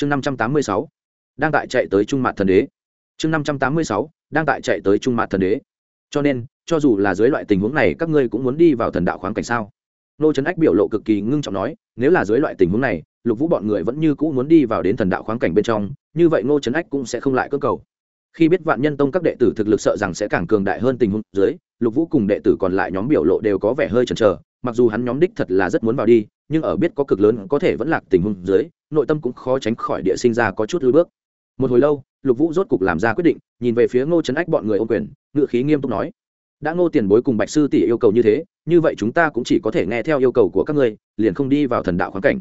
chương năm trăm tám mươi sáu, đang tại chạy tới trung mạn thần đế. Chương năm trăm tám mươi sáu, đang tại chạy tới trung mạn thần đế. Cho nên, cho dù là dưới loại tình huống này, các ngươi cũng muốn đi vào thần đạo khoáng cảnh sao? Nô trấn ách biểu lộ cực kỳ ngưng trọng nói, nếu là dưới loại tình huống này, lục vũ bọn người vẫn như cũ muốn đi vào đến thần đạo khoáng cảnh bên trong, như vậy ngô trấn ách cũng sẽ không lại cơ cầu khi biết vạn nhân tông các đệ tử thực lực sợ rằng sẽ càng cường đại hơn tình huống dưới, lục vũ cùng đệ tử còn lại nhóm biểu lộ đều có vẻ hơi chần chờ, mặc dù hắn nhóm đích thật là rất muốn vào đi, nhưng ở biết có cực lớn có thể vẫn lạc tình huống dưới, nội tâm cũng khó tránh khỏi địa sinh ra có chút lùi bước. Một hồi lâu, lục vũ rốt cục làm ra quyết định, nhìn về phía ngô trấn ách bọn người ô quyền ngự khí nghiêm túc nói, đã ngô tiền bối cùng bạch sư tỷ yêu cầu như thế, như vậy chúng ta cũng chỉ có thể nghe theo yêu cầu của các ngươi, liền không đi vào thần đạo khoáng cảnh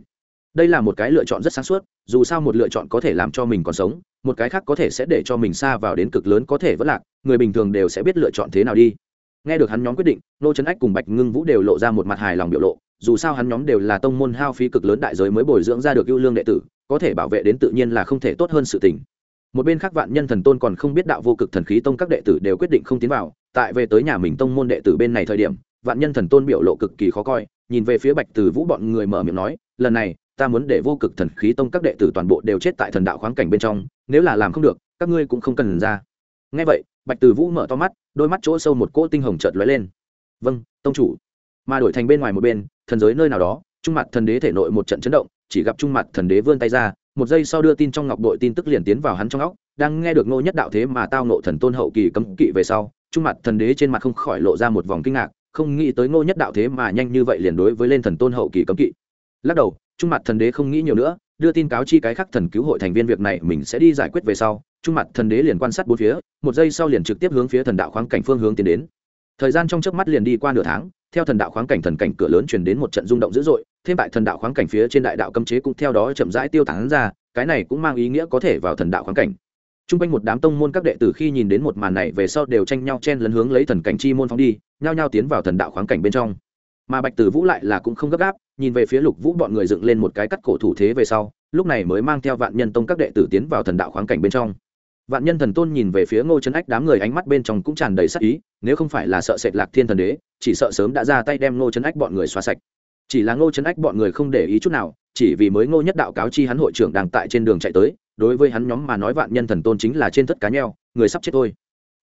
đây là một cái lựa chọn rất sáng suốt, dù sao một lựa chọn có thể làm cho mình còn sống, một cái khác có thể sẽ để cho mình xa vào đến cực lớn có thể vẫn lạc, người bình thường đều sẽ biết lựa chọn thế nào đi. Nghe được hắn nhóm quyết định, nô trấn ách cùng bạch ngưng vũ đều lộ ra một mặt hài lòng biểu lộ, dù sao hắn nhóm đều là tông môn hao phí cực lớn đại giới mới bồi dưỡng ra được ưu lương đệ tử, có thể bảo vệ đến tự nhiên là không thể tốt hơn sự tình. Một bên khác vạn nhân thần tôn còn không biết đạo vô cực thần khí tông các đệ tử đều quyết định không tiến vào, tại về tới nhà mình tông môn đệ tử bên này thời điểm, vạn nhân thần tôn biểu lộ cực kỳ khó coi, nhìn về phía bạch từ vũ bọn người mở miệng nói, lần này ta muốn để vô cực thần khí tông các đệ tử toàn bộ đều chết tại thần đạo khoáng cảnh bên trong, nếu là làm không được, các ngươi cũng không cần ra. Ngay vậy, bạch từ vũ mở to mắt, đôi mắt chỗ sâu một cỗ tinh hồng chợt lóe lên. Vâng tông chủ. Mà đổi thành bên ngoài một bên, thần giới nơi nào đó, trung mặt thần đế thể nội một trận chấn động, chỉ gặp trung mặt thần đế vươn tay ra, một giây sau đưa tin trong ngọc đội tin tức liền tiến vào hắn trong óc, đang nghe được ngô nhất đạo thế mà tao nộ thần tôn hậu kỳ cấm kỵ về sau, trung mặt thần đế trên mặt không khỏi lộ ra một vòng kinh ngạc, không nghĩ tới ngô nhất đạo thế mà nhanh như vậy liền đối với lên thần tôn hậu kỳ cấm kỵ. Lắc đầu trung mặt thần đế không nghĩ nhiều nữa, đưa tin cáo chi cái khác thần cứu hội thành viên việc này mình sẽ đi giải quyết về sau. Trung mặt thần đế liền quan sát bốn phía, một giây sau liền trực tiếp hướng phía thần đạo khoáng cảnh phương hướng tiến đến. Thời gian trong chớp mắt liền đi qua nửa tháng, theo thần đạo khoáng cảnh thần cảnh cửa lớn truyền đến một trận rung động dữ dội, thêm tại thần đạo khoáng cảnh phía trên đại đạo cấm chế cũng theo đó chậm rãi tiêu tán ra, cái này cũng mang ý nghĩa có thể vào thần đạo khoáng cảnh. T r u n g quanh một đám tông môn các đệ tử khi nhìn đến một màn này về sau đều tranh nhau chen lấn hướng lấy thần cảnh chi môn phóng đi, nhao nhao tiến vào thần đạo khoáng cảnh bên trong. Mà bạch tử vũ lại là cũng không gấp gáp nhìn về phía lục vũ bọn người dựng lên một cái cắt cổ thủ thế về sau, lúc này mới mang theo vạn nhân tông các đệ tử tiến vào thần đạo khoáng cảnh bên trong. Vạn nhân thần tôn nhìn về phía ngô trấn ách đám người ánh mắt bên trong cũng tràn đầy sắc ý, nếu không phải là sợ sệt lạc thiên thần đế, chỉ sợ sớm đã ra tay đem ngô trấn ách bọn người xóa sạch. Chỉ là ngô trấn ách bọn người không để ý chút nào, chỉ vì mới ngô nhất đạo cáo chi hắn hội trưởng đang tại trên đường chạy tới, đối với hắn nhóm mà nói vạn nhân thần tôn chính là trên thất cá nheo, người sắp chết thôi.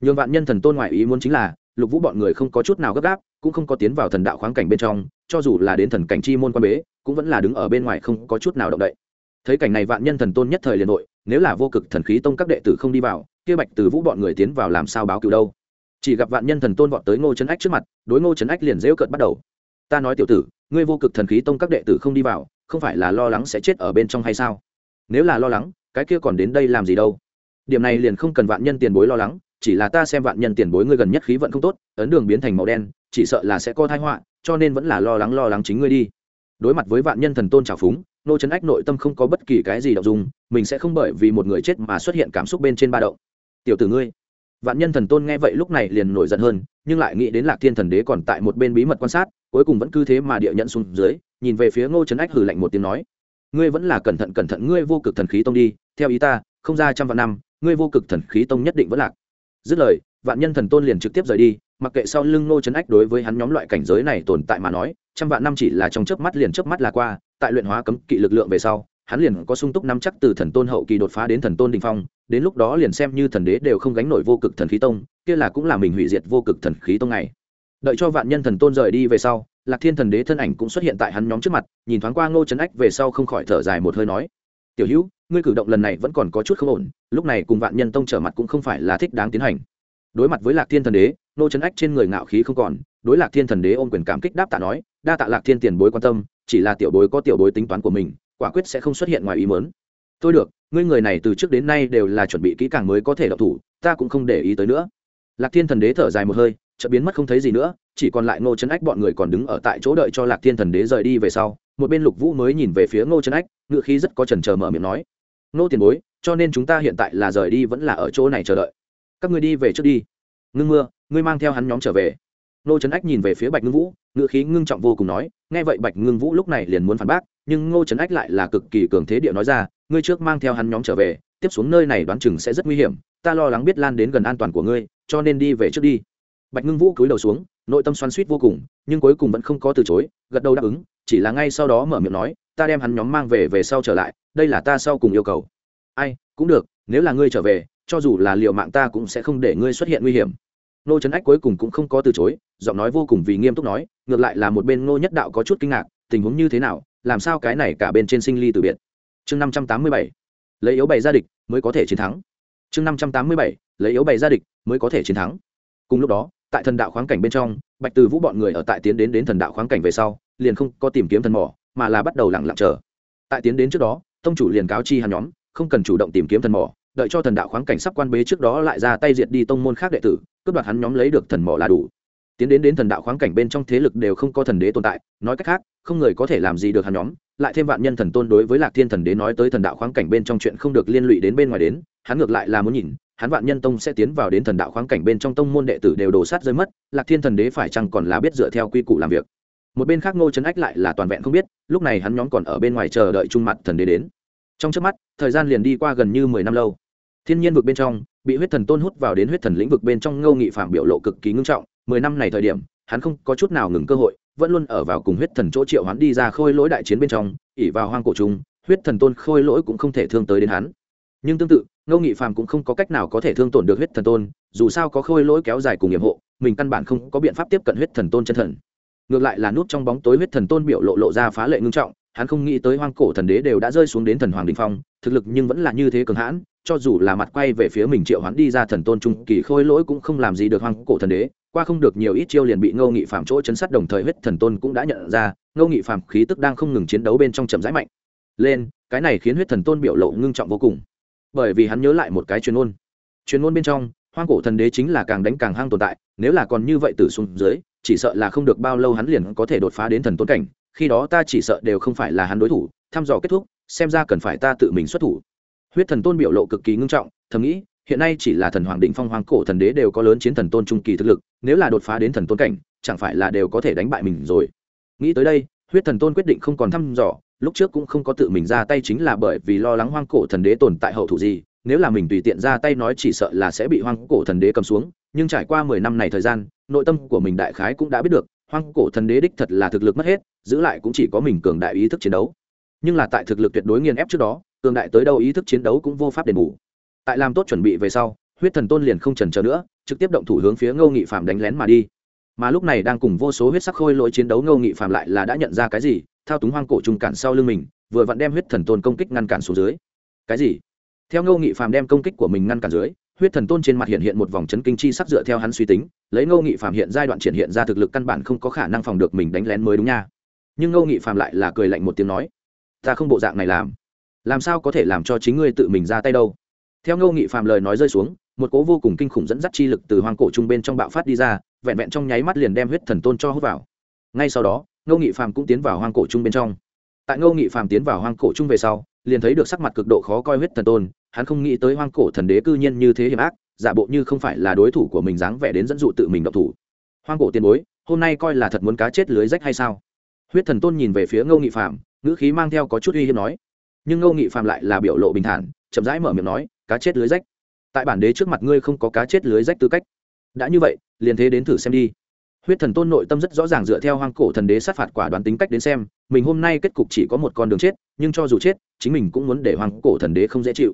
Nhường vạn nhân thần tôn ngoại ý muốn chính là lục vũ bọn người không có chút nào gấp gáp, cũng không có tiến vào thần đạo khoáng cảnh bên trong, cho dù là đến thần cảnh chi môn quan bế, cũng vẫn là đứng ở bên ngoài không có chút nào động đậy. Thấy cảnh này vạn nhân thần tôn nhất thời liền nội nếu là vô cực thần khí tông các đệ tử không đi vào, kia bạch từ vũ bọn người tiến vào làm sao báo cứu đâu? Chỉ gặp vạn nhân thần tôn vọt tới ngô trấn ách trước mặt, đối ngô trấn ách liền rêu cợt bắt đầu. Ta nói tiểu tử, ngươi vô cực thần khí tông các đệ tử không đi vào, không phải là lo lắng sẽ chết ở bên trong hay sao? Nếu là lo lắng, cái kia còn đến đây làm gì đâu? Điểm này liền không cần vạn nhân tiền bối lo lắng chỉ là ta xem vạn nhân tiền bối ngươi gần nhất khí vận không tốt, ấn đường biến thành màu đen, chỉ sợ là sẽ có tai họa, cho nên vẫn là lo lắng lo lắng chính ngươi đi. Đối mặt với vạn nhân thần tôn trào phúng, nô trấn ách nội tâm không có bất kỳ cái gì đọc dùng mình sẽ không bởi vì một người chết mà xuất hiện cảm xúc bên trên ba động. Tiểu tử ngươi. Vạn nhân thần tôn nghe vậy lúc này liền nổi giận hơn, nhưng lại nghĩ đến lạc thiên thần đế còn tại một bên bí mật quan sát, cuối cùng vẫn cứ thế mà địa nhận xuống dưới, nhìn về phía ngô trấn ách hử lạnh một tiếng nói, ngươi vẫn là cẩn thận cẩn thận, ngươi vô cực thần khí tông đi, theo ý ta, không ra trăm vạn năm, ngươi vô cực thần khí tông nhất định vẫn lạc dứt lời, vạn nhân thần tôn liền trực tiếp rời đi, mặc kệ sau lưng nô chấn ách đối với hắn nhóm loại cảnh giới này tồn tại mà nói, trăm vạn năm chỉ là trong chớp mắt liền chớp mắt là qua, tại luyện hóa cấm kỵ lực lượng về sau, hắn liền có sung túc năm chắc từ thần tôn hậu kỳ đột phá đến thần tôn đình phong, đến lúc đó liền xem như thần đế đều không gánh nổi vô cực thần khí tông, kia là cũng là mình hủy diệt vô cực thần khí tông này. Đợi cho vạn nhân thần tôn rời đi về sau, lạc thiên thần đế thân ảnh cũng xuất hiện tại hắn nhóm trước mặt, nhìn thoáng qua ngô trấn ách về sau không khỏi thở dài một hơi nói, tiểu hữu ngươi cử động lần này vẫn còn có chút không ổn, lúc này cùng vạn nhân tông trở mặt cũng không phải là thích đáng tiến hành. Đối mặt với lạc thiên thần đế ngô trấn ách trên người ngạo khí không còn, đối lạc thiên thần đế ôm quyền cảm kích đáp tạ nói, đa tạ lạc thiên tiền bối quan tâm, chỉ là tiểu bối có tiểu bối tính toán của mình, quả quyết sẽ không xuất hiện ngoài ý mớn thôi được, ngươi người này từ trước đến nay đều là chuẩn bị kỹ càng mới có thể đọc thủ, ta cũng không để ý tới nữa. Lạc thiên thần đế thở dài một hơi chợ biến mất không thấy gì nữa, chỉ còn lại ngô trấn ách bọn người còn đứng ở tại chỗ đợi cho lạc thiên thần đế rời đi về sau, một bên lục vũ mới nhìn về phía ngô trấn ách ngựa khí rất có trần trờ mở miệng nói nô tiền bối, cho nên chúng ta hiện tại là rời đi vẫn là ở chỗ này chờ đợi. Các ngươi đi về trước đi. Ngưng mưa, ngươi mang theo hắn nhóm trở về. Ngô trấn ách nhìn về phía bạch ngưng vũ ngự khí ngưng trọng vô cùng nói, nghe vậy bạch ngưng vũ lúc này liền muốn phản bác, nhưng ngô trấn ách lại là cực kỳ cường thế địa nói ra, ngươi trước mang theo hắn nhóm trở về, tiếp xuống nơi này đoán chừng sẽ rất nguy hiểm, ta lo lắng biết lan đến gần an toàn của ngươi, cho nên đi về trước đi. Bạch ngưng vũ cúi đầu xuống, nội tâm xoắn suýt vô cùng, nhưng cuối cùng vẫn không có từ chối, gật đầu đáp ứng, chỉ là ngay sau đó mở miệng nói ta đem hắn nhóm mang về về sau trở lại, đây là ta sau cùng yêu cầu. Ai, cũng được, nếu là ngươi trở về, cho dù là liệu mạng ta cũng sẽ không để ngươi xuất hiện nguy hiểm. Nô trấn ách cuối cùng cũng không có từ chối, giọng nói vô cùng vì nghiêm túc nói, ngược lại là một bên ngô nhất đạo có chút kinh ngạc, tình huống như thế nào, làm sao cái này cả bên trên sinh ly từ biệt. Chương năm trăm tám mươi bảy, lấy yếu bày ra địch mới có thể chiến thắng. Chương năm trăm tám mươi bảy, lấy yếu bày ra địch mới có thể chiến thắng. Cùng lúc đó, tại thần đạo khoáng cảnh bên trong, bạch từ vũ bọn người ở tại tiến đến đến thần đạo khoáng cảnh về sau, liền không có tìm kiếm thần mỏ mà là bắt đầu lặng lặng chờ. Tại tiến đến trước đó, tông chủ liền cáo chi hắn nhóm, không cần chủ động tìm kiếm thần mỏ, đợi cho thần đạo khoáng cảnh sắp quan bế trước đó lại ra tay diệt đi tông môn khác đệ tử, cướp đoạt hắn nhóm lấy được thần mỏ là đủ. Tiến đến đến thần đạo khoáng cảnh bên trong thế lực đều không có thần đế tồn tại, nói cách khác, không người có thể làm gì được hắn nhóm, lại thêm vạn nhân thần tôn đối với lạc thiên thần đế nói tới thần đạo khoáng cảnh bên trong chuyện không được liên lụy đến bên ngoài đến, hắn ngược lại là muốn nhìn, hắn vạn nhân tông sẽ tiến vào đến thần đạo khoáng cảnh bên trong tông môn đệ tử đều đổ sát rơi mất, lạc thiên thần đế phải chăng còn là biết dựa theo quy củ làm việc một bên khác ngô trấn ách lại là toàn vẹn không biết, lúc này hắn nhóm còn ở bên ngoài chờ đợi trung mặt thần đế đến. Trong trước mắt, thời gian liền đi qua gần như mười năm lâu. Thiên nhiên vực bên trong, bị huyết thần tôn hút vào đến huyết thần lĩnh vực bên trong ngô nghị phạm biểu lộ cực kỳ ngưng trọng, mười năm này thời điểm, hắn không có chút nào ngừng cơ hội, vẫn luôn ở vào cùng huyết thần chỗ triệu hắn đi ra khôi lỗi đại chiến bên trong ỉ vào hoang cổ trung huyết thần tôn khôi lỗi cũng không thể thương tới đến hắn. Nhưng tương tự, ngô nghị Phạm cũng không có cách nào có thể thương tổn được huyết thần tôn, dù sao có khôi lỗi kéo dài cùng nhiệm hộ, mình căn bản không có biện pháp tiếp cận huyết thần tôn chân thần ngược lại là nút trong bóng tối huyết thần tôn biểu lộ lộ ra phá lệ ngưng trọng, hắn không nghĩ tới hoang cổ thần đế đều đã rơi xuống đến thần hoàng đình phong, thực lực nhưng vẫn là như thế cường hãn, cho dù là mặt quay về phía mình triệu hắn đi ra thần tôn trung kỳ khôi lỗi cũng không làm gì được hoang cổ thần đế, qua không được nhiều ít chiêu liền bị ngô nghị phạm chỗ chấn sát đồng thời huyết thần tôn cũng đã nhận ra, ngô nghị phạm khí tức đang không ngừng chiến đấu bên trong chậm rãi mạnh. Lên, cái này khiến huyết thần tôn biểu lộ ngưng trọng vô cùng. Bởi vì hắn nhớ lại một cái chuyên môn. Chuyên môn bên trong, hoang cổ thần đế chính là càng đánh càng hang tồn tại, nếu là còn như vậy từ xuống dưới chỉ sợ là không được bao lâu hắn liền có thể đột phá đến thần tôn cảnh, khi đó ta chỉ sợ đều không phải là hắn đối thủ, thăm dò kết thúc, xem ra cần phải ta tự mình xuất thủ. Huyết thần tôn biểu lộ cực kỳ ngưng trọng, thầm nghĩ, hiện nay chỉ là thần hoàng định phong hoàng cổ thần đế đều có lớn chiến thần tôn trung kỳ thực lực, nếu là đột phá đến thần tôn cảnh, chẳng phải là đều có thể đánh bại mình rồi. Nghĩ tới đây, huyết thần tôn quyết định không còn thăm dò, lúc trước cũng không có tự mình ra tay chính là bởi vì lo lắng hoang cổ thần đế tồn tại hậu thủ gì nếu là mình tùy tiện ra tay nói chỉ sợ là sẽ bị hoang cổ thần đế cầm xuống, nhưng trải qua mười năm này thời gian, nội tâm của mình đại khái cũng đã biết được, hoang cổ thần đế đích thật là thực lực mất hết, giữ lại cũng chỉ có mình cường đại ý thức chiến đấu. Nhưng là tại thực lực tuyệt đối nghiền ép trước đó, cường đại tới đâu ý thức chiến đấu cũng vô pháp đền bù. Tại làm tốt chuẩn bị về sau, huyết thần tôn liền không trần trờ nữa, trực tiếp động thủ hướng phía ngô nghị phạm đánh lén mà đi. Mà lúc này đang cùng vô số huyết sắc khôi lỗi chiến đấu ngô nghị phạm lại là đã nhận ra cái gì, thao túng hoang cổ trùng cản sau lưng mình, vừa vặn đem huyết thần tôn công kích ngăn cản xuống dưới. Cái gì? Theo ngô nghị phạm đem công kích của mình ngăn cản dưới, huyết thần tôn trên mặt hiện hiện một vòng chấn kinh chi sắc dựa theo hắn suy tính, lấy ngô nghị phạm hiện giai đoạn triển hiện ra thực lực căn bản không có khả năng phòng được mình đánh lén mới đúng nha. Nhưng ngô nghị phạm lại là cười lạnh một tiếng nói, ta không bộ dạng này làm. Làm sao có thể làm cho chính ngươi tự mình ra tay đâu? Theo ngô nghị phạm lời nói rơi xuống, một cố vô cùng kinh khủng dẫn dắt chi lực từ hoang cổ trung bên trong bạo phát đi ra, vẹn vẹn trong nháy mắt liền đem huyết thần tôn cho hút vào. Ngay sau đó, ngô nghị phạm cũng tiến vào hoang cổ trung bên trong. Tại ngô nghị phạm tiến vào hoang cổ trung về sau liền thấy được sắc mặt cực độ khó coi huyết thần tôn, hắn không nghĩ tới hoang cổ thần đế cư nhiên như thế hiểm ác, giả bộ như không phải là đối thủ của mình dáng vẻ đến dẫn dụ tự mình độc thủ. Hoang cổ tiền bối, hôm nay coi là thật muốn cá chết lưới rách hay sao? Huyết thần tôn nhìn về phía ngô nghị phạm ngữ khí mang theo có chút uy hiếp nói. Nhưng ngô nghị phạm lại là biểu lộ bình thản, chậm rãi mở miệng nói, cá chết lưới rách? Tại bản đế trước mặt ngươi không có cá chết lưới rách tư cách. Đã như vậy, liền thế đến thử xem đi huyết thần tôn nội tâm rất rõ ràng dựa theo hoang cổ thần đế sát phạt quả đoán tính cách đến xem, mình hôm nay kết cục chỉ có một con đường chết, nhưng cho dù chết, chính mình cũng muốn để hoang cổ thần đế không dễ chịu.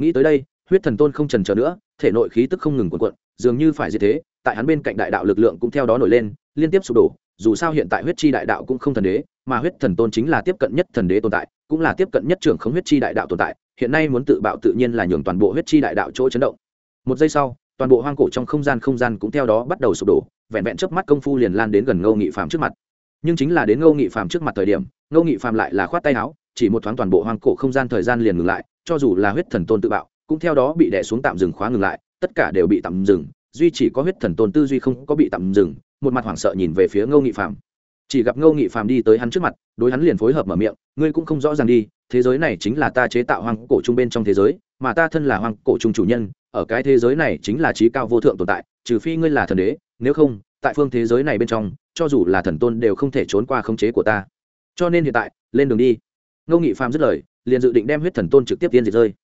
Nghĩ tới đây, huyết thần tôn không trần trờ nữa, thể nội khí tức không ngừng cuộn cuộn, dường như phải như thế, tại hắn bên cạnh đại đạo lực lượng cũng theo đó nổi lên, liên tiếp sụp đổ, dù sao hiện tại huyết chi đại đạo cũng không thần đế, mà huyết thần tôn chính là tiếp cận nhất thần đế tồn tại, cũng là tiếp cận nhất trưởng không huyết chi đại đạo tồn tại, hiện nay muốn tự bạo tự nhiên là nhường toàn bộ huyết chi đại đạo chỗ chấn động. Một giây sau, toàn bộ hoang cổ trong không gian không gian cũng theo đó bắt đầu sụp đổ vẹn vẹn chớp mắt công phu liền lan đến gần ngô nghị phàm trước mặt. Nhưng chính là đến ngô nghị phàm trước mặt thời điểm, ngô nghị phàm lại là khoát tay áo, chỉ một thoáng toàn bộ hoang cổ không gian thời gian liền ngừng lại, cho dù là huyết thần tôn tự bạo, cũng theo đó bị đè xuống tạm dừng khóa ngừng lại, tất cả đều bị tạm dừng, duy chỉ có huyết thần tôn tư duy không có bị tạm dừng, một mặt hoảng sợ nhìn về phía ngô nghị phàm. Chỉ gặp ngô nghị phàm đi tới hắn trước mặt, đối hắn liền phối hợp mở miệng, ngươi cũng không rõ ràng đi, thế giới này chính là ta chế tạo hoang cổ trung bên trong thế giới, mà ta thân là hoang cổ trung chủ nhân, ở cái thế giới này chính là trí cao vô thượng tồn tại, trừ phi ngươi là thần đế nếu không, tại phương thế giới này bên trong, cho dù là thần tôn đều không thể trốn qua khống chế của ta. Cho nên hiện tại, lên đường đi. Ngô nghị phàm dứt lời, liền dự định đem huyết thần tôn trực tiếp tiên diệt rơi.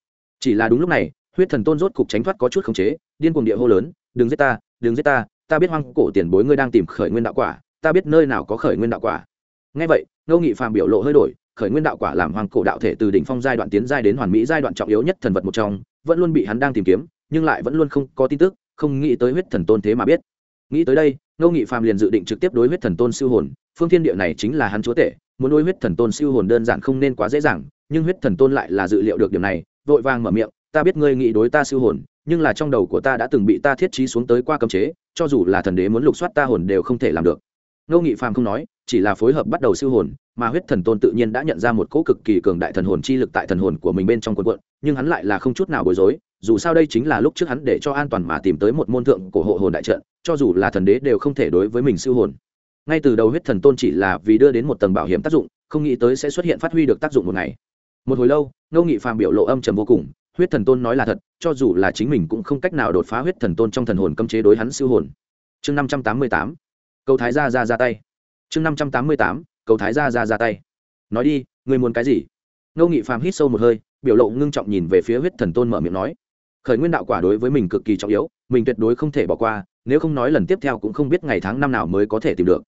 Chỉ là đúng lúc này, huyết thần tôn rốt cục tránh thoát có chút khống chế, điên cuồng địa hô lớn, đừng giết ta, đừng giết ta ta biết hoang cổ tiền bối ngươi đang tìm khởi nguyên đạo quả, ta biết nơi nào có khởi nguyên đạo quả. Ngay vậy, ngô nghị phàm biểu lộ hơi đổi, khởi nguyên đạo quả làm hoàng cổ đạo thể từ đỉnh phong giai đoạn tiến giai đến hoàn mỹ giai đoạn trọng yếu nhất thần vật một trong, vẫn luôn bị hắn đang tìm kiếm, nhưng lại vẫn luôn không có tin tức, không nghĩ tới huyết thần tôn thế mà biết nghĩ tới đây, ngô nghị phàm liền dự định trực tiếp đối huyết thần tôn siêu hồn, phương thiên địa này chính là hắn chúa tể, muốn đối huyết thần tôn siêu hồn đơn giản không nên quá dễ dàng, nhưng huyết thần tôn lại là dự liệu được điểm này, vội vàng mở miệng, ta biết ngươi nghĩ đối ta siêu hồn, nhưng là trong đầu của ta đã từng bị ta thiết trí xuống tới qua cấm chế, cho dù là thần đế muốn lục soát ta hồn đều không thể làm được. Ngô nghị phàm không nói, chỉ là phối hợp bắt đầu siêu hồn, mà huyết thần tôn tự nhiên đã nhận ra một cỗ cực kỳ cường đại thần hồn chi lực tại thần hồn của mình bên trong quân quận nhưng hắn lại là không chút nào bối rối, dù sao đây chính là lúc trước hắn để cho an toàn mà tìm tới một môn thượng của hộ hồn đại trận cho dù là thần đế đều không thể đối với mình siêu hồn. Ngay từ đầu huyết thần tôn chỉ là vì đưa đến một tầng bảo hiểm tác dụng, không nghĩ tới sẽ xuất hiện phát huy được tác dụng một ngày. Một hồi lâu, ngô nghị phàm biểu lộ âm trầm vô cùng, huyết thần tôn nói là thật, cho dù là chính mình cũng không cách nào đột phá huyết thần tôn trong thần hồn cấm chế đối hắn siêu hồn. Chương năm trăm tám mươi tám câu thái gia ra ra tay. Chương năm trăm tám mươi tám câu thái gia ra ra tay. Nói đi người muốn cái gì? Ngô nghị phàm hít sâu một hơi, biểu lộ ngưng trọng nhìn về phía huyết thần tôn mở miệng nói. Khởi nguyên đạo quả đối với mình cực kỳ trọng yếu, mình tuyệt đối không thể bỏ qua nếu không nói lần tiếp theo cũng không biết ngày tháng năm nào mới có thể tìm được.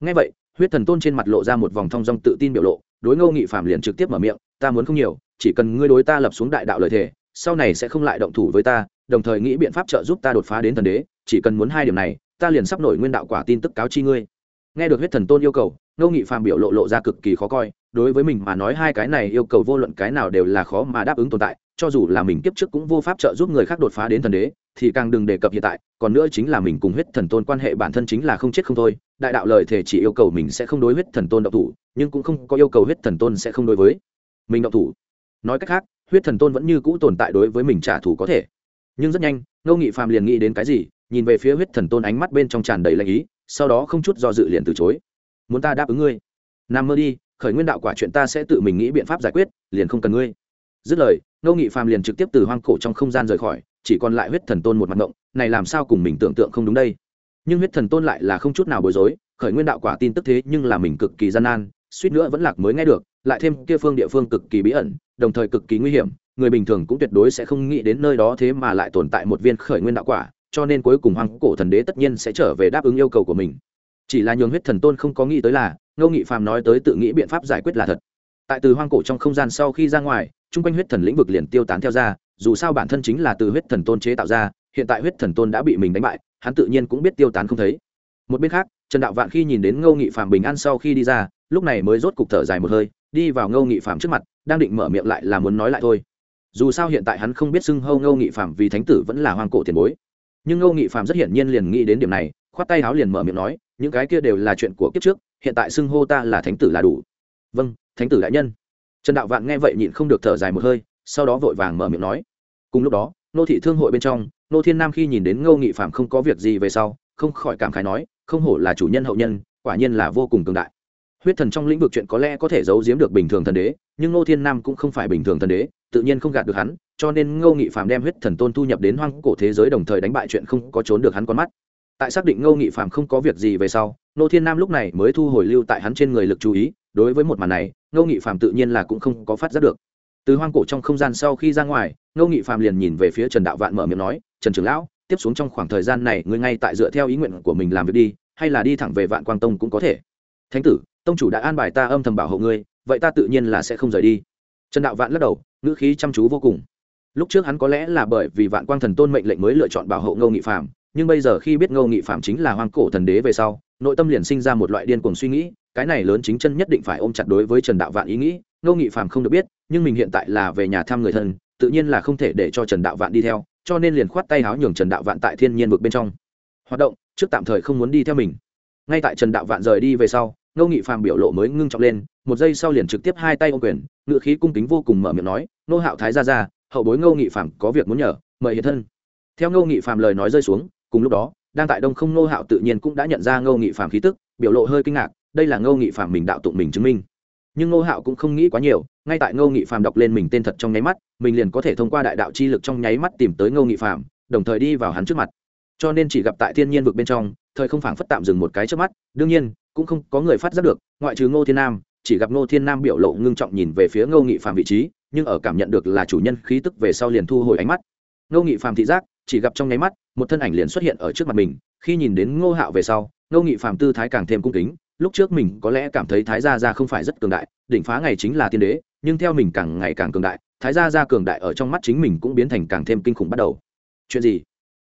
Ngay vậy, huyết thần tôn trên mặt lộ ra một vòng thong dong tự tin biểu lộ, đối ngô nghị phạm liền trực tiếp mở miệng, ta muốn không nhiều, chỉ cần ngươi đối ta lập xuống đại đạo lời thề, sau này sẽ không lại động thủ với ta, đồng thời nghĩ biện pháp trợ giúp ta đột phá đến thần đế, chỉ cần muốn hai điểm này, ta liền sắp nổi nguyên đạo quả tin tức cáo chi ngươi. Nghe được huyết thần tôn yêu cầu, ngô nghị phạm biểu lộ lộ ra cực kỳ khó coi, đối với mình mà nói hai cái này yêu cầu vô luận cái nào đều là khó mà đáp ứng tồn tại cho dù là mình kiếp trước cũng vô pháp trợ giúp người khác đột phá đến thần đế, thì càng đừng đề cập hiện tại, còn nữa chính là mình cùng huyết thần tôn quan hệ bản thân chính là không chết không thôi, đại đạo lời thể chỉ yêu cầu mình sẽ không đối huyết thần tôn độc thủ, nhưng cũng không có yêu cầu huyết thần tôn sẽ không đối với mình độc thủ. Nói cách khác, huyết thần tôn vẫn như cũ tồn tại đối với mình trả thù có thể. Nhưng rất nhanh, ngô nghị phàm liền nghĩ đến cái gì, nhìn về phía huyết thần tôn ánh mắt bên trong tràn đầy lạnh ý, sau đó không chút do dự liền từ chối. Muốn ta đáp ứng ngươi? Nằm mơ đi, khởi nguyên đạo quả chuyện ta sẽ tự mình nghĩ biện pháp giải quyết, liền không cần ngươi. Dứt lời ngô nghị phàm liền trực tiếp từ hoang cổ trong không gian rời khỏi, chỉ còn lại huyết thần tôn một mặt ngộng, này làm sao cùng mình tưởng tượng không đúng đây? Nhưng huyết thần tôn lại là không chút nào bối rối, khởi nguyên đạo quả tin tức thế nhưng là mình cực kỳ gian nan, suýt nữa vẫn lạc mới nghe được, lại thêm kia phương địa phương cực kỳ bí ẩn, đồng thời cực kỳ nguy hiểm, người bình thường cũng tuyệt đối sẽ không nghĩ đến nơi đó thế mà lại tồn tại một viên khởi nguyên đạo quả, cho nên cuối cùng hoang cổ thần đế tất nhiên sẽ trở về đáp ứng yêu cầu của mình. Chỉ là nhường huyết thần tôn không có nghĩ tới là, ngô nghị phàm nói tới tự nghĩ biện pháp giải quyết là thật tại từ hoang cổ trong không gian sau khi ra ngoài, chung quanh huyết thần lĩnh vực liền tiêu tán theo ra, dù sao bản thân chính là từ huyết thần tôn chế tạo ra, hiện tại huyết thần tôn đã bị mình đánh bại, hắn tự nhiên cũng biết tiêu tán không thấy. Một bên khác, trần đạo vạn khi nhìn đến ngô nghị phạm bình an sau khi đi ra, lúc này mới rốt cục thở dài một hơi, đi vào ngô nghị phạm trước mặt, đang định mở miệng lại là muốn nói lại thôi. Dù sao hiện tại hắn không biết xưng hâu ngô nghị phạm vì thánh tử vẫn là hoang cổ tiền bối. Nhưng ngô nghị phạm rất hiển nhiên liền nghĩ đến điểm này, khoát tay áo liền mở miệng nói, những cái kia đều là chuyện của kiếp trước, hiện tại xưng hô ta là thánh tử là đủ. Vâng thánh tử đại nhân. Trần đạo vạn nghe vậy nhịn không được thở dài một hơi, sau đó vội vàng mở miệng nói. Cùng lúc đó, nô thị thương hội bên trong, nô thiên nam khi nhìn đến ngô nghị phạm không có việc gì về sau, không khỏi cảm khái nói, không hổ là chủ nhân hậu nhân, quả nhiên là vô cùng cường đại. Huyết thần trong lĩnh vực chuyện có lẽ có thể giấu giếm được bình thường thần đế, nhưng ngô thiên nam cũng không phải bình thường thần đế, tự nhiên không gạt được hắn, cho nên ngô nghị phạm đem huyết thần tôn thu nhập đến hoang cổ thế giới đồng thời đánh bại chuyện không có trốn được hắn con mắt. Tại xác định ngô nghị phạm không có việc gì về sau ngô thiên nam lúc này mới thu hồi lưu tại hắn trên người lực chú ý đối với một màn này, ngô nghị phạm tự nhiên là cũng không có phát giác được. Từ hoang cổ trong không gian sau khi ra ngoài, ngô nghị phạm liền nhìn về phía trần đạo vạn mở miệng nói, trần trưởng lão, tiếp xuống trong khoảng thời gian này, ngươi ngay tại dựa theo ý nguyện của mình làm việc đi, hay là đi thẳng về vạn quang tông cũng có thể. Thánh tử, tông chủ đã an bài ta âm thầm bảo hộ ngươi, vậy ta tự nhiên là sẽ không rời đi. Trần đạo vạn lắc đầu, ngữ khí chăm chú vô cùng. Lúc trước hắn có lẽ là bởi vì vạn quang thần tôn mệnh lệnh mới lựa chọn bảo hộ ngô nghị phạm nhưng bây giờ khi biết ngô nghị phạm chính là hoang cổ thần đế về sau, nội tâm liền sinh ra một loại điên cuồng suy nghĩ cái này lớn chính chân nhất định phải ôm chặt đối với trần đạo vạn ý nghĩ, ngô nghị phàm không được biết, nhưng mình hiện tại là về nhà thăm người thân, tự nhiên là không thể để cho trần đạo vạn đi theo, cho nên liền khoát tay háo nhường trần đạo vạn tại thiên nhiên vực bên trong. Hoạt động, trước tạm thời không muốn đi theo mình. Ngay tại trần đạo vạn rời đi về sau, ngô nghị phàm biểu lộ mới ngưng trọng lên, một giây sau liền trực tiếp hai tay ô quyền ngự khí cung kính vô cùng mở miệng nói nô hạo thái ra ra hậu bối ngô nghị phàm có việc muốn nhờ, mời hiện thân. Theo ngô nghị phàm lời nói rơi xuống, cùng lúc đó, đang tại đông không ngô hạo tự nhiên cũng đã nhận ra ngô nghị phàm khí tức, biểu lộ hơi kinh ngạc đây là ngô nghị Phạm mình đạo tụng mình chứng minh. Nhưng ngô hạo cũng không nghĩ quá nhiều ngay tại ngô nghị Phạm đọc lên mình tên thật trong nháy mắt mình liền có thể thông qua đại đạo chi lực trong nháy mắt tìm tới ngô nghị Phạm, đồng thời đi vào hắn trước mặt. Cho nên chỉ gặp tại thiên nhiên vực bên trong thời không phảng phất tạm dừng một cái trước mắt đương nhiên cũng không có người phát giác được ngoại trừ ngô thiên nam chỉ gặp ngô thiên nam biểu lộ ngưng trọng nhìn về phía ngô nghị Phạm vị trí nhưng ở cảm nhận được là chủ nhân khí tức về sau liền thu hồi ánh mắt. Ngô nghị Phạm thị giác chỉ gặp trong nháy mắt một thân ảnh liền xuất hiện ở trước mặt mình khi nhìn đến ngô hạo về sau ngô nghị Phạm tư thái càng thêm cung kính lúc trước mình có lẽ cảm thấy thái gia gia không phải rất cường đại, đỉnh phá ngày chính là tiên đế, nhưng theo mình càng ngày càng cường đại, thái gia gia cường đại ở trong mắt chính mình cũng biến thành càng thêm kinh khủng bắt đầu. Chuyện gì?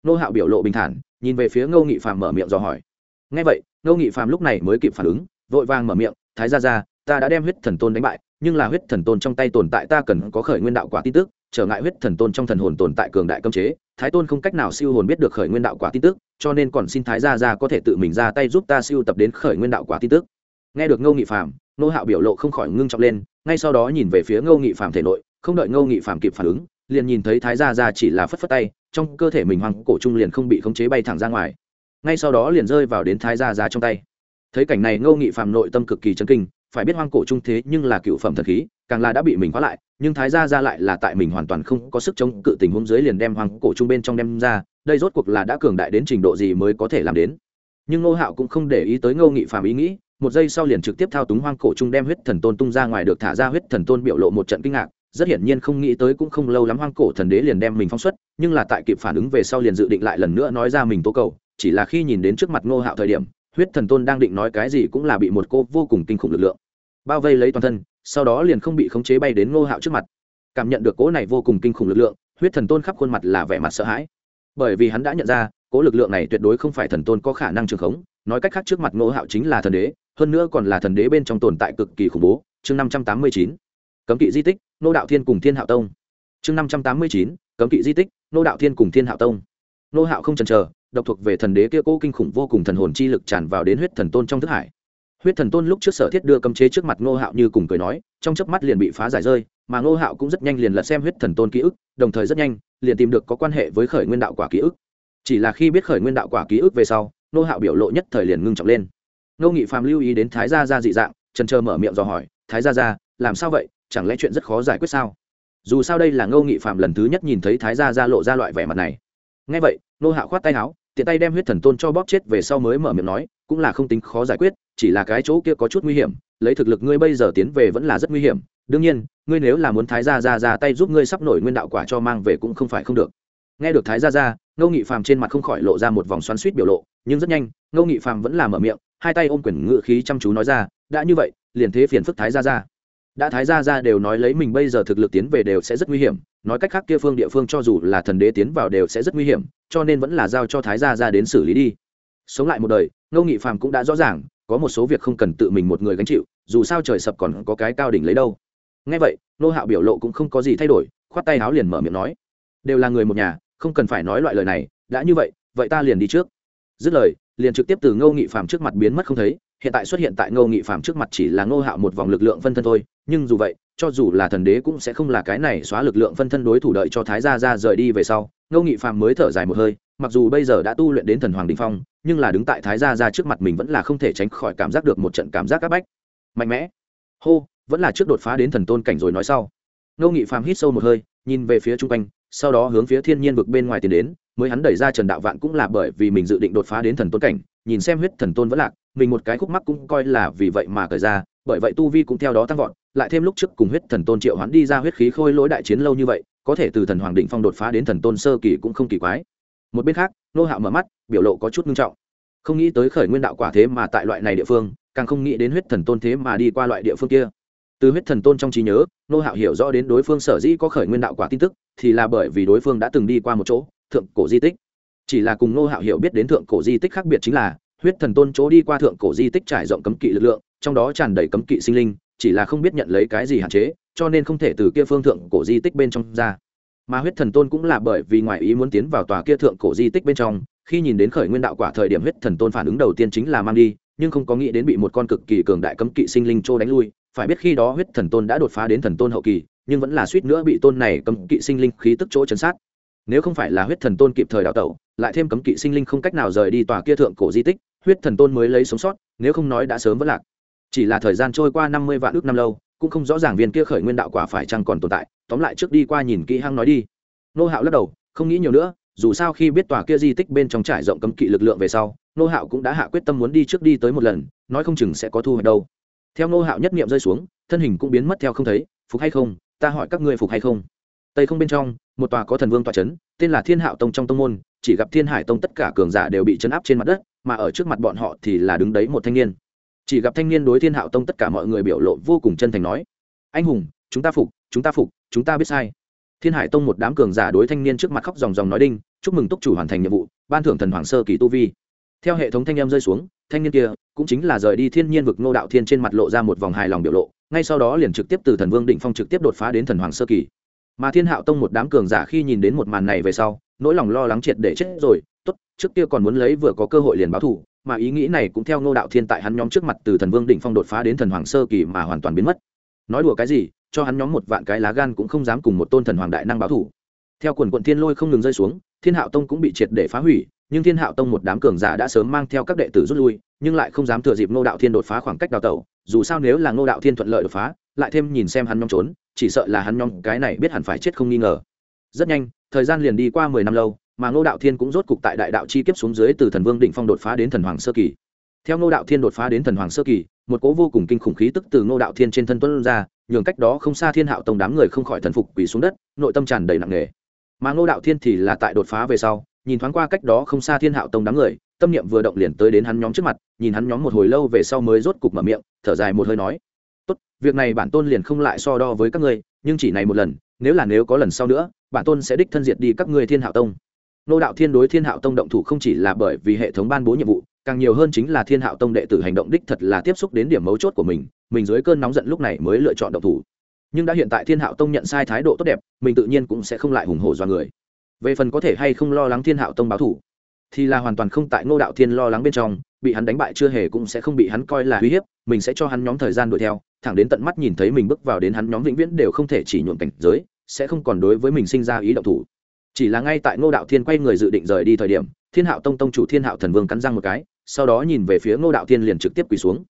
Nô hạo biểu lộ bình thản, nhìn về phía ngô nghị phàm mở miệng dò hỏi. Ngay vậy, ngô nghị phàm lúc này mới kịp phản ứng, vội vàng mở miệng, thái gia gia, ta đã đem huyết thần tôn đánh bại, nhưng là huyết thần tôn trong tay tồn tại ta cần có khởi nguyên đạo quả tin tức, trở ngại huyết thần tôn trong thần hồn tồn tại cường đại cấm chế thái tôn không cách nào siêu hồn biết được khởi nguyên đạo quả tin tức, cho nên còn xin thái gia gia có thể tự mình ra tay giúp ta siêu tập đến khởi nguyên đạo quả tin tức. Nghe được ngô nghị phạm nô hạo biểu lộ không khỏi ngưng trọng lên, ngay sau đó nhìn về phía ngô nghị phạm thể nội, không đợi ngô nghị phạm kịp phản ứng, liền nhìn thấy thái gia gia chỉ là phất phất tay, trong cơ thể mình hoàng cổ trung liền không bị khống chế bay thẳng ra ngoài. Ngay sau đó liền rơi vào đến thái gia gia trong tay. Thấy cảnh này, ngô nghị phạm nội tâm cực kỳ chấn kinh phải biết hoang cổ trung thế nhưng là cựu phẩm thần khí, càng là đã bị mình khóa lại, nhưng thái gia ra lại là tại mình hoàn toàn không có sức chống cự tình huống dưới liền đem hoang cổ trung bên trong đem ra, đây rốt cuộc là đã cường đại đến trình độ gì mới có thể làm đến. Nhưng ngô hạo cũng không để ý tới ngô nghị phàm ý nghĩ, một giây sau liền trực tiếp thao túng hoang cổ trung đem huyết thần tôn tung ra ngoài được thả ra huyết thần tôn biểu lộ một trận kinh ngạc, rất hiển nhiên không nghĩ tới cũng không lâu lắm hoang cổ thần đế liền đem mình phóng xuất, nhưng là tại kịp phản ứng về sau liền dự định lại lần nữa nói ra mình tố cầu, chỉ là khi nhìn đến trước mặt ngô hạo thời điểm, huyết thần tôn đang định nói cái gì cũng là bị một cô vô cùng kinh khủng lực lượng bao vây lấy toàn thân, sau đó liền không bị khống chế bay đến ngô hạo trước mặt. Cảm nhận được cỗ này vô cùng kinh khủng lực lượng, huyết thần tôn khắp khuôn mặt là vẻ mặt sợ hãi. Bởi vì hắn đã nhận ra cỗ lực lượng này tuyệt đối không phải thần tôn có khả năng trường khống, nói cách khác trước mặt ngô hạo chính là thần đế, hơn nữa còn là thần đế bên trong tồn tại cực kỳ khủng bố. Chương năm trăm tám mươi chín, cấm kỵ di tích nô đạo thiên cùng thiên hạo tông. Chương năm trăm tám mươi chín, cấm kỵ di tích nô đạo thiên cùng thiên hạo tông. Nô hạo không chần chờ, độc thuộc về thần đế kia cố kinh khủng vô cùng thần hồn chi lực tràn vào đến huyết thần tôn trong thức hải huyết thần tôn lúc trước sở thiết đưa cấm chế trước mặt ngô hạo như cùng cười nói, trong chớp mắt liền bị phá giải rơi, mà ngô hạo cũng rất nhanh liền lật xem huyết thần tôn ký ức, đồng thời rất nhanh liền tìm được có quan hệ với khởi nguyên đạo quả ký ức. Chỉ là khi biết khởi nguyên đạo quả ký ức về sau, ngô hạo biểu lộ nhất thời liền ngưng trọng lên. Ngô nghị phàm lưu ý đến thái gia gia dị dạng trần trơ mở miệng dò hỏi, thái gia gia, làm sao vậy? Chẳng lẽ chuyện rất khó giải quyết sao? Dù sao đây là ngô nghị phàm lần thứ nhất nhìn thấy thái gia gia lộ ra loại vẻ mặt này. Ngay vậy, ngô hạo khoát tay áo tiện tay đem huyết thần tôn cho bóp chết về sau mới mở miệng nói, cũng là không tính khó giải quyết, chỉ là cái chỗ kia có chút nguy hiểm, lấy thực lực ngươi bây giờ tiến về vẫn là rất nguy hiểm. Đương nhiên, ngươi nếu là muốn thái gia ra ra tay giúp ngươi sắp nổi nguyên đạo quả cho mang về cũng không phải không được. Nghe được thái gia ra ngô nghị phàm trên mặt không khỏi lộ ra một vòng xoắn suýt biểu lộ, nhưng rất nhanh, ngô nghị phàm vẫn là mở miệng, hai tay ôm quyền ngự khí chăm chú nói ra, đã như vậy, liền thế phiền phức thái gia ra đã thái gia ra đều nói lấy mình bây giờ thực lực tiến về đều sẽ rất nguy hiểm, nói cách khác kia phương địa phương cho dù là thần đế tiến vào đều sẽ rất nguy hiểm, cho nên vẫn là giao cho thái gia ra đến xử lý đi. Sống lại một đời, ngô nghị phàm cũng đã rõ ràng, có một số việc không cần tự mình một người gánh chịu, dù sao trời sập còn có cái cao đỉnh lấy đâu. Ngay vậy, nô hạo biểu lộ cũng không có gì thay đổi, khoát tay háo liền mở miệng nói, đều là người một nhà, không cần phải nói loại lời này, đã như vậy vậy ta liền đi trước. Dứt lời, liền trực tiếp từ ngô nghị phàm trước mặt biến mất không thấy hiện tại xuất hiện tại ngô nghị phàm trước mặt chỉ là ngô hạo một vòng lực lượng phân thân thôi, nhưng dù vậy, cho dù là thần đế cũng sẽ không là cái này xóa lực lượng phân thân đối thủ đợi cho thái gia ra rời đi về sau, ngô nghị phàm mới thở dài một hơi, mặc dù bây giờ đã tu luyện đến thần hoàng đình phong, nhưng là đứng tại thái gia ra trước mặt mình vẫn là không thể tránh khỏi cảm giác được một trận cảm giác áp bách. Mạnh mẽ. Hô, vẫn là trước đột phá đến thần tôn cảnh rồi nói sau. Ngô nghị phàm hít sâu một hơi, nhìn về phía chung quanh, sau đó hướng phía thiên nhiên vực bên ngoài tiến đến, mới hắn đẩy ra trần đạo vạn cũng là bởi vì mình dự định đột phá đến thần tôn cảnh, nhìn xem huyết thần tôn vẫn lạc mình một cái khúc mắc cũng coi là vì vậy mà cởi ra, bởi vậy tu vi cũng theo đó tăng vọt, lại thêm lúc trước cùng huyết thần tôn triệu hoán đi ra huyết khí khôi lỗi đại chiến lâu như vậy, có thể từ thần hoàng định phong đột phá đến thần tôn sơ kỳ cũng không kỳ quái. Một bên khác, nô hạo mở mắt, biểu lộ có chút nghiêm trọng. Không nghĩ tới khởi nguyên đạo quả thế mà tại loại này địa phương, càng không nghĩ đến huyết thần tôn thế mà đi qua loại địa phương kia. Từ huyết thần tôn trong trí nhớ, nô hạo hiểu rõ đến đối phương sở dĩ có khởi nguyên đạo quả tin tức, thì là bởi vì đối phương đã từng đi qua một chỗ, thượng cổ di tích. Chỉ là cùng nô hạo hiểu biết đến thượng cổ di tích khác biệt chính là huyết thần tôn chỗ đi qua thượng cổ di tích trải rộng cấm kỵ lực lượng, trong đó tràn đầy cấm kỵ sinh linh, chỉ là không biết nhận lấy cái gì hạn chế, cho nên không thể từ kia phương thượng cổ di tích bên trong ra. Mà huyết thần tôn cũng là bởi vì ngoại ý muốn tiến vào tòa kia thượng cổ di tích bên trong, khi nhìn đến khởi nguyên đạo quả thời điểm huyết thần tôn phản ứng đầu tiên chính là mang đi, nhưng không có nghĩ đến bị một con cực kỳ cường đại cấm kỵ sinh linh trô đánh lui, phải biết khi đó huyết thần tôn đã đột phá đến thần tôn hậu kỳ, nhưng vẫn là suýt nữa bị tôn này cấm kỵ sinh linh khí tức chỗ chấn sát nếu không phải là huyết thần tôn kịp thời đào tẩu, lại thêm cấm kỵ sinh linh không cách nào rời đi tòa kia thượng cổ di tích, huyết thần tôn mới lấy sống sót, nếu không nói đã sớm vẫn lạc. Chỉ là thời gian trôi qua năm mươi vạn ước năm lâu, cũng không rõ ràng viên kia khởi nguyên đạo quả phải chăng còn tồn tại, tóm lại trước đi qua nhìn kỹ hăng nói đi. Nô hạo lắc đầu, không nghĩ nhiều nữa, dù sao khi biết tòa kia di tích bên trong trải rộng cấm kỵ lực lượng về sau, nô hạo cũng đã hạ quyết tâm muốn đi trước đi tới một lần, nói không chừng sẽ có thu hoạch đâu. Theo nô hạo nhất nghiệm rơi xuống, thân hình cũng biến mất theo không thấy, phục hay không? Ta hỏi các ngươi phục hay không? Tây không bên trong một tòa có thần vương tòa c h ấ n tên là thiên hạo tông trong tông môn, chỉ gặp thiên hải tông tất cả cường giả đều bị chấn áp trên mặt đất, mà ở trước mặt bọn họ thì là đứng đấy một thanh niên. Chỉ gặp thanh niên đối thiên hạo tông tất cả mọi người biểu lộ vô cùng chân thành nói, anh hùng, chúng ta phục, chúng ta phục, chúng ta biết sai. Thiên hải tông một đám cường giả đối thanh niên trước mặt khóc dòng dòng nói đinh, chúc mừng túc chủ hoàn thành nhiệm vụ, ban thưởng thần hoàng sơ kỳ tu vi. Theo hệ thống thanh em rơi xuống, thanh niên kia cũng chính là rời đi thiên nhiên vực ngô đạo thiên trên mặt lộ ra một vòng hài lòng biểu lộ, ngay sau đó liền trực tiếp từ thần vương định phong trực tiếp đột phá đến thần hoàng sơ kỳ mà thiên hạo tông một đám cường giả khi nhìn đến một màn này về sau, nỗi lòng lo lắng triệt để chết rồi. Tốt, trước kia còn muốn lấy vừa có cơ hội liền báo thù, mà ý nghĩ này cũng theo ngô đạo thiên tại hắn nhóm trước mặt từ thần vương đỉnh phong đột phá đến thần hoàng sơ kỳ mà hoàn toàn biến mất. Nói đùa cái gì, cho hắn nhóm một vạn cái lá gan cũng không dám cùng một tôn thần hoàng đại năng báo thủ theo quần quận thiên lôi không ngừng rơi xuống, thiên hạo tông cũng bị triệt để phá hủy, nhưng thiên hạo tông một đám cường giả đã sớm mang theo các đệ tử rút lui, nhưng lại không dám thừa dịp ngô đạo thiên đột phá khoảng cách đào tẩu. Dù sao nếu là ngô đạo thiên thuận lợi đột phá, lại thêm nhìn xem hắn nhóm trốn chỉ sợ là hắn nhóm cái này biết hẳn phải chết không nghi ngờ. Rất nhanh, thời gian liền đi qua mười năm lâu, mà ngô đạo thiên cũng rốt cục tại đại đạo chi kiếp xuống dưới từ thần vương định phong đột phá đến thần hoàng sơ kỳ. Theo ngô đạo thiên đột phá đến thần hoàng sơ kỳ, một cố vô cùng kinh khủng khí tức từ ngô đạo thiên trên thân tuấn ra, nhường cách đó không xa thiên hạo tông đám người không khỏi thần phục quỳ xuống đất, nội tâm tràn đầy nặng nề. Mà ngô đạo thiên thì là tại đột phá về sau, nhìn thoáng qua cách đó không xa thiên hạo tông đám người, tâm niệm vừa động liền tới đến hắn nhóm trước mặt, nhìn hắn nhóm một hồi lâu về sau mới rốt cục mở miệng, thở dài một hơi nói tốt, việc này bản tôn liền không lại so đo với các ngươi, nhưng chỉ này một lần, nếu là nếu có lần sau nữa, bản tôn sẽ đích thân diệt đi các ngươi thiên hạo tông. Nô đạo thiên đối thiên hạo tông động thủ không chỉ là bởi vì hệ thống ban bố nhiệm vụ, càng nhiều hơn chính là thiên hạo tông đệ tử hành động đích thật là tiếp xúc đến điểm mấu chốt của mình mình dưới cơn nóng giận lúc này mới lựa chọn động thủ. Nhưng đã hiện tại thiên hạo tông nhận sai thái độ tốt đẹp, mình tự nhiên cũng sẽ không lại hùng hổ do người. Về phần có thể hay không lo lắng thiên hạo tông báo thủ, thì là hoàn toàn không tại ngô đạo thiên lo lắng bên trong, bị hắn đánh bại chưa hề cũng sẽ không bị hắn coi là uy hiếp, mình sẽ cho hắn nhóm thời gian đuổi theo thẳng đến tận mắt nhìn thấy mình bước vào đến hắn nhóm vĩnh viễn đều không thể chỉ nhuộm cảnh giới, sẽ không còn đối với mình sinh ra ý động thủ. Chỉ là ngay tại ngô đạo thiên quay người dự định rời đi thời điểm, thiên hạo tông tông chủ thiên hạo thần vương cắn răng một cái, sau đó nhìn về phía ngô đạo thiên liền trực tiếp quỳ xuống.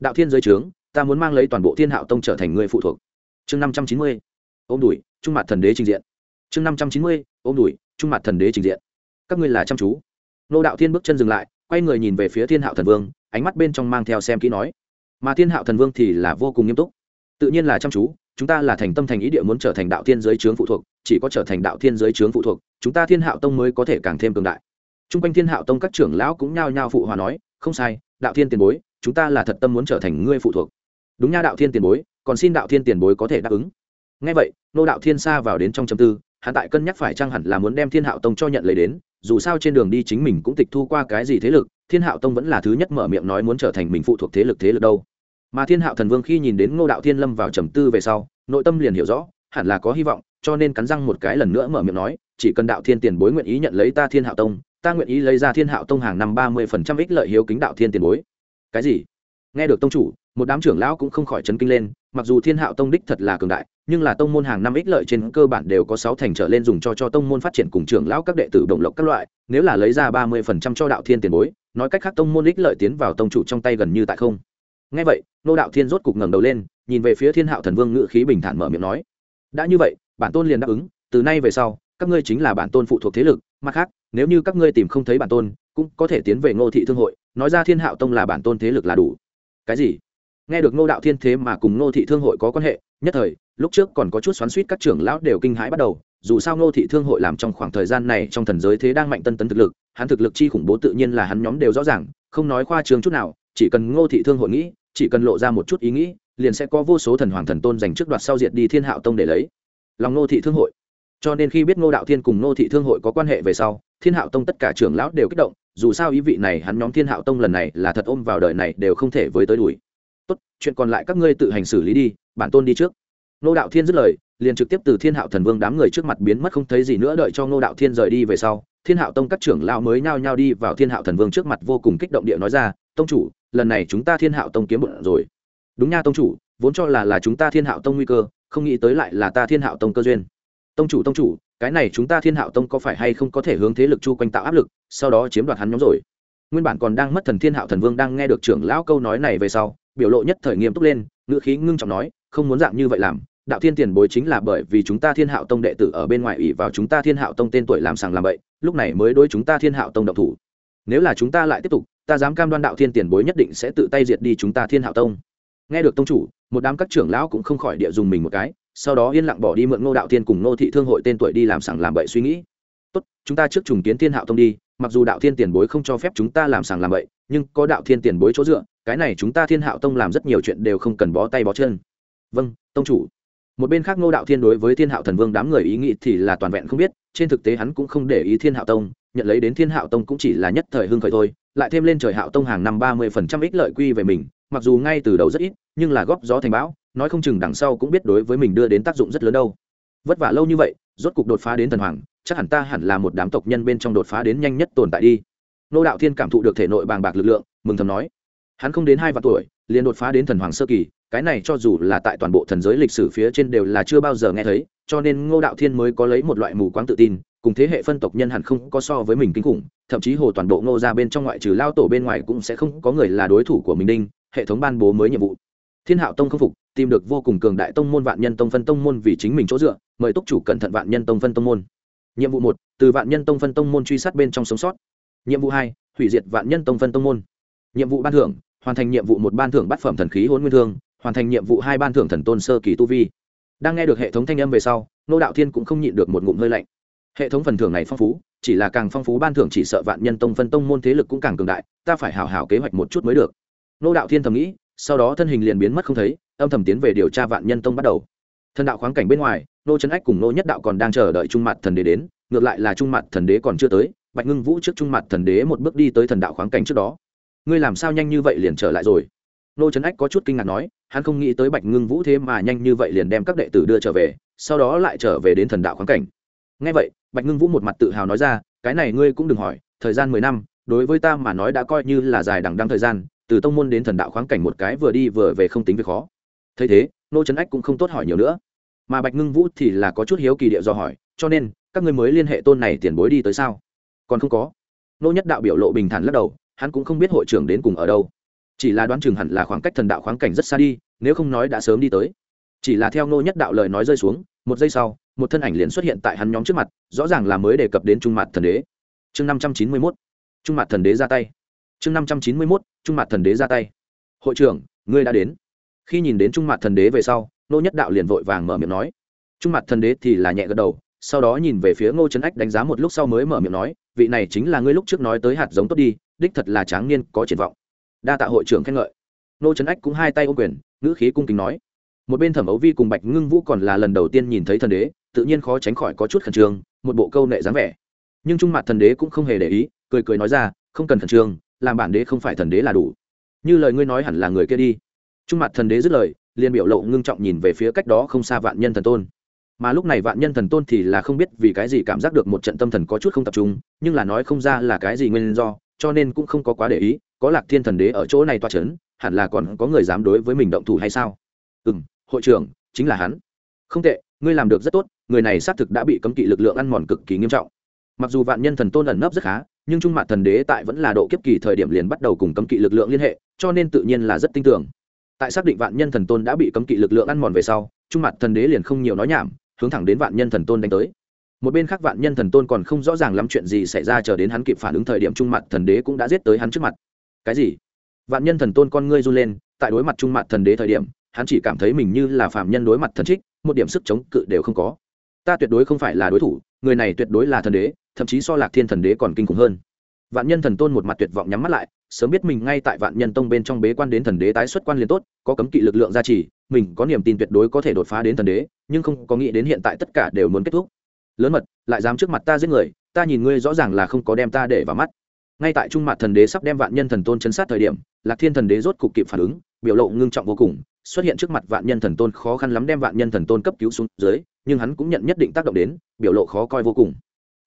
Đạo thiên giới trướng, ta muốn mang lấy toàn bộ thiên hạo tông trở thành người phụ thuộc. Chương năm trăm chín mươi, ôm đùi, trung mặt thần đế trình diện. Chương năm trăm chín mươi, ôm đùi, trung mặt thần đế trình diện. Các ngươi là chăm chú. Ngô đạo thiên bước chân dừng lại, quay người nhìn về phía thiên hạo thần vương, ánh mắt bên trong mang theo xem kỹ nói mà thiên hạo thần vương thì là vô cùng nghiêm túc. Tự nhiên là chăm chú, chúng ta là thành tâm thành ý địa muốn trở thành đạo thiên giới trướng phụ thuộc, chỉ có trở thành đạo thiên giới trướng phụ thuộc, chúng ta thiên hạo tông mới có thể càng thêm cường đại. T r u n g quanh thiên hạo tông các trưởng lão cũng nhao nhao phụ hòa nói, không sai, đạo thiên tiền bối, chúng ta là thật tâm muốn trở thành ngươi phụ thuộc. Đúng nha đạo thiên tiền bối, còn xin đạo thiên tiền bối có thể đáp ứng. Ngay vậy, nô đạo thiên xa vào đến trong châm tư hạ tại cân nhắc phải chăng hẳn là muốn đem thiên hạo tông cho nhận lấy đến, dù sao trên đường đi chính mình cũng tịch thu qua cái gì thế lực thiên hạo tông vẫn là thứ nhất mở miệng nói muốn trở thành mình phụ thuộc thế lực thế lực đâu. Mà thiên hạo thần vương khi nhìn đến ngô đạo thiên lâm vào trầm tư về sau, nội tâm liền hiểu rõ, hẳn là có hy vọng, cho nên cắn răng một cái lần nữa mở miệng nói, chỉ cần đạo thiên tiền bối nguyện ý nhận lấy ta thiên hạo tông, ta nguyện ý lấy ra thiên hạo tông hàng năm ba mươi phần trăm ích lợi hiếu kính đạo thiên tiền bối. Cái gì? Nghe được tông chủ một đám trưởng lão cũng không khỏi chấn kinh lên, mặc dù thiên hạo tông đích thật là cường đại, nhưng là tông môn hàng năm ích lợi trên cơ bản đều có sáu thành trở lên dùng cho cho tông môn phát triển cùng trưởng lão các đệ tử đồng lộc các loại, nếu là lấy ra ba mươi phần trăm cho đạo thiên tiền bối, nói cách khác tông môn ích lợi tiến vào tông chủ trong tay gần như tại không. Nghe vậy, nô đạo thiên rốt cục ngẩng đầu lên, nhìn về phía thiên hạo thần vương ngự khí bình thản mở miệng nói, đã như vậy, bản tôn liền đáp ứng, từ nay về sau, các ngươi chính là bản tôn phụ thuộc thế lực, mặt khác, nếu như các ngươi tìm không thấy bản tôn, cũng có thể tiến về ngô thị thương hội, nói ra thiên hạo tông là bản tôn thế lực là đủ. Cái gì? Nghe được ngô đạo thiên thế mà cùng ngô thị thương hội có quan hệ, nhất thời, lúc trước còn có chút xoắn suýt các trưởng lão đều kinh hãi bắt đầu, dù sao ngô thị thương hội làm trong khoảng thời gian này trong thần giới thế đang mạnh tân tấn thực lực, hắn thực lực chi khủng bố tự nhiên là hắn nhóm đều rõ ràng, không nói khoa trường chút nào, chỉ cần ngô thị thương hội nghĩ, chỉ cần lộ ra một chút ý nghĩ, liền sẽ có vô số thần hoàng thần tôn dành trước đoạt sau diệt đi thiên hạo tông để lấy. Lòng ngô thị thương hội. Cho nên khi biết ngô đạo thiên cùng ngô thị thương hội có quan hệ về sau, thiên hạo tông tất cả trưởng lão đều kích động, dù sao ý vị này hắn nhóm thiên hạo tông lần này là thật ôm vào đời này đều không thể với tới đuổi tốt, chuyện còn lại các ngươi tự hành xử lý đi, bản tôn đi trước. Nô đạo thiên dứt lời, liền trực tiếp từ thiên hạo thần vương đám người trước mặt biến mất không thấy gì nữa, đợi cho nô đạo thiên rời đi về sau, thiên hạo tông các trưởng lão mới nhao nhao đi vào thiên hạo thần vương trước mặt vô cùng kích động địa nói ra, tông chủ, lần này chúng ta thiên hạo tông kiếm bụng rồi. Đúng nha, tông chủ, vốn cho là là chúng ta thiên hạo tông nguy cơ, không nghĩ tới lại là ta thiên hạo tông cơ duyên. Tông chủ tông chủ, cái này chúng ta thiên hạo tông có phải hay không có thể hướng thế lực chu quanh tạo áp lực, sau đó chiếm đoạt hắn nhóm rồi? Nguyên bản còn đang mất thần thiên hạo thần vương đang nghe được trưởng lão câu nói này về sau biểu lộ nhất thời nghiêm túc lên, ngữ khí ngưng trọng nói, không muốn dạng như vậy làm, đạo thiên tiền bối chính là bởi vì chúng ta thiên hạo tông đệ tử ở bên ngoài ủy vào chúng ta thiên hạo tông tên tuổi làm sàng làm bậy, lúc này mới đối chúng ta thiên hạo tông động thủ. Nếu là chúng ta lại tiếp tục, ta dám cam đoan đạo thiên tiền bối nhất định sẽ tự tay diệt đi chúng ta thiên hạo tông. Nghe được tông chủ, một đám các trưởng lão cũng không khỏi địa dùng mình một cái, sau đó yên lặng bỏ đi mượn ngô đạo thiên cùng ngô thị thương hội tên tuổi đi làm sàng làm bậy suy nghĩ. Tốt, chúng ta trước trùng kiến thiên hạo tông đi, mặc dù đạo thiên tiền bối không cho phép chúng ta làm sàng làm bậy, nhưng có đạo thiên tiền bối chỗ dựa cái này chúng ta thiên hạo tông làm rất nhiều chuyện đều không cần bó tay bó chân. Vâng tông chủ. Một bên khác ngô đạo thiên đối với thiên hạo thần vương đám người ý nghĩ thì là toàn vẹn không biết, trên thực tế hắn cũng không để ý thiên hạo tông, nhận lấy đến thiên hạo tông cũng chỉ là nhất thời hưng khởi thôi, lại thêm lên trời hạo tông hàng năm ba mươi phần trăm ích lợi quy về mình, mặc dù ngay từ đầu rất ít, nhưng là góp gió thành bão, nói không chừng đằng sau cũng biết đối với mình đưa đến tác dụng rất lớn đâu. Vất vả lâu như vậy, rốt cục đột phá đến thần hoàng, chắc hẳn ta hẳn là một đám tộc nhân bên trong đột phá đến nhanh nhất tồn tại đi. Nô đạo thiên cảm thụ được thể nội bàng bạc lực lượng, mừng thầm nói hắn không đến hai vạn tuổi, liền đột phá đến thần hoàng sơ kỳ, cái này cho dù là tại toàn bộ thần giới lịch sử phía trên đều là chưa bao giờ nghe thấy, cho nên ngô đạo thiên mới có lấy một loại mù quáng tự tin, cùng thế hệ phân tộc nhân hẳn không có so với mình kinh khủng, thậm chí hồ toàn bộ ngô ra bên trong ngoại trừ lao tổ bên ngoài cũng sẽ không có người là đối thủ của mình đinh, hệ thống ban bố mới nhiệm vụ. Thiên hạo tông không phục, tìm được vô cùng cường đại tông môn vạn nhân tông phân tông môn vì chính mình chỗ dựa, mời túc chủ cẩn thận vạn nhân tông phân tông môn. Nhiệm vụ một, từ vạn nhân tông phân tông môn truy sát bên trong sống sót. Nhiệm vụ hai, hủy diệt vạn nhân tông phân tông môn. Nhiệm vụ ban thưởng hoàn thành nhiệm vụ một ban thưởng bát phẩm thần khí hôn nguyên thương, hoàn thành nhiệm vụ hai ban thưởng thần tôn sơ kỳ tu vi. Đang nghe được hệ thống thanh âm về sau nô đạo thiên cũng không nhịn được một ngụm hơi lạnh. Hệ thống phần thưởng này phong phú, chỉ là càng phong phú ban thưởng chỉ sợ vạn nhân tông phân tông môn thế lực cũng càng cường đại, ta phải hảo hảo kế hoạch một chút mới được. Nô đạo thiên thầm nghĩ, sau đó thân hình liền biến mất không thấy, âm thầm tiến về điều tra vạn nhân tông bắt đầu. Thần đạo khoáng cảnh bên ngoài nô trấn ách cùng nô nhất đạo còn đang chờ đợi trung mặt thần đế đến, ngược lại là trung mặt thần đế còn chưa tới, bạch ngưng vũ trước trung mặt thần đế một bước đi tới thần đạo khoáng cảnh trước đó ngươi làm sao nhanh như vậy liền trở lại rồi? Nô trấn ách có chút kinh ngạc nói, hắn không nghĩ tới bạch ngưng vũ thế mà nhanh như vậy liền đem các đệ tử đưa trở về, sau đó lại trở về đến thần đạo khoáng cảnh. Ngay vậy, bạch ngưng vũ một mặt tự hào nói ra, cái này ngươi cũng đừng hỏi, thời gian mười năm, đối với ta mà nói đã coi như là dài đằng đăng thời gian, từ tông môn đến thần đạo khoáng cảnh một cái vừa đi vừa về không tính việc khó. Thấy thế, nô trấn ách cũng không tốt hỏi nhiều nữa. Mà bạch ngưng vũ thì là có chút hiếu kỳ địa do hỏi, cho nên, các ngươi mới liên hệ tôn này tiền bối đi tới sao? Còn không có. Nô nhất đạo biểu lộ bình thản lắc đầu hắn cũng không biết hội trưởng đến cùng ở đâu. Chỉ là đoán chừng hẳn là khoảng cách thần đạo khoáng cảnh rất xa đi, nếu không nói đã sớm đi tới. Chỉ là theo nô nhất đạo lời nói rơi xuống, một giây sau, một thân ảnh liền xuất hiện tại hắn nhóm trước mặt, rõ ràng là mới đề cập đến trung mặt thần đế. Chương năm trăm chín mươi mốt, trung mặt thần đế ra tay. Chương năm trăm chín mươi mốt, trung mặt thần đế ra tay. Hội trưởng, ngươi đã đến. Khi nhìn đến trung mặt thần đế về sau nô nhất đạo liền vội vàng mở miệng nói. Trung mặt thần đế thì là nhẹ gật đầu, sau đó nhìn về phía ngô trấn ách đánh giá một lúc sau mới mở miệng nói, vị này chính là ngươi lúc trước nói tới hạt giống tốt đi đích thật là tráng niên, có triển vọng. Đa tạ hội trưởng khen ngợi. Nô trấn ách cũng hai tay ô quyền, ngữ khí cung kính nói. Một bên thẩm ấu vi cùng bạch ngưng vũ còn là lần đầu tiên nhìn thấy thần đế, tự nhiên khó tránh khỏi có chút khẩn trương, một bộ câu nệ dáng vẻ. Nhưng trung mặt thần đế cũng không hề để ý, cười cười nói ra, không cần khẩn trương, làm bản đế không phải thần đế là đủ. Như lời ngươi nói hẳn là người kia đi. Trung mặt thần đế dứt lời, liền biểu lộ ngưng trọng nhìn về phía cách đó không xa vạn nhân thần tôn. Mà lúc này vạn nhân thần tôn thì là không biết vì cái gì cảm giác được một trận tâm thần có chút không tập trung, nhưng là nói không ra là cái gì nguyên do cho nên cũng không có quá để ý, có lạc thiên thần đế ở chỗ này toa c h ấ n hẳn là còn có người dám đối với mình động thủ hay sao? Ừ m hội trưởng, chính là hắn. Không tệ, ngươi làm được rất tốt, người này xác thực đã bị cấm kỵ lực lượng ăn mòn cực kỳ nghiêm trọng. Mặc dù vạn nhân thần tôn ẩn nấp rất khá, nhưng trung mặt thần đế tại vẫn là độ kiếp kỳ thời điểm liền bắt đầu cùng cấm kỵ lực lượng liên hệ, cho nên tự nhiên là rất tin tưởng. Tại xác định vạn nhân thần tôn đã bị cấm kỵ lực lượng ăn mòn về sau, trung mặt thần đế liền không nhiều nói nhảm, hướng thẳng đến vạn nhân thần tôn đánh tới một bên khác vạn nhân thần tôn còn không rõ ràng lắm chuyện gì xảy ra chờ đến hắn kịp phản ứng thời điểm trung mặt thần đế cũng đã giết tới hắn trước mặt. Cái gì? Vạn nhân thần tôn con ngươi run lên, tại đối mặt trung mặt thần đế thời điểm, hắn chỉ cảm thấy mình như là phạm nhân đối mặt thần trích, một điểm sức chống cự đều không có. Ta tuyệt đối không phải là đối thủ, người này tuyệt đối là thần đế, thậm chí so lạc thiên thần đế còn kinh khủng hơn. Vạn nhân thần tôn một mặt tuyệt vọng nhắm mắt lại, sớm biết mình ngay tại vạn nhân tông bên trong bế quan đến thần đế tái xuất quan liền tốt, có cấm kỵ lực lượng gia trì, mình có niềm tin tuyệt đối có thể đột phá đến thần đế, nhưng không có nghĩ đến hiện tại tất cả đều muốn kết thúc lớn mật, lại dám trước mặt ta giết người, ta nhìn ngươi rõ ràng là không có đem ta để vào mắt. Ngay tại trung mặt thần đế sắp đem vạn nhân thần tôn chấn sát thời điểm, lạc thiên thần đế rốt cục kịp phản ứng, biểu lộ ngưng trọng vô cùng, xuất hiện trước mặt vạn nhân thần tôn khó khăn lắm đem vạn nhân thần tôn cấp cứu xuống dưới, nhưng hắn cũng nhận nhất định tác động đến, biểu lộ khó coi vô cùng.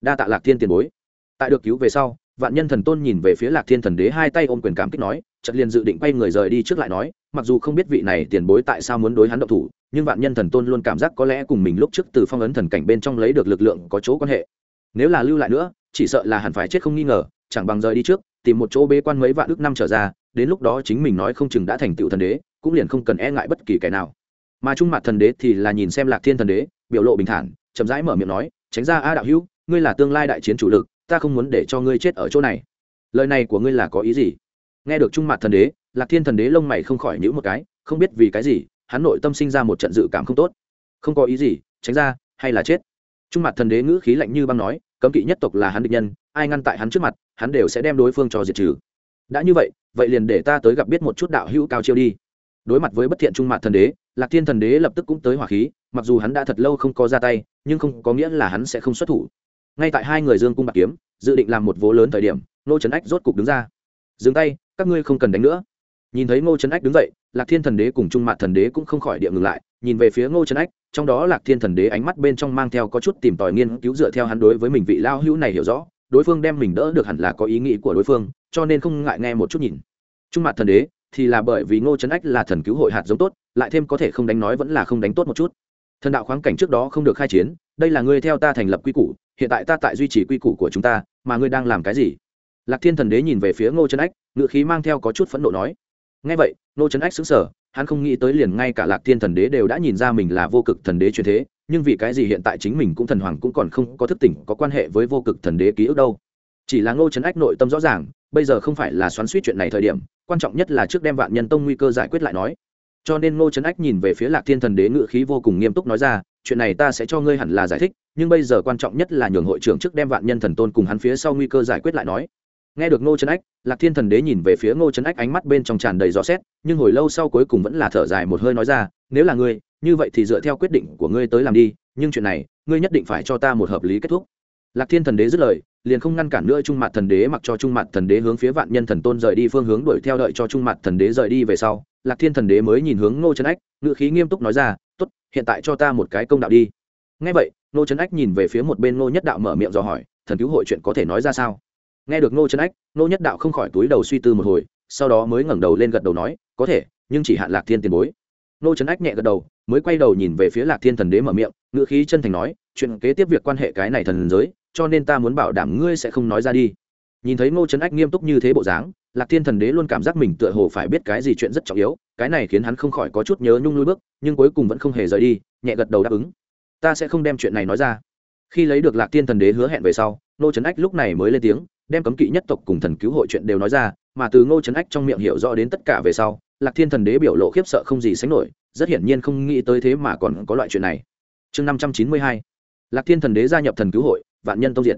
Đa tạ lạc thiên tiền bối. Tại được cứu về sau, vạn nhân thần tôn nhìn về phía lạc thiên thần đế hai tay ôm quyền cảm kích nói chợt liền dự định quay người rời đi trước lại nói, mặc dù không biết vị này tiền bối tại sao muốn đối hắn động thủ, nhưng vạn nhân thần tôn luôn cảm giác có lẽ cùng mình lúc trước từ phong ấn thần cảnh bên trong lấy được lực lượng có chỗ quan hệ. Nếu là lưu lại nữa, chỉ sợ là hẳn phải chết không nghi ngờ, chẳng bằng rời đi trước, tìm một chỗ bế quan mấy vạn ước năm trở ra, đến lúc đó chính mình nói không chừng đã thành tựu thần đế, cũng liền không cần e ngại bất kỳ kẻ nào. Mà trung mặt thần đế thì là nhìn xem lạc thiên thần đế, biểu lộ bình thản, chậm rãi mở miệng nói, tránh ra a đạo hữu, ngươi là tương lai đại chiến chủ lực, ta không muốn để cho ngươi chết ở chỗ này. Lời này của ngươi là có ý gì? Nghe được trung mặt thần đế, lạc thiên thần đế lông mày không khỏi nhữ một cái, không biết vì cái gì, hắn nội tâm sinh ra một trận dự cảm không tốt. Không có ý gì, tránh ra, hay là chết? Trung mặt thần đế ngữ khí lạnh như băng nói, cấm kỵ nhất tộc là hắn địch nhân, ai ngăn tại hắn trước mặt, hắn đều sẽ đem đối phương cho diệt trừ. Đã như vậy vậy liền để ta tới gặp biết một chút đạo hữu cao chiêu đi. Đối mặt với bất thiện trung mặt thần đế, lạc thiên thần đế lập tức cũng tới hỏa khí, mặc dù hắn đã thật lâu không có ra tay, nhưng không có nghĩa là hắn sẽ không xuất thủ. Ngay tại hai người dương cung bạc kiếm, dự định làm một vố lớn thời điểm, nô trấn ách rốt cục đứng ra dừng tay, các ngươi không cần đánh nữa. Nhìn thấy ngô trấn ách đứng dậy, lạc thiên thần đế cùng trung Mạn thần đế cũng không khỏi địa ngừng lại, nhìn về phía ngô trấn ách, trong đó lạc thiên thần đế ánh mắt bên trong mang theo có chút tìm tòi nghiên cứu dựa theo hắn đối với mình vị lao hữu này hiểu rõ, đối phương đem mình đỡ được hẳn là có ý nghĩ của đối phương, cho nên không ngại nghe một chút nhìn. Trung Mạn thần đế, thì là bởi vì ngô trấn ách là thần cứu hội hạt giống tốt, lại thêm có thể không đánh nói vẫn là không đánh tốt một chút. Thần đạo khoáng cảnh trước đó không được khai chiến, đây là ngươi theo ta thành lập quy củ, hiện tại ta tại duy trì quy củ của chúng ta, mà ngươi đang làm cái gì? Lạc thiên thần đế nhìn về phía ngô trấn ách ngự khí mang theo có chút phẫn nộ nói. Ngay vậy, ngô trấn ách xứng sở hắn không nghĩ tới liền ngay cả lạc thiên thần đế đều đã nhìn ra mình là vô cực thần đế truyền thế, nhưng vì cái gì hiện tại chính mình cũng thần hoàng cũng còn không có thức tỉnh, có quan hệ với vô cực thần đế ký ức đâu. Chỉ là ngô trấn ách nội tâm rõ ràng, bây giờ không phải là xoắn suýt chuyện này thời điểm, quan trọng nhất là trước đem vạn nhân tông nguy cơ giải quyết lại nói. Cho nên ngô trấn ách nhìn về phía lạc thiên thần đế ngự khí vô cùng nghiêm túc nói ra, chuyện này ta sẽ cho ngươi hẳn là giải thích, nhưng bây giờ quan trọng nhất là nhường hội trưởng trước đem vạn nhân thần tôn cùng hắn phía sau nguy cơ giải quyết lại nói nghe được ngô trấn ách, lạc thiên thần đế nhìn về phía ngô trấn ách ánh mắt bên trong tràn đầy rõ xét, nhưng hồi lâu sau cuối cùng vẫn là thở dài một hơi nói ra, nếu là ngươi, như vậy thì dựa theo quyết định của ngươi tới làm đi, nhưng chuyện này, ngươi nhất định phải cho ta một hợp lý kết thúc. Lạc thiên thần đế dứt lời, liền không ngăn cản nữa trung mặt thần đế mặc cho trung mặt thần đế hướng phía vạn nhân thần tôn rời đi phương hướng đuổi theo đợi cho trung mặt thần đế rời đi về sau, lạc thiên thần đế mới nhìn hướng ngô trấn ách ngự khí nghiêm túc nói ra t ố t hiện tại cho ta một cái công đạo đi. Ngay vậy, ngô trấn ách nhìn về phía một bên ngô nhất đạo mở miệng dò hỏi, thần cứu hội chuyện có thể nói ra sao? Nghe được ngô trấn ách, ngô nhất đạo không khỏi túi đầu suy tư một hồi, sau đó mới ngẩng đầu lên gật đầu nói, có thể, nhưng chỉ hạn lạc thiên tiền bối. Ngô trấn ách nhẹ gật đầu, mới quay đầu nhìn về phía lạc thiên thần đế mở miệng ngựa khí chân thành nói, chuyện kế tiếp việc quan hệ cái này thần giới, cho nên ta muốn bảo đảm ngươi sẽ không nói ra đi. Nhìn thấy ngô trấn ách nghiêm túc như thế bộ dáng, lạc thiên thần đế luôn cảm giác mình tựa hồ phải biết cái gì chuyện rất trọng yếu, cái này khiến hắn không khỏi có chút nhớ nhung lui bước, nhưng cuối cùng vẫn không hề rời đi, nhẹ gật đầu đáp ứng. Ta sẽ không đem chuyện này nói ra. Khi lấy được lạc thiên thần đế hứa hẹn về sau, ngô trấn ách lúc này mới lên tiếng đem cấm kỵ nhất tộc cùng thần cứu hội chuyện đều nói ra, mà từ ngô trấn ách trong miệng hiểu rõ đến tất cả về sau, lạc thiên thần đế biểu lộ khiếp sợ không gì sánh nổi, rất hiển nhiên không nghĩ tới thế mà còn có loại chuyện này. Chương năm trăm chín mươi hai, lạc thiên thần đế gia nhập thần cứu hội, vạn nhân tông diện.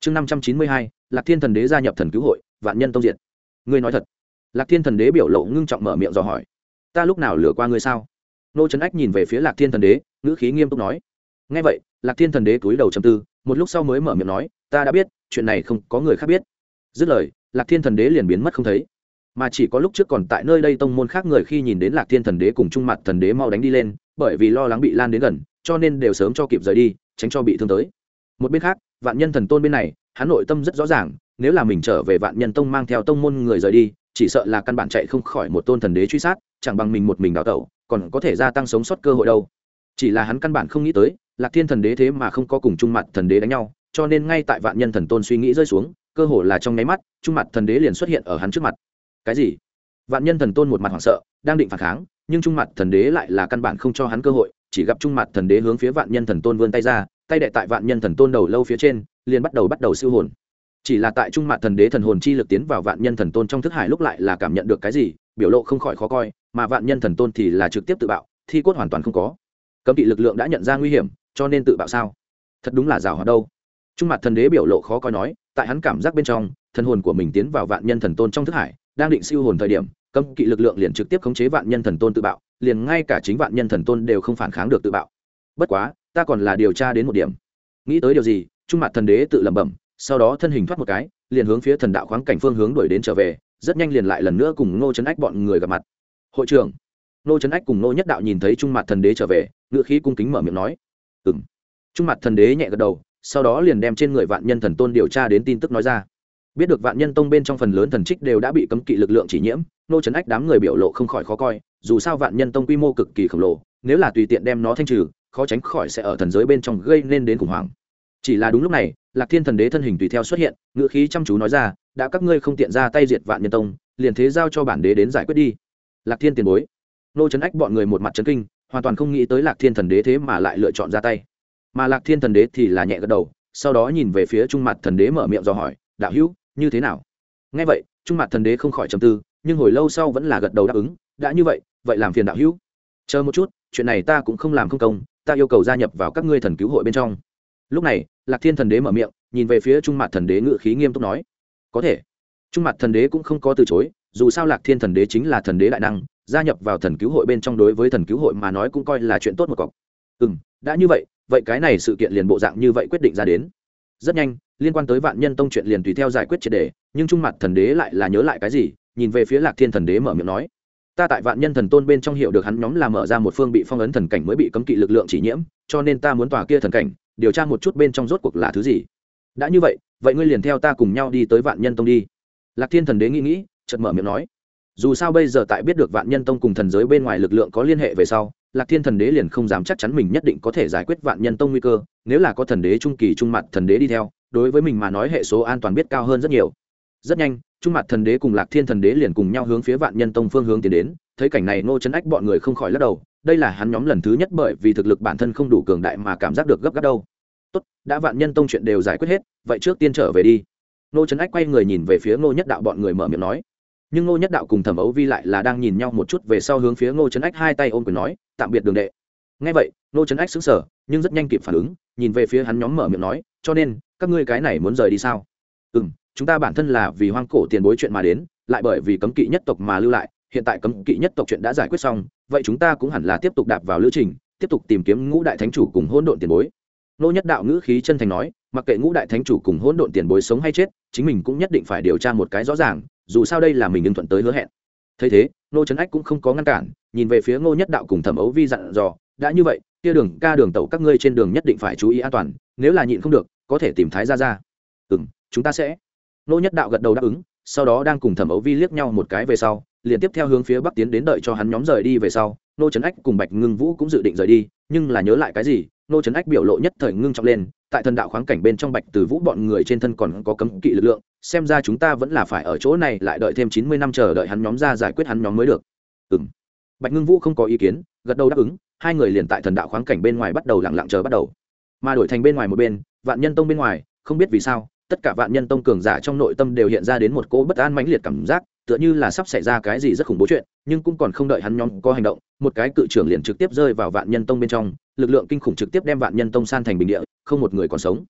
chương năm trăm chín mươi hai, lạc thiên thần đế gia nhập thần cứu hội, vạn nhân tông diện. ngươi nói thật. Lạc thiên thần đế biểu lộ ngưng trọng mở miệng dò hỏi. Ta lúc nào lừa qua ngươi sao? Nô trấn ách nhìn về phía lạc thiên thần đế, ngữ khí nghiêm túc nói. Ngay vậy, lạc thiên thần đế cúi đầu chầm tư, một lúc sau mới mở miệng nói, ta đã biết chuyện này không có người khác biết. Dứt lời, lạc thiên thần đế liền biến mất không thấy. Mà chỉ có lúc trước còn tại nơi đây tông môn khác người khi nhìn đến lạc thiên thần đế cùng trung mặt thần đế mau đánh đi lên, bởi vì lo lắng bị lan đến gần, cho nên đều sớm cho kịp rời đi, tránh cho bị thương tới. Một bên khác, vạn nhân thần tôn bên này, hắn nội tâm rất rõ ràng, nếu là mình trở về vạn nhân tông mang theo tông môn người rời đi, chỉ sợ là căn bản chạy không khỏi một tôn thần đế truy sát, chẳng bằng mình một mình đào tẩu, còn có thể gia tăng sống sót cơ hội đâu. Chỉ là hắn căn bản không nghĩ tới, lạc thiên thần đế thế mà không có cùng trung mặt thần đế đánh nhau cho nên ngay tại vạn nhân thần tôn suy nghĩ rơi xuống, cơ hồ là trong nháy mắt, trung mặt thần đế liền xuất hiện ở hắn trước mặt. Cái gì? Vạn nhân thần tôn một mặt hoảng sợ, đang định phản kháng, nhưng trung mặt thần đế lại là căn bản không cho hắn cơ hội, chỉ gặp trung mặt thần đế hướng phía vạn nhân thần tôn vươn tay ra, tay đệ tại vạn nhân thần tôn đầu lâu phía trên, liền bắt đầu bắt đầu siêu hồn. Chỉ là tại trung mặt thần đế thần hồn chi lực tiến vào vạn nhân thần tôn trong thức hải lúc lại là cảm nhận được cái gì, biểu lộ không khỏi khó coi, mà vạn nhân thần tôn thì là trực tiếp tự bạo, thi cốt hoàn toàn không có. Cấm kỵ lực lượng đã nhận ra nguy hiểm, cho nên tự bạo sao? Thật đúng là rào hoạt đâu trung mặt thần đế biểu lộ khó coi nói, tại hắn cảm giác bên trong, thần hồn của mình tiến vào vạn nhân thần tôn trong thức hải, đang định siêu hồn thời điểm, cấm kỵ lực lượng liền trực tiếp khống chế vạn nhân thần tôn tự bạo, liền ngay cả chính vạn nhân thần tôn đều không phản kháng được tự bạo. Bất quá, ta còn là điều tra đến một điểm. Nghĩ tới điều gì, trung mặt thần đế tự lẩm bẩm, sau đó thân hình thoát một cái, liền hướng phía thần đạo khoáng cảnh phương hướng đuổi đến trở về, rất nhanh liền lại lần nữa cùng ngô trấn ách bọn người gặp mặt. Hội trưởng, ngô trấn ách cùng ngô nhất đạo nhìn thấy trung mặt thần đế trở về ngựa khí cung kính mở miệng nói ừ m trung mặt thần đế nhẹ gật đầu sau đó liền đem trên người vạn nhân thần tôn điều tra đến tin tức nói ra. Biết được vạn nhân tông bên trong phần lớn thần trích đều đã bị cấm kỵ lực lượng chỉ nhiễm, nô trấn ách đám người biểu lộ không khỏi khó coi, dù sao vạn nhân tông quy mô cực kỳ khổng lồ, nếu là tùy tiện đem nó thanh trừ, khó tránh khỏi sẽ ở thần giới bên trong gây nên đến khủng hoảng. Chỉ là đúng lúc này, lạc thiên thần đế thân hình tùy theo xuất hiện ngự khí chăm chú nói ra, đã các ngươi không tiện ra tay diệt vạn nhân tông, liền thế giao cho bản đế đến giải quyết đi. Lạc thiên tiền bối. Nô trấn ách bọn người một mặt trấn kinh, hoàn toàn không nghĩ tới lạc thiên thần đế thế mà lại lựa chọn ra tay mà lạc thiên thần đế thì là nhẹ gật đầu, sau đó nhìn về phía trung mặt thần đế mở miệng dò hỏi, đạo hữu, như thế nào? Ngay vậy, trung mặt thần đế không khỏi trầm tư, nhưng hồi lâu sau vẫn là gật đầu đáp ứng, đã như vậy vậy làm phiền đạo hữu. Chờ một chút, chuyện này ta cũng không làm không công, ta yêu cầu gia nhập vào các ngươi thần cứu hội bên trong. Lúc này, lạc thiên thần đế mở miệng, nhìn về phía trung mặt thần đế ngự khí nghiêm túc nói, có thể. Trung mặt thần đế cũng không có từ chối, dù sao lạc thiên thần đế chính là thần đế đại năng, gia nhập vào thần cứu hội bên trong đối với thần cứu hội mà nói cũng coi là chuyện tốt một cọc. Ừ m đã như vậy vậy cái này sự kiện liền bộ dạng như vậy quyết định ra đến. Rất nhanh, liên quan tới vạn nhân tông chuyện liền tùy theo giải quyết triệt đề, nhưng trung mặt thần đế lại là nhớ lại cái gì, nhìn về phía lạc thiên thần đế mở miệng nói, ta tại vạn nhân thần tôn bên trong hiểu được hắn nhóm là mở ra một phương bị phong ấn thần cảnh mới bị cấm kỵ lực lượng chỉ nhiễm, cho nên ta muốn tòa kia thần cảnh, điều tra một chút bên trong rốt cuộc là thứ gì. Đã như vậy vậy ngươi liền theo ta cùng nhau đi tới vạn nhân tông đi. Lạc thiên thần đế nghĩ nghĩ, chợt mở miệng nói, dù sao bây giờ tại biết được vạn nhân tông cùng thần giới bên ngoài lực lượng có liên hệ về sau lạc thiên thần đế liền không dám chắc chắn mình nhất định có thể giải quyết vạn nhân tông nguy cơ, nếu là có thần đế trung kỳ trung mặt thần đế đi theo, đối với mình mà nói hệ số an toàn biết cao hơn rất nhiều. Rất nhanh, trung mặt thần đế cùng lạc thiên thần đế liền cùng nhau hướng phía vạn nhân tông phương hướng tiến đến, thấy cảnh này ngô chấn ách bọn người không khỏi lắc đầu, đây là hắn nhóm lần thứ nhất bởi vì thực lực bản thân không đủ cường đại mà cảm giác được gấp gáp đâu. Tốt, đã vạn nhân tông chuyện đều giải quyết hết, vậy trước tiên trở về đi. Ngô chấn ách quay người nhìn về phía ngô nhất đạo bọn người mở miệng nói. Nhưng ngô nhất đạo cùng thẩm ấu vi lại là đang nhìn nhau một chút về sau hướng phía ngô chấn ách hai tay ôm quyền nói tạm biệt đường đệ. Ngay vậy nô chấn ách xứng sở nhưng rất nhanh kịp phản ứng, nhìn về phía hắn nhóm mở miệng nói, cho nên, các ngươi cái này muốn rời đi sao? Ừ m chúng ta bản thân là vì hoang cổ tiền bối chuyện mà đến, lại bởi vì cấm kỵ nhất tộc mà lưu lại, hiện tại cấm kỵ nhất tộc chuyện đã giải quyết xong, vậy chúng ta cũng hẳn là tiếp tục đạp vào lữ trình, tiếp tục tìm kiếm ngũ đại thánh chủ cùng hỗn độn tiền bối. Nô nhất đạo ngữ khí chân thành nói, mặc kệ ngũ đại thánh chủ cùng hỗn độn tiền bối sống hay chết, chính mình cũng nhất định phải điều tra một cái rõ ràng, dù sao đây là mình ưng thuận tới hứa hẹn. Thấy thế nô trấn ách cũng không có ngăn cản, nhìn về phía ngô nhất đạo cùng thẩm ấu vi dặn dò, đã như vậy, kia đường ca đường tẩu các ngươi trên đường nhất định phải chú ý an toàn, nếu là nhịn không được, có thể tìm thái ra ra. Ừ m chúng ta sẽ. Nô nhất đạo gật đầu đáp ứng, sau đó đang cùng thẩm ấu vi liếc nhau một cái về sau, liền tiếp theo hướng phía bắc tiến đến đợi cho hắn nhóm rời đi về sau nô trấn ách cùng bạch ngưng vũ cũng dự định rời đi nhưng là nhớ lại cái gì nô trấn ách biểu lộ nhất thời ngưng trọng lên, tại thần đạo khoáng cảnh bên trong bạch từ vũ bọn người trên thân còn có cấm kỵ lực lượng, xem ra chúng ta vẫn là phải ở chỗ này lại đợi thêm chín mươi năm chờ đợi hắn nhóm ra giải quyết hắn nhóm mới được. Ừ m bạch ngưng vũ không có ý kiến, gật đầu đáp ứng, hai người liền tại thần đạo khoáng cảnh bên ngoài bắt đầu lặng lặng chờ bắt đầu. Mà đổi thành bên ngoài một bên, vạn nhân tông bên ngoài, không biết vì sao, tất cả vạn nhân tông cường giả trong nội tâm đều hiện ra đến một cỗ bất an mãnh liệt cảm giác, tựa như là sắp xảy ra cái gì rất khủng bố chuyện, nhưng cũng còn không đợi hắn nhóm có hành động một cái cự trưởng liền trực tiếp rơi vào vạn nhân tông bên trong, lực lượng kinh khủng trực tiếp đem vạn nhân tông san thành bình địa, không một người còn sống.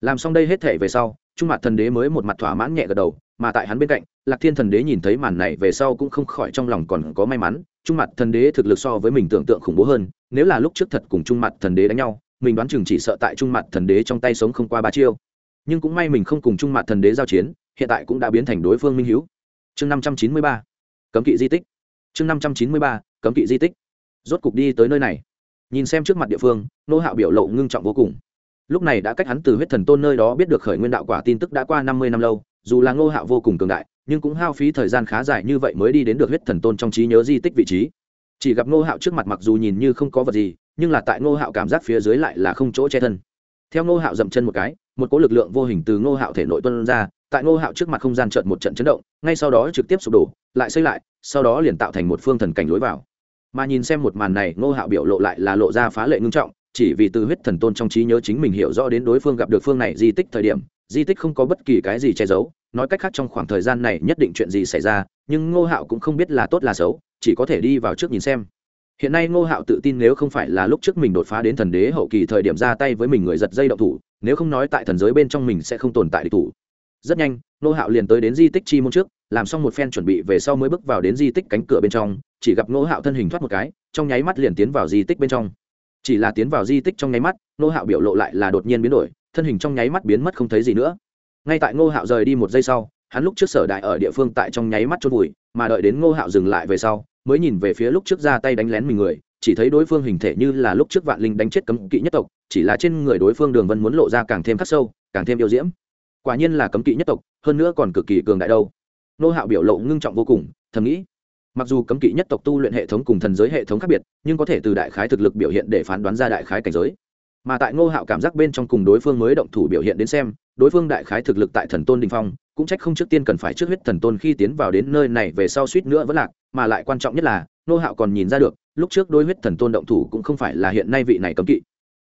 Làm xong đây hết thể về sau, trung mặt thần đế mới một mặt thỏa mãn nhẹ gật đầu, mà tại hắn bên cạnh, lạc thiên thần đế nhìn thấy màn này về sau cũng không khỏi trong lòng còn có may mắn, trung mặt thần đế thực lực so với mình tưởng tượng khủng bố hơn, nếu là lúc trước thật cùng trung mặt thần đế đánh nhau, mình đoán chừng chỉ sợ tại trung mặt thần đế trong tay sống không qua ba chiêu. Nhưng cũng may mình không cùng trung mặt thần đế giao chiến, hiện tại cũng đã biến thành đối phương minh hiếu. Chương năm trăm chín mươi ba, cấm kỵ di tích. Chương năm trăm chín mươi ba cấm kỵ di tích. Rốt cục đi tới nơi này. Nhìn xem trước mặt địa phương, nô hạo biểu lộ ngưng trọng vô cùng. Lúc này đã cách hắn từ huyết thần tôn nơi đó biết được khởi nguyên đạo quả tin tức đã qua năm mươi năm lâu, dù là ngô hạo vô cùng cường đại, nhưng cũng hao phí thời gian khá dài như vậy mới đi đến được huyết thần tôn trong trí nhớ di tích vị trí. Chỉ gặp ngô hạo trước mặt mặc dù nhìn như không có vật gì, nhưng là tại ngô hạo cảm giác phía dưới lại là không chỗ che thân. Theo ngô hạo dậm chân một cái, một cỗ lực lượng vô hình từ ngô hạo thể nội tuân ra, tại ngô hạo trước mặt không gian trợn một trận chấn động, ngay sau đó trực tiếp sụp đổ, lại xây lại, sau đó liền tạo thành một phương thần cảnh lối vào mà nhìn xem một màn này, ngô hạo biểu lộ lại là lộ ra phá lệ ngưng trọng, chỉ vì từ huyết thần tôn trong trí nhớ chính mình hiểu rõ đến đối phương gặp được phương này di tích thời điểm, di tích không có bất kỳ cái gì che giấu, nói cách khác trong khoảng thời gian này nhất định chuyện gì xảy ra, nhưng ngô hạo cũng không biết là tốt là xấu, chỉ có thể đi vào trước nhìn xem. Hiện nay ngô hạo tự tin nếu không phải là lúc trước mình đột phá đến thần đế hậu kỳ thời điểm ra tay với mình người giật dây động thủ, nếu không nói tại thần giới bên trong mình sẽ không tồn tại địch thủ. Rất nhanh, ngô hạo liền tới đến di tích chi môn trước làm xong một phen chuẩn bị về sau mới bước vào đến di tích cánh cửa bên trong, chỉ gặp ngô hạo thân hình thoát một cái, trong nháy mắt liền tiến vào di tích bên trong. Chỉ là tiến vào di tích trong nháy mắt, ngô hạo biểu lộ lại là đột nhiên biến đổi, thân hình trong nháy mắt biến mất không thấy gì nữa. Ngay tại ngô hạo rời đi một giây sau, hắn lúc trước sở đại ở địa phương tại trong nháy mắt chôn vùi, mà đợi đến ngô hạo dừng lại về sau, mới nhìn về phía lúc trước ra tay đánh lén mình người, chỉ thấy đối phương hình thể như là lúc trước vạn linh đánh chết cấm kỵ nhất tộc, chỉ là trên người đối phương đường vân muốn lộ ra càng thêm khắc sâu, càng thêm yêu diễm. Quả nhiên là cấm kỵ nhất tộc, hơn nữa còn cực kỳ cường đại đâu nô hạo biểu lộ ngưng trọng vô cùng, thầm nghĩ, mặc dù cấm kỵ nhất tộc tu luyện hệ thống cùng thần giới hệ thống khác biệt, nhưng có thể từ đại khái thực lực biểu hiện để phán đoán ra đại khái cảnh giới. Mà tại ngô hạo cảm giác bên trong cùng đối phương mới động thủ biểu hiện đến xem, đối phương đại khái thực lực tại thần tôn đình phong, cũng trách không trước tiên cần phải trước huyết thần tôn khi tiến vào đến nơi này về sau suýt nữa vẫn lạc, mà lại quan trọng nhất là, ngô hạo còn nhìn ra được, lúc trước đôi huyết thần tôn động thủ cũng không phải là hiện nay vị này cấm kỵ.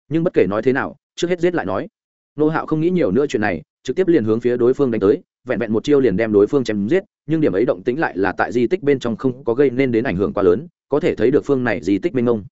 Nhưng bất kể nói thế nào, trước hết giết lại nói. Ngô hạo không nghĩ nhiều nữa chuyện này, trực tiếp liền hướng phía đối phương đánh tới vẹn vẹn một chiêu liền đem đối phương chém giết, nhưng điểm ấy động tĩnh lại là tại di tích bên trong không có gây nên đến ảnh hưởng quá lớn, có thể thấy được phương này di tích mênh mông.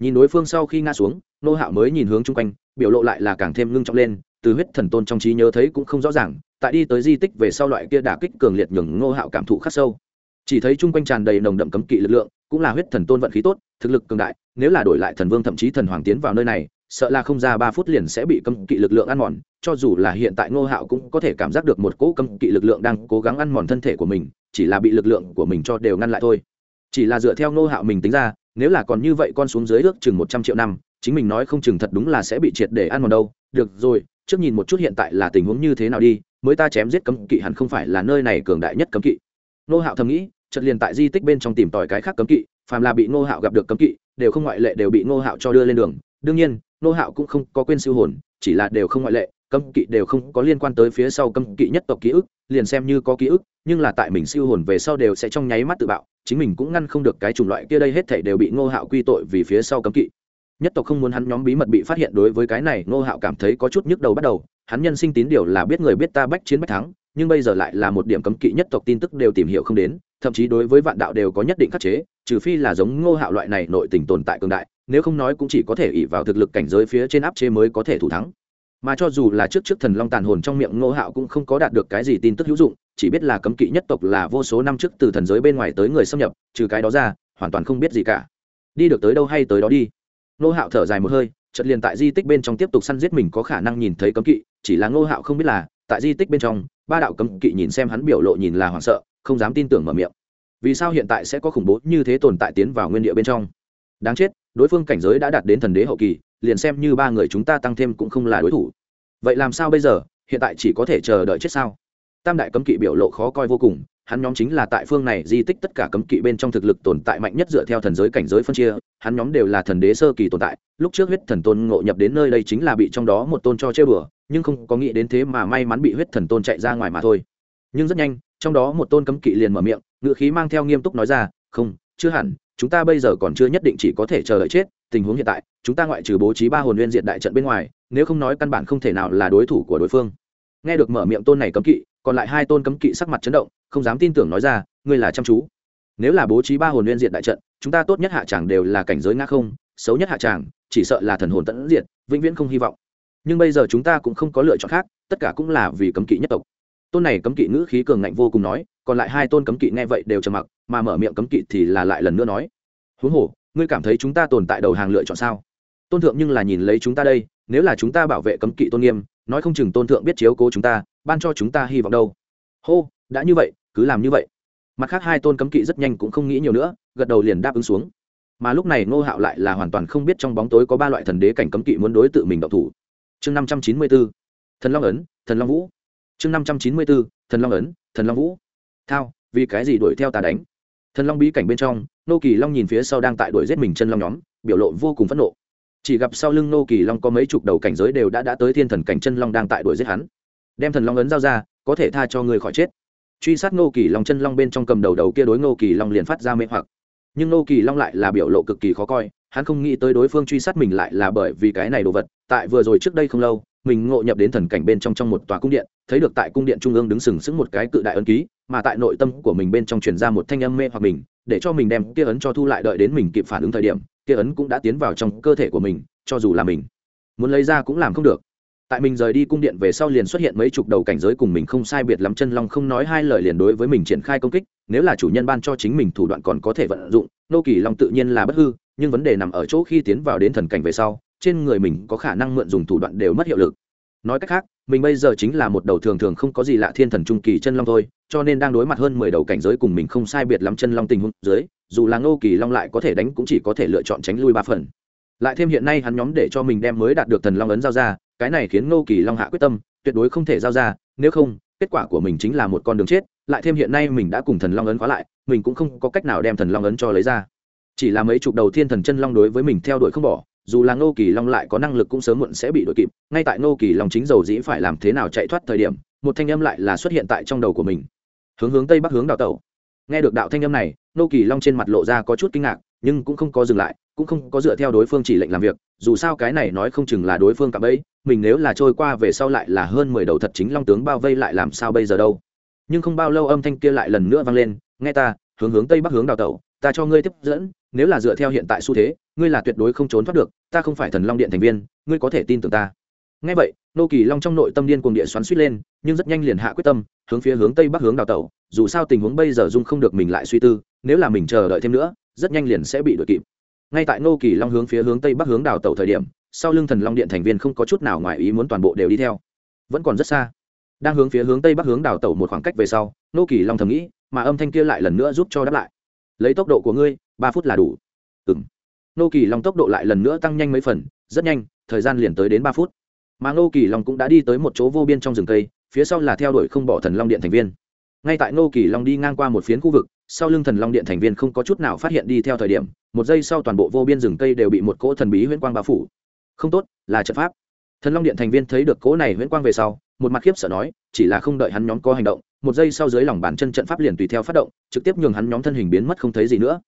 Nhìn đối phương sau khi ngã xuống, nô hạo mới nhìn hướng chung quanh, biểu lộ lại là càng thêm ngưng trọng lên, từ huyết thần tôn trong trí nhớ thấy cũng không rõ ràng, tại đi tới di tích về sau loại kia đả kích cường liệt nhường ngô hạo cảm thụ khắc sâu. Chỉ thấy chung quanh tràn đầy nồng đậm cấm kỵ lực lượng, cũng là huyết thần tôn vận khí tốt, thực lực cường đại, nếu là đổi lại thần vương thậm chí thần hoàng tiến vào nơi này sợ là không ra ba phút liền sẽ bị cấm kỵ lực lượng ăn mòn, cho dù là hiện tại ngô hạo cũng có thể cảm giác được một cỗ cấm kỵ lực lượng đang cố gắng ăn mòn thân thể của mình, chỉ là bị lực lượng của mình cho đều ngăn lại thôi. Chỉ là dựa theo ngô hạo mình tính ra, nếu là còn như vậy con xuống dưới ước chừng một trăm triệu năm, chính mình nói không chừng thật đúng là sẽ bị triệt để ăn mòn đâu. Được rồi, trước nhìn một chút hiện tại là tình huống như thế nào đi, mới ta chém giết cấm kỵ hẳn không phải là nơi này cường đại nhất cấm kỵ. Ngô hạo thầm nghĩ, chợt liền tại di tích bên trong tìm tòi cái khác cấm kỵ, phàm là bị ngô hạo gặp được cấm kỵ, đều không ngoại lệ đều bị ngô hạo cho đưa lên đường. Đương nhiên Nô hạo cũng không có quên siêu hồn, chỉ là đều không ngoại lệ, cấm kỵ đều không có liên quan tới phía sau cấm kỵ nhất tộc ký ức, liền xem như có ký ức, nhưng là tại mình siêu hồn về sau đều sẽ trong nháy mắt tự bạo, chính mình cũng ngăn không được cái chủng loại kia đây hết thảy đều bị ngô hạo quy tội vì phía sau cấm kỵ. Nhất tộc không muốn hắn nhóm bí mật bị phát hiện đối với cái này ngô hạo cảm thấy có chút nhức đầu bắt đầu, hắn nhân sinh tín điều là biết người biết ta bách chiến bách thắng, nhưng bây giờ lại là một điểm cấm kỵ nhất tộc tin tức đều tìm hiểu không đến, thậm chí đối với vạn đạo đều có nhất định khắc chế, trừ phi là giống ngô hạo loại này nội tình tồn tại cường đại nếu không nói cũng chỉ có thể ỉ vào thực lực cảnh giới phía trên áp chế mới có thể thủ thắng. Mà cho dù là trước trước thần long tàn hồn trong miệng ngô hạo cũng không có đạt được cái gì tin tức hữu dụng, chỉ biết là cấm kỵ nhất tộc là vô số năm trước từ thần giới bên ngoài tới người xâm nhập, trừ cái đó ra, hoàn toàn không biết gì cả. Đi được tới đâu hay tới đó đi. Ngô hạo thở dài một hơi, chợt liền tại di tích bên trong tiếp tục săn giết mình có khả năng nhìn thấy cấm kỵ, chỉ là ngô hạo không biết là, tại di tích bên trong, ba đạo cấm kỵ nhìn xem hắn biểu lộ nhìn là hoảng sợ, không dám tin tưởng mở miệng. Vì sao hiện tại sẽ có khủng bố như thế tồn tại tiến vào nguyên địa bên trong? Đáng chết, đối phương cảnh giới đã đạt đến thần đế hậu kỳ, liền xem như ba người chúng ta tăng thêm cũng không là đối thủ. Vậy làm sao bây giờ? Hiện tại chỉ có thể chờ đợi chết sao? Tam đại cấm kỵ biểu lộ khó coi vô cùng, hắn nhóm chính là tại phương này di tích tất cả cấm kỵ bên trong thực lực tồn tại mạnh nhất dựa theo thần giới cảnh giới phân chia, hắn nhóm đều là thần đế sơ kỳ tồn tại, lúc trước huyết thần tôn ngộ nhập đến nơi đây chính là bị trong đó một tôn cho chơi bừa nhưng không có nghĩ đến thế mà may mắn bị huyết thần tôn chạy ra ngoài mà thôi. Nhưng rất nhanh, trong đó một tôn cấm kỵ liền mở miệng, ngựa khí mang theo nghiêm túc nói ra, không, chưa hẳn chúng ta bây giờ còn chưa nhất định chỉ có thể chờ đợi chết, tình huống hiện tại, chúng ta ngoại trừ bố trí ba hồn nguyên diện đại trận bên ngoài, nếu không nói căn bản không thể nào là đối thủ của đối phương. Nghe được mở miệng tôn này cấm kỵ, còn lại hai tôn cấm kỵ sắc mặt chấn động, không dám tin tưởng nói ra, ngươi là chăm chú. Nếu là bố trí ba hồn nguyên diện đại trận, chúng ta tốt nhất hạ tràng đều là cảnh giới ngã không, xấu nhất hạ tràng, chỉ sợ là thần hồn tận diện vĩnh viễn không hy vọng. Nhưng bây giờ chúng ta cũng không có lựa chọn khác, tất cả cũng là vì cấm kỵ nhất tộc. Tôn này cấm kỵ ngữ khí cường ngạnh vô cùng nói còn lại hai tôn cấm kỵ nghe vậy đều trầm mặc, mà mở miệng cấm kỵ thì là lại lần nữa nói, huống hồ, ngươi cảm thấy chúng ta tồn tại đầu hàng lựa chọn sao? Tôn thượng nhưng là nhìn lấy chúng ta đây, nếu là chúng ta bảo vệ cấm kỵ tôn nghiêm, nói không chừng tôn thượng biết chiếu cố chúng ta, ban cho chúng ta hy vọng đâu. Hô, đã như vậy, cứ làm như vậy. Mặt khác hai tôn cấm kỵ rất nhanh cũng không nghĩ nhiều nữa, gật đầu liền đáp ứng xuống. Mà lúc này ngô hạo lại là hoàn toàn không biết trong bóng tối có ba loại thần đế cảnh cấm kỵ muốn đối tự mình đậu thủ. Chương năm trăm chín mươi bốn thần long ấn, thần long vũ. Chương năm trăm chín mươi bốn thần long ấn, thần long vũ thao, vì cái gì đuổi theo ta đánh? Thần long bí cảnh bên trong, nô kỳ long nhìn phía sau đang tại đuổi giết mình chân long nhóm, biểu lộ vô cùng phẫn nộ. Chỉ gặp sau lưng nô kỳ long có mấy chục đầu cảnh giới đều đã đã tới thiên thần cảnh chân long đang tại đuổi giết hắn. Đem thần long ấn giao ra, có thể tha cho người khỏi chết. Truy sát nô kỳ long chân long bên trong cầm đầu đầu kia đối nô kỳ long liền phát ra mê hoặc. Nhưng nô kỳ long lại là biểu lộ cực kỳ khó coi, hắn không nghĩ tới đối phương truy sát mình lại là bởi vì cái này đồ vật, tại vừa rồi trước đây không lâu, mình ngộ nhập đến thần cảnh bên trong trong một tòa cung điện, thấy được tại cung điện trung ương đứng sừng sững một cái cự đại ấn ký mà tại nội tâm của mình bên trong truyền ra một thanh âm mê hoặc mình, để cho mình đem kia ấn cho thu lại đợi đến mình kịp phản ứng thời điểm, kia ấn cũng đã tiến vào trong cơ thể của mình, cho dù là mình muốn lấy ra cũng làm không được. Tại mình rời đi cung điện về sau liền xuất hiện mấy chục đầu cảnh giới cùng mình không sai biệt lắm chân long không nói hai lời liền đối với mình triển khai công kích, nếu là chủ nhân ban cho chính mình thủ đoạn còn có thể vận dụng, nô kỳ long tự nhiên là bất hư, nhưng vấn đề nằm ở chỗ khi tiến vào đến thần cảnh về sau, trên người mình có khả năng mượn dùng thủ đoạn đều mất hiệu lực. Nói cách khác mình bây giờ chính là một đầu thường thường không có gì lạ thiên thần trung kỳ chân long thôi, cho nên đang đối mặt hơn mười đầu cảnh giới cùng mình không sai biệt lắm chân long tình huống dưới, dù là ngô kỳ long lại có thể đánh cũng chỉ có thể lựa chọn tránh lui ba phần. Lại thêm hiện nay hắn nhóm để cho mình đem mới đạt được thần long ấn giao ra, cái này khiến ngô kỳ long hạ quyết tâm, tuyệt đối không thể giao ra, nếu không, kết quả của mình chính là một con đường chết, lại thêm hiện nay mình đã cùng thần long ấn khóa lại, mình cũng không có cách nào đem thần long ấn cho lấy ra. Chỉ là mấy chục đầu thiên thần chân long đối với mình theo đuổi không bỏ dù là ngô kỳ long lại có năng lực cũng sớm muộn sẽ bị đuổi kịp ngay tại ngô kỳ long chính dầu dĩ phải làm thế nào chạy thoát thời điểm một thanh âm lại là xuất hiện tại trong đầu của mình. Hướng hướng tây bắc hướng đào tẩu. Nghe được đạo thanh âm này ngô kỳ long trên mặt lộ ra có chút kinh ngạc nhưng cũng không có dừng lại cũng không có dựa theo đối phương chỉ lệnh làm việc dù sao cái này nói không chừng là đối phương cạm bẫy, mình nếu là trôi qua về sau lại là hơn mười đầu thật chính long tướng bao vây lại làm sao bây giờ đâu. Nhưng không bao lâu âm thanh kia lại lần nữa vang lên nghe ta hướng hướng tây bắc hướng đào tẩu ta cho ngươi tiếp dẫn nếu là dựa theo hiện tại xu thế ngươi là tuyệt đối không trốn thoát được, ta không phải thần long điện thành viên, ngươi có thể tin tưởng ta. Ngay vậy, nô kỳ long trong nội tâm điên cuồng địa xoắn suýt lên, nhưng rất nhanh liền hạ quyết tâm, hướng phía hướng tây bắc hướng đào tẩu, dù sao tình huống bây giờ dung không được mình lại suy tư, nếu là mình chờ đợi thêm nữa, rất nhanh liền sẽ bị đuổi kịp. Ngay tại nô kỳ long hướng phía hướng tây bắc hướng đào tẩu thời điểm, sau lưng thần long điện thành viên không có chút nào ngoài ý muốn toàn bộ đều đi theo. Vẫn còn rất xa. Đang hướng phía hướng tây bắc hướng đào tẩu một khoảng cách về sau, nô kỳ long thầm nghĩ, mà âm thanh kia lại lần nữa giúp cho đáp lại. Lấy tốc độ của ngươi, ba phút là đủ. Ừ m nô kỳ long tốc độ lại lần nữa tăng nhanh mấy phần, rất nhanh, thời gian liền tới đến ba phút. Mà nô kỳ long cũng đã đi tới một chỗ vô biên trong rừng cây, phía sau là theo đuổi không bỏ thần long điện thành viên. Ngay tại nô kỳ long đi ngang qua một phiến khu vực, sau lưng thần long điện thành viên không có chút nào phát hiện đi theo thời điểm, một giây sau toàn bộ vô biên rừng cây đều bị một cỗ thần bí huyễn quang bao phủ. Không tốt, là trận pháp. Thần long điện thành viên thấy được cỗ này huyễn quang về sau, một mặt khiếp sợ nói, chỉ là không đợi hắn nhóm có hành động, một giây sau dưới lòng bàn chân trận pháp liền tùy theo phát động, trực tiếp nhường hắn nhóm thân hình biến mất không thấy gì nữa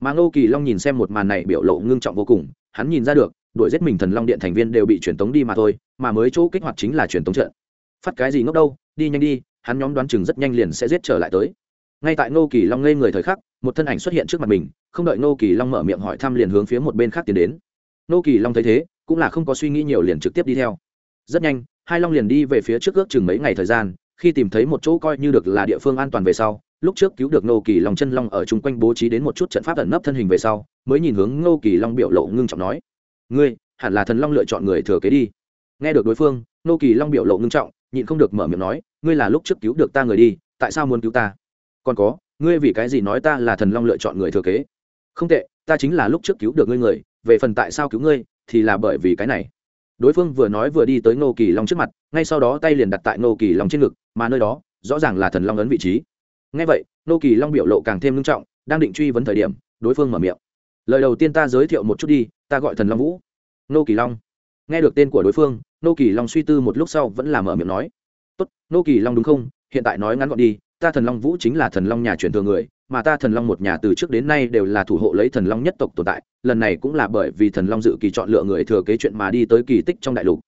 mà ngô kỳ long nhìn xem một màn này biểu lộ ngưng trọng vô cùng, hắn nhìn ra được, đuổi giết mình thần long điện thành viên đều bị truyền tống đi mà thôi, mà mới chỗ kích hoạt chính là truyền tống trận. Phát cái gì ngốc đâu, đi nhanh đi, hắn nhóm đoán chừng rất nhanh liền sẽ giết trở lại tới. Ngay tại ngô kỳ long ngây người thời khắc, một thân ảnh xuất hiện trước mặt mình, không đợi ngô kỳ long mở miệng hỏi thăm liền hướng phía một bên khác tiến đến. Ngô kỳ long thấy thế, cũng là không có suy nghĩ nhiều liền trực tiếp đi theo. Rất nhanh, hai long liền đi về phía trước ước chừng mấy ngày thời gian, khi tìm thấy một chỗ coi như được là địa phương an toàn về sau lúc trước cứu được ngô kỳ long chân long ở chung quanh bố trí đến một chút trận pháp ẩn nấp thân hình về sau, mới nhìn hướng ngô kỳ long biểu lộ ngưng trọng nói, ngươi, hẳn là thần long lựa chọn người thừa kế đi. Nghe được đối phương, ngô kỳ long biểu lộ ngưng trọng, nhịn không được mở miệng nói, ngươi là lúc trước cứu được ta người đi, tại sao muốn cứu ta? Còn có, ngươi vì cái gì nói ta là thần long lựa chọn người thừa kế? Không tệ, ta chính là lúc trước cứu được ngươi người, về phần tại sao cứu ngươi, thì là bởi vì cái này. Đối phương vừa nói vừa đi tới ngô kỳ long trước mặt, ngay sau đó tay liền đặt tại ngô kỳ long trên ngực, mà nơi đó, rõ ràng là thần long ấn vị trí ngay vậy, nô kỳ long biểu lộ càng thêm nghiêm trọng, đang định truy vấn thời điểm, đối phương mở miệng. Lời đầu tiên ta giới thiệu một chút đi, ta gọi thần long vũ. Nô kỳ long. Nghe được tên của đối phương, nô kỳ long suy tư một lúc sau vẫn là mở miệng nói. Tốt, nô kỳ long đúng không? Hiện tại nói ngắn gọn đi, ta thần long vũ chính là thần long nhà truyền thừa người, mà ta thần long một nhà từ trước đến nay đều là thủ hộ lấy thần long nhất tộc tồn tại, lần này cũng là bởi vì thần long dự kỳ chọn lựa người thừa kế chuyện mà đi tới kỳ tích trong đại lục.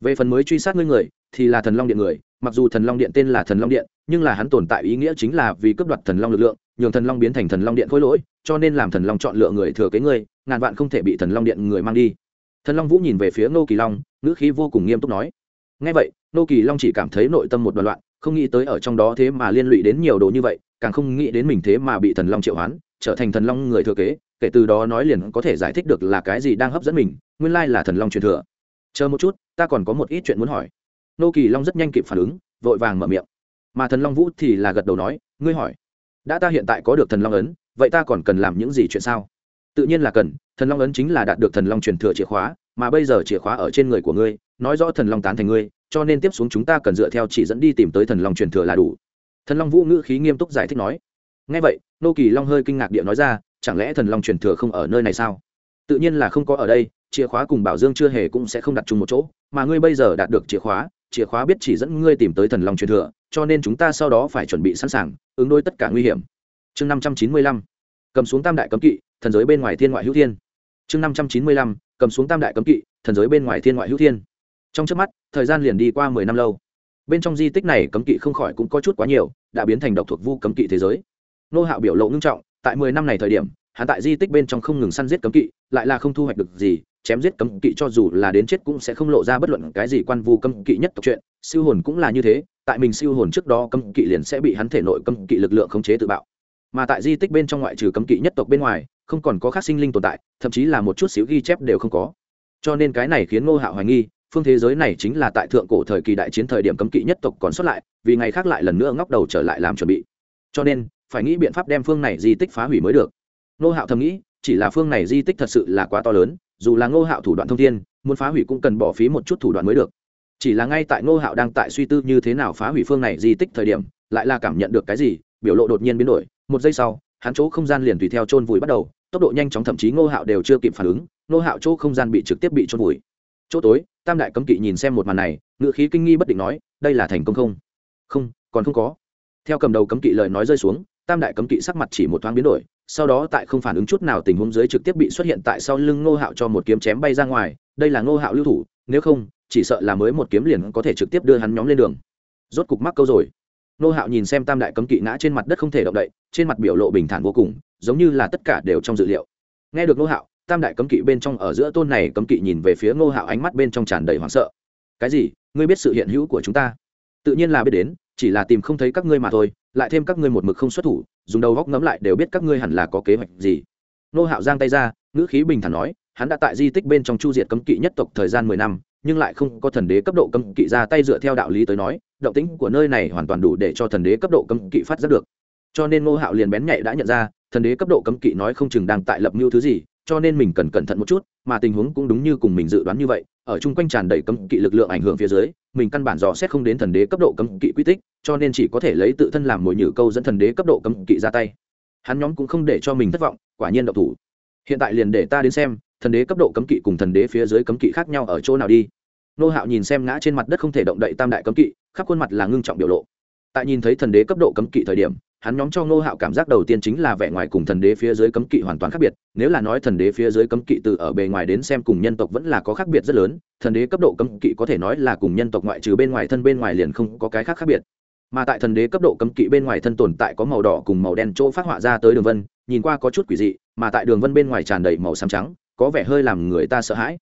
Về phần mới truy sát ngươi người, thì là thần long điện người mặc dù thần long điện tên là thần long điện nhưng là hắn tồn tại ý nghĩa chính là vì cướp đoạt thần long lực lượng nhường thần long biến thành thần long điện khối lỗi cho nên làm thần long chọn lựa người thừa kế ngươi ngàn vạn không thể bị thần long điện người mang đi thần long vũ nhìn về phía nô kỳ long ngữ khí vô cùng nghiêm túc nói ngay vậy nô kỳ long chỉ cảm thấy nội tâm một đoạn loạn không nghĩ tới ở trong đó thế mà liên lụy đến nhiều đồ như vậy càng không nghĩ đến mình thế mà bị thần long triệu hoán trở thành thần long người thừa kế kể từ đó nói liền có thể giải thích được là cái gì đang hấp dẫn mình nguyên lai là thần long truyền thừa chờ một chút ta còn có một ít chuyện muốn hỏi nô kỳ long rất nhanh kịp phản ứng, vội vàng mở miệng. Mà thần long vũ thì là gật đầu nói, ngươi hỏi, đã ta hiện tại có được thần long ấn, vậy ta còn cần làm những gì chuyện sao? Tự nhiên là cần, thần long ấn chính là đạt được thần long truyền thừa chìa khóa, mà bây giờ chìa khóa ở trên người của ngươi, nói rõ thần long tán thành ngươi, cho nên tiếp xuống chúng ta cần dựa theo chỉ dẫn đi tìm tới thần long truyền thừa là đủ. Thần long vũ ngữ khí nghiêm túc giải thích nói. Ngay vậy, nô kỳ long hơi kinh ngạc địa nói ra, chẳng lẽ thần long truyền thừa không ở nơi này sao? Tự nhiên là không có ở đây, chìa khóa cùng bảo dương chưa hề cũng sẽ không đặt chung một chỗ, mà ngươi bây giờ đạt được chìa khóa chìa khóa biết chỉ dẫn ngươi tìm tới thần long truyền thừa, cho nên chúng ta sau đó phải chuẩn bị sẵn sàng, ứng đối tất cả nguy hiểm. Chương năm trăm chín mươi lăm, cầm xuống tam đại cấm kỵ, thần giới bên ngoài thiên ngoại hữu thiên. Chương năm trăm chín mươi lăm, cầm xuống tam đại cấm kỵ, thần giới bên ngoài thiên ngoại hữu thiên. Trong trước mắt, thời gian liền đi qua mười năm lâu. Bên trong di tích này cấm kỵ không khỏi cũng có chút quá nhiều, đã biến thành độc thuộc vu cấm kỵ thế giới. Nô hạo biểu lộ ngưng trọng, tại mười năm này thời điểm, hắn tại di tích bên trong không ngừng săn giết cấm kỵ, lại là không thu hoạch được gì chém giết cấm kỵ cho dù là đến chết cũng sẽ không lộ ra bất luận cái gì quan vu cấm kỵ nhất tộc chuyện. Siêu hồn cũng là như thế, tại mình siêu hồn trước đó cấm kỵ liền sẽ bị hắn thể nội cấm kỵ lực lượng khống chế tự bạo. Mà tại di tích bên trong ngoại trừ cấm kỵ nhất tộc bên ngoài, không còn có khác sinh linh tồn tại, thậm chí là một chút xíu ghi chép đều không có. Cho nên cái này khiến ngô hạo hoài nghi, phương thế giới này chính là tại thượng cổ thời kỳ đại chiến thời điểm cấm kỵ nhất tộc còn xuất lại, vì ngày khác lại lần nữa ngóc đầu trở lại làm chuẩn bị. Cho nên, phải nghĩ biện pháp đem phương này di tích phá hủy mới được. Ngô hạo thầm nghĩ, chỉ là phương này di tích thật sự là quá to lớn dù là ngô hạo thủ đoạn thông thiên, muốn phá hủy cũng cần bỏ phí một chút thủ đoạn mới được. Chỉ là ngay tại ngô hạo đang tại suy tư như thế nào phá hủy phương này di tích thời điểm, lại là cảm nhận được cái gì, biểu lộ đột nhiên biến đổi. Một giây sau, hắn chỗ không gian liền tùy theo chôn vùi bắt đầu, tốc độ nhanh chóng thậm chí ngô hạo đều chưa kịp phản ứng, ngô hạo chỗ không gian bị trực tiếp bị chôn vùi. Chỗ tối, tam đại cấm kỵ nhìn xem một màn này ngự khí kinh nghi bất định nói, đây là thành công không? Không, còn không có. Theo cầm đầu cấm kỵ lời nói rơi xuống, tam đại cấm kỵ sắc mặt chỉ một thoáng biến đổi sau đó tại không phản ứng chút nào tình huống dưới trực tiếp bị xuất hiện tại sau lưng ngô hạo cho một kiếm chém bay ra ngoài, đây là ngô hạo lưu thủ, nếu không, chỉ sợ là mới một kiếm liền có thể trực tiếp đưa hắn nhóm lên đường. Rốt cục mắc câu rồi. Ngô hạo nhìn xem tam đại cấm kỵ ngã trên mặt đất không thể động đậy, trên mặt biểu lộ bình thản vô cùng, giống như là tất cả đều trong dự liệu. Nghe được ngô hạo, tam đại cấm kỵ bên trong ở giữa tôn này cấm kỵ nhìn về phía ngô hạo ánh mắt bên trong tràn đầy hoảng sợ. Cái gì? Ngươi biết sự hiện hữu của chúng ta? Tự nhiên là biết đến, chỉ là tìm không thấy các ngươi mà thôi lại thêm các ngươi một mực không xuất thủ, dùng đầu góc ngấm lại đều biết các ngươi hẳn là có kế hoạch gì. Nô hạo giang tay ra, ngữ khí bình thản nói, hắn đã tại di tích bên trong chu diệt cấm kỵ nhất tộc thời gian mười năm, nhưng lại không có thần đế cấp độ cấm kỵ ra tay dựa theo đạo lý tới nói, động tĩnh của nơi này hoàn toàn đủ để cho thần đế cấp độ cấm kỵ phát giác được. Cho nên Nô hạo liền bén nhạy đã nhận ra, thần đế cấp độ cấm kỵ nói không chừng đang tại lập mưu thứ gì cho nên mình cần cẩn thận một chút, mà tình huống cũng đúng như cùng mình dự đoán như vậy, ở chung quanh tràn đầy cấm kỵ lực lượng ảnh hưởng phía dưới, mình căn bản dò xét không đến thần đế cấp độ cấm kỵ quy tích, cho nên chỉ có thể lấy tự thân làm mồi nhử câu dẫn thần đế cấp độ cấm kỵ ra tay. Hắn nhóm cũng không để cho mình thất vọng, quả nhiên độc thủ. Hiện tại liền để ta đến xem, thần đế cấp độ cấm kỵ cùng thần đế phía dưới cấm kỵ khác nhau ở chỗ nào đi. Nô hạo nhìn xem ngã trên mặt đất không thể động đậy tam đại cấm kỵ, khắp khuôn mặt là ngưng trọng biểu lộ. Tại nhìn thấy thần đế cấp độ cấm kỵ thời điểm hắn nhóm cho Ngô hạo cảm giác đầu tiên chính là vẻ ngoài cùng thần đế phía dưới cấm kỵ hoàn toàn khác biệt, nếu là nói thần đế phía dưới cấm kỵ từ ở bề ngoài đến xem cùng nhân tộc vẫn là có khác biệt rất lớn, thần đế cấp độ cấm kỵ có thể nói là cùng nhân tộc ngoại trừ bên ngoài thân bên ngoài liền không có cái khác khác biệt. Mà tại thần đế cấp độ cấm kỵ bên ngoài thân tồn tại có màu đỏ cùng màu đen chỗ phát họa ra tới đường vân, nhìn qua có chút quỷ dị, mà tại đường vân bên ngoài tràn đầy màu xám trắng, có vẻ hơi làm người ta sợ hãi.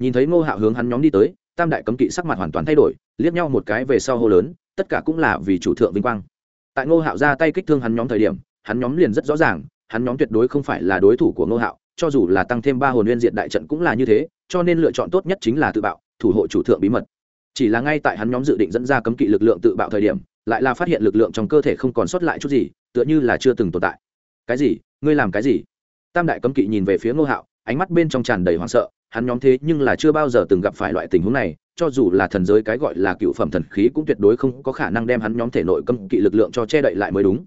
Nhìn thấy ngô hạo hướng hắn nhóm đi tới, tam đại cấm kỵ sắc mặt hoàn toàn thay đổi, liếc nhau một cái về sau hô lớn, tất cả cũng là vì chủ thượng vinh quang tại ngô hạo ra tay kích thương hắn nhóm thời điểm, hắn nhóm liền rất rõ ràng, hắn nhóm tuyệt đối không phải là đối thủ của ngô hạo, cho dù là tăng thêm ba hồn nguyên diện đại trận cũng là như thế, cho nên lựa chọn tốt nhất chính là tự bạo, thủ hộ chủ thượng bí mật. Chỉ là ngay tại hắn nhóm dự định dẫn ra cấm kỵ lực lượng tự bạo thời điểm, lại là phát hiện lực lượng trong cơ thể không còn sót lại chút gì, tựa như là chưa từng tồn tại. Cái gì? Ngươi làm cái gì? Tam đại cấm kỵ nhìn về phía ngô hạo, ánh mắt bên trong tràn đầy hoảng sợ, hắn nhóm thế nhưng là chưa bao giờ từng gặp phải loại tình huống này cho dù là thần giới cái gọi là cựu phẩm thần khí cũng tuyệt đối không có khả năng đem hắn nhóm thể nội cấm kỵ lực lượng cho che đậy lại mới đúng.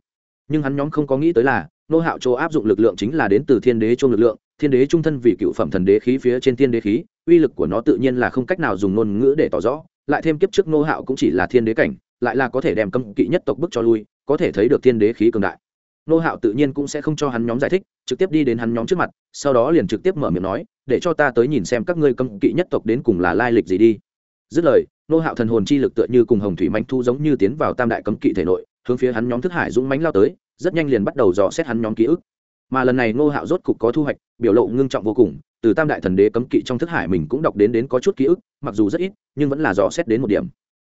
Nhưng hắn nhóm không có nghĩ tới là, nô hạo chỗ áp dụng lực lượng chính là đến từ thiên đế chung lực lượng, thiên đế trung thân vì cựu phẩm thần đế khí phía trên thiên đế khí, uy lực của nó tự nhiên là không cách nào dùng ngôn ngữ để tỏ rõ, lại thêm kiếp trước nô hạo cũng chỉ là thiên đế cảnh, lại là có thể đem cấm kỵ nhất tộc bức cho lui, có thể thấy được thiên đế khí cường đại. Nô hạo tự nhiên cũng sẽ không cho hắn nhóm giải thích, trực tiếp đi đến hắn nhóm trước mặt, sau đó liền trực tiếp mở miệng nói, để cho ta tới nhìn xem các ngươi cấm kỵ nhất tộc đến cùng là lai lịch gì đi dứt lời, nô hạo thần hồn chi lực tựa như cùng hồng thủy manh thu giống như tiến vào tam đại cấm kỵ thể nội, hướng phía hắn nhóm thức hải dũng mánh lao tới, rất nhanh liền bắt đầu dò xét hắn nhóm ký ức. Mà lần này nô hạo rốt cục có thu hoạch, biểu lộ ngưng trọng vô cùng, từ tam đại thần đế cấm kỵ trong thức hải mình cũng đọc đến đến có chút ký ức, mặc dù rất ít, nhưng vẫn là dò xét đến một điểm.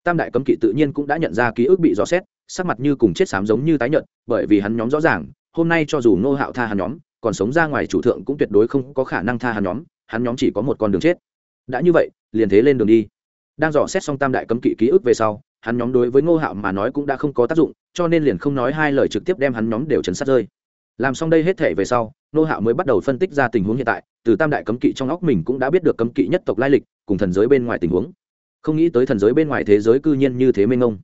Tam đại cấm kỵ tự nhiên cũng đã nhận ra ký ức bị dò xét, sắc mặt như cùng chết sám giống như tái nhợt, bởi vì hắn nhóm rõ ràng, hôm nay cho dù nô hạo tha hắn nhóm, còn sống ra ngoài chủ thượng cũng tuyệt đối không có khả năng tha hắn nhóm hắn nhóm chỉ có một con đường chết. Đã như vậy, liền thế lên đường đi đang dò xét xong tam đại cấm kỵ ký ức về sau, hắn nhóm đối với ngô hạo mà nói cũng đã không có tác dụng, cho nên liền không nói hai lời trực tiếp đem hắn nhóm đều chấn sát rơi. Làm xong đây hết thể về sau, ngô hạo mới bắt đầu phân tích ra tình huống hiện tại, từ tam đại cấm kỵ trong óc mình cũng đã biết được cấm kỵ nhất tộc lai lịch, cùng thần giới bên ngoài tình huống. Không nghĩ tới thần giới bên ngoài thế giới cư nhiên như thế mênh ngông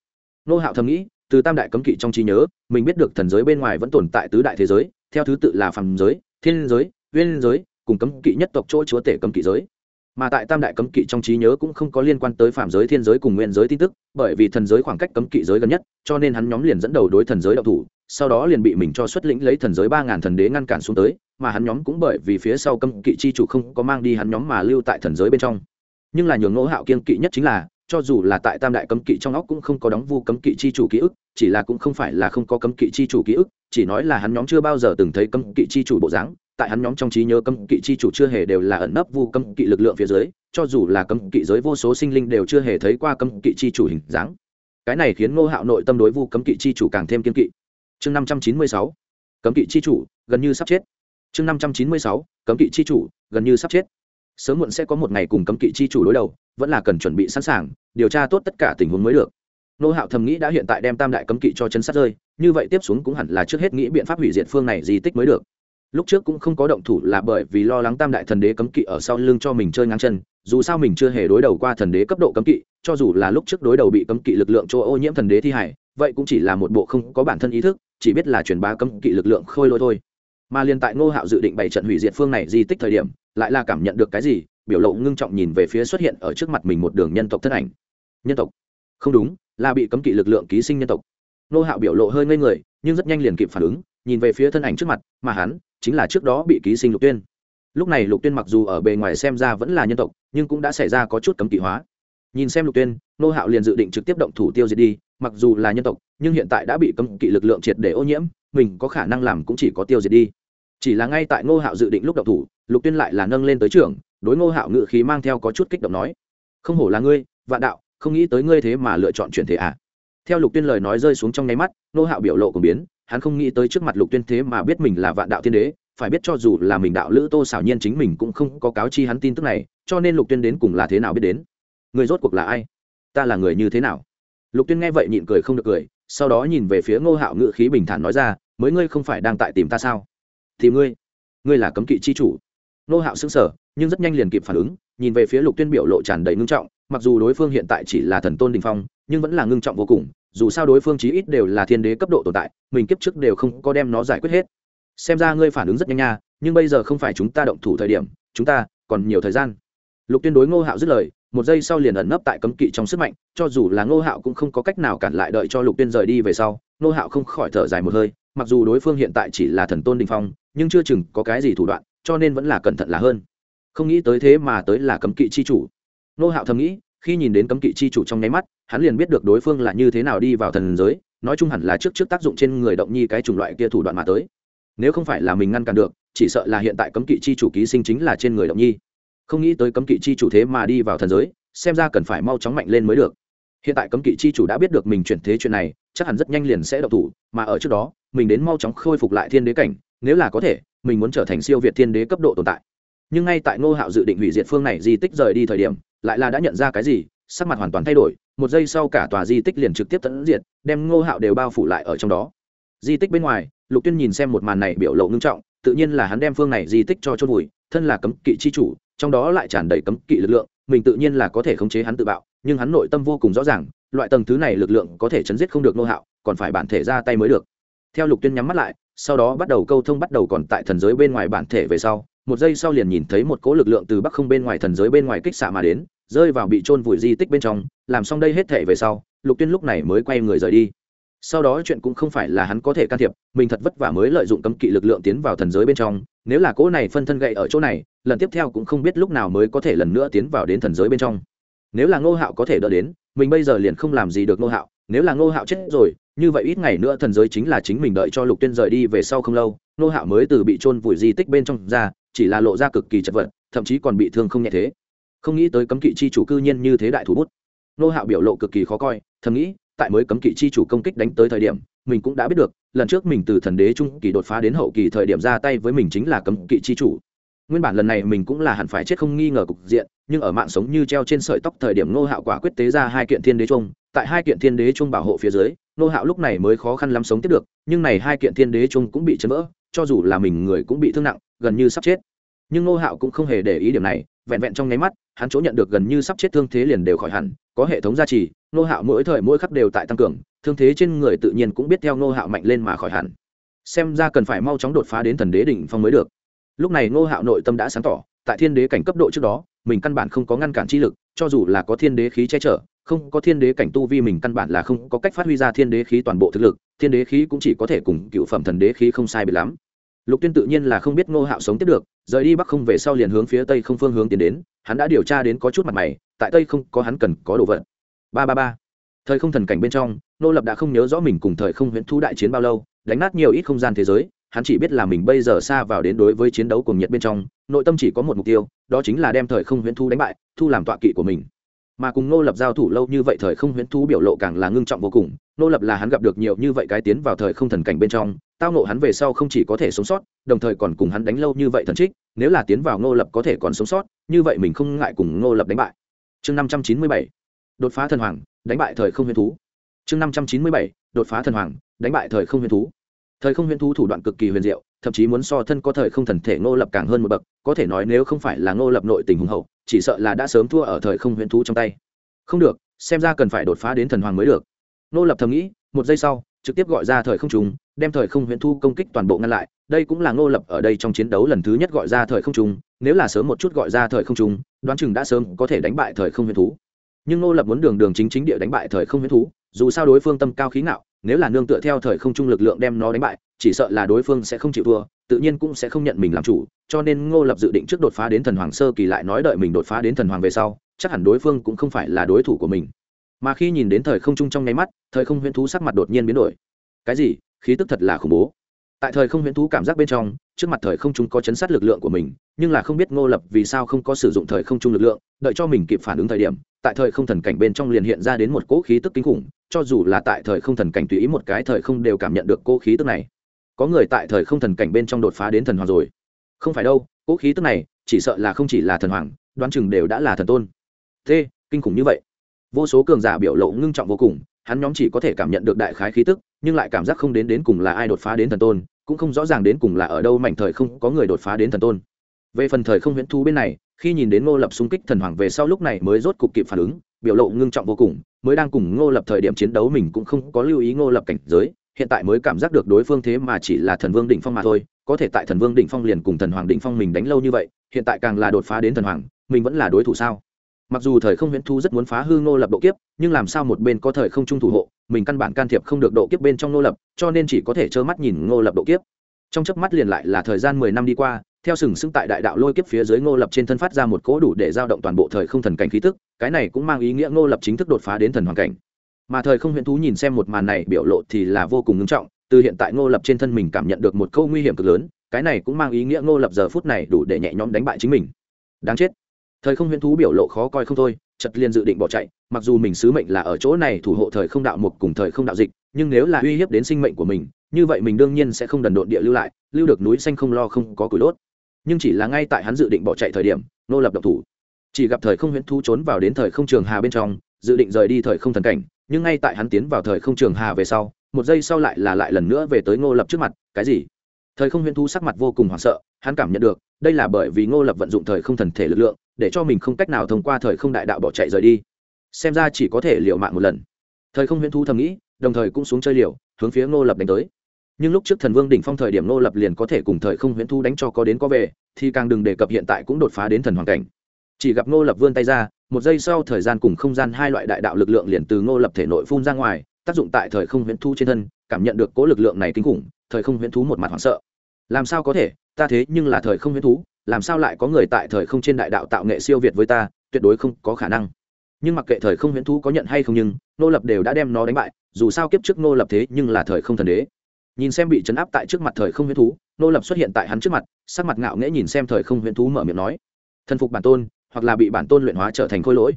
ngô hạo thầm nghĩ, từ tam đại cấm kỵ trong trí nhớ, mình biết được thần giới bên ngoài vẫn tồn tại tứ đại thế giới, theo thứ tự là phàm giới, thiên giới uyên giới, cùng cấm kỵ nhất tộc chỗ chúa tể cấm kỵ giới mà tại tam đại cấm kỵ trong trí nhớ cũng không có liên quan tới phạm giới thiên giới cùng nguyên giới tin tức, bởi vì thần giới khoảng cách cấm kỵ giới gần nhất, cho nên hắn nhóm liền dẫn đầu đối thần giới đậu thủ, sau đó liền bị mình cho xuất lĩnh lấy thần giới ba ngàn thần đế ngăn cản xuống tới, mà hắn nhóm cũng bởi vì phía sau cấm kỵ chi chủ không có mang đi hắn nhóm mà lưu tại thần giới bên trong. Nhưng là nhường ngỗ hạo kiên kỵ nhất chính là, cho dù là tại tam đại cấm kỵ trong óc cũng không có đóng vu cấm kỵ chi chủ ký ức, chỉ là cũng không phải là không có cấm kỵ chi chủ ký ức, chỉ nói là hắn nhóm chưa bao giờ từng thấy cấm kỵ chi chủ bộ dáng tại hắn nhóm trong trí nhớ cấm kỵ chi chủ chưa hề đều là ẩn nấp vu cấm kỵ lực lượng phía dưới, cho dù là cấm kỵ giới vô số sinh linh đều chưa hề thấy qua cấm kỵ chi chủ hình dáng. Cái này khiến ngô hạo nội tâm đối vu cấm kỵ chi chủ càng thêm kiên kỵ. Chương năm trăm chín mươi sáu, cấm kỵ chi chủ, gần như sắp chết. Chương năm trăm chín mươi sáu, cấm kỵ chi chủ, gần như sắp chết. Sớm muộn sẽ có một ngày cùng cấm kỵ chi chủ đối đầu, vẫn là cần chuẩn bị sẵn sàng, điều tra tốt tất cả tình huống mới được. Nô hạo thầm nghĩ đã hiện tại đem tam đại cấm kỵ cho chân sát rơi, như vậy tiếp xuống cũng hẳn là trước hết nghĩ biện pháp hủy diệt phương này di tích mới được lúc trước cũng không có động thủ là bởi vì lo lắng tam đại thần đế cấm kỵ ở sau lưng cho mình chơi ngang chân, dù sao mình chưa hề đối đầu qua thần đế cấp độ cấm kỵ, cho dù là lúc trước đối đầu bị cấm kỵ lực lượng chỗ ô nhiễm thần đế thi hải, vậy cũng chỉ là một bộ không có bản thân ý thức, chỉ biết là truyền bá cấm kỵ lực lượng khôi lôi thôi. Mà liên tại ngô hạo dự định bày trận hủy diệt phương này di tích thời điểm, lại là cảm nhận được cái gì, biểu lộ ngưng trọng nhìn về phía xuất hiện ở trước mặt mình một đường nhân tộc thân ảnh. Nhân tộc? Không đúng, là bị cấm kỵ lực lượng ký sinh nhân tộc. Ngô hạo biểu lộ hơi ngây người, nhưng rất nhanh liền kịp phản ứng, nhìn về phía thân ảnh trước mặt, mà hắn chính là trước đó bị ký sinh lục tuyên. Lúc này lục tuyên mặc dù ở bề ngoài xem ra vẫn là nhân tộc, nhưng cũng đã xảy ra có chút cấm kỵ hóa. Nhìn xem lục tuyên, nô hạo liền dự định trực tiếp động thủ tiêu diệt đi, mặc dù là nhân tộc, nhưng hiện tại đã bị cấm kỵ lực lượng triệt để ô nhiễm, mình có khả năng làm cũng chỉ có tiêu diệt đi. Chỉ là ngay tại ngô hạo dự định lúc động thủ, lục tuyên lại là nâng lên tới trưởng, đối ngô hạo ngự khí mang theo có chút kích động nói, không hổ là ngươi, vạn đạo, không nghĩ tới ngươi thế mà lựa chọn chuyển thế à? Theo lục tuyên lời nói rơi xuống trong nháy mắt nô hạo biểu lộ của biến hắn không nghĩ tới trước mặt lục tuyên thế mà biết mình là vạn đạo thiên đế, phải biết cho dù là mình đạo lữ tô xảo nhiên chính mình cũng không có cáo chi hắn tin tức này, cho nên lục tuyên đến cùng là thế nào biết đến? Người rốt cuộc là ai? Ta là người như thế nào? Lục tuyên nghe vậy nhịn cười không được cười, sau đó nhìn về phía ngô hạo ngự khí bình thản nói ra, mới ngươi không phải đang tại tìm ta sao? Thì ngươi? Ngươi là cấm kỵ chi chủ. Ngô hạo xứng sở nhưng rất nhanh liền kịp phản ứng, nhìn về phía lục tuyên biểu lộ tràn đầy ngưng trọng, mặc dù đối phương hiện tại chỉ là thần tôn đình phong, nhưng vẫn là ngưng trọng vô cùng dù sao đối phương chí ít đều là thiên đế cấp độ tồn tại, mình kiếp trước đều không có đem nó giải quyết hết. Xem ra ngươi phản ứng rất nhanh nha, nhưng bây giờ không phải chúng ta động thủ thời điểm, chúng ta còn nhiều thời gian. Lục tuyên đối ngô hạo dứt lời, một giây sau liền ẩn nấp tại cấm kỵ trong sức mạnh, cho dù là ngô hạo cũng không có cách nào cản lại đợi cho lục tuyên rời đi về sau, ngô hạo không khỏi thở dài một hơi, mặc dù đối phương hiện tại chỉ là thần tôn đình phong, nhưng chưa chừng có cái gì thủ đoạn, cho nên vẫn là cẩn thận là hơn. Không nghĩ tới thế mà tới là cấm kỵ chi chủ. Ngô hạo thầm nghĩ khi nhìn đến cấm kỵ chi chủ trong nháy mắt, hắn liền biết được đối phương là như thế nào đi vào thần giới, nói chung hẳn là trước trước tác dụng trên người động nhi cái chủng loại kia thủ đoạn mà tới. Nếu không phải là mình ngăn cản được, chỉ sợ là hiện tại cấm kỵ chi chủ ký sinh chính là trên người động nhi. Không nghĩ tới cấm kỵ chi chủ thế mà đi vào thần giới, xem ra cần phải mau chóng mạnh lên mới được. Hiện tại cấm kỵ chi chủ đã biết được mình chuyển thế chuyện này, chắc hẳn rất nhanh liền sẽ độc thủ, mà ở trước đó, mình đến mau chóng khôi phục lại thiên đế cảnh, nếu là có thể, mình muốn trở thành siêu việt thiên đế cấp độ tồn tại nhưng ngay tại ngô hạo dự định hủy diệt phương này di tích rời đi thời điểm, lại là đã nhận ra cái gì, sắc mặt hoàn toàn thay đổi, một giây sau cả tòa di tích liền trực tiếp tận diệt, đem ngô hạo đều bao phủ lại ở trong đó. Di tích bên ngoài, lục tuyên nhìn xem một màn này biểu lộ ngưng trọng, tự nhiên là hắn đem phương này di tích cho chôn vùi, thân là cấm kỵ chi chủ, trong đó lại tràn đầy cấm kỵ lực lượng, mình tự nhiên là có thể khống chế hắn tự bạo, nhưng hắn nội tâm vô cùng rõ ràng, loại tầng thứ này lực lượng có thể chấn giết không được nô hạo, còn phải bản thể ra tay mới được. Theo lục tuyên nhắm mắt lại sau đó bắt đầu câu thông bắt đầu còn tại thần giới bên ngoài bản thể về sau, một giây sau liền nhìn thấy một cỗ lực lượng từ bắc không bên ngoài thần giới bên ngoài kích xạ mà đến, rơi vào bị trôn vùi di tích bên trong, làm xong đây hết thể về sau, lục tuyên lúc này mới quay người rời đi. Sau đó chuyện cũng không phải là hắn có thể can thiệp, mình thật vất vả mới lợi dụng cấm kỵ lực lượng tiến vào thần giới bên trong, nếu là cỗ này phân thân gậy ở chỗ này, lần tiếp theo cũng không biết lúc nào mới có thể lần nữa tiến vào đến thần giới bên trong. Nếu là ngô hạo có thể đỡ đến, mình bây giờ liền không làm gì được ngô hạo nếu là ngô hạo chết rồi, như vậy ít ngày nữa thần giới chính là chính mình đợi cho lục tuyên rời đi về sau không lâu, ngô hạo mới từ bị trôn vùi di tích bên trong ra, chỉ là lộ ra cực kỳ chật vật, thậm chí còn bị thương không nhẹ thế. Không nghĩ tới cấm kỵ chi chủ cư nhiên như thế đại thủ bút. Ngô hạo biểu lộ cực kỳ khó coi, thầm nghĩ, tại mới cấm kỵ chi chủ công kích đánh tới thời điểm, mình cũng đã biết được, lần trước mình từ thần đế trung kỳ đột phá đến hậu kỳ thời điểm ra tay với mình chính là cấm kỵ chi chủ nguyên bản lần này mình cũng là hẳn phải chết không nghi ngờ cục diện, nhưng ở mạng sống như treo trên sợi tóc thời điểm Nô hạo quả quyết tế ra hai kiện thiên đế trung tại hai kiện thiên đế trung bảo hộ phía dưới Nô hạo lúc này mới khó khăn lắm sống tiếp được, nhưng này hai kiện thiên đế trung cũng bị chấn vỡ, cho dù là mình người cũng bị thương nặng, gần như sắp chết. Nhưng Nô hạo cũng không hề để ý điểm này, vẹn vẹn trong nháy mắt, hắn chỗ nhận được gần như sắp chết thương thế liền đều khỏi hẳn, có hệ thống gia trì Nô hạo mỗi thời mỗi khắc đều tại tăng cường, thương thế trên người tự nhiên cũng biết theo Nô hạo mạnh lên mà khỏi hẳn. Xem ra cần phải mau chóng đột phá đến thần đế đỉnh phong mới được lúc này ngô hạo nội tâm đã sáng tỏ, tại thiên đế cảnh cấp độ trước đó, mình căn bản không có ngăn cản chi lực, cho dù là có thiên đế khí che chở, không có thiên đế cảnh tu vi mình căn bản là không có cách phát huy ra thiên đế khí toàn bộ thực lực, thiên đế khí cũng chỉ có thể cùng cựu phẩm thần đế khí không sai bị lắm. Lục tuyên tự nhiên là không biết ngô hạo sống tiếp được, rời đi bắc không về sau liền hướng phía tây không phương hướng tiến đến, hắn đã điều tra đến có chút mặt mày, tại tây không có hắn cần có đồ vật. Ba ba ba. Thời không thần cảnh bên trong nô lập đã không nhớ rõ mình cùng thời không huyễn thu đại chiến bao lâu, đánh nát nhiều ít không gian thế giới hắn chỉ biết là mình bây giờ xa vào đến đối với chiến đấu cùng nhiệt bên trong, nội tâm chỉ có một mục tiêu, đó chính là đem thời không huyễn thu đánh bại, thu làm tọa kỵ của mình. Mà cùng nô lập giao thủ lâu như vậy thời không huyễn thu biểu lộ càng là ngưng trọng vô cùng nô lập là hắn gặp được nhiều như vậy cái tiến vào thời không thần cảnh bên trong, tao nộ hắn về sau không chỉ có thể sống sót, đồng thời còn cùng hắn đánh lâu như vậy thần trích, nếu là tiến vào nô lập có thể còn sống sót, như vậy mình không ngại cùng nô lập đánh bại. Chương năm trăm chín mươi bảy, đột phá thần hoàng, đánh bại thời không huyễn thú. Chương năm trăm chín mươi bảy, đột phá thần hoàng, đánh bại thời không huyễn thú thời không huyễn thú thủ đoạn cực kỳ huyền diệu, thậm chí muốn so thân có thời không thần thể ngô lập càng hơn một bậc, có thể nói nếu không phải là ngô lập nội tình hùng hậu, chỉ sợ là đã sớm thua ở thời không huyễn thú trong tay. Không được, xem ra cần phải đột phá đến thần hoàng mới được. Ngô lập thầm nghĩ, một giây sau, trực tiếp gọi ra thời không trùng, đem thời không huyễn Thú công kích toàn bộ ngăn lại. Đây cũng là ngô lập ở đây trong chiến đấu lần thứ nhất gọi ra thời không trùng, nếu là sớm một chút gọi ra thời không trùng, đoán chừng đã sớm có thể đánh bại thời không huyễn thú. Nhưng ngô lập muốn đường đường chính chính địa đánh bại thời không huyễn thú, dù sao đối phương tâm cao khí ngạo nếu là nương tựa theo thời không trung lực lượng đem nó đánh bại, chỉ sợ là đối phương sẽ không chịu thua, tự nhiên cũng sẽ không nhận mình làm chủ, cho nên ngô lập dự định trước đột phá đến thần hoàng sơ kỳ lại nói đợi mình đột phá đến thần hoàng về sau, chắc hẳn đối phương cũng không phải là đối thủ của mình. Mà khi nhìn đến thời không trung trong nháy mắt, thời không huyễn thú sắc mặt đột nhiên biến đổi. Cái gì? Khí tức thật là khủng bố. Tại thời không huyễn thú cảm giác bên trong, trước mặt thời không trung có chấn sát lực lượng của mình, nhưng là không biết ngô lập vì sao không có sử dụng thời không trung lực lượng, đợi cho mình kịp phản ứng thời điểm, tại thời không thần cảnh bên trong liền hiện ra đến một cỗ khí tức kinh khủng cho dù là tại thời không thần cảnh tùy ý một cái thời không đều cảm nhận được cố khí tức này. Có người tại thời không thần cảnh bên trong đột phá đến thần hoàng rồi. Không phải đâu cỗ khí tức này, chỉ sợ là không chỉ là thần hoàng, đoán chừng đều đã là thần tôn. Thế, kinh khủng như vậy. Vô số cường giả biểu lộ ngưng trọng vô cùng, hắn nhóm chỉ có thể cảm nhận được đại khái khí tức, nhưng lại cảm giác không đến đến cùng là ai đột phá đến thần tôn, cũng không rõ ràng đến cùng là ở đâu mảnh thời không có người đột phá đến thần tôn. Về phần thời không huyễn thu bên này, khi nhìn đến ngô lập xung kích thần hoàng về sau lúc này mới rốt cục kịp phản ứng biểu lộ ngưng trọng vô cùng, mới đang cùng ngô lập thời điểm chiến đấu mình cũng không có lưu ý ngô lập cảnh giới, hiện tại mới cảm giác được đối phương thế mà chỉ là thần vương đỉnh phong mà thôi, có thể tại thần vương đỉnh phong liền cùng thần hoàng đỉnh phong mình đánh lâu như vậy, hiện tại càng là đột phá đến thần hoàng, mình vẫn là đối thủ sao? Mặc dù thời không huyễn thu rất muốn phá hư ngô lập độ kiếp, nhưng làm sao một bên có thời không trung thủ hộ, mình căn bản can thiệp không được độ kiếp bên trong ngô lập, cho nên chỉ có thể trơ mắt nhìn ngô lập độ kiếp. Trong chớp mắt liền lại là thời gian mười năm đi qua theo sừng sững tại đại đạo lôi kiếp phía dưới ngô lập trên thân phát ra một cỗ đủ để giao động toàn bộ thời không thần cảnh khí tức, cái này cũng mang ý nghĩa ngô lập chính thức đột phá đến thần hoàn cảnh. Mà thời không huyễn thú nhìn xem một màn này biểu lộ thì là vô cùng ngưng trọng, từ hiện tại ngô lập trên thân mình cảm nhận được một câu nguy hiểm cực lớn, cái này cũng mang ý nghĩa ngô lập giờ phút này đủ để nhẹ nhõm đánh bại chính mình. Đáng chết. Thời không huyễn thú biểu lộ khó coi không thôi chật liền dự định bỏ chạy, mặc dù mình sứ mệnh là ở chỗ này thủ hộ thời không đạo mục cùng thời không đạo dịch, nhưng nếu là uy hiếp đến sinh mệnh của mình, như vậy mình đương nhiên sẽ không đần độn địa lưu lại, lưu được núi xanh không lo không có củi đốt nhưng chỉ là ngay tại hắn dự định bỏ chạy thời điểm nô lập độc thủ. Chỉ gặp thời không huyễn thu trốn vào đến thời không trường hà bên trong, dự định rời đi thời không thần cảnh, nhưng ngay tại hắn tiến vào thời không trường hà về sau, một giây sau lại là lại lần nữa về tới ngô lập trước mặt, cái gì? Thời không huyễn thu sắc mặt vô cùng hoảng sợ, hắn cảm nhận được, đây là bởi vì ngô lập vận dụng thời không thần thể lực lượng, để cho mình không cách nào thông qua thời không đại đạo bỏ chạy rời đi. Xem ra chỉ có thể liệu mạng một lần. Thời không huyễn thu thầm nghĩ, đồng thời cũng xuống chơi liều, hướng phía ngô lập đánh tới nhưng lúc trước thần vương đỉnh phong thời điểm nô lập liền có thể cùng thời không huyễn thu đánh cho có đến có về, thì càng đừng đề cập hiện tại cũng đột phá đến thần hoàn cảnh. Chỉ gặp nô lập vươn tay ra, một giây sau thời gian cùng không gian hai loại đại đạo lực lượng liền từ nô lập thể nội phun ra ngoài, tác dụng tại thời không huyễn thu trên thân, cảm nhận được cố lực lượng này kinh khủng, thời không huyễn thú một mặt hoảng sợ. Làm sao có thể? Ta thế nhưng là thời không huyễn thú, làm sao lại có người tại thời không trên đại đạo tạo nghệ siêu việt với ta, tuyệt đối không có khả năng. Nhưng mặc kệ thời không huyễn thú có nhận hay không nhưng nô lập đều đã đem nó đánh bại, dù sao kiếp trước nô lập thế nhưng là thời không thần đế nhìn xem bị chấn áp tại trước mặt thời không huyễn thú, nô lập xuất hiện tại hắn trước mặt, sắc mặt ngạo nghễ nhìn xem thời không huyễn thú mở miệng nói, thần phục bản tôn, hoặc là bị bản tôn luyện hóa trở thành khôi lỗi.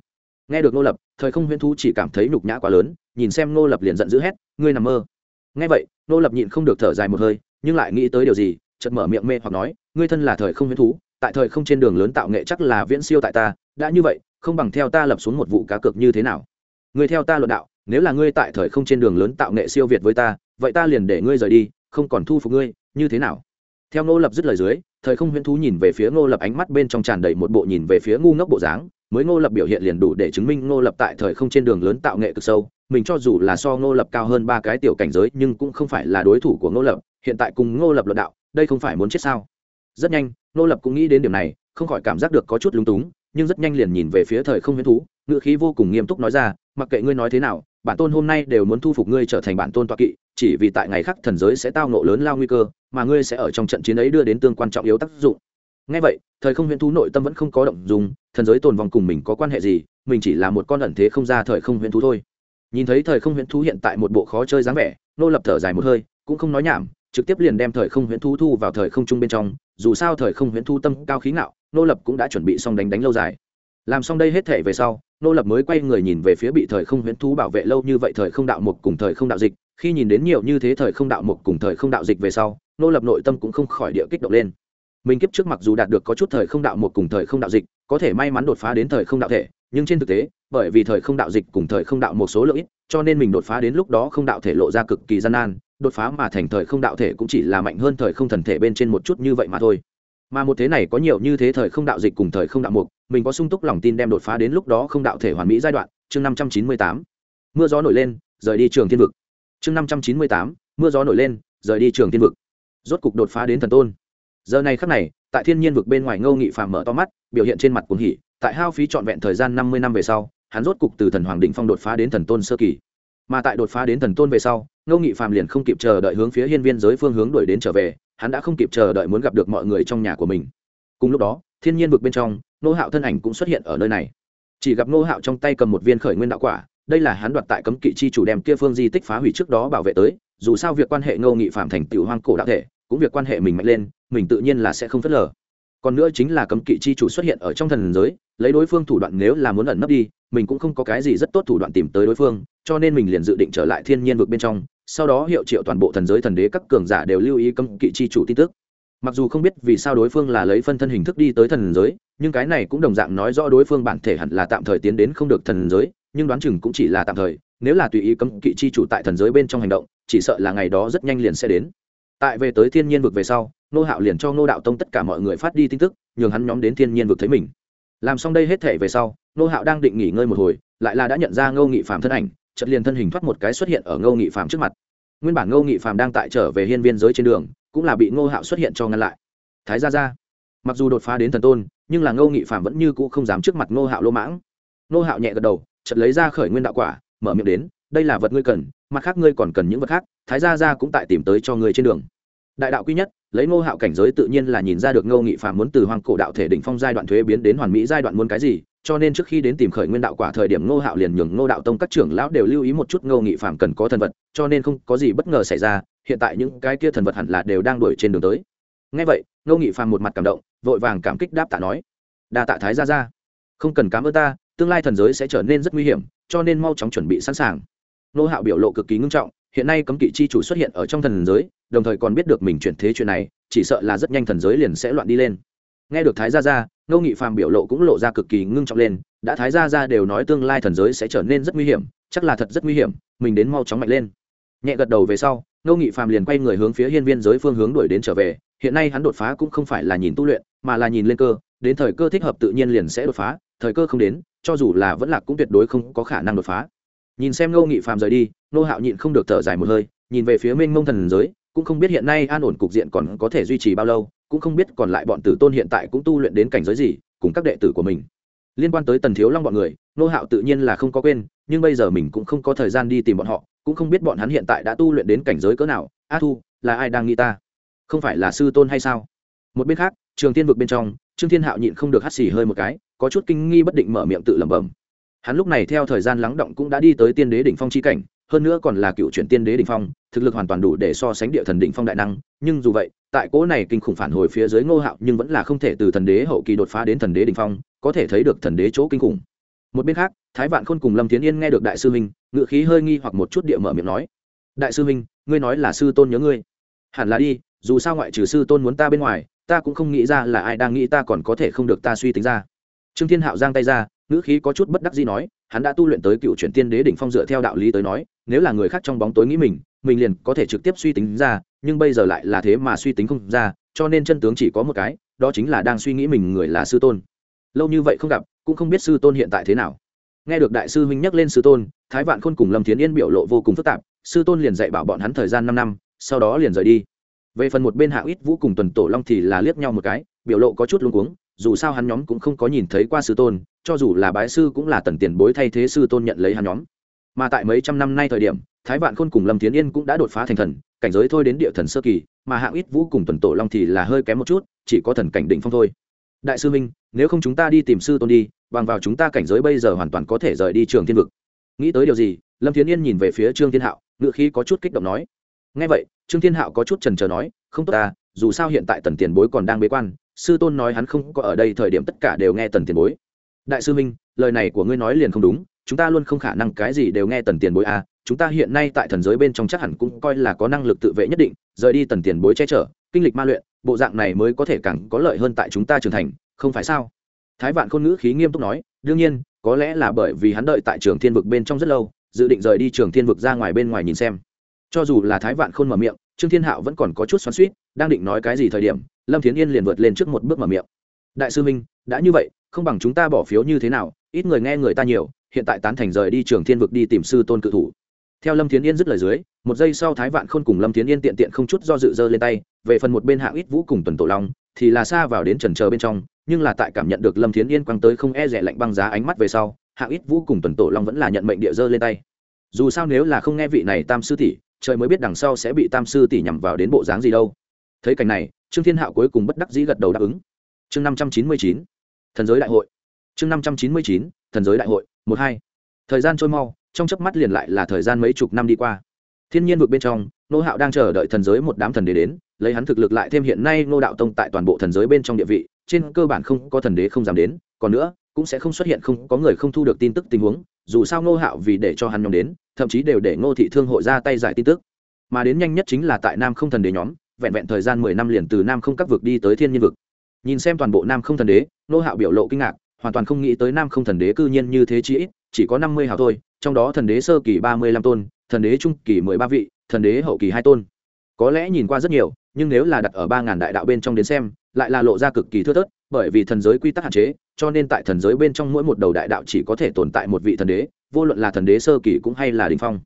Nghe được nô lập, thời không huyễn thú chỉ cảm thấy nhục nhã quá lớn, nhìn xem nô lập liền giận dữ hét, ngươi nằm mơ. Nghe vậy, nô lập nhịn không được thở dài một hơi, nhưng lại nghĩ tới điều gì, chợt mở miệng mê hoặc nói, ngươi thân là thời không huyễn thú, tại thời không trên đường lớn tạo nghệ chắc là viễn siêu tại ta, đã như vậy, không bằng theo ta lập xuống một vụ cá cược như thế nào? Ngươi theo ta luận đạo, nếu là ngươi tại thời không trên đường lớn tạo nghệ siêu việt với ta vậy ta liền để ngươi rời đi, không còn thu phục ngươi, như thế nào? Theo ngô lập dứt lời dưới, thời không huyễn thú nhìn về phía ngô lập ánh mắt bên trong tràn đầy một bộ nhìn về phía ngu ngốc bộ dáng, mới ngô lập biểu hiện liền đủ để chứng minh ngô lập tại thời không trên đường lớn tạo nghệ cực sâu. Mình cho dù là so ngô lập cao hơn ba cái tiểu cảnh giới, nhưng cũng không phải là đối thủ của ngô lập, hiện tại cùng ngô lập luận đạo, đây không phải muốn chết sao? Rất nhanh, ngô lập cũng nghĩ đến điểm này, không khỏi cảm giác được có chút lúng túng, nhưng rất nhanh liền nhìn về phía thời không huyễn thú, ngữ khí vô cùng nghiêm túc nói ra, mặc kệ ngươi nói thế nào, bản tôn hôm nay đều muốn thu phục ngươi trở thành bản tôn toa kỵ chỉ vì tại ngày khác thần giới sẽ tao nộ lớn lao nguy cơ, mà ngươi sẽ ở trong trận chiến ấy đưa đến tương quan trọng yếu tác dụng. Ngay vậy, thời không huyễn thú nội tâm vẫn không có động dùng thần giới tồn vong cùng mình có quan hệ gì, mình chỉ là một con ẩn thế không ra thời không huyễn thú thôi. Nhìn thấy thời không huyễn thú hiện tại một bộ khó chơi dáng vẻ, nô lập thở dài một hơi, cũng không nói nhảm, trực tiếp liền đem thời không huyễn thú thu vào thời không trung bên trong, dù sao thời không huyễn thú tâm cao khí ngạo, nô lập cũng đã chuẩn bị xong đánh đánh lâu dài. Làm xong đây hết thể về sau, nô lập mới quay người nhìn về phía bị thời không huyễn thú bảo vệ lâu như vậy thời không đạo mục cùng thời không đạo dịch khi nhìn đến nhiều như thế thời không đạo mục cùng thời không đạo dịch về sau nô lập nội tâm cũng không khỏi địa kích động lên mình kiếp trước mặc dù đạt được có chút thời không đạo mục cùng thời không đạo dịch có thể may mắn đột phá đến thời không đạo thể nhưng trên thực tế bởi vì thời không đạo dịch cùng thời không đạo một số lượng ít cho nên mình đột phá đến lúc đó không đạo thể lộ ra cực kỳ gian nan đột phá mà thành thời không đạo thể cũng chỉ là mạnh hơn thời không thần thể bên trên một chút như vậy mà thôi mà một thế này có nhiều như thế thời không đạo dịch cùng thời không đạo mục mình có sung túc lòng tin đem đột phá đến lúc đó không đạo thể hoàn mỹ giai đoạn chương năm trăm chín mươi tám mưa gió nổi lên rời đi trường thiên vực chương năm trăm chín mươi tám, mưa gió nổi lên, rời đi trường thiên vực. Rốt cục đột phá đến thần tôn. Giờ này khắc này, tại thiên nhiên vực bên ngoài ngâu nghị phàm mở to mắt, biểu hiện trên mặt cuồng hỉ, tại hao phí trọn vẹn thời gian năm mươi năm về sau, hắn rốt cục từ thần hoàng định phong đột phá đến thần tôn sơ kỳ. Mà tại đột phá đến thần tôn về sau, ngô nghị phàm liền không kịp chờ đợi hướng phía hiên viên giới phương hướng đuổi đến trở về, hắn đã không kịp chờ đợi muốn gặp được mọi người trong nhà của mình. Cùng lúc đó, thiên nhiên vực bên trong nô hạo thân ảnh cũng xuất hiện ở nơi này. Chỉ gặp nô hạo trong tay cầm một viên khởi nguyên đạo quả đây là hắn đoạt tại cấm kỵ chi chủ đem kia phương di tích phá hủy trước đó bảo vệ tới, dù sao việc quan hệ ngô nghị phạm thành tiểu hoang cổ đạo thể, cũng việc quan hệ mình mạnh lên, mình tự nhiên là sẽ không phớt lờ. Còn nữa chính là cấm kỵ chi chủ xuất hiện ở trong thần giới, lấy đối phương thủ đoạn nếu là muốn ẩn nấp đi, mình cũng không có cái gì rất tốt thủ đoạn tìm tới đối phương, cho nên mình liền dự định trở lại thiên nhiên vực bên trong, sau đó hiệu triệu toàn bộ thần giới thần đế các cường giả đều lưu ý cấm kỵ chi chủ tin tức. Mặc dù không biết vì sao đối phương là lấy phân thân hình thức đi tới thần giới, nhưng cái này cũng đồng dạng nói rõ đối phương bản thể hẳn là tạm thời tiến đến không được thần giới nhưng đoán chừng cũng chỉ là tạm thời, nếu là tùy ý cấm kỵ chi chủ tại thần giới bên trong hành động, chỉ sợ là ngày đó rất nhanh liền sẽ đến. Tại về tới thiên nhiên vực về sau, nô hạo liền cho nô đạo tông tất cả mọi người phát đi tin tức, nhường hắn nhóm đến thiên nhiên vực thấy mình. Làm xong đây hết thể về sau, nô hạo đang định nghỉ ngơi một hồi, lại là đã nhận ra ngô nghị phạm thân ảnh chật liền thân hình thoát một cái xuất hiện ở ngô nghị phạm trước mặt. Nguyên bản ngô nghị phạm đang tại trở về hiên viên giới trên đường, cũng là bị ngô hạo xuất hiện cho ngăn lại. Thái ra ra mặc dù đột phá đến thần tôn, nhưng là ngô nghị phạm vẫn như cũ không dám trước mặt ngô hạo lô mãng. Ngô hạo nhẹ gật đầu chợt lấy ra khởi nguyên đạo quả, mở miệng đến, đây là vật ngươi cần, mặt khác ngươi còn cần những vật khác, thái gia gia cũng tại tìm tới cho ngươi trên đường. Đại đạo quy nhất, lấy ngô hạo cảnh giới tự nhiên là nhìn ra được ngô nghị phạm muốn từ hoàng cổ đạo thể đỉnh phong giai đoạn thuế biến đến hoàn mỹ giai đoạn muốn cái gì, cho nên trước khi đến tìm khởi nguyên đạo quả thời điểm ngô hạo liền nhường ngô đạo tông các trưởng lão đều lưu ý một chút ngô nghị phạm cần có thần vật, cho nên không có gì bất ngờ xảy ra, hiện tại những cái kia thần vật hẳn là đều đang đuổi trên đường tới. Ngay vậy, ngô nghị phạm một mặt cảm động, vội vàng cảm kích đáp tạ nói, đa tạ thái ra ra không cần cảm ơn ta tương lai thần giới sẽ trở nên rất nguy hiểm, cho nên mau chóng chuẩn bị sẵn sàng. Ngô hạo biểu lộ cực kỳ ngưng trọng, hiện nay cấm kỵ chi chủ xuất hiện ở trong thần giới, đồng thời còn biết được mình chuyển thế chuyện này, chỉ sợ là rất nhanh thần giới liền sẽ loạn đi lên. Nghe được thái gia gia ngô nghị phàm biểu lộ cũng lộ ra cực kỳ ngưng trọng lên, đã thái gia gia đều nói tương lai thần giới sẽ trở nên rất nguy hiểm, chắc là thật rất nguy hiểm, mình đến mau chóng mạnh lên. Nhẹ gật đầu về sau ngô nghị phàm liền quay người hướng phía hiên viên giới phương hướng đuổi đến trở về, hiện nay hắn đột phá cũng không phải là nhìn tu luyện, mà là nhìn lên cơ, đến thời cơ thích hợp tự nhiên liền sẽ đột phá thời cơ không đến, cho dù là vẫn lạc cũng tuyệt đối không có khả năng đột phá. Nhìn xem ngô nghị phàm rời đi Nô hạo nhịn không được thở dài một hơi, nhìn về phía Minh mông thần giới, cũng không biết hiện nay an ổn cục diện còn có thể duy trì bao lâu, cũng không biết còn lại bọn tử tôn hiện tại cũng tu luyện đến cảnh giới gì, cùng các đệ tử của mình. Liên quan tới tần thiếu long bọn người nô hạo tự nhiên là không có quên, nhưng bây giờ mình cũng không có thời gian đi tìm bọn họ, cũng không biết bọn hắn hiện tại đã tu luyện đến cảnh giới cỡ nào. A thu, là ai đang nghĩ ta? Không phải là sư tôn hay sao? Một bên khác, trường tiên vực bên trong, trương thiên hạo nhịn không được hắt xì hơi một cái có chút kinh nghi bất định mở miệng tự lẩm bẩm. Hắn lúc này theo thời gian lắng động cũng đã đi tới tiên đế đỉnh phong chi cảnh, hơn nữa còn là cựu chuyển tiên đế đỉnh phong, thực lực hoàn toàn đủ để so sánh địa thần đỉnh phong đại năng, nhưng dù vậy, tại cỗ này kinh khủng phản hồi phía dưới ngô hạo nhưng vẫn là không thể từ thần đế hậu kỳ đột phá đến thần đế đỉnh phong, có thể thấy được thần đế chỗ kinh khủng. Một bên khác, thái vạn khôn cùng lâm tiến yên nghe được đại sư minh ngự khí hơi nghi hoặc một chút địa mở miệng nói, đại sư minh ngươi nói là sư tôn nhớ ngươi. Hẳn là đi, dù sao ngoại trừ sư tôn muốn ta bên ngoài, ta cũng không nghĩ ra là ai đang nghĩ ta còn có thể không được ta suy tính ra trương thiên hạo giang tay ra, ngữ khí có chút bất đắc gì nói, hắn đã tu luyện tới cựu chuyển tiên đế đỉnh phong dựa theo đạo lý tới nói, nếu là người khác trong bóng tối nghĩ mình mình liền có thể trực tiếp suy tính ra, nhưng bây giờ lại là thế mà suy tính không ra, cho nên chân tướng chỉ có một cái, đó chính là đang suy nghĩ mình người là sư tôn. Lâu như vậy không gặp, cũng không biết sư tôn hiện tại thế nào. Nghe được đại sư huynh nhắc lên sư tôn, thái vạn khôn cùng lâm thiến yên biểu lộ vô cùng phức tạp, sư tôn liền dạy bảo bọn hắn thời gian năm năm, sau đó liền rời đi. Về phần một bên hạ ít vũ cùng tuần tổ long thì là liếc nhau một cái, biểu lộ có chút luống cuống dù sao hắn nhóm cũng không có nhìn thấy qua sư tôn, cho dù là bái sư cũng là tần tiền bối thay thế sư tôn nhận lấy hắn nhóm. Mà tại mấy trăm năm nay thời điểm, thái vạn khôn cùng lâm tiến yên cũng đã đột phá thành thần, cảnh giới thôi đến địa thần sơ kỳ, mà hạng ít vũ cùng tuần tổ long thì là hơi kém một chút, chỉ có thần cảnh định phong thôi. Đại sư minh, nếu không chúng ta đi tìm sư tôn đi, bằng vào chúng ta cảnh giới bây giờ hoàn toàn có thể rời đi trường thiên vực. Nghĩ tới điều gì, lâm tiến yên nhìn về phía trương thiên hạo, ngựa khí có chút kích động nói. Ngay vậy, trương thiên hạo có chút trần trờ nói, không tốt ta dù sao hiện tại tần tiền bối còn đang bế quan sư tôn nói hắn không có ở đây thời điểm tất cả đều nghe tần tiền bối đại sư minh, lời này của ngươi nói liền không đúng, chúng ta luôn không khả năng cái gì đều nghe tần tiền bối à. chúng ta hiện nay tại thần giới bên trong chắc hẳn cũng coi là có năng lực tự vệ nhất định, rời đi tần tiền bối che chở, kinh lịch ma luyện, bộ dạng này mới có thể càng có lợi hơn tại chúng ta trưởng thành, không phải sao thái vạn khôn ngữ khí nghiêm túc nói, đương nhiên, có lẽ là bởi vì hắn đợi tại trường thiên vực bên trong rất lâu, dự định rời đi trường thiên vực ra ngoài bên ngoài nhìn xem cho dù là thái vạn khôn mở miệng, trương thiên hạo vẫn còn có chút xoắn suýt đang định nói cái gì thời điểm lâm thiến yên liền vượt lên trước một bước mở miệng. Đại sư minh, đã như vậy, không bằng chúng ta bỏ phiếu như thế nào? Ít người nghe người ta nhiều, hiện tại tán thành rời đi trường thiên vực đi tìm sư tôn cự thủ. Theo lâm thiến yên dứt lời dưới, một giây sau thái vạn khôn cùng lâm thiến yên tiện tiện không chút do dự dơ lên tay, về phần một bên Hạ ít vũ cùng tuần tổ long, thì là xa vào đến trần chờ bên trong, nhưng là tại cảm nhận được lâm thiến yên quăng tới không e rẻ lạnh băng giá ánh mắt về sau, Hạ ít vũ cùng tuần tổ long vẫn là nhận mệnh địa dơ lên tay. Dù sao nếu là không nghe vị này tam sư tỷ, trời mới biết đằng sau sẽ bị tam sư tỷ nhằm vào đến bộ dáng gì đâu. Thấy cảnh này trương thiên hạo cuối cùng bất đắc dĩ gật đầu đáp ứng. Chương năm trăm chín mươi chín, thần giới đại hội. Chương năm trăm chín mươi chín, thần giới đại hội, một hai. Thời gian trôi mau, trong chớp mắt liền lại là thời gian mấy chục năm đi qua. Thiên nhiên vực bên trong, nô hạo đang chờ đợi thần giới một đám thần đế đến, lấy hắn thực lực lại thêm hiện nay nô đạo tông tại toàn bộ thần giới bên trong địa vị, trên cơ bản không có thần đế không dám đến, còn nữa, cũng sẽ không xuất hiện không có người không thu được tin tức tình huống, dù sao ngô hạo vì để cho hắn nhóm đến, thậm chí đều để ngô thị thương hội ra tay giải tin tức. Mà đến nhanh nhất chính là tại nam không thần đế nhóm vẹn vẹn thời gian mười năm liền từ nam không các vực đi tới thiên nhiên vực. Nhìn xem toàn bộ nam không thần đế, Nô hạo biểu lộ kinh ngạc, hoàn toàn không nghĩ tới nam không thần đế cư nhiên như thế chỉ ít, chỉ có năm mươi hào thôi, trong đó thần đế sơ kỳ ba mươi lăm tôn, thần đế trung kỳ mười ba vị, thần đế hậu kỳ hai tôn. Có lẽ nhìn qua rất nhiều, nhưng nếu là đặt ở ba ngàn đại đạo bên trong đến xem, lại là lộ ra cực kỳ thưa thớt, bởi vì thần giới quy tắc hạn chế, cho nên tại thần giới bên trong mỗi một đầu đại đạo chỉ có thể tồn tại một vị thần đế, vô luận là thần đế sơ kỳ cũng hay là đình phong.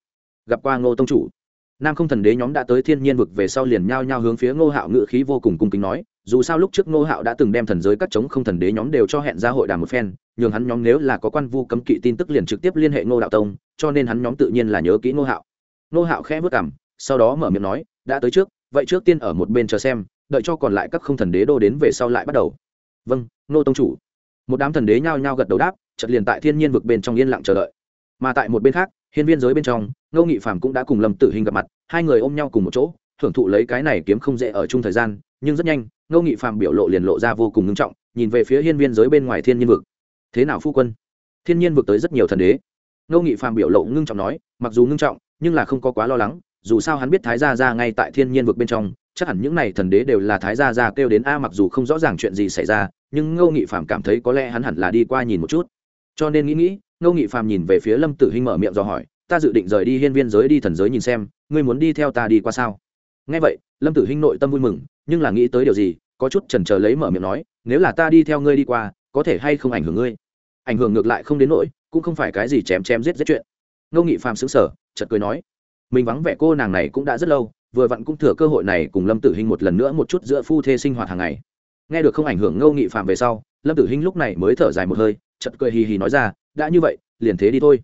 Gặp qua ngô tông chủ nam không thần đế nhóm đã tới thiên nhiên vực về sau liền nhao nhao hướng phía ngô hạo ngự khí vô cùng cung kính nói, dù sao lúc trước ngô hạo đã từng đem thần giới các chống không thần đế nhóm đều cho hẹn ra hội đàm một phen, nhường hắn nhóm nếu là có quan vu cấm kỵ tin tức liền trực tiếp liên hệ ngô đạo tông, cho nên hắn nhóm tự nhiên là nhớ kỹ ngô hạo. Ngô hạo khẽ vất cảm sau đó mở miệng nói, đã tới trước, vậy trước tiên ở một bên chờ xem, đợi cho còn lại các không thần đế đô đến về sau lại bắt đầu. Vâng ngô tông chủ. Một đám thần đế nhao nhao gật đầu đáp chật liền tại thiên nhiên vực bên trong yên lặng chờ đợi. Mà tại một bên khác hiên viên giới bên trong, ngô nghị phàm cũng đã cùng lâm tử hình gặp mặt, hai người ôm nhau cùng một chỗ, thưởng thụ lấy cái này kiếm không dễ ở chung thời gian, nhưng rất nhanh, ngô nghị phàm biểu lộ liền lộ ra vô cùng ngưng trọng, nhìn về phía hiên viên giới bên ngoài thiên nhiên vực. Thế nào phu quân? Thiên nhiên vực tới rất nhiều thần đế. Ngô nghị phàm biểu lộ ngưng trọng nói, mặc dù ngưng trọng, nhưng là không có quá lo lắng, dù sao hắn biết thái gia ra ngay tại thiên nhiên vực bên trong, chắc hẳn những n à y thần đế đều là thái gia ra kêu đến a, mặc dù không rõ ràng chuyện gì xảy ra, nhưng ngô nghị phàm cảm thấy có lẽ hắn hẳn là đi qua nhìn một chút. Cho nên nghĩ nghĩ ngô nghị phàm nhìn về phía lâm tử hinh mở miệng dò hỏi, ta dự định rời đi hiên viên giới đi thần giới nhìn xem, ngươi muốn đi theo ta đi qua sao? Nghe vậy, lâm tử hinh nội tâm vui mừng, nhưng là nghĩ tới điều gì, có chút chần chờ lấy mở miệng nói, nếu là ta đi theo ngươi đi qua, có thể hay không ảnh hưởng ngươi? Ảnh hưởng ngược lại không đến nỗi, cũng không phải cái gì chém chém giết giết chuyện. Ngô nghị phàm xứng sở chật cười nói, mình vắng vẻ cô nàng này cũng đã rất lâu, vừa vặn cũng thừa cơ hội này cùng lâm tử hinh một lần nữa một chút giữa phu thê sinh hoạt hàng ngày. Nghe được không ảnh hưởng ngô nghị phạm về sau, lâm tử hinh lúc này mới thở dài một hơi chật cười hì hì nói ra đã như vậy, liền thế đi thôi.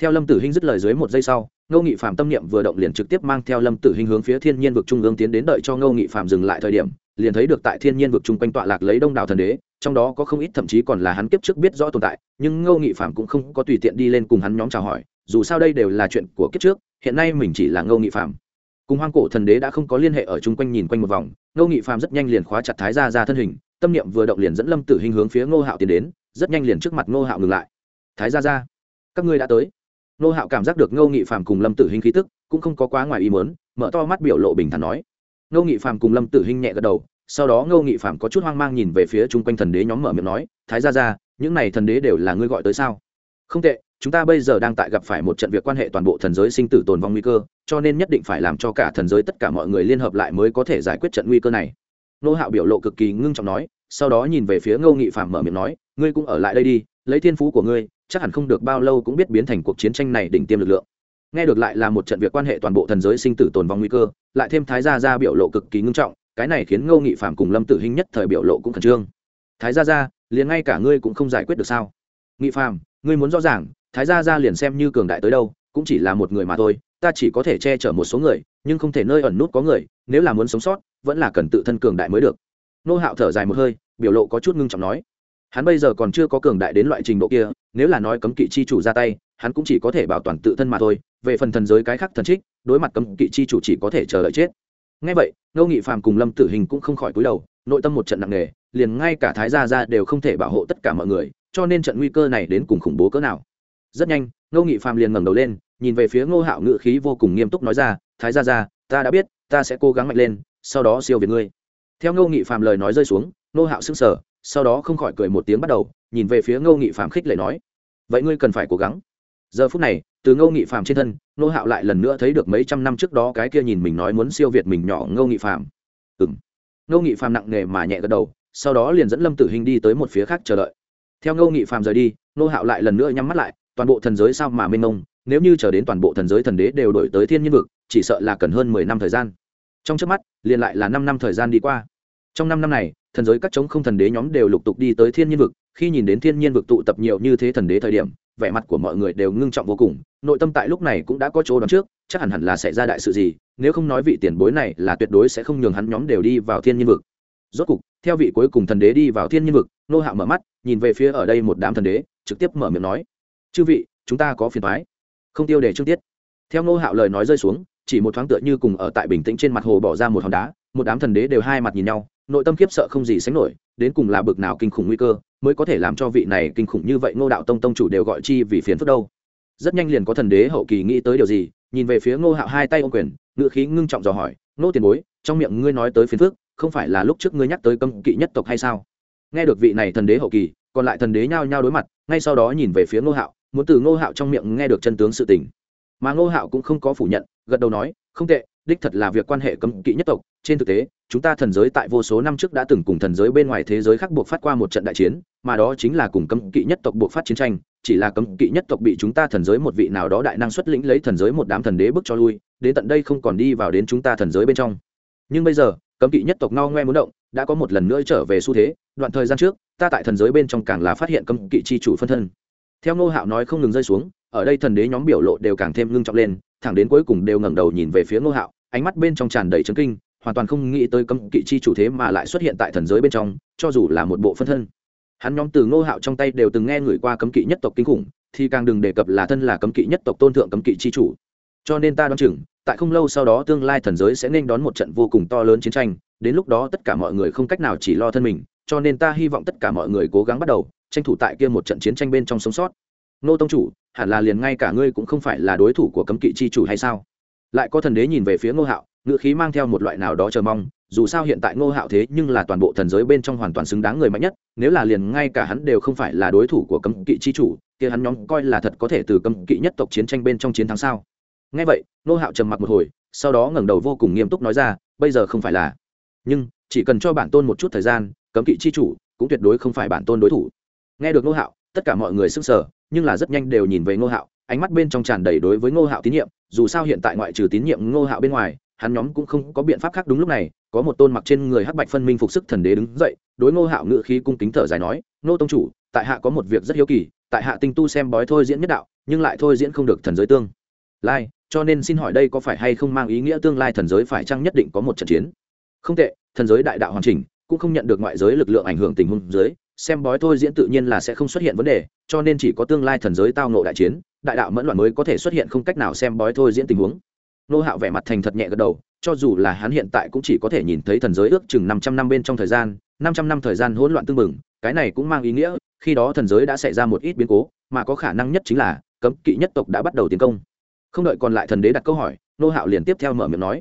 Theo lâm tử hinh dứt lời dưới một giây sau, ngô nghị phạm tâm niệm vừa động liền trực tiếp mang theo lâm tử hinh hướng phía thiên nhiên vực trung ương tiến đến đợi cho ngô nghị phạm dừng lại thời điểm, liền thấy được tại thiên nhiên vực chung quanh tọa lạc lấy đông đảo thần đế, trong đó có không ít thậm chí còn là hắn kiếp trước biết rõ tồn tại, nhưng ngô nghị phạm cũng không có tùy tiện đi lên cùng hắn nhóm chào hỏi, dù sao đây đều là chuyện của kiếp trước, hiện nay mình chỉ là ngô nghị phạm cùng hoang cổ thần đế đã không có liên hệ ở chung quanh nhìn quanh một vòng, ngô nghị phạm rất nhanh liền khóa chặt thái gia ra thân hình, tâm niệm vừa động liền dẫn lâm tử hình hướng phía ngô hạo tiến đến, rất nhanh liền trước mặt ngô hạo ngừng lại thái gia ra các ngươi đã tới. Nô hạo cảm giác được ngô nghị phạm cùng lâm tử hình khí tức, cũng không có quá ngoài ý muốn, mở to mắt biểu lộ bình thản nói. Ngô nghị phạm cùng lâm tử hình nhẹ gật đầu, sau đó ngô nghị phạm có chút hoang mang nhìn về phía chung quanh thần đế nhóm mở miệng nói, thái gia ra những này thần đế đều là ngươi gọi tới sao? Không tệ, chúng ta bây giờ đang tại gặp phải một trận việc quan hệ toàn bộ thần giới sinh tử tồn vong nguy cơ, cho nên nhất định phải làm cho cả thần giới tất cả mọi người liên hợp lại mới có thể giải quyết trận nguy cơ này. Nô hạo biểu lộ cực kỳ ngưng trọng nói, sau đó nhìn về phía ngô nghị phạm mở miệng nói, ngươi cũng ở lại đây đi, lấy thiên phú của ngươi chắc hẳn không được bao lâu cũng biết biến thành cuộc chiến tranh này đỉnh tiêm lực lượng. Nghe được lại là một trận việc quan hệ toàn bộ thần giới sinh tử tồn vong nguy cơ, lại thêm thái gia gia biểu lộ cực kỳ ngưng trọng, cái này khiến ngô nghị phạm cùng lâm tử hinh nhất thời biểu lộ cũng khẩn trương. Thái gia gia, liền ngay cả ngươi cũng không giải quyết được sao? Nghị phạm ngươi muốn rõ ràng, thái gia gia liền xem như cường đại tới đâu, cũng chỉ là một người mà thôi, ta chỉ có thể che chở một số người, nhưng không thể nơi ẩn nút có người, nếu là muốn sống sót, vẫn là cần tự thân cường đại mới được. Nô hạo thở dài một hơi, biểu lộ có chút ngưng trọng nói hắn bây giờ còn chưa có cường đại đến loại trình độ kia, nếu là nói cấm kỵ chi chủ ra tay, hắn cũng chỉ có thể bảo toàn tự thân mà thôi, về phần thần giới cái khác thần trích, đối mặt cấm kỵ chi chủ chỉ có thể chờ đợi chết. Ngay vậy, ngô nghị phàm cùng lâm tử hình cũng không khỏi cúi đầu, nội tâm một trận nặng nề, liền ngay cả thái gia gia đều không thể bảo hộ tất cả mọi người, cho nên trận nguy cơ này đến cùng khủng bố cỡ nào. Rất nhanh, ngô nghị phàm liền ngẩng đầu lên, nhìn về phía ngô hạo ngự khí vô cùng nghiêm túc nói ra, thái gia gia, ta đã biết, ta sẽ cố gắng mạnh lên, sau đó siêu việt ngươi. Theo ngô nghị phàm lời nói rơi xuống, ngô hạo sững sờ sau đó không khỏi cười một tiếng bắt đầu, nhìn về phía ngô nghị Phạm khích lệ nói, vậy ngươi cần phải cố gắng. Giờ phút này, từ ngô nghị Phạm trên thân, ngô hạo lại lần nữa thấy được mấy trăm năm trước đó cái kia nhìn mình nói muốn siêu việt mình nhỏ ngô nghị phạm ừ m ngô nghị Phạm nặng nề mà nhẹ gật đầu, sau đó liền dẫn lâm tử hình đi tới một phía khác chờ đợi. Theo ngô nghị Phạm rời đi, ngô hạo lại lần nữa nhắm mắt lại, toàn bộ thần giới sao mà mênh mông, nếu như chờ đến toàn bộ thần giới thần đế đều đổi tới thiên nhiên vực, chỉ sợ là cần hơn mười năm thời gian. Trong trước mắt, liền lại là năm năm thời gian đi qua. Trong năm năm này thần giới các chống không thần đế nhóm đều lục tục đi tới thiên nhiên vực, khi nhìn đến thiên nhiên vực tụ tập nhiều như thế thần đế thời điểm, vẻ mặt của mọi người đều ngưng trọng vô cùng, nội tâm tại lúc này cũng đã có chỗ đoán trước, chắc hẳn hẳn là sẽ ra đại sự gì, nếu không nói vị tiền bối này là tuyệt đối sẽ không nhường hắn nhóm đều đi vào thiên nhiên vực. Rốt cục, theo vị cuối cùng thần đế đi vào thiên nhiên vực, nô hạo mở mắt, nhìn về phía ở đây một đám thần đế, trực tiếp mở miệng nói, chư vị, chúng ta có phiền thoái không tiêu đề trước tiết. Theo nô hạo lời nói rơi xuống, chỉ một thoáng tựa như cùng ở tại bình tĩnh trên mặt hồ bỏ ra một hòn đá, một đám thần đế đều hai mặt nhìn nhau nội tâm khiếp sợ không gì sánh nổi, đến cùng là bực nào kinh khủng nguy cơ, mới có thể làm cho vị này kinh khủng như vậy ngô đạo tông tông chủ đều gọi chi vì phiền phức đâu. Rất nhanh liền có thần đế hậu kỳ nghĩ tới điều gì, nhìn về phía ngô hạo hai tay ô quyền ngự khí ngưng trọng dò hỏi, ngô tiền bối, trong miệng ngươi nói tới phiền phức, không phải là lúc trước ngươi nhắc tới cấm kỵ nhất tộc hay sao? Nghe được vị này thần đế hậu kỳ, còn lại thần đế nhao nhao đối mặt, ngay sau đó nhìn về phía ngô hạo, muốn từ ngô hạo trong miệng nghe được chân tướng sự tình. Mà ngô hạo cũng không có phủ nhận, gật đầu nói, không tệ, đích thật là việc quan hệ cấm kỵ nhất tộc, trên thực tế chúng ta thần giới tại vô số năm trước đã từng cùng thần giới bên ngoài thế giới khác buộc phát qua một trận đại chiến, mà đó chính là cùng cấm kỵ nhất tộc buộc phát chiến tranh, chỉ là cấm kỵ nhất tộc bị chúng ta thần giới một vị nào đó đại năng xuất lĩnh lấy thần giới một đám thần đế bước cho lui, đến tận đây không còn đi vào đến chúng ta thần giới bên trong. Nhưng bây giờ, cấm kỵ nhất tộc no ngoe muốn động, đã có một lần nữa trở về xu thế, đoạn thời gian trước, ta tại thần giới bên trong càng là phát hiện cấm kỵ chi chủ phân thân. Theo ngô hạo nói không ngừng rơi xuống, ở đây thần đế nhóm biểu lộ đều càng thêm ngưng trọng lên, thẳng đến cuối cùng đều ngẩng đầu nhìn về phía ngô hạo, ánh mắt bên trong tràn đầy chấn kinh hoàn toàn không nghĩ tới cấm kỵ chi chủ thế mà lại xuất hiện tại thần giới bên trong, cho dù là một bộ phân thân. Hắn nhóm từ ngô hạo trong tay đều từng nghe người qua cấm kỵ nhất tộc kinh khủng, thì càng đừng đề cập là thân là cấm kỵ nhất tộc tôn thượng cấm kỵ chi chủ. Cho nên ta đoán chừng, tại không lâu sau đó tương lai thần giới sẽ nên đón một trận vô cùng to lớn chiến tranh, đến lúc đó tất cả mọi người không cách nào chỉ lo thân mình, cho nên ta hy vọng tất cả mọi người cố gắng bắt đầu, tranh thủ tại kia một trận chiến tranh bên trong sống sót. Nô tông chủ, hẳn là liền ngay cả ngươi cũng không phải là đối thủ của cấm kỵ chi chủ hay sao? Lại có thần đế nhìn về phía ngô hạo ngữ khí mang theo một loại nào đó chờ mong, dù sao hiện tại ngô hạo thế nhưng là toàn bộ thần giới bên trong hoàn toàn xứng đáng người mạnh nhất, nếu là liền ngay cả hắn đều không phải là đối thủ của cấm kỵ chi chủ, kia hắn nhóm coi là thật có thể từ cấm kỵ nhất tộc chiến tranh bên trong chiến thắng sao? Ngay vậy, ngô hạo trầm mặc một hồi, sau đó ngẩng đầu vô cùng nghiêm túc nói ra, bây giờ không phải là. Nhưng, chỉ cần cho bản tôn một chút thời gian, cấm kỵ chi chủ cũng tuyệt đối không phải bản tôn đối thủ. Nghe được ngô hạo, tất cả mọi người sức sở nhưng là rất nhanh đều nhìn về ngô hạo, ánh mắt bên trong tràn đầy đối với ngô hạo tín nhiệm, dù sao hiện tại ngoại trừ tín nhiệm ngô hạo bên ngoài hắn nhóm cũng không có biện pháp khác đúng lúc này, có một tôn mặc trên người hắc bạch phân minh phục sức thần đế đứng dậy, đối ngô hạo ngự khí cung kính thở dài nói, ngô tông chủ, tại hạ có một việc rất hiếu kỳ, tại hạ tinh tu xem bói thôi diễn nhất đạo, nhưng lại thôi diễn không được thần giới tương lai, cho nên xin hỏi đây có phải hay không mang ý nghĩa tương lai thần giới phải chăng nhất định có một trận chiến? Không tệ, thần giới đại đạo hoàn chỉnh, cũng không nhận được ngoại giới lực lượng ảnh hưởng tình huống dưới, xem bói thôi diễn tự nhiên là sẽ không xuất hiện vấn đề, cho nên chỉ có tương lai thần giới tao nộ đại chiến, đại đạo mẫn loạn mới có thể xuất hiện không cách nào xem bói thôi diễn tình huống nô hạo vẻ mặt thành thật nhẹ gật đầu, cho dù là hắn hiện tại cũng chỉ có thể nhìn thấy thần giới ước chừng năm trăm năm bên trong thời gian, năm trăm năm thời gian hỗn loạn tương mừng cái này cũng mang ý nghĩa, khi đó thần giới đã xảy ra một ít biến cố, mà có khả năng nhất chính là, cấm kỵ nhất tộc đã bắt đầu tiến công. Không đợi còn lại thần đế đặt câu hỏi, nô hạo liền tiếp theo mở miệng nói.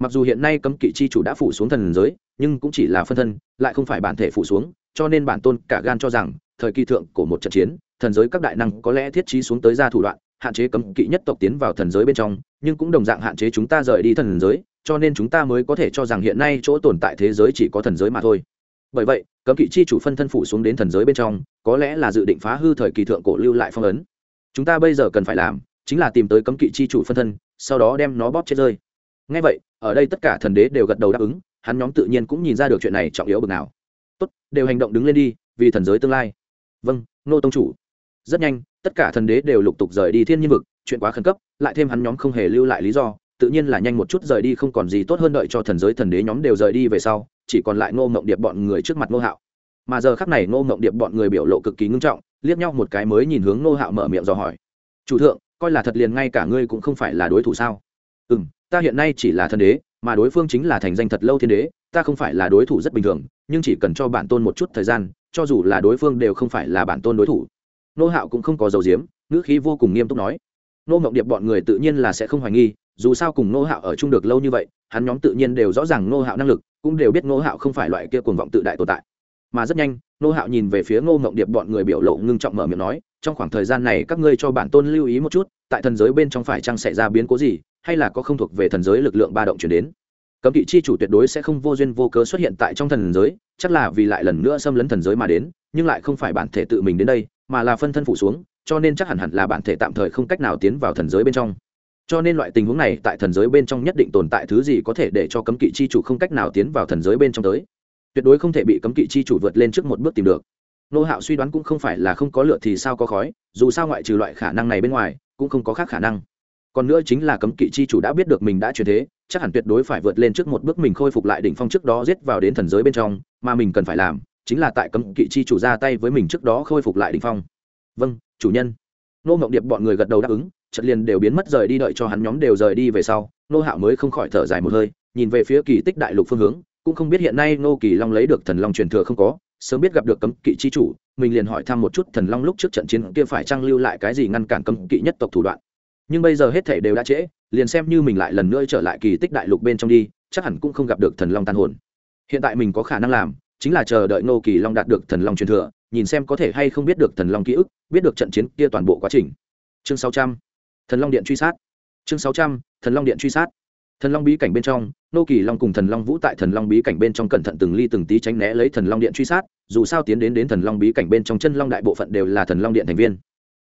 Mặc dù hiện nay cấm kỵ chi chủ đã phủ xuống thần giới, nhưng cũng chỉ là phân thân, lại không phải bản thể phủ xuống, cho nên bản tôn cả gan cho rằng, thời kỳ thượng của một trận chiến, thần giới các đại năng có lẽ thiết trí xuống tới ra thủ đoạn hạn chế cấm kỵ nhất tộc tiến vào thần giới bên trong, nhưng cũng đồng dạng hạn chế chúng ta rời đi thần giới, cho nên chúng ta mới có thể cho rằng hiện nay chỗ tồn tại thế giới chỉ có thần giới mà thôi. Bởi vậy, cấm kỵ chi chủ phân thân phủ xuống đến thần giới bên trong, có lẽ là dự định phá hư thời kỳ thượng cổ lưu lại phong ấn. Chúng ta bây giờ cần phải làm chính là tìm tới cấm kỵ chi chủ phân thân, sau đó đem nó bóp chết rơi. Ngay vậy, ở đây tất cả thần đế đều gật đầu đáp ứng, hắn nhóm tự nhiên cũng nhìn ra được chuyện này trọng yếu bực nào. Tốt, đều hành động đứng lên đi, vì thần giới tương lai. Vâng nô tông chủ rất nhanh, tất cả thần đế đều lục tục rời đi thiên nhiên vực, chuyện quá khẩn cấp, lại thêm hắn nhóm không hề lưu lại lý do, tự nhiên là nhanh một chút rời đi không còn gì tốt hơn đợi cho thần giới thần đế nhóm đều rời đi về sau, chỉ còn lại ngô mộng điệp bọn người trước mặt ngô hạo. Mà giờ khắc này ngô mộng điệp bọn người biểu lộ cực kỳ ngưng trọng, liếc nhau một cái mới nhìn hướng ngô hạo mở miệng dò hỏi. Chủ thượng, coi là thật liền ngay cả ngươi cũng không phải là đối thủ sao? Ừ m ta hiện nay chỉ là thần đế, mà đối phương chính là thành danh thật lâu thiên đế, ta không phải là đối thủ rất bình thường, nhưng chỉ cần cho bản tôn một chút thời gian, cho dù là đối phương đều không phải là bản tôn đối thủ nô hạo cũng không có dầu diếm ngữ khí vô cùng nghiêm túc nói. Nô mộng điệp bọn người tự nhiên là sẽ không hoài nghi, dù sao cùng nô hạo ở chung được lâu như vậy, hắn nhóm tự nhiên đều rõ ràng nô hạo năng lực, cũng đều biết nô hạo không phải loại kia cuồng vọng tự đại tồn tại. Mà rất nhanh, nô hạo nhìn về phía ngô mộng điệp bọn người biểu lộ ngưng trọng mở miệng nói, trong khoảng thời gian này các ngươi cho bản tôn lưu ý một chút, tại thần giới bên trong phải chăng xảy ra biến cố gì, hay là có không thuộc về thần giới lực lượng ba động chuyển đến? Cấm kỵ chi chủ tuyệt đối sẽ không vô duyên vô cớ xuất hiện tại trong thần giới, chắc là vì lại lần nữa xâm lấn thần giới mà đến, nhưng lại không phải bản thể tự mình đến đây mà là phân thân phụ xuống, cho nên chắc hẳn hẳn là bản thể tạm thời không cách nào tiến vào thần giới bên trong. Cho nên loại tình huống này tại thần giới bên trong nhất định tồn tại thứ gì có thể để cho cấm kỵ chi chủ không cách nào tiến vào thần giới bên trong tới. Tuyệt đối không thể bị cấm kỵ chi chủ vượt lên trước một bước tìm được. Nô hạo suy đoán cũng không phải là không có lựa thì sao có khói, dù sao ngoại trừ loại khả năng này bên ngoài, cũng không có khác khả năng. Còn nữa chính là cấm kỵ chi chủ đã biết được mình đã chuyển thế, chắc hẳn tuyệt đối phải vượt lên trước một bước mình khôi phục lại đỉnh phong trước đó giết vào đến thần giới bên trong, mà mình cần phải làm chính là tại cấm kỵ chi chủ ra tay với mình trước đó khôi phục lại đỉnh phong. Vâng chủ nhân. Nô ngọc điệp bọn người gật đầu đáp ứng chật liền đều biến mất rời đi đợi cho hắn nhóm đều rời đi về sau, nô hạo mới không khỏi thở dài một hơi, nhìn về phía kỳ tích đại lục phương hướng, cũng không biết hiện nay nô kỳ long lấy được thần long truyền thừa không có, sớm biết gặp được cấm kỵ chi chủ, mình liền hỏi thăm một chút thần long lúc trước trận chiến kia phải trang lưu lại cái gì ngăn cản cấm kỵ nhất tộc thủ đoạn. Nhưng bây giờ hết thể đều đã trễ, liền xem như mình lại lần nữa trở lại kỳ tích đại lục bên trong đi, chắc hẳn cũng không gặp được thần long tan hồn. Hiện tại mình có khả năng làm chính là chờ đợi ngô kỳ long đạt được thần long truyền thừa, nhìn xem có thể hay không biết được thần long ký ức, biết được trận chiến kia toàn bộ quá trình. Chương sáu trăm, thần long điện truy sát. Chương sáu trăm, thần long điện truy sát. Thần long bí cảnh bên trong nô kỳ long cùng thần long vũ tại thần long bí cảnh bên trong cẩn thận từng ly từng tí tránh né lấy thần long điện truy sát, dù sao tiến đến đến thần long bí cảnh bên trong chân long đại bộ phận đều là thần long điện thành viên.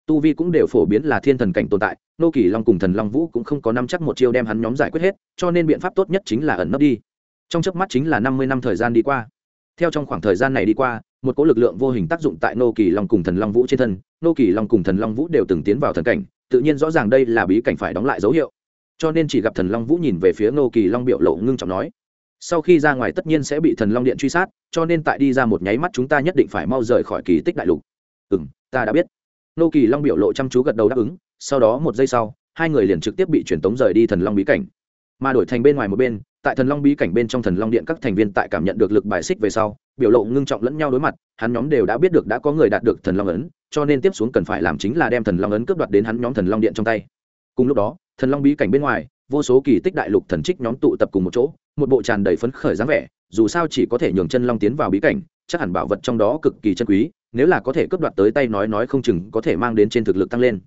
Tu vi cũng đều phổ biến là thiên thần cảnh tồn tại nô kỳ long cùng thần long vũ cũng không có năm chắc một chiêu đem hắn nhóm giải quyết hết, cho nên biện pháp tốt nhất chính là ẩn nấp đi. Trong chớp mắt chính là năm mươi năm thời gian đi qua theo trong khoảng thời gian này đi qua, một cỗ lực lượng vô hình tác dụng tại nô kỳ long cùng thần long vũ trên thân, nô kỳ long cùng thần long vũ đều từng tiến vào thần cảnh, tự nhiên rõ ràng đây là bí cảnh phải đóng lại dấu hiệu. Cho nên chỉ gặp thần long vũ nhìn về phía nô kỳ long biểu lộ ngưng trọng nói, sau khi ra ngoài tất nhiên sẽ bị thần long điện truy sát, cho nên tại đi ra một nháy mắt chúng ta nhất định phải mau rời khỏi kỳ tích đại lục. Ừ m ta đã biết. Nô kỳ long biểu lộ chăm chú gật đầu đáp ứng, sau đó một giây sau, hai người liền trực tiếp bị truyền tống rời đi thần long bí cảnh. Mà đổi thành bên ngoài một bên tại thần long bí cảnh bên trong thần long điện các thành viên tại cảm nhận được lực bài xích về sau, biểu lộ ngưng trọng lẫn nhau đối mặt, hắn nhóm đều đã biết được đã có người đạt được thần long ấn, cho nên tiếp xuống cần phải làm chính là đem thần long ấn cướp đoạt đến hắn nhóm thần long điện trong tay. Cùng lúc đó, thần long bí cảnh bên ngoài, vô số kỳ tích đại lục thần trích nhóm tụ tập cùng một chỗ, một bộ tràn đầy phấn khởi dáng vẻ, dù sao chỉ có thể nhường chân long tiến vào bí cảnh, chắc hẳn bảo vật trong đó cực kỳ chân quý, nếu là có thể cướp đoạt tới tay nói nói không chừng có thể mang đến trên thực lực tăng lên.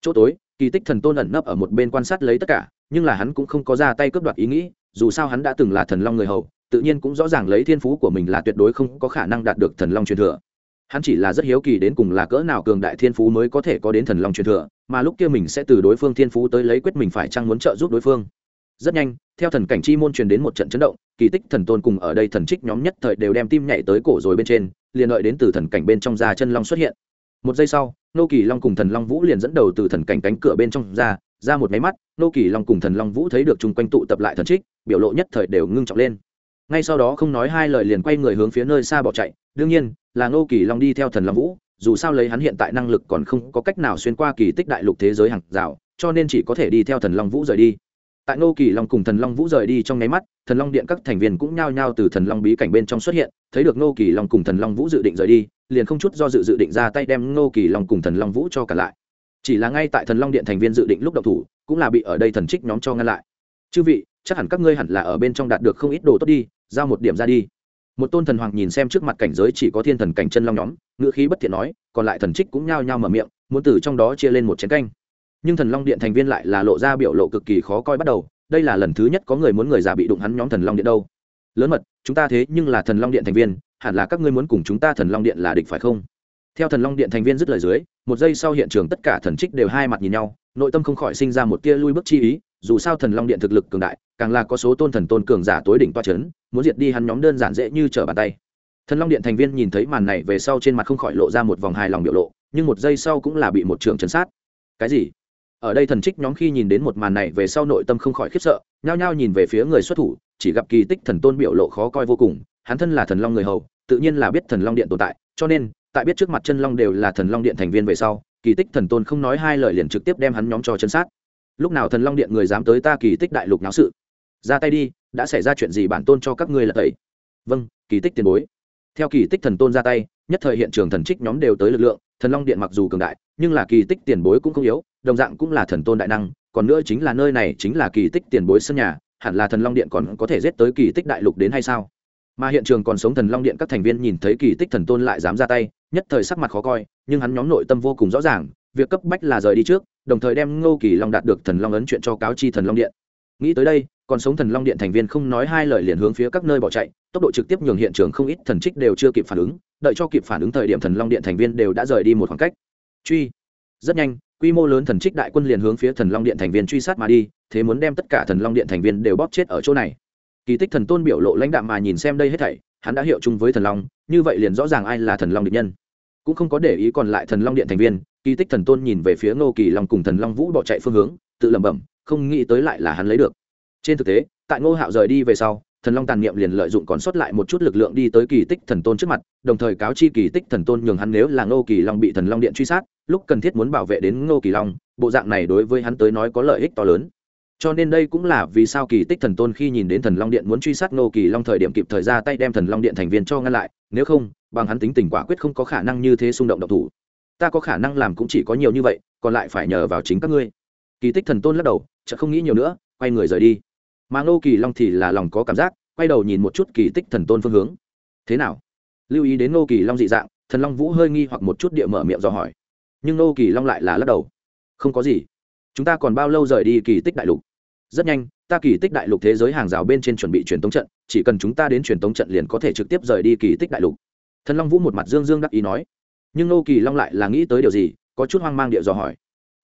Chỗ tối, kỳ tích thần tôn ẩn nấp ở một bên quan sát lấy tất cả, nhưng là hắn cũng không có ra tay cướp đoạt ý nghĩ dù sao hắn đã từng là thần long người hầu, tự nhiên cũng rõ ràng lấy thiên phú của mình là tuyệt đối không có khả năng đạt được thần long truyền thừa. Hắn chỉ là rất hiếu kỳ đến cùng là cỡ nào cường đại thiên phú mới có thể có đến thần long truyền thừa, mà lúc kia mình sẽ từ đối phương thiên phú tới lấy quyết mình phải chăng muốn trợ giúp đối phương. Rất nhanh, theo thần cảnh chi môn truyền đến một trận chấn động, kỳ tích thần tôn cùng ở đây thần trích nhóm nhất thời đều đem tim nhảy tới cổ rồi bên trên, liền đợi đến từ thần cảnh bên trong ra chân long xuất hiện. Một giây sau, nô kỳ long cùng thần long vũ liền dẫn đầu từ thần cảnh cánh cửa bên trong ra ra một máy mắt, nô kỳ long cùng thần long vũ thấy được chung quanh tụ tập lại thần trích biểu lộ nhất thời đều ngưng trọng lên. Ngay sau đó không nói hai lời liền quay người hướng phía nơi xa bỏ chạy. Đương nhiên, là Ngô kỳ long đi theo thần long vũ, dù sao lấy hắn hiện tại năng lực còn không có cách nào xuyên qua kỳ tích đại lục thế giới hàng rào, cho nên chỉ có thể đi theo thần long vũ rời đi. Tại Ngô kỳ long cùng thần long vũ rời đi trong nháy mắt, thần long điện các thành viên cũng nhao nhao từ thần long bí cảnh bên trong xuất hiện, thấy được Ngô kỳ long cùng thần long vũ dự định rời đi, liền không chút do dự dự định ra tay đem Ngô kỳ long cùng thần long vũ cho cả lại. Chỉ là ngay tại thần long điện thành viên dự định lúc đậu thủ, cũng là bị ở đây thần trích nhóm cho ngăn lại. Chư vị chắc hẳn các ngươi hẳn là ở bên trong đạt được không ít đồ tốt đi, giao một điểm ra đi. Một tôn thần hoàng nhìn xem trước mặt cảnh giới chỉ có thiên thần cảnh chân long nhóm, ngữ khí bất thiện nói, còn lại thần trích cũng nhao nhao mở miệng, muốn từ trong đó chia lên một chén canh. Nhưng thần long điện thành viên lại là lộ ra biểu lộ cực kỳ khó coi bắt đầu, đây là lần thứ nhất có người muốn người già bị đụng hắn nhóm thần long điện đâu. Lớn mật, chúng ta thế nhưng là thần long điện thành viên, hẳn là các ngươi muốn cùng chúng ta thần long điện là địch phải không? Theo thần long điện thành viên dứt lời dưới, một giây sau hiện trường tất cả thần trích đều hai mặt nhìn nhau, nội tâm không khỏi sinh ra một tia lui bước chi ý, dù sao thần long điện thực lực cường đại càng là có số tôn thần tôn cường giả tối đỉnh toa c h ấ n muốn diệt đi hắn nhóm đơn giản dễ như trở bàn tay. Thần long điện thành viên nhìn thấy màn này về sau trên mặt không khỏi lộ ra một vòng hài lòng biểu lộ, nhưng một giây sau cũng là bị một trường chấn sát. Cái gì? Ở đây thần trích nhóm khi nhìn đến một màn này về sau nội tâm không khỏi khiếp sợ, nhao nhao nhìn về phía người xuất thủ, chỉ gặp kỳ tích thần tôn biểu lộ khó coi vô cùng, hắn thân là thần long người hầu, tự nhiên là biết thần long điện tồn tại, cho nên, tại biết trước mặt chân long đều là thần long điện thành viên về sau, kỳ tích thần tôn không nói hai lời liền trực tiếp đem hắn nhóm cho chân sát. Lúc nào thần long điện người dám tới ta kỳ tích đại lục náo sự? Ra tay đi, đã xảy ra chuyện gì bản tôn cho các ngươi là tẩy? Vâng kỳ tích tiền bối. Theo kỳ tích thần tôn ra tay, nhất thời hiện trường thần trích nhóm đều tới lực lượng, thần long điện mặc dù cường đại, nhưng là kỳ tích tiền bối cũng không yếu, đồng dạng cũng là thần tôn đại năng, còn nữa chính là nơi này chính là kỳ tích tiền bối sân nhà, hẳn là thần long điện còn có thể giết tới kỳ tích đại lục đến hay sao? Mà hiện trường còn sống thần long điện các thành viên nhìn thấy kỳ tích thần tôn lại dám ra tay, nhất thời sắc mặt khó coi, nhưng hắn nhóm nội tâm vô cùng rõ ràng, việc cấp bách là rời đi trước, đồng thời đem ngô kỳ long đạt được thần long ấn chuyện cho cáo chi thần long điện nghĩ tới đây, còn sống thần long điện thành viên không nói hai lời liền hướng phía các nơi bỏ chạy, tốc độ trực tiếp nhường hiện trường không ít thần trích đều chưa kịp phản ứng, đợi cho kịp phản ứng thời điểm thần long điện thành viên đều đã rời đi một khoảng cách. Truy. Rất nhanh, quy mô lớn thần trích đại quân liền hướng phía thần long điện thành viên truy sát mà đi, thế muốn đem tất cả thần long điện thành viên đều bóp chết ở chỗ này. Kỳ tích thần tôn biểu lộ lãnh đạm mà nhìn xem đây hết thảy, hắn đã hiệu chung với thần long, như vậy liền rõ ràng ai là thần long địch nhân. Cũng không có để ý còn lại thần long điện thành viên, kỳ tích thần tôn nhìn về phía ngô kỳ long cùng thần long vũ bỏ chạy phương hướng, tự lẩm bẩm không nghĩ tới lại là hắn lấy được. Trên thực tế, tại ngô hạo rời đi về sau, thần long tàn niệm liền lợi dụng còn sót lại một chút lực lượng đi tới kỳ tích thần tôn trước mặt, đồng thời cáo chi kỳ tích thần tôn nhường hắn nếu là ngô kỳ long bị thần long điện truy sát, lúc cần thiết muốn bảo vệ đến ngô kỳ long, bộ dạng này đối với hắn tới nói có lợi ích to lớn. Cho nên đây cũng là vì sao kỳ tích thần tôn khi nhìn đến thần long điện muốn truy sát ngô kỳ long thời điểm kịp thời ra tay đem thần long điện thành viên cho ngăn lại, nếu không, bằng hắn tính tình quả quyết không có khả năng như thế xung động độc thủ. Ta có khả năng làm cũng chỉ có nhiều như vậy, còn lại phải nhờ vào chính các ngươi kỳ tích thần tôn lắc đầu chợ không nghĩ nhiều nữa, quay người rời đi. Mà ngô kỳ long thì là lòng có cảm giác, quay đầu nhìn một chút kỳ tích thần tôn phương hướng. Thế nào? Lưu ý đến ngô kỳ long dị dạng, thần long vũ hơi nghi hoặc một chút địa mở miệng do hỏi. Nhưng ngô kỳ long lại là lắc đầu. Không có gì. Chúng ta còn bao lâu rời đi kỳ tích đại lục? Rất nhanh, ta kỳ tích đại lục thế giới hàng rào bên trên chuẩn bị truyền tống trận, chỉ cần chúng ta đến truyền tống trận liền có thể trực tiếp rời đi kỳ tích đại lục. Thần long vũ một mặt dương dương đắc ý nói. Nhưng nô kỳ long lại là nghĩ tới điều gì, có chút hoang mang địa dò hỏi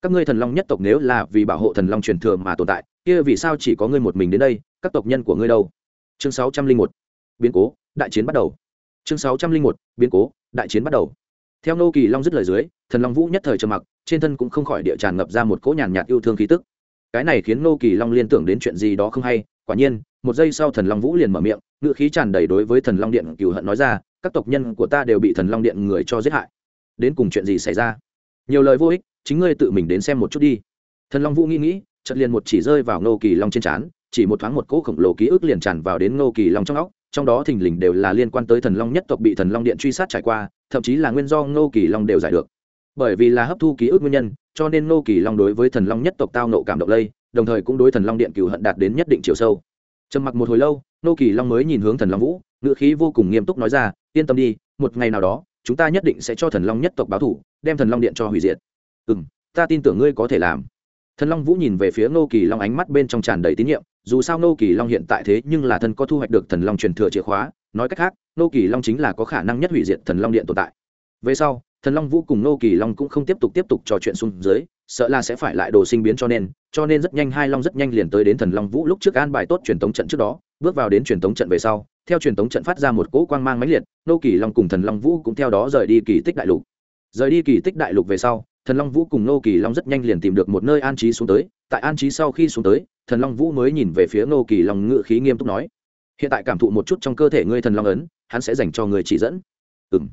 các ngươi thần long nhất tộc nếu là vì bảo hộ thần long truyền thừa mà tồn tại, kia vì sao chỉ có ngươi một mình đến đây, các tộc nhân của ngươi đâu? Chương sáu trăm linh một, biến cố, đại chiến bắt đầu. Chương sáu trăm linh một, biến cố, đại chiến bắt đầu. Theo nô kỳ long dứt lời dưới, thần long vũ nhất thời trầm mặc, trên thân cũng không khỏi địa tràn ngập ra một cỗ nhàn nhạt yêu thương khí tức. Cái này khiến nô kỳ long liên tưởng đến chuyện gì đó không hay, quả nhiên, một giây sau thần long vũ liền mở miệng ngựa khí tràn đầy đối với thần long điện cừu hận nói ra, các tộc nhân của ta đều bị thần long điện người cho giết hại. Đến cùng chuyện gì xảy ra? Nhiều lời vô ích chính ngươi tự mình đến xem một chút đi. Thần long vũ nghĩ nghĩ, chợt liền một chỉ rơi vào Ngô kỳ long trên trán, chỉ một thoáng một cỗ khổng lồ ký ức liền tràn vào đến Ngô kỳ long trong óc, trong đó thình lình đều là liên quan tới thần long nhất tộc bị thần long điện truy sát trải qua, thậm chí là nguyên do Ngô kỳ long đều giải được. Bởi vì là hấp thu ký ức nguyên nhân, cho nên Ngô kỳ long đối với thần long nhất tộc tao nộ cảm động lây, đồng thời cũng đối thần long điện cừu hận đạt đến nhất định chiều sâu. Trầm mặc một hồi lâu, Ngô kỳ long mới nhìn hướng thần long vũ ngựa khí vô cùng nghiêm túc nói ra, yên tâm đi, một ngày nào đó, chúng ta nhất định sẽ cho thần long nhất tộc báo thủ, đem thần long điện cho hủy diệt ừ m ta tin tưởng ngươi có thể làm. Thần long vũ nhìn về phía nô kỳ long ánh mắt bên trong tràn đầy tín nhiệm, dù sao nô kỳ long hiện tại thế nhưng là thân có thu hoạch được thần long truyền thừa chìa khóa, nói cách khác nô kỳ long chính là có khả năng nhất hủy diệt thần long điện tồn tại. Về sau, thần long vũ cùng nô kỳ long cũng không tiếp tục tiếp tục trò chuyện xuống dưới, sợ là sẽ phải lại đồ sinh biến cho nên cho nên rất nhanh hai long rất nhanh liền tới đến thần long vũ lúc trước an bài tốt truyền tống trận trước đó, bước vào đến truyền tống trận về sau, theo truyền tống trận phát ra một cỗ quang mang mãnh liệt nô kỳ long cùng thần long vũ cũng theo đó rời đi kỳ tích đại lục. Rời đi kỳ tích đại lục về sau thần long vũ cùng nô kỳ long rất nhanh liền tìm được một nơi an trí xuống tới. Tại an trí sau khi xuống tới, thần long vũ mới nhìn về phía nô kỳ long ngự khí nghiêm túc nói, hiện tại cảm thụ một chút trong cơ thể ngươi thần long ấn, hắn sẽ dành cho người chỉ dẫn. Ừ m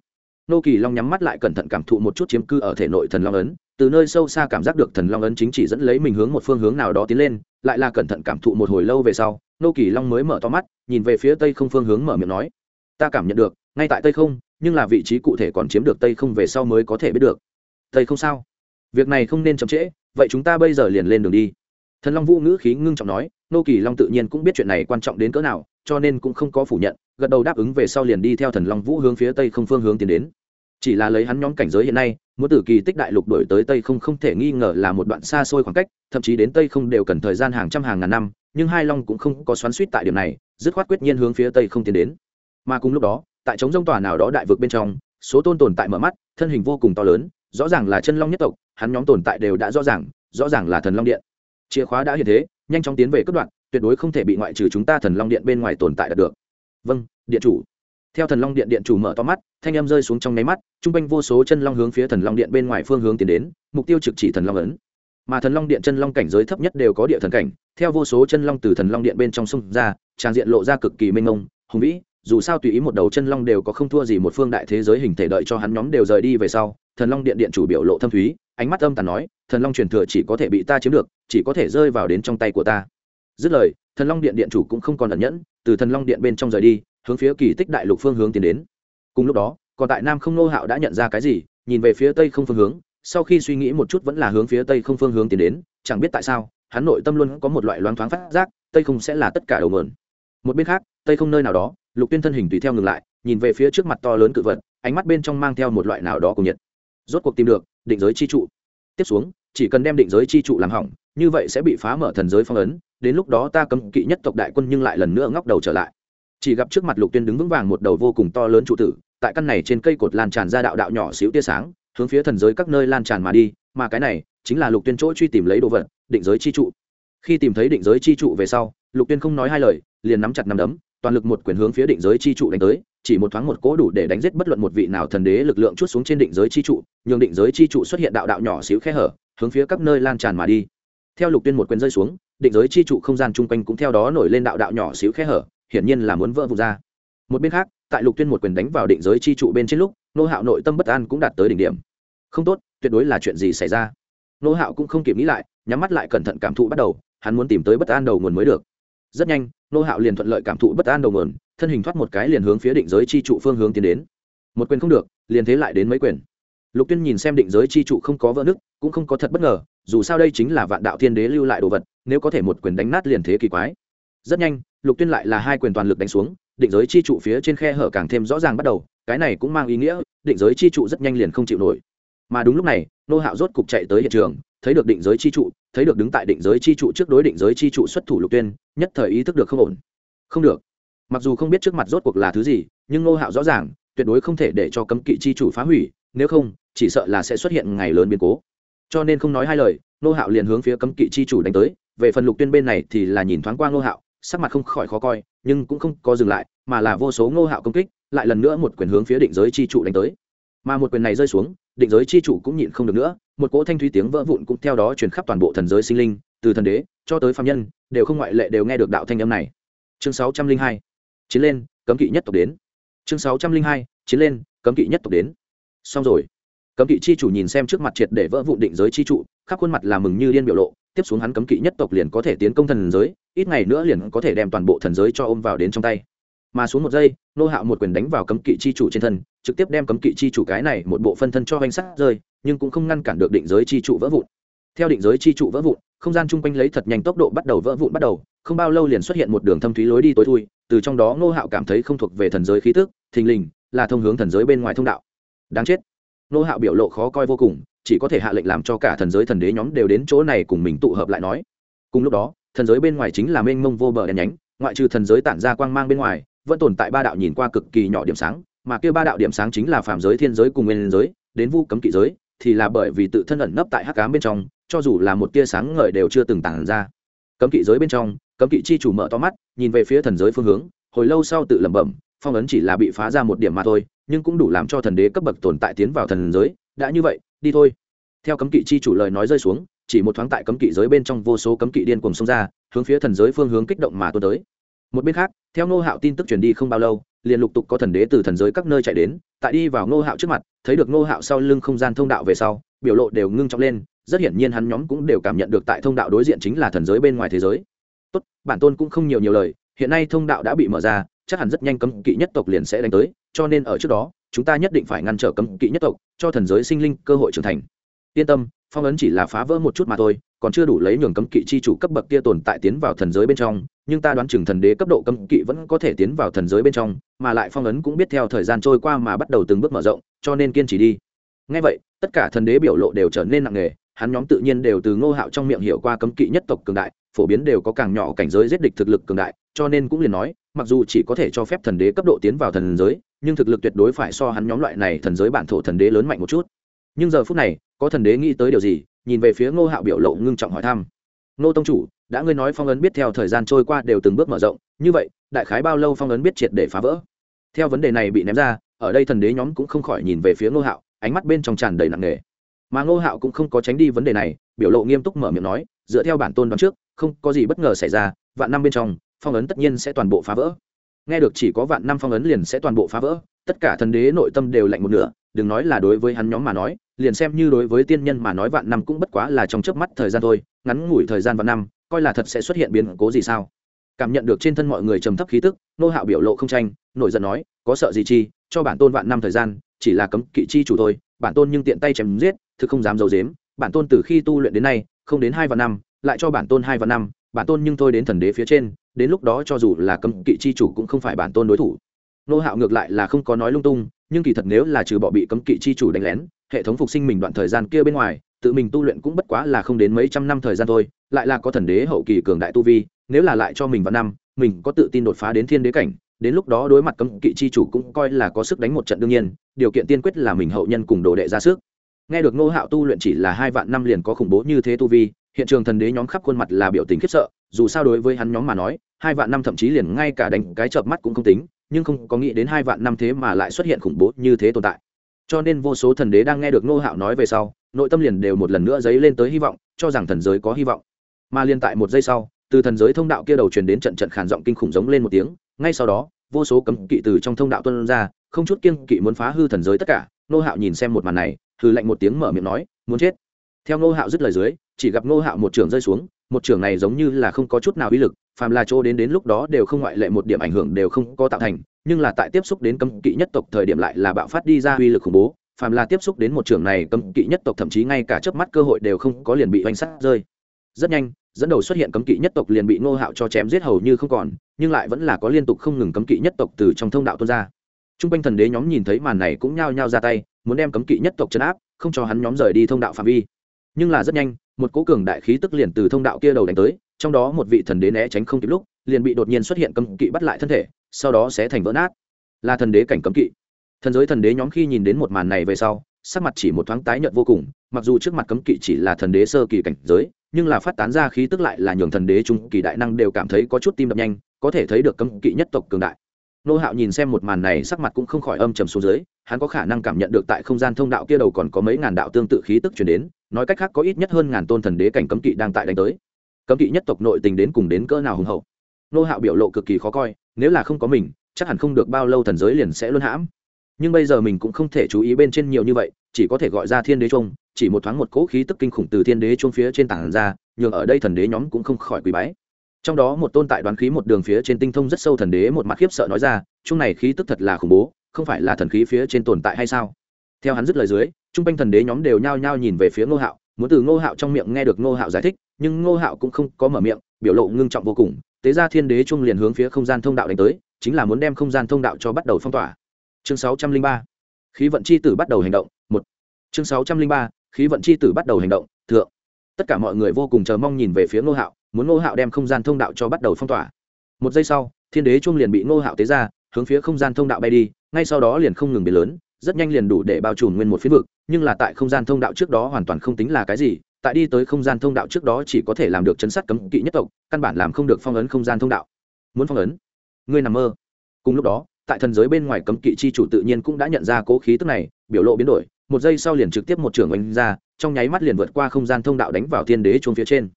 nô kỳ long nhắm mắt lại cẩn thận cảm thụ một chút chiếm cư ở thể nội thần long ấn, từ nơi sâu xa cảm giác được thần long ấn chính chỉ dẫn lấy mình hướng một phương hướng nào đó tiến lên, lại là cẩn thận cảm thụ một hồi lâu về sau nô kỳ long mới mở to mắt, nhìn về phía tây không phương hướng mở miệng nói, ta cảm nhận được, ngay tại tây không, nhưng là vị trí cụ thể còn chiếm được tây không về sau mới có thể biết được thầy không sao. Việc này không nên chậm trễ, vậy chúng ta bây giờ liền lên đường đi. Thần long vũ ngữ khí ngưng trọng nói, nô kỳ long tự nhiên cũng biết chuyện này quan trọng đến cỡ nào, cho nên cũng không có phủ nhận, gật đầu đáp ứng về sau liền đi theo thần long vũ hướng phía tây không phương hướng tiến đến. Chỉ là lấy hắn nhóm cảnh giới hiện nay, muốn từ kỳ tích đại lục đổi tới tây không không thể nghi ngờ là một đoạn xa xôi khoảng cách, thậm chí đến tây không đều cần thời gian hàng trăm hàng ngàn năm, nhưng hai long cũng không có xoắn suýt tại điểm này, dứt khoát quyết nhiên hướng phía tây không tiến đến. Mà cùng lúc đó, tại trống rông tòa nào đó đại vực bên trong, số tôn tồn tại mở mắt, thân hình vô cùng to lớn rõ ràng là chân long nhất tộc, hắn nhóm tồn tại đều đã rõ ràng rõ ràng là thần long điện. Chìa khóa đã hiện thế, nhanh chóng tiến về cất đoạn, tuyệt đối không thể bị ngoại trừ chúng ta thần long điện bên ngoài tồn tại đạt được. Vâng điện chủ. Theo thần long điện điện chủ mở to mắt, thanh em rơi xuống trong nháy mắt t r u n g quanh vô số chân long hướng phía thần long điện bên ngoài phương hướng tiến đến, mục tiêu trực chỉ thần long ấn. Mà thần long điện chân long cảnh giới thấp nhất đều có địa thần cảnh, theo vô số chân long từ thần long điện bên trong sông ra, tràn diện lộ ra cực kỳ mênh mông, hùng vĩ dù sao tùy ý một đầu chân long đều có không thua gì một phương đại thế giới hình thể đợi cho hắn nhóm đều rời đi về sau, thần long điện điện chủ biểu lộ thâm thúy, ánh mắt âm tàn nói, thần long truyền thừa chỉ có thể bị ta chiếm được, chỉ có thể rơi vào đến trong tay của ta. Dứt lời, thần long điện điện chủ cũng không còn ẩn nhẫn, từ thần long điện bên trong rời đi, hướng phía kỳ tích đại lục phương hướng tiến đến. Cùng lúc đó, còn tại nam không nô hạo đã nhận ra cái gì, nhìn về phía tây không phương hướng, sau khi suy nghĩ một chút vẫn là hướng phía tây không phương hướng tiến đến, chẳng biết tại sao, hắn nội tâm luôn có một loại loáng thoáng phát giác, tây không sẽ là tất cả đầu mượn một bên khác, tây không nơi nào đó lục tuyên thân hình tùy theo ngừng lại, nhìn về phía trước mặt to lớn cự vật, ánh mắt bên trong mang theo một loại nào đó cùng nhiệt. Rốt cuộc tìm được, định giới chi trụ. Tiếp xuống, chỉ cần đem định giới chi trụ làm hỏng, như vậy sẽ bị phá mở thần giới phong ấn, đến lúc đó ta cấm kỵ nhất tộc đại quân nhưng lại lần nữa ngóc đầu trở lại. Chỉ gặp trước mặt lục tuyên đứng vững vàng một đầu vô cùng to lớn trụ tử, tại căn này trên cây cột lan tràn ra đạo đạo nhỏ xíu tia sáng, hướng phía thần giới các nơi lan tràn mà đi, mà cái này chính là lục tuyên chỗ truy tìm lấy đồ vật, định giới chi trụ. Khi tìm thấy định giới chi trụ về sau, lục tuyên không nói hai lời, liền nắm chặt nắm đấm toàn lực một quyền hướng phía định giới chi trụ đánh tới, chỉ một thoáng một cỗ đủ để đánh giết bất luận một vị nào thần đế lực lượng chút xuống trên định giới chi trụ, nhường định giới chi trụ xuất hiện đạo đạo nhỏ xíu khe hở, hướng phía các nơi lan tràn mà đi. Theo lục tuyên một quyền rơi xuống, định giới chi trụ không gian chung quanh cũng theo đó nổi lên đạo đạo nhỏ xíu khe hở, hiển nhiên là muốn vỡ vụt ra. Một bên khác, tại lục tuyên một quyền đánh vào định giới chi trụ bên trên lúc, nô hạo nội tâm bất an cũng đạt tới đỉnh điểm. Không tốt, tuyệt đối là chuyện gì xảy ra? Nô hạo cũng không kịp nghĩ lại, nhắm mắt lại cẩn thận cảm thụ bắt đầu, hắn muốn tìm tới bất an đầu nguồn mới được rất nhanh, nô hạo liền thuận lợi cảm thụ bất an đầu nguồn, thân hình thoát một cái liền hướng phía định giới chi trụ phương hướng tiến đến. Một quyền không được, liền thế lại đến mấy quyền. Lục tuyên nhìn xem định giới chi trụ không có vỡ nứt, cũng không có thật bất ngờ, dù sao đây chính là vạn đạo thiên đế lưu lại đồ vật, nếu có thể một quyền đánh nát liền thế kỳ quái. Rất nhanh, lục tuyên lại là hai quyền toàn lực đánh xuống, định giới chi trụ phía trên khe hở càng thêm rõ ràng bắt đầu, cái này cũng mang ý nghĩa, định giới chi trụ rất nhanh liền không chịu nổi. Mà đúng lúc này, nô hạo rốt cục chạy tới hiện trường thấy được định giới chi trụ, thấy được đứng tại định giới chi trụ trước đối định giới chi trụ xuất thủ lục tuyên, nhất thời ý thức được không ổn. Không được. Mặc dù không biết trước mặt rốt cuộc là thứ gì, nhưng Ngô hạo rõ ràng, tuyệt đối không thể để cho cấm kỵ chi chủ phá hủy, nếu không, chỉ sợ là sẽ xuất hiện ngày lớn biến cố. Cho nên không nói hai lời, Ngô hạo liền hướng phía cấm kỵ chi chủ đánh tới, về phần lục tuyên bên này thì là nhìn thoáng qua Ngô hạo, sắc mặt không khỏi khó coi, nhưng cũng không có dừng lại, mà là vô số Ngô hạo công kích, lại lần nữa một quyền hướng phía định giới chi trụ đánh tới. Mà một quyền này rơi xuống định giới chi chủ cũng nhịn không được nữa, một cỗ thanh thúy tiếng vỡ vụn cũng theo đó truyền khắp toàn bộ thần giới sinh linh, từ thần đế cho tới phạm nhân, đều không ngoại lệ đều nghe được đạo thanh âm này. Chương sáu trăm linh hai, chiến lên, cấm kỵ nhất tộc đến. Chương sáu trăm linh hai, chiến lên, cấm kỵ nhất tộc đến. Xong rồi. Cấm kỵ chi chủ nhìn xem trước mặt triệt để vỡ vụn định giới chi trụ, khắp khuôn mặt là mừng như điên biểu lộ, tiếp xuống hắn cấm kỵ nhất tộc liền có thể tiến công thần giới, ít ngày nữa liền có thể đem toàn bộ thần giới cho ôm vào đến trong tay. Mà xuống một giây, nô hạo một quyền đánh vào cấm kỵ chi chủ trên thân trực tiếp đem cấm kỵ chi chủ cái này một bộ phân thân cho hoành sắt rơi, nhưng cũng không ngăn cản được định giới chi trụ vỡ vụn. Theo định giới chi trụ vỡ vụn, không gian chung quanh lấy thật nhanh tốc độ bắt đầu vỡ vụn bắt đầu, không bao lâu liền xuất hiện một đường thâm thúy lối đi tối thui, từ trong đó nô hạo cảm thấy không thuộc về thần giới khí tức, thình lình là thông hướng thần giới bên ngoài thông đạo. Đáng chết. Nô hạo biểu lộ khó coi vô cùng, chỉ có thể hạ lệnh làm cho cả thần giới thần đế nhóm đều đến chỗ này cùng mình tụ hợp lại nói. Cùng lúc đó, thần giới bên ngoài chính là mênh mông vô bờ đen nhánh, ngoại trừ thần giới tản ra quang mang bên ngoài, vẫn tồn tại ba đạo nhìn qua cực kỳ nhỏ điểm sáng mà kia ba đạo điểm sáng chính là phàm giới, thiên giới cùng nguyên giới, đến vu cấm kỵ giới, thì là bởi vì tự thân ẩn nấp tại hắc ám bên trong, cho dù là một tia sáng ngời đều chưa từng tản ra. Cấm kỵ giới bên trong, cấm kỵ chi chủ mở to mắt, nhìn về phía thần giới phương hướng, hồi lâu sau tự lẩm bẩm, phong ấn chỉ là bị phá ra một điểm mà thôi, nhưng cũng đủ làm cho thần đế cấp bậc tồn tại tiến vào thần giới, đã như vậy, đi thôi. Theo cấm kỵ chi chủ lời nói rơi xuống, chỉ một thoáng tại cấm kỵ giới bên trong vô số cấm kỵ điên cuồng xông ra, hướng phía thần giới phương hướng kích động mà tuôn tới. Một bên khác, theo nô hạo tin tức truyền đi không bao lâu liền lục tục có thần đế từ thần giới các nơi chạy đến, tại đi vào ngô hạo trước mặt, thấy được ngô hạo sau lưng không gian thông đạo về sau, biểu lộ đều ngưng trọng lên, rất hiển nhiên hắn nhóm cũng đều cảm nhận được tại thông đạo đối diện chính là thần giới bên ngoài thế giới. Tốt, bản tôn cũng không nhiều nhiều lời, hiện nay thông đạo đã bị mở ra, chắc hẳn rất nhanh cấm kỵ nhất tộc liền sẽ đánh tới, cho nên ở trước đó, chúng ta nhất định phải ngăn trở cấm kỵ nhất tộc, cho thần giới sinh linh cơ hội trưởng thành. Yên tâm phong ấn chỉ là phá vỡ một chút mà thôi, còn chưa đủ lấy nhường cấm kỵ chi chủ cấp bậc kia tồn tại tiến vào thần giới bên trong, nhưng ta đoán chừng thần đế cấp độ cấm kỵ vẫn có thể tiến vào thần giới bên trong, mà lại phong ấn cũng biết theo thời gian trôi qua mà bắt đầu từng bước mở rộng, cho nên kiên trì đi. Ngay vậy, tất cả thần đế biểu lộ đều trở nên nặng nề, hắn nhóm tự nhiên đều từ ngô hạo trong miệng hiểu qua cấm kỵ nhất tộc cường đại, phổ biến đều có càng nhỏ cảnh giới giết địch thực lực cường đại, cho nên cũng liền nói, mặc dù chỉ có thể cho phép thần đế cấp độ tiến vào thần giới, nhưng thực lực tuyệt đối phải so hắn nhóm loại này thần giới bản thổ thần đế lớn mạnh một chút. Nhưng giờ phút này có thần đế nghĩ tới điều gì, nhìn về phía ngô hạo biểu lộ ngưng trọng hỏi thăm. Ngô tông chủ, đã ngươi nói phong ấn biết theo thời gian trôi qua đều từng bước mở rộng, như vậy, đại khái bao lâu phong ấn biết triệt để phá vỡ? Theo vấn đề này bị ném ra, ở đây thần đế nhóm cũng không khỏi nhìn về phía ngô hạo, ánh mắt bên trong tràn đầy nặng nề. Mà ngô hạo cũng không có tránh đi vấn đề này, biểu lộ nghiêm túc mở miệng nói, dựa theo bản tôn đoán trước, không có gì bất ngờ xảy ra, vạn năm bên trong, phong ấn tất nhiên sẽ toàn bộ phá vỡ. Nghe được chỉ có vạn năm phong ấn liền sẽ toàn bộ phá vỡ, tất cả thần đế nội tâm đều lạnh một nửa, đừng nói là đối với hắn nhóm mà nói liền xem như đối với tiên nhân mà nói vạn năm cũng bất quá là trong chớp mắt thời gian thôi, ngắn ngủi thời gian vạn năm, coi là thật sẽ xuất hiện biến cố gì sao? Cảm nhận được trên thân mọi người trầm thấp khí tức, nô hạo biểu lộ không tranh, nổi giận nói, có sợ gì chi, cho bản tôn vạn năm thời gian, chỉ là cấm kỵ chi chủ thôi, bản tôn nhưng tiện tay chém giết, thực không dám giấu i dếm bản tôn từ khi tu luyện đến nay, không đến hai vạn năm, lại cho bản tôn hai vạn năm, bản tôn nhưng thôi đến thần đế phía trên, đến lúc đó cho dù là cấm kỵ chi chủ cũng không phải bản tôn đối thủ. Nô hạo ngược lại là không có nói lung tung, nhưng kỳ thật nếu là trừ bỏ bị cấm kỵ chi chủ đánh lén hệ thống phục sinh mình đoạn thời gian kia bên ngoài, tự mình tu luyện cũng bất quá là không đến mấy trăm năm thời gian thôi, lại là có thần đế hậu kỳ cường đại tu vi, nếu là lại cho mình vào năm, mình có tự tin đột phá đến thiên đế cảnh, đến lúc đó đối mặt cấm kỵ chi chủ cũng coi là có sức đánh một trận đương nhiên, điều kiện tiên quyết là mình hậu nhân cùng đồ đệ ra sức. Nghe được ngô hạo tu luyện chỉ là hai vạn năm liền có khủng bố như thế tu vi, hiện trường thần đế nhóm khắp khuôn mặt là biểu tình khiếp sợ, dù sao đối với hắn nhóm mà nói, hai vạn năm thậm chí liền ngay cả đánh cái chợp mắt cũng không tính, nhưng không có nghĩ đến hai vạn năm thế mà lại xuất hiện khủng bố như thế tồn tại cho nên vô số thần đế đang nghe được nô hạo nói về sau, nội tâm liền đều một lần nữa dấy lên tới hy vọng, cho rằng thần giới có hy vọng. Mà liên tại một giây sau, từ thần giới thông đạo kia đầu truyền đến trận trận khản giọng kinh khủng giống lên một tiếng, ngay sau đó, vô số cấm kỵ từ trong thông đạo tuân ra, không chút kiêng kỵ muốn phá hư thần giới tất cả. Nô hạo nhìn xem một màn này, hừ lạnh một tiếng mở miệng nói, muốn chết. Theo nô hạo dứt lời dưới, chỉ gặp nô hạo một trường rơi xuống, một trường này giống như là không có chút nào uy lực, phàm là chỗ đến đến lúc đó đều không ngoại lệ một điểm ảnh hưởng đều không có tạo thành nhưng là tại tiếp xúc đến cấm kỵ nhất tộc thời điểm lại là bạo phát đi ra uy lực khủng bố, phàm là tiếp xúc đến một trường này cấm kỵ nhất tộc thậm chí ngay cả chớp mắt cơ hội đều không có liền bị oanh sát rơi. Rất nhanh, dẫn đầu xuất hiện cấm kỵ nhất tộc liền bị ngô hạo cho chém giết hầu như không còn, nhưng lại vẫn là có liên tục không ngừng cấm kỵ nhất tộc từ trong thông đạo tuôn ra. T r u n g quanh thần đế nhóm nhìn thấy màn này cũng nhao nhao ra tay, muốn đem cấm kỵ nhất tộc chấn áp, không cho hắn nhóm rời đi thông đạo phạm vi. Nhưng là rất nhanh, một cố cường đại khí tức liền từ thông đạo kia đầu đánh tới, trong đó một vị thần đế né tránh không kịp lúc liền bị đột nhiên xuất hiện cấm kỵ bắt lại thân thể, sau đó sẽ thành vỡ nát. Là thần đế cảnh cấm kỵ. Thần giới thần đế nhóm khi nhìn đến một màn này về sau, sắc mặt chỉ một thoáng tái nhợt vô cùng, mặc dù trước mặt cấm kỵ chỉ là thần đế sơ kỳ cảnh giới, nhưng là phát tán ra khí tức lại là nhường thần đế trung kỳ đại năng đều cảm thấy có chút tim đập nhanh, có thể thấy được cấm kỵ nhất tộc cường đại. Nô hạo nhìn xem một màn này, sắc mặt cũng không khỏi âm trầm xuống dưới, hắn có khả năng cảm nhận được tại không gian thông đạo kia đầu còn có mấy ngàn đạo tương tự khí tức chuyển đến, nói cách khác có ít nhất hơn ngàn tôn thần đế cảnh cấm kỵ đang tại đánh tới. Cấm kỵ nhất tộc nội tình đến cùng đến cỡ nào hùng hậu? Nô hạo biểu lộ cực kỳ khó coi, nếu là không có mình, chắc hẳn không được bao lâu thần giới liền sẽ luân hãm. Nhưng bây giờ mình cũng không thể chú ý bên trên nhiều như vậy, chỉ có thể gọi ra thiên đế trung, chỉ một thoáng một cỗ khí tức kinh khủng từ thiên đế trung phía trên tảng ra, nhường ở đây thần đế nhóm cũng không khỏi quý bái. Trong đó một tôn tại đoán khí một đường phía trên tinh thông rất sâu thần đế một mặt khiếp sợ nói ra chung này khí tức thật là khủng bố, không phải là thần khí phía trên tồn tại hay sao? Theo hắn dứt lời dưới Chung quanh thần đế nhóm đều nhao nhao nhìn về phía ngô hạo, muốn từ ngô hạo trong miệng nghe được ngô hạo giải thích, nhưng ngô hạo cũng không có mở miệng, biểu lộ ngưng trọng vô cùng tế ra thiên đế trung liền hướng phía không gian thông đạo đánh tới, chính là muốn đem không gian thông đạo cho bắt đầu phong tỏa. Chương sáu trăm linh ba, khí vận c h i tử bắt đầu hành động, một. Chương sáu trăm linh ba, khí vận c h i tử bắt đầu hành động, thượng. Tất cả mọi người vô cùng chờ mong nhìn về phía ngô hạo, muốn ngô hạo đem không gian thông đạo cho bắt đầu phong tỏa. Một giây sau, thiên đế Chung liền bị ngô hạo tế ra, hướng phía không gian thông đạo bay đi, ngay sau đó liền không ngừng biến lớn, rất nhanh liền đủ để bao trùm nguyên một phía vực, nhưng là tại không gian thông đạo trước đó hoàn toàn không tính là cái gì tại đi tới không gian thông đạo trước đó chỉ có thể làm được chấn sát cấm kỵ nhất tộc, căn bản làm không được phong ấn không gian thông đạo. Muốn phong ấn? Ngươi nằm mơ. Cùng lúc đó, tại thần giới bên ngoài cấm kỵ chi chủ tự nhiên cũng đã nhận ra cố khí tức này, biểu lộ biến đổi, một giây sau liền trực tiếp một trưởng oanh ra, trong nháy mắt liền vượt qua không gian thông đạo đánh vào thiên đế chuông phía trên.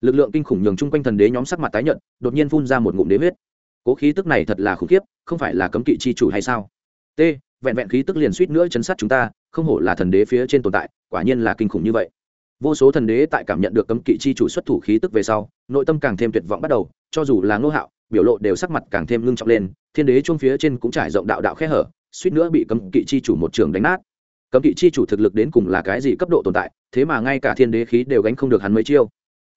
Lực lượng kinh khủng nhường chung quanh thần đế nhóm sắc mặt tái nhận đột nhiên phun ra một ngụm đế huyết. Cố khí tức này thật là khủng khiếp, không phải là cấm kỵ chi chủ hay sao? T, vẹn vẹn khí tức liền suýt nữa chấn sát chúng ta, không hổ là thần đế phía trên tồn tại, quả nhiên là kinh khủng như vậy vô số thần đế tại cảm nhận được cấm kỵ chi chủ xuất thủ khí tức về sau, nội tâm càng thêm tuyệt vọng bắt đầu, cho dù là ngô hạo, biểu lộ đều sắc mặt càng thêm ngưng trọng lên, thiên đế chuông phía trên cũng trải rộng đạo đạo khe hở, suýt nữa bị cấm kỵ chi chủ một trường đánh nát. Cấm kỵ chi chủ thực lực đến cùng là cái gì cấp độ tồn tại, thế mà ngay cả thiên đế khí đều gánh không được hắn mấy chiêu.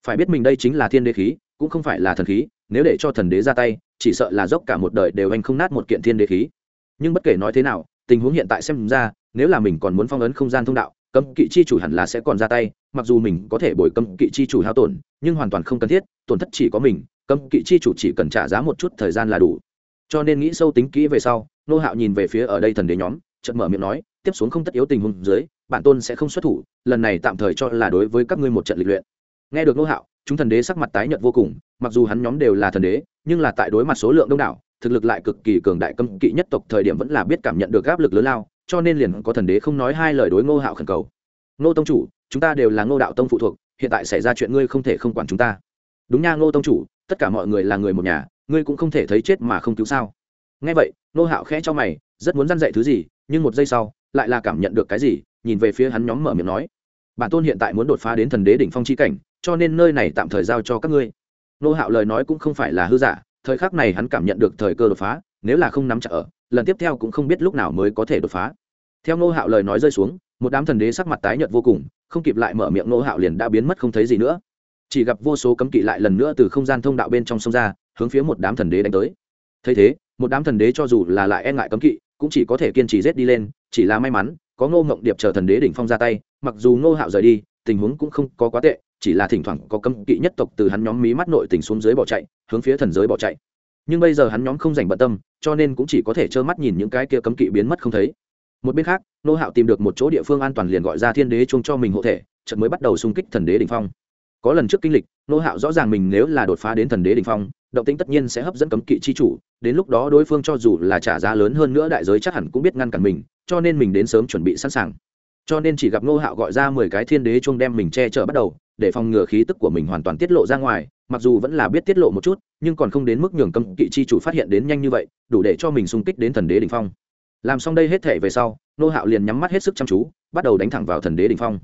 Phải biết mình đây chính là thiên đế khí, cũng không phải là thần khí, nếu để cho thần đế ra tay, chỉ sợ là dốc cả một đời đều anh không nát một kiện thiên đế khí. Nhưng bất kể nói thế nào, tình huống hiện tại xem ra, nếu là mình còn muốn phong ấn không gian thông đạo cấm kỵ chi chủ hẳn là sẽ còn ra tay, mặc dù mình có thể bồi cấm kỵ chi chủ hao tổn, nhưng hoàn toàn không cần thiết, tổn thất chỉ có mình, cấm kỵ chi chủ chỉ cần trả giá một chút thời gian là đủ. Cho nên nghĩ sâu tính kỹ về sau, nô hạo nhìn về phía ở đây thần đế nhóm, chợt mở miệng nói, tiếp xuống không tất yếu tình huống dưới, bản tôn sẽ không xuất thủ, lần này tạm thời cho là đối với các ngươi một trận lịch luyện. Nghe được nô hạo, chúng thần đế sắc mặt tái nhợt vô cùng, mặc dù hắn nhóm đều là thần đế, nhưng là tại đối mặt số lượng đông đảo, thực lực lại cực kỳ cường đại cấm kỵ nhất tộc thời điểm vẫn là biết cảm nhận được áp lực lớn lao cho nên liền có thần đế không nói hai lời đối ngô hạo khẩn cầu. Ngô tông chủ, chúng ta đều là ngô đạo tông phụ thuộc, hiện tại xảy ra chuyện ngươi không thể không quản chúng ta. Đúng nha ngô tông chủ, tất cả mọi người là người một nhà, ngươi cũng không thể thấy chết mà không cứu sao? Nghe vậy, ngô hạo khẽ cho mày, rất muốn dăn dạy thứ gì, nhưng một giây sau, lại là cảm nhận được cái gì, nhìn về phía hắn nhóm mở miệng nói. Bản tôn hiện tại muốn đột phá đến thần đế đỉnh phong chi cảnh, cho nên nơi này tạm thời giao cho các ngươi. Nô hạo lời nói cũng không phải là hư giả, thời khắc này hắn cảm nhận được thời cơ đột phá, nếu là không nắm chặt ở lần tiếp theo cũng không biết lúc nào mới có thể đột phá. Theo nô hạo lời nói rơi xuống, một đám thần đế sắc mặt tái nhợt vô cùng, không kịp lại mở miệng nô hạo liền đã biến mất không thấy gì nữa. Chỉ gặp vô số cấm kỵ lại lần nữa từ không gian thông đạo bên trong sông ra, hướng phía một đám thần đế đánh tới. Thấy thế, một đám thần đế cho dù là lại e ngại cấm kỵ, cũng chỉ có thể kiên trì rết đi lên, chỉ là may mắn, có ngô ngộng điệp chờ thần đế đỉnh phong ra tay, mặc dù ngô hạo rời đi, tình huống cũng không có quá tệ, chỉ là thỉnh thoảng có cấm kỵ nhất tộc từ hắn nhóm mí mắt nội tình xuống dưới bỏ chạy, hướng phía thần giới bỏ chạy nhưng bây giờ hắn nhóm không dành bận tâm, cho nên cũng chỉ có thể trơ mắt nhìn những cái kia cấm kỵ biến mất không thấy. Một bên khác, nô hạo tìm được một chỗ địa phương an toàn liền gọi ra thiên đế chung cho mình hộ thể, chợt mới bắt đầu xung kích thần đế đình phong. Có lần trước kinh lịch, nô hạo rõ ràng mình nếu là đột phá đến thần đế đình phong, động tính tất nhiên sẽ hấp dẫn cấm kỵ chi chủ, đến lúc đó đối phương cho dù là trả giá lớn hơn nữa đại giới chắc hẳn cũng biết ngăn cản mình, cho nên mình đến sớm chuẩn bị sẵn sàng cho nên chỉ gặp nô hạo gọi ra mười cái thiên đế chung đem mình che chở bắt đầu, để phòng ngừa khí tức của mình hoàn toàn tiết lộ ra ngoài, mặc dù vẫn là biết tiết lộ một chút, nhưng còn không đến mức nhường cấm kỵ chi chủ phát hiện đến nhanh như vậy, đủ để cho mình xung kích đến thần đế Đỉnh phong. Làm xong đây hết thể về sau nô hạo liền nhắm mắt hết sức chăm chú, bắt đầu đánh thẳng vào thần đế Đỉnh phong.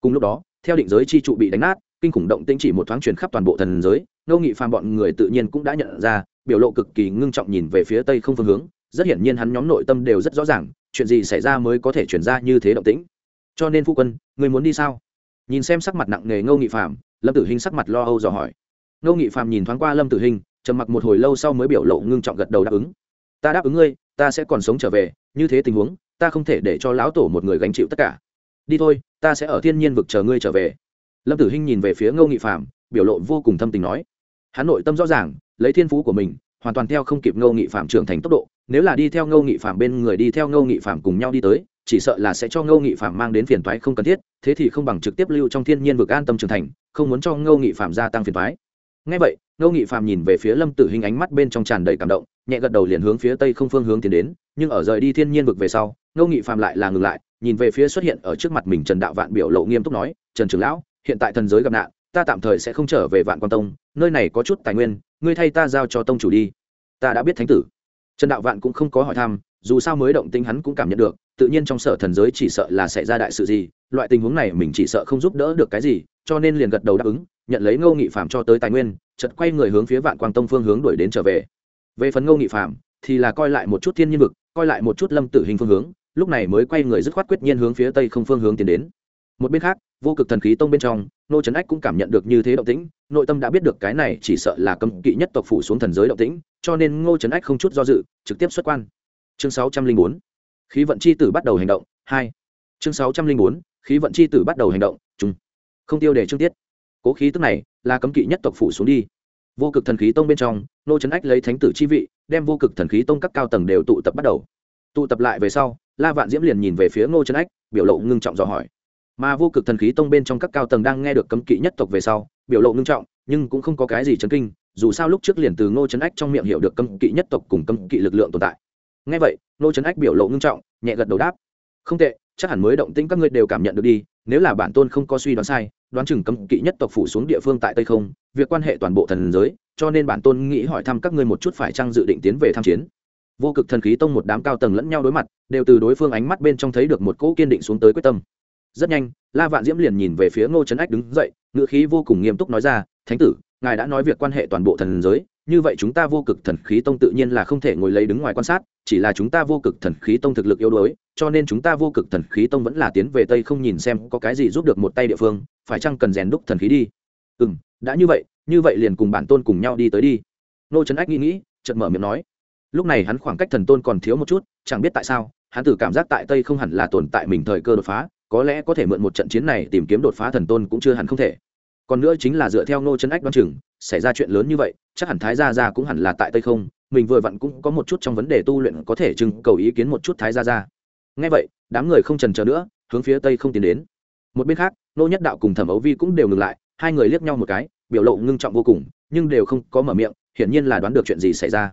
Cùng lúc đó, theo định giới chi trụ bị đánh nát, kinh khủng động tĩnh chỉ một thoáng truyền khắp toàn bộ thần giới, ngô nghị phàm bọn người tự nhiên cũng đã nhận ra, biểu lộ cực kỳ ngưng trọng nhìn về phía tây không phương hướng, rất hiển nhiên hắn nhóm nội tâm đều rất rõ ràng, chuyện gì xảy ra mới có thể chuyển ra như thế động tĩnh cho nên phu quân người muốn đi sao? Nhìn xem sắc mặt nặng nề ngô nghị phạm lâm tử hình sắc mặt lo âu dò hỏi. Ngô nghị phạm nhìn thoáng qua lâm tử hình trầm mặc một hồi lâu sau mới biểu lộ ngưng trọng gật đầu đáp ứng. Ta đáp ứng ngươi, ta sẽ còn sống trở về, như thế tình huống, ta không thể để cho lão tổ một người gánh chịu tất cả. Đi thôi, ta sẽ ở thiên nhiên vực chờ ngươi trở về. Lâm tử hinh nhìn về phía ngô nghị phạm biểu lộ vô cùng thâm tình nói. Hắn nội tâm rõ ràng, lấy thiên phú của mình, hoàn toàn theo không kịp ngô nghị phạm trưởng thành tốc độ, nếu là đi theo ngô nghị phạm bên người đi theo ngô nghị phạm cùng nhau đi tới chỉ sợ là sẽ cho ngô nghị phạm mang đến phiền toái không cần thiết, thế thì không bằng trực tiếp lưu trong thiên nhiên vực an tâm trưởng thành, không muốn cho ngô nghị phạm gia tăng phiền toái. Ngay vậy, ngô nghị phạm nhìn về phía lâm tử hình ánh mắt bên trong tràn đầy cảm động, nhẹ gật đầu liền hướng phía tây không phương hướng tiến đến, nhưng ở rời đi thiên nhiên vực về sau, ngô nghị phạm lại là ngừng lại, nhìn về phía xuất hiện ở trước mặt mình trần đạo vạn biểu lộ nghiêm túc nói, trần trưởng lão, hiện tại thần giới gặp nạn, ta tạm thời sẽ không trở về vạn quan tông, nơi này có chút tài nguyên, ngươi thay ta giao cho tông chủ đi. Ta đã biết thánh tử. Trần đạo vạn cũng không có hỏi thăm dù sao mới động tính hắn cũng cảm nhận được, tự nhiên trong sở thần giới chỉ sợ là sẽ ra đại sự gì, loại tình huống này mình chỉ sợ không giúp đỡ được cái gì, cho nên liền gật đầu đáp ứng, nhận lấy ngô nghị phạm cho tới tài nguyên chật quay người hướng phía vạn quang tông phương hướng đuổi đến trở về. Về phần ngô nghị phạm thì là coi lại một chút thiên nhiên vực, coi lại một chút lâm tử hình phương hướng, lúc này mới quay người dứt khoát quyết nhiên hướng phía tây không phương hướng tiến đến. Một bên khác, vô cực thần khí tông bên trong, nô trấn ách cũng cảm nhận được như thế động tĩnh, nội tâm đã biết được cái này chỉ sợ là cấm kỵ nhất tộc phủ xuống thần giới động tĩnh, cho nên ngô trấn ách không chút do dự, trực tiếp xuất quan chương sáu trăm linh bốn, khí vận c h i tử bắt đầu hành động, hai. Chương sáu trăm linh bốn, khí vận c h i tử bắt đầu hành động chung không tiêu đề chương tiết. Cố khí tức này là cấm kỵ nhất tộc phủ xuống đi. Vô cực thần khí tông bên trong, nô trấn ách lấy thánh tử chi vị, đem vô cực thần khí tông các cao tầng đều tụ tập bắt đầu. Tụ tập lại về sau, la vạn diễm liền nhìn về phía ngô trấn ách, biểu lộ ngưng trọng dò hỏi. Mà vô cực thần khí tông bên trong các cao tầng đang nghe được cấm kỵ nhất tộc về sau, biểu lộ ngưng trọng, nhưng cũng không có cái gì chấn kinh, dù sao lúc trước liền từ ngô trấn ách trong miệng hiểu được cấm kỵ nhất tộc cùng cấm kỵ lực lượng tồn tại ngay vậy ngô trấn ách biểu lộ ngưng trọng, nhẹ gật đầu đáp. Không tệ, chắc hẳn mới động tĩnh các ngươi đều cảm nhận được đi, nếu là bản tôn không có suy đoán sai, đoán chừng cấm kỵ nhất tộc phủ xuống địa phương tại tây không, việc quan hệ toàn bộ thần giới, cho nên bản tôn nghĩ hỏi thăm các ngươi một chút phải chăng dự định tiến về tham chiến. Vô cực thần khí tông một đám cao tầng lẫn nhau đối mặt, đều từ đối phương ánh mắt bên trong thấy được một cỗ kiên định xuống tới quyết tâm. Rất nhanh, la vạn diễm liền nhìn về phía ngô trấn ách đứng dậy, ngữ khí vô cùng nghiêm túc nói ra, thánh tử, ngài đã nói việc quan hệ toàn bộ thần giới, như vậy chúng ta vô cực thần khí tông tự nhiên là không thể ngồi lấy đứng ngoài quan sát chỉ là chúng ta vô cực thần khí tông thực lực yếu đuối, cho nên chúng ta vô cực thần khí tông vẫn là tiến về tây không nhìn xem có cái gì giúp được một tay địa phương, phải chăng cần rèn đúc thần khí đi? Ừ m đã như vậy như vậy liền cùng bản tôn cùng nhau đi tới đi. Nô trấn ách nghĩ nghĩ, chợt mở miệng nói. Lúc này hắn khoảng cách thần tôn còn thiếu một chút, chẳng biết tại sao, hắn tử cảm giác tại tây không hẳn là tồn tại mình thời cơ đột phá, có lẽ có thể mượn một trận chiến này tìm kiếm đột phá thần tôn cũng chưa hẳn không thể. Còn nữa chính là dựa theo nô Trấn ách đoán chừng, xảy ra chuyện lớn như vậy, chắc hẳn thái gia gia cũng hẳn là tại tây không mình vừa vặn cũng có một chút trong vấn đề tu luyện có thể trưng cầu ý kiến một chút thái gia gia. Ngay vậy, đám người không trần chờ nữa, hướng phía tây không tiến đến. Một bên khác, nô nhất đạo cùng thẩm ấu vi cũng đều ngừng lại, hai người liếc nhau một cái, biểu lộ ngưng trọng vô cùng, nhưng đều không có mở miệng, hiển nhiên là đoán được chuyện gì xảy ra.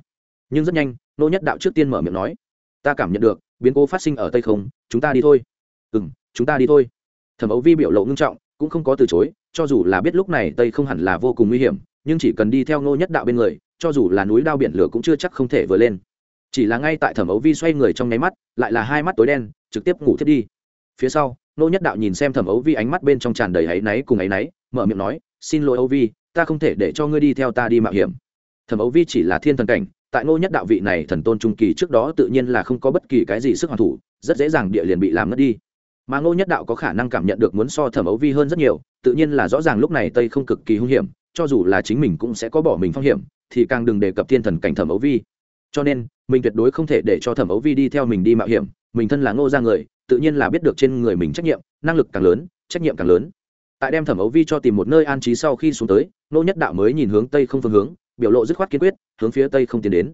Nhưng rất nhanh, nô nhất đạo trước tiên mở miệng nói, ta cảm nhận được, biến cố phát sinh ở tây không, chúng ta đi thôi. Ừ m chúng ta đi thôi. Thẩm ấu vi biểu lộ ngưng trọng, cũng không có từ chối, cho dù là biết lúc này tây không hẳn là vô cùng nguy hiểm, nhưng chỉ cần đi theo nô nhất đạo bên người cho dù là núi đao biển lửa cũng chưa chắc không thể vừa lên. Chỉ là ngay tại thẩm ấu vi xoay người trong nháy mắt, lại là hai mắt tối đen, trực tiếp ngủ thiết đi. Phía sau ngô nhất đạo nhìn xem thẩm ấu vi ánh mắt bên trong tràn đầy áy náy cùng áy náy, mở miệng nói, xin lỗi ấu vi, ta không thể để cho ngươi đi theo ta đi mạo hiểm. Thẩm ấu vi chỉ là thiên thần cảnh, tại ngô nhất đạo vị này thần tôn trung kỳ trước đó tự nhiên là không có bất kỳ cái gì sức hoàn thủ, rất dễ dàng địa liền bị làm mất đi. Mà ngô nhất đạo có khả năng cảm nhận được muốn so thẩm ấu vi hơn rất nhiều, tự nhiên là rõ ràng lúc này tây không cực kỳ hung hiểm, cho dù là chính mình cũng sẽ có bỏ mình phong hiểm thì càng đừng đề cập thiên thần cảnh thẩm ấu vi. Cho nên, mình tuyệt đối không thể để cho thẩm ấu vi đi theo mình đi mạo hiểm. Mình thân là ngô ra người, tự nhiên là biết được trên người mình trách nhiệm, năng lực càng lớn, trách nhiệm càng lớn. Tại đem thẩm ấu vi cho tìm một nơi an trí sau khi xuống tới, ngô nhất đạo mới nhìn hướng tây không phương hướng, biểu lộ dứt khoát kiên quyết, hướng phía tây không tiến đến.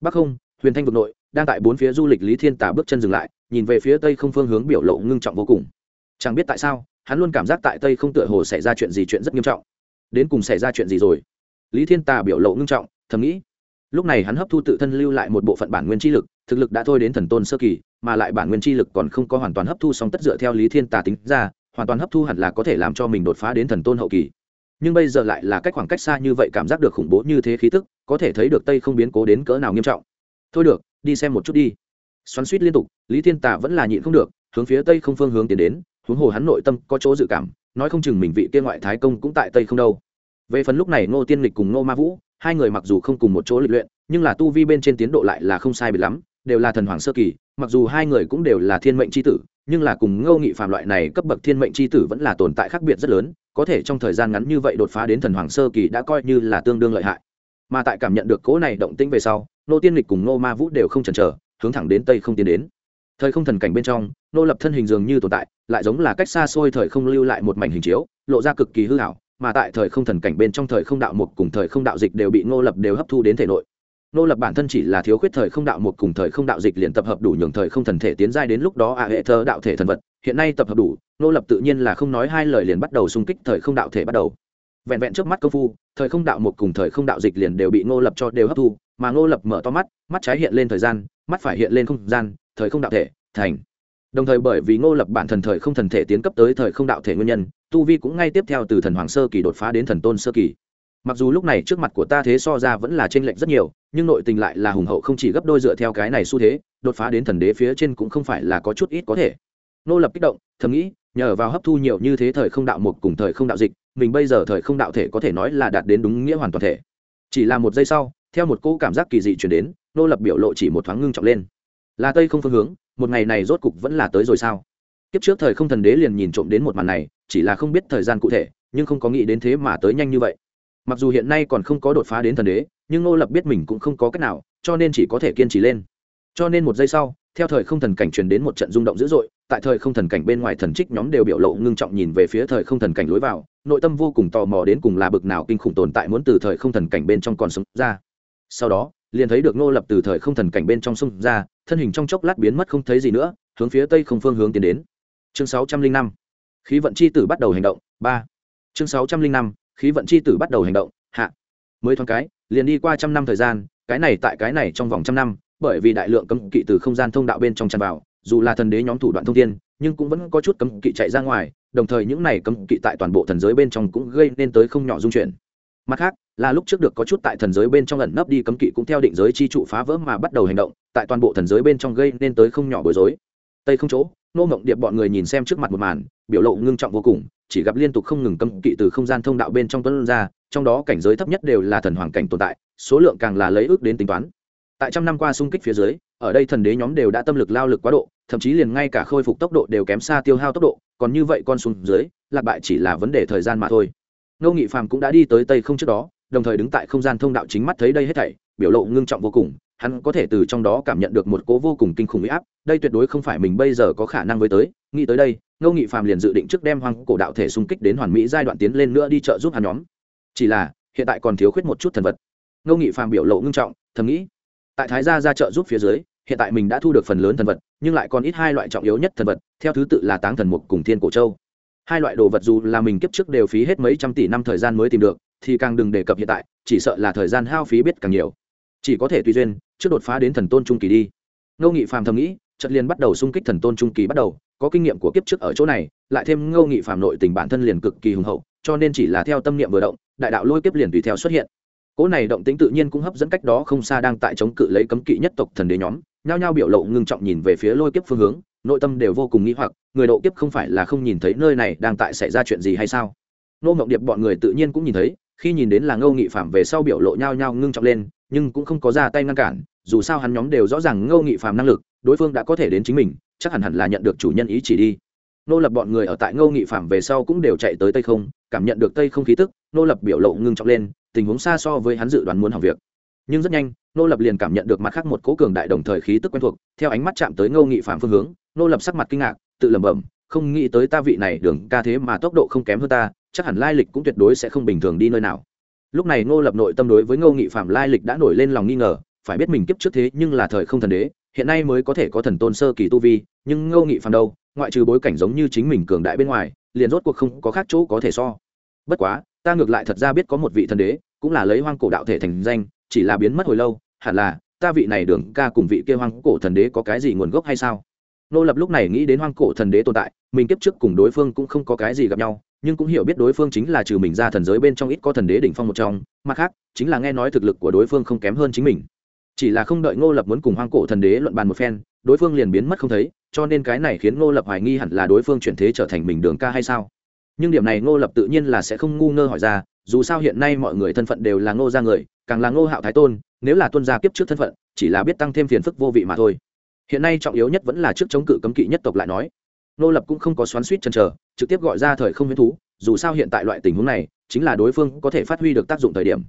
Bắc không, huyền thanh vực nội, đang tại bốn phía du lịch lý thiên tả bước chân dừng lại, nhìn về phía tây không phương hướng biểu lộ ngưng trọng vô cùng. Chẳng biết tại sao, hắn luôn cảm giác tại tây không tựa hồ xảy ra chuyện gì chuyện rất nghiêm trọng. Đến cùng xảy ra chuyện gì rồi? Lý thiên tà biểu lộ ngưng trọng, thầm nghĩ, lúc này hắn hấp thu tự thân lưu lại một bộ phận bản nguyên chi lực, thực lực đã thôi đến thần tôn sơ kỳ, mà lại bản nguyên chi lực còn không có hoàn toàn hấp thu xong tất dựa theo lý thiên tà tính ra, hoàn toàn hấp thu hẳn là có thể làm cho mình đột phá đến thần tôn hậu kỳ. Nhưng bây giờ lại là cách khoảng cách xa như vậy cảm giác được khủng bố như thế khí tức, có thể thấy được tây không biến cố đến cỡ nào nghiêm trọng. Thôi được, đi xem một chút đi. Xoắn suýt liên tục, lý thiên tả vẫn là nhịn không được, hướng phía tây không phương hướng tiến đến, huống hồ hắn nội tâm có chỗ dự cảm, nói không chừng mình vị kia ngoại thái công cũng tại tây không đâu về phần lúc này ngô tiên lịch cùng ngô ma vũ, hai người mặc dù không cùng một chỗ lịch luyện, nhưng là tu vi bên trên tiến độ lại là không sai biệt lắm, đều là thần hoàng sơ kỳ, mặc dù hai người cũng đều là thiên mệnh c h i tử, nhưng là cùng ngô nghị phạm loại này cấp bậc thiên mệnh c h i tử vẫn là tồn tại khác biệt rất lớn, có thể trong thời gian ngắn như vậy đột phá đến thần hoàng sơ kỳ đã coi như là tương đương lợi hại. Mà tại cảm nhận được cỗ này động tĩnh về sau nô tiên lịch cùng nô ma vũ đều không chần chờ, hướng thẳng đến tây không tiến đến. Thời không thần cảnh bên trong nô lập thân hình dường như tồn tại, lại giống là cách xa xôi thời không lưu lại một mảnh hình chiếu, lộ ra cực kỳ hư hảo mà tại thời không thần cảnh bên trong thời không đạo mục cùng thời không đạo dịch đều bị ngô lập đều hấp thu đến thể nội ngô lập bản thân chỉ là thiếu khuyết thời không đạo mục cùng thời không đạo dịch liền tập hợp đủ nhường thời không thần thể tiến giai đến lúc đó à hệ thơ đạo thể thần vật hiện nay tập hợp đủ ngô lập tự nhiên là không nói hai lời liền bắt đầu xung kích thời không đạo thể bắt đầu vẹn vẹn trước mắt công phu thời không đạo mục cùng thời không đạo dịch liền đều bị ngô lập cho đều hấp thu mà ngô lập mở to mắt mắt trái hiện lên thời gian mắt phải hiện lên không gian thời không đạo thể thành đồng thời bởi vì ngô lập bản thần thời không thần thể tiến cấp tới thời không đạo thể nguyên nhân, tu vi cũng ngay tiếp theo từ thần hoàng sơ kỳ đột phá đến thần tôn sơ kỳ. Mặc dù lúc này trước mặt của ta thế so ra vẫn là t r ê n lệch rất nhiều, nhưng nội tình lại là hùng hậu không chỉ gấp đôi dựa theo cái này xu thế, đột phá đến thần đế phía trên cũng không phải là có chút ít có thể. Nô lập kích động, thầm nghĩ, nhờ vào hấp thu nhiều như thế thời không đạo một cùng thời không đạo dịch, mình bây giờ thời không đạo thể có thể nói là đạt đến đúng nghĩa hoàn toàn thể. Chỉ là một giây sau, theo một cỗ cảm giác kỳ dị chuyển đến nô lập biểu lộ chỉ một thoáng ngưng trọng lên. Là tây không phương hướng một ngày này rốt cục vẫn là tới rồi sao? Kiếp trước thời không thần đế liền nhìn trộm đến một màn này, chỉ là không biết thời gian cụ thể, nhưng không có nghĩ đến thế mà tới nhanh như vậy. Mặc dù hiện nay còn không có đột phá đến thần đế, nhưng ngô lập biết mình cũng không có cách nào, cho nên chỉ có thể kiên trì lên. Cho nên một giây sau, theo thời không thần cảnh truyền đến một trận rung động dữ dội, tại thời không thần cảnh bên ngoài thần trích nhóm đều biểu lộ ngưng trọng nhìn về phía thời không thần cảnh lối vào, nội tâm vô cùng tò mò đến cùng là bực nào kinh khủng tồn tại muốn từ thời không thần cảnh bên trong còn sống ra. Sau đó liền thấy được ngô lập từ thời không thần cảnh bên trong sông ra, thân hình trong chốc lát biến mất không thấy gì nữa, hướng phía tây không phương hướng tiến đến. Chương sáu trăm linh năm. Khí vận c h i tử bắt đầu hành động, ba. Chương sáu trăm linh năm. Khí vận c h i tử bắt đầu hành động, hạ. Mới thoáng cái, liền đi qua trăm năm thời gian, cái này tại cái này trong vòng trăm năm, bởi vì đại lượng cấm kỵ từ không gian thông đạo bên trong tràn vào, dù là thần đế nhóm thủ đoạn thông thiên, nhưng cũng vẫn có chút cấm kỵ chạy ra ngoài, đồng thời những này cấm kỵ tại toàn bộ thần giới bên trong cũng gây nên tới không nhỏ dung chuyển mặt khác, là lúc trước được có chút tại thần giới bên trong ẩn nấp đi cấm kỵ cũng theo định giới chi trụ phá vỡ mà bắt đầu hành động, tại toàn bộ thần giới bên trong gây nên tới không nhỏ bối rối. Tây không chỗ, nô mộng điệp bọn người nhìn xem trước mặt một màn, biểu lộ ngưng trọng vô cùng, chỉ gặp liên tục không ngừng cấm kỵ từ không gian thông đạo bên trong tuấn ra, trong đó cảnh giới thấp nhất đều là thần hoàng cảnh tồn tại, số lượng càng là lấy ước đến tính toán. Tại trăm năm qua xung kích phía dưới, ở đây thần đế nhóm đều đã tâm lực lao lực quá độ, thậm chí liền ngay cả khôi phục tốc độ đều kém xa tiêu hao tốc độ, còn như vậy con xuống dưới, lạc bại chỉ là vấn đề thời gian mà thôi ngô nghị phàm cũng đã đi tới tây không trước đó, đồng thời đứng tại không gian thông đạo chính mắt thấy đây hết thảy, biểu lộ ngưng trọng vô cùng, hắn có thể từ trong đó cảm nhận được một cố vô cùng kinh khủng huy áp, đây tuyệt đối không phải mình bây giờ có khả năng với tới, nghĩ tới đây, ngô nghị phàm liền dự định trước đem hoang cổ đạo thể xung kích đến hoàn mỹ giai đoạn tiến lên nữa đi trợ giúp hắn nhóm. Chỉ là, hiện tại còn thiếu khuyết một chút thần vật. Ngô nghị phàm biểu lộ ngưng trọng, thầm nghĩ, tại thái gia ra trợ giúp phía dưới, hiện tại mình đã thu được phần lớn thần vật, nhưng lại còn ít hai loại trọng yếu nhất thần vật, theo thứ tự là táng thần mục cùng thiên cổ châu hai loại đồ vật dù là mình kiếp trước đều phí hết mấy trăm tỷ năm thời gian mới tìm được, thì càng đừng đề cập hiện tại, chỉ sợ là thời gian hao phí biết càng nhiều. Chỉ có thể tùy duyên, trước đột phá đến thần tôn trung kỳ đi. Ngô nghị phàm thầm nghĩ trận liền bắt đầu xung kích thần tôn trung kỳ bắt đầu, có kinh nghiệm của kiếp trước ở chỗ này, lại thêm ngô nghị phàm nội tình bản thân liền cực kỳ hùng hậu, cho nên chỉ là theo tâm niệm vừa động, đại đạo lôi kiếp liền tùy theo xuất hiện. Cỗ này động tính tự nhiên cũng hấp dẫn cách đó không xa đang tại chống cự lấy cấm kỵ nhất tộc thần đế nhóm, nhao nhao biểu lộ ngưng trọng nhìn về phía lôi kiếp phương hướng nội tâm đều vô cùng nghĩ hoặc, người độ kiếp không phải là không nhìn thấy nơi này đang tại xảy ra chuyện gì hay sao? Nô mộng điệp bọn người tự nhiên cũng nhìn thấy, khi nhìn đến là ngô nghị phạm về sau biểu lộ nhao nhao ngưng trọng lên, nhưng cũng không có ra tay ngăn cản, dù sao hắn nhóm đều rõ ràng ngô nghị phạm năng lực, đối phương đã có thể đến chính mình, chắc hẳn hẳn là nhận được chủ nhân ý chỉ đi. Nô lập bọn người ở tại ngô nghị phạm về sau cũng đều chạy tới tây không, cảm nhận được tây không khí tức, nô lập biểu lộ ngưng trọng lên, tình huống xa so với hắn dự đoán muốn học việc. Nhưng rất nhanh, nô lập liền cảm nhận được mặt khác một cố cường đại đồng thời khí tức quen thuộc, theo ánh mắt chạm tới ngô nghị phạm phương hướng nô lập sắc mặt kinh ngạc, tự lẩm bẩm, không nghĩ tới ta vị này đường ca thế mà tốc độ không kém hơn ta, chắc hẳn lai lịch cũng tuyệt đối sẽ không bình thường đi nơi nào. Lúc này ngô lập nội tâm đối với ngô nghị phạm lai lịch đã nổi lên lòng nghi ngờ, phải biết mình kiếp trước thế nhưng là thời không thần đế, hiện nay mới có thể có thần tôn sơ kỳ tu vi, nhưng ngô nghị phạm đâu, ngoại trừ bối cảnh giống như chính mình cường đại bên ngoài, liền rốt cuộc không có khác chỗ có thể so. Bất quá, ta ngược lại thật ra biết có một vị thần đế, cũng là lấy hoang cổ đạo thể thành danh, chỉ là biến mất hồi lâu, hẳn là, ta vị này đường ca cùng vị kia hoang cổ thần đế có cái gì nguồn gốc hay sao? Nô lập lúc này nghĩ đến hoang cổ thần đế tồn tại, mình kiếp trước cùng đối phương cũng không có cái gì gặp nhau, nhưng cũng hiểu biết đối phương chính là trừ mình ra thần giới bên trong ít có thần đế đỉnh phong một trong, mặt khác, chính là nghe nói thực lực của đối phương không kém hơn chính mình. Chỉ là không đợi ngô lập muốn cùng hoang cổ thần đế luận bàn một phen, đối phương liền biến mất không thấy, cho nên cái này khiến ngô lập hoài nghi hẳn là đối phương chuyển thế trở thành mình đường ca hay sao. Nhưng điểm này ngô lập tự nhiên là sẽ không ngu ngơ hỏi ra, dù sao hiện nay mọi người thân phận đều là ngô ra người, càng là ngô hạo thái tôn, nếu là tuân gia kiếp trước thân phận, chỉ là biết tăng thêm phiền phức vô vị mà thôi hiện nay trọng yếu nhất vẫn là trước chống cự cấm kỵ nhất tộc lại nói. Nô lập cũng không có xoắn suýt chân chờ, trực tiếp gọi ra thời không huyễn thú, dù sao hiện tại loại tình huống này, chính là đối phương có thể phát huy được tác dụng thời điểm.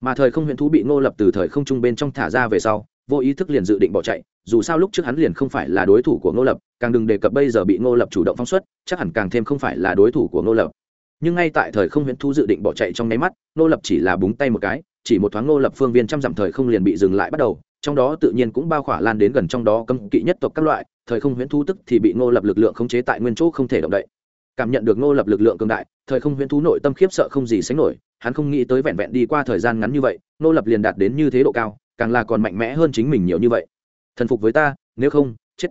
Mà thời không huyễn thú bị nô lập từ thời không trung bên trong thả ra về sau, vô ý thức liền dự định bỏ chạy, dù sao lúc trước hắn liền không phải là đối thủ của nô lập, càng đừng đề cập bây giờ bị nô lập chủ động phóng xuất, chắc hẳn càng thêm không phải là đối thủ của nô lập. Nhưng ngay tại thời không huyễn thú dự định bỏ chạy trong nháy mắt nô lập chỉ là búng tay một cái, chỉ một thoáng nô lập phương viên trăm dặm thời không liền bị dừng lại bắt đầu trong đó tự nhiên cũng bao khỏa lan đến gần trong đó cấm kỵ nhất tộc các loại, thời không huyễn thú tức thì bị ngô lập lực lượng khống chế tại nguyên chỗ không thể động đậy. Cảm nhận được ngô lập lực lượng cường đại, thời không huyễn thú nội tâm khiếp sợ không gì sánh nổi, hắn không nghĩ tới vẹn vẹn đi qua thời gian ngắn như vậy, ngô lập liền đạt đến như thế độ cao, càng là còn mạnh mẽ hơn chính mình nhiều như vậy. Thần phục với ta, nếu không, chết.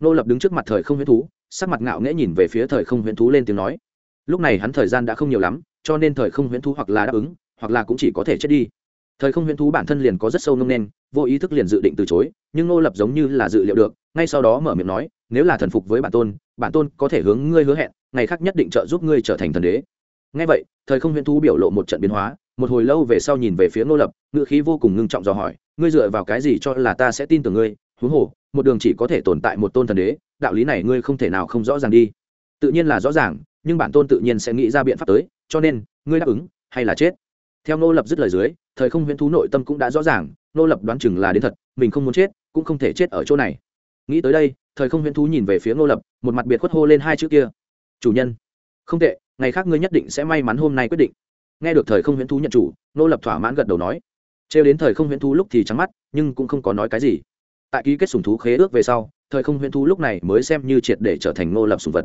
Ngô lập đứng trước mặt thời không huyễn thú, sắc mặt ngạo nghễ nhìn về phía thời không huyễn thú lên tiếng nói. Lúc này hắn thời gian đã không nhiều lắm, cho nên thời không huyễn thú hoặc là đáp ứng, hoặc là cũng chỉ có thể chết đi. Thời không huyễn thú bản thân liền có rất sâu ngông nên vô ý thức liền dự định từ chối, nhưng ngô lập giống như là dự liệu được, ngay sau đó mở miệng nói, nếu là thần phục với bản tôn bản tôn có thể hướng ngươi hứa hẹn, ngày khác nhất định trợ giúp ngươi trở thành thần đế. Ngay vậy, thời không huyễn thú biểu lộ một trận biến hóa, một hồi lâu về sau nhìn về phía ngô lập ngự khí vô cùng ngưng trọng dò hỏi, ngươi dựa vào cái gì cho là ta sẽ tin tưởng ngươi? Huống hồ, một đường chỉ có thể tồn tại một tôn thần đế, đạo lý này ngươi không thể nào không rõ ràng đi. Tự nhiên là rõ ràng, nhưng bản tôn tự nhiên sẽ nghĩ ra biện pháp tới, cho nên, ngươi đáp ứng hay là chết? Theo ngô lập dứt lời dưới thời không huyễn thú nội tâm cũng đã rõ ràng, nô lập đoán chừng là đến thật, mình không muốn chết, cũng không thể chết ở chỗ này. Nghĩ tới đây, thời không huyễn thú nhìn về phía nô lập, một mặt biệt khuất hô lên hai chữ kia. Chủ nhân. Không tệ, ngày khác ngươi nhất định sẽ may mắn hôm nay quyết định. Nghe được thời không huyễn thú nhận chủ, nô lập thỏa mãn gật đầu nói. Trêu đến thời không huyễn thú lúc thì trắng mắt, nhưng cũng không có nói cái gì. Tại ký kết sùng thú khế ước về sau, thời không huyễn thú lúc này mới xem như triệt để trở thành nô lập sùng vật.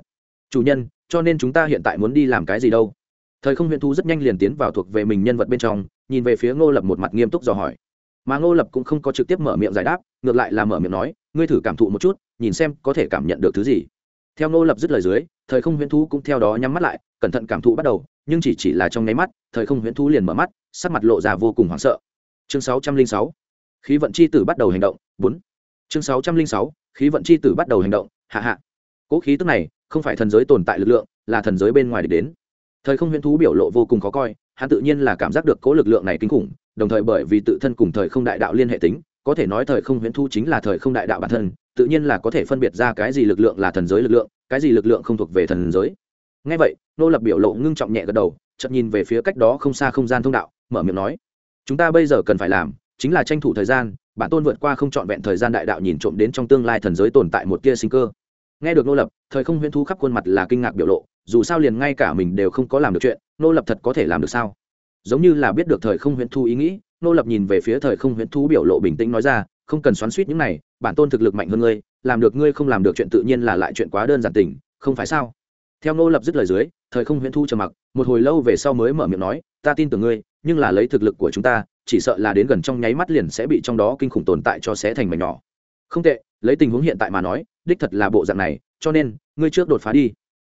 Chủ nhân, cho nên chúng ta hiện tại muốn đi làm cái gì đâu? Thời không huyễn thú rất nhanh liền tiến vào thuộc về mình nhân vật bên trong nhìn về phía ngô lập một mặt nghiêm túc dò hỏi. Mà ngô lập cũng không có trực tiếp mở miệng giải đáp, ngược lại là mở miệng nói, ngươi thử cảm thụ một chút, nhìn xem có thể cảm nhận được thứ gì. Theo ngô lập dứt lời dưới, thời không huyễn thú cũng theo đó nhắm mắt lại, cẩn thận cảm thụ bắt đầu, nhưng chỉ chỉ là trong nháy mắt, thời không huyễn thú liền mở mắt, sắc mặt lộ ra vô cùng hoảng sợ. Chương sáu trăm linh sáu, khí vận c h i tử bắt đầu hành động, bốn. Chương sáu trăm linh sáu, khí vận c h i tử bắt đầu hành động, hạ hạ. Cỗ khí tức này không phải thần giới tồn tại lực lượng, là thần giới bên ngoài để đến. Thời không huyễn thú biểu lộ vô cùng khó coi hắn tự nhiên là cảm giác được cố lực lượng này kinh khủng, đồng thời bởi vì tự thân cùng thời không đại đạo liên hệ tính, có thể nói thời không huyễn thu chính là thời không đại đạo bản thân, tự nhiên là có thể phân biệt ra cái gì lực lượng là thần giới lực lượng, cái gì lực lượng không thuộc về thần giới. Ngay vậy, nô lập biểu lộ ngưng trọng nhẹ gật đầu chậm nhìn về phía cách đó không xa không gian thông đạo, mở miệng nói, chúng ta bây giờ cần phải làm chính là tranh thủ thời gian, bản tôn vượt qua không trọn vẹn thời gian đại đạo nhìn trộm đến trong tương lai thần giới tồn tại một tia sinh cơ. Nghe được nô lập, thời không huyễn thú khắp khuôn mặt là kinh ngạc biểu lộ dù sao liền ngay cả mình đều không có làm được chuyện, nô lập thật có thể làm được sao? Giống như là biết được thời không huyễn thu ý nghĩ, nô lập nhìn về phía thời không huyễn thú biểu lộ bình tĩnh nói ra, không cần xoắn suýt những này, bản tôn thực lực mạnh hơn ngươi, làm được ngươi không làm được chuyện tự nhiên là lại chuyện quá đơn giản tình, không phải sao? Theo nô lập dứt lời dưới, thời không huyễn thu trầm mặc, một hồi lâu về sau mới mở miệng nói, ta tin tưởng ngươi, nhưng là lấy thực lực của chúng ta, chỉ sợ là đến gần trong nháy mắt liền sẽ bị trong đó kinh khủng tồn tại cho sẽ thành mảnh nhỏ. Không tệ, lấy tình huống hiện tại mà nói, đích thật là bộ dạng này, cho nên, ngươi trước đột phá đi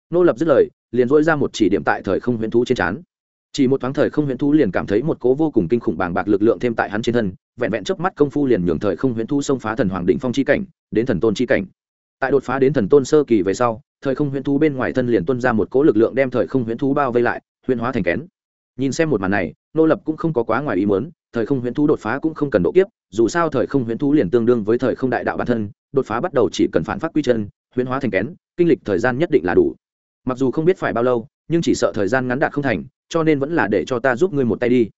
nô lập dứt lời, liền dỗi ra một chỉ điểm tại thời không huyễn thú trên trán. Chỉ một thoáng thời không huyễn thú liền cảm thấy một cố vô cùng kinh khủng bàng bạc lực lượng thêm tại hắn trên thân, vẹn vẹn chớp mắt công phu liền nhường thời không huyễn thú xông phá thần hoàng định phong chi cảnh, đến thần tôn chi cảnh. Tại đột phá đến thần tôn sơ kỳ về sau, thời không huyễn thú bên ngoài thân liền tuân ra một cố lực lượng đem thời không huyễn thú bao vây lại, huyễn hóa thành kén. Nhìn xem một màn này, nô lập cũng không có quá ngoài ý muốn, thời không huyễn thú đột phá cũng không cần độ kiếp, dù sao thời không huyễn thú liền tương đương với thời không đại đạo bản thân, đột phá bắt đầu chỉ cần phản phát quy chân, huyễn hóa thành kén, kinh lịch thời gian nhất định là đủ mặc dù không biết phải bao lâu, nhưng chỉ sợ thời gian ngắn đạt không thành, cho nên vẫn là để cho ta giúp ngươi một tay đi.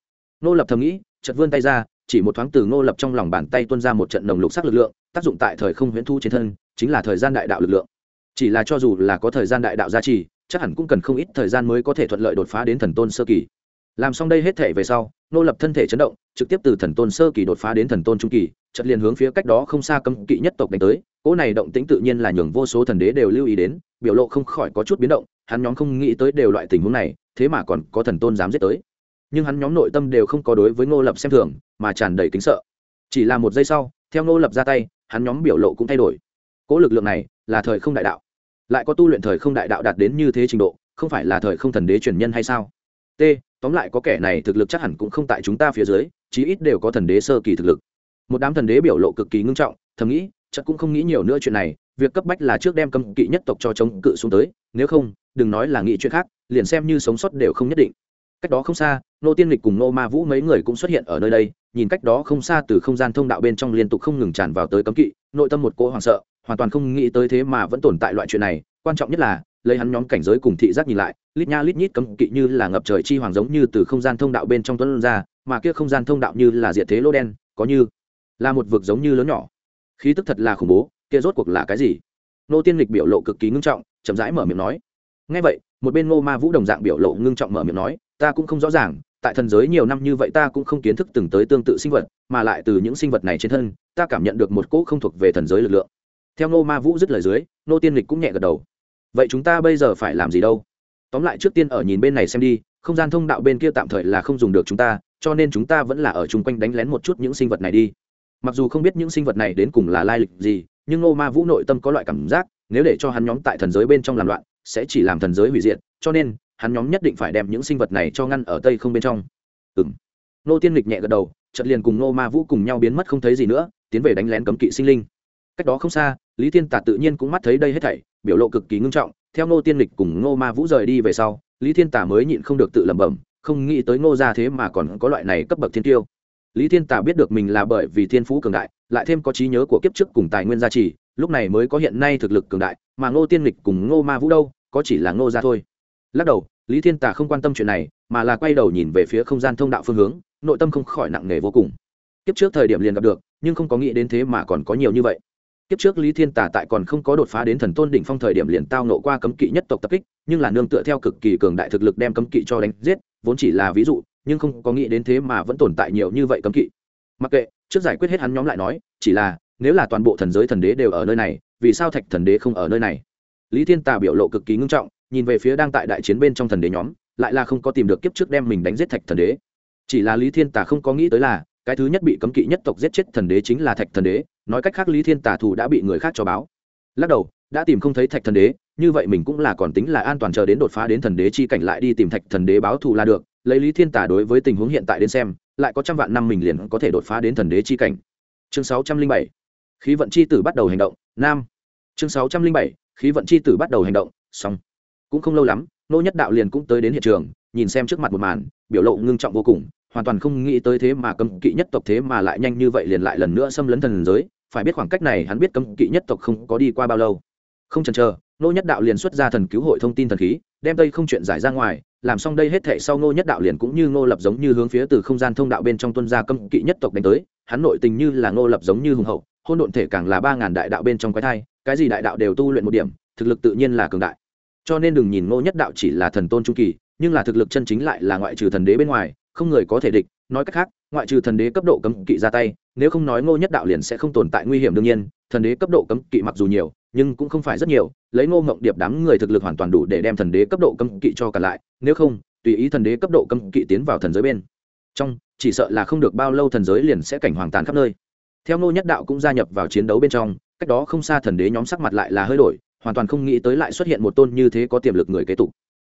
Nô lập thầm nghĩ chật vươn tay ra, chỉ một thoáng từ nô lập trong lòng bàn tay tuôn ra một trận nồng lục sắc lực lượng, tác dụng tại thời không huyễn thu trên thân, chính là thời gian đại đạo lực lượng. Chỉ là cho dù là có thời gian đại đạo gia trì, chắc hẳn cũng cần không ít thời gian mới có thể thuận lợi đột phá đến thần tôn sơ kỳ. Làm xong đây hết thể về sau nô lập thân thể chấn động, trực tiếp từ thần tôn sơ kỳ đột phá đến thần tôn trung kỳ chật liền hướng phía cách đó không xa cấm kỵ nhất tộc đánh tới cỗ này động tĩnh tự nhiên là nhường vô số thần đế đều lưu ý đến, biểu lộ không khỏi có chút biến động, hắn nhóm không nghĩ tới đều loại tình huống này, thế mà còn có thần tôn dám giết tới. Nhưng hắn nhóm nội tâm đều không có đối với ngô lập xem thường, mà tràn đầy kính sợ. Chỉ là một giây sau, theo ngô lập ra tay, hắn nhóm biểu lộ cũng thay đổi. Cỗ lực lượng này là thời không đại đạo. Lại có tu luyện thời không đại đạo đạt đến như thế trình độ, không phải là thời không thần đế truyền nhân hay sao? T, tóm lại có kẻ này thực lực chắc hẳn cũng không tại chúng ta phía dưới, chí ít đều có thần đế sơ kỳ thực lực. Một đám thần đế biểu lộ cực kỳ ngưng trọng, thầm nghĩ chợt cũng không nghĩ nhiều nữa chuyện này, việc cấp bách là trước đem cấm kỵ nhất tộc cho chống cự xuống tới, nếu không, đừng nói là nghĩ chuyện khác, liền xem như sống sót đều không nhất định. Cách đó không xa, nô tiên lịch cùng nô ma vũ mấy người cũng xuất hiện ở nơi đây, nhìn cách đó không xa từ không gian thông đạo bên trong liên tục không ngừng tràn vào tới cấm kỵ, nội tâm một cỗ hoảng sợ, hoàn toàn không nghĩ tới thế mà vẫn tồn tại loại chuyện này, quan trọng nhất là, lấy hắn nhóm cảnh giới cùng thị giác nhìn lại, lít nha lít nhít cấm kỵ như là ngập trời chi hoàng giống như từ không gian thông đạo bên trong tuấn ra, mà kia không gian thông đạo như là diệt thế lô đen, có như là một vực giống như lớn nhỏ khí tức thật là khủng bố, kia rốt cuộc là cái gì? Nô tiên lịch biểu lộ cực kỳ ngưng trọng, chậm rãi mở miệng nói. Ngay vậy, một bên ngô ma vũ đồng dạng biểu lộ ngưng trọng mở miệng nói, ta cũng không rõ ràng, tại thần giới nhiều năm như vậy ta cũng không kiến thức từng tới tương tự sinh vật, mà lại từ những sinh vật này trên thân, ta cảm nhận được một cỗ không thuộc về thần giới lực lượng. Theo ngô ma vũ dứt lời dưới, nô tiên lịch cũng nhẹ gật đầu. Vậy chúng ta bây giờ phải làm gì đâu? Tóm lại trước tiên ở nhìn bên này xem đi, không gian thông đạo bên kia tạm thời là không dùng được chúng ta, cho nên chúng ta vẫn là ở chung quanh đánh lén một chút những sinh vật này đi mặc dù không biết những sinh vật này đến cùng là lai lịch gì, nhưng ngô ma vũ nội tâm có loại cảm giác, nếu để cho hắn nhóm tại thần giới bên trong làm loạn, sẽ chỉ làm thần giới hủy diệt, cho nên, hắn nhóm nhất định phải đem những sinh vật này cho ngăn ở tây không bên trong. Ừ m nô tiên lịch nhẹ gật đầu chật liền cùng Ngô ma vũ cùng nhau biến mất không thấy gì nữa, tiến về đánh lén cấm kỵ sinh linh. Cách đó không xa, lý thiên tả tự nhiên cũng mắt thấy đây hết thảy, biểu lộ cực kỳ ngưng trọng. Theo Ngô tiên lịch cùng Ngô ma vũ rời đi về sau, lý thiên tả mới nhịn không được tự lẩm bẩm, không nghĩ tới ngô ra thế mà còn có loại này cấp bậc thiên tiêu lý thiên tả biết được mình là bởi vì thiên phú cường đại, lại thêm có trí nhớ của kiếp trước cùng tài nguyên gia trì, lúc này mới có hiện nay thực lực cường đại, mà ngô tiên lịch cùng ngô ma vũ đâu, có chỉ là ngô ra thôi. Lắc đầu, lý thiên tả không quan tâm chuyện này, mà là quay đầu nhìn về phía không gian thông đạo phương hướng, nội tâm không khỏi nặng nề vô cùng. Kiếp trước thời điểm liền gặp được, nhưng không có nghĩ đến thế mà còn có nhiều như vậy. Kiếp trước lý thiên tả tại còn không có đột phá đến thần tôn đỉnh phong thời điểm liền tao nộ qua cấm kỵ nhất tộc tập kích, nhưng là nương tựa theo cực kỳ cường đại thực lực đem cấm kỵ cho đánh giết, vốn chỉ là ví dụ nhưng không có nghĩ đến thế mà vẫn tồn tại nhiều như vậy cấm kỵ. Mặc kệ, trước giải quyết hết hắn nhóm lại nói, chỉ là, nếu là toàn bộ thần giới thần đế đều ở nơi này, vì sao thạch thần đế không ở nơi này? Lý thiên tà biểu lộ cực kỳ ngưng trọng, nhìn về phía đang tại đại chiến bên trong thần đế nhóm, lại là không có tìm được kiếp trước đem mình đánh giết thạch thần đế. Chỉ là lý thiên tà không có nghĩ tới là, cái thứ nhất bị cấm kỵ nhất tộc giết chết thần đế chính là thạch thần đế, nói cách khác lý thiên tà thù đã bị người khác cho báo. Lắc đầu, đã tìm không thấy thạch thần đế, như vậy mình cũng là còn tính là an toàn chờ đến đột phá đến thần đế chi cảnh lại đi tìm thạch thần đế báo thù là được lấy lý thiên tà đối với tình huống hiện tại đến xem, lại có trăm vạn năm mình liền có thể đột phá đến thần đế chi cảnh. Chương sáu trăm linh bảy, khí vận chi tử bắt đầu hành động, nam. Chương sáu trăm linh bảy, khí vận chi tử bắt đầu hành động, xong. Cũng không lâu lắm, nô nhất đạo liền cũng tới đến hiện trường, nhìn xem trước mặt một màn, biểu lộ ngưng trọng vô cùng, hoàn toàn không nghĩ tới thế mà cấm kỵ nhất tộc thế mà lại nhanh như vậy liền lại lần nữa xâm lấn thần giới, phải biết khoảng cách này hắn biết cấm kỵ nhất tộc không có đi qua bao lâu. Không chần chờ, nô nhất đạo liền xuất ra thần cứu hội thông tin thần khí, đem đây không chuyện giải ra ngoài làm xong đây hết thệ sau ngô nhất đạo liền cũng như ngô lập giống như hướng phía từ không gian thông đạo bên trong tuân gia cấm kỵ nhất tộc đánh tới, hắn nội tình như là ngô lập giống như hùng hậu hôn độn thể càng là ba ngàn đại đạo bên trong quái thai, cái gì đại đạo đều tu luyện một điểm, thực lực tự nhiên là cường đại. Cho nên đừng nhìn ngô nhất đạo chỉ là thần tôn trung kỳ, nhưng là thực lực chân chính lại là ngoại trừ thần đế bên ngoài, không người có thể địch. Nói cách khác, ngoại trừ thần đế cấp độ cấm kỵ ra tay, nếu không nói ngô nhất đạo liền sẽ không tồn tại nguy hiểm đương nhiên, thần đế cấp độ cấm kỵ mặc dù nhiều nhưng cũng không phải rất nhiều, lấy ngô ngộng điệp đám người thực lực hoàn toàn đủ để đem thần đế cấp độ cấm kỵ cho cả lại, nếu không, tùy ý thần đế cấp độ cấm kỵ tiến vào thần giới bên trong, chỉ sợ là không được bao lâu thần giới liền sẽ cảnh hoàng tàn khắp nơi. Theo ngô nhất đạo cũng gia nhập vào chiến đấu bên trong, cách đó không xa thần đế nhóm sắc mặt lại là hơi đổi, hoàn toàn không nghĩ tới lại xuất hiện một tôn như thế có tiềm lực người kế tục.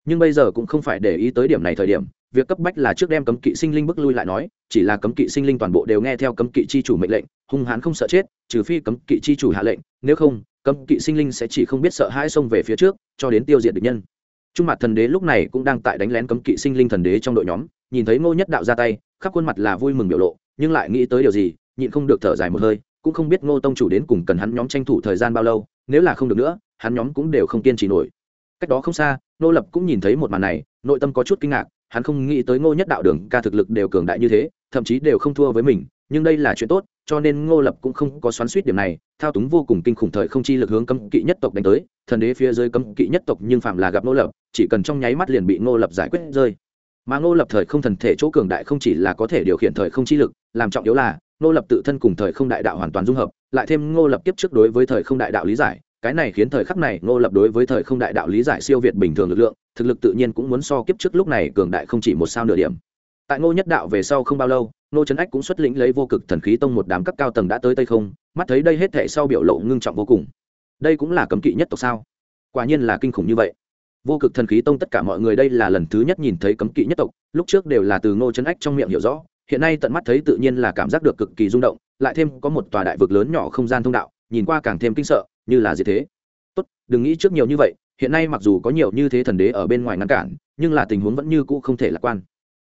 Nhưng bây giờ cũng không phải để ý tới điểm này thời điểm, việc cấp bách là trước đem cấm kỵ sinh linh bước lui lại nói, chỉ là cấm kỵ sinh linh toàn bộ đều nghe theo cấm kỵ chi chủ mệnh lệnh, hung hãn không sợ chết, trừ phi cấm kỵ chi chủ hạ lệnh, nếu không cấm kỵ sinh linh sẽ chỉ không biết sợ hãi xông về phía trước, cho đến tiêu diệt địch nhân. Trung mặt thần đế lúc này cũng đang tại đánh lén cấm kỵ sinh linh thần đế trong đội nhóm, nhìn thấy ngô nhất đạo ra tay, khắp khuôn mặt là vui mừng biểu lộ, nhưng lại nghĩ tới điều gì, nhịn không được thở dài một hơi, cũng không biết ngô tông chủ đến cùng cần hắn nhóm tranh thủ thời gian bao lâu, nếu là không được nữa, hắn nhóm cũng đều không kiên trì nổi. Cách đó không xa nô lập cũng nhìn thấy một màn này, nội tâm có chút kinh ngạc, hắn không nghĩ tới ngô nhất đạo đường ca thực lực đều cường đại như thế, thậm chí đều không thua với mình, nhưng đây là chuyện tốt cho nên ngô lập cũng không có xoắn suýt điểm này, thao túng vô cùng kinh khủng thời không chi lực hướng cấm kỵ nhất tộc đánh tới, thần đế phía dưới cấm kỵ nhất tộc nhưng phạm là gặp ngô lập, chỉ cần trong nháy mắt liền bị ngô lập giải quyết rơi. Mà ngô lập thời không thần thể chỗ cường đại không chỉ là có thể điều khiển thời không chi lực, làm trọng yếu là, ngô lập tự thân cùng thời không đại đạo hoàn toàn dung hợp, lại thêm ngô lập tiếp trước đối với thời không đại đạo lý giải, cái này khiến thời khắc này ngô lập đối với thời không đại đạo lý giải siêu việt bình thường lực lượng, thực lực tự nhiên cũng muốn so kiếp trước lúc này cường đại không chỉ một sao nửa điểm. Tại ngô nhất đạo về sau không bao lâu ngô trấn ách cũng xuất lĩnh lấy vô cực thần khí tông một đám cấp cao tầng đã tới tây không, mắt thấy đây hết thệ sau biểu lộ ngưng trọng vô cùng. Đây cũng là cấm kỵ nhất tộc sao? Quả nhiên là kinh khủng như vậy. Vô cực thần khí tông tất cả mọi người đây là lần thứ nhất nhìn thấy cấm kỵ nhất tộc, lúc trước đều là từ ngô trấn ách trong miệng hiểu rõ, hiện nay tận mắt thấy tự nhiên là cảm giác được cực kỳ rung động, lại thêm có một tòa đại vực lớn nhỏ không gian thông đạo, nhìn qua càng thêm kinh sợ, như là gì thế. Tốt, đừng nghĩ trước nhiều như vậy, hiện nay mặc dù có nhiều như thế thần đế ở bên ngoài ngăn cản, nhưng là tình huống vẫn như cũ không thể lạc quan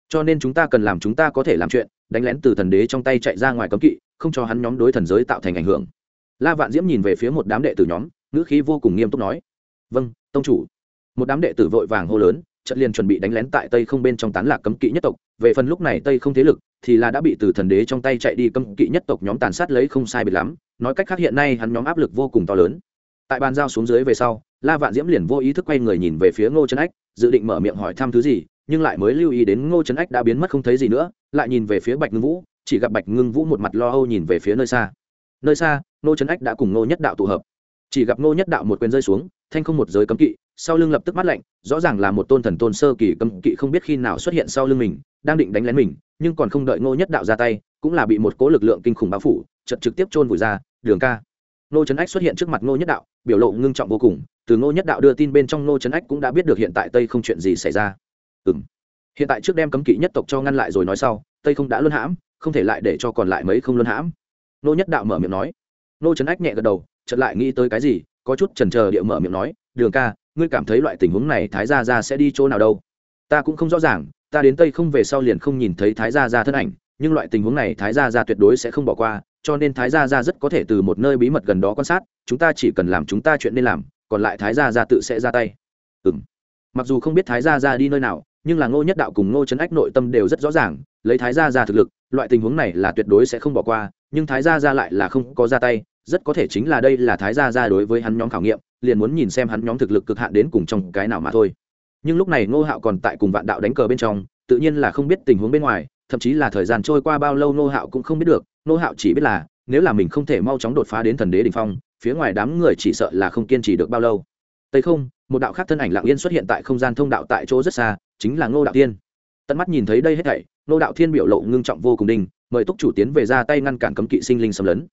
cho nên chúng ta cần làm chúng ta có thể làm chuyện, đánh lén từ thần đế trong tay chạy ra ngoài cấm kỵ, không cho hắn nhóm đối thần giới tạo thành ảnh hưởng. La vạn diễm nhìn về phía một đám đệ tử nhóm, ngữ khí vô cùng nghiêm túc nói vâng tông chủ. Một đám đệ tử vội vàng hô lớn trận liền chuẩn bị đánh lén tại tây không bên trong tán lạc cấm kỵ nhất tộc. Về phần lúc này tây không thế lực thì là đã bị từ thần đế trong tay chạy đi cấm kỵ nhất tộc nhóm tàn sát lấy không sai biệt lắm. Nói cách khác hiện nay hắn nhóm áp lực vô cùng to lớn. Tại bàn giao xuống dưới về sau, la vạn diễm liền vô ý thức quay người nhìn về phía ngô trấn ách, dự định mở miệng hỏi thăm thứ gì nhưng lại mới lưu ý đến ngô trấn ách đã biến mất không thấy gì nữa, lại nhìn về phía bạch ngưng vũ, chỉ gặp bạch ngưng vũ một mặt lo âu nhìn về phía nơi xa. Nơi xa, ngô trấn ách đã cùng ngô nhất đạo tụ hợp. Chỉ gặp ngô nhất đạo một quyền rơi xuống, thanh không một giới cấm kỵ, sau lưng lập tức mắt lạnh, rõ ràng là một tôn thần tôn sơ kỳ cấm kỵ không biết khi nào xuất hiện sau lưng mình, đang định đánh lén mình, nhưng còn không đợi ngô nhất đạo ra tay, cũng là bị một cố lực lượng kinh khủng bao phủ chật trực tiếp chôn vùi ra, đường ca. Ngô trấn ách xuất hiện trước mặt ngô nhất đạo, biểu lộ ngưng trọng vô cùng, từ ngô nhất đạo đưa tin bên trong ngô trấn ách cũng đã biết được hiện tại tây không chuyện gì xảy ra ừ m hiện tại trước đem cấm kỵ nhất tộc cho ngăn lại rồi nói sau, tây không đã luân hãm, không thể lại để cho còn lại mấy không luân hãm. Nô nhất đạo mở miệng nói. Nô trấn ách nhẹ gật đầu, chợt lại nghĩ tới cái gì, có chút chần chờ địa mở miệng nói, đường ca, ngươi cảm thấy loại tình huống này thái gia ra sẽ đi chỗ nào đâu? Ta cũng không rõ ràng, ta đến tây không về sau liền không nhìn thấy thái gia ra thân ảnh, nhưng loại tình huống này thái gia ra tuyệt đối sẽ không bỏ qua, cho nên thái gia ra rất có thể từ một nơi bí mật gần đó quan sát, chúng ta chỉ cần làm chúng ta chuyện nên làm, còn lại thái gia ra tự sẽ ra tay. Ừ m mặc dù không biết thái gia ra đi nơi nào nhưng là ngô nhất đạo cùng ngô trấn ách nội tâm đều rất rõ ràng, lấy thái gia ra thực lực, loại tình huống này là tuyệt đối sẽ không bỏ qua, nhưng thái gia ra lại là không có ra tay, rất có thể chính là đây là thái gia ra đối với hắn nhóm khảo nghiệm, liền muốn nhìn xem hắn nhóm thực lực cực hạn đến cùng trong cái nào mà thôi. Nhưng lúc này ngô hạo còn tại cùng vạn đạo đánh cờ bên trong, tự nhiên là không biết tình huống bên ngoài, thậm chí là thời gian trôi qua bao lâu ngô hạo cũng không biết được, ngô hạo chỉ biết là, nếu là mình không thể mau chóng đột phá đến thần đế đ phong, phía ngoài đám người chỉ sợ là không kiên trì được bao lâu. Tây không, một đạo khác thân ảnh lặng yên xuất hiện tại không gian thông đạo tại chỗ rất xa chính là ngô đạo thiên. Tận mắt nhìn thấy đây hết thảy, ngô đạo thiên biểu lộ ngưng trọng vô cùng đinh, mời túc chủ tiến về ra tay ngăn cản cấm kỵ sinh linh xâm lấn.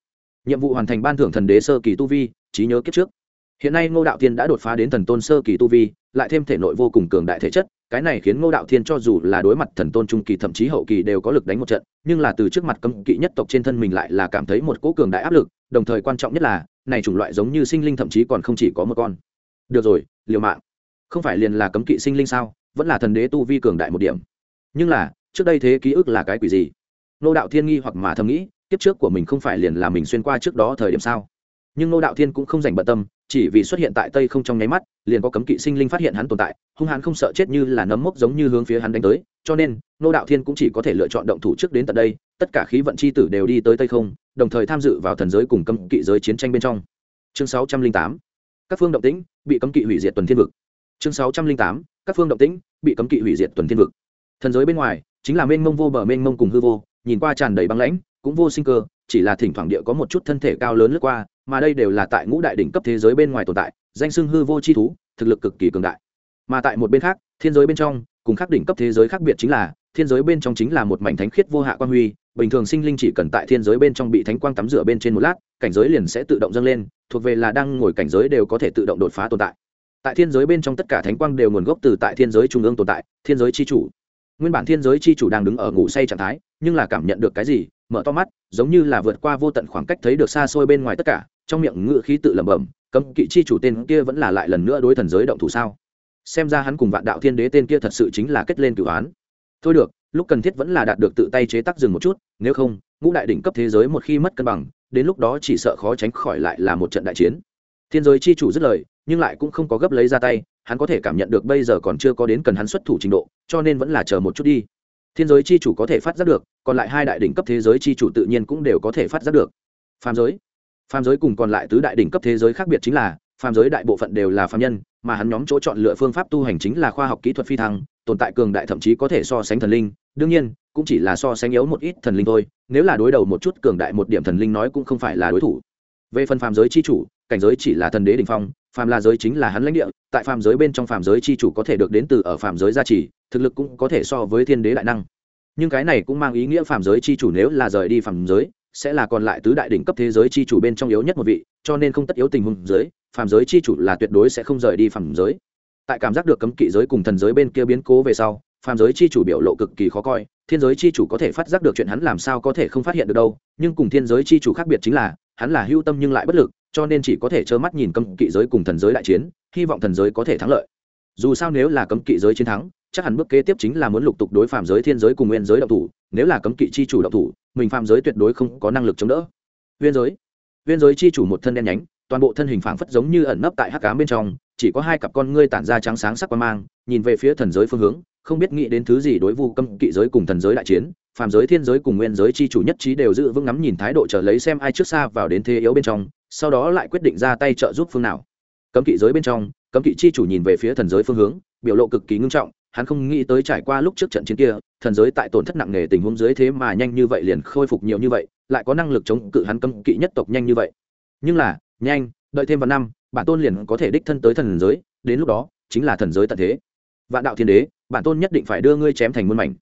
Nhiệm vụ hoàn thành ban thưởng thần đế sơ kỳ tu vi, trí nhớ kiếp trước. Hiện nay ngô đạo thiên đã đột phá đến thần tôn sơ kỳ tu vi, lại thêm thể nội vô cùng cường đại thể chất, cái này khiến ngô đạo thiên cho dù là đối mặt thần tôn trung kỳ thậm chí hậu kỳ đều có lực đánh một trận, nhưng là từ trước mặt cấm kỵ nhất tộc trên thân mình lại là cảm thấy một cỗ cường đại áp lực, đồng thời quan trọng nhất là, này chủng loại giống như sinh linh thậm chí còn không chỉ có một con. Được rồi, liều mạng. Không phải liền là cấm kỵ sinh linh sao? Vẫn là thần đế tu vi cường đại một điểm. Nhưng là, trước đây thế ký ức là cái quỷ gì? Nô đạo thiên nghi hoặc mà thầm nghĩ, kiếp trước của mình không phải liền là mình xuyên qua trước đó thời điểm sao? Nhưng nô đạo thiên cũng không dành bận tâm, chỉ vì xuất hiện tại tây không trong nháy mắt, liền có cấm kỵ sinh linh phát hiện hắn tồn tại, hung hãn không sợ chết như là nấm mốc giống như hướng phía hắn đánh tới, cho nên, nô đạo thiên cũng chỉ có thể lựa chọn động thủ trước đến tận đây, tất cả khí vận c h i tử đều đi tới tây không, đồng thời tham dự vào thần giới cùng cấm kỵ giới chiến tranh bên trong. Chương sáu trăm linh tám. Các phương động tĩnh, bị cấm kỵ hủy diệt tuần thiên vực chương sáu trăm linh tám, các phương động tĩnh, bị cấm kỵ hủy diệt tuần thiên vực. Thần giới bên ngoài, chính là mênh mông vô bờ, mênh mông cùng hư vô, nhìn qua tràn đầy băng lãnh, cũng vô sinh cơ, chỉ là thỉnh thoảng địa có một chút thân thể cao lớn lướt qua, mà đây đều là tại ngũ đại đỉnh cấp thế giới bên ngoài tồn tại, danh xưng hư vô chi thú, thực lực cực kỳ cường đại. Mà tại một bên khác, thiên giới bên trong, cùng khác đỉnh cấp thế giới khác biệt chính là, thiên giới bên trong chính là một mảnh thánh khiết vô hạ quan huy, bình thường sinh linh chỉ cần tại thiên giới bên trong bị thánh quang tắm rửa bên trên một lát, cảnh giới liền sẽ tự động dâng lên, thuộc về là đang ngồi cảnh giới đều có thể tự động đột phá tồn tại tại thiên giới bên trong tất cả thánh quang đều nguồn gốc từ tại thiên giới trung ương tồn tại, thiên giới c h i chủ. Nguyên bản thiên giới c h i chủ đang đứng ở ngủ say trạng thái, nhưng là cảm nhận được cái gì, mở to mắt, giống như là vượt qua vô tận khoảng cách thấy được xa xôi bên ngoài tất cả, trong miệng ngự khí tự lẩm bẩm, cấm kỵ chi chủ tên kia vẫn là lại lần nữa đối thần giới động thủ sao? Xem ra hắn cùng vạn đạo thiên đế tên kia thật sự chính là kết lên cửu án thôi được, lúc cần thiết vẫn là đạt được tự tay chế tác dừng một chút, nếu không, ngũ đại đỉnh cấp thế giới một khi mất cân bằng, đến lúc đó chỉ sợ khó tránh khỏi lại là một trận đại chiến. Thiên giới chi chủ dứt lời nhưng lại cũng không có gấp lấy ra tay, hắn có thể cảm nhận được bây giờ còn chưa có đến cần hắn xuất thủ trình độ, cho nên vẫn là chờ một chút đi. Thiên giới chi chủ có thể phát giác được, còn lại hai đại đỉnh cấp thế giới chi chủ tự nhiên cũng đều có thể phát giác được. Phàm giới. Phàm giới cùng còn lại tứ đại đỉnh cấp thế giới khác biệt chính là, phàm giới đại bộ phận đều là phàm nhân, mà hắn nhóm chỗ chọn lựa phương pháp tu hành chính là khoa học kỹ thuật phi thăng, tồn tại cường đại thậm chí có thể so sánh thần linh, đương nhiên, cũng chỉ là so sánh yếu một ít thần linh thôi, nếu là đối đầu một chút cường đại một điểm thần linh nói cũng không phải là đối thủ. Về phần phàm giới chi chủ, cảnh giới chỉ là thần đế đ ỉ n h phong phàm là giới chính là hắn lãnh địa, tại phàm giới bên trong phàm giới chi chủ có thể được đến từ ở phàm giới gia trì, thực lực cũng có thể so với thiên đế đại năng. Nhưng cái này cũng mang ý nghĩa phàm giới chi chủ nếu là rời đi phàm giới, sẽ là còn lại tứ đại đỉnh cấp thế giới chi chủ bên trong yếu nhất một vị, cho nên không tất yếu tình huống giới phàm giới chi chủ là tuyệt đối sẽ không rời đi phàm giới. Tại cảm giác được cấm kỵ giới cùng thần giới bên kia biến cố về sau, phàm giới chi chủ biểu lộ cực kỳ khó coi, thiên giới chi chủ có thể phát giác được chuyện hắn làm sao có thể không phát hiện được đâu, nhưng cùng thiên giới chi chủ khác biệt chính là, hắn là hưu tâm nhưng lại bất lực cho nên chỉ có thể trơ mắt nhìn cấm kỵ giới cùng thần giới đại chiến, hy vọng thần giới có thể thắng lợi. Dù sao nếu là cấm kỵ giới chiến thắng, chắc hẳn bước kế tiếp chính là muốn lục tục đối phạm giới thiên giới cùng nguyên giới động thủ, nếu là cấm kỵ chi chủ động thủ, mình phạm giới tuyệt đối không có năng lực chống đỡ. Nguyên giới. Nguyên giới chi chủ một thân đen nhánh, toàn bộ thân hình phảng phất giống như ẩn nấp tại hắc cám bên trong chỉ có hai cặp con ngươi tản ra trắng sáng sắc qua mang, nhìn về phía thần giới phương hướng, không biết nghĩ đến thứ gì đối vu cấm kỵ giới cùng thần giới đại chiến, phàm giới thiên giới cùng nguyên giới chi chủ nhất trí đều giữ vững ngắm nhìn thái độ trở lấy xem ai trước xa vào đến thế yếu bên trong, sau đó lại quyết định ra tay trợ giúp phương nào. Cấm kỵ giới bên trong, cấm kỵ chi chủ nhìn về phía thần giới phương hướng, biểu lộ cực kỳ ngưng trọng, hắn không nghĩ tới trải qua lúc trước trận chiến kia, thần giới tại tổn thất nặng nề tình huống dưới thế mà nhanh như vậy liền khôi phục nhiều như vậy, lại có năng lực chống cự hắn cấm kỵ nhất tộc nhanh như vậy. Nhưng là, nhanh, đợi thêm vào năm bản tôn liền có thể đích thân tới thần giới, đến lúc đó, chính là thần giới tận thế. Vạn đạo thiên đế, bản tôn nhất định phải đưa ngươi chém thành muôn mảnh.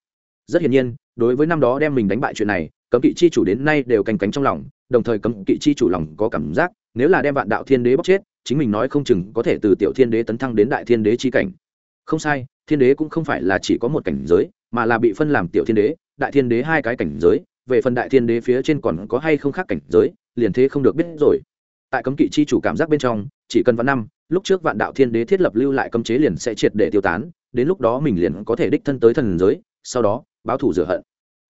Rất hiển nhiên, đối với năm đó đem mình đánh bại chuyện này, cấm kỵ chi chủ đến nay đều canh cánh trong lòng, đồng thời cấm kỵ chi chủ lòng có cảm giác, nếu là đem vạn đạo thiên đế bóc chết, chính mình nói không chừng có thể từ tiểu thiên đế tấn thăng đến đại thiên đế chi cảnh. Không sai, thiên đế cũng không phải là chỉ có một cảnh giới, mà là bị phân làm tiểu thiên đế, đại thiên đế hai cái cảnh giới, về phần đại thiên đế phía trên còn có hay không khác cảnh giới, liền thế không được biết rồi. Tại cấm kỵ chi chủ cảm giác bên trong chỉ cần vạn năm, lúc trước vạn đạo thiên đế thiết lập lưu lại cấm chế liền sẽ triệt để tiêu tán, đến lúc đó mình liền có thể đích thân tới thần giới, sau đó, báo thủ rửa hận.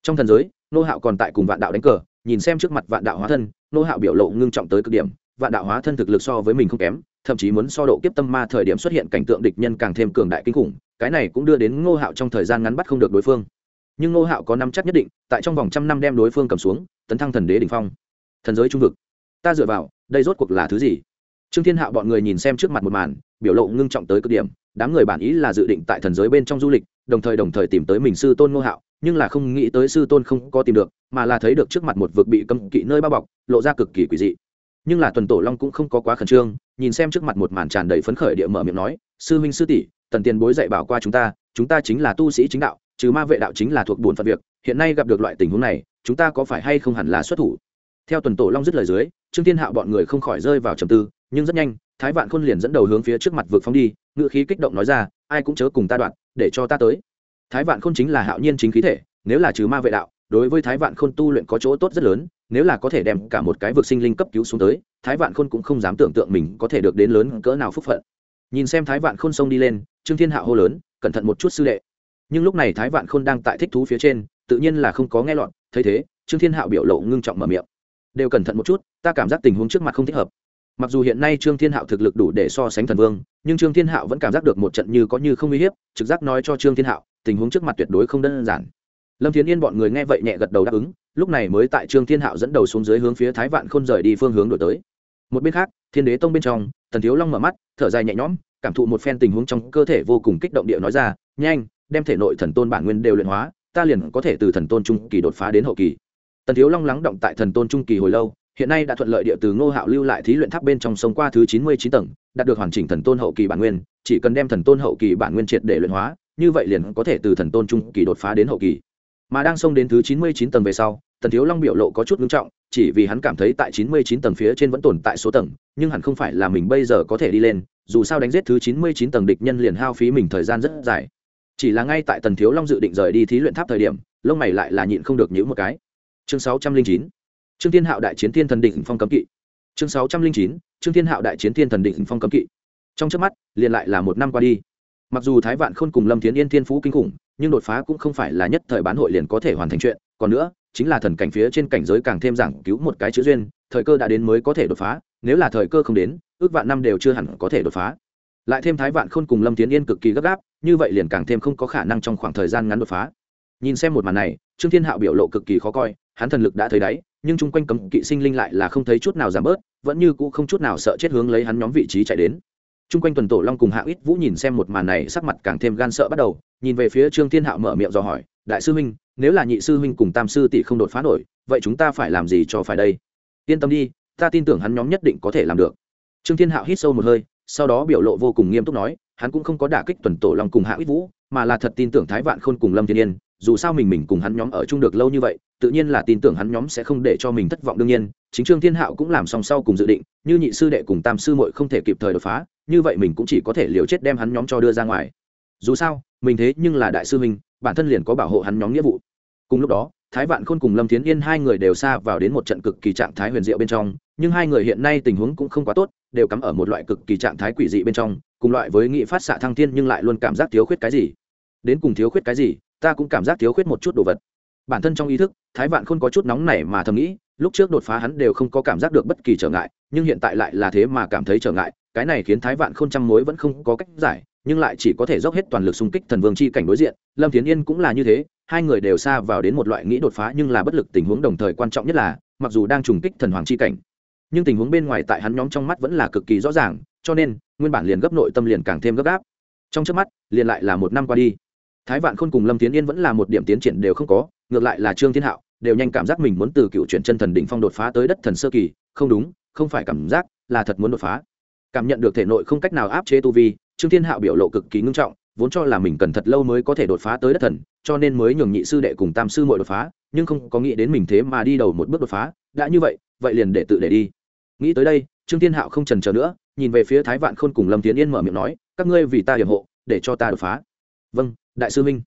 Trong thần giới, nô hạo còn tại cùng vạn đạo đánh cờ, nhìn xem trước mặt vạn đạo hóa thân, nô hạo biểu lộ ngưng trọng tới cực điểm, vạn đạo hóa thân thực lực so với mình không kém, thậm chí muốn so độ kiếp tâm ma thời điểm xuất hiện cảnh tượng địch nhân càng thêm cường đại kinh khủng, cái này cũng đưa đến ngô hạo trong thời gian ngắn bắt không được đối phương. Nhưng ngô hạo có năm chắc nhất định, tại trong vòng trăm năm đem đối phương cầm xuống, tấn thăng thần đế đ ỉ n h phong. Thần giới trung vực. Ta dựa vào, đây rốt cuộc là thứ gì? Trương thiên hạo bọn người nhìn xem trước mặt một màn, biểu lộ ngưng trọng tới cực điểm, đám người bản ý là dự định tại thần giới bên trong du lịch, đồng thời đồng thời tìm tới mình sư tôn ngô hạo, nhưng là không nghĩ tới sư tôn không có tìm được, mà là thấy được trước mặt một vực bị cấm kỵ nơi bao bọc, lộ ra cực kỳ quỷ dị. Nhưng là tuần tổ long cũng không có quá khẩn trương, nhìn xem trước mặt một màn tràn đầy phấn khởi địa mở miệng nói, sư huynh, sư tỷ, tần tiền bối dạy bảo qua chúng ta chúng ta chính là tu sĩ chính đạo chứ ma vệ đạo chính là thuộc bổn phận việc, hiện nay gặp được loại tình huống này, chúng ta có phải hay không hẳn là xuất thủ? Theo tuần tổ long dứt lời dưới, trương thiên hạo bọn người không khỏi rơi vào trầm tư nhưng rất nhanh, thái vạn khôn liền dẫn đầu hướng phía trước mặt vực phóng đi ngự khí kích động nói ra, ai cũng chớ cùng ta đoạn, để cho ta tới. Thái vạn khôn chính là hạo nhiên chính khí thể, nếu là trừ ma vệ đạo, đối với thái vạn khôn tu luyện có chỗ tốt rất lớn, nếu là có thể đem cả một cái vực sinh linh cấp cứu xuống tới, thái vạn khôn cũng không dám tưởng tượng mình có thể được đến lớn cỡ nào phúc phận. Nhìn xem thái vạn khôn xông đi lên, trương thiên hạ hô lớn, cẩn thận một chút sư đệ. Nhưng lúc này thái vạn khôn đang tại thích thú phía trên, tự nhiên là không có nghe lọt, thấy thế, trương thiên hạo biểu lộ ngưng trọng mở miệng. Đều cẩn thận một chút, ta cảm giác tình huống trước mặt không thích hợp mặc dù hiện nay trương thiên hạo thực lực đủ để so sánh thần vương, nhưng trương thiên hạo vẫn cảm giác được một trận như có như không uy hiếp, trực giác nói cho trương thiên hạo, tình huống trước mặt tuyệt đối không đơn giản. Lâm thiến yên bọn người nghe vậy nhẹ gật đầu đáp ứng, lúc này mới tại trương thiên hạo dẫn đầu xuống dưới hướng phía thái vạn khôn rời đi phương hướng đổi tới. Một bên khác, thiên đế tông bên trong thần thiếu long mở mắt, thở dài nhẹ nhõm, cảm thụ một phen tình huống trong cơ thể vô cùng kích động địa nói ra, nhanh, đem thể nội thần tôn bản nguyên đều luyện hóa, ta liền có thể từ thần tôn trung kỳ đột phá đến hậu kỳ. Tần thiếu long lắng động tại thần tôn trung kỳ hồi lâu hiện nay đã thuận lợi địa từ ngô hạo lưu lại thí luyện tháp bên trong sông qua thứ chín mươi chín tầng, đạt được hoàn chỉnh thần tôn hậu kỳ bản nguyên, chỉ cần đem thần tôn hậu kỳ bản nguyên triệt để luyện hóa, như vậy liền có thể từ thần tôn trung kỳ đột phá đến hậu kỳ. Mà đang xông đến thứ chín mươi chín tầng về sau, tần thiếu long biểu lộ có chút ngưng trọng, chỉ vì hắn cảm thấy tại chín mươi chín tầng phía trên vẫn tồn tại số tầng, nhưng hẳn không phải là mình bây giờ có thể đi lên, dù sao đánh giết thứ chín mươi chín tầng địch nhân liền hao phí mình thời gian rất dài. Chỉ là ngay tại tần thiếu long dự định rời đi thí luyện tháp thời điểm, lông mày lại là nhịn không được nhữ một cái. Chương sáu trăm linh chín trương thiên hạo đại chiến thiên thần định phong cấm kỵ. Chương sáu trăm linh chín, trương thiên hạo đại chiến thiên thần định phong cấm kỵ. Trong trước mắt, liền lại là một năm qua đi. Mặc dù thái vạn khôn cùng lâm thiến yên thiên phú kinh khủng, nhưng đột phá cũng không phải là nhất thời bán hội liền có thể hoàn thành chuyện. Còn nữa, chính là thần cảnh phía trên cảnh giới càng thêm giảng cứu một cái chữ duyên, thời cơ đã đến mới có thể đột phá, nếu là thời cơ không đến, ước vạn năm đều chưa hẳn có thể đột phá. Lại thêm thái vạn khôn cùng lâm tiến yên cực kỳ gấp gáp, như vậy liền càng thêm không có khả năng trong khoảng thời gian ngắn đột phá. Nhìn xem một màn này, trương thiên hạo biểu lộ cực kỳ khó coi, hắn thần lực đã thấy đáy nhưng chung quanh cấm kỵ sinh linh lại là không thấy chút nào giảm bớt, vẫn như cũ không chút nào sợ chết hướng lấy hắn nhóm vị trí chạy đến. Chung quanh tuần tổ long cùng hạ ít vũ nhìn xem một màn này, sắc mặt càng thêm gan sợ bắt đầu, nhìn về phía trương thiên hạo mở miệng dò hỏi, đại sư huynh, nếu là nhị sư huynh cùng tam sư tỷ không đột phá nổi, vậy chúng ta phải làm gì cho phải đây? Yên tâm đi, ta tin tưởng hắn nhóm nhất định có thể làm được. Trương thiên hạo hít sâu một hơi, sau đó biểu lộ vô cùng nghiêm túc nói, hắn cũng không có đả kích tuần tổ long cùng hạ ít vũ, mà là thật tin tưởng thái vạn khôn cùng lâm thiên yên dù sao mình mình cùng hắn nhóm ở chung được lâu như vậy, tự nhiên là tin tưởng hắn nhóm sẽ không để cho mình thất vọng đương nhiên, chính trương thiên hạo cũng làm song sau cùng dự định, như nhị sư đệ cùng tam sư muội không thể kịp thời đột phá, như vậy mình cũng chỉ có thể liều chết đem hắn nhóm cho đưa ra ngoài. Dù sao, mình thế nhưng là đại sư mình bản thân liền có bảo hộ hắn nhóm nghĩa vụ. Cùng lúc đó, thái vạn khôn cùng lâm thiến yên hai người đều xa vào đến một trận cực kỳ trạng thái huyền diệu bên trong, nhưng hai người hiện nay tình huống cũng không quá tốt, đều cắm ở một loại cực kỳ trạng thái quỷ dị bên trong, cùng loại với nghị phát xạ thăng thiên nhưng lại luôn cảm giác thiếu khuyết cái gì. Đến cùng thiếu khuyết cái gì? Ta cũng cảm giác thiếu khuyết một chút đồ vật. Bản thân trong ý thức, thái vạn khôn có chút nóng nảy mà thầm nghĩ, lúc trước đột phá hắn đều không có cảm giác được bất kỳ trở ngại, nhưng hiện tại lại là thế mà cảm thấy trở ngại, cái này khiến thái vạn khôn trăm mối vẫn không có cách giải, nhưng lại chỉ có thể dốc hết toàn lực xung kích thần vương chi cảnh đối diện. Lâm tiến yên cũng là như thế, hai người đều xa vào đến một loại nghĩ đột phá nhưng là bất lực tình huống đồng thời quan trọng nhất là, mặc dù đang trùng kích thần hoàng chi cảnh, nhưng tình huống bên ngoài tại hắn nhóm trong mắt vẫn là cực kỳ rõ ràng, cho nên, nguyên bản liền gấp nội tâm liền càng thêm gấp gáp. Trong trước mắt, liền lại là một năm qua đi thái vạn khôn cùng lâm tiến yên vẫn là một điểm tiến triển đều không có, ngược lại là trương thiên hạo, đều nhanh cảm giác mình muốn từ cựu chuyển chân thần đỉnh phong đột phá tới đất thần sơ kỳ. Không đúng, không phải cảm giác, là thật muốn đột phá. Cảm nhận được thể nội không cách nào áp chế tu vi, trương thiên hạo biểu lộ cực kỳ ngưng trọng, vốn cho là mình cần thật lâu mới có thể đột phá tới đất thần, cho nên mới nhường nhị sư đệ cùng tam sư muội đột phá, nhưng không có nghĩ đến mình thế mà đi đầu một bước đột phá. Đã như vậy vậy liền để tự để đi. Nghĩ tới đây, trương thiên hạo không trần chờ nữa, nhìn về phía thái vạn khôn cùng lâm tiến yên mở miệng nói, các ngươi vì ta hiểm hộ, để cho ta đột phá vâng đại sư minh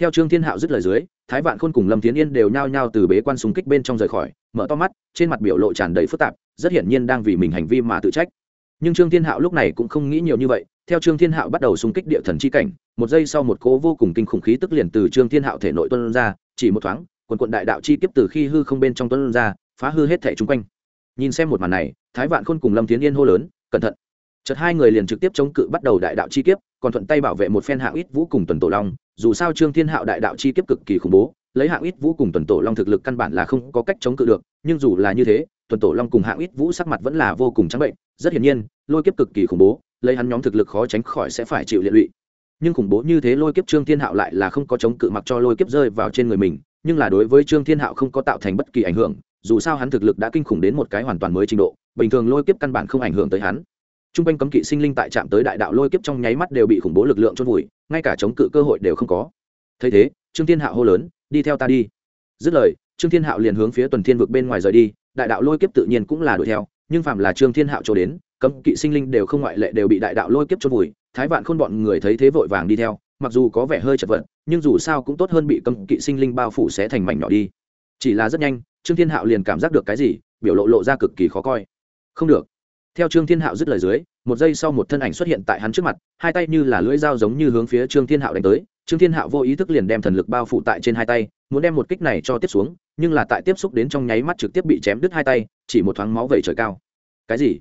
theo trương thiên hạo dứt lời dưới, thái vạn khôn cùng lâm tiến yên đều nhao nhao từ bế quan súng kích bên trong rời khỏi, mở to mắt, trên mặt biểu lộ tràn đầy phức tạp, rất hiển nhiên đang vì mình hành vi mà tự trách. Nhưng trương thiên hạo lúc này cũng không nghĩ nhiều như vậy, theo trương thiên hạo bắt đầu xung kích địa thần chi cảnh, một giây sau một cố vô cùng kinh khủng khí tức liền từ trương thiên hạo thể nội tuân ra, chỉ một thoáng, quần quận đại đạo chi kiếp từ khi hư không bên trong tuân ra, phá hư hết thể chung quanh. Nhìn xem một màn này, thái vạn khôn cùng lâm tiến yên hô lớn, cẩn thận. Chợt hai người liền trực tiếp chống cự bắt đầu đại đạo chi kiếp còn thuận tay bảo vệ một phen hạng ít vũ cùng tuần tổ long, dù sao trương thiên hạo đại đạo chi kiếp cực kỳ khủng bố, lấy hạng ít vũ cùng tuần tổ long thực lực căn bản là không có cách chống cự được, nhưng dù là như thế, tuần tổ long cùng hạng ít vũ sắc mặt vẫn là vô cùng trắng bệnh, rất hiển nhiên, lôi kiếp cực kỳ khủng bố, lấy hắn nhóm thực lực khó tránh khỏi sẽ phải chịu liệt lụy. Nhưng khủng bố như thế lôi kiếp trương thiên hạo lại là không có chống cự mặc cho lôi kiếp rơi vào trên người mình, nhưng là đối với trương thiên hạo không có tạo thành bất kỳ ảnh hưởng, dù sao hắn thực lực đã kinh khủng đến một cái hoàn toàn mới trình độ, bình thường lôi kiếp căn bản không ảnh hưởng tới hắn t r u n g quanh cấm kỵ sinh linh tại trạm tới đại đạo lôi kiếp trong nháy mắt đều bị khủng bố lực lượng chôn vùi, ngay cả chống cự cơ hội đều không có. Thấy thế, trương thiên hạo hô lớn, đi theo ta đi. Dứt lời, trương thiên hạo liền hướng phía tuần thiên vực bên ngoài rời đi, đại đạo lôi kiếp tự nhiên cũng là đuổi theo, nhưng phạm là trương thiên hạo chỗ đến, cấm kỵ sinh linh đều không ngoại lệ đều bị đại đạo lôi kiếp chôn vùi, thái vạn khôn bọn người thấy thế vội vàng đi theo, mặc dù có vẻ hơi chật vật, nhưng dù sao cũng tốt hơn bị cấm kỵ sinh linh bao phủ sẽ thành mảnh nhỏ đi. Chỉ là rất nhanh, trương thiên hạo liền cảm giác được cái gì, biểu lộ lộ ra cực kỳ khó coi. Không được theo trương thiên hạo dứt lời dưới, một giây sau một thân ảnh xuất hiện tại hắn trước mặt, hai tay như là lưỡi dao giống như hướng phía trương thiên hạo đánh tới. Trương thiên hạo vô ý thức liền đem thần lực bao phủ tại trên hai tay, muốn đem một kích này cho tiếp xuống, nhưng là tại tiếp xúc đến trong nháy mắt trực tiếp bị chém đứt hai tay, chỉ một thoáng máu vẩy trời cao. Cái gì?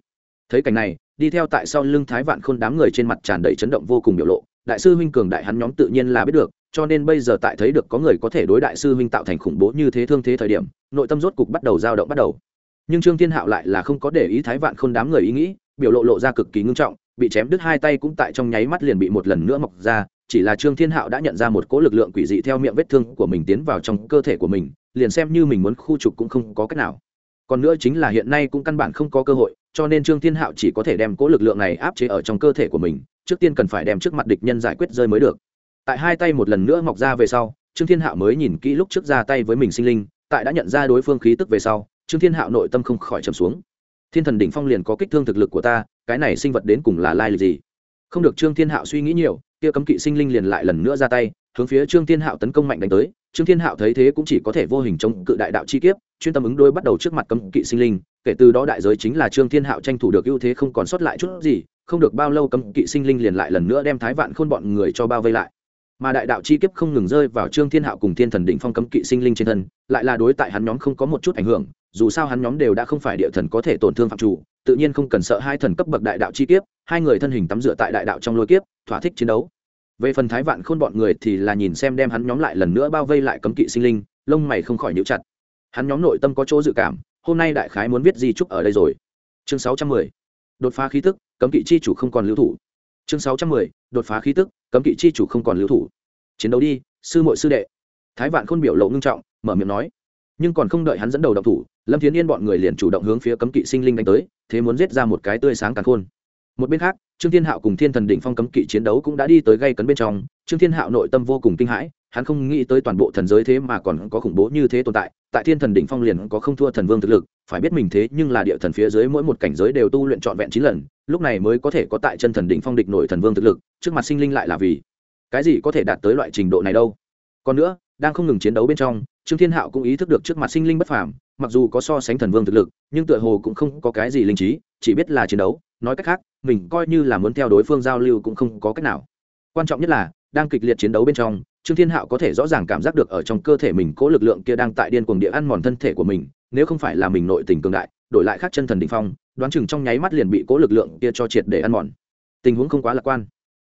Thấy cảnh này, đi theo tại sau lưng thái vạn khôn đám người trên mặt tràn đầy chấn động vô cùng biểu lộ, đại sư huynh cường đại hắn nhóm tự nhiên là biết được, cho nên bây giờ tại thấy được có người có thể đối đại sư huynh tạo thành khủng bố như thế thương thế thời điểm, nội tâm rốt cục bắt đầu dao động bắt đầu nhưng trương thiên hạo lại là không có để ý thái vạn khôn đám người ý nghĩ, biểu lộ lộ ra cực kỳ ngưng trọng, bị chém đứt hai tay cũng tại trong nháy mắt liền bị một lần nữa mọc ra, chỉ là trương thiên hạo đã nhận ra một cỗ lực lượng quỷ dị theo miệng vết thương của mình tiến vào trong cơ thể của mình, liền xem như mình muốn khu trục cũng không có cách nào. Còn nữa chính là hiện nay cũng căn bản không có cơ hội, cho nên trương thiên hạo chỉ có thể đem cỗ lực lượng này áp chế ở trong cơ thể của mình, trước tiên cần phải đem trước mặt địch nhân giải quyết rơi mới được. Tại hai tay một lần nữa mọc ra về sau, trương thiên hạo mới nhìn kỹ lúc trước ra tay với mình sinh linh, tại đã nhận ra đối phương khí tức về sau trương thiên hạo nội tâm không khỏi trầm xuống. Thiên thần đỉnh phong liền có kích thương thực lực của ta, cái này sinh vật đến cùng là lai lịch gì? Không được trương thiên hạo suy nghĩ nhiều, kia cấm kỵ sinh linh liền lại lần nữa ra tay, hướng phía trương thiên hạo tấn công mạnh đánh tới. Trương thiên hạo thấy thế cũng chỉ có thể vô hình chống cự đại đạo chi kiếp, chuyên tâm ứng đôi bắt đầu trước mặt cấm kỵ sinh linh. Kể từ đó đại giới chính là trương thiên hạo tranh thủ được ưu thế không còn sót lại chút gì, không được bao lâu cấm kỵ sinh linh liền lại lần nữa đem thái vạn khôn bọn người cho bao vây lại. Mà đại đạo chi kiếp không ngừng rơi vào trương thiên hạo cùng thiên thần đỉnh phong cấm kỵ sinh linh trên thân, lại là đối tại hắn nhóm không có một chút ảnh hưởng dù sao hắn nhóm đều đã không phải địa thần có thể tổn thương phạm chủ, tự nhiên không cần sợ hai thần cấp bậc đại đạo chi kiếp, hai người thân hình tắm dựa tại đại đạo trong lôi kiếp, thỏa thích chiến đấu. Về phần thái vạn khôn bọn người thì là nhìn xem đem hắn nhóm lại lần nữa bao vây lại cấm kỵ sinh linh, lông mày không khỏi nhíu chặt. Hắn nhóm nội tâm có chỗ dự cảm, hôm nay đại khái muốn viết di trúc ở đây rồi. Chương sáu trăm mười, đột phá khí tức, cấm kỵ chi chủ không còn lưu thủ. Chương sáu trăm mười, đột phá khí tức, cấm kỵ chi chủ không còn lưu thủ. Chiến đấu đi, sư muội sư đệ. Thái vạn khôn biểu lộ ngưng trọng, mở miệng nói nhưng còn không đợi hắn dẫn đầu động thủ, lâm thiến yên bọn người liền chủ động hướng phía cấm kỵ sinh linh đánh tới, thế muốn giết ra một cái tươi sáng càng khôn. Một bên khác, trương thiên hạo cùng thiên thần đỉnh phong cấm kỵ chiến đấu cũng đã đi tới gây cấn bên trong, trương thiên hạo nội tâm vô cùng kinh hãi, hắn không nghĩ tới toàn bộ thần giới thế mà còn có khủng bố như thế tồn tại tại thiên thần đỉnh phong liền có không thua thần vương thực lực, phải biết mình thế nhưng là địa thần phía dưới mỗi một cảnh giới đều tu luyện trọn vẹn chín lần, lúc này mới có thể có tại chân thần đỉnh phong địch nổi thần vương thực lực, trước mặt sinh linh lại là vì cái gì có thể đạt tới loại trình độ này đâu? Còn nữa đang không ngừng chiến đấu bên trong, trương thiên hạo cũng ý thức được trước mặt sinh linh bất phàm, mặc dù có so sánh thần vương thực lực, nhưng tựa hồ cũng không có cái gì linh trí, chỉ biết là chiến đấu. Nói cách khác, mình coi như là muốn theo đối phương giao lưu cũng không có cách nào. Quan trọng nhất là, đang kịch liệt chiến đấu bên trong, trương thiên hạo có thể rõ ràng cảm giác được ở trong cơ thể mình cố lực lượng kia đang tại điên cuồng địa ăn mòn thân thể của mình, nếu không phải là mình nội tình cường đại, đổi lại khác chân thần định phong, đoán chừng trong nháy mắt liền bị cố lực lượng kia cho triệt để ăn mòn. Tình huống không quá lạc quan.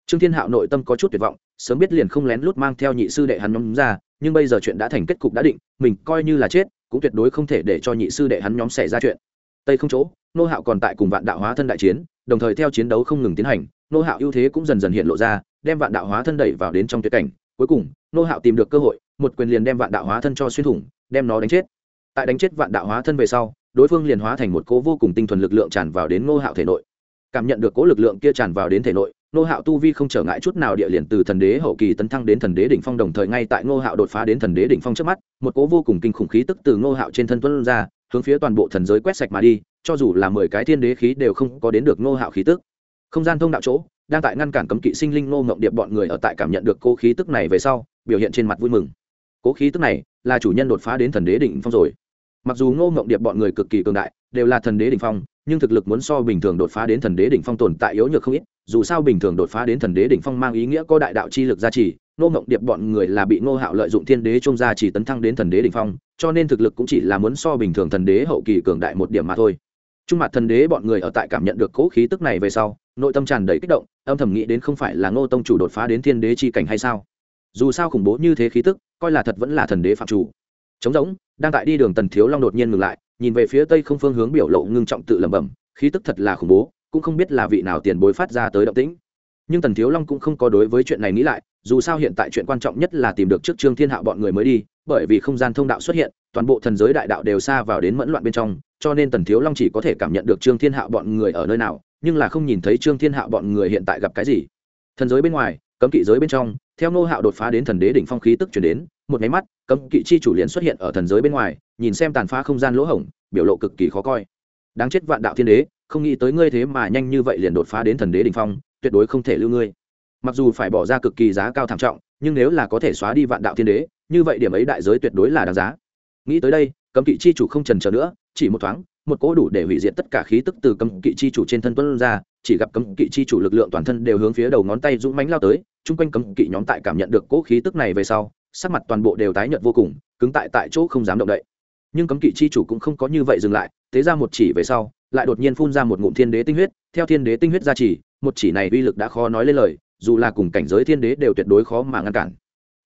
Trương thiên hạo nội tâm có chút tuyệt vọng, sớm biết liền không lén lút mang theo nhị sư đệ hắn nhóm ra nhưng bây giờ chuyện đã thành kết cục đã định, mình coi như là chết, cũng tuyệt đối không thể để cho nhị sư đệ hắn nhóm xảy ra chuyện. Tây không chỗ, nô hạo còn tại cùng vạn đạo hóa thân đại chiến, đồng thời theo chiến đấu không ngừng tiến hành, nô hạo ưu thế cũng dần dần hiện lộ ra, đem vạn đạo hóa thân đẩy vào đến trong tuyệt cảnh. Cuối cùng, nô hạo tìm được cơ hội, một quyền liền đem vạn đạo hóa thân cho xuyên thủng, đem nó đánh chết. Tại đánh chết vạn đạo hóa thân về sau, đối phương liền hóa thành một cố vô cùng tinh thuần lực lượng tràn vào đến nô hạo thể nội. Cảm nhận được cố lực lượng kia tràn vào đến thể nội nô hạo tu vi không trở ngại chút nào địa liền từ thần đế hậu kỳ tấn thăng đến thần đế đỉnh phong đồng thời ngay tại nô hạo đột phá đến thần đế đỉnh phong trước mắt, một cố vô cùng kinh khủng khí tức từ nô hạo trên thân tuân ra, hướng phía toàn bộ thần giới quét sạch mà đi, cho dù là mười cái thiên đế khí đều không có đến được nô hạo khí tức. Không gian thông đạo chỗ, đang tại ngăn cản cấm kỵ sinh linh nô ngộng điệp bọn người ở tại cảm nhận được cố khí tức này về sau, biểu hiện trên mặt vui mừng. Cố khí tức này là chủ nhân đột phá đến thần đế đỉnh phong rồi. Mặc dù ngô ngộng điệp bọn người cực kỳ cường đại, đều là thần đế đỉnh phong, nhưng thực lực muốn so bình thường đột phá đến thần đế đỉnh phong tồn tại yếu nhược không ít dù sao bình thường đột phá đến thần đế đỉnh phong mang ý nghĩa có đại đạo chi lực gia trì, ngô ngộng điệp bọn người là bị ngô hạo lợi dụng thiên đế trung gia chỉ tấn thăng đến thần đế đỉnh phong, cho nên thực lực cũng chỉ là muốn so bình thường thần đế hậu kỳ cường đại một điểm mà thôi. Trung mặt thần đế bọn người ở tại cảm nhận được cố khí tức này về sau, nội tâm tràn đầy kích động, âm thầm nghĩ đến không phải là ngô tông chủ đột phá đến thiên đế chi cảnh hay sao? Dù sao khủng bố như thế khí tức, coi là thật vẫn là thần đế phạm chủ. Trống rỗng, đang tại đi đường tần thiếu long đột nhiên ngừng lại, nhìn về phía tây không phương hướng biểu lộ ngưng trọng tự lẩm bẩm, khí tức thật là khủng bố cũng không biết là vị nào tiền bối phát ra tới động tĩnh. Nhưng tần thiếu long cũng không có đối với chuyện này nghĩ lại, dù sao hiện tại chuyện quan trọng nhất là tìm được trước trương thiên hạo bọn người mới đi, bởi vì không gian thông đạo xuất hiện, toàn bộ thần giới đại đạo đều xa vào đến mẫn loạn bên trong, cho nên tần thiếu long chỉ có thể cảm nhận được trương thiên hạo bọn người ở nơi nào, nhưng là không nhìn thấy trương thiên hạo bọn người hiện tại gặp cái gì. Thần giới bên ngoài, cấm kỵ giới bên trong, theo nô hạo đột phá đến thần đế đỉnh phong khí tức chuyển đến, một máy mắt, cấm kỵ chi chủ liền xuất hiện ở thần giới bên ngoài, nhìn xem tàn phá không gian lỗ hổng, biểu lộ cực kỳ khó coi. Đáng chết vạn đạo thiên đế không nghĩ tới ngươi thế mà nhanh như vậy liền đột phá đến thần đế đỉnh phong, tuyệt đối không thể lưu ngươi. Mặc dù phải bỏ ra cực kỳ giá cao thảm trọng, nhưng nếu là có thể xóa đi vạn đạo thiên đế, như vậy điểm ấy đại giới tuyệt đối là đáng giá. Nghĩ tới đây, cấm kỵ chi chủ không trần chờ nữa, chỉ một thoáng, một cỗ đủ để hủy diệt tất cả khí tức từ cấm kỵ chi chủ trên thân tuân ra, chỉ gặp cấm kỵ chi chủ lực lượng toàn thân đều hướng phía đầu ngón tay dũng mánh lao tới, chung quanh cấm kỵ nhóm tại cảm nhận được cỗ khí tức này về sau, sắc mặt toàn bộ đều tái nhợt vô cùng, cứng tại tại chỗ không dám động đậy. Nhưng cấm kỵ chi chủ cũng không có như vậy dừng lại thế ra một chỉ về sau lại đột nhiên phun ra một ngụm thiên đế tinh huyết, theo thiên đế tinh huyết ra chỉ một chỉ này uy lực đã khó nói lên lời, dù là cùng cảnh giới thiên đế đều tuyệt đối khó mà ngăn cản.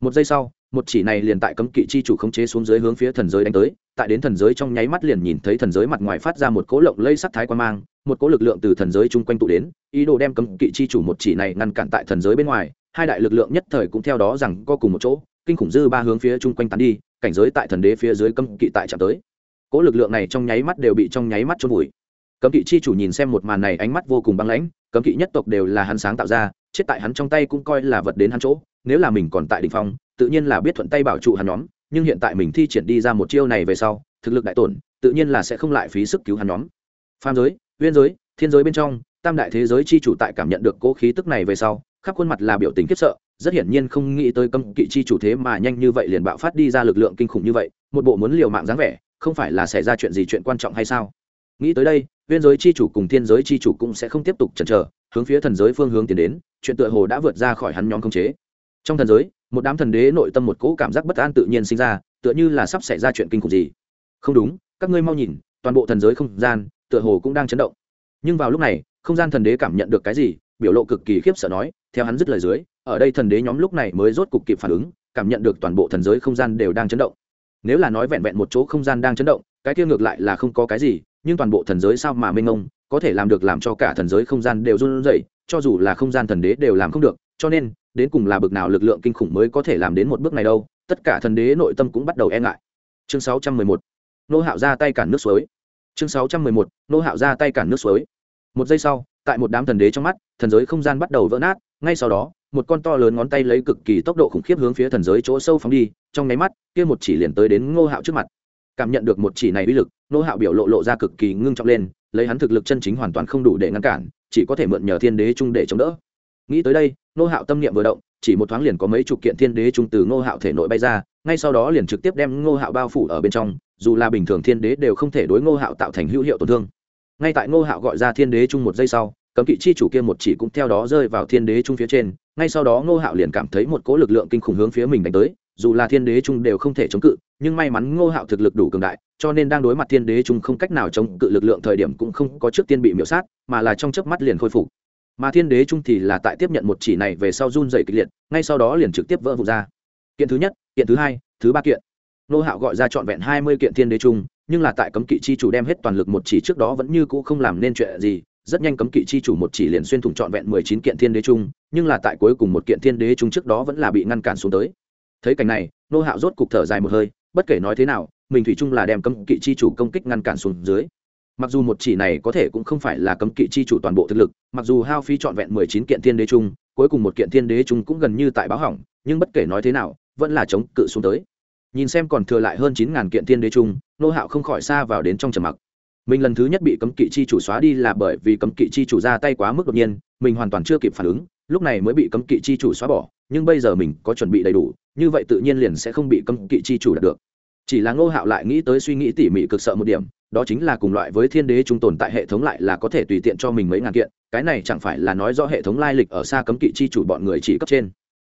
Một giây sau, một chỉ này liền tại cấm kỵ chi chủ khống chế xuống dưới hướng phía thần giới đánh tới, tại đến thần giới trong nháy mắt liền nhìn thấy thần giới mặt ngoài phát ra một cỗ lộng lây sắc thái quan mang, một cỗ lực lượng từ thần giới chung quanh tụ đến, ý đồ đem cấm kỵ chi chủ một chỉ này ngăn cản tại thần giới bên ngoài, hai đại lực lượng nhất thời cũng theo đó rằng co cùng một chỗ, kinh khủng dư ba hướng phía chung quanh tán đi, cảnh giới tại thần đế phía dưới cấm kỵ tại chạm tới. Cỗ lực lượng này trong nháy mắt đều bị trong nháy mắt trôn vùi cấm kỵ chi chủ nhìn xem một màn này, ánh mắt vô cùng băng lãnh, cấm kỵ nhất tộc đều là hắn sáng tạo ra, chết tại hắn trong tay cũng coi là vật đến hắn chỗ. Nếu là mình còn tại đ ỉ n h phong, tự nhiên là biết thuận tay bảo trụ hắn nhóm, nhưng hiện tại mình thi triển đi ra một chiêu này về sau, thực lực đại tổn, tự nhiên là sẽ không lại phí sức cứu hắn nhóm. Phàm giới uyên giới, thiên giới bên trong, tam đại thế giới chi chủ tại cảm nhận được cố khí tức này về sau, khắp khuôn mặt là biểu tình khiếp sợ, rất hiển nhiên không nghĩ tới cấm kỵ chi chủ thế mà nhanh như vậy liền bạo phát đi ra lực lượng kinh khủng như vậy, một bộ muốn liều mạng dáng vẻ, không phải là xảy ra chuyện gì chuyện quan trọng hay sao? Nghĩ tới đây viên giới chi chủ cùng thiên giới chi chủ cũng sẽ không tiếp tục chần chờ, hướng phía thần giới phương hướng tiến đến, chuyện tựa hồ đã vượt ra khỏi hắn nhóm khống chế. Trong thần giới, một đám thần đế nội tâm một cỗ cảm giác bất an tự nhiên sinh ra, tựa như là sắp xảy ra chuyện kinh khủng gì. Không đúng, các ngươi mau nhìn, toàn bộ thần giới không gian, tựa hồ cũng đang chấn động. Nhưng vào lúc này, không gian thần đế cảm nhận được cái gì, biểu lộ cực kỳ khiếp sợ nói, theo hắn dứt lời dưới, ở đây thần đế nhóm lúc này mới rốt cục kịp phản ứng, cảm nhận được toàn bộ thần giới không gian đều đang chấn động. Nếu là nói vẹn vẹn một chỗ không gian đang chấn động, cái kia ngược lại là không có cái gì nhưng toàn bộ thần giới sao mà mênh mông, có thể làm được làm cho cả thần giới không gian đều run rẩy, cho dù là không gian thần đế đều làm không được, cho nên, đến cùng là bực nào lực lượng kinh khủng mới có thể làm đến một bước này đâu, tất cả thần đế nội tâm cũng bắt đầu e ngại. Chương 611 nô hạo ra tay cản nước suối. Chương 611 nô hạo ra tay cản nước suối. Một giây sau, tại một đám thần đế trong mắt, thần giới không gian bắt đầu vỡ nát, ngay sau đó, một con to lớn ngón tay lấy cực kỳ tốc độ khủng khiếp hướng phía thần giới chỗ sâu phóng đi, trong nháy mắt, kia một chỉ liền tới đến ngô hạo trước mặt. Cảm nhận được một chỉ này uy lực nô hạo biểu lộ lộ ra cực kỳ ngưng trọng lên, lấy hắn thực lực chân chính hoàn toàn không đủ để ngăn cản, chỉ có thể mượn nhờ thiên đế trung để chống đỡ. Nghĩ tới đây, nô hạo tâm niệm vừa động, chỉ một thoáng liền có mấy chục kiện thiên đế trung từ nô hạo thể nội bay ra, ngay sau đó liền trực tiếp đem nô hạo bao phủ ở bên trong, dù là bình thường thiên đế đều không thể đối nô hạo tạo thành hữu hiệu tổn thương. Ngay tại nô hạo gọi ra thiên đế trung một giây sau, cấm kỵ chi chủ kia một chỉ cũng theo đó rơi vào thiên đế trung phía trên, ngay sau đó Nô hạo liền cảm thấy một cỗ lực lượng kinh khủng hướng phía mình đánh tới dù là thiên đế trung đều không thể chống cự, nhưng may mắn ngô hạo thực lực đủ cường đại, cho nên đang đối mặt thiên đế trung không cách nào chống cự lực lượng thời điểm cũng không có trước tiên bị miễu sát, mà là trong chớp mắt liền khôi phục. Mà thiên đế trung thì là tại tiếp nhận một chỉ này về sau run dày kịch liệt, ngay sau đó liền trực tiếp vỡ vụt ra. Kiện thứ nhất, kiện thứ hai, thứ ba kiện. Nô hạo gọi ra trọn vẹn hai mươi kiện thiên đế trung nhưng là tại cấm kỵ chi chủ đem hết toàn lực một chỉ trước đó vẫn như cũ không làm nên chuyện gì, rất nhanh cấm kỵ chi chủ một chỉ liền xuyên thủng trọn vẹn mười chín kiện thiên đế trung nhưng là tại cuối cùng một kiện thiên đế trung trước đó vẫn là bị ngăn cản xuống tới thấy cảnh này nô hạo rốt cục thở dài một hơi, bất kể nói thế nào, mình thủy chung là đem cấm kỵ chi chủ công kích ngăn cản xuống dưới. Mặc dù một chỉ này có thể cũng không phải là cấm kỵ chi chủ toàn bộ thực lực, mặc dù hao phí trọn vẹn mười chín kiện thiên đế trung cuối cùng một kiện thiên đế trung cũng gần như tại báo hỏng, nhưng bất kể nói thế nào, vẫn là chống cự xuống tới. Nhìn xem còn thừa lại hơn chín ngàn kiện thiên đế trung nô hạo không khỏi xa vào đến trong trầm mặc. Mình lần thứ nhất bị cấm kỵ chi chủ xóa đi là bởi vì cấm kỵ chi chủ ra tay quá mức đột nhiên, mình hoàn toàn chưa kịp phản ứng, lúc này mới bị cấm kỵ chi chủ xóa bỏ, nhưng bây giờ mình có chuẩn bị đầy đủ như vậy tự nhiên liền sẽ không bị cấm kỵ chi chủ đạt được. Chỉ là ngô hạo lại nghĩ tới suy nghĩ tỉ mỉ cực sợ một điểm, đó chính là cùng loại với thiên đế trung tồn tại hệ thống lại là có thể tùy tiện cho mình mấy ngàn kiện, cái này chẳng phải là nói rõ hệ thống lai lịch ở xa cấm kỵ chi chủ bọn người chỉ cấp trên.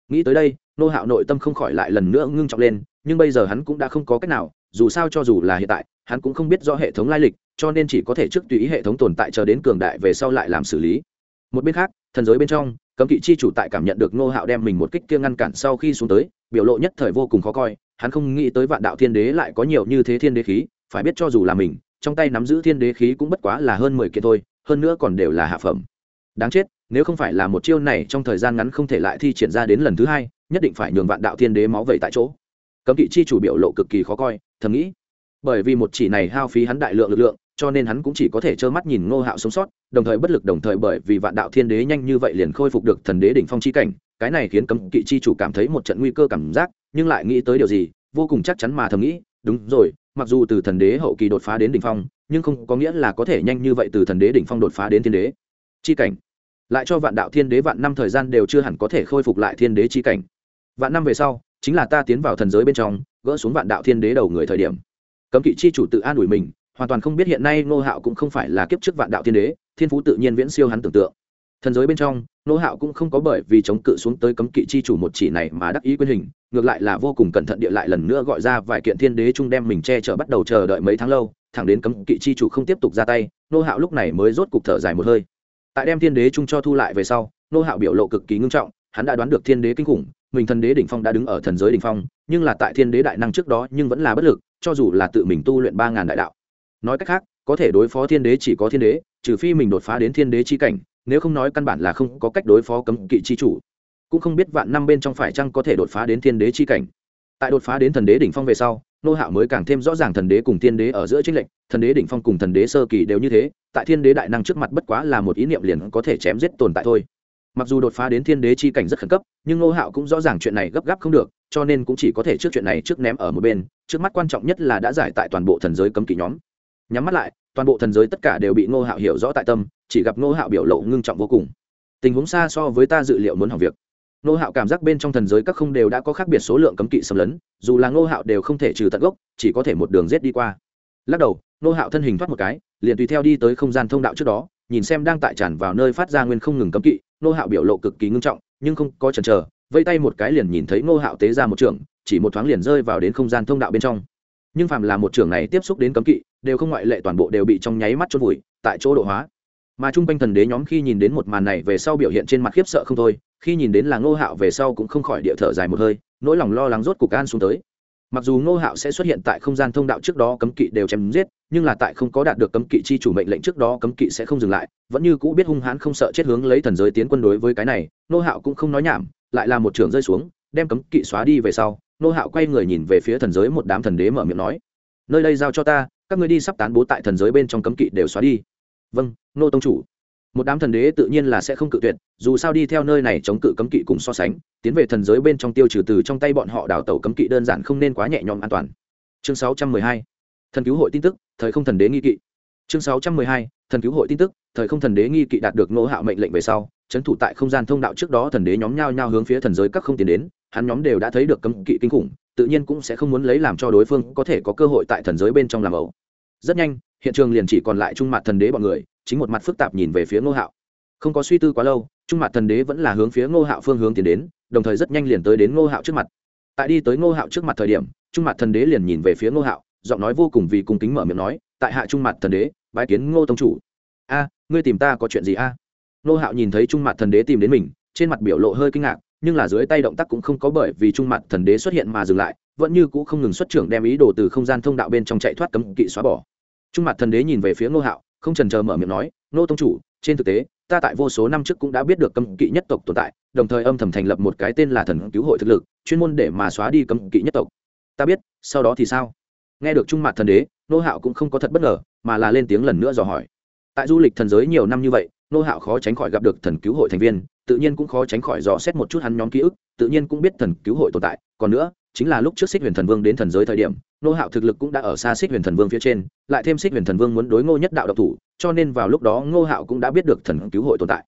Nghĩ tới đây nô hạo nội tâm không khỏi lại lần nữa ngưng trọng lên, nhưng bây giờ hắn cũng đã không có cách nào, dù sao cho dù là hiện tại, hắn cũng không biết rõ hệ thống lai lịch, cho nên chỉ có thể trước tùy ý hệ thống tồn tại chờ đến cường đại về sau lại làm xử lý. Một bên khác, thần giới bên trong cấm kỵ chi chủ tại cảm nhận được nô hạo đem mình một kích kia ngăn cản sau khi xuống tới, biểu lộ nhất thời vô cùng khó coi, hắn không nghĩ tới vạn đạo thiên đế lại có nhiều như thế thiên đế khí, phải biết cho dù là mình, trong tay nắm giữ thiên đế khí cũng bất quá là hơn mười kiện thôi, hơn nữa còn đều là hạ phẩm. Đáng chết, nếu không phải là một chiêu này trong thời gian ngắn không thể lại thi triển ra đến lần thứ hai, nhất định phải nhường vạn đạo thiên đế máu vẩy tại chỗ. Cấm kỵ chi chủ biểu lộ cực kỳ khó coi, thầm nghĩ. Bởi vì một chỉ này hao phí hắn đại lượng lực lượng cho nên hắn cũng chỉ có thể trơ mắt nhìn ngô hạo sống sót, đồng thời bất lực đồng thời bởi vì vạn đạo thiên đế nhanh như vậy liền khôi phục được thần đế đỉnh phong chi cảnh, cái này khiến cấm kỵ chi chủ cảm thấy một trận nguy cơ cảm giác, nhưng lại nghĩ tới điều gì, vô cùng chắc chắn mà thầm nghĩ, đúng rồi, mặc dù từ thần đế hậu kỳ đột phá đến đỉnh phong, nhưng không có nghĩa là có thể nhanh như vậy từ thần đế đỉnh phong đột phá đến thiên đế chi cảnh. Lại cho vạn đạo thiên đế vạn năm thời gian đều chưa hẳn có thể khôi phục lại thiên đế chi cảnh. Vạn năm về sau, chính là ta tiến vào thần giới bên trong, gỡ xuống vạn đạo thiên đế đầu người thời điểm. Cấm kỵ chi chủ tự an ủi mình hoàn toàn không biết hiện nay Nô hạo cũng không phải là kiếp trước vạn đạo thiên đế, thiên phú tự nhiên viễn siêu hắn tưởng tượng. Thần giới bên trong Nô hạo cũng không có bởi vì chống cự xuống tới cấm kỵ chi chủ một chỉ này mà đắc ý quyên hình, ngược lại là vô cùng cẩn thận địa lại lần nữa gọi ra vài kiện thiên đế chung đem mình che chở bắt đầu chờ đợi mấy tháng lâu, thẳng đến cấm kỵ chi chủ không tiếp tục ra tay Nô hạo lúc này mới rốt cục thở dài một hơi. Tại đem thiên đế chung cho thu lại về sau Nô hạo biểu lộ cực kỳ ngưng trọng, hắn đã đoán được thiên đế kinh khủng, mình thần đế đỉnh phong đã đứng ở thần giới đỉnh phong, nhưng là tại thiên đế đại năng trước đó nhưng vẫn là bất lực, cho dù là tự mình tu luyện ba ngàn đại đạo nói cách khác, có thể đối phó thiên đế chỉ có thiên đế, trừ phi mình đột phá đến thiên đế chi cảnh, nếu không nói căn bản là không có cách đối phó cấm kỵ chi chủ. Cũng không biết vạn năm bên trong phải chăng có thể đột phá đến thiên đế chi cảnh. Tại đột phá đến thần đế đỉnh phong về sau, nô hạo mới càng thêm rõ ràng thần đế cùng thiên đế ở giữa chính lệnh thần đế đỉnh phong cùng thần đế sơ kỳ đều như thế, tại thiên đế đại năng trước mặt bất quá là một ý niệm liền có thể chém giết tồn tại thôi. Mặc dù đột phá đến thiên đế chi cảnh rất khẩn cấp, nhưng nô hạo cũng rõ ràng chuyện này gấp gáp không được, cho nên cũng chỉ có thể trước chuyện này trước ném ở một bên, trước mắt quan trọng nhất là đã giải tại toàn bộ thần giới cấm kỵ nhóm nhắm mắt lại, toàn bộ thần giới tất cả đều bị ngô hạo hiểu rõ tại tâm, chỉ gặp ngô hạo biểu lộ ngưng trọng vô cùng. Tình huống xa so với ta dự liệu muốn hỏng việc. Ngô hạo cảm giác bên trong thần giới các không đều đã có khác biệt số lượng cấm kỵ xâm lấn, dù là ngô hạo đều không thể trừ tận gốc, chỉ có thể một đường rết đi qua. Lắc đầu, ngô hạo thân hình thoát một cái, liền tùy theo đi tới không gian thông đạo trước đó, nhìn xem đang tại tràn vào nơi phát ra nguyên không ngừng cấm kỵ, ngô hạo biểu lộ cực kỳ ngưng trọng, nhưng không có chần chờ vây tay một cái liền nhìn thấy ngô hạo tế ra một trường chỉ một thoáng liền rơi vào đến không gian thông đạo bên trong. Nhưng phàm là một trường này tiếp xúc đến cấm kỵ đều không ngoại lệ toàn bộ đều bị trong nháy mắt chôn vùi, tại chỗ độ hóa. Mà trung quanh thần đế nhóm khi nhìn đến một màn này về sau biểu hiện trên mặt khiếp sợ không thôi, khi nhìn đến là ngô hạo về sau cũng không khỏi địa thở dài một hơi, nỗi lòng lo lắng rốt cục an xuống tới. Mặc dù ngô hạo sẽ xuất hiện tại không gian thông đạo trước đó cấm kỵ đều chém giết, nhưng là tại không có đạt được cấm kỵ chi chủ mệnh lệnh trước đó cấm kỵ sẽ không dừng lại, vẫn như cũ biết hung hãn không sợ chết hướng lấy thần giới tiến quân đối với cái này, ngô hạo cũng không nói nhảm, lại là một trường rơi xuống, đem cấm kỵ xóa đi về sau, ngô hạo quay người nhìn về phía thần giới một đám thần đế mở miệng nói, nơi đây giao cho ta các người đi sắp tán bố tại thần giới bên trong cấm kỵ đều xóa đi. Vâng nô tông chủ. Một đám thần đế tự nhiên là sẽ không cự tuyệt, dù sao đi theo nơi này chống cự cấm kỵ cùng so sánh, tiến về thần giới bên trong tiêu trừ từ trong tay bọn họ đào tẩu cấm kỵ đơn giản không nên quá nhẹ nhõm an toàn. Chương 612. thần cứu hội tin tức, thời không thần đế nghi kỵ. Chương 612. thần cứu hội tin tức, thời không thần đế nghi kỵ đạt được nô hạo mệnh lệnh về sau chấn thủ tại không gian thông đạo trước đó thần đế nhóm nhao nhao hướng phía thần giới các không tiến đến, hắn nhóm đều đã thấy được cấm kỵ kinh khủng, tự nhiên cũng sẽ không muốn lấy làm cho đối phương có thể có cơ hội tại thần giới bên trong làm ẩu rất nhanh, hiện trường liền chỉ còn lại trung mặt thần đế bọn người, chính một mặt phức tạp nhìn về phía ngô hạo. Không có suy tư quá lâu, trung mặt thần đế vẫn là hướng phía ngô hạo phương hướng tiến đến, đồng thời rất nhanh liền tới đến ngô hạo trước mặt. Tại đi tới ngô hạo trước mặt thời điểm, trung mặt thần đế liền nhìn về phía ngô hạo, giọng nói vô cùng vì cung kính mở miệng nói, tại hạ trung mặt thần đế, bái kiến ngô tông chủ. A, ngươi tìm ta có chuyện gì a? Ngô hạo nhìn thấy trung mặt thần đế tìm đến mình, trên mặt biểu lộ hơi kinh ngạc, nhưng là dưới tay động tác cũng không có bởi vì trung mặt thần đế xuất hiện mà dừng lại vẫn như cũ không ngừng xuất trưởng đem ý đồ từ không gian thông đạo bên trong chạy thoát cấm kỵ xóa bỏ. Trung mặt thần đế nhìn về phía ngô hạo, không trần chờ mở miệng nói, ngô tông chủ, trên thực tế, ta tại vô số năm trước cũng đã biết được cấm kỵ nhất tộc tồn tại, đồng thời âm thầm thành lập một cái tên là thần cứu hội thực lực, chuyên môn để mà xóa đi cấm kỵ nhất tộc. Ta biết, sau đó thì sao? Nghe được trung mặt thần đế nô hạo cũng không có thật bất ngờ, mà là lên tiếng lần nữa dò hỏi. Tại du lịch thần giới nhiều năm như vậy nô hạo khó tránh khỏi gặp được thần cứu hội thành viên, tự nhiên cũng khó tránh khỏi dò xét một chút hắn nhóm ký ức, tự nhiên cũng biết thần cứu hội tồn tại, còn nữa chính là lúc trước xích huyền thần vương đến thần giới thời điểm, nô hạo thực lực cũng đã ở xa xích huyền thần vương phía trên, lại thêm xích huyền thần vương muốn đối ngô nhất đạo độc thủ, cho nên vào lúc đó ngô hạo cũng đã biết được thần cứu hội tồn tại.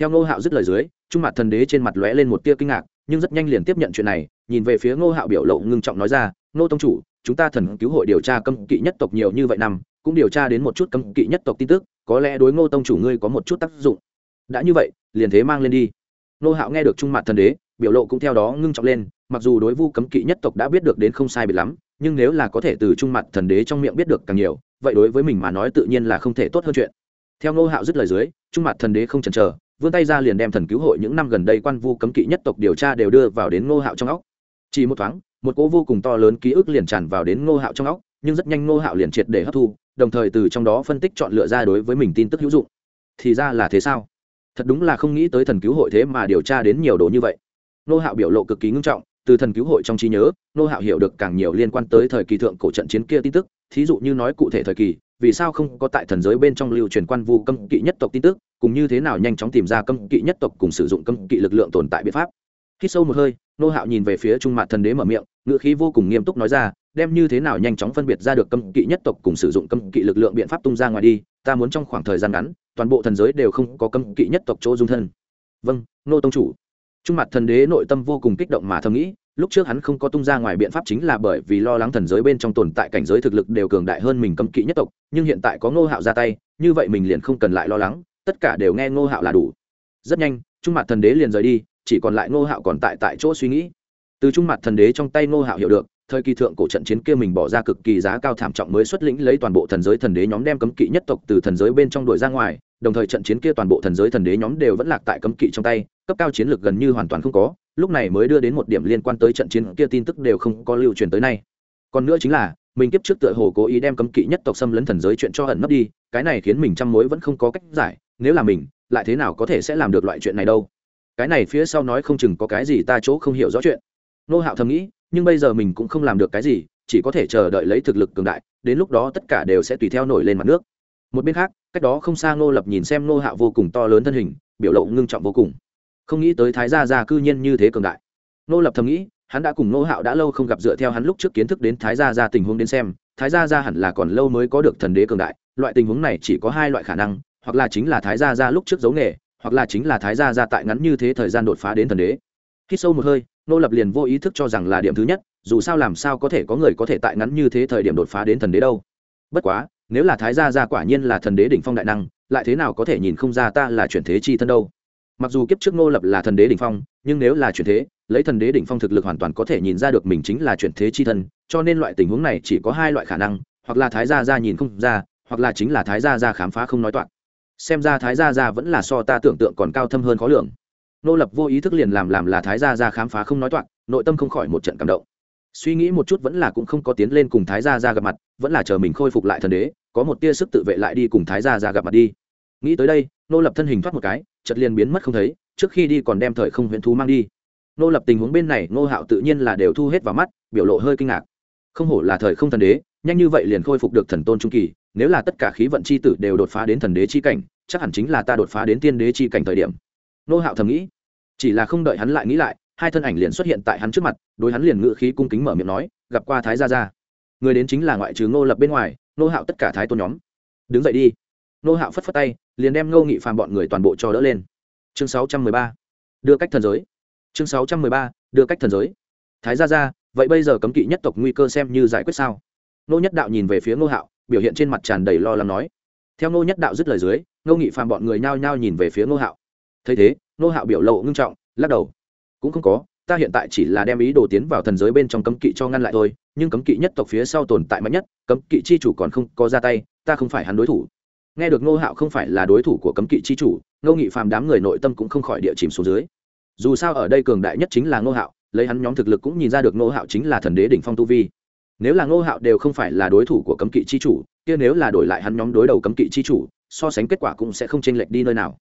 Theo ngô hạo dứt lời dưới, trung mặt thần đế trên mặt lóe lên một tia kinh ngạc, nhưng rất nhanh liền tiếp nhận chuyện này, nhìn về phía ngô hạo biểu lộ ngưng trọng nói ra, ngô tông chủ, chúng ta thần cứu hội điều tra cấm kỵ nhất tộc nhiều như vậy năm, cũng điều tra đến một chút cấm kỵ nhất tộc tin tức, có lẽ đối ngô tông chủ ngươi có một chút tác dụng. Đã như vậy, liền thế mang lên đi. Ngô hạo nghe được trung mặt thần đế, biểu lộ cũng theo đó ngưng trọng lên mặc dù đối vu cấm kỵ nhất tộc đã biết được đến không sai biệt lắm, nhưng nếu là có thể từ trung mặt thần đế trong miệng biết được càng nhiều, vậy đối với mình mà nói tự nhiên là không thể tốt hơn chuyện. Theo ngô hạo dứt lời dưới, trung mặt thần đế không chần chờ, vươn tay ra liền đem thần cứu hội những năm gần đây quan vu cấm kỵ nhất tộc điều tra đều đưa vào đến ngô hạo trong óc. Chỉ một thoáng, một cỗ vô cùng to lớn ký ức liền tràn vào đến ngô hạo trong óc, nhưng rất nhanh ngô hạo liền triệt để hấp thu, đồng thời từ trong đó phân tích chọn lựa ra đối với mình tin tức hữu dụng. Thì ra là thế sao? Thật đúng là không nghĩ tới thần cứu hội thế mà điều tra đến nhiều đồ như vậy. Ngô hạo biểu lộ cực kỳ ngưng trọng từ thần cứu hội trong trí nhớ, nô hạo hiểu được càng nhiều liên quan tới thời kỳ thượng cổ trận chiến kia tin tức, thí dụ như nói cụ thể thời kỳ, vì sao không có tại thần giới bên trong lưu truyền quan vu cấm kỵ nhất tộc tin tức, cùng như thế nào nhanh chóng tìm ra cấm kỵ nhất tộc cùng sử dụng cấm kỵ lực lượng tồn tại biện pháp. Khi sâu một hơi, nô hạo nhìn về phía trung mặt thần đế mở miệng ngựa khí vô cùng nghiêm túc nói ra, đem như thế nào nhanh chóng phân biệt ra được cấm kỵ nhất tộc cùng sử dụng cấm kỵ lực lượng biện pháp tung ra ngoài đi, ta muốn trong khoảng thời gian ngắn, toàn bộ thần giới đều không có cấm kỵ nhất tộc chỗ dung thân. Vâng nô tông chủ trung mặt thần đế nội tâm vô cùng kích động mà thầm nghĩ, lúc trước hắn không có tung ra ngoài biện pháp chính là bởi vì lo lắng thần giới bên trong tồn tại cảnh giới thực lực đều cường đại hơn mình cấm kỵ nhất tộc, nhưng hiện tại có ngô hạo ra tay, như vậy mình liền không cần lại lo lắng, tất cả đều nghe ngô hạo là đủ. Rất nhanh, trung mặt thần đế liền rời đi, chỉ còn lại ngô hạo còn tại tại chỗ suy nghĩ. Từ trung mặt thần đế trong tay ngô hạo hiểu được thời kỳ thượng cổ trận chiến kia mình bỏ ra cực kỳ giá cao thảm trọng mới xuất lĩnh lấy toàn bộ thần giới thần đế nhóm đem cấm kỵ nhất tộc từ thần giới bên trong đuổi ra ngoài, đồng thời trận chiến kia toàn bộ thần giới thần đế nhóm đều vẫn lạc tại cấm kỵ trong tay, cấp cao chiến lược gần như hoàn toàn không có, lúc này mới đưa đến một điểm liên quan tới trận chiến kia tin tức đều không có lưu truyền tới nay. Còn nữa chính là, mình kiếp trước tựa hồ cố ý đem cấm kỵ nhất tộc xâm lấn thần giới chuyện cho ẩn nấp đi, cái này khiến mình trăm mối vẫn không có cách giải, nếu là mình, lại thế nào có thể sẽ làm được loại chuyện này đâu? Cái này phía sau nói không chừng có cái gì ta chỗ không hiểu rõ chuyện. Nô hạo thầm nghĩ nhưng bây giờ mình cũng không làm được cái gì, chỉ có thể chờ đợi lấy thực lực cường đại, đến lúc đó tất cả đều sẽ tùy theo nổi lên mặt nước. Một bên khác, cách đó không xa ngô lập nhìn xem ngô hạo vô cùng to lớn thân hình, biểu lộ ngưng trọng vô cùng. Không nghĩ tới thái gia gia cư nhiên như thế cường đại. Ngô lập thầm nghĩ, hắn đã cùng ngô hạo đã lâu không gặp dựa theo hắn lúc trước kiến thức đến thái gia gia tình huống đến xem, thái gia gia hẳn là còn lâu mới có được thần đế cường đại, loại tình huống này chỉ có hai loại khả năng, hoặc là chính là thái gia gia lúc trước giấu nghề, hoặc là chính là thái gia gia tại ngắn như thế thời gian đột phá đến thần đế khi sâu một hơi nô lập liền vô ý thức cho rằng là điểm thứ nhất, dù sao làm sao có thể có người có thể tại ngắn như thế thời điểm đột phá đến thần đế đâu. Bất quá, nếu là thái gia gia quả nhiên là thần đế đỉnh phong đại năng, lại thế nào có thể nhìn không ra ta là chuyển thế chi thân đâu. Mặc dù kiếp trước nô lập là thần đế đỉnh phong, nhưng nếu là chuyển thế, lấy thần đế đỉnh phong thực lực hoàn toàn có thể nhìn ra được mình chính là chuyển thế chi thân, cho nên loại tình huống này chỉ có hai loại khả năng, hoặc là thái gia gia nhìn không ra, hoặc là chính là thái gia gia khám phá không nói toạc. Xem ra thái gia gia vẫn là so ta tưởng tượng còn cao thâm hơn khó lường nô lập vô ý thức liền làm làm là thái gia gia khám phá không nói toạc, nội tâm không khỏi một trận cảm động. Suy nghĩ một chút vẫn là cũng không có tiến lên cùng thái gia gia gặp mặt, vẫn là chờ mình khôi phục lại thần đế, có một tia sức tự vệ lại đi cùng thái gia gia gặp mặt đi. Nghĩ tới đây, nô lập thân hình thoát một cái chật liền biến mất không thấy, trước khi đi còn đem thời không huyễn thú mang đi. Nô lập tình huống bên này nô hạo tự nhiên là đều thu hết vào mắt, biểu lộ hơi kinh ngạc. Không hổ là thời không thần đế, nhanh như vậy liền khôi phục được thần tôn trung kỳ, nếu là tất cả khí vận c h i tử đều đột phá đến thần đế c h i cảnh, chắc hẳn chính là ta đột phá đến tiên đế c h i cảnh thời điểm. Nô hạo thầm nghĩ chỉ là không đợi hắn lại nghĩ lại, hai thân ảnh liền xuất hiện tại hắn trước mặt, đối hắn liền ngự khí cung kính mở miệng nói, gặp qua thái gia gia. Người đến chính là ngoại trừ ngô lập bên ngoài nô hạo tất cả thái tôn nhóm. Đứng dậy đi. Nô hạo phất phất tay, liền đem ngô nghị phàm bọn người toàn bộ cho đỡ lên. Chương sáu trăm mười ba. Đưa cách thần giới. Chương sáu trăm mười ba. Đưa cách thần giới. Thái gia gia, vậy bây giờ cấm kỵ nhất tộc nguy cơ xem như giải quyết sao? Nô nhất đạo nhìn về phía ngô hạo, biểu hiện trên mặt tràn đầy lo lắng nói. Theo ngô nhất đạo dứt lời dưới, ngô nghị phàm bọn người nhao nhao nhìn về phía ngô hạo. Thấy thế nô hạo biểu lộ ngưng trọng, lắc đầu. Cũng không có, ta hiện tại chỉ là đem ý đồ tiến vào thần giới bên trong cấm kỵ cho ngăn lại thôi, nhưng cấm kỵ nhất tộc phía sau tồn tại mạnh nhất, cấm kỵ chi chủ còn không có ra tay, ta không phải hắn đối thủ. Nghe được ngô hạo không phải là đối thủ của cấm kỵ chi chủ, ngô nghị phàm đám người nội tâm cũng không khỏi địa chìm xuống dưới. Dù sao ở đây cường đại nhất chính là ngô hạo, lấy hắn nhóm thực lực cũng nhìn ra được ngô hạo chính là thần đế đỉnh phong tu vi. Nếu là ngô hạo đều không phải là đối thủ của cấm kỵ chi chủ, kia nếu là đổi lại hắn nhóm đối đầu cấm kỵ chi chủ, so sánh kết quả cũng sẽ không chênh lệch đi nơi nào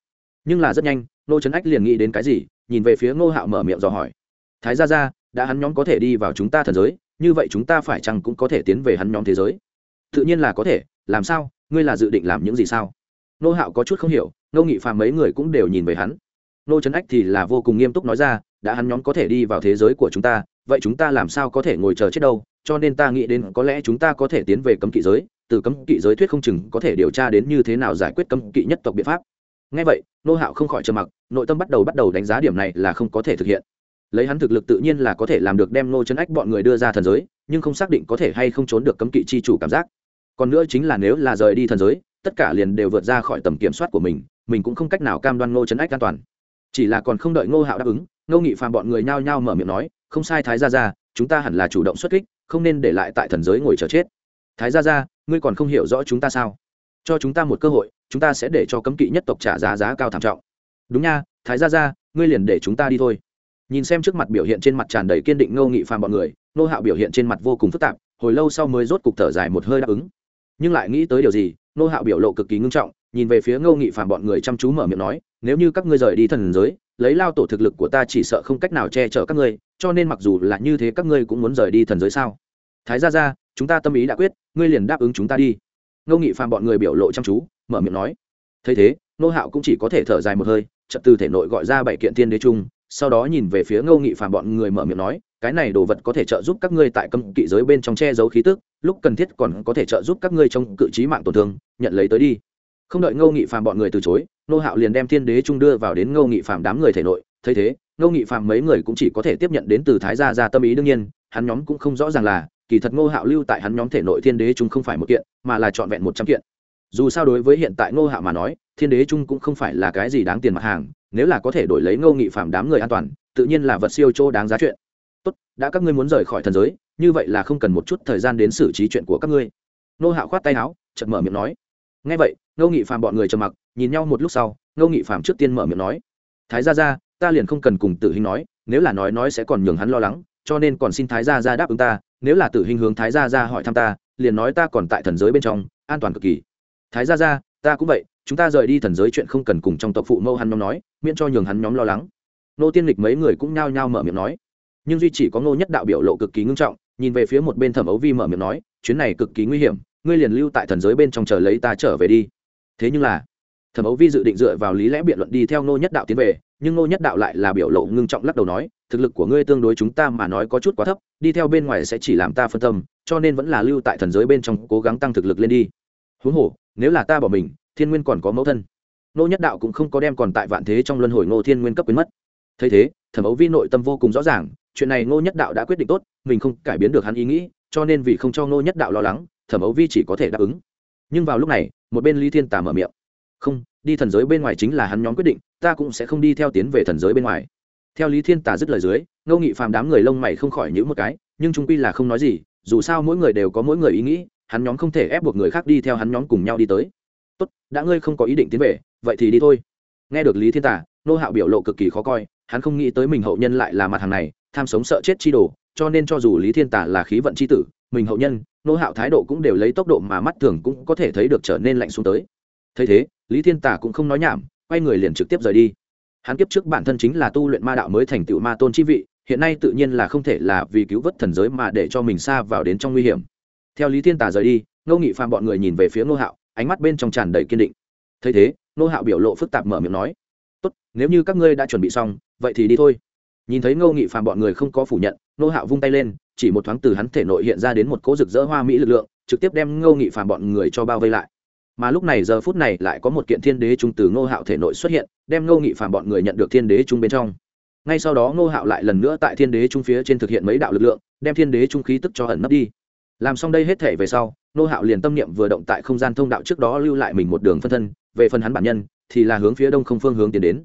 nhưng là rất nhanh nô trấn ách liền nghĩ đến cái gì, nhìn về phía ngô hạo mở miệng dò hỏi. Thái gia gia, đã hắn nhóm có thể đi vào chúng ta thần giới, như vậy chúng ta phải chăng cũng có thể tiến về hắn nhóm thế giới? Tự nhiên là có thể, làm sao? Ngươi là dự định làm những gì sao? Nô hạo có chút không hiểu nô nghị phàm mấy người cũng đều nhìn về hắn. Nô trấn ách thì là vô cùng nghiêm túc nói ra, đã hắn nhóm có thể đi vào thế giới của chúng ta, vậy chúng ta làm sao có thể ngồi chờ chết đâu? Cho nên ta nghĩ đến có lẽ chúng ta có thể tiến về cấm kỵ giới, từ cấm kỵ giới thuyết không chừng có thể điều tra đến như thế nào giải quyết cấm kỵ nhất tộc biện pháp ngay vậy, nô hạo không khỏi trầm mặc, nội tâm bắt đầu bắt đầu đánh giá điểm này là không có thể thực hiện. Lấy hắn thực lực tự nhiên là có thể làm được đem nô chân ách bọn người đưa ra thần giới, nhưng không xác định có thể hay không trốn được cấm kỵ chi chủ cảm giác. Còn nữa chính là nếu là rời đi thần giới, tất cả liền đều vượt ra khỏi tầm kiểm soát của mình mình cũng không cách nào cam đoan ngô chấn ách an toàn. Chỉ là còn không đợi ngô hạo đáp ứng, ngô nghị phàm bọn người nhao nhao mở miệng nói, không sai thái gia gia, chúng ta hẳn là chủ động xuất kích, không nên để lại tại thần giới ngồi chờ chết. Thái gia gia, ngươi còn không hiểu rõ chúng ta sao? Cho chúng ta một cơ hội, chúng ta sẽ để cho cấm kỵ nhất tộc trả giá giá cao thảm trọng. Đúng nha, thái gia gia, ngươi liền để chúng ta đi thôi. Nhìn xem trước mặt biểu hiện trên mặt tràn đầy kiên định ngô nghị phàm bọn người nô hạo biểu hiện trên mặt vô cùng phức tạp, hồi lâu sau mới rốt cục thở dài một hơi đáp ứng. Nhưng lại nghĩ tới điều gì nô hạo biểu lộ cực kỳ ngưng trọng, nhìn về phía ngô nghị phàm bọn người chăm chú mở miệng nói, nếu như các ngươi rời đi thần giới, lấy lao tổ thực lực của ta chỉ sợ không cách nào che chở các ngươi, cho nên mặc dù là như thế các ngươi cũng muốn rời đi thần giới sao? Thái ra ra chúng ta tâm ý đã quyết, ngươi liền đáp ứng chúng ta đi ngô nghị phàm bọn người biểu lộ chăm chú, mở miệng nói, thấy thế, ngô hạo cũng chỉ có thể thở dài một hơi, chợt từ thể nội gọi ra bảy kiện thiên đế trung sau đó nhìn về phía ngô nghị phàm bọn người mở miệng nói, cái này đồ vật có thể trợ giúp các ngươi tại cấm kỵ giới bên trong che giấu khí tức, lúc cần thiết còn có thể trợ giúp các ngươi trong cự trí mạng tổn thương, nhận lấy tới đi. Không đợi ngô nghị phàm bọn người từ chối nô hạo liền đem thiên đế trung đưa vào đến ngô nghị phàm đám người thể nội, thấy thế, ngô nghị phàm mấy người cũng chỉ có thể tiếp nhận đến từ thái gia ra tâm ý đương nhiên, hắn nhóm cũng không rõ ràng là kỳ thật ngô hạo lưu tại hắn nhóm thể nội thiên đế trung không phải một kiện, mà là trọn vẹn một trăm kiện. Dù sao đối với hiện tại ngô hạo mà nói, thiên đế trung cũng không phải là cái gì đáng tiền mặt hàng, nếu là có thể đổi lấy ngô nghị phạm đám người an toàn, tự nhiên là vật siêu chỗ đáng giá chuyện. Tốt, đã các ngươi muốn rời khỏi thần giới, như vậy là không cần một chút thời gian đến xử trí chuyện của các ngươi. Ngô hạo khoát tay áo, chợt mở miệng nói. Ngay vậy, ngô nghị phạm bọn người trầm mặc, nhìn nhau một lúc sau, ngô nghị phạm trước tiên mở miệng nói. Thái gia gia, ta liền không cần cùng tử hình nói, nếu là nói nói sẽ còn nhường hắn lo lắng, cho nên còn xin thái gia gia đáp ứng ta nếu là tử hình hướng thái gia gia hỏi thăm ta, liền nói ta còn tại thần giới bên trong, an toàn cực kỳ. Thái gia gia, ta cũng vậy, chúng ta rời đi thần giới chuyện không cần cùng trong tộc phụ mâu hắn nhóm nói, miễn cho nhường hắn nhóm lo lắng. Nô tiên lịch mấy người cũng nhao nhao mở miệng nói. Nhưng duy chỉ có ngô nhất đạo biểu lộ cực kỳ ngưng trọng, nhìn về phía một bên thẩm ấu vi mở miệng nói, chuyến này cực kỳ nguy hiểm, ngươi liền lưu tại thần giới bên trong chờ lấy ta trở về đi. Thế nhưng là, thẩm ấu vi dự định dựa vào lý lẽ biện luận đi theo ngô nhất đạo tiến về, nhưng ngô nhất đạo lại là biểu lộ ngưng trọng lắc đầu nói thực lực của ngươi tương đối chúng ta mà nói có chút quá thấp, đi theo bên ngoài sẽ chỉ làm ta phân tâm, cho nên vẫn là lưu tại thần giới bên trong cố gắng tăng thực lực lên đi. Huống hồ, nếu là ta bỏ mình, thiên nguyên còn có mẫu thân. Nô nhất đạo cũng không có đem còn tại vạn thế trong luân hồi ngô thiên nguyên cấp biến mất. Thấy thế, thẩm ấu vi nội tâm vô cùng rõ ràng, chuyện này ngô nhất đạo đã quyết định tốt, mình không cải biến được hắn ý nghĩ, cho nên vì không cho ngô nhất đạo lo lắng, thẩm ấu vi chỉ có thể đáp ứng. Nhưng vào lúc này, một bên lý thiên tà mở miệng. Không, đi thần giới bên ngoài chính là hắn nhóm quyết định, ta cũng sẽ không đi theo tiến về thần giới bên ngoài theo lý thiên Tả dứt lời dưới, ngô nghị phàm đám người lông mày không khỏi nhữ một cái, nhưng trung quy là không nói gì, dù sao mỗi người đều có mỗi người ý nghĩ, hắn nhóm không thể ép buộc người khác đi theo hắn nhóm cùng nhau đi tới. Tốt, đã ngươi không có ý định tiến về, vậy thì đi thôi. Nghe được lý thiên tả nô hạo biểu lộ cực kỳ khó coi, hắn không nghĩ tới mình hậu nhân lại là mặt hàng này, tham sống sợ chết chi đồ, cho nên cho dù lý thiên tả là khí vận chi tử, mình hậu nhân nô hạo thái độ cũng đều lấy tốc độ mà mắt thường cũng có thể thấy được trở nên lạnh xuống tới. Thấy thế, lý thiên tả cũng không nói nhảm, quay người liền trực tiếp rời đi hắn kiếp trước bản thân chính là tu luyện ma đạo mới thành tựu ma tôn chi vị, hiện nay tự nhiên là không thể là vì cứu vớt thần giới mà để cho mình xa vào đến trong nguy hiểm. Theo lý thiên tả rời đi, ngô nghị phàm bọn người nhìn về phía ngô hạo, ánh mắt bên trong tràn đầy kiên định. Thấy thế, Ngô hạo biểu lộ phức tạp mở miệng nói, tốt, nếu như các ngươi đã chuẩn bị xong, vậy thì đi thôi. Nhìn thấy ngô nghị phàm bọn người không có phủ nhận, Ngô hạo vung tay lên, chỉ một thoáng từ hắn thể nội hiện ra đến một cỗ rực rỡ hoa mỹ lực lượng, trực tiếp đem ngô nghị phàm bọn người cho bao vây lại mà lúc này giờ phút này lại có một kiện thiên đế trung từ ngô hạo thể nội xuất hiện, đem ngô nghị phàm bọn người nhận được thiên đế trung bên trong. Ngay sau đó ngô hạo lại lần nữa tại thiên đế trung phía trên thực hiện mấy đạo lực lượng, đem thiên đế trung khí tức cho ẩn nấp đi. Làm xong đây hết thể về sau, Ngô hạo liền tâm niệm vừa động tại không gian thông đạo trước đó lưu lại mình một đường phân thân, về phần hắn bản nhân, thì là hướng phía đông không phương hướng tiến đến.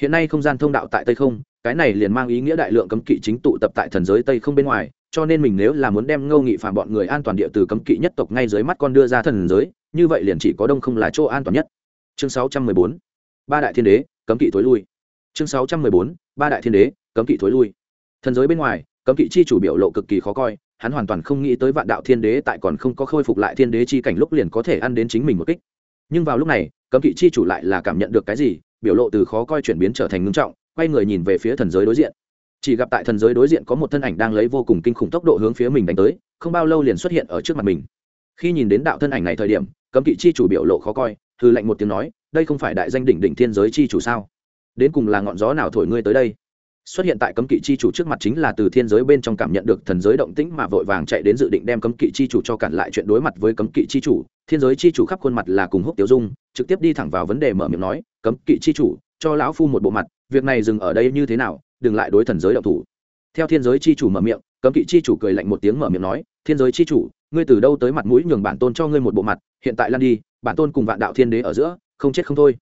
Hiện nay không gian thông đạo tại tây không, cái này liền mang ý nghĩa đại lượng cấm kỵ chính tụ tập tại thần giới tây không bên ngoài, cho nên mình nếu là muốn đem ngô nghị phạm bọn người an toàn địa từ cấm kỵ nhất tộc ngay dưới mắt con đưa ra thần giới như vậy liền chỉ có đông không là chỗ an toàn nhất. Chương 614 ba đại thiên đế, cấm kỵ thối lui. Chương 614 ba đại thiên đế, cấm kỵ thối lui. Thần giới bên ngoài, cấm kỵ chi chủ biểu lộ cực kỳ khó coi, hắn hoàn toàn không nghĩ tới vạn đạo thiên đế tại còn không có khôi phục lại thiên đế chi cảnh lúc liền có thể ăn đến chính mình một kích. Nhưng vào lúc này, cấm kỵ chi chủ lại là cảm nhận được cái gì, biểu lộ từ khó coi chuyển biến trở thành ngưng trọng, quay người nhìn về phía thần giới đối diện. Chỉ gặp tại thần giới đối diện có một thân ảnh đang lấy vô cùng kinh khủng tốc độ hướng phía mình đánh tới, không bao lâu liền xuất hiện ở trước mặt mình. Khi nhìn đến đạo thân ảnh này thời điểm cấm kỵ chi chủ biểu lộ khó coi, hư lệnh một tiếng nói, đây không phải đại danh đỉnh đỉnh thiên giới chi chủ sao? Đến cùng là ngọn gió nào thổi ngươi tới đây? Xuất hiện tại cấm kỵ chi chủ trước mặt chính là từ thiên giới bên trong cảm nhận được thần giới động tĩnh mà vội vàng chạy đến dự định đem cấm kỵ chi chủ cho cản lại chuyện đối mặt với cấm kỵ chi chủ. Thiên giới chi chủ khắp khuôn mặt là cùng húc tiêu dung, trực tiếp đi thẳng vào vấn đề mở miệng nói, cấm kỵ chi chủ, cho lão phu một bộ mặt, việc này dừng ở đây như thế nào? Đừng lại đối thần giới động thủ. Theo thiên giới chi chủ mở miệng cấm kỵ chi chủ cười lạnh một tiếng mở miệng nói, thiên giới chi chủ, ngươi từ đâu tới mặt mũi nhường bản tôn cho ngươi một bộ mặt, hiện tại lan đi, bản tôn cùng vạn đạo thiên đế ở giữa, không chết không thôi.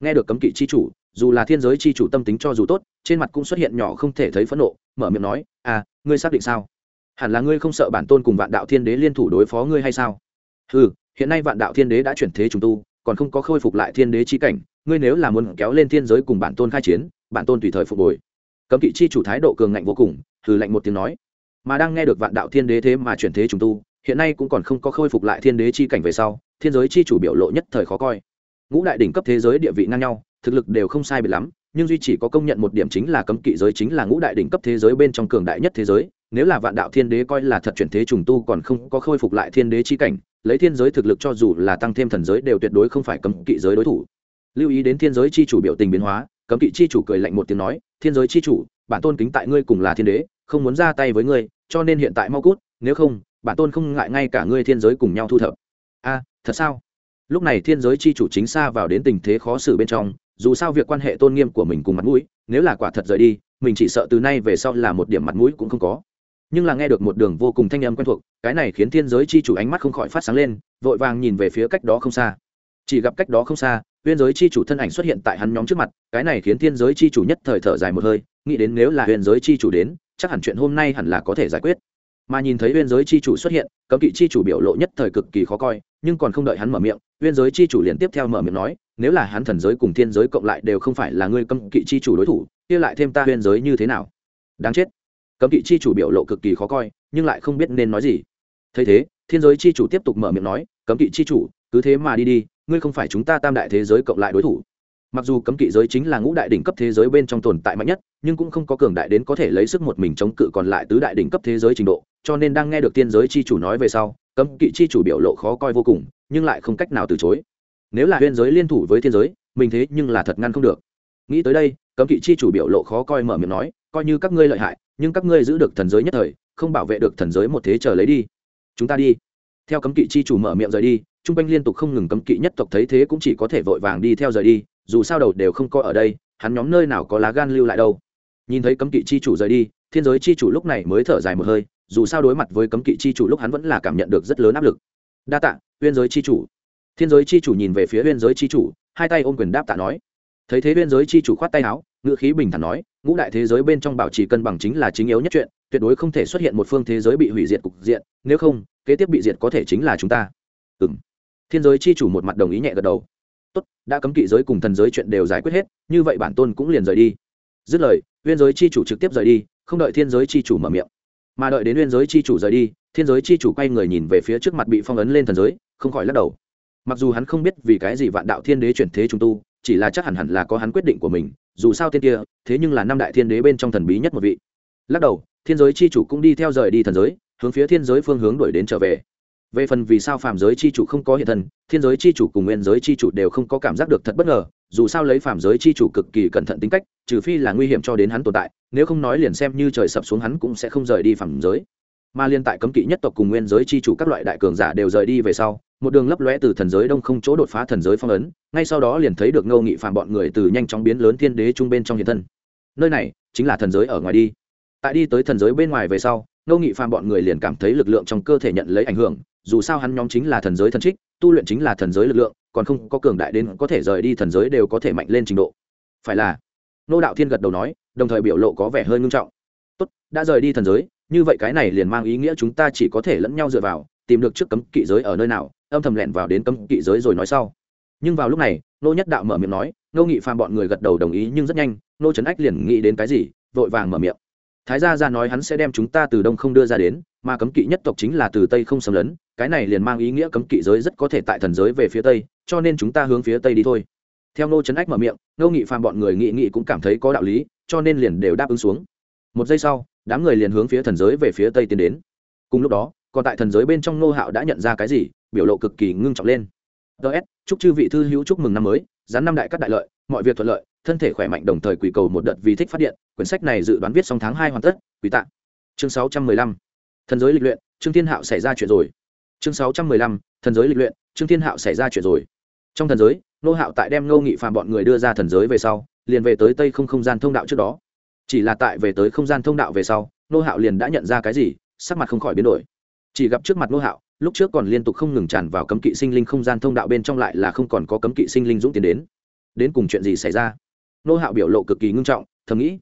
Nghe được cấm kỵ chi chủ, dù là thiên giới chi chủ tâm tính cho dù tốt, trên mặt cũng xuất hiện nhỏ không thể thấy phẫn nộ, mở miệng nói à ngươi xác định sao? Hẳn là ngươi không sợ bản tôn cùng vạn đạo thiên đế liên thủ đối phó ngươi hay sao? Ừ hiện nay vạn đạo thiên đế đã chuyển thế trùng tu, còn không có khôi phục lại thiên đế chi cảnh, ngươi nếu là muốn kéo lên thiên giới cùng bản tôn khai chiến, bản tôn tùy thời phục hồi. Cấm kỵ chi chủ thái độ cường ngạnh vô cùng, hừ lạnh một tiếng nói mà đang nghe được vạn đạo thiên đế thế mà chuyển thế trùng tu, hiện nay cũng còn không có khôi phục lại thiên đế chi cảnh về sau, thiên giới chi chủ biểu lộ nhất thời khó coi. Ngũ đại đỉnh cấp thế giới địa vị ngang nhau, thực lực đều không sai biệt lắm, nhưng duy chỉ có công nhận một điểm chính là cấm kỵ giới chính là ngũ đại đỉnh cấp thế giới bên trong cường đại nhất thế giới, nếu là vạn đạo thiên đế coi là thật chuyển thế trùng tu còn không có khôi phục lại thiên đế chi cảnh, lấy thiên giới thực lực cho dù là tăng thêm thần giới đều tuyệt đối không phải cấm kỵ giới đối thủ. Lưu ý đến thiên giới chi chủ biểu tình biến hóa, cấm kỵ chi chủ cười lạnh một tiếng nói, thiên giới chi chủ, bản tôn kính tại ngươi cùng là thiên đế không muốn ra tay với ngươi, cho nên hiện tại mau cút, nếu không, bản tôn không ngại ngay cả ngươi thiên giới cùng nhau thu thập. A, thật sao? Lúc này thiên giới chi chủ chính xa vào đến tình thế khó xử bên trong, dù sao việc quan hệ tôn nghiêm của mình cùng mặt mũi, nếu là quả thật rời đi, mình chỉ sợ từ nay về sau là một điểm mặt mũi cũng không có. Nhưng là nghe được một đường vô cùng thanh âm quen thuộc, cái này khiến thiên giới chi chủ ánh mắt không khỏi phát sáng lên, vội vàng nhìn về phía cách đó không xa. Chỉ gặp cách đó không xa huyên giới chi chủ thân ảnh xuất hiện tại hắn nhóm trước mặt, cái này khiến thiên giới chi chủ nhất thời thở dài một hơi, nghĩ đến nếu là huyền giới chi chủ đến chắc hẳn chuyện hôm nay hẳn là có thể giải quyết. Mà nhìn thấy huyên giới chi chủ xuất hiện, cấm kỵ chi chủ biểu lộ nhất thời cực kỳ khó coi, nhưng còn không đợi hắn mở miệng huyên giới chi chủ liền tiếp theo mở miệng nói, nếu là hắn thần giới cùng thiên giới cộng lại đều không phải là ngươi cấm kỵ chi chủ đối thủ, kia lại thêm ta huyên giới như thế nào? Đáng chết. Cấm kỵ chi chủ biểu lộ cực kỳ khó coi, nhưng lại không biết nên nói gì. Thấy thế, thiên giới chi chủ tiếp tục mở miệng nói, cấm kỵ chi chủ, cứ thế mà đi đi, ngươi không phải chúng ta tam đại thế giới cộng lại đối thủ mặc dù cấm kỵ giới chính là ngũ đại đỉnh cấp thế giới bên trong tồn tại mạnh nhất, nhưng cũng không có cường đại đến có thể lấy sức một mình chống cự còn lại tứ đại đỉnh cấp thế giới trình độ, cho nên đang nghe được tiên giới chi chủ nói về sau, cấm kỵ chi chủ biểu lộ khó coi vô cùng, nhưng lại không cách nào từ chối. Nếu là huyên giới liên thủ với thiên giới, mình thế nhưng là thật ngăn không được. Nghĩ tới đây, cấm kỵ chi chủ biểu lộ khó coi mở miệng nói, coi như các ngươi lợi hại, nhưng các ngươi giữ được thần giới nhất thời, không bảo vệ được thần giới một thế chờ lấy đi. Chúng ta đi. Theo cấm kỵ chi chủ mở miệng rời đi t r u n g quanh liên tục không ngừng cấm kỵ nhất tộc thấy thế cũng chỉ có thể vội vàng đi theo rời đi dù sao đầu đều không có ở đây, hắn nhóm nơi nào có lá gan lưu lại đâu. Nhìn thấy cấm kỵ chi chủ rời đi, thiên giới chi chủ lúc này mới thở dài một hơi, dù sao đối mặt với cấm kỵ chi chủ lúc hắn vẫn là cảm nhận được rất lớn áp lực. Đa tạ huyên giới chi chủ. Thiên giới chi chủ nhìn về phía huyên giới chi chủ, hai tay ôm quyền đáp tạ nói. Thấy thế huyên giới chi chủ khoát tay áo, ngữ khí bình thản nói, ngũ đại thế giới bên trong bảo trì cân bằng chính là chính yếu nhất chuyện, tuyệt đối không thể xuất hiện một phương thế giới bị hủy diệt cục diện, nếu không, kế tiếp bị diệt có thể chính là chúng ta. Ừ m thiên giới chi chủ một mặt đồng ý nhẹ gật đầu đã cấm kỵ giới cùng thần giới chuyện đều giải quyết hết, như vậy bản tôn cũng liền rời đi. Dứt lời huyên giới chi chủ trực tiếp rời đi, không đợi thiên giới chi chủ mở miệng. Mà đợi đến huyên giới chi chủ rời đi, thiên giới chi chủ quay người nhìn về phía trước mặt bị phong ấn lên thần giới, không khỏi lắc đầu. Mặc dù hắn không biết vì cái gì vạn đạo thiên đế chuyển thế trung tu, chỉ là chắc hẳn hẳn là có hắn quyết định của mình, dù sao tên kia, thế nhưng là năm đại thiên đế bên trong thần bí nhất một vị. Lắc đầu, thiên giới chi chủ cũng đi theo rời đi thần giới, hướng phía thiên giới phương hướng đuổi đến trở về về phần vì sao phàm giới chi chủ không có hiện thân, thiên giới chi chủ cùng nguyên giới chi chủ đều không có cảm giác được thật bất ngờ, dù sao lấy phàm giới chi chủ cực kỳ cẩn thận tính cách, trừ phi là nguy hiểm cho đến hắn tồn tại, nếu không nói liền xem như trời sập xuống hắn cũng sẽ không rời đi phàm giới. Mà liên tại cấm kỵ nhất tộc cùng nguyên giới chi chủ các loại đại cường giả đều rời đi về sau, một đường lấp lóe từ thần giới đông không chỗ đột phá thần giới phong ấn, ngay sau đó liền thấy được ngâu nghị phàm bọn người từ nhanh chóng biến lớn thiên đế trung bên trong hiện thân. Nơi này chính là thần giới ở ngoài đi. Tại đi tới thần giới bên ngoài về sau, ngô nghị phàm bọn người liền cảm thấy lực lượng trong cơ thể nhận lấy ảnh hưởng dù sao hắn nhóm chính là thần giới thần trích, tu luyện chính là thần giới lực lượng, còn không có cường đại đến có thể rời đi thần giới đều có thể mạnh lên trình độ. Phải là, nô đạo thiên gật đầu nói, đồng thời biểu lộ có vẻ hơi ngưng trọng. Tốt, đã rời đi thần giới, như vậy cái này liền mang ý nghĩa chúng ta chỉ có thể lẫn nhau dựa vào, tìm được trước cấm kỵ giới ở nơi nào, âm thầm lẹn vào đến cấm kỵ giới rồi nói sau. Nhưng vào lúc này, nô nhất đạo mở miệng nói, nô nghị phàm bọn người gật đầu đồng ý nhưng rất nhanh, nô trấn ách liền nghĩ đến cái gì, vội vàng mở miệng. Thái gia ra nói hắn sẽ đem chúng ta từ đông không đưa ra đến, mà cấm kỵ nhất tộc chính là từ tây không xâm lấn cái này liền mang ý nghĩa cấm kỵ giới rất có thể tại thần giới về phía tây, cho nên chúng ta hướng phía tây đi thôi. Theo nô trấn ách mở miệng nô nghị phàm bọn người nghị nghị cũng cảm thấy có đạo lý, cho nên liền đều đáp ứng xuống. Một giây sau, đám người liền hướng phía thần giới về phía tây tiến đến. Cùng lúc đó, còn tại thần giới bên trong nô hạo đã nhận ra cái gì, biểu lộ cực kỳ ngưng trọng lên. Ts chúc chư vị thư hữu chúc mừng năm mới gián năm đại các đại lợi, mọi việc thuận lợi, thân thể khỏe mạnh đồng thời quỳ cầu một đợt vì thích phát điện, quyển sách này dự đoán viết xong tháng hai hoàn tất quý tạ. Chương sáu trăm mười lăm. Thần giới lịch luyện, trương thiên hạo xảy ra chuyện rồi chương sáu trăm mười lăm, thần giới lịch luyện, trương thiên hạo xảy ra chuyện rồi. Trong thần giới, nô hạo tại đem ngô nghị phàm bọn người đưa ra thần giới về sau, liền về tới tây không không gian thông đạo trước đó. Chỉ là tại về tới không gian thông đạo về sau, nô hạo liền đã nhận ra cái gì, sắc mặt không khỏi biến đổi. Chỉ gặp trước mặt nô hạo, lúc trước còn liên tục không ngừng tràn vào cấm kỵ sinh linh không gian thông đạo bên trong lại là không còn có cấm kỵ sinh linh dũng tiến đến. Đến cùng chuyện gì xảy ra? Nô hạo biểu lộ cực kỳ ngưng trọng, thầm nghĩ.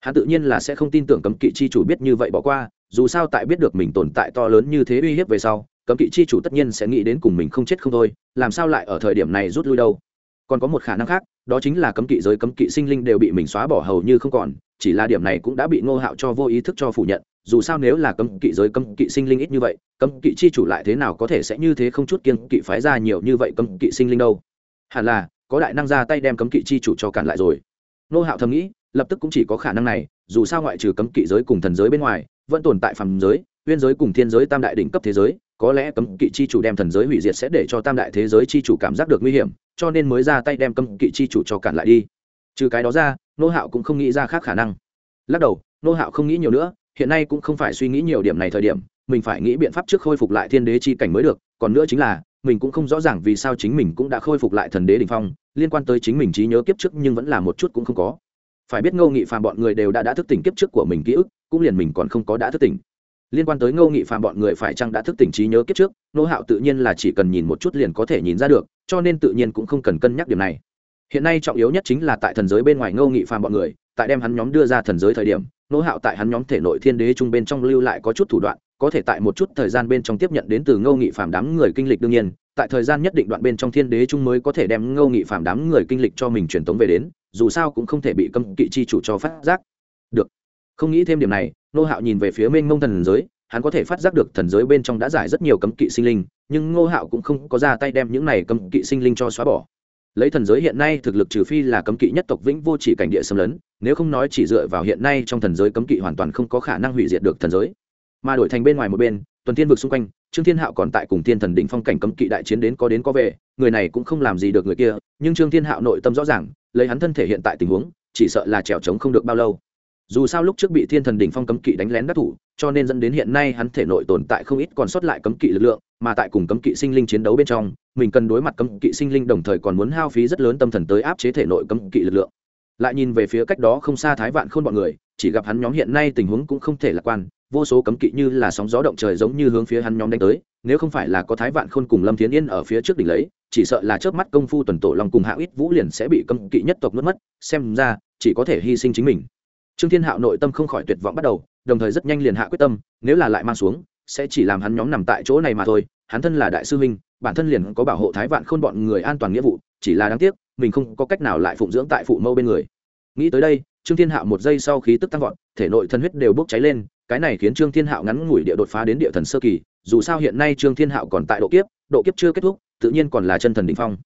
Hắn tự nhiên là sẽ không tin tưởng cấm kỵ chi chủ biết như vậy bỏ qua, dù sao tại biết được mình tồn tại to lớn như thế uy hiếp về sau cấm kỵ chi chủ tất nhiên sẽ nghĩ đến cùng mình không chết không thôi, làm sao lại ở thời điểm này rút lui đâu? Còn có một khả năng khác, đó chính là cấm kỵ giới cấm kỵ sinh linh đều bị mình xóa bỏ hầu như không còn, chỉ là điểm này cũng đã bị ngô hạo cho vô ý thức cho phủ nhận, dù sao nếu là cấm kỵ giới cấm kỵ sinh linh ít như vậy, cấm kỵ chi chủ lại thế nào có thể sẽ như thế không chút kiên kỵ phái ra nhiều như vậy cấm kỵ sinh linh đâu? Hẳn là, có đại năng ra tay đem cấm kỵ chi chủ cho cản lại rồi. Ngô hạo thầm nghĩ, lập tức cũng chỉ có khả năng này, dù sao ngoại trừ cấm kỵ giới cùng thần giới bên ngoài, vẫn tồn tại phàm giới uyên giới cùng thiên giới tam đại đỉnh cấp thế giới có lẽ cấm kỵ chi chủ đem thần giới hủy diệt sẽ để cho tam đại thế giới chi chủ cảm giác được nguy hiểm, cho nên mới ra tay đem cấm kỵ chi chủ cho cản lại đi. Trừ cái đó ra, nô hạo cũng không nghĩ ra khác khả năng. Lắc đầu, nô hạo không nghĩ nhiều nữa, hiện nay cũng không phải suy nghĩ nhiều điểm này thời điểm, mình phải nghĩ biện pháp trước khôi phục lại thiên đế chi cảnh mới được, còn nữa chính là, mình cũng không rõ ràng vì sao chính mình cũng đã khôi phục lại thần đế đ ỉ n h phong, liên quan tới chính mình trí nhớ kiếp trước nhưng vẫn là một chút cũng không có. Phải biết ngô nghị phàm bọn người đều đã đã thức tỉnh kiếp trước của mình ký ức, cũng liền mình còn không có đã thức tỉnh liên quan tới ngô nghị phàm, bọn người phải chăng đã thức tỉnh trí nhớ kiếp trước nô hạo tự nhiên là chỉ cần nhìn một chút liền có thể nhìn ra được, cho nên tự nhiên cũng không cần cân nhắc điểm này. Hiện nay trọng yếu nhất chính là tại thần giới bên ngoài ngô nghị phàm bọn người, tại đem hắn nhóm đưa ra thần giới thời điểm nô hạo tại hắn nhóm thể nội thiên đế trung bên trong lưu lại có chút thủ đoạn, có thể tại một chút thời gian bên trong tiếp nhận đến từ ngô nghị phàm đám người kinh lịch đương nhiên, tại thời gian nhất định đoạn bên trong thiên đế trung mới có thể đem ngô nghị phàm đám người kinh lịch cho mình truyền tống về đến, dù sao cũng không thể bị cấm kỵ chi chủ cho phát giác không nghĩ thêm điểm này nô hạo nhìn về phía mênh mông thần giới, hắn có thể phát giác được thần giới bên trong đã giải rất nhiều cấm kỵ sinh linh, nhưng ngô hạo cũng không có ra tay đem những này cấm kỵ sinh linh cho xóa bỏ. Lấy thần giới hiện nay thực lực trừ phi là cấm kỵ nhất tộc vĩnh vô chỉ cảnh địa xâm lấn, nếu không nói chỉ dựa vào hiện nay trong thần giới cấm kỵ hoàn toàn không có khả năng hủy diệt được thần giới. Mà đổi thành bên ngoài một bên, tuần thiên vực xung quanh, trương thiên hạo còn tại cùng thiên thần đỉnh phong cảnh cấm kỵ đại chiến đến có đến có về, người này cũng không làm gì được người kia, nhưng trương thiên hạo nội tâm rõ ràng, lấy hắn thân thể hiện tại tình huống, chỉ sợ là trèo trống không được bao lâu dù sao lúc trước bị thiên thần đỉnh phong cấm kỵ đánh lén đắc thủ, cho nên dẫn đến hiện nay hắn thể nội tồn tại không ít còn sót lại cấm kỵ lực lượng, mà tại cùng cấm kỵ sinh linh chiến đấu bên trong, mình cần đối mặt cấm kỵ sinh linh đồng thời còn muốn hao phí rất lớn tâm thần tới áp chế thể nội cấm kỵ lực lượng. Lại nhìn về phía cách đó không xa thái vạn khôn bọn người, chỉ gặp hắn nhóm hiện nay tình huống cũng không thể lạc quan, vô số cấm kỵ như là sóng gió động trời giống như hướng phía hắn nhóm đánh tới, nếu không phải là có thái vạn khôn cùng lâm thiến yên ở phía trước đỉnh lấy, chỉ sợ là chớp mắt công phu tuần tổ long cùng hạ ít vũ liền sẽ bị cấm kỵ nhất tộc nuốt mất, xem ra chỉ có thể hy sinh chính mình trương thiên hạo nội tâm không khỏi tuyệt vọng bắt đầu, đồng thời rất nhanh liền hạ quyết tâm, nếu là lại mang xuống, sẽ chỉ làm hắn nhóm nằm tại chỗ này mà thôi, hắn thân là đại sư huynh, bản thân liền có bảo hộ thái vạn khôn bọn người an toàn nghĩa vụ, chỉ là đáng tiếc, mình không có cách nào lại phụng dưỡng tại phụ mâu bên người. Nghĩ tới đây, trương thiên hạo một giây sau khí tức tăng vọt, thể nội thân huyết đều bốc cháy lên, cái này khiến trương thiên hạo ngắn ngủi địa đột phá đến địa thần sơ kỳ, dù sao hiện nay trương thiên hạo còn tại độ kiếp độ kiếp chưa kết thúc, tự nhiên còn là chân thần đ ỉ n h phong.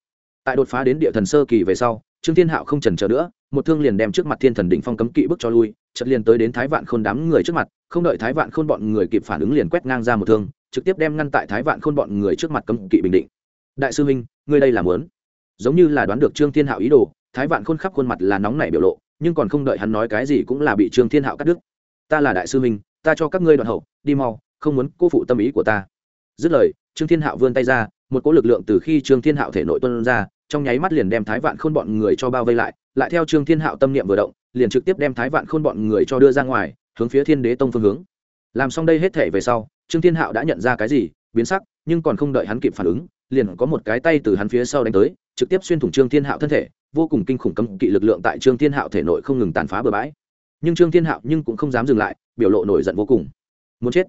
Tại đột phá đến địa thần sơ kỳ về sau trương thiên hạo không trần chờ nữa, một thương liền đem trước mặt thiên thần Đỉnh phong cấm kỵ bước cho lui chật liền tới đến thái vạn khôn đám người trước mặt, không đợi thái vạn khôn bọn người kịp phản ứng liền quét ngang ra một thương, trực tiếp đem ngăn tại thái vạn khôn bọn người trước mặt cấm kỵ bình định. Đại sư huynh, ngươi đây là muốn? Giống như là đoán được trương thiên hạo ý đồ, thái vạn khôn khắp khuôn mặt là nóng nảy biểu lộ, nhưng còn không đợi hắn nói cái gì cũng là bị trương thiên hạo cắt đứt. Ta là đại sư huynh, ta cho các ngươi đoạn hậu, đi mau, không muốn cô phụ tâm ý của ta. Dứt lời, trương thiên hạo vươn tay ra một cỗ lực lượng từ khi trương thiên hạo thể nội tuân ra, trong nháy mắt liền đem thái vạn khôn bọn người cho bao vây lại lại theo trương thiên hạo tâm niệm vừa động, liền trực tiếp đem thái vạn khôn bọn người cho đưa ra ngoài, hướng phía thiên đế tông phương hướng. Làm xong đây hết thể về sau, trương thiên hạo đã nhận ra cái gì, biến sắc, nhưng còn không đợi hắn kịp phản ứng, liền có một cái tay từ hắn phía sau đánh tới, trực tiếp xuyên thủng trương thiên hạo thân thể, vô cùng kinh khủng cấm kỵ lực lượng tại trương thiên hạo thể nội không ngừng tàn phá bừa bãi. Nhưng trương thiên hạo nhưng cũng không dám dừng lại, biểu lộ nổi giận vô cùng. Muốn chết.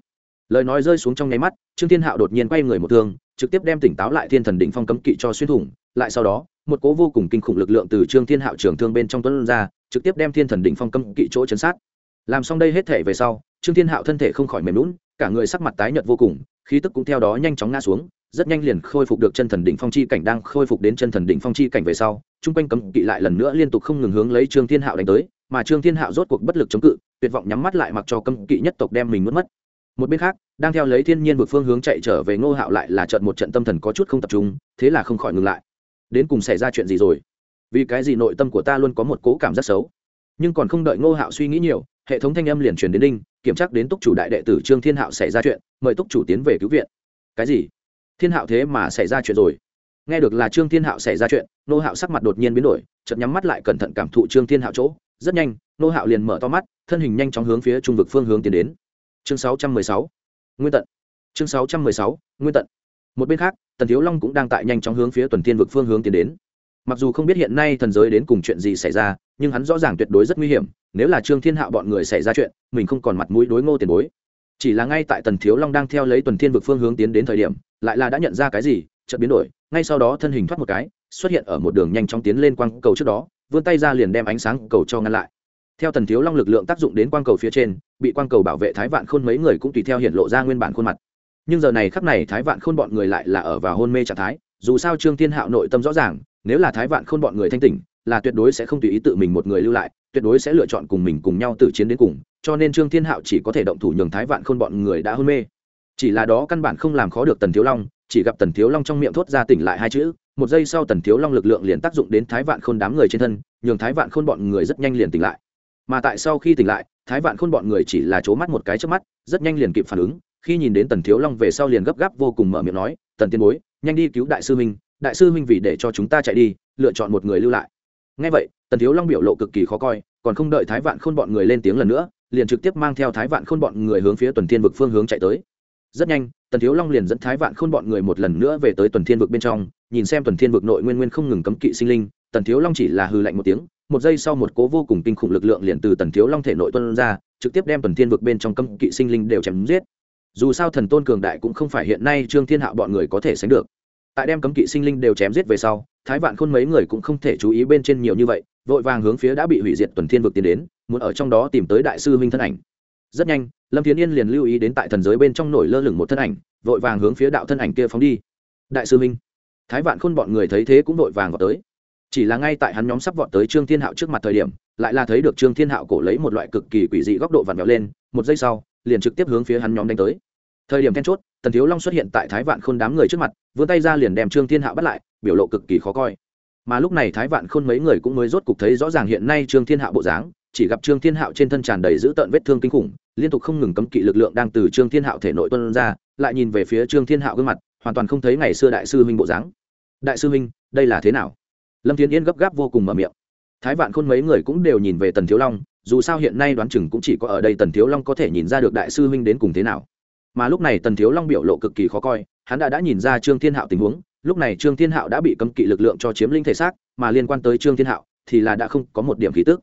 Lời nói rơi xuống trong nháy mắt, trương thiên hạo đột nhiên quay người một thương trực tiếp đem tỉnh táo lại thiên thần đỉnh phong cấm kỵ cho xuyên thủng, lại sau đó, một cố vô cùng kinh khủng lực lượng từ trương thiên hạo trường thương bên trong tuấn ra, trực tiếp đem thiên thần đỉnh phong cấm kỵ chỗ chấn sát. Làm xong đây hết thể về sau, trương thiên hạo thân thể không khỏi mềm lún cả người sắc mặt tái nhợt vô cùng, khí tức cũng theo đó nhanh chóng ngã xuống, rất nhanh liền khôi phục được chân thần đỉnh phong chi cảnh, đang khôi phục đến chân thần đỉnh phong chi cảnh về sau, chung quanh cấm kỵ lại lần nữa liên tục không ngừng hướng lấy trương thiên hạo đánh tới, mà trương thiên hạo rốt cuộc bất lực chống cự, tuyệt vọng nhắm mắt lại mặc cho cấm kỵ nhất tộc đem mình mất mất một bên khác, đang theo lấy thiên nhiên vượt phương hướng chạy trở về ngô hạo lại là trận một trận tâm thần có chút không tập trung, thế là không khỏi ngừng lại. Đến cùng xảy ra chuyện gì rồi? Vì cái gì nội tâm của ta luôn có một cố cảm giác xấu? Nhưng còn không đợi ngô hạo suy nghĩ nhiều, hệ thống thanh âm liền truyền đến đinh, kiểm tra đến túc chủ đại đệ tử trương thiên hạo xảy ra chuyện, mời túc chủ tiến về cứu viện. Cái gì? Thiên hạo thế mà xảy ra chuyện rồi? Nghe được là trương thiên hạo xảy ra chuyện nô hạo sắc mặt đột nhiên biến đổi, chợt nhắm mắt lại cẩn thận cảm thụ trương thiên hạo chỗ. Rất nhanh nô hạo liền mở to mắt, thân hình nhanh chóng hướng phía trung vực phương hướng tiến đến chương 616, nguyên tận. Chương 616, nguyên tận. Một bên khác tần thiếu long cũng đang tại nhanh chóng hướng phía tuần thiên vực phương hướng tiến đến. Mặc dù không biết hiện nay thần giới đến cùng chuyện gì xảy ra nhưng hắn rõ ràng tuyệt đối rất nguy hiểm nếu là trương thiên hạo bọn người xảy ra chuyện mình không còn mặt mũi đối ngô tiền bối. Chỉ là ngay tại tần thiếu long đang theo lấy tuần thiên vực phương hướng tiến đến thời điểm lại là đã nhận ra cái gì chợt biến đổi ngay sau đó thân hình thoát một cái xuất hiện ở một đường nhanh chóng tiến lên quang cầu trước đó vươn tay ra liền đem ánh sáng cầu cho ngăn lại theo tần thiếu long lực lượng tác dụng đến quang cầu phía trên, bị quang cầu bảo vệ thái vạn khôn mấy người cũng tùy theo hiện lộ ra nguyên bản khuôn mặt. Nhưng giờ này khắp này thái vạn khôn bọn người lại là ở vào hôn mê trạng thái, dù sao trương thiên hạo nội tâm rõ ràng, nếu là thái vạn khôn bọn người thanh tỉnh, là tuyệt đối sẽ không tùy ý tự mình một người lưu lại, tuyệt đối sẽ lựa chọn cùng mình cùng nhau tử chiến đến cùng, cho nên trương thiên hạo chỉ có thể động thủ nhường thái vạn khôn bọn người đã hôn mê. Chỉ là đó căn bản không làm khó được tần thiếu long, chỉ gặp tần thiếu long trong miệng thốt ra tỉnh lại hai chữ, một giây sau tần thiếu long lực lượng liền tác dụng đến thái vạn khôn đám người trên thân, nhường thái vạn khôn bọn người rất nhanh liền tỉnh lại mà tại sau khi tỉnh lại, thái vạn khôn bọn người chỉ là c mắt một cái trước mắt, rất nhanh liền kịp phản ứng, khi nhìn đến tần thiếu long về sau liền gấp gáp vô cùng mở miệng nói, tần tiên bối, nhanh đi cứu đại sư huynh, đại sư huynh vì để cho chúng ta chạy đi, lựa chọn một người lưu lại. Ngay vậy, tần thiếu long biểu lộ cực kỳ khó coi, còn không đợi thái vạn khôn bọn người lên tiếng lần nữa, liền trực tiếp mang theo thái vạn khôn bọn người hướng phía tuần thiên vực phương hướng chạy tới. Rất nhanh, tần thiếu long liền dẫn thái vạn khôn bọn người một lần nữa về tới tuần thiên vực bên trong, nhìn xem tuần thiên vực nội nguyên nguyên không ngừng cấm kỵ sinh linh, tần thiếu long chỉ là hư lạnh một tiếng một giây sau một cố vô cùng kinh khủng lực lượng liền từ tần thiếu long thể nội tuân ra, trực tiếp đem tuần thiên vực bên trong cấm kỵ sinh linh đều chém giết. Dù sao thần tôn cường đại cũng không phải hiện nay trương thiên hạo bọn người có thể sánh được. Tại đem cấm kỵ sinh linh đều chém giết về sau, thái vạn khôn mấy người cũng không thể chú ý bên trên nhiều như vậy, vội vàng hướng phía đã bị hủy diệt tuần thiên vực tiến đến, muốn ở trong đó tìm tới đại sư huynh thân ảnh. Rất nhanh, lâm thiên yên liền lưu ý đến tại thần giới bên trong nổi lơ lửng một thân ảnh, vội vàng hướng phía đạo thân ảnh kia phóng đi. Đại sư huynh. Thái vạn khôn bọn người thấy thế cũng vội vàng vào tới chỉ là ngay tại hắn nhóm sắp vọt tới trương thiên hạo trước mặt thời điểm, lại là thấy được trương thiên hạo cổ lấy một loại cực kỳ quỷ dị góc độ vặn vẹo lên, một giây sau, liền trực tiếp hướng phía hắn nhóm đánh tới. Thời điểm then chốt, tần thiếu long xuất hiện tại thái vạn khôn đám người trước mặt, vươn tay ra liền đem trương thiên hạo bắt lại, biểu lộ cực kỳ khó coi. Mà lúc này thái vạn khôn mấy người cũng mới rốt cục thấy rõ ràng hiện nay trương thiên hạo bộ dáng, chỉ gặp trương thiên hạo trên thân tràn đầy dữ tợn vết thương kinh khủng, liên tục không ngừng cấm kỵ lực lượng đang từ trương thiên hạo thể nội tuân ra, lại nhìn về phía trương thiên hạo gương mặt, hoàn toàn không thấy ngày xưa đại sư huynh bộ dáng. Đại sư huynh, đây là thế nào? Lâm thiên yên gấp gáp vô cùng mở miệng. Thái vạn khôn mấy người cũng đều nhìn về tần thiếu long, dù sao hiện nay đoán chừng cũng chỉ có ở đây tần thiếu long có thể nhìn ra được đại sư huynh đến cùng thế nào. Mà lúc này tần thiếu long biểu lộ cực kỳ khó coi, hắn đã đã nhìn ra trương thiên hạo tình huống, lúc này trương thiên hạo đã bị cấm kỵ lực lượng cho chiếm linh thể xác, mà liên quan tới trương thiên hạo thì là đã không có một điểm khí tức.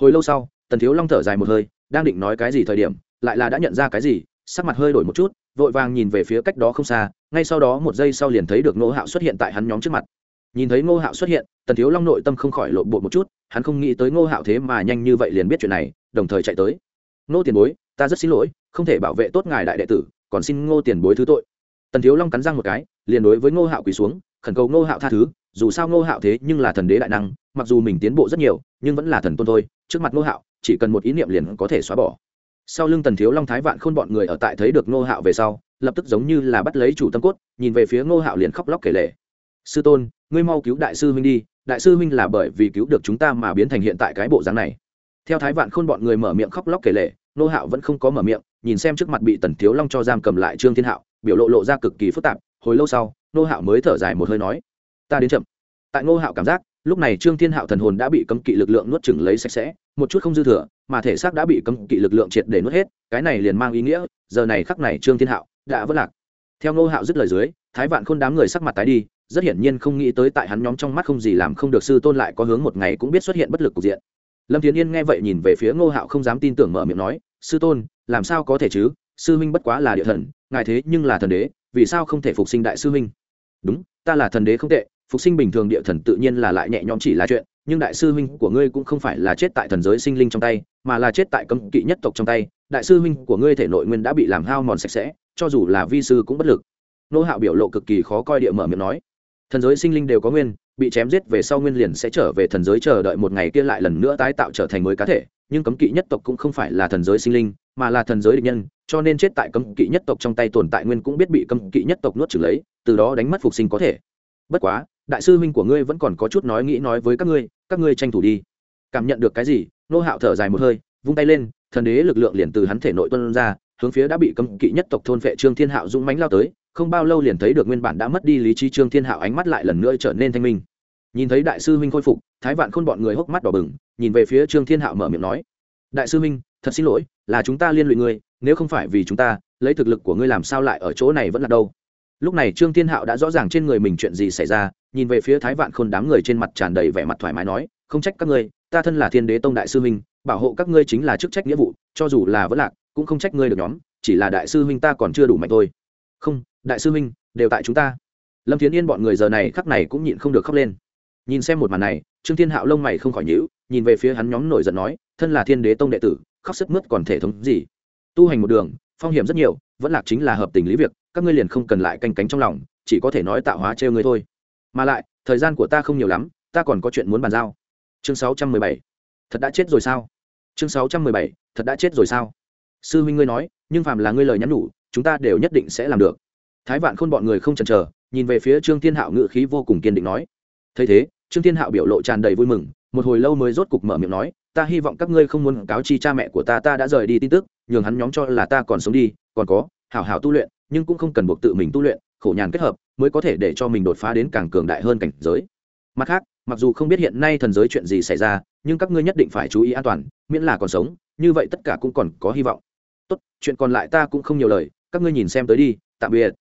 Hồi lâu sau, tần thiếu long thở dài một hơi, đang định nói cái gì thời điểm, lại là đã nhận ra cái gì, sắc mặt hơi đổi một chút, vội vàng nhìn về phía cách đó không xa, ngay sau đó một giây sau liền thấy được nỗ hạo xuất hiện tại hắn nhóm trước mặt nhìn thấy ngô hạo xuất hiện, tần thiếu long nội tâm không khỏi lộn bộ một chút, hắn không nghĩ tới ngô hạo thế mà nhanh như vậy liền biết chuyện này, đồng thời chạy tới. Ngô tiền bối, ta rất xin lỗi, không thể bảo vệ tốt ngài đại đệ tử, còn xin ngô tiền bối thứ tội. Tần thiếu long cắn răng một cái, liền đối với ngô hạo quỳ xuống, khẩn cầu ngô hạo tha thứ, dù sao ngô hạo thế nhưng là thần đế đại năng, mặc dù mình tiến bộ rất nhiều, nhưng vẫn là thần tôn thôi, trước mặt ngô hạo, chỉ cần một ý niệm liền có thể xóa bỏ. Sau lưng tần thiếu long thái vạn khôn bọn người ở tại thấy được ngô hạo về sau, lập tức giống như là bắt lấy chủ tâm cốt, nhìn về phía ngô hạo liền khóc lóc kể lể. Sư tôn ngươi mau cứu đại sư huynh đi, đại sư huynh là bởi vì cứu được chúng ta mà biến thành hiện tại cái bộ dáng này. Theo thái vạn khôn bọn người mở miệng khóc lóc kể lể, Nô hạo vẫn không có mở miệng, nhìn xem trước mặt bị tần thiếu long cho giam cầm lại trương thiên hạo, biểu lộ lộ ra cực kỳ phức tạp, hồi lâu sau, Nô hạo mới thở dài một hơi nói, ta đến chậm. Tại Nô hạo cảm giác, lúc này trương thiên hạo thần hồn đã bị cấm kỵ lực lượng nuốt chửng lấy sạch sẽ, một chút không dư thừa, mà thể xác đã bị cấm kỵ lực lượng triệt để nuốt hết, cái này liền mang ý nghĩa, giờ này khắc này trương thiên hạo đã vất lạc. Theo Nô hạo dứt lời dưới, thái vạn khôn đám người sắc mặt tái đi rất hiển nhiên không nghĩ tới tại hắn nhóm trong mắt không gì làm không được sư tôn lại có hướng một ngày cũng biết xuất hiện bất lực cục diện. Lâm tiến yên nghe vậy nhìn về phía ngô hạo không dám tin tưởng mở miệng nói, sư tôn, làm sao có thể chứ? Sư huynh bất quá là địa thần, ngài thế nhưng là thần đế, vì sao không thể phục sinh đại sư huynh? Đúng, ta là thần đế không tệ, phục sinh bình thường địa thần tự nhiên là lại nhẹ nhõm chỉ là chuyện, nhưng đại sư huynh của ngươi cũng không phải là chết tại thần giới sinh linh trong tay, mà là chết tại cấm kỵ nhất tộc trong tay. Đại sư huynh của ngươi thể nội nguyên đã bị làm hao mòn sạch sẽ, cho dù là vi sư cũng bất lực. Nô hạo biểu lộ cực kỳ khó coi địa mở miệng nói thần giới sinh linh đều có nguyên, bị chém giết về sau nguyên liền sẽ trở về thần giới chờ đợi một ngày kia lại lần nữa tái tạo trở thành mới cá thể. Nhưng cấm kỵ nhất tộc cũng không phải là thần giới sinh linh, mà là thần giới địch nhân, cho nên chết tại cấm kỵ nhất tộc trong tay tồn tại nguyên cũng biết bị cấm kỵ nhất tộc nuốt trừ lấy, từ đó đánh mất phục sinh có thể. Bất quá, đại sư huynh của ngươi vẫn còn có chút nói nghĩ nói với các ngươi các ngươi tranh thủ đi. Cảm nhận được cái gì, nô hạo thở dài một hơi, vung tay lên, thần đế lực lượng liền từ hắn thể nội tuân ra, hướng phía đã bị cấm kỵ nhất tộc thôn vệ trương thiên hạo dũng mánh lao tới không bao lâu liền thấy được nguyên bản đã mất đi lý trí trương thiên hạo ánh mắt lại lần nữa trở nên thanh minh. Nhìn thấy đại sư huynh khôi phục, thái vạn khôn bọn người hốc mắt đỏ bừng, nhìn về phía trương thiên hạo mở miệng nói, đại sư huynh, thật xin lỗi, là chúng ta liên lụy ngươi, nếu không phải vì chúng ta, lấy thực lực của ngươi làm sao lại ở chỗ này vẫn là đâu? Lúc này trương thiên hạo đã rõ ràng trên người mình chuyện gì xảy ra, nhìn về phía thái vạn khôn đám người trên mặt tràn đầy vẻ mặt thoải mái nói, không trách các ngươi, ta thân là thiên đế tông đại sư huynh, bảo hộ các ngươi chính là chức trách nghĩa vụ, cho dù là vẫn lạc, cũng không trách ngươi được nhóm, chỉ là đại sư huynh ta còn chưa đủ mạnh thôi. Không đại sư huynh, đều tại chúng ta. Lâm thiến yên bọn người giờ này khắc này cũng nhịn không được khóc lên. Nhìn xem một màn này, trương thiên hạo lông mày không khỏi nhữ nhìn về phía hắn nhóm nổi giận nói, thân là thiên đế tông đệ tử, khóc sức mướt còn thể thống gì? Tu hành một đường, phong hiểm rất nhiều, vẫn lạc chính là hợp tình lý việc, các ngươi liền không cần lại canh cánh trong lòng, chỉ có thể nói tạo hóa trêu ngươi thôi. Mà lại, thời gian của ta không nhiều lắm, ta còn có chuyện muốn bàn giao. Chương sáu trăm mười bảy. Thật đã chết rồi sao? Chương sáu trăm mười bảy. Thật đã chết rồi sao? Sư huynh ngươi nói, nhưng phàm là ngươi lời nhắn nhủ, chúng ta đều nhất định sẽ làm được thái vạn khôn bọn người không chần chờ, nhìn về phía trương thiên hạo ngự khí vô cùng kiên định nói. Thấy thế, trương thiên hạo biểu lộ tràn đầy vui mừng, một hồi lâu mới rốt cục mở miệng nói, ta hy vọng các ngươi không muốn cáo chi cha mẹ của ta ta đã rời đi tin tức, nhường hắn nhóm cho là ta còn sống đi, còn có, hảo hảo tu luyện, nhưng cũng không cần buộc tự mình tu luyện, khổ nhàn kết hợp, mới có thể để cho mình đột phá đến càng cường đại hơn cảnh giới. Mặt khác, mặc dù không biết hiện nay thần giới chuyện gì xảy ra, nhưng các ngươi nhất định phải chú ý an toàn, miễn là còn sống, như vậy tất cả cũng còn có hy vọng. Tốt, chuyện còn lại ta cũng không nhiều lời, các ngươi nhìn xem tới đi, tạm biệt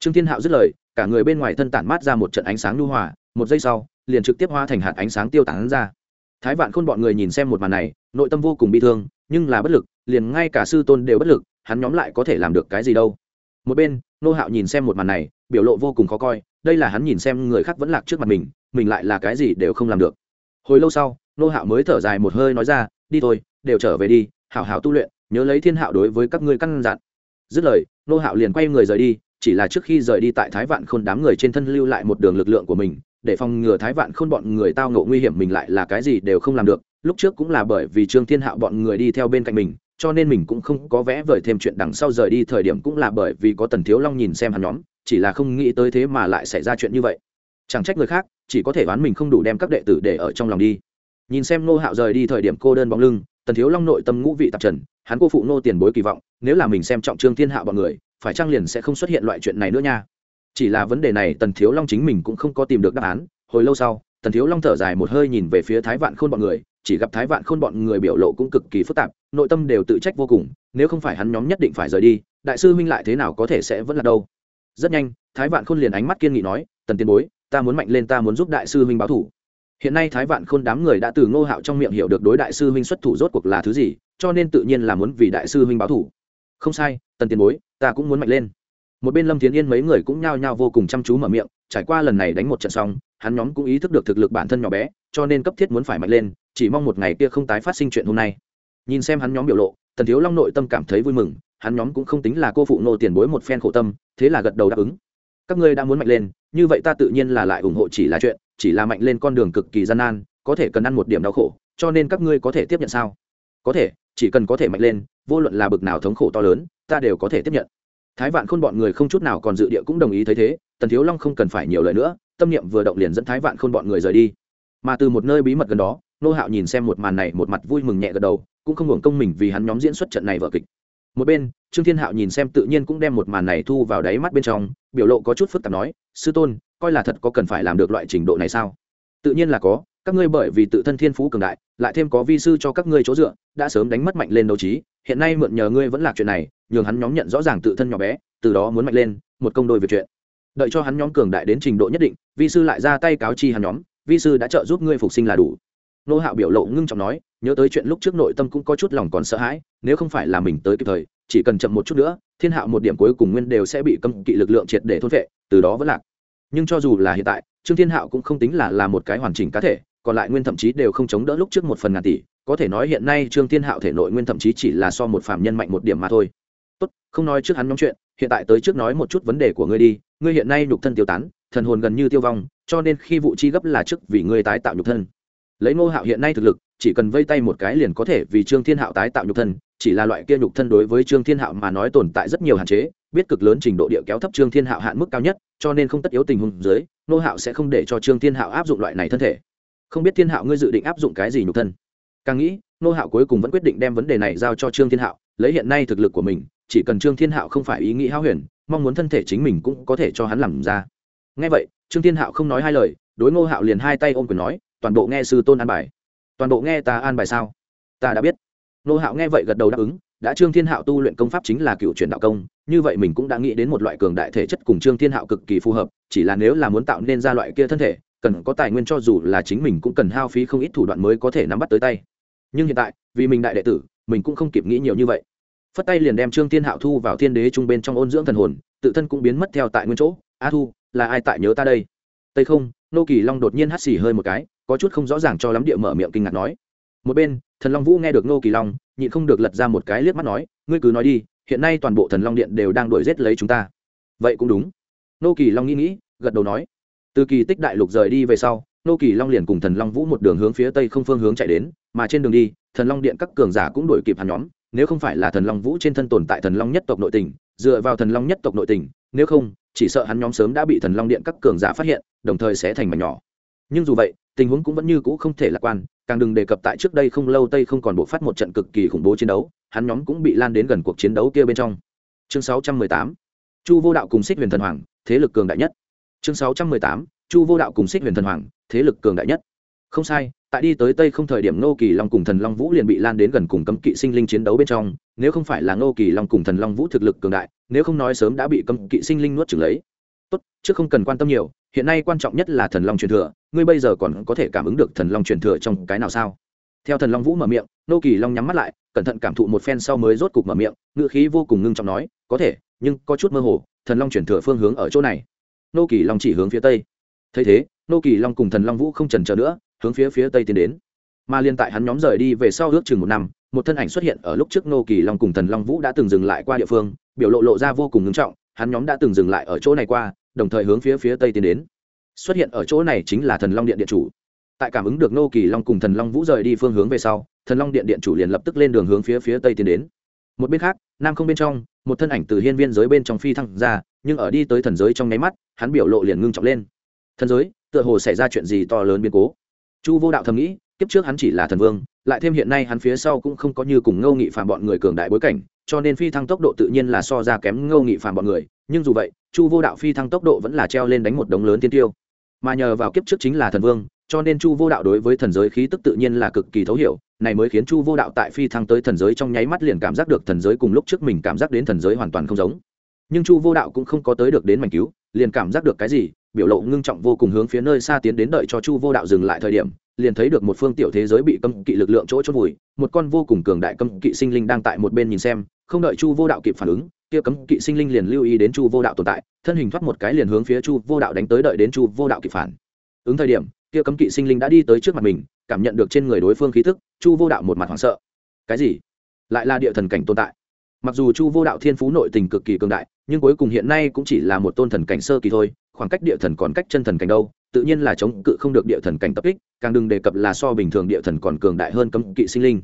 trương thiên hạo dứt lời, cả người bên ngoài thân tản mát ra một trận ánh sáng lưu hòa, một giây sau, liền trực tiếp hóa thành hạt ánh sáng tiêu tán ra. Thái vạn khôn bọn người nhìn xem một màn này, nội tâm vô cùng bi thương, nhưng là bất lực, liền ngay cả sư tôn đều bất lực, hắn nhóm lại có thể làm được cái gì đâu. Một bên, nô hạo nhìn xem một màn này, biểu lộ vô cùng khó coi, đây là hắn nhìn xem người khác vẫn lạc trước mặt mình mình lại là cái gì đều không làm được. Hồi lâu sau, nô hạo mới thở dài một hơi nói ra, đi thôi, đều trở về đi, hảo hảo tu luyện, nhớ lấy thiên hạo đối với các ngươi căn dặn. Dứt lời, nô hạo liền quay người rời đi chỉ là trước khi rời đi tại thái vạn khôn đám người trên thân lưu lại một đường lực lượng của mình, để phòng ngừa thái vạn khôn bọn người tao ngộ nguy hiểm mình lại là cái gì đều không làm được, lúc trước cũng là bởi vì trương thiên hạo bọn người đi theo bên cạnh mình, cho nên mình cũng không có vẽ vời thêm chuyện đằng sau rời đi, thời điểm cũng là bởi vì có tần thiếu long nhìn xem hắn nhóm, chỉ là không nghĩ tới thế mà lại xảy ra chuyện như vậy. Chẳng trách người khác, chỉ có thể đoán mình không đủ đem các đệ tử để ở trong lòng đi. Nhìn xem nô hạo rời đi thời điểm cô đơn bóng lưng, tần thiếu long nội tâm ngũ vị tạp trần, hắn cô phụ nô tiền bối kỳ vọng, nếu là mình xem trọng trương thiên hạo bọn người phải trang liền sẽ không xuất hiện loại chuyện này nữa nha? Chỉ là vấn đề này tần thiếu long chính mình cũng không có tìm được đáp án. Hồi lâu sau, tần thiếu long thở dài một hơi nhìn về phía thái vạn khôn bọn người, chỉ gặp thái vạn khôn bọn người biểu lộ cũng cực kỳ phức tạp, nội tâm đều tự trách vô cùng, nếu không phải hắn nhóm nhất định phải rời đi, đại sư huynh lại thế nào có thể sẽ vẫn là đâu? Rất nhanh, thái vạn khôn liền ánh mắt kiên nghị nói, tần tiên bối, ta muốn mạnh lên ta muốn giúp đại sư huynh báo thủ. Hiện nay thái vạn khôn đám người đã từ ngô hạo trong miệng hiểu được đối đại sư huynh xuất thủ rốt cuộc là thứ gì, cho nên tự nhiên là muốn vì đại sư huynh báo thủ. Không sai, tần tiền bối ta cũng muốn mạnh lên. Một bên lâm tiến yên mấy người cũng nhao nhao vô cùng chăm chú mở miệng, trải qua lần này đánh một trận xong, hắn nhóm cũng ý thức được thực lực bản thân nhỏ bé, cho nên cấp thiết muốn phải mạnh lên, chỉ mong một ngày kia không tái phát sinh chuyện hôm nay. Nhìn xem hắn nhóm biểu lộ, tần thiếu long nội tâm cảm thấy vui mừng, hắn nhóm cũng không tính là cô phụ nô tiền bối một phen khổ tâm, thế là gật đầu đáp ứng. Các ngươi đã muốn mạnh lên, như vậy ta tự nhiên là lại ủng hộ chỉ là chuyện, chỉ là mạnh lên con đường cực kỳ gian nan, có thể cần ăn một điểm đau khổ, cho nên các ngươi có thể tiếp nhận sao? Có thể chỉ cần có thể mạnh lên, vô luận là bực nào thống khổ to lớn, ta đều có thể tiếp nhận. Thái vạn khôn bọn người không chút nào còn dự địa cũng đồng ý thấy thế, tần thiếu long không cần phải nhiều lời nữa, tâm niệm vừa động liền dẫn thái vạn khôn bọn người rời đi. Mà từ một nơi bí mật gần đó, nô hạo nhìn xem một màn này, một mặt vui mừng nhẹ gật đầu, cũng không hưởng công mình vì hắn nhóm diễn xuất trận này vở kịch. Một bên, trương thiên hạo nhìn xem tự nhiên cũng đem một màn này thu vào đáy mắt bên trong, biểu lộ có chút phức tạp nói, sư tôn, coi là thật có cần phải làm được loại trình độ này sao? Tự nhiên là có các ngươi bởi vì tự thân thiên phú cường đại, lại thêm có vi sư cho các ngươi chỗ dựa, đã sớm đánh mất mạnh lên đấu trí, hiện nay mượn nhờ ngươi vẫn là chuyện này, nhường hắn nhóm nhận rõ ràng tự thân nhỏ bé, từ đó muốn mạnh lên, một công đôi việc chuyện. Đợi cho hắn nhóm cường đại đến trình độ nhất định, vi sư lại ra tay cáo chi hắn nhóm, vi sư đã trợ giúp ngươi phục sinh là đủ. Nô hạo biểu lộ ngưng trọng nói, nhớ tới chuyện lúc trước nội tâm cũng có chút lòng còn sợ hãi, nếu không phải là mình tới kịp thời, chỉ cần chậm một chút nữa, thiên hạo một điểm cuối cùng nguyên đều sẽ bị cấm kỵ lực lượng triệt để thôn vệ từ đó vẫn lạc. Nhưng cho dù là hiện tại, trương thiên hạo cũng không tính là là một cái hoàn chỉnh cá thể còn lại nguyên thậm chí đều không chống đỡ lúc trước một phần ngàn tỷ, có thể nói hiện nay trương thiên hạo thể nội nguyên thậm chí chỉ là so một phạm nhân mạnh một điểm mà thôi. Tốt, không nói trước hắn nhóm chuyện, hiện tại tới trước nói một chút vấn đề của ngươi đi, ngươi hiện nay nhục thân tiêu tán, thần hồn gần như tiêu vong, cho nên khi vụ chi gấp là trước vì ngươi tái tạo nhục thân. Lấy ngô hạo hiện nay thực lực, chỉ cần vây tay một cái liền có thể vì trương thiên hạo tái tạo nhục thân, chỉ là loại kia nhục thân đối với trương thiên hạo mà nói tồn tại rất nhiều hạn chế, biết cực lớn trình độ địa kéo thấp trương thiên hạo hạn mức cao nhất, cho nên không tất yếu tình huống dưới, ngô hạo sẽ không để cho trương thiên hạo áp dụng loại này thân thể không biết thiên hạo ngươi dự định áp dụng cái gì nhục thân? Càng nghĩ, Nô hạo cuối cùng vẫn quyết định đem vấn đề này giao cho trương thiên hạo, lấy hiện nay thực lực của mình, chỉ cần trương thiên hạo không phải ý nghĩ hao huyền, mong muốn thân thể chính mình cũng có thể cho hắn làm ra. Ngay vậy, trương thiên hạo không nói hai lời, đối ngô hạo liền hai tay ôm quyền nói, toàn bộ nghe sư tôn an bài. Toàn bộ nghe ta an bài sao? Ta đã biết. Ngô hạo nghe vậy gật đầu đáp ứng, đã trương thiên hạo tu luyện công pháp chính là cựu truyền đạo công, như vậy mình cũng đã nghĩ đến một loại cường đại thể chất cùng trương thiên hạo cực kỳ phù hợp, chỉ là nếu là muốn tạo nên ra loại kia thân thể cần có tài nguyên cho dù là chính mình cũng cần hao phí không ít thủ đoạn mới có thể nắm bắt tới tay. Nhưng hiện tại, vì mình đại đệ tử, mình cũng không kịp nghĩ nhiều như vậy. Phất tay liền đem trương thiên hạo thu vào thiên đế trung bên trong ôn dưỡng thần hồn, tự thân cũng biến mất theo tại nguyên chỗ. A thu, là ai tại nhớ ta đây? Tây không, nô kỳ long đột nhiên hắt xì hơi một cái, có chút không rõ ràng cho lắm địa mở miệng kinh ngạc nói. Một bên, thần long vũ nghe được nô kỳ long, nhịn không được lật ra một cái liếc mắt nói, ngươi cứ nói đi, hiện nay toàn bộ thần long điện đều đang đuổi giết lấy chúng ta. Vậy cũng đúng. Nô kỳ long nghĩ nghĩ, gật đầu nói từ kỳ tích đại lục rời đi về sau, nô kỳ long liền cùng thần long vũ một đường hướng phía tây không phương hướng chạy đến, mà trên đường đi, thần long điện các cường giả cũng đuổi kịp hắn nhóm, nếu không phải là thần long vũ trên thân tồn tại thần long nhất tộc nội tình, dựa vào thần long nhất tộc nội tình, nếu không, chỉ sợ hắn nhóm sớm đã bị thần long điện các cường giả phát hiện, đồng thời sẽ thành mảnh nhỏ. Nhưng dù vậy, tình huống cũng vẫn như cũ không thể lạc quan, càng đừng đề cập tại trước đây không lâu tây không còn bộ phát một trận cực kỳ khủng bố chiến đấu, hắn nhóm cũng bị lan đến gần cuộc chiến đấu kia bên trong. Chương 618 chu vô đạo cùng xích huyền thần hoàng, thế lực cường đại nhất chương 618 chu vô đạo cùng xích huyền thần hoàng, thế lực cường đại nhất. Không sai, tại đi tới tây không thời điểm ngô kỳ long cùng thần long vũ liền bị lan đến gần cùng cấm kỵ sinh linh chiến đấu bên trong, nếu không phải là ngô kỳ long cùng thần long vũ thực lực cường đại, nếu không nói sớm đã bị cấm kỵ sinh linh nuốt trừng lấy. Tốt chứ không cần quan tâm nhiều, hiện nay quan trọng nhất là thần long truyền thừa, ngươi bây giờ còn có thể cảm ứng được thần long truyền thừa trong cái nào sao? Theo thần long vũ mở miệng, ngô kỳ long nhắm mắt lại, cẩn thận cảm thụ một phen sau mới rốt cục mở miệng ngự khí vô cùng ngưng trọng nói, có thể, nhưng có chút mơ hồ, thần long truyền thừa phương hướng ở chỗ này. Nô kỳ long chỉ hướng phía tây. Thấy thế, Nô kỳ long cùng thần long vũ không trần chờ nữa, hướng phía phía tây tiến đến. Mà liên tại hắn nhóm rời đi về sau ước chừng một năm, một thân ảnh xuất hiện ở lúc trước nô kỳ long cùng thần long vũ đã từng dừng lại qua địa phương, biểu lộ lộ ra vô cùng ngưng trọng, hắn nhóm đã từng dừng lại ở chỗ này qua, đồng thời hướng phía phía tây tiến đến. Xuất hiện ở chỗ này chính là thần long điện điện chủ. Tại cảm ứng được nô kỳ long cùng thần long vũ rời đi phương hướng về sau, thần long điện điện chủ liền lập tức lên đường hướng phía phía tây tiến đến một bên khác, nam không bên trong, một thân ảnh từ hiên viên giới bên trong phi thăng ra, nhưng ở đi tới thần giới trong nháy mắt, hắn biểu lộ liền ngưng trọng lên. Thần giới, tựa hồ xảy ra chuyện gì to lớn biến cố. Chu vô đạo thầm nghĩ, kiếp trước hắn chỉ là thần vương, lại thêm hiện nay hắn phía sau cũng không có như cùng ngâu nghị phàm bọn người cường đại bối cảnh, cho nên phi thăng tốc độ tự nhiên là so ra kém ngâu nghị phàm bọn người, nhưng dù vậy, chu vô đạo phi thăng tốc độ vẫn là treo lên đánh một đống lớn tiên tiêu. Mà nhờ vào kiếp trước chính là thần vương cho nên chu vô đạo đối với thần giới khí tức tự nhiên là cực kỳ thấu hiểu, này mới khiến chu vô đạo tại phi thăng tới thần giới trong nháy mắt liền cảm giác được thần giới cùng lúc trước mình cảm giác đến thần giới hoàn toàn không giống. Nhưng chu vô đạo cũng không có tới được đến mảnh cứu, liền cảm giác được cái gì, biểu lộ ngưng trọng vô cùng hướng phía nơi xa tiến đến đợi cho chu vô đạo dừng lại thời điểm, liền thấy được một phương tiểu thế giới bị cấm kỵ lực lượng chỗ chốt vùi, một con vô cùng cường đại cấm kỵ sinh linh đang tại một bên nhìn xem, không đợi chu vô đạo kịp phản ứng, kia cấm kỵ sinh linh liền lưu ý đến chu vô đạo tồn tại, thân hình thoát một cái liền hướng phía chu vô đạo đánh tới đợi đến chu vô đạo kịp phản. Ứng thời điểm kia cấm kỵ sinh linh đã đi tới trước mặt mình, cảm nhận được trên người đối phương khí thức chu vô đạo một mặt hoảng sợ. Cái gì? Lại là địa thần cảnh tồn tại. Mặc dù chu vô đạo thiên phú nội tình cực kỳ cường đại, nhưng cuối cùng hiện nay cũng chỉ là một tôn thần cảnh sơ kỳ thôi, khoảng cách địa thần còn cách chân thần cảnh đâu, tự nhiên là chống cự không được địa thần cảnh tập kích, càng đừng đề cập là so bình thường địa thần còn cường đại hơn cấm kỵ sinh linh.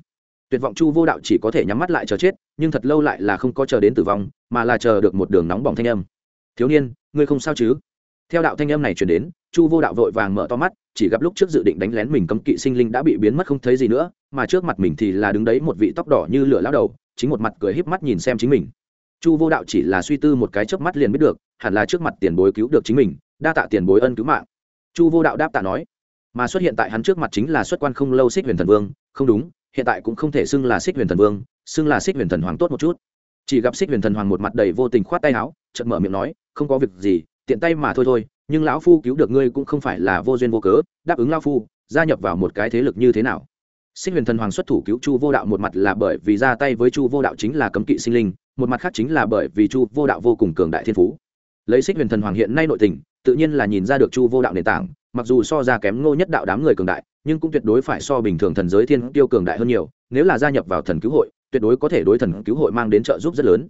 Tuyệt vọng chu vô đạo chỉ có thể nhắm mắt lại chờ chết, nhưng thật lâu lại là không có chờ đến tử vong, mà là chờ được một đường nóng bỏng thanh âm. Thiếu niên, ngươi không sao chứ? Theo đạo thanh âm này chuyển đến, chu vô đạo vội vàng mở to mắt, chỉ gặp lúc trước dự định đánh lén mình cấm kỵ sinh linh đã bị biến mất không thấy gì nữa, mà trước mặt mình thì là đứng đấy một vị tóc đỏ như lửa lao đầu, chính một mặt cười híp mắt nhìn xem chính mình. Chu vô đạo chỉ là suy tư một cái chớp mắt liền biết được, hẳn là trước mặt tiền bối cứu được chính mình, đa tạ tiền bối ân cứu mạng. Chu vô đạo đáp tạ nói, mà xuất hiện tại hắn trước mặt chính là xuất quan không lâu xích huyền thần vương, không đúng, hiện tại cũng không thể xưng là xích huyền thần vương, xưng là xích huyền thần hoàng tốt một chút. Chỉ gặp xích huyền thần hoàng một mặt đầy vô tình khoát tay áo, chợt mở miệng nói, không có việc gì tiện tay mà thôi thôi, nhưng lão phu cứu được ngươi cũng không phải là vô duyên vô cớ, đáp ứng lão phu, gia nhập vào một cái thế lực như thế nào? Sinh huyền thần hoàng xuất thủ cứu chu vô đạo một mặt là bởi vì ra tay với chu vô đạo chính là cấm kỵ sinh linh, một mặt khác chính là bởi vì chu vô đạo vô cùng cường đại thiên phú. Lấy xích huyền thần hoàng hiện nay nội tình, tự nhiên là nhìn ra được chu vô đạo nền tảng, mặc dù so ra kém ngô nhất đạo đám người cường đại, nhưng cũng tuyệt đối phải so bình thường thần giới thiên tiêu cường đại hơn nhiều, nếu là gia nhập vào thần cứu hội, tuyệt đối có thể đối thần cứu hội mang đến trợ giúp rất lớn.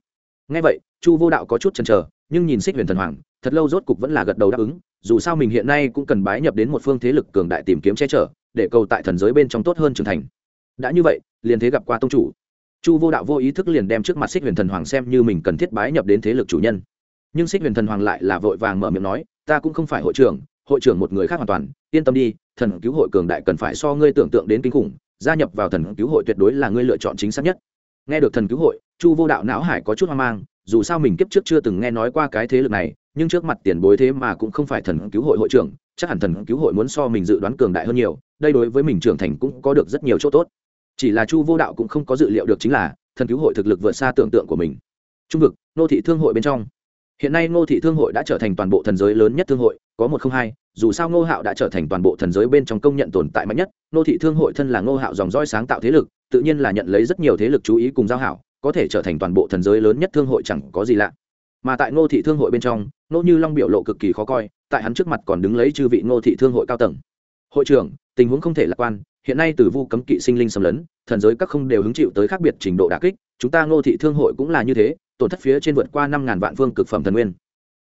Ngay vậy, chu vô đạo có chút chần chờ nhưng nhìn xích huyền thần hoàng, thật lâu rốt cục vẫn là gật đầu đáp ứng, dù sao mình hiện nay cũng cần bái nhập đến một phương thế lực cường đại tìm kiếm che chở, để cầu tại thần giới bên trong tốt hơn trưởng thành. Đã như vậy, liền thế gặp qua tông chủ. Chu vô đạo vô ý thức liền đem trước mặt xích huyền thần hoàng xem như mình cần thiết bái nhập đến thế lực chủ nhân. Nhưng xích huyền thần hoàng lại là vội vàng mở miệng nói, ta cũng không phải hội trưởng hội trưởng một người khác hoàn toàn, yên tâm đi, thần cứu hội cường đại cần phải so ngươi tưởng tượng đến kinh khủng, gia nhập vào thần cứu hội tuyệt đối là ngươi lựa chọn chính xác nhất nghe được thần cứu hội, chu vô đạo não hải có chút hoang mang, dù sao mình kiếp trước chưa từng nghe nói qua cái thế lực này, nhưng trước mặt tiền bối thế mà cũng không phải thần cứu hội hội trưởng, chắc hẳn thần cứu hội muốn so mình dự đoán cường đại hơn nhiều, đây đối với mình trưởng thành cũng có được rất nhiều chỗ tốt. Chỉ là chu vô đạo cũng không có dự liệu được chính là thần cứu hội thực lực vượt xa tưởng tượng của mình. Trung vực nô thị thương hội bên trong. Hiện nay ngô thị thương hội đã trở thành toàn bộ thần giới lớn nhất thương hội, có một không hai, dù sao ngô hạo đã trở thành toàn bộ thần giới bên trong công nhận tồn tại mạnh nhất, ngô thị thương hội thân là ngô hạo dòng roi sáng tạo thế lực tự nhiên là nhận lấy rất nhiều thế lực chú ý cùng giao hảo, có thể trở thành toàn bộ thần giới lớn nhất thương hội chẳng có gì lạ. Mà tại ngô thị thương hội bên trong, ngô như long biểu lộ cực kỳ khó coi, tại hắn trước mặt còn đứng lấy chư vị ngô thị thương hội cao tầng. Hội trưởng, tình huống không thể lạc quan, hiện nay từ vu cấm kỵ sinh linh xâm lấn, thần giới các không đều hứng chịu tới khác biệt trình độ đà kích, chúng ta ngô thị thương hội cũng là như thế, tổn thất phía trên vượt qua năm ngàn vạn phương cực phẩm thần nguyên.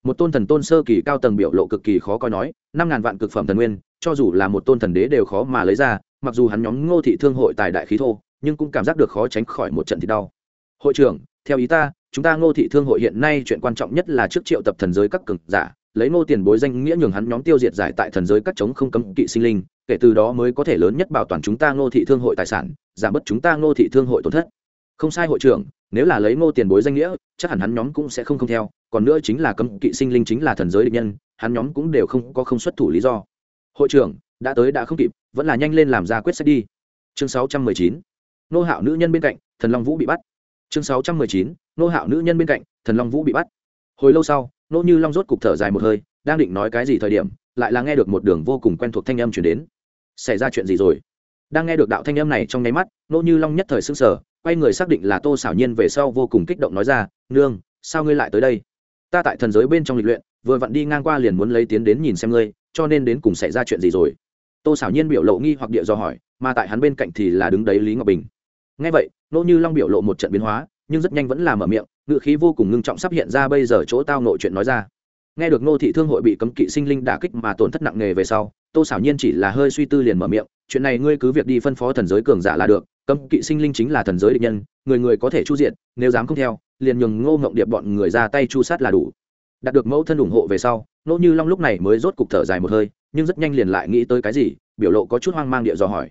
Một tôn thần tôn sơ kỳ cao tầng biểu lộ cực kỳ khó coi nói, năm ngàn vạn cực phẩm thần nguyên, cho dù là một tôn thần đế đều khó mà lấy ra, mặc dù hắn nhóm ngô thị thương hội tài đại khí thô nhưng cũng cảm giác được khó tránh khỏi một trận thì đau. Hội trưởng, theo ý ta, chúng ta ngô thị thương hội hiện nay chuyện quan trọng nhất là trước triệu tập thần giới các cường giả, lấy ngô tiền bối danh nghĩa nhường hắn nhóm tiêu diệt giải tại thần giới các chống không cấm kỵ sinh linh, kể từ đó mới có thể lớn nhất bảo toàn chúng ta ngô thị thương hội tài sản, giảm bớt chúng ta ngô thị thương hội tổn thất. Không sai hội trưởng, nếu là lấy ngô tiền bối danh nghĩa, chắc hẳn hắn nhóm cũng sẽ không không theo, còn nữa chính là cấm kỵ sinh linh chính là thần giới địch nhân, hắn nhóm cũng đều không có không xuất thủ lý do. Hội trưởng, đã tới đã không kịp, vẫn là nhanh lên làm ra quyết sách đi. Chương 619 nô hạo nữ nhân bên cạnh, thần long vũ bị bắt. Chương 619. nô hạo nữ nhân bên cạnh, thần long vũ bị bắt. Hồi lâu sau, nô như long rốt cục thở dài một hơi, đang định nói cái gì thời điểm, lại là nghe được một đường vô cùng quen thuộc thanh âm chuyển đến. Xảy ra chuyện gì rồi? Đang nghe được đạo thanh âm này trong nháy mắt, nô như long nhất thời sững sờ, quay người xác định là tô xảo nhiên về sau vô cùng kích động nói ra, nương, sao ngươi lại tới đây? Ta tại thần giới bên trong lịch luyện, vừa vặn đi ngang qua liền muốn lấy tiến đến nhìn xem ngươi, cho nên đến cùng xảy ra chuyện gì rồi? Tô xảo nhiên biểu lộ nghi hoặc địa do hỏi, mà tại hắn bên cạnh thì là đứng đấy lý ngọc bình ngay vậy nỗ như long biểu lộ một trận biến hóa, nhưng rất nhanh vẫn là mở miệng ngự khí vô cùng ngưng trọng sắp hiện ra bây giờ chỗ tao nội chuyện nói ra. Nghe được ngô thị thương hội bị cấm kỵ sinh linh đả kích mà tổn thất nặng nề về sau, tô xảo nhiên chỉ là hơi suy tư liền mở miệng, chuyện này ngươi cứ việc đi phân phó thần giới cường giả là được, cấm kỵ sinh linh chính là thần giới địch nhân, người người có thể chu diện, nếu dám không theo, liền nhường ngô ngộng điệp bọn người ra tay chu sát là đủ. Đạt được mẫu thân ủng hộ về sau nỗ như long lúc này mới rốt cục thở dài một hơi, nhưng rất nhanh liền lại nghĩ tới cái gì, biểu lộ có chút hoang mang địa dò hỏi.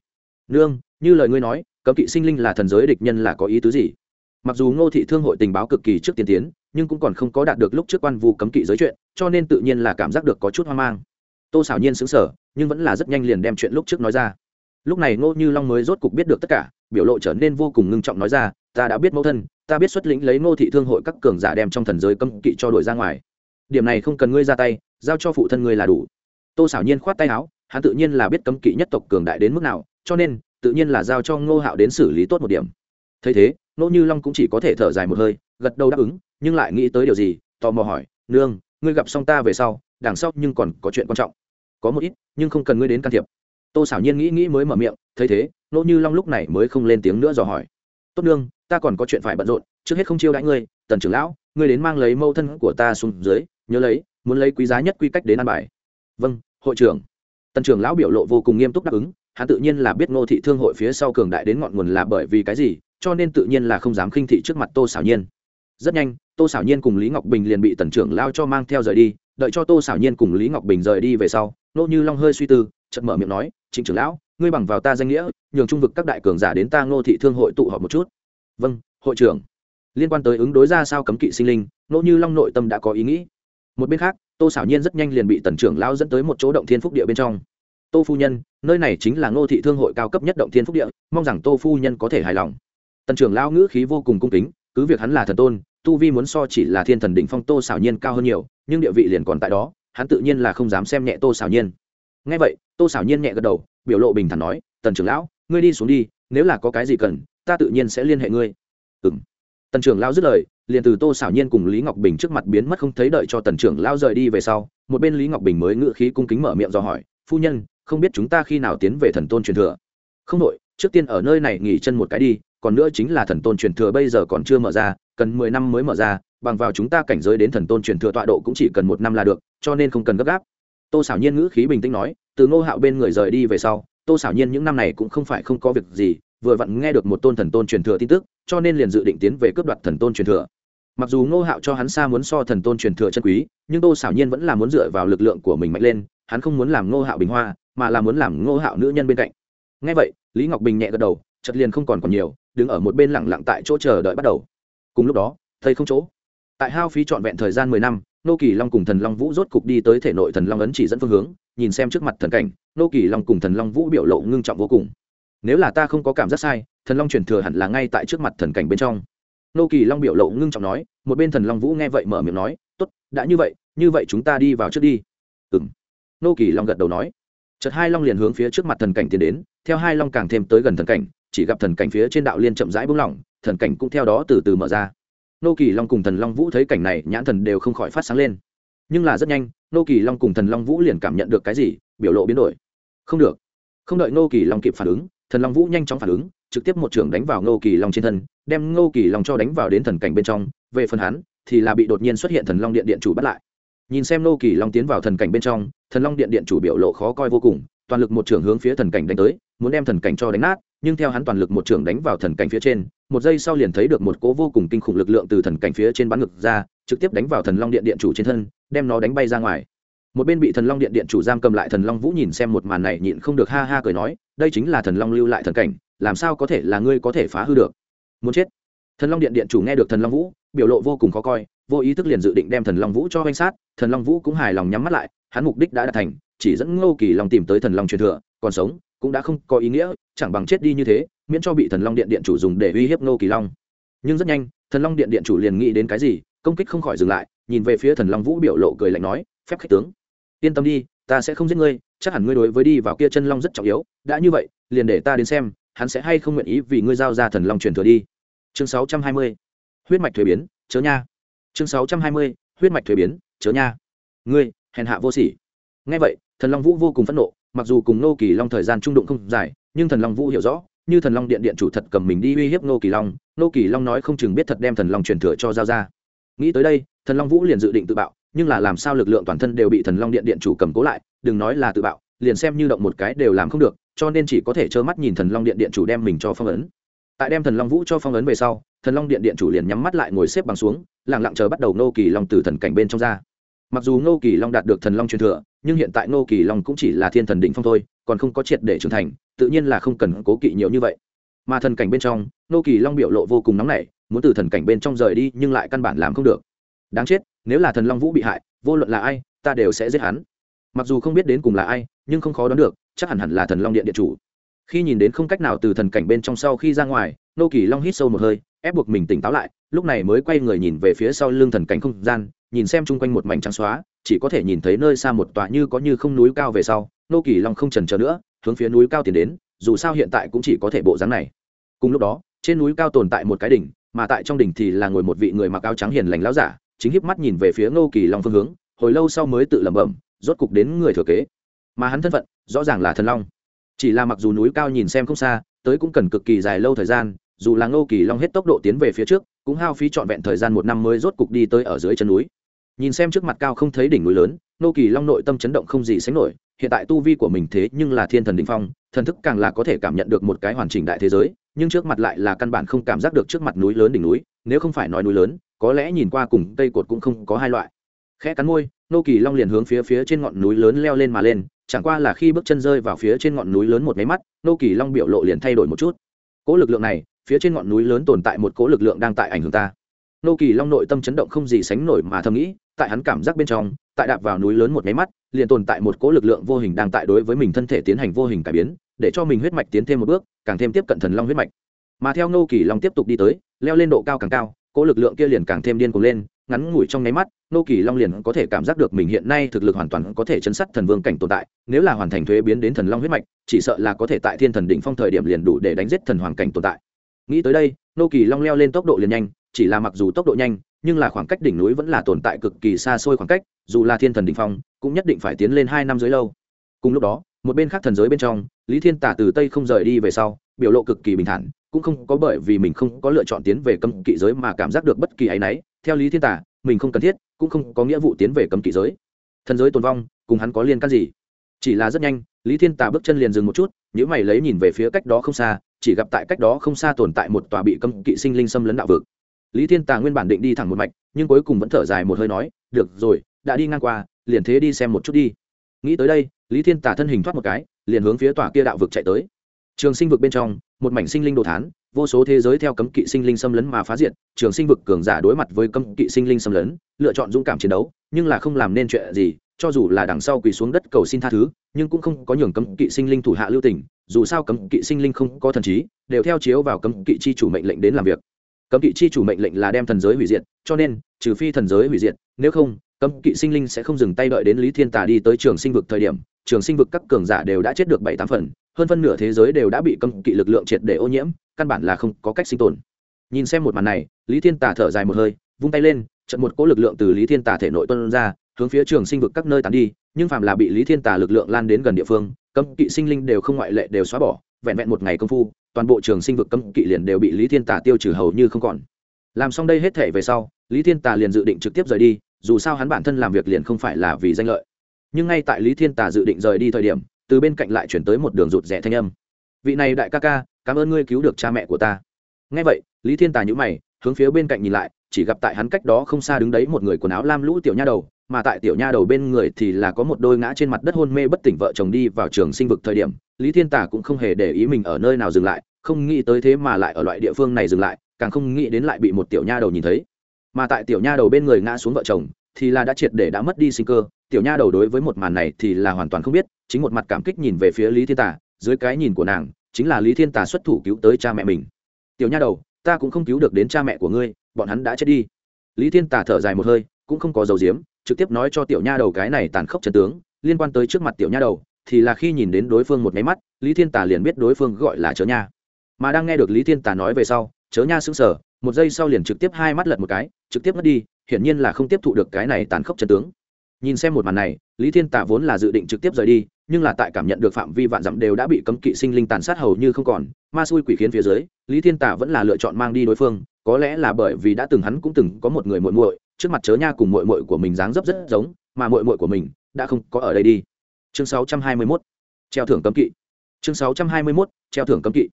Nương, như lời ngươi nói cấm kỵ sinh linh là thần giới địch nhân là có ý tứ gì? Mặc dù ngô thị thương hội tình báo cực kỳ trước tiên tiến, nhưng cũng còn không có đạt được lúc trước quan vu cấm kỵ giới chuyện, cho nên tự nhiên là cảm giác được có chút hoang mang. Tô xảo nhiên xứng sở nhưng vẫn là rất nhanh liền đem chuyện lúc trước nói ra. Lúc này ngô như long mới rốt cục biết được tất cả, biểu lộ trở nên vô cùng ngưng trọng nói ra, ta đã biết mẫu thân, ta biết xuất lĩnh lấy ngô thị thương hội các cường giả đem trong thần giới cấm kỵ cho đổi ra ngoài. Điểm này không cần ngươi ra tay, giao cho phụ thân ngươi là đủ. Tô xảo nhiên khoát tay áo, hắn tự nhiên là biết cấm kỵ nhất tộc cường đại đến mức nào, cho nên tự nhiên là giao cho ngô hạo đến xử lý tốt một điểm. Thấy thế, ngô như long cũng chỉ có thể thở dài một hơi, gật đầu đáp ứng, nhưng lại nghĩ tới điều gì, tò mò hỏi, nương, ngươi gặp xong ta về sau, đằng sau nhưng còn có chuyện quan trọng. Có một ít, nhưng không cần ngươi đến can thiệp. Tô xảo nhiên nghĩ nghĩ mới mở miệng, thấy thế nỗ như long lúc này mới không lên tiếng nữa dò hỏi, tốt nương, ta còn có chuyện phải bận rộn, trước hết không chiêu đãi ngươi, tần trưởng lão, ngươi đến mang lấy mâu thân của ta xuống dưới, nhớ lấy, muốn lấy quý giá nhất quy cách đến ăn bài. Vâng hội trưởng. Tần trưởng lão biểu lộ vô cùng nghiêm túc đáp ứng hắn tự nhiên là biết ngô thị thương hội phía sau cường đại đến ngọn nguồn là bởi vì cái gì, cho nên tự nhiên là không dám khinh thị trước mặt tô xảo nhiên. Rất nhanh, tô xảo nhiên cùng lý ngọc bình liền bị tần trưởng lao cho mang theo rời đi, đợi cho tô xảo nhiên cùng lý ngọc bình rời đi về sau nô như long hơi suy tư, chợt mở miệng nói, trịnh trưởng lão, ngươi bằng vào ta danh nghĩa, nhường trung vực các đại cường giả đến ta ngô thị thương hội tụ họp một chút. Vâng hội trưởng. Liên quan tới ứng đối ra sao cấm kỵ sinh linh nô như long nội tâm đã có ý nghĩ. Một bên khác, tô xảo nhiên rất nhanh liền bị tần trưởng lão dẫn tới một chỗ động thiên phúc địa bên trong tô phu nhân, nơi này chính là ngô thị thương hội cao cấp nhất động thiên phúc địa, mong rằng tô phu nhân có thể hài lòng. Tần trưởng lão ngữ khí vô cùng cung kính, cứ việc hắn là thần tôn, tu vi muốn so chỉ là thiên thần đỉnh phong tô xảo nhiên cao hơn nhiều, nhưng địa vị liền còn tại đó, hắn tự nhiên là không dám xem nhẹ tô xảo nhiên. Ngay vậy, tô xảo nhiên nhẹ gật đầu, biểu lộ bình thản nói, tần trưởng lão, ngươi đi xuống đi, nếu là có cái gì cần, ta tự nhiên sẽ liên hệ ngươi. Ừ tần trưởng lão dứt lời, liền từ tô xảo nhiên cùng lý ngọc bình trước mặt biến mất không thấy đợi cho tần trưởng lão rời đi về sau, một bên lý ngọc bình mới ngự khí cung kính mở miệng do hỏi, phu nhân không biết chúng ta khi nào tiến về thần tôn truyền thừa. Không đội trước tiên ở nơi này nghỉ chân một cái đi, còn nữa chính là thần tôn truyền thừa bây giờ còn chưa mở ra, cần mười năm mới mở ra, bằng vào chúng ta cảnh giới đến thần tôn truyền thừa tọa độ cũng chỉ cần một năm là được, cho nên không cần gấp gáp. Tô xảo nhiên ngữ khí bình tĩnh nói, từ ngô hạo bên người rời đi về sau, tô xảo nhiên những năm này cũng không phải không có việc gì, vừa vặn nghe được một tôn thần tôn truyền thừa tin tức, cho nên liền dự định tiến về cướp đoạt thần tôn truyền thừa. Mặc dù ngô hạo cho hắn xa muốn so thần tôn truyền thừa chân quý, nhưng tô xảo nhiên vẫn là muốn dựa vào lực lượng của mình mạnh lên, hắn không muốn làm ngô hạo bình hoa mà là muốn làm ngô hạo nữ nhân bên cạnh. Ngay vậy, lý ngọc bình nhẹ gật đầu chật liền không còn còn nhiều, đứng ở một bên lẳng lặng tại chỗ chờ đợi bắt đầu. Cùng lúc đó thầy không chỗ. Tại hao phí trọn vẹn thời gian mười năm, nô kỳ long cùng thần long vũ rốt cục đi tới thể nội thần long ấn chỉ dẫn phương hướng, nhìn xem trước mặt thần cảnh, nô kỳ long cùng thần long vũ biểu lộ ngưng trọng vô cùng. Nếu là ta không có cảm giác sai, thần long truyền thừa hẳn là ngay tại trước mặt thần cảnh bên trong. Nô kỳ long biểu lộ ngưng trọng nói, một bên thần long vũ nghe vậy mở miệng nói, tốt, đã như vậy như vậy chúng ta đi vào trước đi. Ừng nô kỳ long gật đầu nói chợt hai long liền hướng phía trước mặt thần cảnh tiến đến, theo hai long càng thêm tới gần thần cảnh, chỉ gặp thần cảnh phía trên đạo liên chậm rãi bung lỏng, thần cảnh cũng theo đó từ từ mở ra. Nô kỳ long cùng thần long vũ thấy cảnh này, nhãn thần đều không khỏi phát sáng lên. Nhưng là rất nhanh, nô kỳ long cùng thần long vũ liền cảm nhận được cái gì, biểu lộ biến đổi. Không được. Không đợi nô kỳ long kịp phản ứng, thần long vũ nhanh chóng phản ứng, trực tiếp một trưởng đánh vào nô kỳ long trên thân, đem nô kỳ long cho đánh vào đến thần cảnh bên trong. Về phần hắn, thì là bị đột nhiên xuất hiện thần long điện điện chủ bắt lại nhìn xem nô kỳ long tiến vào thần cảnh bên trong, thần long điện điện chủ biểu lộ khó coi vô cùng, toàn lực một trưởng hướng phía thần cảnh đánh tới, muốn đem thần cảnh cho đánh nát, nhưng theo hắn toàn lực một trưởng đánh vào thần cảnh phía trên, một giây sau liền thấy được một cố vô cùng kinh khủng lực lượng từ thần cảnh phía trên bắn ngực ra, trực tiếp đánh vào thần long điện điện chủ trên thân, đem nó đánh bay ra ngoài. Một bên bị thần long điện điện chủ giam cầm lại, thần long vũ nhìn xem một màn này nhịn không được ha ha cười nói, đây chính là thần long lưu lại thần cảnh, làm sao có thể là ngươi có thể phá hư được? Muốn chết. Thần long điện điện chủ nghe được thần long vũ, biểu lộ vô cùng khó coi, vô ý thức liền dự định đem thần long vũ cho oanh sát thần long vũ cũng hài lòng nhắm mắt lại, hắn mục đích đã đạt thành, chỉ dẫn ngô kỳ long tìm tới thần long truyền thừa, còn sống, cũng đã không có ý nghĩa, chẳng bằng chết đi như thế, miễn cho bị thần long điện điện chủ dùng để uy hiếp ngô kỳ long nhưng rất nhanh, thần long điện điện chủ liền nghĩ đến cái gì, công kích không khỏi dừng lại, nhìn về phía thần long vũ biểu lộ cười lạnh nói, phép khách tướng, yên tâm đi, ta sẽ không giết ngươi, chắc hẳn ngươi đối với đi vào kia chân long rất trọng yếu, đã như vậy, liền để ta đến xem, hắn sẽ hay không nguyện ý vì ngươi giao ra thần long truyền thừa đi chương 620. huyết mạch thuế biến, chớ nha chương 620. huyết mạch thuế biến chớ nha. Ngươi, hèn hạ vô sỉ. Nghe vậy, thần long vũ vô cùng phẫn nộ, mặc dù cùng nô kỳ long thời gian trung đụng không dài, nhưng thần long vũ hiểu rõ, như thần long điện điện chủ thật cầm mình đi uy hiếp nô kỳ long nô kỳ long nói không chừng biết thật đem thần long truyền thừa cho giao ra nghĩ tới đây, thần long vũ liền dự định tự bạo, nhưng là làm sao lực lượng toàn thân đều bị thần long điện điện chủ cầm cố lại, đừng nói là tự bạo, liền xem như động một cái đều làm không được, cho nên chỉ có thể trơ mắt nhìn thần long điện điện chủ đem mình cho phong ấn. Tại đem thần long vũ cho phong ấn về sau, thần long điện điện chủ liền nhắm mắt lại ngồi xếp bằng xuống lẳng lặng chờ bắt đầu nô kỳ long từ thần cảnh bên trong ra mặc dù Ngô kỳ long đạt được thần long truyền thừa, nhưng hiện tại Ngô kỳ long cũng chỉ là thiên thần định phong thôi, còn không có triệt để trưởng thành, tự nhiên là không cần cố kỵ nhiều như vậy. Mà thần cảnh bên trong, Ngô kỳ long biểu lộ vô cùng nóng nảy, muốn từ thần cảnh bên trong rời đi nhưng lại căn bản làm không được. Đáng chết, nếu là thần long vũ bị hại, vô luận là ai, ta đều sẽ giết hắn. Mặc dù không biết đến cùng là ai, nhưng không khó đoán được, chắc hẳn hẳn là thần long điện điện chủ. Khi nhìn đến không cách nào từ thần cảnh bên trong sau khi ra ngoài nô kỳ long hít sâu một hơi ép buộc mình tỉnh táo lại, lúc này mới quay người nhìn về phía sau lưng thần cảnh không gian, nhìn xem chung quanh một mảnh trắng xóa, chỉ có thể nhìn thấy nơi xa một tòa như có như không núi cao về sau, nô kỳ long không trần chờ nữa, hướng phía núi cao tiến đến, dù sao hiện tại cũng chỉ có thể bộ dáng này. Cùng lúc đó, trên núi cao tồn tại một cái đỉnh, mà tại trong đỉnh thì là ngồi một vị người mặc áo trắng hiền lành láo giả, chính hiếp mắt nhìn về phía nô kỳ long phương hướng, hồi lâu sau mới tự lẩm bẩm, rốt cục đến người thừa kế. Mà hắn thân phận, rõ ràng là thần long. Chỉ là mặc dù núi cao nhìn xem không xa, tới cũng cần cực kỳ dài lâu thời gian dù là ngô kỳ long hết tốc độ tiến về phía trước, cũng hao phí trọn vẹn thời gian một năm mới rốt cục đi tới ở dưới chân núi. Nhìn xem trước mặt cao không thấy đỉnh núi lớn, ngô kỳ long nội tâm chấn động không gì sánh nổi, hiện tại tu vi của mình thế nhưng là thiên thần đ phong, thần thức càng là có thể cảm nhận được một cái hoàn chỉnh đại thế giới, nhưng trước mặt lại là căn bản không cảm giác được trước mặt núi lớn đỉnh núi, nếu không phải nói núi lớn, có lẽ nhìn qua cùng cây cột cũng không có hai loại. Khẽ cắn môi nô kỳ long liền hướng phía phía trên ngọn núi lớn leo lên mà lên, chẳng qua là khi bước chân rơi vào phía trên ngọn núi lớn một máy mắt nô kỳ long biểu lộ liền thay đổi một chút. Cỗ lực lượng này phía trên ngọn núi lớn tồn tại một cỗ lực lượng đang tại ảnh hưởng ta. Nô kỳ long nội tâm chấn động không gì sánh nổi mà thầm nghĩ, tại hắn cảm giác bên trong, tại đạp vào núi lớn một máy mắt, liền tồn tại một cỗ lực lượng vô hình đang tại đối với mình thân thể tiến hành vô hình cải biến, để cho mình huyết mạch tiến thêm một bước, càng thêm tiếp cận thần long huyết mạch. Mà theo nô kỳ long tiếp tục đi tới, leo lên độ cao càng cao, cỗ lực lượng kia liền càng thêm điên cuồng lên, ngắn ngủi trong nháy mắt, nô kỳ long liền có thể cảm giác được mình hiện nay thực lực hoàn toàn có thể chấn sát thần vương cảnh tồn tại, nếu là hoàn thành thuế biến đến thần long huyết mạch, chỉ sợ là có thể tại thiên thần đỉnh phong thời điểm liền đủ để đánh giết thần hoàng cảnh tồn tại nghĩ tới đây, nô kỳ long leo lên tốc độ liền nhanh, chỉ là mặc dù tốc độ nhanh, nhưng là khoảng cách đỉnh núi vẫn là tồn tại cực kỳ xa xôi khoảng cách, dù là thiên thần đỉnh phong, cũng nhất định phải tiến lên hai năm dưới lâu. Cùng lúc đó, một bên khác thần giới bên trong, lý thiên tả từ tây không rời đi về sau, biểu lộ cực kỳ bình thản, cũng không có bởi vì mình không có lựa chọn tiến về cấm kỵ giới mà cảm giác được bất kỳ áy náy. Theo lý thiên tả, mình không cần thiết, cũng không có nghĩa vụ tiến về cấm kỵ giới. Thần giới tồn vong, cùng hắn có liên can gì? Chỉ là rất nhanh, lý thiên tả bước chân liền dừng một chút nếu mày lấy nhìn về phía cách đó không xa chỉ gặp tại cách đó không xa tồn tại một tòa bị cấm kỵ sinh linh xâm lấn đạo vực. Lý thiên tà nguyên bản định đi thẳng một mạch, nhưng cuối cùng vẫn thở dài một hơi nói, được rồi, đã đi ngang qua, liền thế đi xem một chút đi. Nghĩ tới đây, lý thiên tà thân hình thoát một cái, liền hướng phía tòa kia đạo vực chạy tới. Trường sinh vực bên trong, một mảnh sinh linh đồ thán, vô số thế giới theo cấm kỵ sinh linh xâm lấn mà phá diện trường sinh vực cường giả đối mặt với cấm kỵ sinh linh xâm lấn, lựa chọn dũng cảm chiến đấu, nhưng là không làm nên chuyện gì, cho dù là đằng sau quỳ xuống đất cầu xin tha thứ, nhưng cũng không có nhường cấm kỵ sinh linh thủ hạ lưu tình dù sao cấm kỵ sinh linh không có thần trí, đều theo chiếu vào cấm kỵ chi chủ mệnh lệnh đến làm việc. Cấm kỵ chi chủ mệnh lệnh là đem thần giới hủy diệt, cho nên, trừ phi thần giới hủy diệt, nếu không, cấm kỵ sinh linh sẽ không dừng tay đợi đến lý thiên tà đi tới trường sinh vực thời điểm, trường sinh vực các cường giả đều đã chết được bảy tám phần, hơn phân nửa thế giới đều đã bị cấm kỵ lực lượng triệt để ô nhiễm, căn bản là không có cách sinh tồn. Nhìn xem một màn này, lý thiên tà thở dài một hơi, vung tay lên trận một cỗ lực lượng từ lý thiên tà thể nội tuân ra, hướng phía trường sinh vực các nơi tán đi, nhưng phàm là bị lý thiên tà lực lượng lan đến gần địa phương cấm kỵ sinh linh đều không ngoại lệ đều xóa bỏ, vẹn vẹn một ngày công phu, toàn bộ trường sinh vực cấm kỵ liền đều bị lý thiên tà tiêu trừ hầu như không còn. Làm xong đây hết thể về sau, lý thiên tà liền dự định trực tiếp rời đi, dù sao hắn bản thân làm việc liền không phải là vì danh lợi. Nhưng ngay tại lý thiên tà dự định rời đi thời điểm, từ bên cạnh lại chuyển tới một đường rụt rẽ thanh âm. Vị này đại ca ca, cảm ơn ngươi cứu được cha mẹ của ta. Ngay vậy, lý thiên tà nhữ mày, hướng phía bên cạnh nhìn lại, chỉ gặp tại hắn cách đó không xa đứng đấy một người quần áo lam lũ tiểu nha đầu mà tại tiểu nha đầu bên người thì là có một đôi ngã trên mặt đất hôn mê bất tỉnh vợ chồng đi vào trường sinh vực thời điểm, lý thiên tả cũng không hề để ý mình ở nơi nào dừng lại, không nghĩ tới thế mà lại ở loại địa phương này dừng lại, càng không nghĩ đến lại bị một tiểu nha đầu nhìn thấy. Mà tại tiểu nha đầu bên người ngã xuống vợ chồng, thì là đã triệt để đã mất đi sinh cơ, tiểu nha đầu đối với một màn này thì là hoàn toàn không biết, chính một mặt cảm kích nhìn về phía lý thiên tả dưới cái nhìn của nàng, chính là lý thiên tà xuất thủ cứu tới cha mẹ mình. Tiểu nha đầu, ta cũng không cứu được đến cha mẹ của ngươi, bọn hắn đã chết đi. Lý thiên tà thở dài một hơi, cũng không có dầu diếm trực tiếp nói cho tiểu nha đầu cái này tàn khốc trần tướng, liên quan tới trước mặt tiểu nha đầu, thì là khi nhìn đến đối phương một máy mắt, lý thiên tà liền biết đối phương gọi là chớ nha. Mà đang nghe được lý thiên tà nói về sau, chớ nha sững sờ, một giây sau liền trực tiếp hai mắt lật một cái, trực tiếp mất đi, hiển nhiên là không tiếp thụ được cái này tàn khốc chân tướng. Nhìn xem một màn này, lý thiên tà vốn là dự định trực tiếp rời đi, nhưng là tại cảm nhận được phạm vi vạn dặm đều đã bị cấm kỵ sinh linh tàn sát hầu như không còn, ma xui quỷ khiến phía dưới, lý thiên tà vẫn là lựa chọn mang đi đối phương, có lẽ là bởi vì đã từng hắn cũng từng có một người muội muội trước mặt chớ nha cùng muội muội của mình dáng dấp rất giống, mà muội muội của mình đã không có ở đây đi. Chương 621 treo thưởng cấm kỵ. Chương 621 treo thưởng cấm kỵ.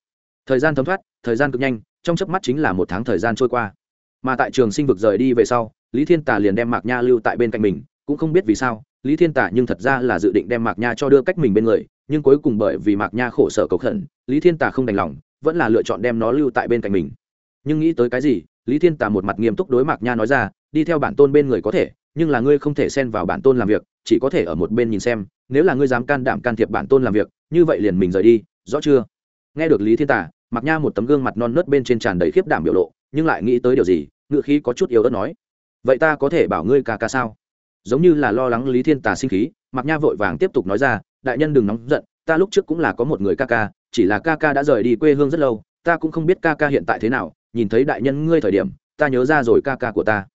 Thời gian thấm thoát, thời gian cực nhanh, trong chớp mắt chính là một tháng thời gian trôi qua. Mà tại trường sinh vực rời đi về sau, lý thiên tà liền đem mạc nha lưu tại bên cạnh mình, cũng không biết vì sao, lý thiên tà nhưng thật ra là dự định đem mạc nha cho đưa cách mình bên người, nhưng cuối cùng bởi vì mạc nha khổ sở cầu khẩn, lý thiên tà không đành lòng, vẫn là lựa chọn đem nó lưu tại bên cạnh mình. Nhưng nghĩ tới cái gì, lý thiên tà một mặt nghiêm túc đối mạc nha nói ra đi theo bản tôn bên người có thể nhưng là ngươi không thể xen vào bản tôn làm việc chỉ có thể ở một bên nhìn xem nếu là ngươi dám can đảm can thiệp bản tôn làm việc như vậy liền mình rời đi rõ chưa? Nghe được lý thiên Tả, mặc nha một tấm gương mặt non nớt bên trên tràn đầy khiếp đảm biểu lộ nhưng lại nghĩ tới điều gì ngựa khí có chút yếu ớt nói. Vậy ta có thể bảo ngươi ca ca sao? Giống như là lo lắng lý thiên tà sinh khí mặc nha vội vàng tiếp tục nói ra đại nhân đừng nóng giận ta lúc trước cũng là có một người ca ca chỉ là ca ca đã rời đi quê hương rất lâu ta cũng không biết ca ca hiện tại thế nào nhìn thấy đại nhân ngươi thời điểm ta nhớ ra rồi ca ca của ta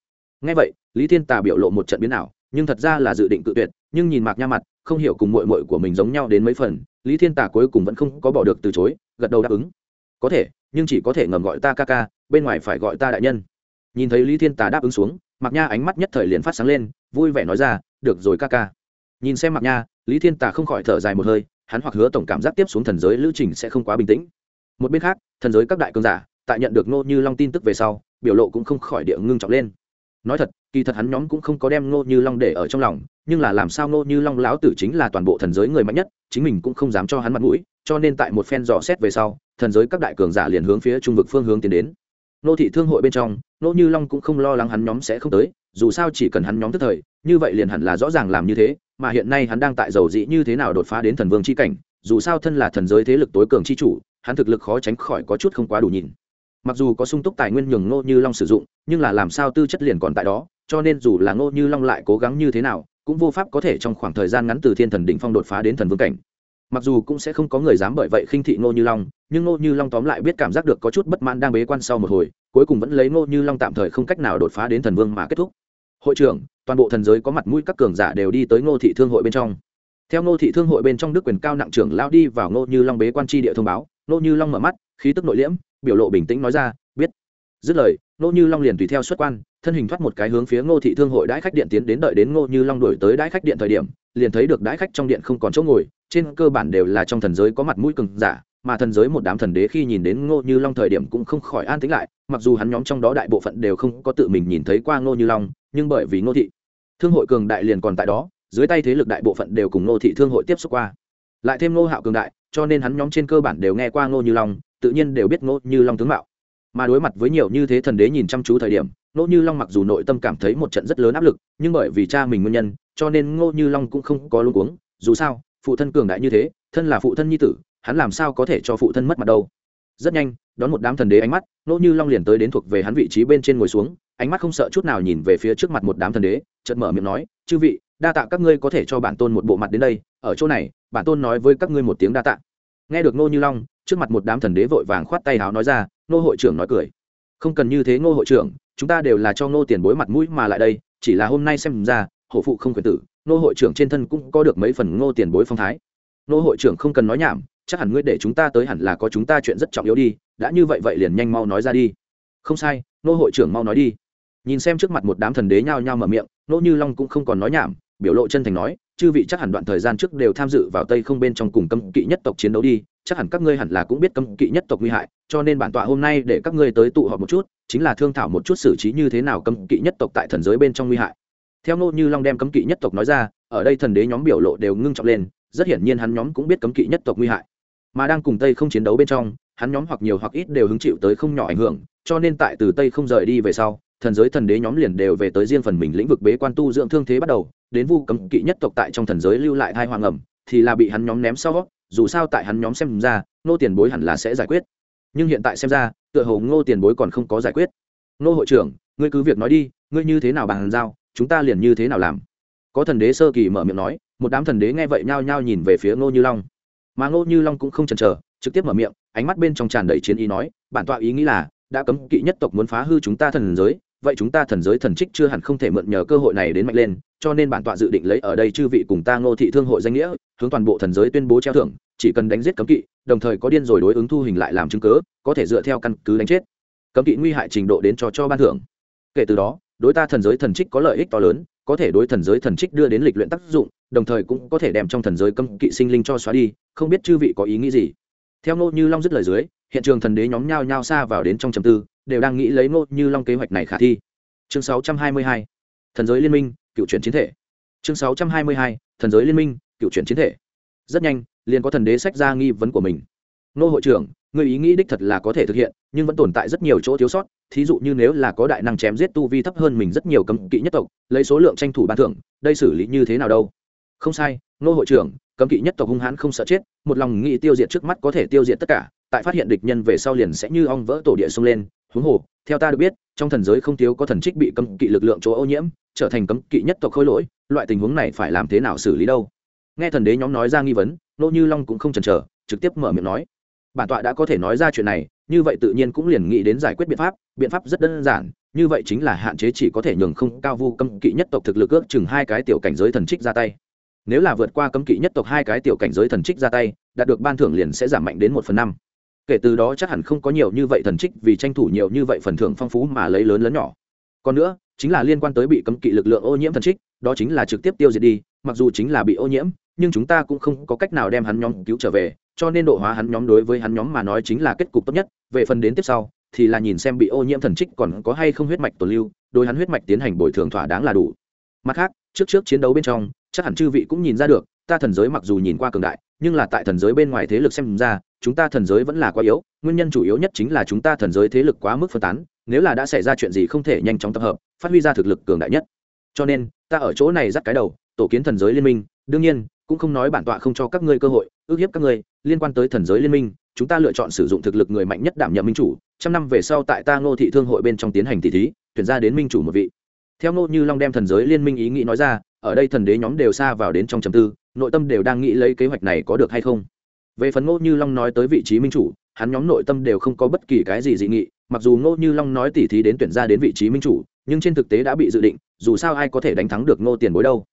ngay vậy, lý thiên tà biểu lộ một trận biến ảo, nhưng thật ra là dự định tự tuyệt, nhưng nhìn mạc nha mặt, không hiểu cùng mội mội của mình giống nhau đến mấy phần, lý thiên tà cuối cùng vẫn không có bỏ được từ chối, gật đầu đáp ứng. Có thể, nhưng chỉ có thể ngầm gọi ta ca ca, bên ngoài phải gọi ta đại nhân. Nhìn thấy lý thiên tà đáp ứng xuống, mạc nha ánh mắt nhất thời liền phát sáng lên, vui vẻ nói ra, được rồi ca ca. Nhìn xem mạc nha, lý thiên tà không khỏi thở dài một hơi, hắn hoặc hứa tổng cảm giác tiếp xuống thần giới lữ trình sẽ không quá bình tĩnh. Một bên khác, thần giới các đại cơn giả, tại nhận được nô như long tin tức về sau, biểu lộ cũng không khỏi địa ngưng trọng lên nói thật, kỳ thật hắn nhóm cũng không có đem nô như long để ở trong lòng, nhưng là làm sao nô như long lão tử chính là toàn bộ thần giới người mạnh nhất, chính mình cũng không dám cho hắn mặt mũi, cho nên tại một phen dò xét về sau, thần giới các đại cường giả liền hướng phía trung vực phương hướng tiến đến. Nô thị thương hội bên trong nô như long cũng không lo lắng hắn nhóm sẽ không tới, dù sao chỉ cần hắn nhóm tức thời, như vậy liền hẳn là rõ ràng làm như thế, mà hiện nay hắn đang tại dầu dĩ như thế nào đột phá đến thần vương c h i cảnh, dù sao thân là thần giới thế lực tối cường c h i chủ, hắn thực lực khó tránh khỏi có chút không quá đủ nhìn mặc dù có sung túc tài nguyên nhường ngô như long sử dụng, nhưng là làm sao tư chất liền còn tại đó, cho nên dù là ngô như long lại cố gắng như thế nào, cũng vô pháp có thể trong khoảng thời gian ngắn từ thiên thần đỉnh phong đột phá đến thần vương cảnh. Mặc dù cũng sẽ không có người dám bởi vậy khinh thị ngô như long, nhưng ngô như long tóm lại biết cảm giác được có chút bất mãn đang bế quan sau một hồi, cuối cùng vẫn lấy ngô như long tạm thời không cách nào đột phá đến thần vương mà kết thúc. Hội trưởng, toàn bộ thần giới có mặt mũi các cường giả đều đi tới ngô thị thương hội bên trong. Theo ngô thị thương hội bên trong đức quyền cao nặng trưởng lao đi vào ngô như long bế quan tri địa thông báo, ngô như long mở mắt, khí tức nội liễm biểu lộ bình tĩnh nói ra, biết. Dứt lời, ngô như long liền tùy theo xuất quan, thân hình thoát một cái hướng phía ngô thị thương hội đãi khách điện tiến đến đợi đến ngô như long đổi tới đãi khách điện thời điểm, liền thấy được đãi khách trong điện không còn chỗ ngồi, trên cơ bản đều là trong thần giới có mặt mũi cường giả, mà thần giới một đám thần đế khi nhìn đến ngô như long thời điểm cũng không khỏi an tĩnh lại, mặc dù hắn nhóm trong đó đại bộ phận đều không có tự mình nhìn thấy qua ngô như long, nhưng bởi vì ngô thị thương hội cường đại liền còn tại đó, dưới tay thế lực đại bộ phận đều cùng ngô thị thương hội tiếp xúc qua. Lại thêm ngô hạo cường đại, cho nên hắn nhóm trên cơ bản đều nghe qua ngô như long tự nhiên đều biết ngô như long tướng mạo. Mà đối mặt với nhiều như thế thần đế nhìn chăm chú thời điểm, ngô như long mặc dù nội tâm cảm thấy một trận rất lớn áp lực, nhưng bởi vì cha mình nguyên nhân, cho nên ngô như long cũng không có luôn uống dù sao, phụ thân cường đại như thế, thân là phụ thân nhi tử, hắn làm sao có thể cho phụ thân mất mặt đâu? Rất nhanh, đón một đám thần đế ánh mắt, ngô như long liền tới đến thuộc về hắn vị trí bên trên ngồi xuống, ánh mắt không sợ chút nào nhìn về phía trước mặt một đám thần đế, chợt mở miệng nói, chư vị, đa tạ các ngươi có thể cho bản tôn một bộ mặt đến đây, ở chỗ này, bản tôn nói với các ngươi một tiếng đa tạ. Nghe được ngô như long trước mặt một đám thần đế vội vàng khoát tay háo nói ra, ngô hội trưởng nói cười. Không cần như thế, ngô hội trưởng, chúng ta đều là cho ngô tiền bối mặt mũi mà lại đây, chỉ là hôm nay xem ra, hổ phụ không quyền tử, ngô hội trưởng trên thân cũng có được mấy phần ngô tiền bối phong thái. Ngô hội trưởng không cần nói nhảm, chắc hẳn ngươi để chúng ta tới hẳn là có chúng ta chuyện rất trọng yếu đi, đã như vậy vậy liền nhanh mau nói ra đi. Không sai, ngô hội trưởng mau nói đi. Nhìn xem trước mặt một đám thần đế nhao nhao mở miệng nô như long cũng không còn nói nhảm, biểu lộ chân thành nói, chư vị chắc hẳn đoạn thời gian trước đều tham dự vào tây không bên trong cùng cấm kỵ nhất tộc chiến đấu đi chắc hẳn các ngươi hẳn là cũng biết cấm kỵ nhất tộc nguy hại, cho nên bản tọa hôm nay để các ngươi tới tụ họp một chút, chính là thương thảo một chút xử trí như thế nào cấm kỵ nhất tộc tại thần giới bên trong nguy hại. Theo Ngô như long đem cấm kỵ nhất tộc nói ra, ở đây thần đế nhóm biểu lộ đều ngưng trọng lên, rất hiển nhiên hắn nhóm cũng biết cấm kỵ nhất tộc nguy hại. Mà đang cùng tây không chiến đấu bên trong, hắn nhóm hoặc nhiều hoặc ít đều hứng chịu tới không nhỏ ảnh hưởng, cho nên tại từ tây không rời đi về sau, thần giới thần đế nhóm liền đều về tới riêng phần mình lĩnh vực bế quan tu dưỡng thương thế bắt đầu, đến vu cấm kỵ nhất tộc tại trong thần giới lưu lại hai hoàng ẩm thì là bị hắn nhóm ném sau dù sao tại hắn nhóm xem ra, ngô tiền bối hẳn là sẽ giải quyết. Nhưng hiện tại xem ra, tựa hồ ngô tiền bối còn không có giải quyết. Ngô hội trưởng, ngươi cứ việc nói đi, ngươi như thế nào bàn giao, chúng ta liền như thế nào làm. Có thần đế sơ kỳ mở miệng nói, một đám thần đế nghe vậy nhao nhao nhìn về phía ngô như long. Mà ngô như long cũng không chần chờ, trực tiếp mở miệng, ánh mắt bên trong tràn đầy chiến ý nói, bản tọa ý nghĩ là, đã cấm kỵ nhất tộc muốn phá hư chúng ta thần giới vậy chúng ta thần giới thần trích chưa hẳn không thể mượn nhờ cơ hội này đến mạnh lên, cho nên bản tọa dự định lấy ở đây chư vị cùng ta ngô thị thương hội danh nghĩa, hướng toàn bộ thần giới tuyên bố treo thưởng, chỉ cần đánh giết cấm kỵ, đồng thời có điên rồi đối ứng thu hình lại làm chứng cớ có thể dựa theo căn cứ đánh chết. Cấm kỵ nguy hại trình độ đến cho cho ban thưởng. Kể từ đó, đối ta thần giới thần trích có lợi ích to lớn, có thể đối thần giới thần trích đưa đến lịch luyện tác dụng, đồng thời cũng có thể đem trong thần giới cấm kỵ sinh linh cho xóa đi, không biết chư vị có ý nghĩ gì? Theo ngô như long dứt lời dưới, hiện trường thần đế nhóm nhao nhao xa vào đến trong trầm tư đều đang nghĩ lấy ngô như long kế hoạch này khả thi. Chương 622, thần giới liên minh cựu chuyển chiến thể. Chương 622, thần giới liên minh cựu chuyển chiến thể. Rất nhanh liền có thần đế sách ra nghi vấn của mình. Nô hội trưởng người ý nghĩ đích thật là có thể thực hiện nhưng vẫn tồn tại rất nhiều chỗ thiếu sót. Thí dụ như nếu là có đại năng chém giết tu vi thấp hơn mình rất nhiều cấm kỵ nhất tộc lấy số lượng tranh thủ ban thưởng đây xử lý như thế nào đâu? Không sai nô hội trưởng cấm kỵ nhất tộc hung hãn không sợ chết một lòng nghĩ tiêu diệt trước mắt có thể tiêu diệt tất cả tại phát hiện địch nhân về sau liền sẽ như ong vỡ tổ địa xông lên huống hồ, theo ta được biết, trong thần giới không thiếu có thần trích bị cấm kỵ lực lượng chỗ ô nhiễm, trở thành cấm kỵ nhất tộc khôi lỗi, loại tình huống này phải làm thế nào xử lý đâu? Nghe thần đế nhóm nói ra nghi vấn, nô như long cũng không chần chờ, trực tiếp mở miệng nói. Bản tọa đã có thể nói ra chuyện này, như vậy tự nhiên cũng liền nghĩ đến giải quyết biện pháp biện pháp rất đơn giản, như vậy chính là hạn chế chỉ có thể nhường không cao vu cấm kỵ nhất tộc thực lực ước chừng hai cái tiểu cảnh giới thần trích ra tay. Nếu là vượt qua cấm kỵ nhất tộc hai cái tiểu cảnh giới thần trích ra tay, đạt được ban thưởng liền sẽ giảm mạnh đến một phần năm kể từ đó chắc hẳn không có nhiều như vậy thần trích vì tranh thủ nhiều như vậy phần thưởng phong phú mà lấy lớn lớn nhỏ. Còn nữa, chính là liên quan tới bị cấm kỵ lực lượng ô nhiễm thần trích, đó chính là trực tiếp tiêu diệt đi, mặc dù chính là bị ô nhiễm, nhưng chúng ta cũng không có cách nào đem hắn nhóm cứu trở về, cho nên độ hóa hắn nhóm đối với hắn nhóm mà nói chính là kết cục tốt nhất. Về phần đến tiếp sau, thì là nhìn xem bị ô nhiễm thần trích còn có hay không huyết mạch tồn lưu, đối hắn huyết mạch tiến hành bồi thường thỏa đáng là đủ. Mặt khác, trước trước chiến đấu bên trong, chắc hẳn chư vị cũng nhìn ra được, ta thần giới mặc dù nhìn qua cường đại, nhưng là tại thần giới bên ngoài thế lực xem ra chúng ta thần giới vẫn là quá yếu, nguyên nhân chủ yếu nhất chính là chúng ta thần giới thế lực quá mức phân tán, nếu là đã xảy ra chuyện gì không thể nhanh chóng tập hợp, phát huy ra thực lực cường đại nhất. Cho nên, ta ở chỗ này dắt cái đầu, tổ kiến thần giới liên minh, đương nhiên, cũng không nói bản tọa không cho các ngươi cơ hội, ước hiếp các ngươi, liên quan tới thần giới liên minh, chúng ta lựa chọn sử dụng thực lực người mạnh nhất đảm nhiệm minh chủ, trăm năm về sau tại ta ngô thị thương hội bên trong tiến hành tỷ thí, tuyển ra đến minh chủ một vị. Theo ngô như long đem thần giới liên minh ý nghĩ nói ra, ở đây thần đế nhóm đều xa vào đến trong trầm tư, nội tâm đều đang nghĩ lấy kế hoạch này có được hay không về phần ngô như long nói tới vị trí minh chủ, hắn nhóm nội tâm đều không có bất kỳ cái gì dị nghị, mặc dù ngô như long nói tỉ thí đến tuyển ra đến vị trí minh chủ, nhưng trên thực tế đã bị dự định, dù sao ai có thể đánh thắng được ngô tiền bối đâu.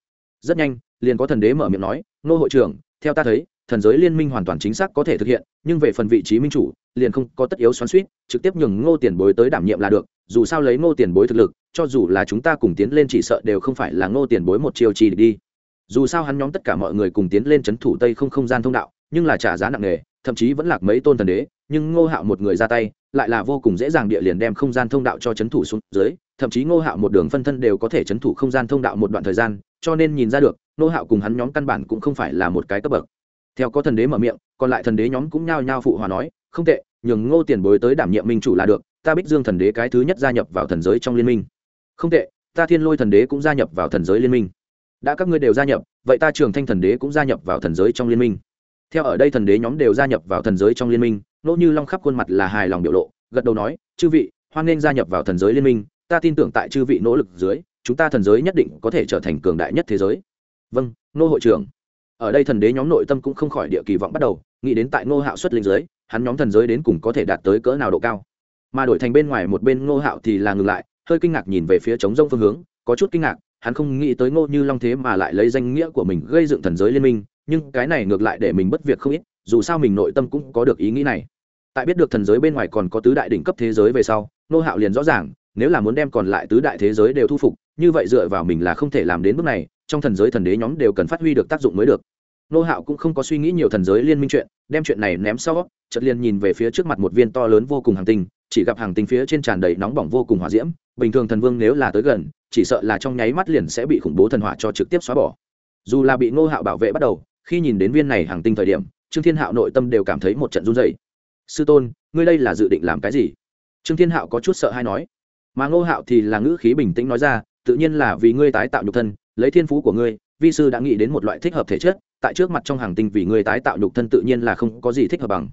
Rất nhanh, liền có thần đế mở miệng nói, ngô hội trưởng, theo ta thấy, thần giới liên minh hoàn toàn chính xác có thể thực hiện, nhưng về phần vị trí minh chủ, liền không có tất yếu xoắn suýt trực tiếp nhường ngô tiền bối tới đảm nhiệm là được, dù sao lấy ngô tiền bối thực lực, cho dù là chúng ta cùng tiến lên chỉ sợ đều không phải là ngô tiền bối một chiều chi đi. Dù sao hắn nhóm tất cả mọi người cùng tiến lên c h ấ n thủ tây không không gian thông đạo nhưng là trả giá nặng nề, thậm chí vẫn lạc mấy tôn thần đế, nhưng ngô hạo một người ra tay, lại là vô cùng dễ dàng địa liền đem không gian thông đạo cho c h ấ n thủ xuống dưới, thậm chí ngô hạo một đường phân thân đều có thể c h ấ n thủ không gian thông đạo một đoạn thời gian, cho nên nhìn ra được, ngô hạo cùng hắn nhóm căn bản cũng không phải là một cái cấp bậc. Theo có thần đế mở miệng, còn lại thần đế nhóm cũng nhao nhao phụ hòa nói, không tệ, nhường ngô tiền bối tới đảm nhiệm minh chủ là được, ta bích dương thần đế cái thứ nhất gia nhập vào thần giới trong liên minh. Không tệ, ta thiên lôi thần đế cũng gia nhập vào thần giới liên minh. Đã các ngươi đều gia nhập, vậy ta trường thanh thần đế cũng gia nhập vào thần giới trong liên minh theo ở đây thần đế nhóm đều gia nhập vào thần giới trong liên minh, nỗ như long khắp khuôn mặt là hài lòng biểu lộ, gật đầu nói, chư vị, hoan nên gia nhập vào thần giới liên minh, ta tin tưởng tại chư vị nỗ lực dưới, chúng ta thần giới nhất định có thể trở thành cường đại nhất thế giới. Vâng nô hội trưởng. Ở đây thần đế nhóm nội tâm cũng không khỏi địa kỳ vọng bắt đầu, nghĩ đến tại ngô hạo xuất linh giới hắn nhóm thần giới đến cùng có thể đạt tới cỡ nào độ cao. Mà đổi thành bên ngoài một bên ngô hạo thì là ngừng lại, hơi kinh ngạc nhìn về phía trống rông phương hướng, có chút kinh ngạc, hắn không nghĩ tới ngô như long thế mà lại lấy danh nghĩa của mình gây dựng thần giới liên minh nhưng cái này ngược lại để mình bất việc không ít, dù sao mình nội tâm cũng có được ý nghĩ này. Tại biết được thần giới bên ngoài còn có tứ đại đỉnh cấp thế giới về sau, nô hạo liền rõ ràng, nếu là muốn đem còn lại tứ đại thế giới đều thu phục, như vậy dựa vào mình là không thể làm đến bước này, trong thần giới thần đế nhóm đều cần phát huy được tác dụng mới được. Nô hạo cũng không có suy nghĩ nhiều thần giới liên minh chuyện, đem chuyện này ném sau, chợt liền nhìn về phía trước mặt một viên to lớn vô cùng hàng tinh, chỉ gặp hàng tinh phía trên tràn đầy nóng bỏng vô cùng hỏa diễm, bình thường thần vương nếu là tới gần, chỉ sợ là trong nháy mắt liền sẽ bị khủng bố thần hỏa cho trực tiếp xóa bỏ. Dù là bị nô hạo bảo vệ bắt đầu khi nhìn đến viên này hàng tinh thời điểm, trương thiên hạo nội tâm đều cảm thấy một trận run dày sư tôn, ngươi đây là dự định làm cái gì? Trương thiên hạo có chút sợ hay nói. Mà ngô hạo thì là ngữ khí bình tĩnh nói ra, tự nhiên là vì ngươi tái tạo nhục thân, lấy thiên phú của ngươi, vi sư đã nghĩ đến một loại thích hợp thể chất, tại trước mặt trong hàng tinh vì ngươi tái tạo nhục thân tự nhiên là không có gì thích hợp bằng.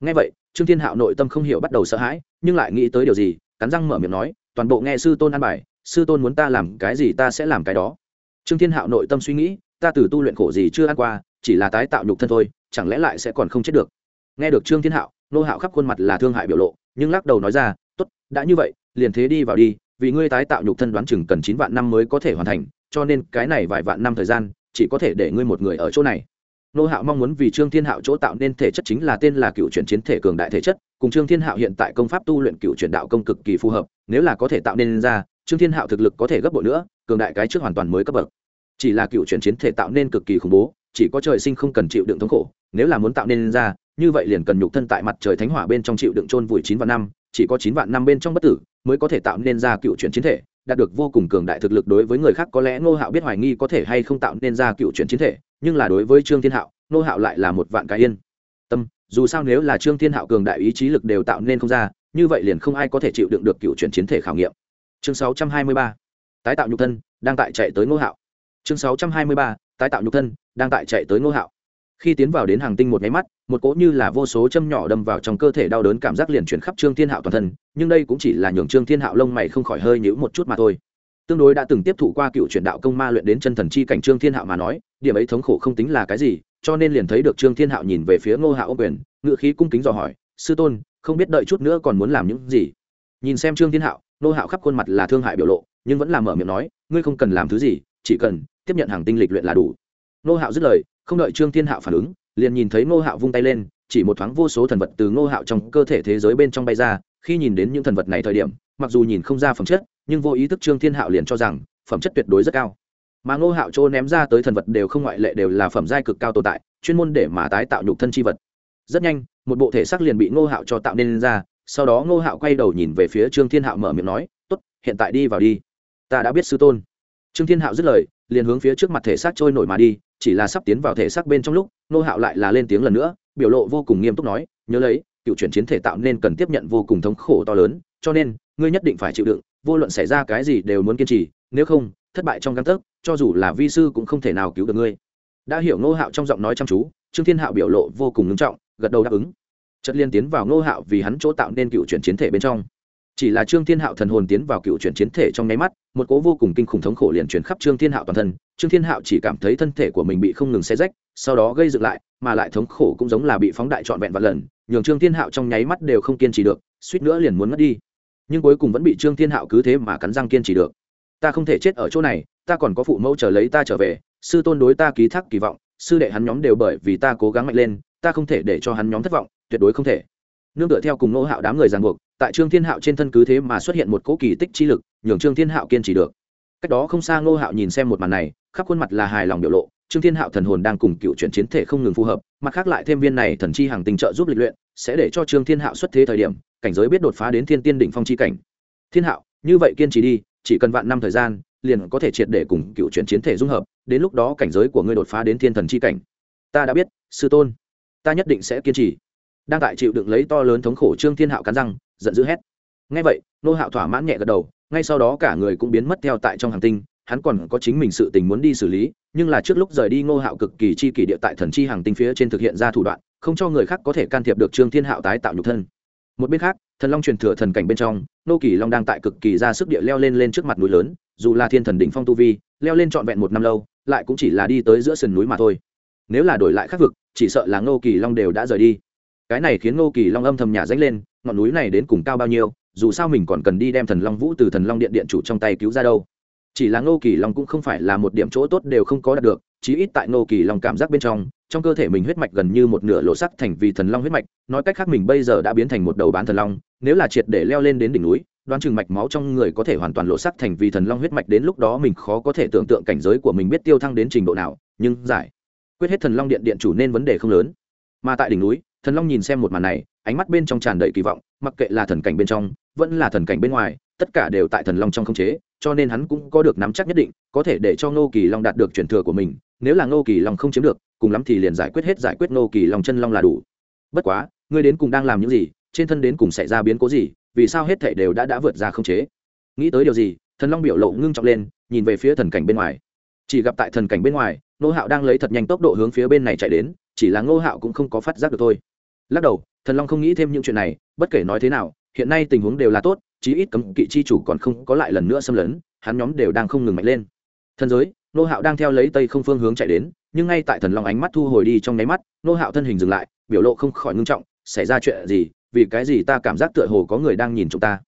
Ngay vậy, trương thiên hạo nội tâm không hiểu bắt đầu sợ hãi, nhưng lại nghĩ tới điều gì, cắn răng mở miệng nói, toàn bộ nghe sư tôn an bài, sư tôn muốn ta làm cái gì ta sẽ làm cái đó. Trương thiên hạo nội tâm suy nghĩ, ta từ tu luyện khổ gì chưa ăn qua chỉ là tái tạo nhục thân thôi, chẳng lẽ lại sẽ còn không chết được? Nghe được trương thiên hạo, nô hạo khắp khuôn mặt là thương hại biểu lộ, nhưng lắc đầu nói ra t ố t đã như vậy, liền thế đi vào đi, vì ngươi tái tạo nhục thân đoán chừng cần chín vạn năm mới có thể hoàn thành, cho nên cái này vài vạn năm thời gian, chỉ có thể để ngươi một người ở chỗ này. Nô hạo mong muốn vì trương thiên hạo chỗ tạo nên thể chất chính là tên là cựu chuyển chiến thể cường đại thể chất, cùng trương thiên hạo hiện tại công pháp tu luyện cựu chuyển đạo công cực kỳ phù hợp, nếu là có thể tạo nên ra, trương thiên hạo thực lực có thể gấp bội nữa, cường đại cái trước hoàn toàn mới cấp bậc. Chỉ là cựu chuyển chiến thể tạo nên cực kỳ khủng bố chỉ có trời sinh không cần chịu đựng thống khổ nếu là muốn tạo nên ra như vậy liền cần nhục thân tại mặt trời thánh hỏa bên trong chịu đựng chôn vùi chín vạn năm chỉ có chín vạn năm bên trong bất tử mới có thể tạo nên ra cựu chuyển chiến thể đạt được vô cùng cường đại thực lực đối với người khác có lẽ ngô hạo biết hoài nghi có thể hay không tạo nên ra cựu chuyển chiến thể nhưng là đối với trương thiên hạo ngô hạo lại là một vạn cái yên tâm. Dù sao nếu là trương thiên hạo cường đại ý chí lực đều tạo nên không ra như vậy liền không ai có thể chịu đựng được cựu chuyển chiến thể khảo nghiệm. Chương 623, tái tạo nhục thân đang tại chạy tới ngô hạo. Chương 623, tái tạo nhục thân, đang tại chạy tới ngô hạo. Khi tiến vào đến hàng tinh một nháy mắt, một cỗ như là vô số châm nhỏ đâm vào trong cơ thể đau đớn cảm giác liền chuyển khắp trương thiên hạo toàn thân, nhưng đây cũng chỉ là nhường trương thiên hạo lông mày không khỏi hơi nhữ một chút mà thôi. Tương đối đã từng tiếp thụ qua cựu truyền đạo công ma luyện đến chân thần chi cảnh trương thiên hạo mà nói, điểm ấy thống khổ không tính là cái gì, cho nên liền thấy được trương thiên hạo nhìn về phía ngô hạo ô quyền ngự khí cung kính dò hỏi, sư tôn, không biết đợi chút nữa còn muốn làm những gì? Nhìn xem trương thiên hạo, ngô hạo khắp khuôn mặt là thương hại biểu lộ, nhưng vẫn làm mở miệng nói, ngươi không cần làm thứ gì, chỉ cần tiếp nhận hàng tinh lịch luyện là đủ. Ngô hạo dứt lời, không đợi trương thiên hạo phản ứng, liền nhìn thấy ngô hạo vung tay lên, chỉ một thoáng vô số thần vật từ ngô hạo trong cơ thể thế giới bên trong bay ra, khi nhìn đến những thần vật này thời điểm, mặc dù nhìn không ra phẩm chất, nhưng vô ý thức trương thiên hạo liền cho rằng, phẩm chất tuyệt đối rất cao. Mà ngô hạo chỗ ném ra tới thần vật đều không ngoại lệ đều là phẩm giai cực cao tồn tại, chuyên môn để mà tái tạo nhục thân chi vật. Rất nhanh, một bộ thể xác liền bị ngô hạo cho tạo nên ra, sau đó ngô hạo quay đầu nhìn về phía trương thiên hạo mở miệng nói t ố t hiện tại đi vào đi. Ta đã biết sư tôn trương thiên hạo dứt lời, liền hướng phía trước mặt thể xác trôi nổi mà đi, chỉ là sắp tiến vào thể xác bên trong lúc ngô hạo lại là lên tiếng lần nữa, biểu lộ vô cùng nghiêm túc nói, nhớ lấy, cựu chuyển chiến thể tạo nên cần tiếp nhận vô cùng thống khổ to lớn, cho nên, ngươi nhất định phải chịu đựng, vô luận xảy ra cái gì đều muốn kiên trì, nếu không, thất bại trong căn tấc, cho dù là vi sư cũng không thể nào cứu được ngươi. Đã hiểu ngô hạo trong giọng nói chăm chú, trương thiên hạo biểu lộ vô cùng ngưng trọng, gật đầu đáp ứng. Chất liên tiến vào ngô hạo vì hắn chỗ tạo nên cựu chuyển chiến thể bên trong chỉ là trương thiên hạo thần hồn tiến vào cựu chuyển chiến thể trong nháy mắt, một cố vô cùng kinh khủng thống khổ liền chuyển khắp trương thiên hạo toàn thân. Trương thiên hạo chỉ cảm thấy thân thể của mình bị không ngừng xe rách, sau đó gây dựng lại, mà lại thống khổ cũng giống là bị phóng đại trọn vẹn vạn lần, nhường trương thiên hạo trong nháy mắt đều không kiên trì được, suýt nữa liền muốn mất đi. Nhưng cuối cùng vẫn bị trương thiên hạo cứ thế mà cắn răng kiên trì được. Ta không thể chết ở chỗ này, ta còn có phụ mẫu chờ lấy ta trở về, sư tôn đối ta ký thác kỳ vọng, sư đệ hắn nhóm đều bởi vì ta cố gắng mạnh lên, ta không thể để cho hắn nhóm thất vọng, tuyệt đối không thể. Nương tựa theo cùng nô hạo đám người ràng buộc tại trương thiên hạo trên thân cứ thế mà xuất hiện một cỗ kỳ tích chi lực, nhường trương thiên hạo kiên trì được. Cách đó không xa ngô hạo nhìn xem một màn này, khắp khuôn mặt là hài lòng biểu lộ, trương thiên hạo thần hồn đang cùng cựu chuyển chiến thể không ngừng phù hợp, mặt khác lại thêm viên này thần chi hàng tình trợ giúp lịch luyện, sẽ để cho trương thiên hạo xuất thế thời điểm, cảnh giới biết đột phá đến thiên tiên đỉnh phong chi cảnh. Thiên hạo, như vậy kiên trì đi, chỉ cần vạn năm thời gian, liền có thể triệt để cùng cựu chuyển chiến thể dung hợp, đến lúc đó cảnh giới của ngươi đột phá đến thiên thần chi cảnh. Ta đã biết, sư tôn, ta nhất định sẽ kiên trì. Đang tại chịu đựng lấy to lớn thống khổ trương thiên hạo cắn răng giận dữ hét. Ngay vậy, nô hạo thỏa mãn nhẹ gật đầu, ngay sau đó cả người cũng biến mất theo tại trong hàng tinh, hắn còn có chính mình sự tình muốn đi xử lý, nhưng là trước lúc rời đi ngô hạo cực kỳ chi kỷ địa tại thần chi hàng tinh phía trên thực hiện ra thủ đoạn, không cho người khác có thể can thiệp được trương thiên hạo tái tạo nhục thân. Một bên khác, thần long truyền thừa thần cảnh bên trong, nô kỳ long đang tại cực kỳ ra sức địa leo lên lên trước mặt núi lớn, dù là thiên thần đỉnh phong tu vi, leo lên trọn vẹn một năm lâu, lại cũng chỉ là đi tới giữa sườn núi mà thôi. Nếu là đổi lại khắc vực, chỉ sợ là nô kỳ long đều đã rời đi. Cái này khiến nô kỳ long âm thầm nhả dánh lên ngọn núi này đến cùng cao bao nhiêu, dù sao mình còn cần đi đem thần long vũ từ thần long điện điện chủ trong tay cứu ra đâu. Chỉ là ngô kỳ long cũng không phải là một điểm chỗ tốt đều không có đạt được, chí ít tại ngô kỳ long cảm giác bên trong trong cơ thể mình huyết mạch gần như một nửa lộ sắc thành vì thần long huyết mạch, nói cách khác mình bây giờ đã biến thành một đầu bán thần long, nếu là triệt để leo lên đến đỉnh núi, đoán chừng mạch máu trong người có thể hoàn toàn lộ sắc thành vì thần long huyết mạch đến lúc đó mình khó có thể tưởng tượng cảnh giới của mình biết tiêu thăng đến trình độ nào, nhưng giải quyết hết thần long điện điện chủ nên vấn đề không lớn. Mà tại đỉnh núi thần long nhìn xem một màn này, ánh mắt bên trong tràn đầy kỳ vọng, mặc kệ là thần cảnh bên trong, vẫn là thần cảnh bên ngoài, tất cả đều tại thần long trong không chế, cho nên hắn cũng có được nắm chắc nhất định, có thể để cho ngô kỳ long đạt được truyền thừa của mình, nếu là ngô kỳ long không chiếm được, cùng lắm thì liền giải quyết hết giải quyết ngô kỳ long chân long là đủ. Bất quá, ngươi đến cùng đang làm những gì, trên thân đến cùng xảy ra biến cố gì, vì sao hết thể đều đã đã vượt ra không chế? Nghĩ tới điều gì, thần long biểu lộ ngưng trọng lên, nhìn về phía thần cảnh bên ngoài. Chỉ gặp tại thần cảnh bên ngoài, ngô hạo đang lấy thật nhanh tốc độ hướng phía bên này chạy đến, chỉ là ngô hạo cũng không có phát giác được thôi lắc đầu, thần long không nghĩ thêm những chuyện này, bất kể nói thế nào, hiện nay tình huống đều là tốt, chí ít cấm kỵ chi chủ còn không có lại lần nữa xâm lấn, hắn nhóm đều đang không ngừng mạnh lên. Thần giới, nô hạo đang theo lấy tây không phương hướng chạy đến, nhưng ngay tại thần long ánh mắt thu hồi đi trong nháy mắt, nô hạo thân hình dừng lại, biểu lộ không khỏi ngưng trọng, xảy ra chuyện gì? Vì cái gì ta cảm giác tựa hồ có người đang nhìn chúng ta?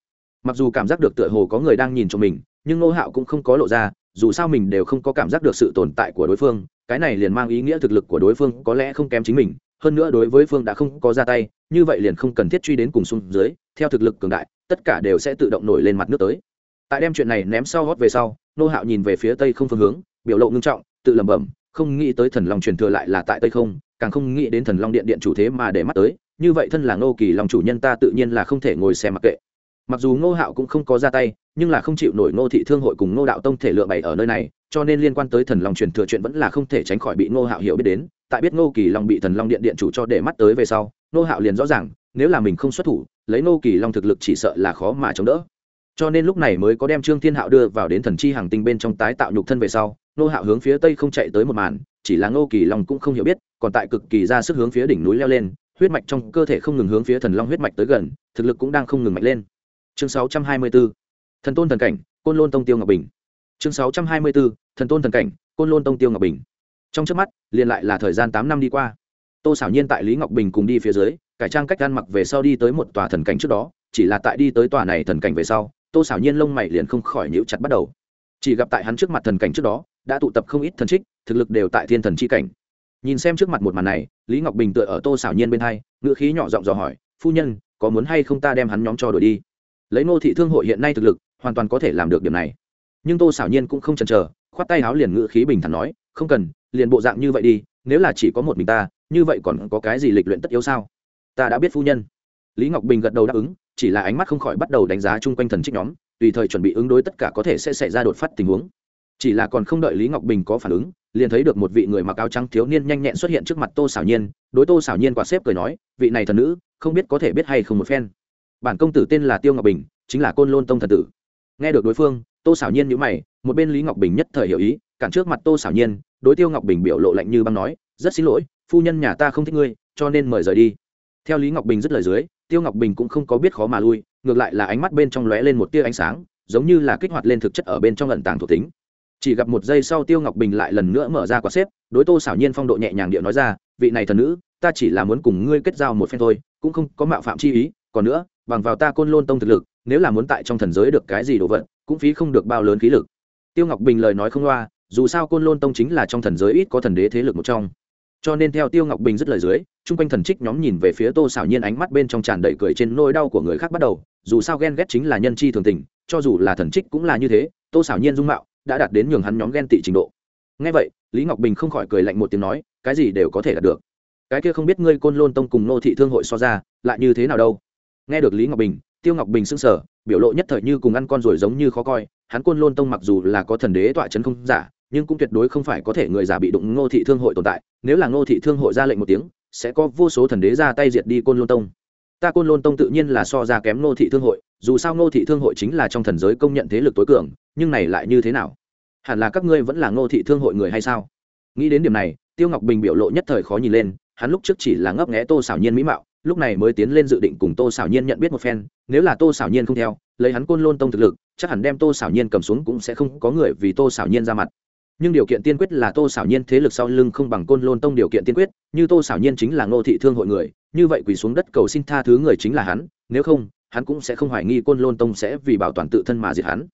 Mặc dù cảm giác được tựa hồ có người đang nhìn chúng mình, nhưng nô hạo cũng không có lộ ra, dù sao mình đều không có cảm giác được sự tồn tại của đối phương, cái này liền mang ý nghĩa thực lực của đối phương có lẽ không kém chính mình hơn nữa đối với phương đã không có ra tay, như vậy liền không cần thiết truy đến cùng xuống dưới, theo thực lực cường đại, tất cả đều sẽ tự động nổi lên mặt nước tới. Tại đem chuyện này ném sau hót về sau, nô hạo nhìn về phía tây không phương hướng, biểu lộ ngưng trọng, tự lẩm bẩm, không nghĩ tới thần long truyền thừa lại là tại tây không, càng không nghĩ đến thần long điện điện chủ thế mà để mắt tới, như vậy thân là ngô kỳ lòng chủ nhân ta tự nhiên là không thể ngồi xem mặc kệ. Mặc dù ngô hạo cũng không có ra tay, nhưng là không chịu nổi ngô thị thương hội cùng ngô đạo tông thể lựa bày ở nơi này, cho nên liên quan tới thần long truyền thừa chuyện vẫn là không thể tránh khỏi bị ngô hạo hiểu biết đến tại biết ngô kỳ long bị thần long điện điện chủ cho để mắt tới về sau, ngô hạo liền rõ ràng, nếu là mình không xuất thủ, lấy ngô kỳ long thực lực chỉ sợ là khó mà chống đỡ. Cho nên lúc này mới có đem trương thiên hạo đưa vào đến thần chi hàng tinh bên trong tái tạo nhục thân về sau, ngô hạo hướng phía tây không chạy tới một màn, chỉ là ngô kỳ long cũng không hiểu biết, còn tại cực kỳ ra sức hướng phía đỉnh núi leo lên, huyết mạch trong cơ thể không ngừng hướng phía thần long huyết mạch tới gần, thực lực cũng đang không ngừng mạnh lên. Chương 624 thần tôn thần cảnh, côn lôn tông tiêu ngọc bình. Chương 624 thần tôn thần cảnh, côn lôn tông tiêu ngọc bình trong trước mắt, liền lại là thời gian tám năm đi qua. Tô xảo nhiên tại lý ngọc bình cùng đi phía dưới, cải trang cách ăn mặc về sau đi tới một tòa thần cảnh trước đó, chỉ là tại đi tới tòa này thần cảnh về sau, tô xảo nhiên lông mày liền không khỏi nhíu chặt bắt đầu. Chỉ gặp tại hắn trước mặt thần cảnh trước đó, đã tụ tập không ít thần trích, thực lực đều tại thiên thần chi cảnh. Nhìn xem trước mặt một màn này, lý ngọc bình tựa ở tô xảo nhiên bên hai ngựa khí nhỏ giọng dò hỏi, phu nhân, có muốn hay không ta đem hắn nhóm cho đổi đi? Lấy nô thị thương hội hiện nay thực lực, hoàn toàn có thể làm được điểm này. Nhưng tô xảo nhiên cũng không chần chờ, khoát tay áo liền ngựa khí bình thản nói, không cần liền bộ dạng như vậy đi, nếu là chỉ có một mình ta, như vậy còn có cái gì lịch luyện tất yếu sao? Ta đã biết phu nhân. Lý ngọc bình gật đầu đáp ứng, chỉ là ánh mắt không khỏi bắt đầu đánh giá chung quanh thần trích nhóm, tùy thời chuẩn bị ứng đối tất cả có thể sẽ xảy ra đột phát tình huống. Chỉ là còn không đợi lý ngọc bình có phản ứng, liền thấy được một vị người mặc áo trắng thiếu niên nhanh nhẹn xuất hiện trước mặt tô xảo nhiên, đối tô xảo nhiên quả xếp cười nói, vị này thần nữ, không biết có thể biết hay không một phen. Bản công tử tên là tiêu ngọc bình, chính là côn lôn tông thần tử. Nghe được đối phương, tô xảo nhiên nhữ mày, một bên lý ngọc bình nhất thời hiểu ý cản trước mặt tô xảo nhiên, đối tiêu ngọc bình biểu lộ lạnh như băng nói, rất xin lỗi, phu nhân nhà ta không thích ngươi, cho nên mời rời đi. Theo lý ngọc bình dứt lời dưới, tiêu ngọc bình cũng không có biết khó mà lui, ngược lại là ánh mắt bên trong lóe lên một tia ánh sáng, giống như là kích hoạt lên thực chất ở bên trong lần tàng thuộc tính. Chỉ gặp một giây sau tiêu ngọc bình lại lần nữa mở ra quả xếp, đối tô xảo nhiên phong độ nhẹ nhàng điệu nói ra, vị này thần nữ, ta chỉ là muốn cùng ngươi kết giao một phen thôi, cũng không có mạo phạm chi ý, còn nữa, bằng vào ta côn lôn tông thực lực, nếu là muốn tại trong thần giới được cái gì đồ vật, cũng phí không được bao lớn khí lực. Tiêu ngọc bình lời nói không loa dù sao côn lôn tông chính là trong thần giới ít có thần đế thế lực một trong. Cho nên theo tiêu ngọc bình dứt lời dưới, chung quanh thần trích nhóm nhìn về phía tô xảo nhiên ánh mắt bên trong tràn đầy cười trên nỗi đau của người khác bắt đầu, dù sao ghen ghét chính là nhân chi thường tình, cho dù là thần trích cũng là như thế, tô xảo nhiên dung mạo đã đạt đến nhường hắn nhóm ghen tị trình độ. Ngay vậy, lý ngọc bình không khỏi cười lạnh một tiếng nói, cái gì đều có thể đạt được. Cái kia không biết ngươi côn lôn tông cùng nô thị thương hội so ra, lại như thế nào đâu? Nghe được lý ngọc bình, tiêu ngọc bình sững sờ biểu lộ nhất thời như cùng ăn con rồi giống như khó coi, hắn côn lôn tông mặc dù là có thần đế tọa chấn không giả, nhưng cũng tuyệt đối không phải có thể người giả bị đụng ngô thị thương hội tồn tại, nếu là ngô thị thương hội ra lệnh một tiếng, sẽ có vô số thần đế ra tay diệt đi côn lôn tông. Ta côn lôn tông tự nhiên là so ra kém ngô thị thương hội, dù sao ngô thị thương hội chính là trong thần giới công nhận thế lực tối cường, nhưng này lại như thế nào? Hẳn là các ngươi vẫn là ngô thị thương hội người hay sao? Nghĩ đến điểm này, tiêu ngọc bình biểu lộ nhất thời khó nhìn lên, hắn lúc trước chỉ là ngấp nghẽ tô xảo nhiên mỹ mạo lúc này mới tiến lên dự định cùng tô xảo nhiên nhận biết một phen, nếu là tô xảo nhiên không theo, lấy hắn côn lôn tông thực lực, chắc hẳn đem tô xảo nhiên cầm xuống cũng sẽ không có người vì tô xảo nhiên ra mặt. Nhưng điều kiện tiên quyết là tô xảo nhiên thế lực sau lưng không bằng côn lôn tông điều kiện tiên quyết, như tô xảo nhiên chính là ngô thị thương hội người, như vậy quỳ xuống đất cầu xin tha thứ người chính là hắn, nếu không, hắn cũng sẽ không hoài nghi côn lôn tông sẽ vì bảo toàn tự thân mà diệt hắn.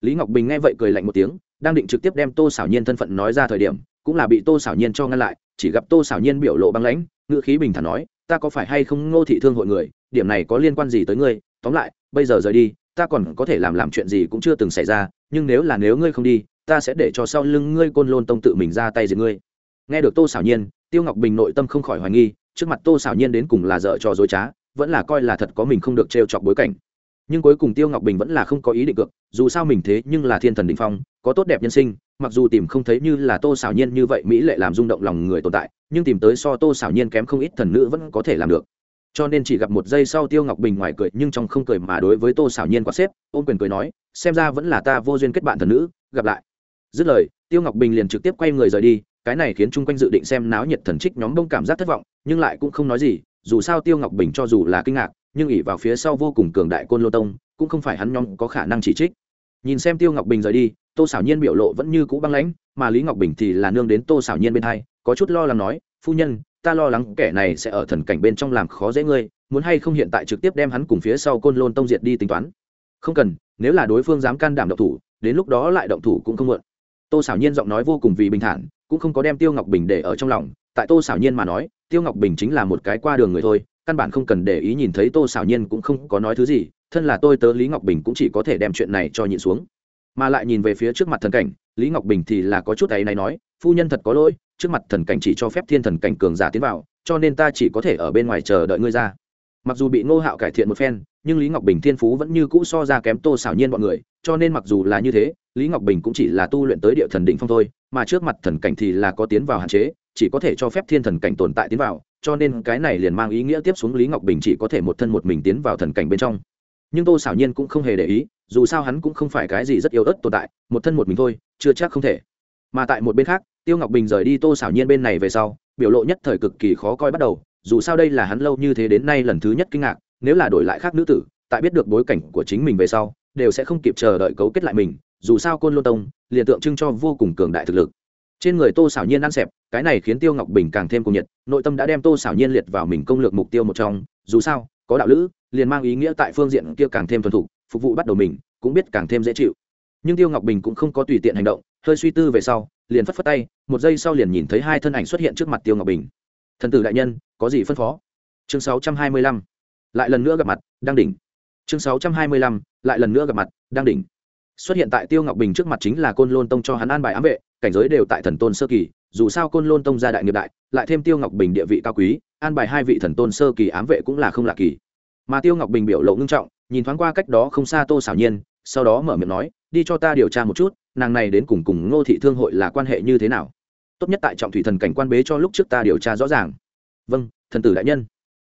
Lý ngọc bình nghe vậy cười lạnh một tiếng, đang định trực tiếp đem tô xảo nhiên thân phận nói ra thời điểm, cũng là bị tô xảo nhiên cho ngăn lại, chỉ gặp tô xảo nhiên biểu lộ băng lãnh, ngữ khí bình thản nói ta có phải hay không ngô thị thương hội người, điểm này có liên quan gì tới ngươi? Tóm lại, bây giờ rời đi, ta còn có thể làm làm chuyện gì cũng chưa từng xảy ra, nhưng nếu là nếu ngươi không đi, ta sẽ để cho sau lưng ngươi côn lôn tông tự mình ra tay giết ngươi. Nghe được tô xảo nhiên, tiêu ngọc bình nội tâm không khỏi hoài nghi, trước mặt tô xảo nhiên đến cùng là dợ trò dối trá, vẫn là coi là thật có mình không được trêu chọc bối cảnh. Nhưng cuối cùng tiêu ngọc bình vẫn là không có ý định cược, dù sao mình thế nhưng là thiên thần đình phong, có tốt đẹp nhân sinh mặc dù tìm không thấy như là tô xảo nhiên như vậy mỹ lệ làm rung động lòng người tồn tại, nhưng tìm tới so tô xảo nhiên kém không ít thần nữ vẫn có thể làm được. Cho nên chỉ gặp một giây sau tiêu ngọc bình ngoài cười, nhưng trong không cười mà đối với tô xảo nhiên quá xếp, ôm quyền cười nói, xem ra vẫn là ta vô duyên kết bạn thần nữ, gặp lại. Dứt lời, tiêu ngọc bình liền trực tiếp quay người rời đi, cái này khiến chung quanh dự định xem náo nhiệt thần trích nhóm đông cảm giác thất vọng, nhưng lại cũng không nói gì, dù sao tiêu ngọc bình cho dù là kinh ngạc, nhưng ỉ vào phía sau vô cùng cường đại côn lô tông, cũng không phải hắn nhóm có khả năng chỉ trích. Nhìn xem tiêu ngọc bình rời đi tô xảo nhiên biểu lộ vẫn như cũ băng lãnh, mà lý ngọc bình thì là nương đến tô xảo nhiên bên hai, có chút lo lắng nói, phu nhân, ta lo lắng kẻ này sẽ ở thần cảnh bên trong làm khó dễ ngươi, muốn hay không hiện tại trực tiếp đem hắn cùng phía sau côn lôn tông diệt đi tính toán? Không cần, nếu là đối phương dám can đảm động thủ, đến lúc đó lại động thủ cũng không muộn. Tô xảo nhiên giọng nói vô cùng vì bình thản, cũng không có đem tiêu ngọc bình để ở trong lòng, tại tô xảo nhiên mà nói, tiêu ngọc bình chính là một cái qua đường người thôi, căn bản không cần để ý nhìn thấy tô xảo nhiên cũng không có nói thứ gì, thân là tôi tớ lý ngọc bình cũng chỉ có thể đem chuyện này cho nhịn xuống mà lại nhìn về phía trước mặt thần cảnh, lý ngọc bình thì là có chút ấy này nói, phu nhân thật có lỗi, trước mặt thần cảnh chỉ cho phép thiên thần cảnh cường giả tiến vào, cho nên ta chỉ có thể ở bên ngoài chờ đợi ngươi ra. Mặc dù bị ngô hạo cải thiện một phen, nhưng lý ngọc bình thiên phú vẫn như cũ so ra kém tô xảo nhiên bọn người, cho nên mặc dù là như thế, lý ngọc bình cũng chỉ là tu luyện tới địa thần định phong thôi, mà trước mặt thần cảnh thì là có tiến vào hạn chế, chỉ có thể cho phép thiên thần cảnh tồn tại tiến vào, cho nên cái này liền mang ý nghĩa tiếp xuống lý ngọc bình chỉ có thể một thân một mình tiến vào thần cảnh bên trong. Nhưng tô xảo nhiên cũng không hề để ý dù sao hắn cũng không phải cái gì rất yếu ớt tồn tại, một thân một mình thôi, chưa chắc không thể. Mà tại một bên khác, tiêu ngọc bình rời đi tô xảo nhiên bên này về sau, biểu lộ nhất thời cực kỳ khó coi bắt đầu, dù sao đây là hắn lâu như thế đến nay lần thứ nhất kinh ngạc, nếu là đổi lại khác nữ tử, tại biết được bối cảnh của chính mình về sau, đều sẽ không kịp chờ đợi cấu kết lại mình, dù sao côn Lô tông, liền tượng trưng cho vô cùng cường đại thực lực. Trên người tô xảo nhiên ăn xẹp, cái này khiến tiêu ngọc bình càng thêm cuồng nhiệt, nội tâm đã đem tô xảo nhiên liệt vào mình công lược mục tiêu một trong, dù sao, có đạo lữ, liền mang ý nghĩa tại phương diện kia càng thêm thuần thục phục vụ bắt đầu mình, cũng biết càng thêm dễ chịu. Nhưng tiêu ngọc bình cũng không có tùy tiện hành động, hơi suy tư về sau, liền phất phất tay, một giây sau liền nhìn thấy hai thân ảnh xuất hiện trước mặt tiêu ngọc bình. Thần tử đại nhân, có gì phân phó? Chương sáu trăm hai mươi lăm. Lại lần nữa gặp mặt đang đỉnh. Chương sáu trăm hai mươi lăm. Lại lần nữa gặp mặt đang đỉnh. Xuất hiện tại tiêu ngọc bình trước mặt chính là côn lôn tông cho hắn an bài ám vệ, cảnh giới đều tại thần tôn sơ kỳ, dù sao côn lôn tông gia đại nghiệp đại, lại thêm tiêu ngọc bình địa vị cao quý, an bài hai vị thần tôn sơ kỳ ám vệ cũng là không lạ kỳ. Mà tiêu ngọc bình biểu lộ ngưng trọng nhìn thoáng qua cách đó không xa tô xảo nhiên, sau đó mở miệng nói, đi cho ta điều tra một chút, nàng này đến cùng cùng ngô thị thương hội là quan hệ như thế nào? Tốt nhất tại trọng thủy thần cảnh quan bế cho lúc trước ta điều tra rõ ràng. Vâng thần tử đại nhân.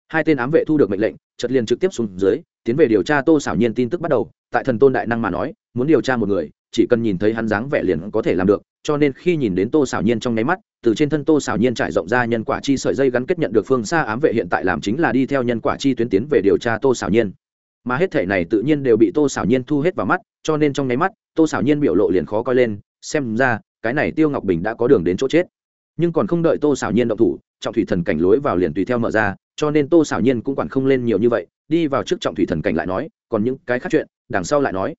Hai tên ám vệ thu được mệnh lệnh chật liền trực tiếp xuống dưới, tiến về điều tra tô xảo nhiên tin tức bắt đầu. Tại thần tôn đại năng mà nói, muốn điều tra một người, chỉ cần nhìn thấy hắn dáng vẻ liền có thể làm được, cho nên khi nhìn đến tô xảo nhiên trong nháy mắt, từ trên thân tô xảo nhiên trải rộng ra nhân quả chi sợi dây gắn kết nhận được phương xa ám vệ hiện tại làm chính là đi theo nhân quả chi tuyến tiến về điều tra tô xảo nhiên mà hết thể này tự nhiên đều bị tô xảo nhiên thu hết vào mắt, cho nên trong nháy mắt, tô xảo nhiên biểu lộ liền khó coi lên, xem ra, cái này tiêu ngọc bình đã có đường đến chỗ chết. Nhưng còn không đợi tô xảo nhiên động thủ, trọng thủy thần cảnh lối vào liền tùy theo mở ra, cho nên tô xảo nhiên cũng quản không lên nhiều như vậy, đi vào trước trọng thủy thần cảnh lại nói, còn những cái khác chuyện, đằng sau lại nói.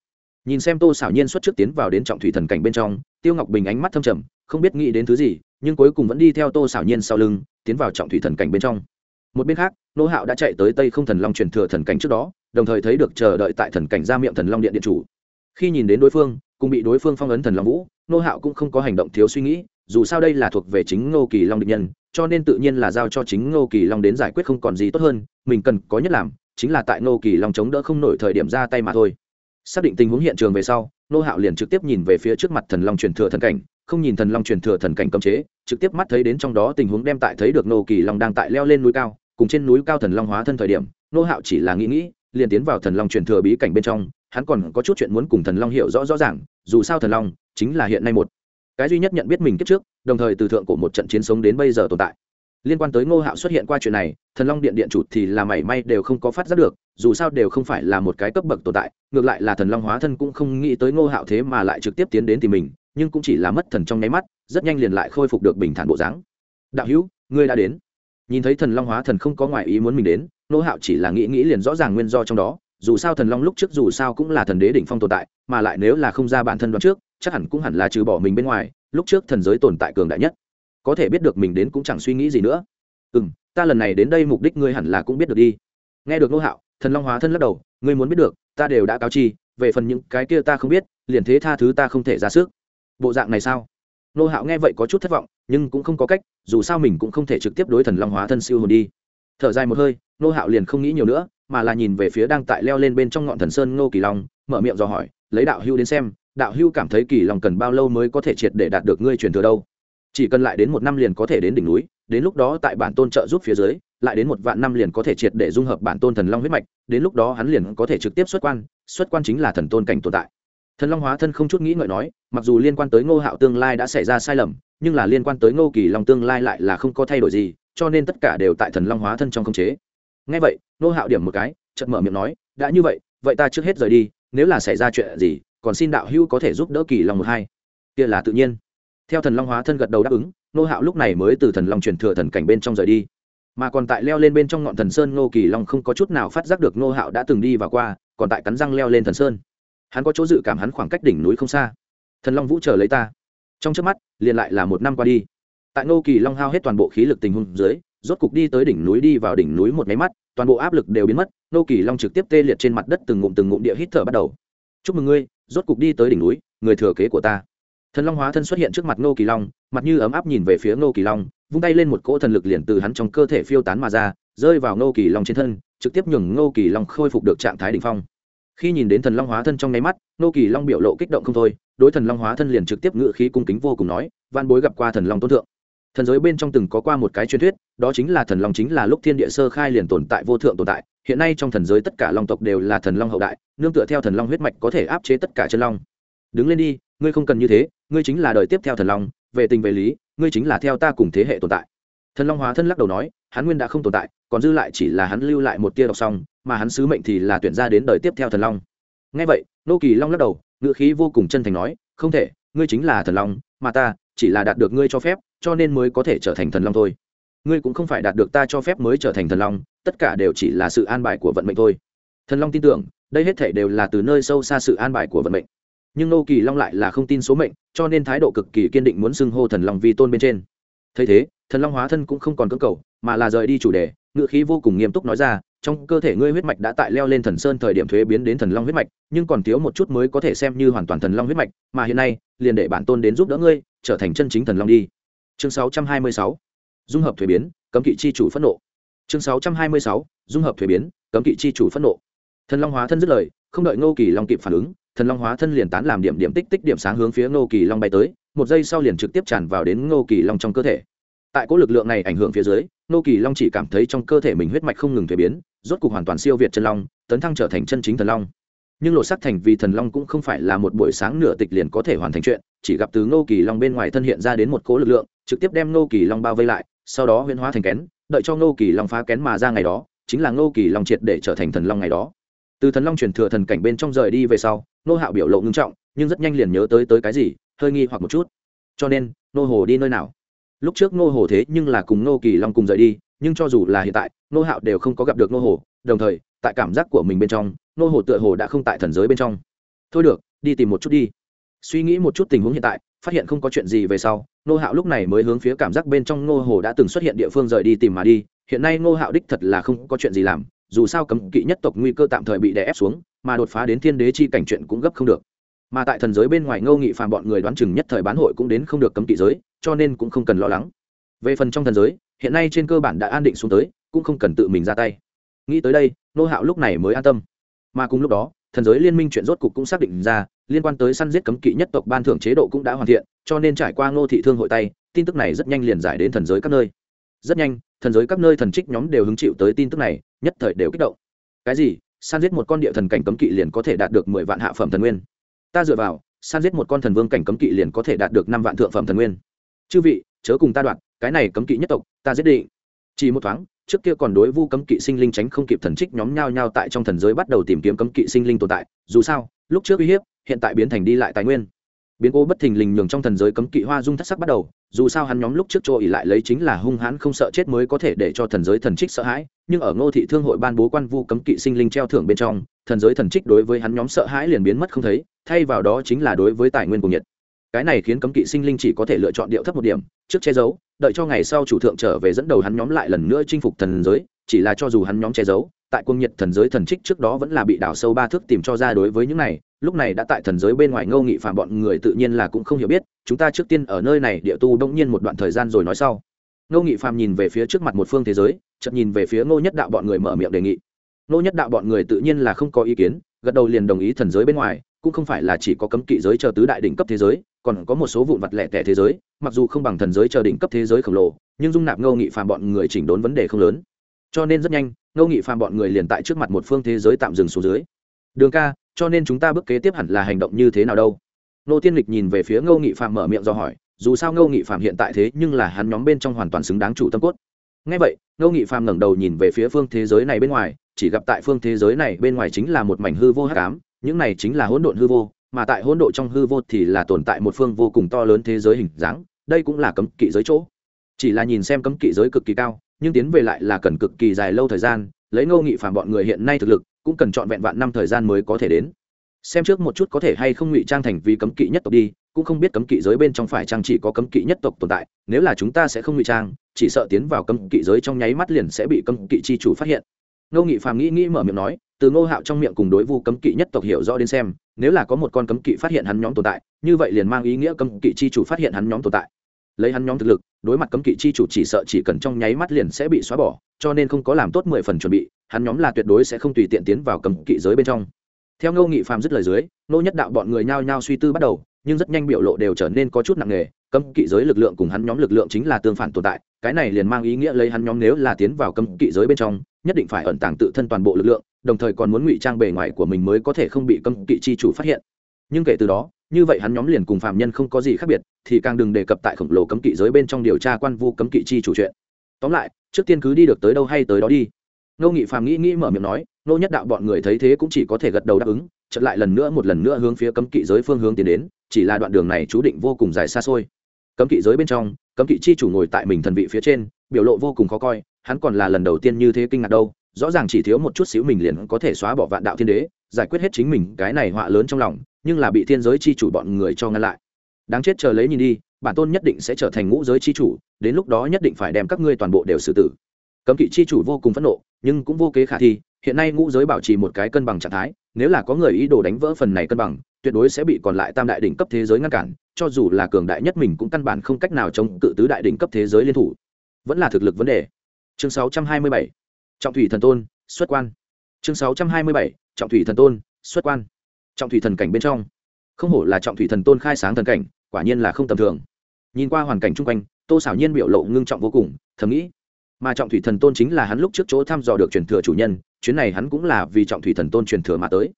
Nhìn xem tô xảo nhiên xuất trước tiến vào đến trọng thủy thần cảnh bên trong, tiêu ngọc bình ánh mắt thâm trầm, không biết nghĩ đến thứ gì, nhưng cuối cùng vẫn đi theo tô xảo nhiên sau lưng, tiến vào trọng thủy thần cảnh bên trong. Một bên khác, nô hạo đã chạy tới tây không thần long truyền thừa thần cảnh trước đó đồng thời thấy được chờ đợi tại thần cảnh ra miệng thần long điện điện chủ. Khi nhìn đến đối phương, cùng bị đối phương phong ấn thần long vũ nô hạo cũng không có hành động thiếu suy nghĩ, dù sao đây là thuộc về chính ngô kỳ long định nhân, cho nên tự nhiên là giao cho chính ngô kỳ long đến giải quyết không còn gì tốt hơn, mình cần có nhất làm, chính là tại ngô kỳ long chống đỡ không nổi thời điểm ra tay mà thôi. Xác định tình huống hiện trường về sau nô hạo liền trực tiếp nhìn về phía trước mặt thần long truyền thừa thần cảnh, không nhìn thần long truyền thừa thần cảnh cấm chế, trực tiếp mắt thấy đến trong đó tình huống đem tại thấy được nô kỳ long đang tại leo lên núi cao, cùng trên núi cao thần long hóa thân thời điểm nô hạo chỉ là nghĩ nghĩ liền tiến vào thần long truyền thừa bí cảnh bên trong, hắn còn có chút chuyện muốn cùng thần long hiểu rõ rõ ràng, dù sao thần long chính là hiện nay một. Cái duy nhất nhận biết mình kiếp trước, đồng thời từ thượng của một trận chiến sống đến bây giờ tồn tại. Liên quan tới ngô hạo xuất hiện qua chuyện này, thần long điện điện chủ thì là mảy may đều không có phát giác được, dù sao đều không phải là một cái cấp bậc tồn tại, ngược lại là thần long hóa thân cũng không nghĩ tới ngô hạo thế mà lại trực tiếp tiến đến tìm mình, nhưng cũng chỉ là mất thần trong nháy mắt, rất nhanh liền lại khôi phục được bình thản bộ dáng. Đạo hữu, ngươi đã đến. Nhìn thấy thần long hóa thần không có ngoại ý muốn mình đến Nô hạo chỉ là nghĩ nghĩ liền rõ ràng nguyên do trong đó, dù sao thần long lúc trước dù sao cũng là thần đế đỉnh phong tồn tại, mà lại nếu là không ra bản thân đoán trước, chắc hẳn cũng hẳn là trừ bỏ mình bên ngoài, lúc trước thần giới tồn tại cường đại nhất. Có thể biết được mình đến cũng chẳng suy nghĩ gì nữa. Ừ m ta lần này đến đây mục đích ngươi hẳn là cũng biết được đi. Nghe được nô hạo, thần long hóa thân lắc đầu, ngươi muốn biết được, ta đều đã cáo chi, về phần những cái kia ta không biết, liền thế tha thứ ta không thể ra sức. Bộ dạng này sao? Nô hạo nghe vậy có chút thất vọng, nhưng cũng không có cách, dù sao mình cũng không thể trực tiếp đối thần long hóa thân siêu hồn đi thở dài một hơi nô hạo liền không nghĩ nhiều nữa, mà là nhìn về phía đang tại leo lên bên trong ngọn thần sơn ngô kỳ long, mở miệng dò hỏi, lấy đạo hưu đến xem, đạo hưu cảm thấy kỳ long cần bao lâu mới có thể triệt để đạt được ngươi truyền thừa đâu? Chỉ cần lại đến một năm liền có thể đến đỉnh núi, đến lúc đó tại bản tôn trợ giúp phía dưới, lại đến một vạn năm liền có thể triệt để dung hợp bản tôn thần long huyết mạch, đến lúc đó hắn liền có thể trực tiếp xuất quan xuất quan chính là thần tôn cảnh tồn tại. Thần long hóa thân không chút nghĩ ngợi nói, mặc dù liên quan tới ngô hạo tương lai đã xảy ra sai lầm, nhưng là liên quan tới ngô kỳ long tương lai lại là không có thay đổi gì cho nên tất cả đều tại thần long hóa thân trong khống chế. Ngay vậy, nô hạo điểm một cái, chợt mở miệng nói, đã như vậy vậy ta trước hết rời đi, nếu là xảy ra chuyện gì, còn xin đạo hữu có thể giúp đỡ kỳ long một hai. Kia là tự nhiên. Theo thần long hóa thân gật đầu đáp ứng, nô hạo lúc này mới từ thần long truyền thừa thần cảnh bên trong rời đi. Mà còn tại leo lên bên trong ngọn thần sơn nô kỳ long không có chút nào phát giác được nô hạo đã từng đi và qua, còn tại cắn răng leo lên thần sơn. Hắn có chỗ dự cảm hắn khoảng cách đỉnh núi không xa. Thần long vũ chờ lấy ta. Trong trước mắt, liền lại là một năm qua đi tại nô kỳ long hao hết toàn bộ khí lực tình huống dưới, rốt cục đi tới đỉnh núi đi vào đỉnh núi một máy mắt, toàn bộ áp lực đều biến mất nô kỳ long trực tiếp tê liệt trên mặt đất từng ngụm từng ngụm địa hít thở bắt đầu. Chúc mừng ngươi, rốt cục đi tới đỉnh núi, người thừa kế của ta. Thần long hóa thân xuất hiện trước mặt Nô kỳ long, mặt như ấm áp nhìn về phía Nô kỳ long, vung tay lên một cỗ thần lực liền từ hắn trong cơ thể phiêu tán mà ra, rơi vào Nô kỳ long trên thân, trực tiếp nhường Nô kỳ long khôi phục được trạng thái đ ỉ n h phong. Khi nhìn đến thần long hóa thân trong nháy mắt Nô kỳ long biểu lộ kích động không thôi, đối thần long hóa thân liền trực tiếp ngự khí cung kính vô cùng nói van bối gặp qua thần long tôn thượng thần giới bên trong từng có qua một cái truyền thuyết, đó chính là thần long chính là lúc thiên địa sơ khai liền tồn tại vô thượng tồn tại. Hiện nay trong thần giới tất cả long tộc đều là thần long hậu đại, nương tựa theo thần long huyết mạch có thể áp chế tất cả chân long. Đứng lên đi, ngươi không cần như thế, ngươi chính là đời tiếp theo thần long, về tình về lý, ngươi chính là theo ta cùng thế hệ tồn tại. Thần long hóa thân lắc đầu nói, hắn nguyên đã không tồn tại, còn dư lại chỉ là hắn lưu lại một tia đọc xong mà hắn sứ mệnh thì là tuyển ra đến đời tiếp theo thần long. Ngay vậy, nô kỳ long lắc đầu ngựa khí vô cùng chân thành nói, không thể, ngươi chính là thần long, mà ta chỉ là đạt được ngươi cho phép cho nên mới có thể trở thành thần long thôi. Ngươi cũng không phải đạt được ta cho phép mới trở thành thần long, tất cả đều chỉ là sự an bài của vận mệnh thôi. Thần long tin tưởng, đây hết thể đều là từ nơi sâu xa sự an bài của vận mệnh. Nhưng nô kỳ long lại là không tin số mệnh, cho nên thái độ cực kỳ kiên định muốn xưng hô thần long vi tôn bên trên. Thấy thế, thần long hóa thân cũng không còn cưỡng cầu, mà là rời đi chủ đề ngự khí vô cùng nghiêm túc nói ra, trong cơ thể ngươi huyết mạch đã tại leo lên thần sơn thời điểm thuế biến đến thần long huyết mạch, nhưng còn thiếu một chút mới có thể xem như hoàn toàn thần long huyết mạch, mà hiện nay, liền để bản tôn đến giúp đỡ ngươi, trở thành chân chính thần long đi chương 626 dung hợp thuế biến, cấm kỵ chi chủ phẫn nộ. Chương 626 dung hợp thuế biến, cấm kỵ chi chủ phẫn nộ. Thần long hóa thân dứt lời, không đợi ngô kỳ long kịp phản ứng, thần long hóa thân liền tán làm điểm điểm tích tích điểm sáng hướng phía ngô kỳ long bay tới, một giây sau liền trực tiếp tràn vào đến ngô kỳ long trong cơ thể. Tại cỗ lực lượng này ảnh hưởng phía dưới, ngô kỳ long chỉ cảm thấy trong cơ thể mình huyết mạch không ngừng thuế biến, rốt cục hoàn toàn siêu việt chân long, tấn thăng trở thành chân chính thần long. Nhưng lột sắc thành vì thần long cũng không phải là một buổi sáng nửa tịch liền có thể hoàn thành chuyện chỉ gặp từ ngô kỳ long bên ngoài thân hiện ra đến một cố lực lượng, trực tiếp đem ngô kỳ long bao vây lại, sau đó huyễn hóa thành kén, đợi cho ngô kỳ long phá kén mà ra ngày đó, chính là ngô kỳ long triệt để trở thành thần long ngày đó. Từ thần long truyền thừa thần cảnh bên trong rời đi về sau nô hạo biểu lộ ngưng trọng, nhưng rất nhanh liền nhớ tới tới cái gì, hơi nghi hoặc một chút. Cho nên nô hồ đi nơi nào? Lúc trước nô hồ thế nhưng là cùng nô kỳ long cùng rời đi, nhưng cho dù là hiện tại nô hạo đều không có gặp được nô hồ, đồng thời, tại cảm giác của mình bên trong nô hồ tựa hồ đã không tại thần giới bên trong. Thôi được, đi tìm một chút đi suy nghĩ một chút tình huống hiện tại, phát hiện không có chuyện gì về sau nô hạo lúc này mới hướng phía cảm giác bên trong nô hồ đã từng xuất hiện địa phương rời đi tìm mà đi. Hiện nay nô hạo đích thật là không có chuyện gì làm, dù sao cấm kỵ nhất tộc nguy cơ tạm thời bị đè ép xuống, mà đột phá đến thiên đế chi cảnh chuyện cũng gấp không được. Mà tại thần giới bên ngoài ngô nghị phàm bọn người đoán chừng nhất thời bán hội cũng đến không được cấm kỵ giới, cho nên cũng không cần lo lắng. Về phần trong thần giới, hiện nay trên cơ bản đã an định xuống tới, cũng không cần tự mình ra tay. Nghĩ tới đây nô hạo lúc này mới an tâm. Mà cùng lúc đó, thần giới liên minh chuyện rốt cục cũng xác định ra liên quan tới săn giết cấm kỵ nhất tộc ban thưởng chế độ cũng đã hoàn thiện, cho nên trải qua ngô thị thương hội tay, tin tức này rất nhanh liền giải đến thần giới các nơi. Rất nhanh, thần giới các nơi thần trích nhóm đều hứng chịu tới tin tức này, nhất thời đều kích động. Cái gì? San giết một con địa thần cảnh cấm kỵ liền có thể đạt được mười vạn hạ phẩm thần nguyên? Ta dựa vào san giết một con thần vương cảnh cấm kỵ liền có thể đạt được năm vạn thượng phẩm thần nguyên. Chư vị, chớ cùng ta đoạn, cái này cấm kỵ nhất tộc, ta giết định. Chỉ một thoáng, trước kia còn đối vu cấm kỵ sinh linh tránh không kịp thần trích nhóm nhao nhao tại trong thần giới bắt đầu tìm kiếm cấm kỵ sinh linh tồn tại. Dù sao, lúc trước uy hiếp hiện tại biến thành đi lại tài nguyên. Biến cố bất thình lình nhường trong thần giới cấm kỵ hoa dung thất sắc bắt đầu, dù sao hắn nhóm lúc trước chỗ ỉ lại lấy chính là hung hãn không sợ chết mới có thể để cho thần giới thần trích sợ hãi, nhưng ở ngô thị thương hội ban bố quan vu cấm kỵ sinh linh treo thưởng bên trong, thần giới thần trích đối với hắn nhóm sợ hãi liền biến mất không thấy, thay vào đó chính là đối với tài nguyên cùng nhiệt. Cái này khiến cấm kỵ sinh linh chỉ có thể lựa chọn điệu thấp một điểm, trước che giấu, đợi cho ngày sau chủ thượng trở về dẫn đầu hắn nhóm lại lần nữa chinh phục thần giới, chỉ là cho dù hắn nhóm che giấu tại cung nhiệt thần giới thần trích trước đó vẫn là bị đào sâu ba thước tìm cho ra đối với những này, lúc này đã tại thần giới bên ngoài ngâu nghị phạm bọn người tự nhiên là cũng không hiểu biết, chúng ta trước tiên ở nơi này địa tu bỗng nhiên một đoạn thời gian rồi nói sau. Ngô nghị phạm nhìn về phía trước mặt một phương thế giới, chợt nhìn về phía ngô nhất đạo bọn người mở miệng đề nghị. Ngô nhất đạo bọn người tự nhiên là không có ý kiến, gật đầu liền đồng ý thần giới bên ngoài, cũng không phải là chỉ có cấm kỵ giới chờ tứ đại đỉnh cấp thế giới, còn có một số vụn vặt lẻ tẻ thế giới, mặc dù không bằng thần giới chờ đỉnh cấp thế giới khổng lồ, nhưng dung nạp ngô nghị Phạm bọn người chỉnh đốn vấn đề không lớn cho nên rất nhanh, ngô nghị phàm bọn người liền tại trước mặt một phương thế giới tạm dừng xuống dưới. Đường ca, cho nên chúng ta bước kế tiếp hẳn là hành động như thế nào đâu? Nô tiên lịch nhìn về phía ngô nghị Phàm mở miệng do hỏi, dù sao ngô nghị Phàm hiện tại thế nhưng là hắn nhóm bên trong hoàn toàn xứng đáng chủ tâm cốt. Ngay vậy, ngô nghị Phàm ngẩng đầu nhìn về phía phương thế giới này bên ngoài, chỉ gặp tại phương thế giới này bên ngoài chính là một mảnh hư vô hắc ám, những này chính là hỗn độn hư vô, mà tại hỗn độn trong hư vô thì là tồn tại một phương vô cùng to lớn thế giới hình dáng, đây cũng là cấm kỵ giới chỗ. Chỉ là nhìn xem cấm kỵ giới cực kỳ cao nhưng tiến về lại là cần cực kỳ dài lâu thời gian, lấy ngô nghị phạm bọn người hiện nay thực lực, cũng cần chọn vẹn vạn năm thời gian mới có thể đến. Xem trước một chút có thể hay không ngụy trang thành vì cấm kỵ nhất tộc đi, cũng không biết cấm kỵ giới bên trong phải trang chỉ có cấm kỵ nhất tộc tồn tại, nếu là chúng ta sẽ không ngụy trang, chỉ sợ tiến vào cấm kỵ giới trong nháy mắt liền sẽ bị cấm kỵ chi chủ phát hiện. Ngô nghị phàm nghĩ nghĩ mở miệng nói, từ ngô hạo trong miệng cùng đối vu cấm kỵ nhất tộc hiểu rõ đến xem, nếu là có một con cấm kỵ phát hiện hắn nhóm tồn tại, như vậy liền mang ý nghĩa cấm kỵ chi chủ phát hiện hắn nhóm tồn tại lấy hắn nhóm thực lực, đối mặt cấm kỵ chi chủ chỉ sợ chỉ cần trong nháy mắt liền sẽ bị xóa bỏ, cho nên không có làm tốt mười phần chuẩn bị, hắn nhóm là tuyệt đối sẽ không tùy tiện tiến vào cấm kỵ giới bên trong. Theo ngô nghị phàm dứt lời dưới nô nhất đạo bọn người nhao nhao suy tư bắt đầu, nhưng rất nhanh biểu lộ đều trở nên có chút nặng nề, cấm kỵ giới lực lượng cùng hắn nhóm lực lượng chính là tương phản tồn tại, cái này liền mang ý nghĩa lấy hắn nhóm nếu là tiến vào cấm kỵ giới bên trong, nhất định phải ẩn tàng tự thân toàn bộ lực lượng, đồng thời còn muốn ngụy trang bề ngoài của mình mới có thể không bị cấm kỵ chi chủ phát hiện. Nhưng kể từ đó như vậy hắn nhóm liền cùng phạm nhân không có gì khác biệt, thì càng đừng đề cập tại khổng lồ cấm kỵ giới bên trong điều tra quan vu cấm kỵ chi chủ chuyện. Tóm lại, trước tiên cứ đi được tới đâu hay tới đó đi. Ngô nghị phàm nghĩ nghĩ mở miệng nói nô nhất đạo bọn người thấy thế cũng chỉ có thể gật đầu đáp ứng chật lại lần nữa một lần nữa hướng phía cấm kỵ giới phương hướng tiến đến, chỉ là đoạn đường này chú định vô cùng dài xa xôi. Cấm kỵ giới bên trong, cấm kỵ chi chủ ngồi tại mình thần vị phía trên, biểu lộ vô cùng khó coi, hắn còn là lần đầu tiên như thế kinh ngạc đâu, rõ ràng chỉ thiếu một chút xíu mình liền có thể xóa bỏ vạn đạo thiên đế, giải quyết hết chính mình cái này họa lớn trong lòng nhưng là bị thiên giới chi chủ bọn người cho ngăn lại. Đáng chết chờ lấy nhìn đi, bản tôn nhất định sẽ trở thành ngũ giới chi chủ, đến lúc đó nhất định phải đem các ngươi toàn bộ đều xử tử. Cấm kỵ chi chủ vô cùng phẫn nộ, nhưng cũng vô kế khả thi, hiện nay ngũ giới bảo trì một cái cân bằng trạng thái, nếu là có người ý đồ đánh vỡ phần này cân bằng, tuyệt đối sẽ bị còn lại tam đại đỉnh cấp thế giới ngăn cản, cho dù là cường đại nhất mình cũng căn bản không cách nào chống cự tứ đại đỉnh cấp thế giới liên thủ. Vẫn là thực lực vấn đề. Chương 627 trọng thủy thần tôn, xuất quan. Chương 627 trọng thủy thần tôn, xuất quan trọng thủy thần cảnh bên trong. Không hổ là trọng thủy thần tôn khai sáng thần cảnh, quả nhiên là không tầm thường. Nhìn qua hoàn cảnh chung quanh, tô xảo nhiên biểu lộ ngưng trọng vô cùng, thầm nghĩ, mà trọng thủy thần tôn chính là hắn lúc trước chỗ thăm dò được truyền thừa chủ nhân, chuyến này hắn cũng là vì trọng thủy thần tôn truyền thừa mà tới.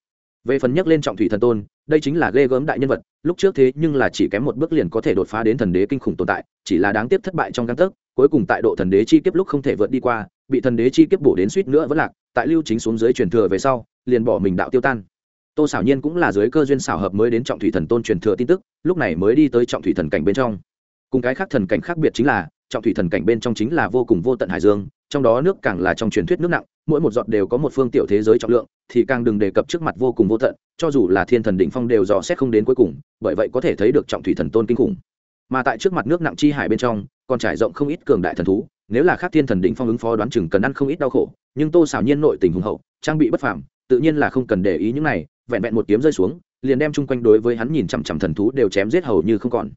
Về phần nhắc lên trọng thủy thần tôn, đây chính là ghê gớm đại nhân vật, lúc trước thế nhưng là chỉ kém một bước liền có thể đột phá đến thần đế kinh khủng tồn tại, chỉ là đáng tiếc thất bại trong căn tấc, cuối cùng tại độ thần đế chi kiếp lúc không thể vượt đi qua, bị thần đế chi kiếp bổ đến suýt nữa vẫn lạc, tại lưu chính xuống dưới truyền thừa về sau, liền bỏ mình đạo tiêu tan tô xảo nhiên cũng là dưới cơ duyên xảo hợp mới đến trọng thủy thần tôn truyền thừa tin tức, lúc này mới đi tới trọng thủy thần cảnh bên trong. Cùng cái khác thần cảnh khác biệt chính là, trọng thủy thần cảnh bên trong chính là vô cùng vô tận hải dương, trong đó nước càng là trong truyền thuyết nước nặng, mỗi một giọt đều có một phương tiểu thế giới trọng lượng, thì càng đừng đề cập trước mặt vô cùng vô tận, cho dù là thiên thần đỉnh phong đều dò xét không đến cuối cùng, bởi vậy có thể thấy được trọng thủy thần tôn kinh khủng. Mà tại trước mặt nước nặng chi hải bên trong, còn trải rộng không ít cường đại thần thú, nếu là khác thiên thần đỉnh phong ứng phó đoán chừng cần ăn không ít đau khổ, nhưng tô xảo nhiên nội tình hùng hậu, trang bị bất phàm, tự nhiên là không cần để ý những này vẹn vẹn một kiếm rơi xuống, liền đem chung quanh đối với hắn nhìn chằm chằm thần thú đều chém giết hầu như không còn.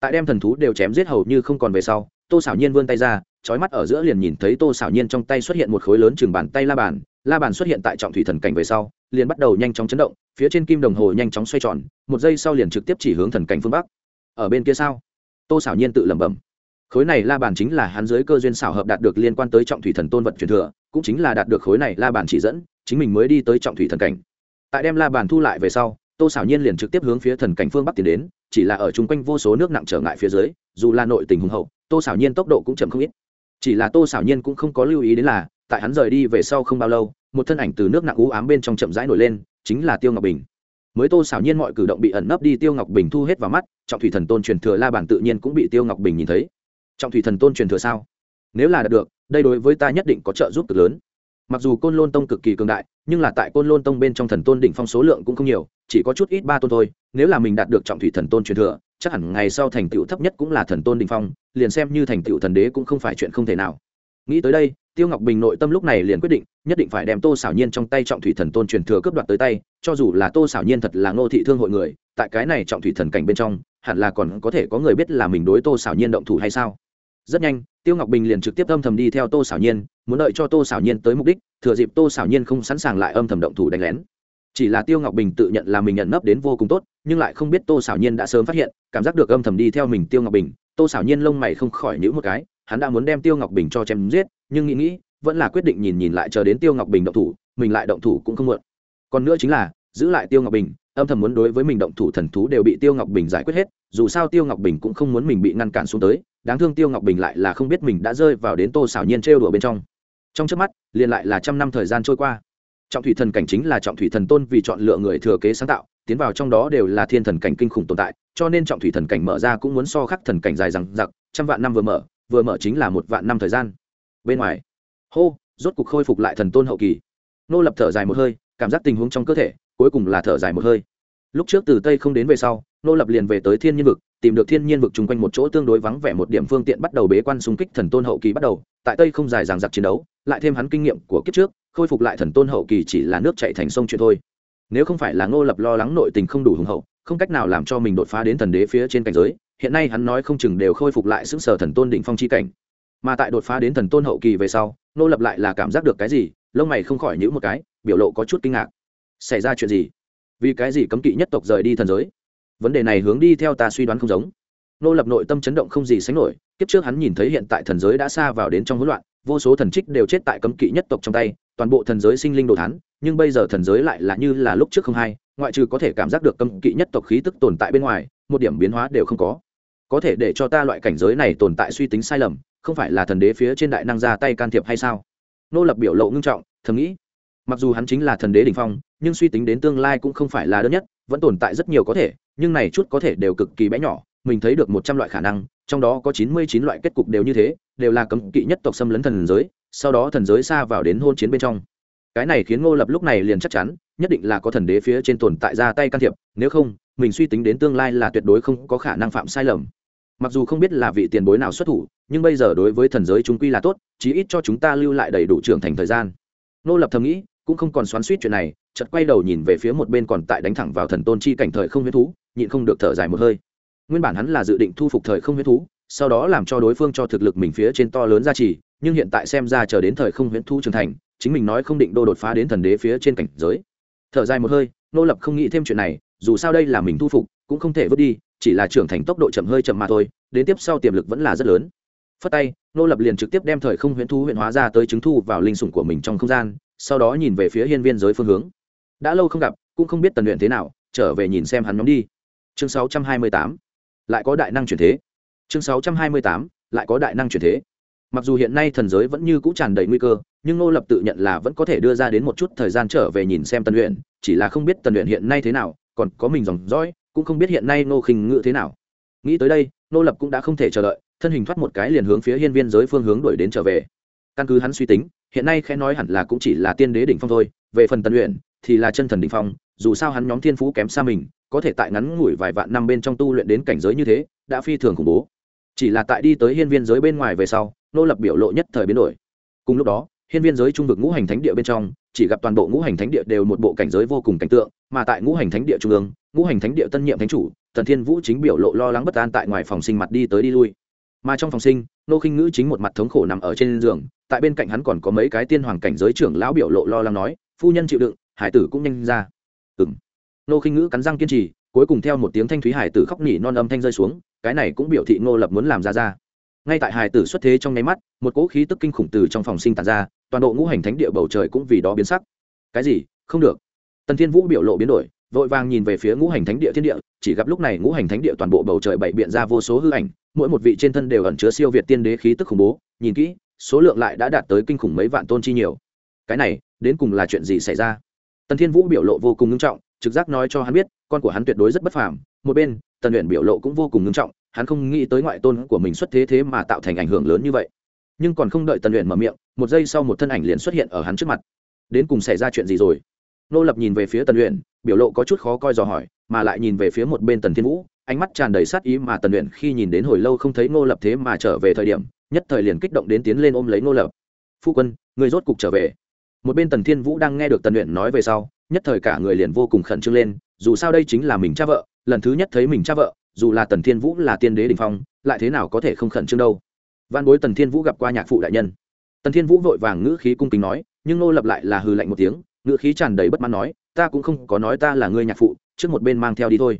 Tại đem thần thú đều chém giết hầu như không còn về sau, tô xảo nhiên vươn tay ra trói mắt ở giữa liền nhìn thấy tô xảo nhiên trong tay xuất hiện một khối lớn chừng bàn tay la bàn la bàn xuất hiện tại trọng thủy thần cảnh về sau, liền bắt đầu nhanh chóng chấn động, phía trên kim đồng hồ nhanh chóng xoay tròn, một giây sau liền trực tiếp chỉ hướng thần cảnh phương bắc. Ở bên kia sao? Tô xảo nhiên tự lẩm bẩm. Khối này la bàn chính là hắn dưới cơ duyên xảo hợp đạt được liên quan tới trọng thủy thần tôn vật truyền thừa, cũng chính là đạt được khối này la bàn chỉ dẫn, chính mình mới đi tới trọng thủy thần cảnh tại đem la bàn thu lại về sau, tô xảo nhiên liền trực tiếp hướng phía thần cảnh phương bắc tiến đến, chỉ là ở chung quanh vô số nước nặng trở ngại phía dưới, dù là nội tình hùng hậu, tô xảo nhiên tốc độ cũng chậm không ít. Chỉ là tô xảo nhiên cũng không có lưu ý đến là, tại hắn rời đi về sau không bao lâu, một thân ảnh từ nước nặng ú ám bên trong chậm rãi nổi lên, chính là tiêu ngọc bình. Mới tô xảo nhiên mọi cử động bị ẩn nấp đi, tiêu ngọc bình thu hết vào mắt, trọng thủy thần tôn truyền thừa la bản tự nhiên cũng bị tiêu ngọc bình nhìn thấy. Trọng thủy thần tôn truyền thừa sao? Nếu là đạt được, đây đối với ta nhất định có trợ giúp cực lớn mặc dù côn lôn tông cực kỳ cường đại, nhưng là tại côn lôn tông bên trong thần tôn đỉnh phong số lượng cũng không nhiều, chỉ có chút ít ba tôn thôi. Nếu là mình đạt được trọng thủy thần tôn truyền thừa, chắc hẳn ngày sau thành tựu thấp nhất cũng là thần tôn đỉnh phong, liền xem như thành tựu thần đế cũng không phải chuyện không thể nào. Nghĩ tới đây, tiêu ngọc bình nội tâm lúc này liền quyết định, nhất định phải đem tô xảo nhiên trong tay trọng thủy thần tôn truyền thừa cướp đoạt tới tay, cho dù là tô xảo nhiên thật là ngô thị thương hội người, tại cái này trọng thủy thần cảnh bên trong, hẳn là còn có thể có người biết là mình đối tô xảo nhiên động thủ hay sao rất nhanh, tiêu ngọc bình liền trực tiếp âm thầm đi theo tô xảo nhiên, muốn đợi cho tô xảo nhiên tới mục đích, thừa dịp tô xảo nhiên không sẵn sàng lại âm thầm động thủ đánh lén. Chỉ là tiêu ngọc bình tự nhận là mình nhận nấp đến vô cùng tốt, nhưng lại không biết tô xảo nhiên đã sớm phát hiện, cảm giác được âm thầm đi theo mình tiêu ngọc bình, tô xảo nhiên lông mày không khỏi nhữ một cái, hắn đã muốn đem tiêu ngọc bình cho chém giết, nhưng nghĩ nghĩ, vẫn là quyết định nhìn nhìn lại chờ đến tiêu ngọc bình động thủ, mình lại động thủ cũng không muộn. Còn nữa chính là, giữ lại tiêu ngọc bình, âm thầm muốn đối với mình động thủ thần thú đều bị tiêu ngọc bình giải quyết hết, dù sao tiêu ngọc bình cũng không muốn mình bị ngăn cản xuống tới đáng thương tiêu ngọc bình lại là không biết mình đã rơi vào đến tô xảo nhiên trêu đùa bên trong. Trong trước mắt, liền lại là trăm năm thời gian trôi qua. Trọng thủy thần cảnh chính là trọng thủy thần tôn vì chọn lựa người thừa kế sáng tạo, tiến vào trong đó đều là thiên thần cảnh kinh khủng tồn tại, cho nên trọng thủy thần cảnh mở ra cũng muốn so khắc thần cảnh dài rằng giặc trăm vạn năm vừa mở vừa mở chính là một vạn năm thời gian. Bên ngoài, hô, rốt cục khôi phục lại thần tôn hậu kỳ. Nô lập thở dài một hơi, cảm giác tình huống trong cơ thể, cuối cùng là thở dài một hơi. Lúc trước từ tây không đến về sau, nô lập liền về tới thiên nhiên vực tìm được thiên nhiên vực chung quanh một chỗ tương đối vắng vẻ một điểm phương tiện bắt đầu bế quan xung kích thần tôn hậu kỳ bắt đầu. Tại tây không dài dằng giặc chiến đấu, lại thêm hắn kinh nghiệm của kiếp trước, khôi phục lại thần tôn hậu kỳ chỉ là nước chạy thành sông chuyện thôi. Nếu không phải là ngô lập lo lắng nội tình không đủ hùng hậu, không cách nào làm cho mình đột phá đến thần đế phía trên cảnh giới, hiện nay hắn nói không chừng đều khôi phục lại xứng sở thần tôn định phong chi cảnh. Mà tại đột phá đến thần tôn hậu kỳ về sau, ngô lập lại là cảm giác được cái gì, lông mày không khỏi nhữ một cái, biểu lộ có chút kinh ngạc. Xảy ra chuyện gì? Vì cái gì cấm kỵ nhất tộc rời đi thần giới? Vấn đề này hướng đi theo ta suy đoán không giống. Nô lập nội tâm chấn động không gì sánh nổi, kiếp trước hắn nhìn thấy hiện tại thần giới đã xa vào đến trong hỗn loạn, vô số thần trích đều chết tại cấm kỵ nhất tộc trong tay, toàn bộ thần giới sinh linh đồ thán, nhưng bây giờ thần giới lại là như là lúc trước không hay, ngoại trừ có thể cảm giác được cấm kỵ nhất tộc khí tức tồn tại bên ngoài, một điểm biến hóa đều không có. Có thể để cho ta loại cảnh giới này tồn tại suy tính sai lầm, không phải là thần đế phía trên đại năng ra tay can thiệp hay sao? Nô lập biểu lộ ngưng trọng, thầm nghĩ. Mặc dù hắn chính là thần đế đ ỉ n h phong, nhưng suy tính đến tương lai cũng không phải là đơn nhất, vẫn tồn tại rất nhiều có thể nhưng này chút có thể đều cực kỳ bé nhỏ, mình thấy được một trăm loại khả năng, trong đó có chín mươi chín loại kết cục đều như thế, đều là cấm kỵ nhất tộc xâm lấn thần giới, sau đó thần giới xa vào đến hôn chiến bên trong. Cái này khiến ngô lập lúc này liền chắc chắn, nhất định là có thần đế phía trên tồn tại ra tay can thiệp, nếu không, mình suy tính đến tương lai là tuyệt đối không có khả năng phạm sai lầm. Mặc dù không biết là vị tiền bối nào xuất thủ, nhưng bây giờ đối với thần giới chúng quy là tốt, chí ít cho chúng ta lưu lại đầy đủ trưởng thành thời gian. Nô lập thầm nghĩ, cũng không còn xoắn suýt chuyện này, chợt quay đầu nhìn về phía một bên còn tại đánh thẳng vào thần tôn chi cảnh thời không huyết thú nhịn không được thở dài một hơi. Nguyên bản hắn là dự định thu phục thời không huyễn thú, sau đó làm cho đối phương cho thực lực mình phía trên to lớn gia trì, nhưng hiện tại xem ra chờ đến thời không huyễn thú trưởng thành, chính mình nói không định đô đột phá đến thần đế phía trên cảnh giới. Thở dài một hơi, nô lập không nghĩ thêm chuyện này, dù sao đây là mình thu phục, cũng không thể vứt đi, chỉ là trưởng thành tốc độ chậm hơi chậm mà thôi, đến tiếp sau tiềm lực vẫn là rất lớn. Phất tay, nô lập liền trực tiếp đem thời không huyễn thú huyện hóa ra tới chứng thu vào linh sủng của mình trong không gian, sau đó nhìn về phía hiên viên giới phương hướng. Đã lâu không gặp, cũng không biết tần luyện thế nào, trở về nhìn xem hắn nhóm đi chương 628 lại có đại năng chuyển thế. Chương 628 lại có đại năng chuyển thế. Mặc dù hiện nay thần giới vẫn như cũ tràn đầy nguy cơ, nhưng ngô lập tự nhận là vẫn có thể đưa ra đến một chút thời gian trở về nhìn xem tần luyện chỉ là không biết tần luyện hiện nay thế nào, còn có mình dòng dõi, cũng không biết hiện nay ngô khinh ngự thế nào. Nghĩ tới đây, ngô lập cũng đã không thể chờ đợi, thân hình thoát một cái liền hướng phía hiên viên giới phương hướng đuổi đến trở về. Căn cứ hắn suy tính, hiện nay khẽ nói hẳn là cũng chỉ là tiên đế đỉnh phong thôi, về phần tần luyện thì là chân thần đỉnh phong, dù sao hắn nhóm thiên phú kém xa mình có thể tại ngắn ngủi vài vạn năm bên trong tu luyện đến cảnh giới như thế, đã phi thường khủng bố. Chỉ là tại đi tới hiên viên giới bên ngoài về sau, nô lập biểu lộ nhất thời biến đổi. Cùng lúc đó, hiên viên giới trung vực ngũ hành thánh địa bên trong, chỉ gặp toàn bộ ngũ hành thánh địa đều một bộ cảnh giới vô cùng cảnh tượng, mà tại ngũ hành thánh địa trung ương, ngũ hành thánh địa tân nhiệm thánh chủ, tần thiên vũ chính biểu lộ lo lắng bất an tại ngoài phòng sinh mặt đi tới đi lui. Mà trong phòng sinh, nô khinh ngữ chính một mặt thống khổ nằm ở trên giường, tại bên cạnh hắn còn có mấy cái tiên hoàng cảnh giới trưởng lão biểu lộ lo lắng nói, phu nhân chịu đựng, hải tử cũng nhanh ra. Ừng nô khinh ngữ cắn răng kiên trì, cuối cùng theo một tiếng thanh thúy hải tử khóc nỉ non âm thanh rơi xuống, cái này cũng biểu thị ngô lập muốn làm ra ra. Ngay tại hải tử xuất thế trong nháy mắt, một cỗ khí tức kinh khủng từ trong phòng sinh tàn ra, toàn bộ ngũ hành thánh địa bầu trời cũng vì đó biến sắc. Cái gì? Không được. Tần thiên vũ biểu lộ biến đổi, vội vàng nhìn về phía ngũ hành thánh địa thiên địa, chỉ gặp lúc này ngũ hành thánh địa toàn bộ bầu trời bảy biện ra vô số hư ảnh, mỗi một vị trên thân đều ẩn chứa siêu việt tiên đế khí tức khủng bố, nhìn kỹ, số lượng lại đã đạt tới kinh khủng mấy vạn tôn chi nhiều. Cái này, đến cùng là chuyện gì xảy ra? Tần thiên vũ biểu lộ vô cùng nghiêm trọng trực giác nói cho hắn biết, con của hắn tuyệt đối rất bất phàm. Một bên, tần luyện biểu lộ cũng vô cùng nghiêm trọng, hắn không nghĩ tới ngoại tôn của mình xuất thế thế mà tạo thành ảnh hưởng lớn như vậy. Nhưng còn không đợi tần luyện mở miệng, một giây sau một thân ảnh liền xuất hiện ở hắn trước mặt. Đến cùng xảy ra chuyện gì rồi? Nô lập nhìn về phía tần luyện biểu lộ có chút khó coi dò hỏi, mà lại nhìn về phía một bên tần thiên vũ, ánh mắt tràn đầy sát ý mà tần luyện khi nhìn đến hồi lâu không thấy nô lập thế mà trở về thời điểm, nhất thời liền kích động đến tiến lên ôm lấy nô lập. Phu quân, người rốt cục trở về. Một bên tần thiên vũ đang nghe được tần luyện nói về sau nhất thời cả người liền vô cùng khẩn trương lên, dù sao đây chính là mình cha vợ, lần thứ nhất thấy mình cha vợ, dù là tần thiên vũ là tiên đế đình phong, lại thế nào có thể không khẩn trương đâu. Văn bối tần thiên vũ gặp qua nhạc phụ đại nhân. Tần thiên vũ vội vàng ngữ khí cung kính nói, nhưng nô lập lại là hừ lạnh một tiếng, ngữ khí tràn đầy bất mãn nói, ta cũng không có nói ta là ngươi nhạc phụ, trước một bên mang theo đi thôi.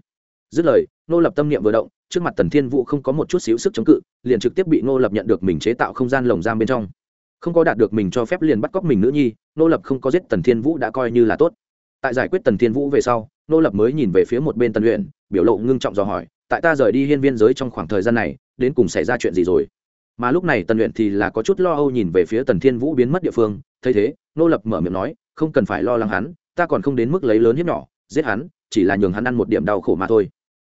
Dứt lời nô lập tâm niệm vừa động, trước mặt tần thiên vũ không có một chút xíu sức chống cự, liền trực tiếp bị nô lập nhận được mình chế tạo không gian lồng giam bên trong. Không có đạt được mình cho phép liền bắt cóc mình nữ nhi nô lập không có giết tần thiên vũ đã coi như là tốt tại giải quyết tần thiên vũ về sau, nô lập mới nhìn về phía một bên tần luyện biểu lộ ngưng trọng dò hỏi, tại ta rời đi hiên viên giới trong khoảng thời gian này, đến cùng xảy ra chuyện gì rồi? Mà lúc này tần luyện thì là có chút lo âu nhìn về phía tần thiên vũ biến mất địa phương, thấy thế, nô lập mở miệng nói, không cần phải lo lắng hắn, ta còn không đến mức lấy lớn hiếp nhỏ, giết hắn, chỉ là nhường hắn ăn một điểm đau khổ mà thôi.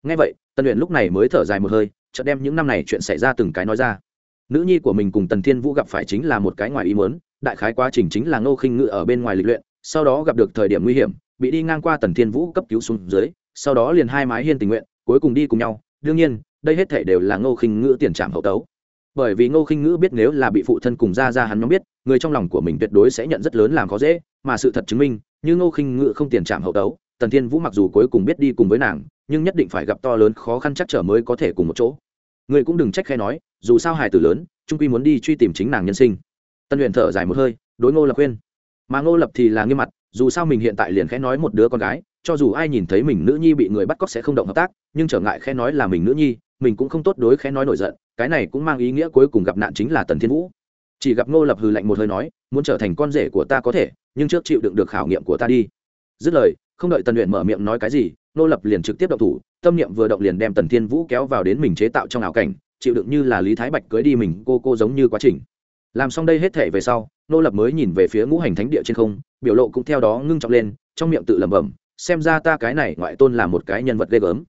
Ngay vậy, tần luyện lúc này mới thở dài một hơi, chợt đem những năm này chuyện xảy ra từng cái nói ra. Nữ nhi của mình cùng tần thiên vũ gặp phải chính là một cái ngoài ý muốn, đại khái quá trình chính là ngô khinh ngự ở bên ngoài lịch luyện sau đó gặp được thời điểm nguy hiểm, bị đi ngang qua tần thiên vũ cấp cứu xuống dưới, sau đó liền hai mái hiên tình nguyện, cuối cùng đi cùng nhau. Đương nhiên, đây hết thể đều là ngô khinh ngữ tiền trạm hậu tấu. Bởi vì ngô khinh ngữ biết nếu là bị phụ thân cùng ra ra hắn nhóm biết, người trong lòng của mình tuyệt đối sẽ nhận rất lớn làm khó dễ, mà sự thật chứng minh, như ngô khinh ngữ không tiền trạm hậu tấu, tần thiên vũ mặc dù cuối cùng biết đi cùng với nàng, nhưng nhất định phải gặp to lớn khó khăn chắc trở mới có thể cùng một chỗ. Người cũng đừng trách khe nói, dù sao hài tử lớn trung quy muốn đi truy tìm chính nàng nhân sinh. Tân luyện thở dài một hơi, đối ngô lập khuyên mà ngô lập thì là nghiêm mặt, dù sao mình hiện tại liền khẽ nói một đứa con gái, cho dù ai nhìn thấy mình nữ nhi bị người bắt cóc sẽ không động hợp tác, nhưng trở ngại khẽ nói là mình nữ nhi, mình cũng không tốt đối khẽ nói nổi giận, cái này cũng mang ý nghĩa cuối cùng gặp nạn chính là tần thiên vũ. Chỉ gặp ngô lập hừ lạnh một hơi nói, muốn trở thành con rể của ta có thể, nhưng trước chịu đựng được khảo nghiệm của ta đi. Dứt lời, không đợi tần luyện mở miệng nói cái gì, ngô lập liền trực tiếp động thủ, tâm niệm vừa động liền đem tần thiên vũ kéo vào đến mình chế tạo trong ảo cảnh, chịu đựng như là lý thái bạch cưới đi mình cô cô giống như quá trình. Làm xong đây hết thể về sau nô lập mới nhìn về phía ngũ hành thánh địa trên không, biểu lộ cũng theo đó ngưng trọng lên, trong miệng tự lẩm bẩm, xem ra ta cái này ngoại tôn là một cái nhân vật ghê gớm.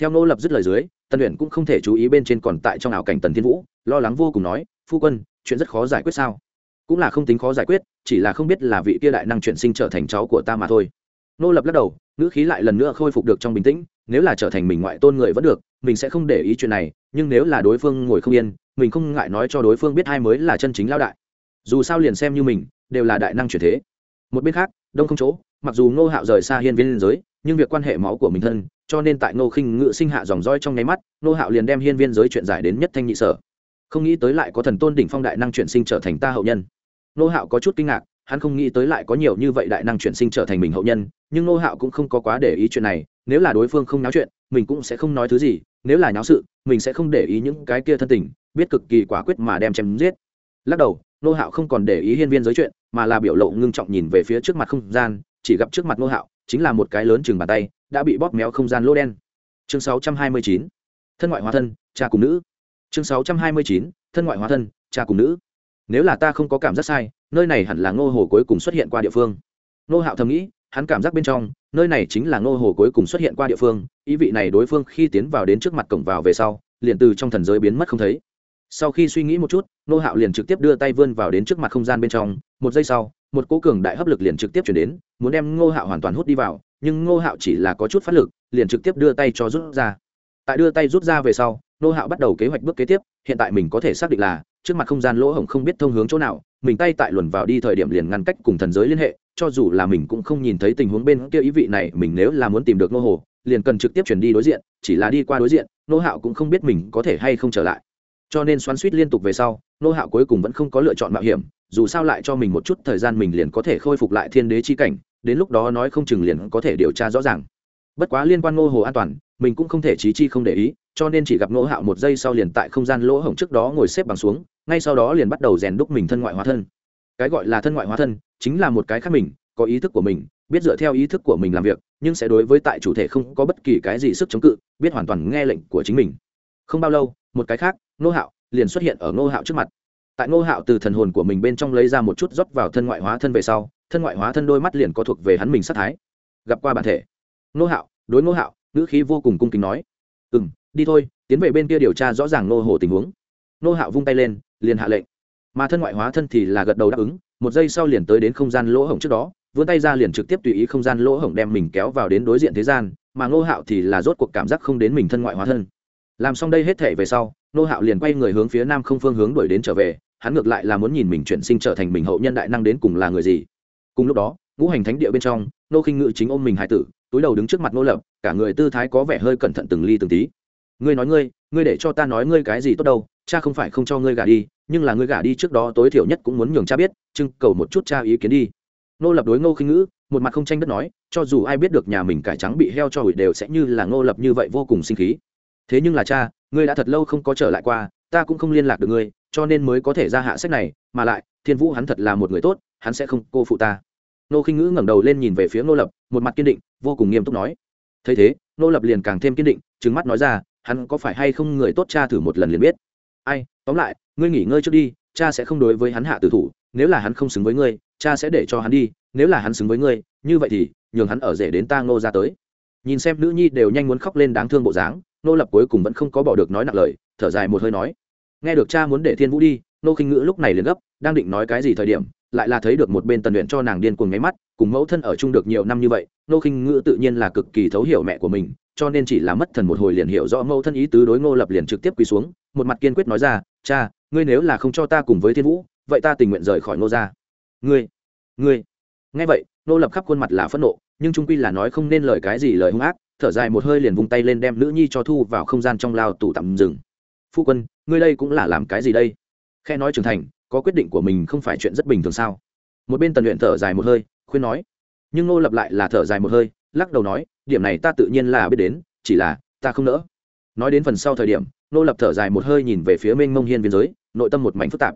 Theo nô lập dứt lời dưới, tần luyện cũng không thể chú ý bên trên còn tại trong ảo cảnh tần thiên vũ, lo lắng vô cùng nói, phu quân, chuyện rất khó giải quyết sao? Cũng là không tính khó giải quyết, chỉ là không biết là vị kia đại năng chuyển sinh trở thành cháu của ta mà thôi. Nô lập lắc đầu, ngữ khí lại lần nữa khôi phục được trong bình tĩnh, nếu là trở thành mình ngoại tôn người vẫn được, mình sẽ không để ý chuyện này, nhưng nếu là đối phương ngồi không yên, mình không ngại nói cho đối phương biết hai mới là chân chính lao đại dù sao liền xem như mình, đều là đại năng chuyển thế. Một bên khác, đông không chỗ, mặc dù ngô hạo rời xa hiên viên giới, nhưng việc quan hệ máu của mình thân, cho nên tại ngô khinh ngự sinh hạ dòng roi trong nháy mắt, ngô hạo liền đem hiên viên giới chuyện giải đến nhất thanh nhị sở. Không nghĩ tới lại có thần tôn đỉnh phong đại năng chuyển sinh trở thành ta hậu nhân. Ngô hạo có chút kinh ngạc, hắn không nghĩ tới lại có nhiều như vậy đại năng chuyển sinh trở thành mình hậu nhân, nhưng ngô hạo cũng không có quá để ý chuyện này, nếu là đối phương không náo chuyện, mình cũng sẽ không nói thứ gì, nếu là náo sự, mình sẽ không để ý những cái kia thân tình, biết cực kỳ quả quyết mà đem chém giết. Lắc đầu nô hạo không còn để ý hiên viên giới chuyện, mà là biểu lộ ngưng trọng nhìn về phía trước mặt không gian, chỉ gặp trước mặt nô hạo chính là một cái lớn chừng bàn tay, đã bị bóp méo không gian lỗ đen chương 629. thân ngoại hóa thân, cha cùng nữ chương 629. thân ngoại hóa thân, cha cùng nữ nếu là ta không có cảm giác sai, nơi này hẳn là ngô hồ cuối cùng xuất hiện qua địa phương nô hạo thầm nghĩ, hắn cảm giác bên trong, nơi này chính là ngô hồ cuối cùng xuất hiện qua địa phương, ý vị này đối phương khi tiến vào đến trước mặt cổng vào về sau, liền từ trong thần giới biến mất không thấy sau khi suy nghĩ một chút nô hạo liền trực tiếp đưa tay vươn vào đến trước mặt không gian bên trong. Một giây sau, một cố cường đại hấp lực liền trực tiếp chuyển đến, muốn đem ngô hạo hoàn toàn hút đi vào, nhưng ngô hạo chỉ là có chút phát lực, liền trực tiếp đưa tay cho rút ra. Tại đưa tay rút ra về sau nô hạo bắt đầu kế hoạch bước kế tiếp, hiện tại mình có thể xác định là, trước mặt không gian lỗ hổng không biết thông hướng chỗ nào, mình tay tại luồn vào đi thời điểm liền ngăn cách cùng thần giới liên hệ, cho dù là mình cũng không nhìn thấy tình huống bên kia ý vị này, mình nếu là muốn tìm được nô hồ liền cần trực tiếp chuyển đi đối diện, chỉ là đi qua đối diện nô hạo cũng không biết mình có thể hay không trở lại cho nên xoắn suýt liên tục về sau, nô hạo cuối cùng vẫn không có lựa chọn mạo hiểm, dù sao lại cho mình một chút thời gian mình liền có thể khôi phục lại thiên đế chi cảnh, đến lúc đó nói không chừng liền có thể điều tra rõ ràng. Bất quá liên quan ngô hồ an toàn, mình cũng không thể trí chi không để ý, cho nên chỉ gặp ngô hạo một giây sau liền tại không gian lỗ hổng trước đó ngồi xếp bằng xuống, ngay sau đó liền bắt đầu rèn đúc mình thân ngoại hóa thân. Cái gọi là thân ngoại hóa thân, chính là một cái khác mình, có ý thức của mình, biết dựa theo ý thức của mình làm việc, nhưng sẽ đối với tại chủ thể không có bất kỳ cái gì sức chống cự, biết hoàn toàn nghe lệnh của chính mình. Không bao lâu một cái khác, ngô hạo liền xuất hiện ở ngô hạo trước mặt. Tại ngô hạo từ thần hồn của mình bên trong lấy ra một chút rót vào thân ngoại hóa thân về sau, thân ngoại hóa thân đôi mắt liền có thuộc về hắn mình sát thái. Gặp qua bản thể. Ngô hạo, đối ngô hạo, ngữ khí vô cùng cung kính nói. Ừ m đi thôi, tiến về bên kia điều tra rõ ràng ngô hồ tình huống. Ngô hạo vung tay lên, liền hạ lệnh. Mà thân ngoại hóa thân thì là gật đầu đáp ứng, một giây sau liền tới đến không gian lỗ hổng trước đó, vươn tay ra liền trực tiếp tùy ý không gian lỗ hổng đem mình kéo vào đến đối diện thế gian, mà ngô hạo thì là rốt cuộc cảm giác không đến mình thân ngoại hóa thân làm xong đây hết thể về sau ngô hạo liền quay người hướng phía nam không phương hướng đuổi đến trở về, hắn ngược lại là muốn nhìn mình chuyển sinh trở thành mình hậu nhân đại năng đến cùng là người gì. Cùng lúc đó, ngũ hành thánh địa bên trong, nô khinh ngự chính ôm mình hải tử, túi đầu đứng trước mặt nô lập, cả người tư thái có vẻ hơi cẩn thận từng ly từng tí. Ngươi nói ngươi ngươi để cho ta nói ngươi cái gì tốt đâu, cha không phải không cho ngươi gả đi, nhưng là ngươi gả đi trước đó tối thiểu nhất cũng muốn nhường cha biết trưng cầu một chút cha ý kiến đi. Nô lập đối ngô khinh ngữ một mặt không tranh đất nói, cho dù ai biết được nhà mình cải trắng bị heo cho hủy đều sẽ như là ngô lập như vậy vô cùng sinh khí thế nhưng là cha, ngươi đã thật lâu không có trở lại qua, ta cũng không liên lạc được ngươi, cho nên mới có thể ra hạ sách này, mà lại, thiên vũ hắn thật là một người tốt, hắn sẽ không cô phụ ta. Nô khinh ngữ ngẩng đầu lên nhìn về phía nô lập, một mặt kiên định, vô cùng nghiêm túc nói. Thấy thế nô lập liền càng thêm kiên định trứng mắt nói ra, hắn có phải hay không người tốt cha thử một lần liền biết. Ai, tóm lại, ngươi nghỉ ngơi trước đi, cha sẽ không đối với hắn hạ tử thủ, nếu là hắn không xứng với ngươi, cha sẽ để cho hắn đi, nếu là hắn xứng với ngươi, như vậy thì nhường hắn ở rể đến ta ngô ra tới. Nhìn xem nữ nhi đều nhanh muốn khóc lên đáng thương bộ dáng nô lập cuối cùng vẫn không có bỏ được nói nặng lời, thở dài một hơi nói, nghe được cha muốn để thiên vũ đi, nô khinh ngữ lúc này liền gấp, đang định nói cái gì thời điểm, lại là thấy được một bên tần luyện cho nàng điên cuồng nháy mắt, cùng mẫu thân ở chung được nhiều năm như vậy, nô khinh ngữ tự nhiên là cực kỳ thấu hiểu mẹ của mình, cho nên chỉ là mất thần một hồi liền hiểu rõ mẫu thân ý tứ đối ngô lập liền trực tiếp quỳ xuống, một mặt kiên quyết nói ra, cha, ngươi nếu là không cho ta cùng với thiên vũ, vậy ta tình nguyện rời khỏi ngô ra ngươi ngươi. Nghe vậy nô lập khắp khuôn mặt là phẫn nộ, nhưng trung quy là nói không nên lời cái gì lời hung ác thở dài một hơi liền vung tay lên đem nữ nhi cho thu vào không gian trong lao tù tạm dừng. phu quân, ngươi đây cũng là làm cái gì đây? Khe nói trưởng thành, có quyết định của mình không phải chuyện rất bình thường sao? Một bên tần luyện thở dài một hơi, khuyên nói. Nhưng ngô lập lại là thở dài một hơi, lắc đầu nói, điểm này ta tự nhiên là biết đến, chỉ là ta không nỡ. Nói đến phần sau thời điểm, ngô lập thở dài một hơi nhìn về phía mênh mông hiên biên giới, nội tâm một mảnh phức tạp.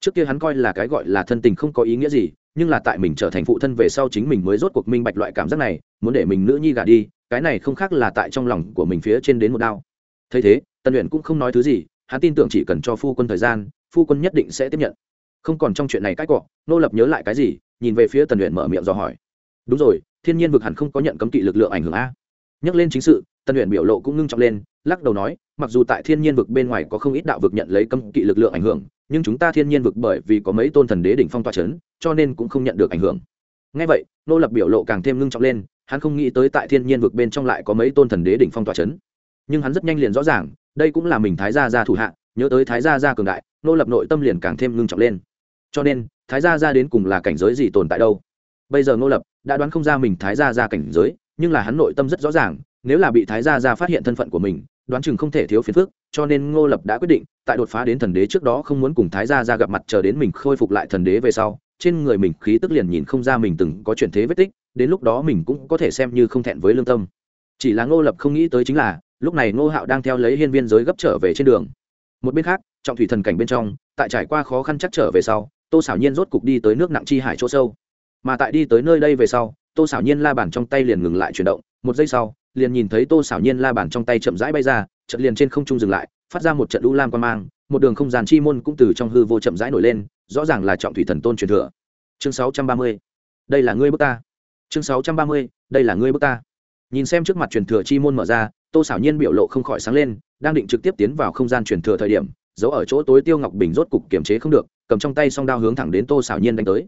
Trước kia hắn coi là cái gọi là thân tình không có ý nghĩa gì, nhưng là tại mình trở thành phụ thân về sau chính mình mới rốt cuộc minh bạch loại cảm giác này, muốn để mình nữ nhi gả đi cái này không khác là tại trong lòng của mình phía trên đến một đao. Thấy thế, tần luyện cũng không nói thứ gì, hắn tin tưởng chỉ cần cho phu quân thời gian, phu quân nhất định sẽ tiếp nhận. Không còn trong chuyện này cãi cọ, nô lập nhớ lại cái gì, nhìn về phía tần luyện mở miệng dò hỏi. Đúng rồi, thiên nhiên vực hẳn không có nhận cấm kỵ lực lượng ảnh hưởng a. Nhắc lên chính sự, tần luyện biểu lộ cũng ngưng trọng lên, lắc đầu nói, mặc dù tại thiên nhiên vực bên ngoài có không ít đạo vực nhận lấy cấm kỵ lực lượng ảnh hưởng, nhưng chúng ta thiên nhiên vực bởi vì có mấy tôn thần đế đỉnh phong tọa c h ấ n cho nên cũng không nhận được ảnh hưởng. Ngay vậy, nô lập biểu lộ càng thêm ngưng trọng lên hắn không nghĩ tới tại thiên nhiên vực bên trong lại có mấy tôn thần đế đỉnh phong tỏa c h ấ n nhưng hắn rất nhanh liền rõ ràng, đây cũng là mình thái gia gia thủ hạ, nhớ tới thái gia gia cường đại, nô lập nội tâm liền càng thêm ngưng trọng lên. Cho nên, thái gia gia đến cùng là cảnh giới gì tồn tại đâu? Bây giờ nô lập đã đoán không ra mình thái gia gia cảnh giới, nhưng là hắn nội tâm rất rõ ràng, nếu là bị thái gia gia phát hiện thân phận của mình, đoán chừng không thể thiếu phiền phức, cho nên ngô lập đã quyết định, tại đột phá đến thần đế trước đó không muốn cùng thái gia ra gặp mặt chờ đến mình khôi phục lại thần đế về sau, trên người mình khí tức liền nhìn không ra mình từng có chuyển thế vết tích đến lúc đó mình cũng có thể xem như không thẹn với lương tâm. Chỉ là ngô lập không nghĩ tới chính là, lúc này ngô hạo đang theo lấy hiên viên giới gấp trở về trên đường. Một bên khác, trọng thủy thần cảnh bên trong, tại trải qua khó khăn chắc trở về sau, tô xảo nhiên rốt cục đi tới nước nặng chi hải chỗ sâu. Mà tại đi tới nơi đây về sau, tô xảo nhiên la bàn trong tay liền ngừng lại chuyển động, một giây sau, liền nhìn thấy tô xảo nhiên la bàn trong tay chậm rãi bay ra trận liền trên không trung dừng lại, phát ra một trận u lam quan mang, một đường không gian chi môn cũng từ trong hư vô chậm rãi nổi lên, rõ ràng là trọng thủy thần tôn truyền thừa. Chương 630. đây là ngươi bước ta chương 630. đây là ngươi bước ta. Nhìn xem trước mặt truyền thừa chi môn mở ra, tô xảo nhiên biểu lộ không khỏi sáng lên, đang định trực tiếp tiến vào không gian truyền thừa thời điểm, giấu ở chỗ tối tiêu ngọc bình rốt cục kiềm chế không được, cầm trong tay song đao hướng thẳng đến tô xảo nhiên đánh tới.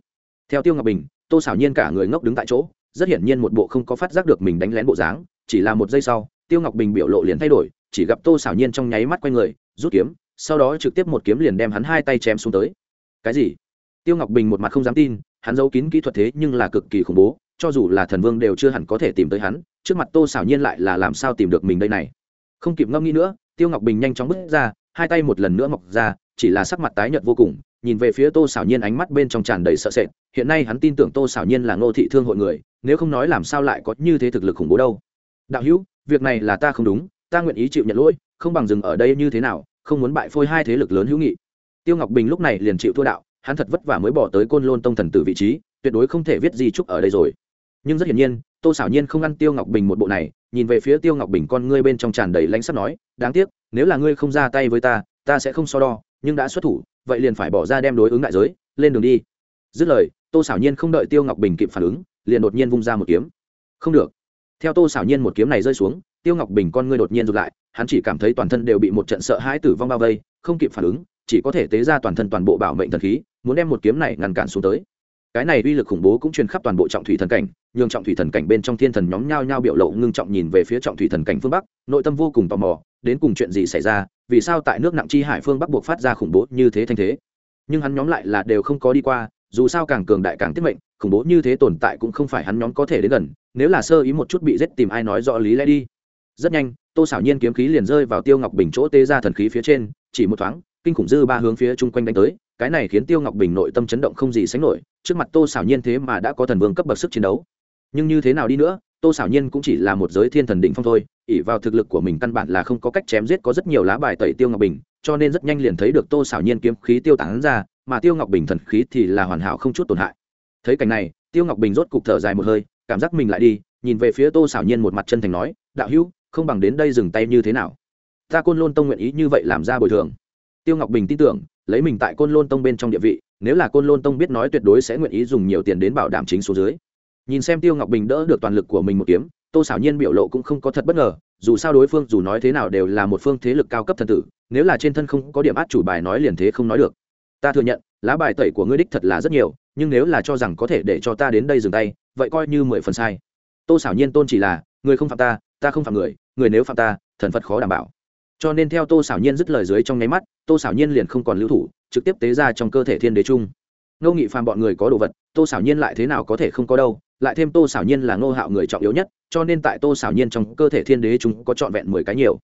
Theo tiêu ngọc bình, tô xảo nhiên cả người ngốc đứng tại chỗ, rất hiển nhiên một bộ không có phát giác được mình đánh lén bộ dáng, chỉ là một giây sau, tiêu ngọc bình biểu lộ liền thay đổi, chỉ gặp tô xảo nhiên trong nháy mắt q u a người, rút kiếm, sau đó trực tiếp một kiếm liền đem hắn hai tay chém xuống tới. Cái gì? Tiêu ngọc bình một mặt không dám tin, hắn giấu kín kỹ thuật thế nhưng là cực kỳ khủng bố cho dù là thần vương đều chưa hẳn có thể tìm tới hắn, trước mặt tô xảo nhiên lại là làm sao tìm được mình đây này? Không kịp ngâm nghĩ nữa, tiêu ngọc bình nhanh chóng bước ra, hai tay một lần nữa mọc ra, chỉ là sắc mặt tái nhợt vô cùng, nhìn về phía tô xảo nhiên ánh mắt bên trong tràn đầy sợ sệt, hiện nay hắn tin tưởng tô xảo nhiên là ngô thị thương hội người, nếu không nói làm sao lại có như thế thực lực khủng bố đâu. Đạo hữu, việc này là ta không đúng, ta nguyện ý chịu nhận lỗi, không bằng dừng ở đây như thế nào, không muốn bại phôi hai thế lực lớn hữu nghị. Tiêu ngọc bình lúc này liền chịu thua đạo, hắn thật vất vả mới bỏ tới côn lôn tông thần tử vị trí, tuyệt đối không thể viết gì chúc ở đây rồi nhưng rất hiển nhiên, tô xảo nhiên không ăn tiêu ngọc bình một bộ này, nhìn về phía tiêu ngọc bình con ngươi bên trong tràn đầy lãnh sắt nói, đáng tiếc, nếu là ngươi không ra tay với ta ta sẽ không so đo, nhưng đã xuất thủ, vậy liền phải bỏ ra đem đối ứng đại giới, lên đường đi. Dứt lời, tô xảo nhiên không đợi tiêu ngọc bình kịp phản ứng, liền đột nhiên vung ra một kiếm. Không được. Theo tô xảo nhiên một kiếm này rơi xuống, tiêu ngọc bình con ngươi đột nhiên rụt lại, hắn chỉ cảm thấy toàn thân đều bị một trận sợ hãi tử vong bao vây, không kịp phản ứng, chỉ có thể tế ra toàn thân toàn bộ bảo mệnh thần khí, muốn đem một kiếm này ngăn cản xuống tới cái này uy lực khủng bố cũng truyền khắp toàn bộ trọng thủy thần cảnh, nhường trọng thủy thần cảnh bên trong thiên thần nhóm nhao nhao biểu lộ ngưng trọng nhìn về phía trọng thủy thần cảnh phương bắc, nội tâm vô cùng tò mò, đến cùng chuyện gì xảy ra, vì sao tại nước nặng chi hải phương bắc buộc phát ra khủng bố như thế thanh thế. Nhưng hắn nhóm lại là đều không có đi qua, dù sao càng cường đại càng tiết mệnh, khủng bố như thế tồn tại cũng không phải hắn nhóm có thể đến gần, nếu là sơ ý một chút bị giết tìm ai nói rõ lý lẽ đi. Rất nhanh, tô xảo nhiên kiếm khí liền rơi vào tiêu ngọc bình chỗ tê ra thần khí phía trên, chỉ một thoáng kinh khủng dư ba hướng phía chung quanh đánh tới, cái này khiến tiêu ngọc bình nội tâm chấn động không gì sánh nổi, trước mặt tô xảo nhiên thế mà đã có thần vương cấp bậc sức chiến đấu. Nhưng như thế nào đi nữa, tô xảo nhiên cũng chỉ là một giới thiên thần định phong thôi ỉ vào thực lực của mình căn bản là không có cách chém giết có rất nhiều lá bài tẩy tiêu ngọc bình, cho nên rất nhanh liền thấy được tô xảo nhiên kiếm khí tiêu tán ra, mà tiêu ngọc bình thần khí thì là hoàn hảo không chút tổn hại. Thấy cảnh này, tiêu ngọc bình rốt cục thở dài một hơi, cảm giác mình lại đi, nhìn về phía tô xảo nhiên một mặt chân thành nói, đạo hữu, không bằng đến đây dừng tay như thế nào. Ta côn lôn tông nguyện ý như vậy làm ra bồi thường tiêu ngọc bình tin tưởng, lấy mình tại côn lôn tông bên trong địa vị, nếu là côn lôn tông biết nói tuyệt đối sẽ nguyện ý dùng nhiều tiền đến bảo đảm chính số dưới. Nhìn xem tiêu ngọc bình đỡ được toàn lực của mình một kiếm, tô xảo nhiên biểu lộ cũng không có thật bất ngờ, dù sao đối phương dù nói thế nào đều là một phương thế lực cao cấp thần tử, nếu là trên thân không có điểm át chủ bài nói liền thế không nói được. Ta thừa nhận, lá bài tẩy của ngươi đích thật là rất nhiều, nhưng nếu là cho rằng có thể để cho ta đến đây dừng tay, vậy coi như mười phần sai. Tô xảo nhiên tôn chỉ là, người không phạm ta ta không phạm người người nếu phạm ta, thần phật khó đảm bảo cho nên theo tô xảo nhiên dứt lời dưới trong nháy mắt, tô xảo nhiên liền không còn lưu thủ, trực tiếp tế ra trong cơ thể thiên đế trung. Ngô nghị phàm bọn người có đồ vật, tô xảo nhiên lại thế nào có thể không có đâu, lại thêm tô xảo nhiên là ngô hạo người trọng yếu nhất, cho nên tại tô xảo nhiên trong cơ thể thiên đế trung có trọn vẹn mười cái nhiều.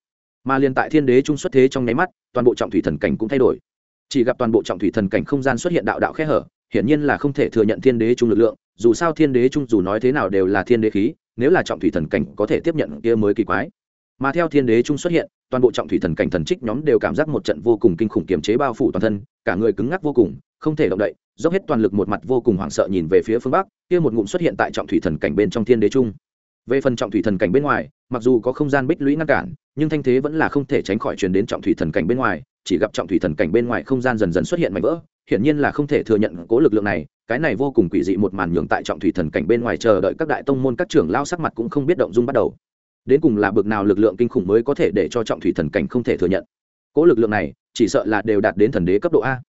Mà liền tại thiên đế trung xuất thế trong nháy mắt, toàn bộ trọng thủy thần cảnh cũng thay đổi. Chỉ gặp toàn bộ trọng thủy thần cảnh không gian xuất hiện đạo đạo khe hở, hiển nhiên là không thể thừa nhận thiên đế trung lực lượng, dù sao thiên đế trung dù nói thế nào đều là thiên đế khí, nếu là trọng thủy thần cảnh có thể tiếp nhận kia mới kỳ quái. Mà theo thiên đế trung xuất hiện toàn bộ trọng thủy thần cảnh thần trích nhóm đều cảm giác một trận vô cùng kinh khủng kiềm chế bao phủ toàn thân, cả người cứng ngắc vô cùng, không thể động đậy, dốc hết toàn lực một mặt vô cùng hoảng sợ nhìn về phía phương bắc, kia một ngụm xuất hiện tại trọng thủy thần cảnh bên trong thiên đế trung. Về phần trọng thủy thần cảnh bên ngoài, mặc dù có không gian bích lũy ngăn cản, nhưng thanh thế vẫn là không thể tránh khỏi truyền đến trọng thủy thần cảnh bên ngoài, chỉ gặp trọng thủy thần cảnh bên ngoài không gian dần dần xuất hiện mảnh vỡ, hiển nhiên là không thể thừa nhận cố lực lượng này, cái này vô cùng quỷ dị một màn nhường tại trọng thủy thần cảnh bên ngoài chờ đợi các đại tông môn các trưởng lao sắc mặt cũng không biết động dung bắt đầu đến cùng là bực nào lực lượng kinh khủng mới có thể để cho trọng thủy thần cảnh không thể thừa nhận. Cỗ lực lượng này, chỉ sợ là đều đạt đến thần đế cấp độ a.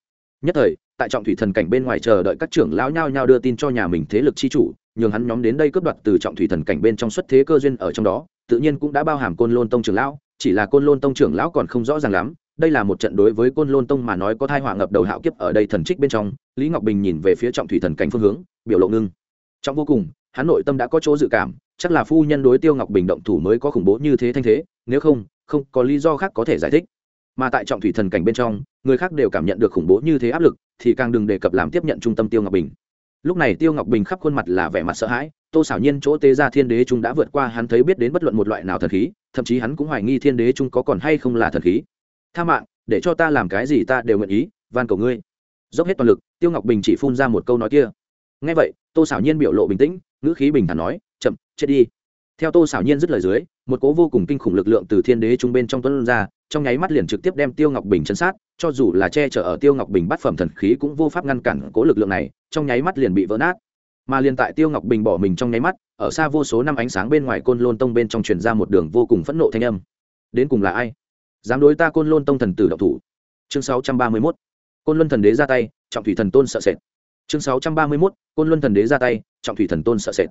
Nhất thời, tại trọng thủy thần cảnh bên ngoài chờ đợi các trưởng lão nhao nhao đưa tin cho nhà mình thế lực chi chủ, nhường hắn nhóm đến đây cướp đoạt từ trọng thủy thần cảnh bên trong xuất thế cơ duyên ở trong đó, tự nhiên cũng đã bao hàm côn lôn tông trưởng lão, chỉ là côn lôn tông trưởng lão còn không rõ ràng lắm, đây là một trận đối với côn lôn tông mà nói có thai họa ngập đầu hạo kiếp ở đây thần trích bên trong, lý ngọc bình nhìn về phía trọng thủy thần cảnh phương hướng, biểu lộ ngưng. Trong vô cùng, hắn nội tâm đã có chỗ dự cảm chắc là phu nhân đối tiêu ngọc bình động thủ mới có khủng bố như thế thanh thế, nếu không không có lý do khác có thể giải thích. Mà tại trọng thủy thần cảnh bên trong, người khác đều cảm nhận được khủng bố như thế áp lực, thì càng đừng đề cập làm tiếp nhận trung tâm tiêu ngọc bình. Lúc này tiêu ngọc bình khắp khuôn mặt là vẻ mặt sợ hãi, tô xảo nhiên chỗ tế ra thiên đế trung đã vượt qua hắn thấy biết đến bất luận một loại nào thần khí, thậm chí hắn cũng hoài nghi thiên đế trung có còn hay không là thần khí. Tha mạng, để cho ta làm cái gì ta đều nguyện ý, van cầu ngươi. Dốc hết toàn lực, tiêu ngọc bình chỉ phun ra một câu nói kia. Ngay vậy, tô xảo nhiên biểu lộ bình tĩnh, ngữ khí bình thản nói chết đi. Theo tô xảo nhiên dứt lời dưới, một cố vô cùng kinh khủng lực lượng từ thiên đế trung bên trong tuấn ra, trong nháy mắt liền trực tiếp đem tiêu ngọc bình chấn sát, cho dù là che chở ở tiêu ngọc bình bắt phẩm thần khí cũng vô pháp ngăn cản cố lực lượng này, trong nháy mắt liền bị vỡ nát. Mà liền tại tiêu ngọc bình bỏ mình trong nháy mắt, ở xa vô số năm ánh sáng bên ngoài côn lôn tông bên trong truyền ra một đường vô cùng phẫn nộ thanh âm. Đến cùng là ai? Dám đối ta côn lôn tông thần tử độc thủ? Chương 631. côn luân thần đế ra tay, trọng thủy thần tôn sợ sệt. Chương 631. côn luân thần đế ra tay, trọng thủy thần tôn sợ sệt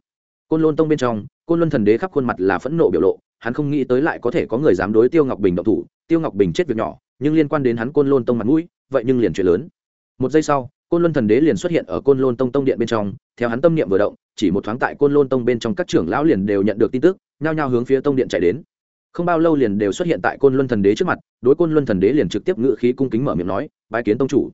côn lôn tông bên trong, côn luân thần đế khắp khuôn mặt là phẫn nộ biểu lộ, hắn không nghĩ tới lại có thể có người dám đối tiêu ngọc bình động thủ. Tiêu ngọc bình chết việc nhỏ, nhưng liên quan đến hắn côn lôn tông mặt mũi, vậy nhưng liền chuyện lớn. Một giây sau, côn luân thần đế liền xuất hiện ở côn lôn tông tông điện bên trong, theo hắn tâm niệm vừa động, chỉ một thoáng tại côn lôn tông bên trong các trưởng lão liền đều nhận được tin tức, nhao nhao hướng phía tông điện chạy đến. Không bao lâu liền đều xuất hiện tại côn luân thần đế trước mặt, đối côn luân thần đế liền trực tiếp ngự khí cung kính mở miệng nói, bái kiến tông chủ.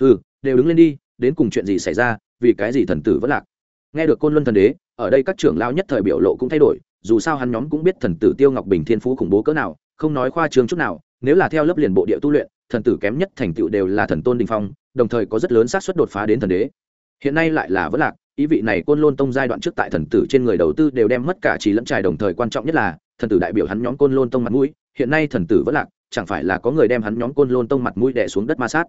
Ừ đều đứng lên đi, đến cùng chuyện gì xảy ra, vì cái gì thần tử vẫn lạc? Nghe được côn luân thần đế, ở đây các trưởng lao nhất thời biểu lộ cũng thay đổi, dù sao hắn nhóm cũng biết thần tử tiêu ngọc bình thiên phú khủng bố cỡ nào, không nói khoa trương chút nào, nếu là theo lớp liền bộ địa tu luyện, thần tử kém nhất thành tựu đều là thần tôn đình phong, đồng thời có rất lớn xác suất đột phá đến thần đế. Hiện nay lại là vẫn lạc, ý vị này côn lôn tông giai đoạn trước tại thần tử trên người đầu tư đều đem mất cả trí lẫn trài đồng thời quan trọng nhất là, thần tử đại biểu hắn nhóm côn lôn tông mặt mũi, hiện nay thần tử vẫn lạc, chẳng phải là có người đem hắn nhóm côn lôn tông mặt mũi đè xuống đất ma sát?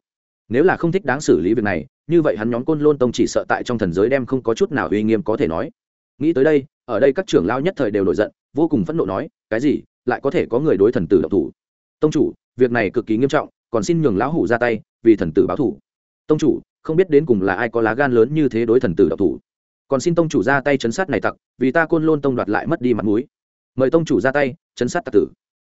Nếu là không thích đáng xử lý việc này, như vậy hắn nhóm côn lôn tông chỉ sợ tại trong thần giới đem không có chút nào uy nghiêm có thể nói. Nghĩ tới đây, ở đây các trưởng lao nhất thời đều nổi giận, vô cùng phẫn nộ nói, cái gì? Lại có thể có người đối thần tử độc thủ? Tông chủ, việc này cực kỳ nghiêm trọng, còn xin nhường lão hủ ra tay, vì thần tử báo thủ. Tông chủ, không biết đến cùng là ai có lá gan lớn như thế đối thần tử độc thủ. Còn xin tông chủ ra tay chấn sát này tặc, vì ta côn lôn tông đoạt lại mất đi mặt mũi. Mời tông chủ ra tay, chấn sát tặc tử.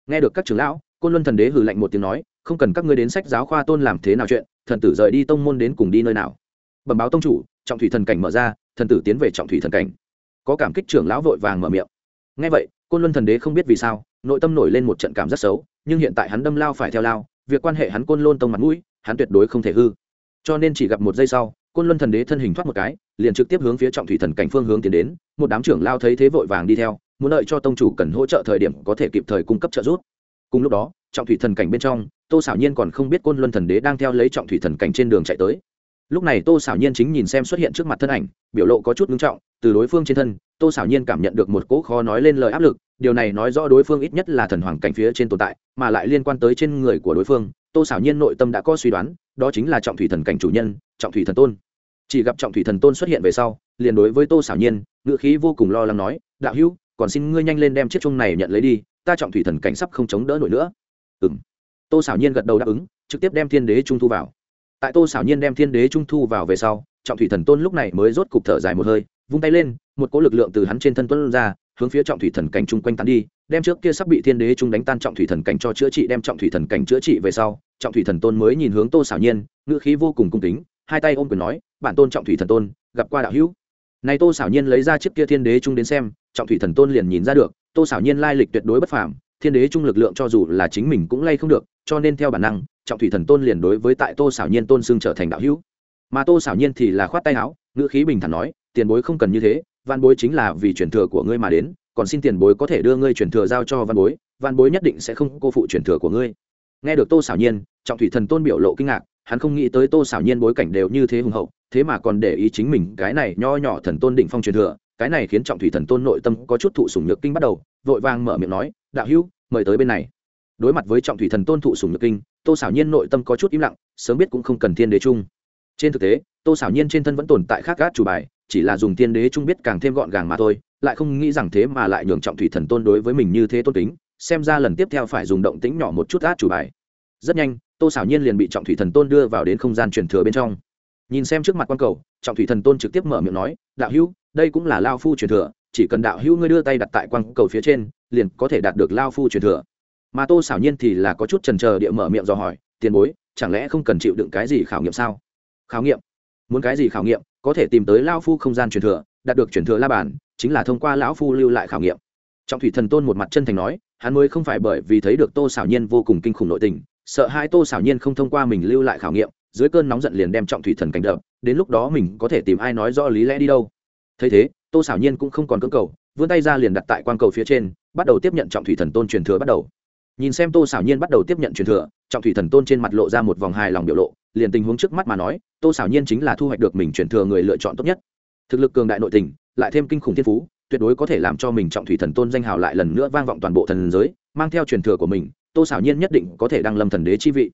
Nghe được các trưởng lão, côn luân thần đế hừ lạnh một tiếng nói không cần các ngươi đến sách giáo khoa tôn làm thế nào chuyện, thần tử rời đi tông môn đến cùng đi nơi nào. Bẩm báo tông chủ, trọng thủy thần cảnh mở ra, thần tử tiến về trọng thủy thần cảnh. Có cảm kích trưởng lão vội vàng mở miệng. Ngay vậy, côn luân thần đế không biết vì sao, nội tâm nổi lên một trận cảm rất xấu, nhưng hiện tại hắn đâm lao phải theo lao, việc quan hệ hắn côn lôn tông mặt mũi, hắn tuyệt đối không thể hư. Cho nên chỉ gặp một giây sau, côn luân thần đế thân hình thoát một cái, liền trực tiếp hướng phía trọng thủy thần cảnh phương hướng tiến đến, một đám trưởng lao thấy thế vội vàng đi theo, muốn đợi cho tông chủ cần hỗ trợ thời điểm có thể kịp thời cung cấp trợ giúp. Cùng lúc đó, trọng thủy thần cảnh bên trong tô xảo nhiên còn không biết côn luân thần đế đang theo lấy trọng thủy thần cảnh trên đường chạy tới. Lúc này tô xảo nhiên chính nhìn xem xuất hiện trước mặt thân ảnh, biểu lộ có chút ngưng trọng, từ đối phương trên thân, tô xảo nhiên cảm nhận được một cỗ khó nói lên lời áp lực, điều này nói rõ đối phương ít nhất là thần hoàng cảnh phía trên tồn tại, mà lại liên quan tới trên người của đối phương, tô xảo nhiên nội tâm đã có suy đoán, đó chính là trọng thủy thần cảnh chủ nhân, trọng thủy thần tôn. Chỉ gặp trọng thủy thần tôn xuất hiện về sau, liền đối với tô xảo nhiên, ngữ khí vô cùng lo lắng nói, đạo hữu, còn xin ngươi nhanh lên đem chiếc chung này nhận lấy đi, ta trọng thủy thần cảnh sắp không chống đỡ nổi nữa. Ừ m tô xảo nhiên gật đầu đáp ứng, trực tiếp đem thiên đế trung thu vào. Tại tô xảo nhiên đem thiên đế trung thu vào về sau, trọng thủy thần tôn lúc này mới rốt cục thở dài một hơi, vung tay lên, một cỗ lực lượng từ hắn trên thân tuân ra, hướng phía trọng thủy thần cảnh chung quanh tán đi, đem trước kia sắp bị thiên đế trung đánh tan trọng thủy thần cảnh cho chữa trị, đem trọng thủy thần cảnh chữa trị về sau, trọng thủy thần tôn mới nhìn hướng tô xảo nhiên, ngữ khí vô cùng cung kính, hai tay ôm quyền nói, bản tôn trọng thủy thần tôn, gặp qua đạo hữu. Này tô xảo nhiên lấy ra chiếc kia thiên đế trung đến xem, trọng thủy thần tôn liền nhìn ra được, tô xảo nhiên lai lịch tuyệt đối bất phàm, thiên đế trung lực lượng cho dù là chính mình cũng lay không được cho nên theo bản năng, trọng thủy thần tôn liền đối với tại tô xảo nhiên tôn xưng trở thành đạo hữu. Mà tô xảo nhiên thì là khoát tay áo, ngữ khí bình thản nói, tiền bối không cần như thế văn bối chính là vì truyền thừa của ngươi mà đến, còn xin tiền bối có thể đưa ngươi truyền thừa giao cho văn bối văn bối nhất định sẽ không cô phụ truyền thừa của ngươi. Nghe được tô xảo nhiên, trọng thủy thần tôn biểu lộ kinh ngạc, hắn không nghĩ tới tô xảo nhiên bối cảnh đều như thế hùng hậu, thế mà còn để ý chính mình cái này nho nhỏ thần tôn định phong truyền thừa, cái này khiến trọng thủy thần tôn nội tâm có chút thụ sùng nhược kinh bắt đầu, vội vàng mở miệng nói, đạo hữu, mời tới bên này đối mặt với trọng thủy thần tôn thụ sùng nhược kinh, tô xảo nhiên nội tâm có chút im lặng, sớm biết cũng không cần thiên đế trung. trên thực tế, tô xảo nhiên trên thân vẫn tồn tại khác gác chủ bài, chỉ là dùng thiên đế trung biết càng thêm gọn gàng mà thôi, lại không nghĩ rằng thế mà lại nhường trọng thủy thần tôn đối với mình như thế tôn kính, xem ra lần tiếp theo phải dùng động tĩnh nhỏ một chút gác chủ bài. Rất nhanh, tô xảo nhiên liền bị trọng thủy thần tôn đưa vào đến không gian truyền thừa bên trong. Nhìn xem trước mặt quan cầu, trọng thủy thần tôn trực tiếp mở miệng nói, đạo hữu, đây cũng là lao phu truyền thừa, chỉ cần đạo hữu ngươi đưa tay đặt tại quan cầu phía trên, liền có thể đạt được lao phu truyền thừa mà tô xảo nhiên thì là có chút trần trờ địa mở miệng dò hỏi, tiền bối, chẳng lẽ không cần chịu đựng cái gì khảo nghiệm sao? Khảo nghiệm? Muốn cái gì khảo nghiệm? Có thể tìm tới lao phu không gian truyền thừa, đạt được truyền thừa la bàn, chính là thông qua lão phu lưu lại khảo nghiệm. Trọng thủy thần tôn một mặt chân thành nói, hắn mới không phải bởi vì thấy được tô xảo nhiên vô cùng kinh khủng nội tình, sợ hai tô xảo nhiên không thông qua mình lưu lại khảo nghiệm, dưới cơn nóng giận liền đem trọng thủy thần cảnh đập, đến lúc đó mình có thể tìm ai nói rõ lý lẽ đi đâu. Thấy thế, tô xảo nhiên cũng không còn cưỡng cầu, vươn tay ra liền đặt tại quan cầu phía trên, bắt đầu tiếp nhận trọng thủy thần tôn truyền thừa bắt đầu nhìn xem tô xảo nhiên bắt đầu tiếp nhận truyền thừa, trọng thủy thần tôn trên mặt lộ ra một vòng hài lòng biểu lộ, liền tình huống trước mắt mà nói, tô xảo nhiên chính là thu hoạch được mình truyền thừa người lựa chọn tốt nhất. Thực lực cường đại nội tình, lại thêm kinh khủng thiên phú, tuyệt đối có thể làm cho mình trọng thủy thần tôn danh hào lại lần nữa vang vọng toàn bộ thần giới, mang theo truyền thừa của mình, tô xảo nhiên nhất định có thể đăng lâm thần đế chi vị.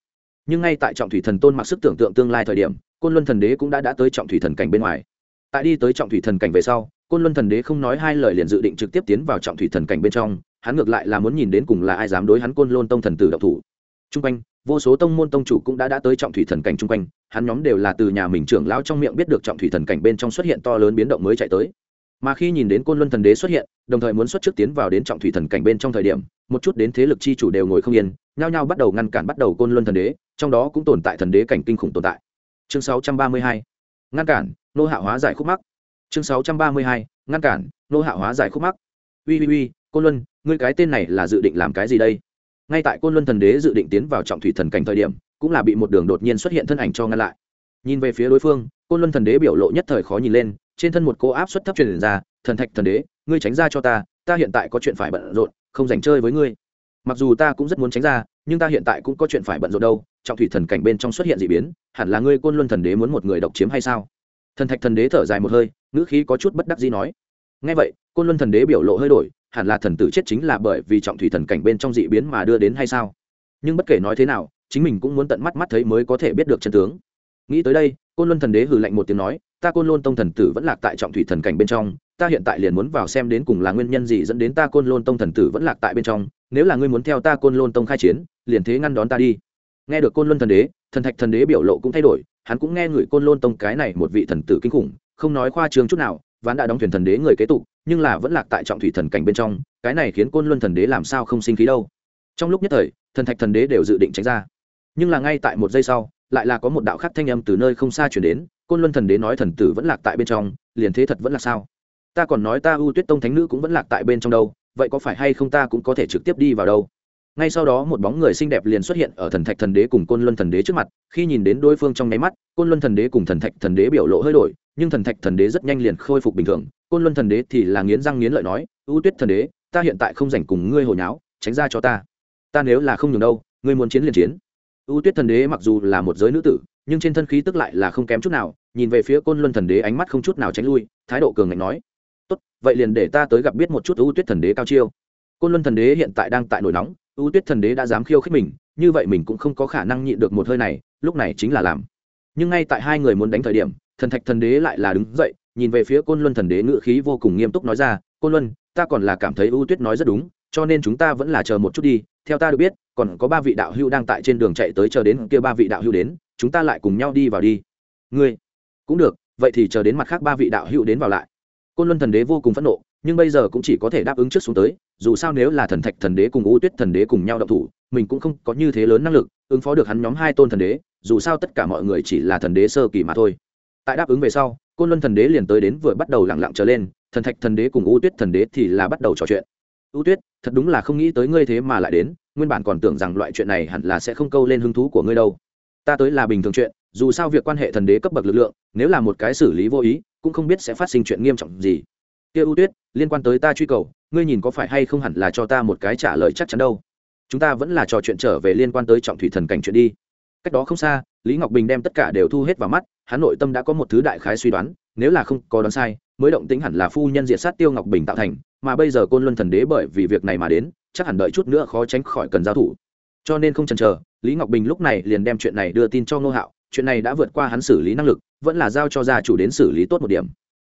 Nhưng ngay tại trọng thủy thần tôn mặc sức tưởng tượng tương lai thời điểm, côn luân thần đế cũng đã đã tới trọng thủy thần cảnh bên ngoài. Tại đi tới trọng thủy thần cảnh về sau, côn luân thần đế không nói hai lời liền dự định trực tiếp tiến vào trọng thủy thần cảnh bên trong hắn ngược lại là muốn nhìn đến cùng là ai dám đối hắn côn lôn tông thần tử độc thủ t r u n g quanh, vô số tông môn tông chủ cũng đã đã tới trọng thủy thần cảnh trung quanh, hắn nhóm đều là từ nhà mình trưởng lão trong miệng biết được trọng thủy thần cảnh bên trong xuất hiện to lớn biến động mới chạy tới mà khi nhìn đến côn luân thần đế xuất hiện, đồng thời muốn xuất trước tiến vào đến trọng thủy thần cảnh bên trong thời điểm, một chút đến thế lực chi chủ đều ngồi không yên, nhao nhao bắt đầu ngăn cản bắt đầu côn luân thần đế, trong đó cũng tồn tại thần đế cảnh kinh khủng tồn tại chương 632. ngăn cản, nô hạ hóa giải khúc mắc chương 632. ngăn cản, nô hạ hóa giải khúc mắc ui ui ui côn luân, ngươi cái tên này là dự định làm cái gì đây? Ngay tại côn luân thần đế dự định tiến vào trọng thủy thần cảnh thời điểm, cũng là bị một đường đột nhiên xuất hiện thân ảnh cho ngăn lại. Nhìn về phía đối phương, côn luân thần đế biểu lộ nhất thời khó nhìn lên, trên thân một cô áp suất thấp truyền ra, thần thạch thần đế, ngươi tránh ra cho ta ta hiện tại có chuyện phải bận rộn, không dành chơi với ngươi. Mặc dù ta cũng rất muốn tránh ra, nhưng ta hiện tại cũng có chuyện phải bận rộn đâu, trọng thủy thần cảnh bên trong xuất hiện d ị biến, hẳn là ngươi côn luân thần đế muốn một người độc chiếm hay sao? Thần thạch thần đế thở dài một hơi, ngữ khí có chút bất đắc gì nói. Ngay vậy, côn luân thần đế biểu lộ hơi đổi hẳn là thần tử chết chính là bởi vì trọng thủy thần cảnh bên trong dị biến mà đưa đến hay sao? Nhưng bất kể nói thế nào, chính mình cũng muốn tận mắt mắt thấy mới có thể biết được chân tướng. Nghĩ tới đây, côn luân thần đế hừ lạnh một tiếng nói, ta côn luân tông thần tử vẫn lạc tại trọng thủy thần cảnh bên trong, ta hiện tại liền muốn vào xem đến cùng là nguyên nhân gì dẫn đến ta côn luân tông thần tử vẫn lạc tại bên trong. Nếu là ngươi muốn theo ta côn luân tông khai chiến, liền thế ngăn đón ta đi. Nghe được côn luân thần đế, thần thạch thần đế biểu lộ cũng thay đổi, hắn cũng nghe người côn luân tông cái này một vị thần tử kinh khủng, không nói khoa trương chút nào ván đã đóng thuyền thần đế người kế tục, nhưng là vẫn lạc tại trọng thủy thần cảnh bên trong, cái này khiến côn luân thần đế làm sao không sinh khí đâu. Trong lúc nhất thời, thần thạch thần đế đều dự định tránh ra. Nhưng là ngay tại một giây sau, lại là có một đạo khắc thanh âm từ nơi không xa chuyển đến, côn luân thần đế nói thần tử vẫn lạc tại bên trong, liền thế thật vẫn là sao? Ta còn nói ta ưu tuyết tông thánh nữ cũng vẫn lạc tại bên trong đâu, vậy có phải hay không ta cũng có thể trực tiếp đi vào đâu? Ngay sau đó một bóng người xinh đẹp liền xuất hiện ở thần thạch thần đế cùng côn luân thần đế trước mặt khi nhìn đến đối phương trong nháy mắt côn luân thần đế cùng thần thạch thần đế biểu lộ hơi đổi nhưng thần thạch thần đế rất nhanh liền khôi phục bình thường côn luân thần đế thì là nghiến răng nghiến lợi nói ưu tuyết thần đế ta hiện tại không dành cùng ngươi hồi nháo tránh ra cho ta ta nếu là không nhường đâu ngươi muốn chiến liền chiến ưu tuyết thần đế mặc dù là một giới nữ tử nhưng trên thân khí tức lại là không kém chút nào nhìn về phía côn luân thần đế ánh mắt không chút nào tránh lui thái độ cường ngạnh nói tốt vậy liền để ta tới gặp biết một chút ưu tuyết thần đế cao chiêu côn luân thần đế hiện tại đang tại nổi nóng U tuyết thần đế đã dám khiêu khích mình, như vậy mình cũng không có khả năng nhịn được một hơi này, lúc này chính là làm. Nhưng ngay tại hai người muốn đánh thời điểm, thần thạch thần đế lại là đứng dậy, nhìn về phía côn luân thần đế ngữ khí vô cùng nghiêm túc nói ra, côn luân, ta còn là cảm thấy U tuyết nói rất đúng, cho nên chúng ta vẫn là chờ một chút đi, theo ta được biết, còn có ba vị đạo hữu đang tại trên đường chạy tới chờ đến kia ba vị đạo hữu đến, chúng ta lại cùng nhau đi vào đi. Ngươi? Cũng được, vậy thì chờ đến mặt khác ba vị đạo hữu đến vào lại. Côn luân thần đế vô cùng phẫn nộ, nhưng bây giờ cũng chỉ có thể đáp ứng trước xuống tới dù sao nếu là thần thạch thần đế cùng U tuyết thần đế cùng nhau động thủ, mình cũng không có như thế lớn năng lực ứng phó được hắn nhóm hai tôn thần đế, dù sao tất cả mọi người chỉ là thần đế sơ kỳ mà thôi. Tại đáp ứng về sau, côn luân thần đế liền tới đến vừa bắt đầu lẳng lặng trở lên, thần thạch thần đế cùng U tuyết thần đế thì là bắt đầu trò chuyện. U tuyết, thật đúng là không nghĩ tới ngươi thế mà lại đến, nguyên bản còn tưởng rằng loại chuyện này hẳn là sẽ không câu lên hứng thú của ngươi đâu. Ta tới là bình thường chuyện, dù sao việc quan hệ thần đế cấp bậc lực lượng, nếu là một cái xử lý vô ý, cũng không biết sẽ phát sinh chuyện nghiêm trọng gì. Kia U tuyết, liên quan tới ta truy cầu ngươi nhìn có phải hay không hẳn là cho ta một cái trả lời chắc chắn đâu? Chúng ta vẫn là trò chuyện trở về liên quan tới trọng thủy thần cảnh chuyện đi. Cách đó không xa, lý ngọc bình đem tất cả đều thu hết vào mắt, hắn nội tâm đã có một thứ đại khái suy đoán, nếu là không có đoán sai, mới động tính hẳn là phu nhân diệt sát tiêu ngọc bình tạo thành, mà bây giờ côn luân thần đế bởi vì việc này mà đến, chắc hẳn đợi chút nữa khó tránh khỏi cần giao thủ. Cho nên không chần chờ, lý ngọc bình lúc này liền đem chuyện này đưa tin cho ngô hạo, chuyện này đã vượt qua hắn xử lý năng lực, vẫn là giao cho gia chủ đến xử lý tốt một điểm.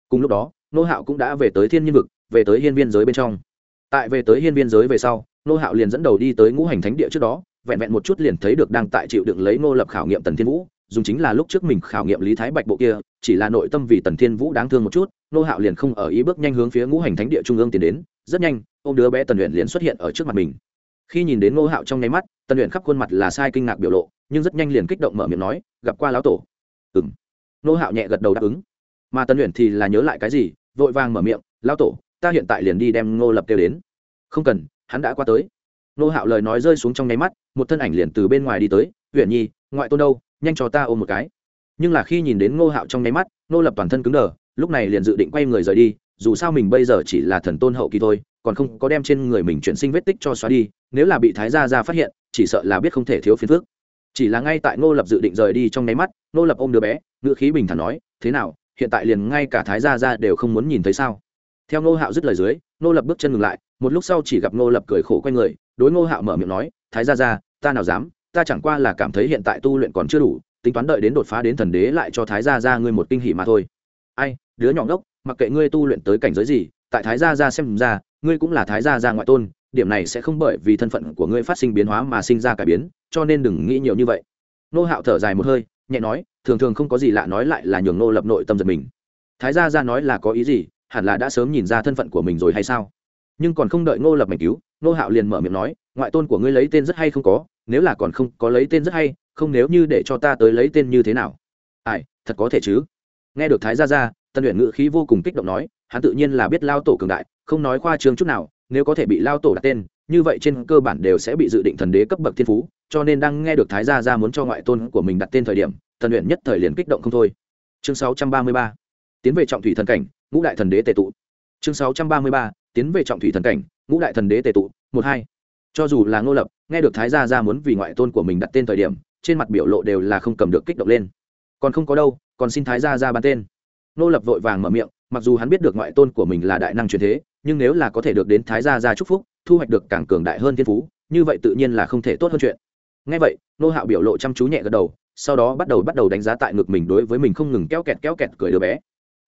Cùng lúc đó Nô hạo cũng đã về tới thiên nhiên vực, về tới hiên viên giới bên trong. Tại về tới hiên viên giới về sau, Nô hạo liền dẫn đầu đi tới ngũ hành thánh địa trước đó, vẹn vẹn một chút liền thấy được đang tại chịu đựng lấy Nô lập khảo nghiệm tần thiên vũ, dùng chính là lúc trước mình khảo nghiệm lý thái bạch bộ kia, chỉ là nội tâm vì tần thiên vũ đáng thương một chút, nô hạo liền không ở ý bước nhanh hướng phía ngũ hành thánh địa trung ương tiến đến, rất nhanh ô m đứa bé tần luyện liền xuất hiện ở trước mặt mình. Khi nhìn đến nô hạo trong nháy mắt, tần luyện khắp khuôn mặt là sai kinh ngạc biểu lộ, nhưng rất nhanh liền kích động mở miệng nói, gặp qua lão tổ. Ừ m nô hạo nhẹ gật đầu đáp ứng mà tần luyện thì là nhớ lại cái gì, vội vàng mở miệng lao tổ, ta hiện tại liền đi đem ngô lập kêu đến. Không cần, hắn đã qua tới. Nô hạo lời nói rơi xuống trong nháy mắt, một thân ảnh liền từ bên ngoài đi tới huyện nhi, ngoại tôn đâu, nhanh cho ta ôm một cái. Nhưng là khi nhìn đến ngô hạo trong nháy mắt nô lập toàn thân cứng đờ, lúc này liền dự định quay người rời đi, dù sao mình bây giờ chỉ là thần tôn hậu kỳ thôi, còn không có đem trên người mình chuyển sinh vết tích cho xóa đi, nếu là bị thái gia ra phát hiện, chỉ sợ là biết không thể thiếu phiền phước chỉ là ngay tại ngô lập dự định rời đi trong nháy mắt, ngô lập ôm đứa bé ngựa khí bình thản nói, thế nào hiện tại liền ngay cả thái gia gia đều không muốn nhìn thấy sao? Theo ngô hạo dứt lời dưới, ngô lập bước chân ngừng lại, một lúc sau chỉ gặp ngô lập cười khổ q u a n người, đối ngô hạo mở miệng nói, thái gia gia, ta nào dám, ta chẳng qua là cảm thấy hiện tại tu luyện còn chưa đủ, tính toán đợi đến đột phá đến thần đế lại cho thái gia gia ngươi một kinh hỉ mà thôi. Ai, đứa nhỏ ngốc, mặc kệ ngươi tu luyện tới cảnh giới gì, tại thái gia gia xem ra, ngươi cũng là thái gia gia ngoại tôn, điểm này sẽ không bởi vì thân phận của ngươi phát sinh biến hóa mà sinh ra cải biến, cho nên đừng nghĩ nhiều như vậy. Nô hạo thở dài một hơi nhẹ nói, thường thường không có gì lạ nói lại là nhường nô lập nội tâm giật mình. Thái gia gia nói là có ý gì, hẳn là đã sớm nhìn ra thân phận của mình rồi hay sao? Nhưng còn không đợi ngô lập mảnh cứu nô hạo liền mở miệng nói, ngoại tôn của ngươi lấy tên rất hay không có, nếu là còn không có lấy tên rất hay, không nếu như để cho ta tới lấy tên như thế nào? Ai, thật có thể chứ? Nghe được thái gia gia, tân luyện ngự khí vô cùng kích động nói, hắn tự nhiên là biết lao tổ cường đại, không nói khoa trương chút nào, nếu có thể bị lao tổ đặt tên, như vậy trên cơ bản đều sẽ bị dự định thần đế cấp bậc thiên phú cho nên đang nghe được thái gia gia muốn cho ngoại tôn của mình đặt tên thời điểm, thần luyện nhất thời liền kích động không thôi. Chương 633 tiến về trọng thủy thần cảnh, ngũ đại thần đế tề tụ. Chương 633 tiến về trọng thủy thần cảnh, ngũ đại thần đế tề tụ, một hai. Cho dù là ngô lập, nghe được thái gia gia muốn vì ngoại tôn của mình đặt tên thời điểm, trên mặt biểu lộ đều là không cầm được kích động lên. Còn không có đâu, còn xin thái gia gia ban tên. Ngô lập vội vàng mở miệng, mặc dù hắn biết được ngoại tôn của mình là đại năng truyền thế, nhưng nếu là có thể được đến thái gia gia chúc phúc, thu hoạch được càng cường đại hơn thiên phú, như vậy tự nhiên là không thể tốt hơn chuyện ngay vậy nô hạo biểu lộ chăm chú nhẹ gật đầu, sau đó bắt đầu bắt đầu đánh giá tại ngực mình đối với mình không ngừng kéo kẹt kéo kẹt cười đứa bé.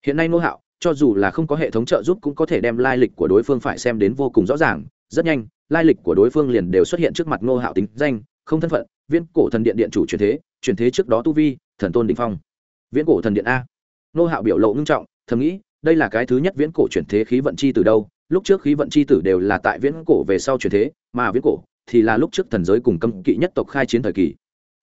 Hiện nay nô hạo, cho dù là không có hệ thống trợ giúp cũng có thể đem lai lịch của đối phương phải xem đến vô cùng rõ ràng. Rất nhanh, lai lịch của đối phương liền đều xuất hiện trước mặt nô hạo tính danh, không thân phận, viễn cổ thần điện điện chủ truyền thế truyền thế trước đó tu vi, thần tôn đình phong. Viễn cổ thần điện a. Nô hạo biểu lộ ngưng trọng, thầm nghĩ, đây là cái thứ nhất viễn cổ chuyển thế khí vận chi từ đâu? Lúc trước khí vận chi tử đều là tại viễn cổ về sau chuyển thế, mà viễn cổ thì là lúc trước thần giới cùng cấm kỵ nhất tộc khai chiến thời kỳ.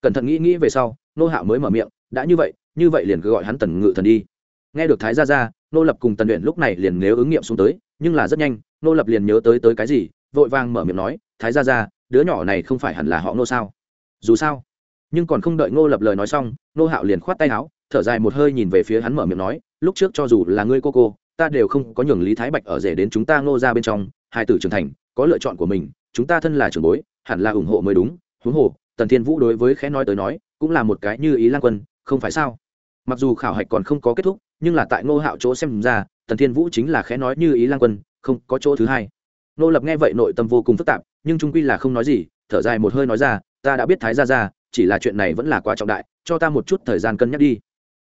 Cẩn thận nghĩ nghĩ về sau, nô hạo mới mở miệng, đã như vậy như vậy liền cứ gọi hắn tần ngự thần đi. Nghe được thái gia gia, nô lập cùng tần luyện lúc này liền nếu ứng nghiệm xuống tới, nhưng là rất nhanh, nô lập liền nhớ tới tới cái gì, vội vàng mở miệng nói, thái gia gia, đứa nhỏ này không phải hẳn là họ nô sao? Dù sao. Nhưng còn không đợi nô lập lời nói xong, nô hạo liền khoát tay áo, thở dài một hơi nhìn về phía hắn mở miệng nói, lúc trước cho dù là ngươi cô cô, ta đều không có nhường lý thái bạch ở rể đến chúng ta ngô ra bên trong, hai tử trưởng thành, có lựa chọn của mình chúng ta thân là trưởng bối, hẳn là ủng hộ mới đúng, huống hồ, tần thiên vũ đối với khẽ nói tới nói, cũng là một cái như ý lan quân, không phải sao? Mặc dù khảo hạch còn không có kết thúc, nhưng là tại ngô hạo chỗ xem ra, tần thiên vũ chính là khẽ nói như ý lan quân, không có chỗ thứ hai. Nô lập nghe vậy nội tâm vô cùng phức tạp, nhưng trung quy là không nói gì, thở dài một hơi nói ra, ta đã biết thái ra ra chỉ là chuyện này vẫn là quá trọng đại, cho ta một chút thời gian cân nhắc đi.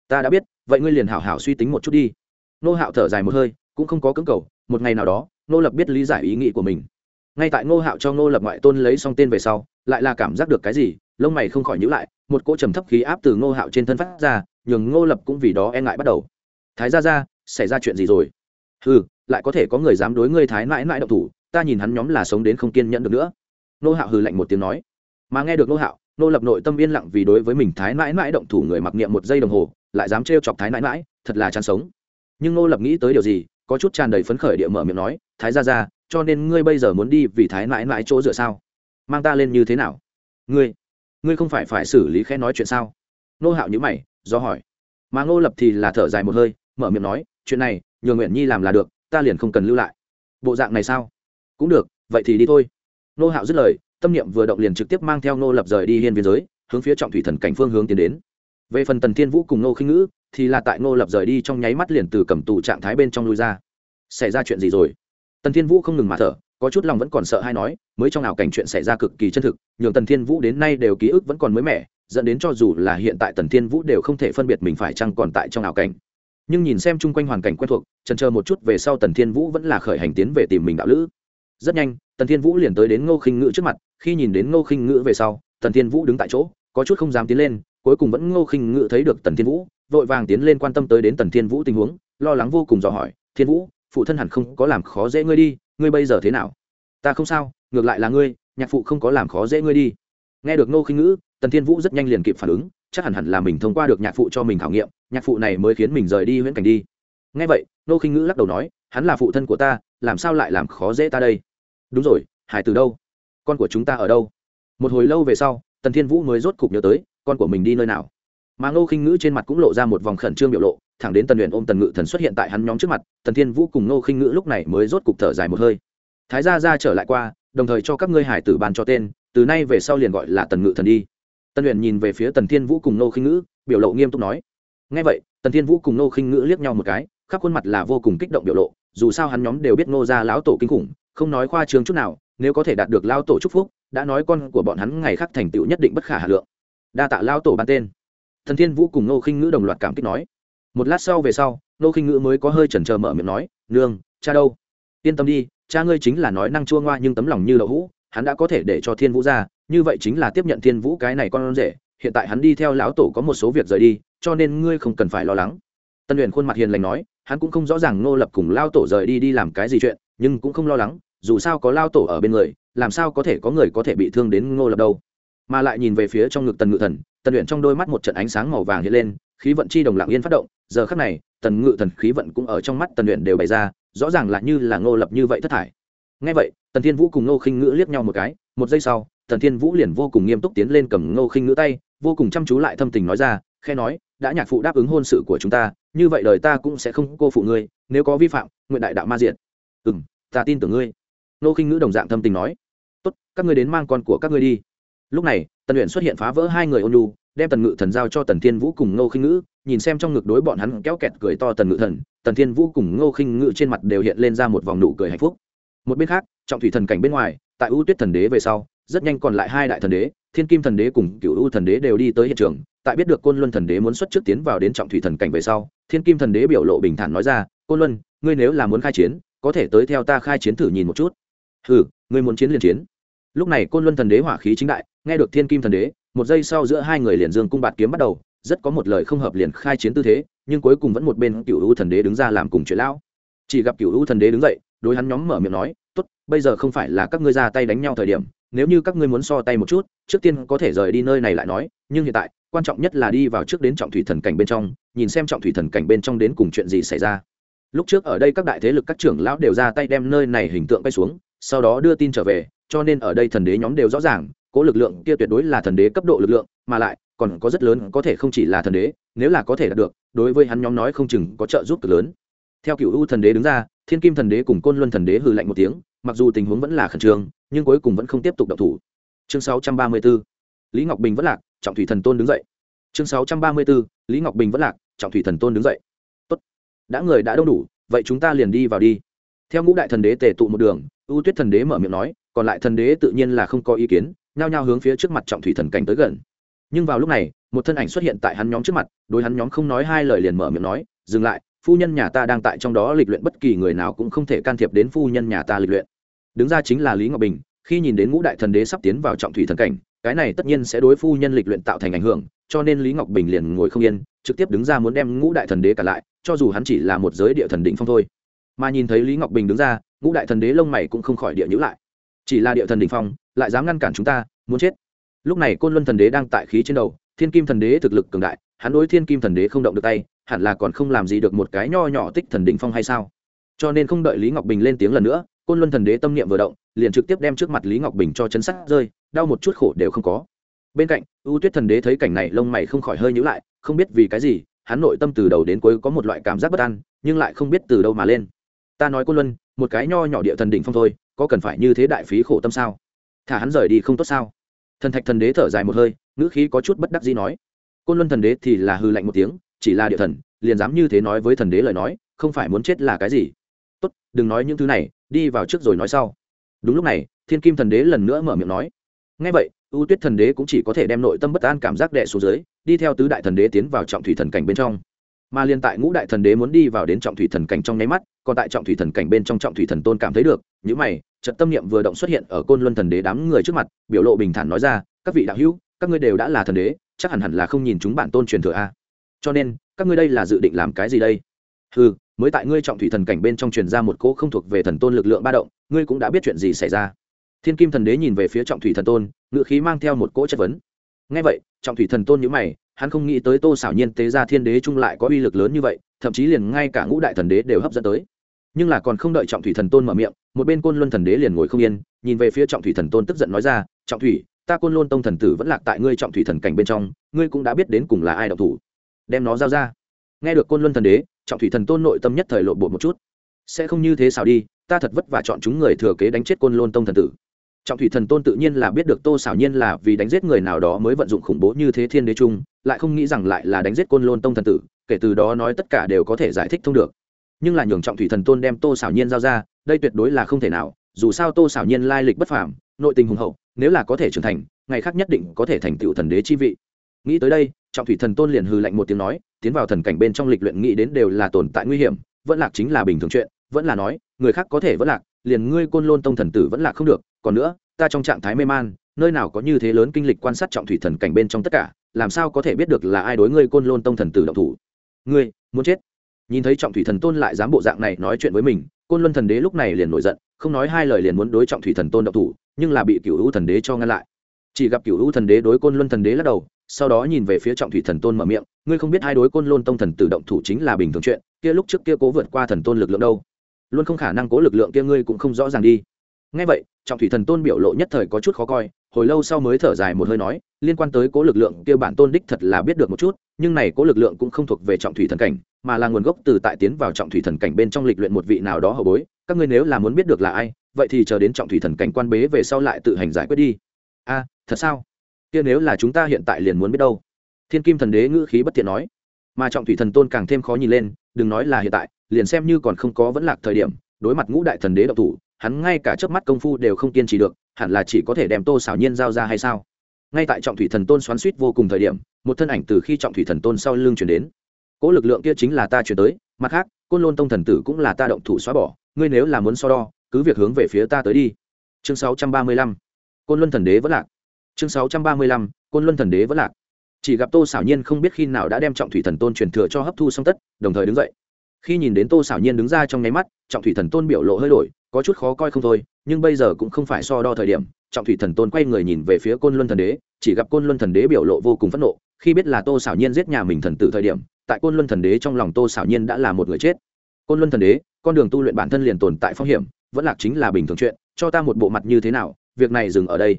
Ta đã biết, vậy ngươi liền hảo hảo suy tính một chút đi. Nô hạo thở dài một hơi, cũng không có cưỡng cầu, một ngày nào đó nô lập biết lý giải ý nghĩ của mình ngay tại Ngô hạo cho Ngô lập ngoại tôn lấy xong tên về sau, lại là cảm giác được cái gì, lông mày không khỏi nhữ lại, một cỗ trầm thấp khí áp từ Ngô hạo trên thân phát ra, nhường Ngô lập cũng vì đó e ngại bắt đầu. Thái ra ra xảy ra chuyện gì rồi? Ừ lại có thể có người dám đối ngươi thái mãi mãi độc thủ, ta nhìn hắn nhóm là sống đến không kiên nhẫn được nữa. Ngô hạo hừ lạnh một tiếng nói. Mà nghe được Ngô hạo, Ngô lập nội tâm yên lặng vì đối với mình thái mãi mãi động thủ người mặc niệm một giây đồng hồ, lại dám trêu chọc thái mãi mãi, thật là chán sống. Nhưng Ngô lập nghĩ tới điều gì, có chút tràn đầy phấn khởi địa mở miệng nói, thái ra ra cho nên ngươi bây giờ muốn đi vì thái mãi mãi chỗ dựa sao? Mang ta lên như thế nào? Ngươi ngươi không phải phải xử lý khẽ nói chuyện sao? Nô hạo nhữ mày, do hỏi. Mà ngô lập thì là thở dài một hơi, mở miệng nói, chuyện này nhờ nguyện nhi làm là được, ta liền không cần lưu lại. Bộ dạng này sao? Cũng được, vậy thì đi thôi. Nô hạo dứt lời, tâm niệm vừa động liền trực tiếp mang theo nô lập rời đi hiên biên giới, hướng phía trọng thủy thần cảnh phương hướng tiến đến. Về phần tần thiên vũ cùng nô khinh ngữ, thì là tại nô lập rời đi trong nháy mắt liền từ cầm tù trạng thái bên trong lui ra. Xảy ra chuyện gì rồi? Tần thiên vũ không ngừng mà thở, có chút lòng vẫn còn sợ hay nói, mới trong ảo cảnh chuyện xảy ra cực kỳ chân thực, nhường tần thiên vũ đến nay đều ký ức vẫn còn mới mẻ, dẫn đến cho dù là hiện tại tần thiên vũ đều không thể phân biệt mình phải chăng còn tại trong ảo cảnh. Nhưng nhìn xem chung quanh hoàn cảnh quen thuộc, trần chờ một chút về sau tần thiên vũ vẫn là khởi hành tiến về tìm mình đạo lữ. Rất nhanh, tần thiên vũ liền tới đến ngô khinh ngữ trước mặt, khi nhìn đến ngô khinh ngữ về sau, tần thiên vũ đứng tại chỗ, có chút không dám tiến lên, cuối cùng vẫn ngô khinh ngữ thấy được tần thiên vũ, vội vàng tiến lên quan tâm tới đến tần thiên vũ tình huống, lo lắng vô cùng dò hỏi, thiên vũ phụ thân hẳn không có làm khó dễ ngươi đi, ngươi bây giờ thế nào? Ta không sao, ngược lại là ngươi, nhạc phụ không có làm khó dễ ngươi đi. Nghe được Nô khinh ngữ, tần thiên vũ rất nhanh liền kịp phản ứng, chắc hẳn hẳn là mình thông qua được nhạc phụ cho mình khảo nghiệm, nhạc phụ này mới khiến mình rời đi huyễn cảnh đi. Nghe vậy Nô khinh ngữ lắc đầu nói, hắn là phụ thân của ta, làm sao lại làm khó dễ ta đây? Đúng rồi, hải từ đâu? Con của chúng ta ở đâu? Một hồi lâu về sau, tần thiên vũ mới rốt cục nhớ tới, con của mình đi nơi nào? Mà ngô khinh ngữ trên mặt cũng lộ ra một vòng khẩn trương biểu lộ, thẳng đến tần luyện ôm tần ngự thần xuất hiện tại hắn nhóm trước mặt, tần thiên vũ cùng ngô khinh ngữ lúc này mới rốt cục thở dài một hơi. Thái gia ra trở lại qua, đồng thời cho các ngươi hải tử ban cho tên, từ nay về sau liền gọi là tần ngự thần đi. Tần luyện nhìn về phía tần thiên vũ cùng ngô khinh ngữ, biểu lộ nghiêm túc nói. Ngay vậy, tần thiên vũ cùng nô khinh ngữ liếc nhau một cái, khắp khuôn mặt là vô cùng kích động biểu lộ, dù sao hắn nhóm đều biết ngô ra lão tổ kinh khủng, không nói khoa trương chút nào, nếu có thể đạt được lao tổ chúc phúc, đã nói con của bọn hắn ngày khác thành tựu nhất định bất khả hà lượng. Đa tạ lao tổ ban tên thần thiên vũ cùng nô khinh ngữ đồng loạt cảm kích nói. Một lát sau về sau nô khinh ngữ mới có hơi chần chờ mở miệng nói, nương, cha đâu? Yên tâm đi, cha ngươi chính là nói năng chua ngoa nhưng tấm lòng như đậu hũ, hắn đã có thể để cho thiên vũ ra, như vậy chính là tiếp nhận thiên vũ cái này con rể, hiện tại hắn đi theo lão tổ có một số việc rời đi, cho nên ngươi không cần phải lo lắng. Tân luyện khuôn mặt hiền lành nói, hắn cũng không rõ ràng ngô lập cùng lao tổ rời đi đi làm cái gì chuyện, nhưng cũng không lo lắng, dù sao có lao tổ ở bên người, làm sao có thể có người có thể bị thương đến ngô lập đâu mà lại nhìn về phía trong ngực tần ngự thần, tần luyện trong đôi mắt một trận ánh sáng màu vàng hiện lên, khí vận chi đồng lặng yên phát động, giờ khắc này, tần ngự thần khí vận cũng ở trong mắt tần luyện đều bày ra, rõ ràng là như là ngô lập như vậy thất thải. Ngay vậy, tần thiên vũ cùng ngô khinh ngữ liếc nhau một cái, một giây sau, tần thiên vũ liền vô cùng nghiêm túc tiến lên cầm ngô khinh ngữ tay, vô cùng chăm chú lại thâm tình nói ra khe nói, đã nhạc phụ đáp ứng hôn sự của chúng ta, như vậy đời ta cũng sẽ không cô phụ ngươi, nếu có vi phạm, nguyện đại đạo ma diện ừ m ta tin tưởng ngươi. Ngô khinh ngữ đồng dạng thâm tình nói, tốt, các ngươi đến mang con của các ngươi đi lúc này, tần luyện xuất hiện phá vỡ hai người ôn lu đem tần ngự thần giao cho tần thiên vũ cùng ngô khinh ngữ, nhìn xem trong ngực đối bọn hắn kéo kẹt cười to tần ngự thần, tần thiên vũ cùng ngô khinh ngữ trên mặt đều hiện lên ra một vòng nụ cười hạnh phúc. Một bên khác, trọng thủy thần cảnh bên ngoài, tại ưu tuyết thần đế về sau, rất nhanh còn lại hai đại thần đế, thiên kim thần đế cùng cựu ưu thần đế đều đi tới hiện trường, tại biết được côn luân thần đế muốn xuất trước tiến vào đến trọng thủy thần cảnh về sau, thiên kim thần đế biểu lộ bình thản nói ra, côn luân, ngươi nếu là muốn khai chiến, có thể tới theo ta khai chiến thử nhìn một chút. Ừ ngươi muốn chiến liền chiến. Lúc này côn luân thần đế hỏa khí chính đại nghe được thiên kim thần đế, một giây sau giữa hai người liền dương cung bạt kiếm bắt đầu, rất có một lời không hợp liền khai chiến tư thế, nhưng cuối cùng vẫn một bên cựu U thần đế đứng ra làm cùng chuyện lão. Chỉ gặp cựu U thần đế đứng dậy, đối hắn nhóm mở miệng nói, tốt, bây giờ không phải là các ngươi ra tay đánh nhau thời điểm, nếu như các ngươi muốn so tay một chút, trước tiên có thể rời đi nơi này lại nói, nhưng hiện tại, quan trọng nhất là đi vào trước đến trọng thủy thần cảnh bên trong, nhìn xem trọng thủy thần cảnh bên trong đến cùng chuyện gì xảy ra. Lúc trước ở đây các đại thế lực các trưởng lão đều ra tay đem nơi này hình tượng bay xuống, sau đó đưa tin trở về, cho nên ở đây thần đế nhóm đều rõ ràng cố lực lượng kia tuyệt đối là thần đế cấp độ lực lượng, mà lại, còn có rất lớn, có thể không chỉ là thần đế, nếu là có thể đạt được, đối với hắn nhóm nói không chừng có trợ giúp cực lớn. Theo cựu u thần đế đứng ra, thiên kim thần đế cùng côn luân thần đế hừ lạnh một tiếng, mặc dù tình huống vẫn là khẩn trương, nhưng cuối cùng vẫn không tiếp tục động thủ. Chương 634 lý ngọc bình vẫn lạc, trọng thủy thần tôn đứng dậy. Chương 634 lý ngọc bình vẫn lạc, trọng thủy thần tôn đứng dậy. Tốt, đã người đã đông đủ, vậy chúng ta liền đi vào đi. Theo ngũ đại thần đế tề tụ một đường u tuyết thần đế mở miệng nói, còn lại thần đế tự nhiên là không có ý kiến nhao nhao hướng phía trước mặt trọng thủy thần cảnh tới gần. Nhưng vào lúc này, một thân ảnh xuất hiện tại hắn nhóm trước mặt, đối hắn nhóm không nói hai lời liền mở miệng nói, dừng lại, phu nhân nhà ta đang tại trong đó lịch luyện bất kỳ người nào cũng không thể can thiệp đến phu nhân nhà ta lịch luyện. Đứng ra chính là lý ngọc bình, khi nhìn đến ngũ đại thần đế sắp tiến vào trọng thủy thần cảnh, cái này tất nhiên sẽ đối phu nhân lịch luyện tạo thành ảnh hưởng, cho nên lý ngọc bình liền ngồi không yên, trực tiếp đứng ra muốn đem ngũ đại thần đế cả lại, cho dù hắn chỉ là một giới địa thần định phong thôi. Mà nhìn thấy lý ngọc bình đứng ra, ngũ đại thần đế lông mày cũng không khỏi địa nhữ lại. Chỉ là địa thần đỉnh phong lại dám ngăn cản chúng ta, muốn chết. Lúc này côn luân thần đế đang tại khí trên đầu, thiên kim thần đế thực lực cường đại, hắn đối thiên kim thần đế không động được tay, hẳn là còn không làm gì được một cái nho nhỏ tích thần đỉnh phong hay sao? Cho nên không đợi lý ngọc bình lên tiếng lần nữa, côn luân thần đế tâm niệm vừa động, liền trực tiếp đem trước mặt lý ngọc bình cho chấn sắt rơi, đau một chút khổ đều không có. Bên cạnh ưu tuyết thần đế thấy cảnh này lông mày không khỏi hơi nhữ lại, không biết vì cái gì, hắn nội tâm từ đầu đến cuối có một loại cảm giác bất an, nhưng lại không biết từ đâu mà lên. Ta nói côn luân, một cái nho nhỏ địa thần đỉnh phong thôi, có cần phải như thế đại phí khổ tâm sao? Thả hắn rời đi không tốt sao? Thần thạch thần đế thở dài một hơi, ngữ khí có chút bất đắc gì nói. Côn luân thần đế thì là hư lạnh một tiếng, chỉ là địa thần, liền dám như thế nói với thần đế lời nói, không phải muốn chết là cái gì? Tốt, đừng nói những thứ này, đi vào trước rồi nói sau. Đúng lúc này, thiên kim thần đế lần nữa mở miệng nói. Ngay vậy, ưu tuyết thần đế cũng chỉ có thể đem nội tâm bất an cảm giác đệ xuống dưới, đi theo tứ đại thần đế tiến vào trọng thủy thần cảnh bên trong. Mà liên tại ngũ đại thần đế muốn đi vào đến trọng thủy thần cảnh trong nháy mắt, còn tại trọng thủy thần cảnh bên trong trọng thủy thần tôn cảm thấy được những mày trận tâm niệm vừa động xuất hiện ở côn luân thần đế đám người trước mặt, biểu lộ bình thản nói ra, các vị đạo hữu, các ngươi đều đã là thần đế, chắc hẳn hẳn là không nhìn chúng bản tôn truyền thừa a. Cho nên, các ngươi đây là dự định làm cái gì đây? Ừ mới tại ngươi trọng thủy thần cảnh bên trong truyền ra một cỗ không thuộc về thần tôn lực lượng ba động, ngươi cũng đã biết chuyện gì xảy ra. Thiên kim thần đế nhìn về phía trọng thủy thần tôn ngự khí mang theo một cỗ chất vấn. Ngay vậy, trọng thủy thần tôn nhữ mày, hắn không nghĩ tới tô xảo nhiên tế ra thiên đế trung lại có uy lực lớn như vậy, thậm chí liền ngay cả ngũ đại thần đế đều hấp dẫn tới nhưng là còn không đợi trọng thủy thần tôn mở miệng, một bên côn luân thần đế liền ngồi không yên, nhìn về phía trọng thủy thần tôn tức giận nói ra, trọng thủy, ta côn luân tông thần tử vẫn lạc tại ngươi trọng thủy thần cảnh bên trong, ngươi cũng đã biết đến cùng là ai độc thủ. Đem nó giao ra. Nghe được côn luân thần đế, trọng thủy thần tôn nội tâm nhất thời lộ bột một chút. Sẽ không như thế sao đi, ta thật vất vả chọn chúng người thừa kế đánh chết côn luân tông thần tử. Trọng thủy thần tôn tự nhiên là biết được tô xảo nhiên là vì đánh giết người nào đó mới vận dụng khủng bố như thế thiên đế trung lại không nghĩ rằng lại là đánh giết côn lôn tông thần tử, kể từ đó nói tất cả đều có thể giải thích thông được nhưng là nhường trọng thủy thần tôn đem tô xảo nhiên giao ra, đây tuyệt đối là không thể nào, dù sao tô xảo nhiên lai lịch bất phàm, nội tình hùng hậu, nếu là có thể trưởng thành, ngày khác nhất định có thể thành tựu thần đế chi vị. Nghĩ tới đây, trọng thủy thần tôn liền hư lạnh một tiếng nói, tiến vào thần cảnh bên trong lịch luyện nghĩ đến đều là tồn tại nguy hiểm, vẫn lạc chính là bình thường chuyện, vẫn là nói, người khác có thể vẫn lạc, liền ngươi côn lôn tông thần tử vẫn lạc không được, còn nữa, ta trong trạng thái mê man, nơi nào có như thế lớn kinh lịch quan sát trọng thủy thần cảnh bên trong tất cả, làm sao có thể biết được là ai đối ngươi côn lôn tông thần tử động thủ. Ngươi, muốn chết nhìn thấy trọng thủy thần tôn lại dám bộ dạng này nói chuyện với mình, côn luân thần đế lúc này liền nổi giận, không nói hai lời liền muốn đối trọng thủy thần tôn động thủ, nhưng là bị cựu hữu thần đế cho ngăn lại. Chỉ gặp cựu hữu thần đế đối côn luân thần đế lắc đầu, sau đó nhìn về phía trọng thủy thần tôn mở miệng, ngươi không biết hai đối côn luân tông thần tử động thủ chính là bình thường chuyện, kia lúc trước kia cố vượt qua thần tôn lực lượng đâu? Luôn không khả năng cố lực lượng kia ngươi cũng không rõ ràng đi. Ngay vậy, trọng thủy thần tôn biểu lộ nhất thời có chút khó coi hồi lâu sau mới thở dài một hơi nói, liên quan tới cố lực lượng kia bản tôn đích thật là biết được một chút, nhưng này cố lực lượng cũng không thuộc về trọng thủy thần cảnh, mà là nguồn gốc từ tại tiến vào trọng thủy thần cảnh bên trong lịch luyện một vị nào đó hậu bối. Các ngươi nếu là muốn biết được là ai, vậy thì chờ đến trọng thủy thần cảnh quan bế về sau lại tự hành giải quyết đi. A, thật sao? Kia nếu là chúng ta hiện tại liền muốn biết đâu. Thiên kim thần đế ngữ khí bất thiện nói. Mà trọng thủy thần tôn càng thêm khó nhìn lên, đừng nói là hiện tại, liền xem như còn không có vẫn lạc thời điểm, đối mặt ngũ đại thần đế độc thủ hắn ngay cả chớp mắt công phu đều không kiên trì được, hẳn là chỉ có thể đem tô xảo nhiên giao ra hay sao? Ngay tại trọng thủy thần tôn xoắn suýt vô cùng thời điểm, một thân ảnh từ khi trọng thủy thần tôn sau lưng chuyển đến. Cỗ lực lượng kia chính là ta chuyển tới, mặt khác, côn lôn tông thần tử cũng là ta động thủ xóa bỏ, ngươi nếu là muốn so đo, cứ việc hướng về phía ta tới đi. Chương 635. côn luân thần đế vẫn lạc. Chương 635. côn luân thần đế vẫn lạc. Chỉ gặp tô xảo nhiên không biết khi nào đã đem trọng thủy thần tôn truyền thừa cho hấp thu xong tất, đồng thời đứng dậy. Khi nhìn đến tô xảo nhiên đứng ra trong nháy mắt, trọng thủy thần tôn biểu lộ hơi đổi có chút khó coi không thôi, nhưng bây giờ cũng không phải so đo thời điểm, trọng thủy thần tôn quay người nhìn về phía côn luân thần đế, chỉ gặp côn luân thần đế biểu lộ vô cùng phẫn nộ, khi biết là tô xảo nhiên giết nhà mình thần tử thời điểm, tại côn luân thần đế trong lòng tô xảo nhiên đã là một người chết. Côn luân thần đế, con đường tu luyện bản thân liền tồn tại phong hiểm, vẫn lạc chính là bình thường chuyện, cho ta một bộ mặt như thế nào, việc này dừng ở đây.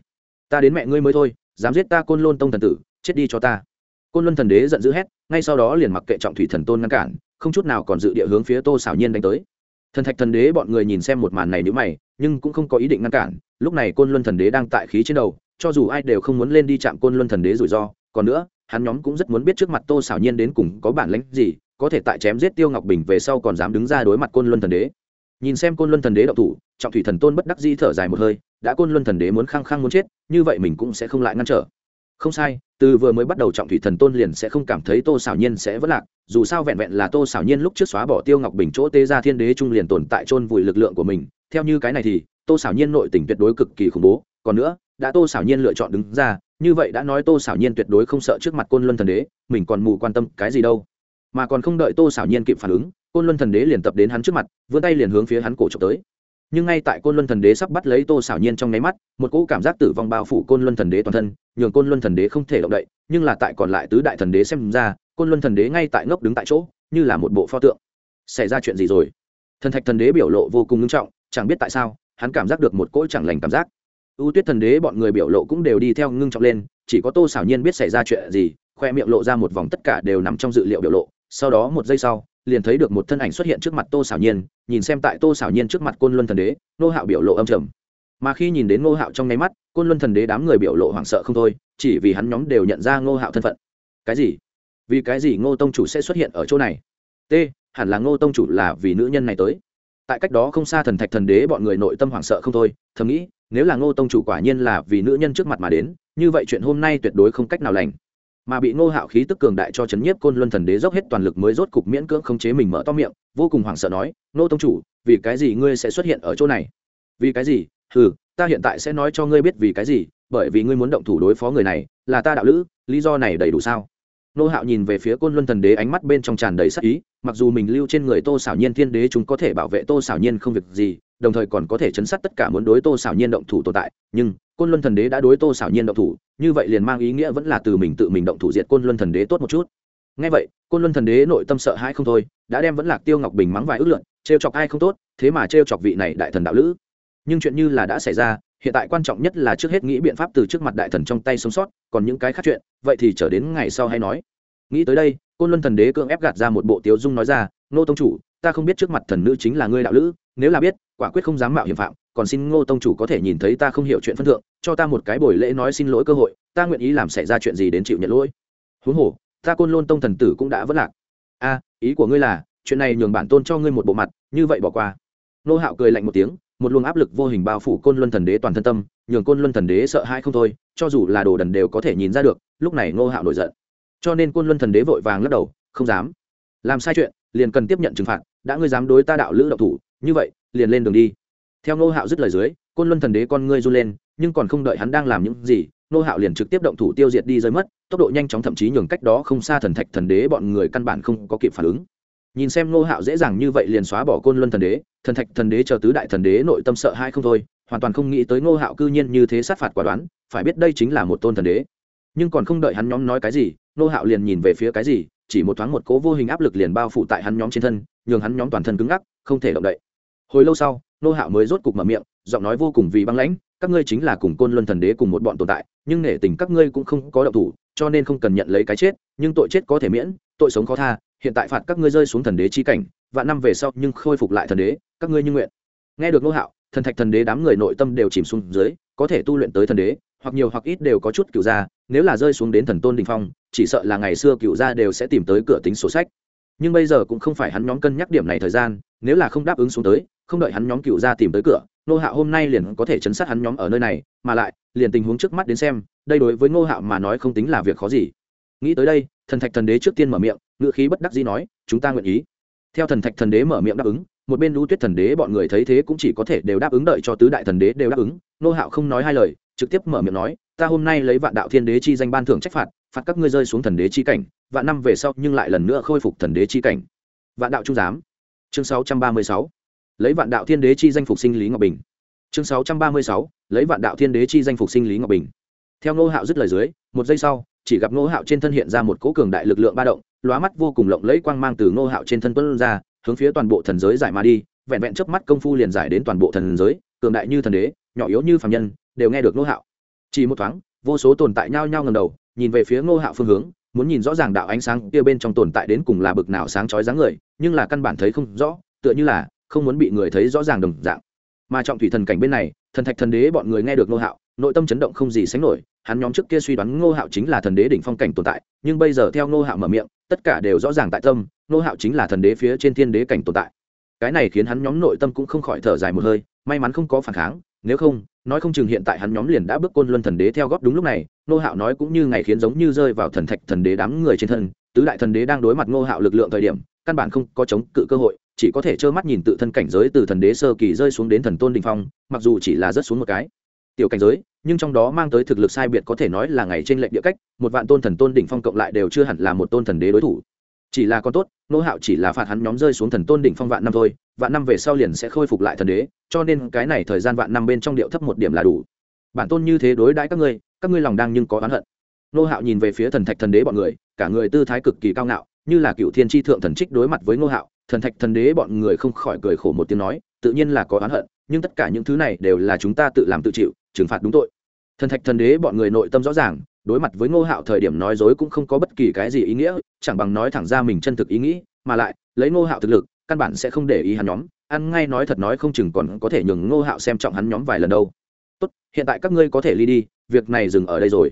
Ta đến mẹ ngươi mới thôi, dám giết ta côn luân tông thần tử, chết đi cho ta. Côn luân thần đế giận dữ hét, ngay sau đó liền mặc kệ trọng thủy thần tôn ngăn cản, không chút nào còn dự địa hướng phía tô xảo nhiên đánh tới thần thạch thần đế bọn người nhìn xem một màn này nếu mày, nhưng cũng không có ý định ngăn cản, lúc này côn luân thần đế đang tại khí trên đầu, cho dù ai đều không muốn lên đi chạm côn luân thần đế rủi ro, còn nữa, hắn nhóm cũng rất muốn biết trước mặt tô xảo nhiên đến cùng có bản lãnh gì, có thể tại chém giết tiêu ngọc bình về sau còn dám đứng ra đối mặt côn luân thần đế. Nhìn xem côn luân thần đế đậu thủ, trọng thủy thần tôn bất đắc di thở dài một hơi, đã côn luân thần đế muốn khăng khăng muốn chết, như vậy mình cũng sẽ không lại ngăn trở không sai, từ vừa mới bắt đầu trọng thủy thần tôn liền sẽ không cảm thấy tô xảo nhiên sẽ vất lạc, dù sao vẹn vẹn là tô xảo nhiên lúc trước xóa bỏ tiêu ngọc bình chỗ tê ra thiên đế trung liền tồn tại chôn vùi lực lượng của mình. Theo như cái này thì, tô xảo nhiên nội tình tuyệt đối cực kỳ khủng bố. Còn nữa, đã tô xảo nhiên lựa chọn đứng ra, như vậy đã nói tô xảo nhiên tuyệt đối không sợ trước mặt côn luân thần đế, mình còn mù quan tâm cái gì đâu. Mà còn không đợi tô xảo nhiên kịp phản ứng, côn luân thần đế liền tập đến hắn trước mặt, vươn tay liền hướng phía hắn cổ trộm tới nhưng ngay tại côn luân thần đế sắp bắt lấy tô xảo nhiên trong nháy mắt, một cỗ cảm giác tử vong bao phủ côn luân thần đế toàn thân, nhường côn luân thần đế không thể động đậy, nhưng là tại còn lại tứ đại thần đế xem ra, côn luân thần đế ngay tại ngốc đứng tại chỗ, như là một bộ pho tượng. Xảy ra chuyện gì rồi? Thần thạch thần đế biểu lộ vô cùng nghiêm trọng, chẳng biết tại sao, hắn cảm giác được một cỗ chẳng lành cảm giác. U tuyết thần đế bọn người biểu lộ cũng đều đi theo ngưng trọng lên, chỉ có tô xảo nhiên biết xảy ra chuyện gì, khoe miệng lộ ra một vòng tất cả đều nằm trong dự liệu biểu lộ, sau đó một giây sau liền thấy được một thân ảnh xuất hiện trước mặt tô xảo nhiên, nhìn xem tại tô xảo nhiên trước mặt côn luân thần đế nô hạo biểu lộ âm trầm. Mà khi nhìn đến ngô hạo trong nháy mắt, côn luân thần đế đám người biểu lộ hoảng sợ không thôi, chỉ vì hắn nhóm đều nhận ra ngô hạo thân phận. Cái gì? Vì cái gì ngô tông chủ sẽ xuất hiện ở chỗ này? T, hẳn là ngô tông chủ là vì nữ nhân này tới. Tại cách đó không xa thần thạch thần đế bọn người nội tâm hoảng sợ không thôi, thầm nghĩ, nếu là ngô tông chủ quả nhiên là vì nữ nhân trước mặt mà đến, như vậy chuyện hôm nay tuyệt đối không cách nào lành mà bị ngô hạo khí tức cường đại cho chấn nhiếp côn luân thần đế dốc hết toàn lực mới rốt cục miễn cưỡng khống chế mình mở to miệng, vô cùng hoảng sợ nói, ngô tông chủ, vì cái gì ngươi sẽ xuất hiện ở chỗ này? Vì cái gì? Ừ ta hiện tại sẽ nói cho ngươi biết vì cái gì, bởi vì ngươi muốn động thủ đối phó người này, là ta đạo lữ, lý do này đầy đủ sao? Nô hạo nhìn về phía côn luân thần đế ánh mắt bên trong tràn đầy sắc ý, mặc dù mình lưu trên người tô xảo nhiên thiên đế chúng có thể bảo vệ tô xảo nhiên không việc gì đồng thời còn có thể chấn sát tất cả muốn đối tô xảo nhiên động thủ tồn tại, nhưng côn luân thần đế đã đối tô xảo nhiên động thủ, như vậy liền mang ý nghĩa vẫn là từ mình tự mình động thủ diệt côn luân thần đế tốt một chút. Ngay vậy, côn luân thần đế nội tâm sợ hãi không thôi, đã đem vẫn lạc tiêu ngọc bình mắng vài ước lượn trêu chọc ai không tốt, thế mà trêu chọc vị này đại thần đạo lữ. Nhưng chuyện như là đã xảy ra, hiện tại quan trọng nhất là trước hết nghĩ biện pháp từ trước mặt đại thần trong tay sống sót, còn những cái khác chuyện, vậy thì chờ đến ngày sau hay nói. Nghĩ tới đây, côn luân thần đế cưỡng ép gạt ra một bộ tiếu dung nói ra, nô tông chủ, ta không biết trước mặt thần nữ chính là ngươi đạo lữ nếu là biết, quả quyết không dám mạo hiểm phạm, còn xin ngô tông chủ có thể nhìn thấy ta không hiểu chuyện phân thượng, cho ta một cái buổi lễ nói xin lỗi cơ hội, ta nguyện ý làm xảy ra chuyện gì đến chịu nhận lỗi. Huống hồ, ta côn lôn tông thần tử cũng đã vất lạc. A, ý của ngươi là, chuyện này nhường bản tôn cho ngươi một bộ mặt, như vậy bỏ qua. Nô hạo cười lạnh một tiếng, một luồng áp lực vô hình bao phủ côn luân thần đế toàn thân tâm, nhường côn luân thần đế sợ hãi không thôi, cho dù là đồ đần đều có thể nhìn ra được, lúc này nô hạo nổi giận. Cho nên côn luân thần đế vội vàng lắc đầu, không dám. Làm sai chuyện, liền cần tiếp nhận trừng phạt, đã ngươi dám đối ta đạo lữ độc thủ như vậy, liền lên đường đi. Theo nô hạo dứt lời dưới, côn luân thần đế con ngươi run lên, nhưng còn không đợi hắn đang làm những gì nô hạo liền trực tiếp động thủ tiêu diệt đi rơi mất, tốc độ nhanh chóng thậm chí nhường cách đó không xa thần thạch thần đế bọn người căn bản không có kịp phản ứng. Nhìn xem nô hạo dễ dàng như vậy liền xóa bỏ côn luân thần đế, thần thạch thần đế chờ tứ đại thần đế nội tâm sợ hai không thôi, hoàn toàn không nghĩ tới nô hạo cư nhiên như thế sát phạt quả đoán, phải biết đây chính là một tôn thần đế. Nhưng còn không đợi hắn nhóm nói cái gì nô hạo liền nhìn về phía cái gì, chỉ một thoáng một cố vô hình áp lực liền bao phủ tại hắn nhóm trên thân, nhường hắn nhóm toàn thân cứng ngắc, không thể động đậy hồi lâu sau, nô hạo mới rốt cục mở miệng, giọng nói vô cùng vì băng lãnh, các ngươi chính là cùng côn luân thần đế cùng một bọn tồn tại, nhưng nể tình các ngươi cũng không có động thủ, cho nên không cần nhận lấy cái chết, nhưng tội chết có thể miễn, tội sống khó tha, hiện tại phạt các ngươi rơi xuống thần đế chi cảnh và năm về sau nhưng khôi phục lại thần đế, các ngươi như nguyện. Nghe được nô hạo, thần thạch thần đế đám người nội tâm đều chìm xuống dưới, có thể tu luyện tới thần đế, hoặc nhiều hoặc ít đều có chút cựu gia, nếu là rơi xuống đến thần tôn đình phong, chỉ sợ là ngày xưa cựu gia đều sẽ tìm tới cửa tính sổ sách nhưng bây giờ cũng không phải hắn nhóm cân nhắc điểm này thời gian, nếu là không đáp ứng xuống tới, không đợi hắn nhóm cựu gia tìm tới cửa nô hạo hôm nay liền có thể chấn sát hắn nhóm ở nơi này, mà lại, liền tình huống trước mắt đến xem, đây đối với ngô hạo mà nói không tính là việc khó gì. Nghĩ tới đây, thần thạch thần đế trước tiên mở miệng ngự khí bất đắc dĩ nói, chúng ta nguyện ý. Theo thần thạch thần đế mở miệng đáp ứng, một bên lũ tuyết thần đế bọn người thấy thế cũng chỉ có thể đều đáp ứng đợi cho tứ đại thần đế đều đáp ứng. Nô hạo không nói hai lời, trực tiếp mở miệng nói, ta hôm nay lấy vạn đạo thiên đế chi danh ban thưởng trách phạt phạt các ngươi rơi xuống thần đế chi cảnh vạn năm về sau nhưng lại lần nữa khôi phục thần đế chi cảnh. Vạn đạo trung giám. Chương sáu trăm ba mươi sáu. Lấy vạn đạo thiên đế chi danh phục sinh lý ngọc bình. Chương sáu trăm ba mươi sáu. Lấy vạn đạo thiên đế chi danh phục sinh lý ngọc bình. Theo ngô hạo dứt lời dưới, một giây sau, chỉ gặp ngô hạo trên thân hiện ra một cỗ cường đại lực lượng ba động, lóa mắt vô cùng lộng lẫy quang mang từ ngô hạo trên thân tuân ra, hướng phía toàn bộ thần giới giải mà đi, vẹn vẹn chớp mắt công phu liền giải đến toàn bộ thần giới, cường đại như thần đế, nhỏ yếu như phàm nhân, đều nghe được ngô hạo. Chỉ một thoáng, vô số tồn tại nhao nhao ngầm đầu, nhìn về phía ngô hạo phương hướng muốn nhìn rõ ràng đạo ánh sáng kia bên trong tồn tại đến cùng là bực nào sáng chói dáng người, nhưng là căn bản thấy không rõ, tựa như là không muốn bị người thấy rõ ràng đồng dạng. Mà trọng thủy thần cảnh bên này, thần thạch thần đế bọn người nghe được ngô hạo, nội tâm chấn động không gì sánh nổi, hắn nhóm trước kia suy đoán ngô hạo chính là thần đế đỉnh phong cảnh tồn tại, nhưng bây giờ theo ngô hạo mở miệng, tất cả đều rõ ràng tại tâm, ngô hạo chính là thần đế phía trên thiên đế cảnh tồn tại. Cái này khiến hắn nhóm nội tâm cũng không khỏi thở dài một hơi, may mắn không có phản kháng, nếu không, nói không chừng hiện tại hắn nhóm liền đã bước côn luân thần đế theo góp đúng lúc này Nô hạo nói cũng như ngày khiến giống như rơi vào thần thạch thần đế đám người trên thân, tứ đại thần đế đang đối mặt Nô hạo lực lượng thời điểm, căn bản không có chống cự cơ hội, chỉ có thể trơ mắt nhìn tự thân cảnh giới từ thần đế sơ kỳ rơi xuống đến thần tôn đình phong, mặc dù chỉ là rớt xuống một cái. Tiểu cảnh giới, nhưng trong đó mang tới thực lực sai biệt có thể nói là ngày trên lệnh địa cách, một vạn tôn thần tôn đỉnh phong cộng lại đều chưa hẳn là một tôn thần đế đối thủ. Chỉ là con tốt nô hạo chỉ là phạt hắn nhóm rơi xuống thần tôn đỉnh phong vạn năm thôi, vạn năm về sau liền sẽ khôi phục lại thần đế, cho nên cái này thời gian vạn năm bên trong điệu thấp một điểm là đủ. Bản tôn như thế đối đãi các ngươi các ngươi lòng đang nhưng có oán hận. Nô hạo nhìn về phía thần thạch thần đế bọn người, cả người tư thái cực kỳ cao ngạo, như là cựu thiên tri thượng thần trích đối mặt với nô hạo, thần thạch thần đế bọn người không khỏi cười khổ một tiếng nói, tự nhiên là có oán hận, nhưng tất cả những thứ này đều là chúng ta tự làm tự chịu, trừng phạt đúng tội. Thần thạch thần đế bọn người nội tâm rõ ràng, đối mặt với ngô hạo thời điểm nói dối cũng không có bất kỳ cái gì ý nghĩa, chẳng bằng nói thẳng ra mình chân thực ý nghĩ, mà lại, lấy ngô hạo thực lực, căn bản sẽ không để ý hắn nhóm, ăn ngay nói thật nói không chừng còn có thể nhường ngô hạo xem trọng hắn nhóm vài lần đâu. Tốt, hiện tại các ngươi có thể ly đi việc này dừng ở đây rồi.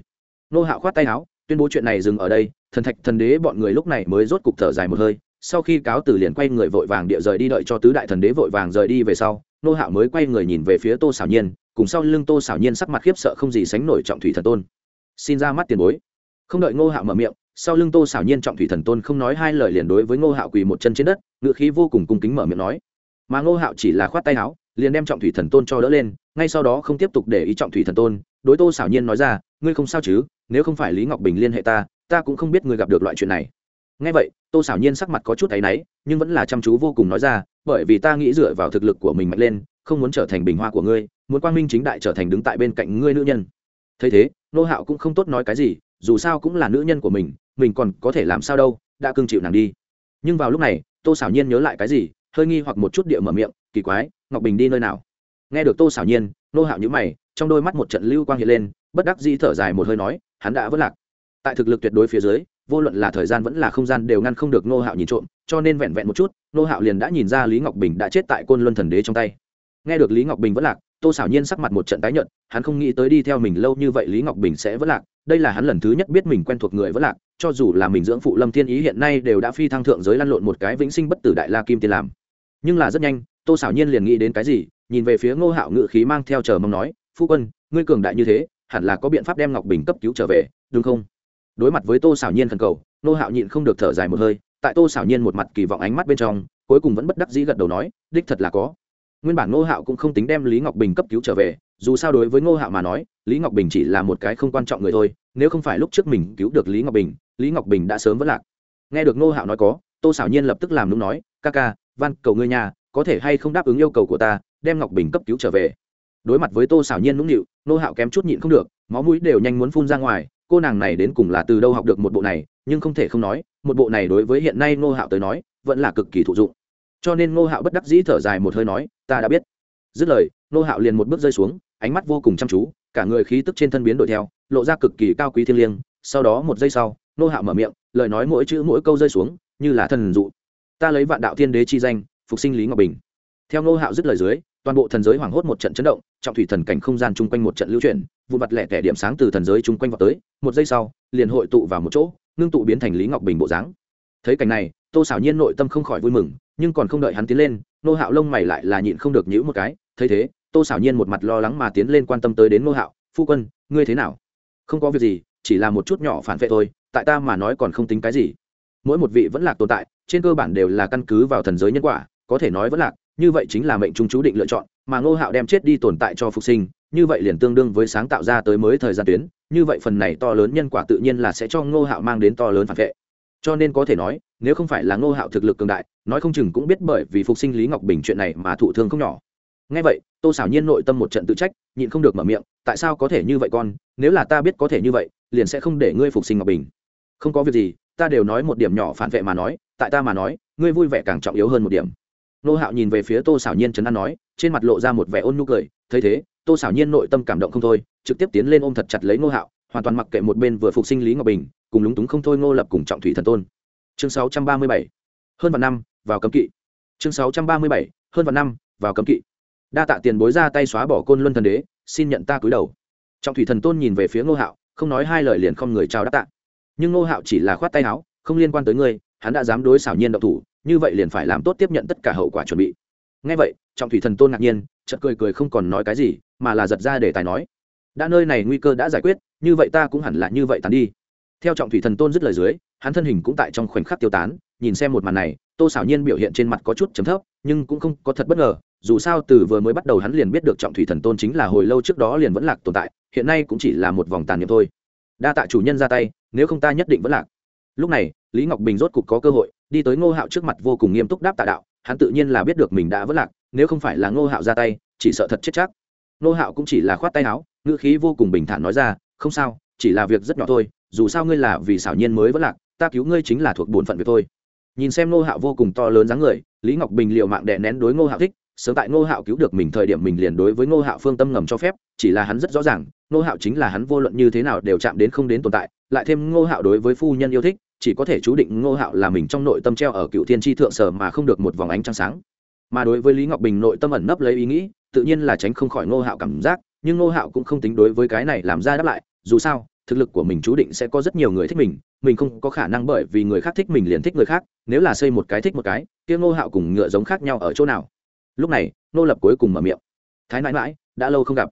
Nô hạo khoát tay áo, tuyên bố chuyện này dừng ở đây, thần thạch thần đế bọn người lúc này mới rốt cục thở dài một hơi, sau khi cáo từ liền quay người vội vàng địa rời đi đợi cho tứ đại thần đế vội vàng rời đi về sau, nô hạo mới quay người nhìn về phía tô xảo nhiên, cùng sau lưng tô xảo nhiên sắc mặt khiếp sợ không gì sánh nổi trọng thủy thần tôn. Xin ra mắt tiền bối. Không đợi ngô hạo mở miệng, sau lưng tô xảo nhiên trọng thủy thần tôn không nói hai lời liền đối với ngô hạo quỳ một chân trên đất, ngựa khí vô cùng cung kính mở miệng nói. Mà ngô hạo chỉ là khoát tay áo, liền đem trọng thủy thần tôn cho đỡ lên, ngay sau đó không tiếp tục để ý trọng thủy thần tôn đối tô xảo nhiên nói ra, ngươi không sao chứ? Nếu không phải lý ngọc bình liên hệ ta ta cũng không biết ngươi gặp được loại chuyện này. Ngay vậy, tô xảo nhiên sắc mặt có chút áy náy, nhưng vẫn là chăm chú vô cùng nói ra, bởi vì ta nghĩ dựa vào thực lực của mình mạnh lên, không muốn trở thành bình hoa của ngươi, muốn quang minh chính đại trở thành đứng tại bên cạnh ngươi nữ nhân. Thấy thế, nô hạo cũng không tốt nói cái gì, dù sao cũng là nữ nhân của mình mình còn có thể làm sao đâu, đã cưng chịu nàng đi. Nhưng vào lúc này, tô xảo nhiên nhớ lại cái gì, hơi nghi hoặc một chút địa mở miệng, kỳ quái, ngọc bình đi nơi nào? Nghe được tô xảo nhiên, nô hạo nhữ mày trong đôi mắt một trận lưu quang hiện lên, bất đắc dĩ thở dài một hơi nói, hắn đã vất lạc. Tại thực lực tuyệt đối phía dưới, vô luận là thời gian vẫn là không gian đều ngăn không được nô hạo nhìn trộm, cho nên vẹn vẹn một chút nô hạo liền đã nhìn ra lý ngọc bình đã chết tại côn luân thần đế trong tay. Nghe được lý ngọc bình vất lạc, tô xảo nhiên sắc mặt một trận tái nhợt, hắn không nghĩ tới đi theo mình lâu như vậy lý ngọc bình sẽ vất lạc, đây là hắn lần thứ nhất biết mình quen thuộc người vất lạc, cho dù là mình dưỡng phụ lâm thiên ý hiện nay đều đã phi thăng thượng giới lăn lộn một cái vĩnh sinh bất tử đại la kim tiên làm. Nhưng là rất nhanh, tô xảo nhiên liền nghĩ đến cái gì, nhìn về phía ngô hạo ngự khí mang theo chờ mong nói phu quân, ngươi cường đại như thế, hẳn là có biện pháp đem ngọc bình cấp cứu trở về, đúng không? Đối mặt với tô xảo nhiên thần cầu ngô hạo nhịn không được thở dài một hơi, tại tô xảo nhiên một mặt kỳ vọng ánh mắt bên trong, cuối cùng vẫn bất đắc dĩ gật đầu nói, đích thật là có. Nguyên bản ngô hạo cũng không tính đem lý ngọc bình cấp cứu trở về, dù sao đối với ngô hạo mà nói, lý ngọc bình chỉ là một cái không quan trọng người thôi, nếu không phải lúc trước mình cứu được lý ngọc bình, lý ngọc bình đã sớm vất lạc. Nghe được ngô hạo nói có, tô xảo nhiên lập tức làm đúng nói, ca ca, van cầu ngươi nhà, có thể hay không đáp ứng yêu cầu của ta, đem ngọc bình cấp cứu trở về? Đối mặt với tô xảo nhiên nũng nịu, nô hạo kém chút nhịn không được, máu mũi đều nhanh muốn phun ra ngoài, cô nàng này đến cùng là từ đâu học được một bộ này, nhưng không thể không nói, một bộ này đối với hiện nay nô hạo tới nói, vẫn là cực kỳ thụ dụng. Cho nên nô hạo bất đắc dĩ thở dài một hơi nói, ta đã biết. Dứt lời, nô hạo liền một bước rơi xuống, ánh mắt vô cùng chăm chú, cả người khí tức trên thân biến đổi theo, lộ ra cực kỳ cao quý thiêng liêng. Sau đó một giây sau, nô hạo mở miệng, lời nói mỗi chữ mỗi câu rơi xuống, như là thần dụ. Ta lấy vạn đạo thiên đế chi danh, phục sinh lý ngọc bình. Theo nô hạo dứt lời dưới toàn bộ thần giới hoảng hốt một trận chấn động, trọng thủy thần cảnh không gian chung quanh một trận lưu chuyển vụ mặt lẻ tẻ điểm sáng từ thần giới chung quanh vào tới, một giây sau, liền hội tụ vào một chỗ, ngưng tụ biến thành lý ngọc bình bộ dáng. Thấy cảnh này, tô xảo nhiên nội tâm không khỏi vui mừng, nhưng còn không đợi hắn tiến lên nô hạo lông mày lại là nhịn không được nhữ một cái, thấy thế, tô xảo nhiên một mặt lo lắng mà tiến lên quan tâm tới đến nô hạo, phu quân, ngươi thế nào? Không có việc gì, chỉ là một chút nhỏ phản vệ thôi, tại ta mà nói còn không tính cái gì. Mỗi một vị vẫn lạc tồn tại, trên cơ bản đều là căn cứ vào thần giới nhân quả, có thể nói vẫn lạc như vậy chính là mệnh trung chú định lựa chọn, mà ngô hạo đem chết đi tồn tại cho phục sinh, như vậy liền tương đương với sáng tạo ra tới mới thời gian tuyến, như vậy phần này to lớn nhân quả tự nhiên là sẽ cho ngô hạo mang đến to lớn phản vệ. Cho nên có thể nói, nếu không phải là ngô hạo thực lực cường đại, nói không chừng cũng biết bởi vì phục sinh lý ngọc bình chuyện này mà thụ thương không nhỏ. Ngay vậy, tô xảo nhiên nội tâm một trận tự trách, nhịn không được mở miệng, tại sao có thể như vậy con? Nếu là ta biết có thể như vậy, liền sẽ không để ngươi phục sinh ngọc bình. Không có việc gì, ta đều nói một điểm nhỏ phản vệ mà nói, tại ta mà nói, ngươi vui vẻ càng trọng yếu hơn một điểm nô hạo nhìn về phía tô xảo nhiên trấn an nói, trên mặt lộ ra một vẻ ôn nhu cười, thấy thế, tô xảo nhiên nội tâm cảm động không thôi, trực tiếp tiến lên ôm thật chặt lấy nô hạo, hoàn toàn mặc kệ một bên vừa phục sinh lý ngọc bình, cùng lúng túng không thôi ngô lập cùng trọng thủy thần tôn chương 637. hơn vạn năm, vào cấm kỵ chương 637. hơn vạn năm, vào cấm kỵ đa tạ tiền bối ra tay xóa bỏ côn luân thần đế, xin nhận ta cúi đầu trọng thủy thần tôn nhìn về phía ngô hạo, không nói hai lời liền không người chào đáp tạ nhưng ngô hạo chỉ là khoát tay áo, không liên quan tới ngươi, hắn đã dám đối xảo nhiên độc thủ như vậy liền phải làm tốt tiếp nhận tất cả hậu quả chuẩn bị. Ngay vậy, trọng thủy thần tôn ngạc nhiên, chợt cười cười không còn nói cái gì, mà là giật ra để tài nói, đã nơi này nguy cơ đã giải quyết, như vậy ta cũng hẳn là như vậy tàn đi. Theo trọng thủy thần tôn dứt lời dưới, hắn thân hình cũng tại trong khoảnh khắc tiêu tán, nhìn xem một màn này, tô xảo nhiên biểu hiện trên mặt có chút chấm thấp, nhưng cũng không có thật bất ngờ, dù sao từ vừa mới bắt đầu hắn liền biết được trọng thủy thần tôn chính là hồi lâu trước đó liền vẫn lạc tồn tại, hiện nay cũng chỉ là một vòng tàn niệm thôi. Đa tạ chủ nhân ra tay, nếu không ta nhất định vẫn lạc. Lúc này, lý ngọc bình rốt cục có cơ hội đi tới ngô hạo trước mặt vô cùng nghiêm túc đáp tạ đạo, hắn tự nhiên là biết được mình đã vẫn lạc, nếu không phải là ngô hạo ra tay, chỉ sợ thật chết chắc. Ngô hạo cũng chỉ là khoát tay áo, ngữ khí vô cùng bình thản nói ra, không sao, chỉ là việc rất nhỏ thôi, dù sao ngươi là vì xảo nhiên mới vẫn lạc, ta cứu ngươi chính là thuộc bổn phận việc thôi. Nhìn xem ngô hạo vô cùng to lớn dáng người, lý ngọc bình liệu mạng đè nén đối ngô hạo thích, sớm tại ngô hạo cứu được mình thời điểm mình liền đối với ngô hạo phương tâm ngầm cho phép, chỉ là hắn rất rõ ràng, ngô hạo chính là hắn vô luận như thế nào đều chạm đến không đến tồn tại, lại thêm ngô hạo đối với phu nhân yêu thích chỉ có thể chú định ngô hạo là mình trong nội tâm treo ở cựu thiên tri thượng sở mà không được một vòng ánh trăng sáng. Mà đối với lý ngọc bình nội tâm ẩn nấp lấy ý nghĩ, tự nhiên là tránh không khỏi ngô hạo cảm giác, nhưng ngô hạo cũng không tính đối với cái này làm ra đáp lại, dù sao, thực lực của mình chú định sẽ có rất nhiều người thích mình mình không có khả năng bởi vì người khác thích mình liền thích người khác, nếu là xây một cái thích một cái, kia ngô hạo cùng ngựa giống khác nhau ở chỗ nào? Lúc này nô lập cuối cùng mở miệng. Thái mãi mãi đã lâu không gặp.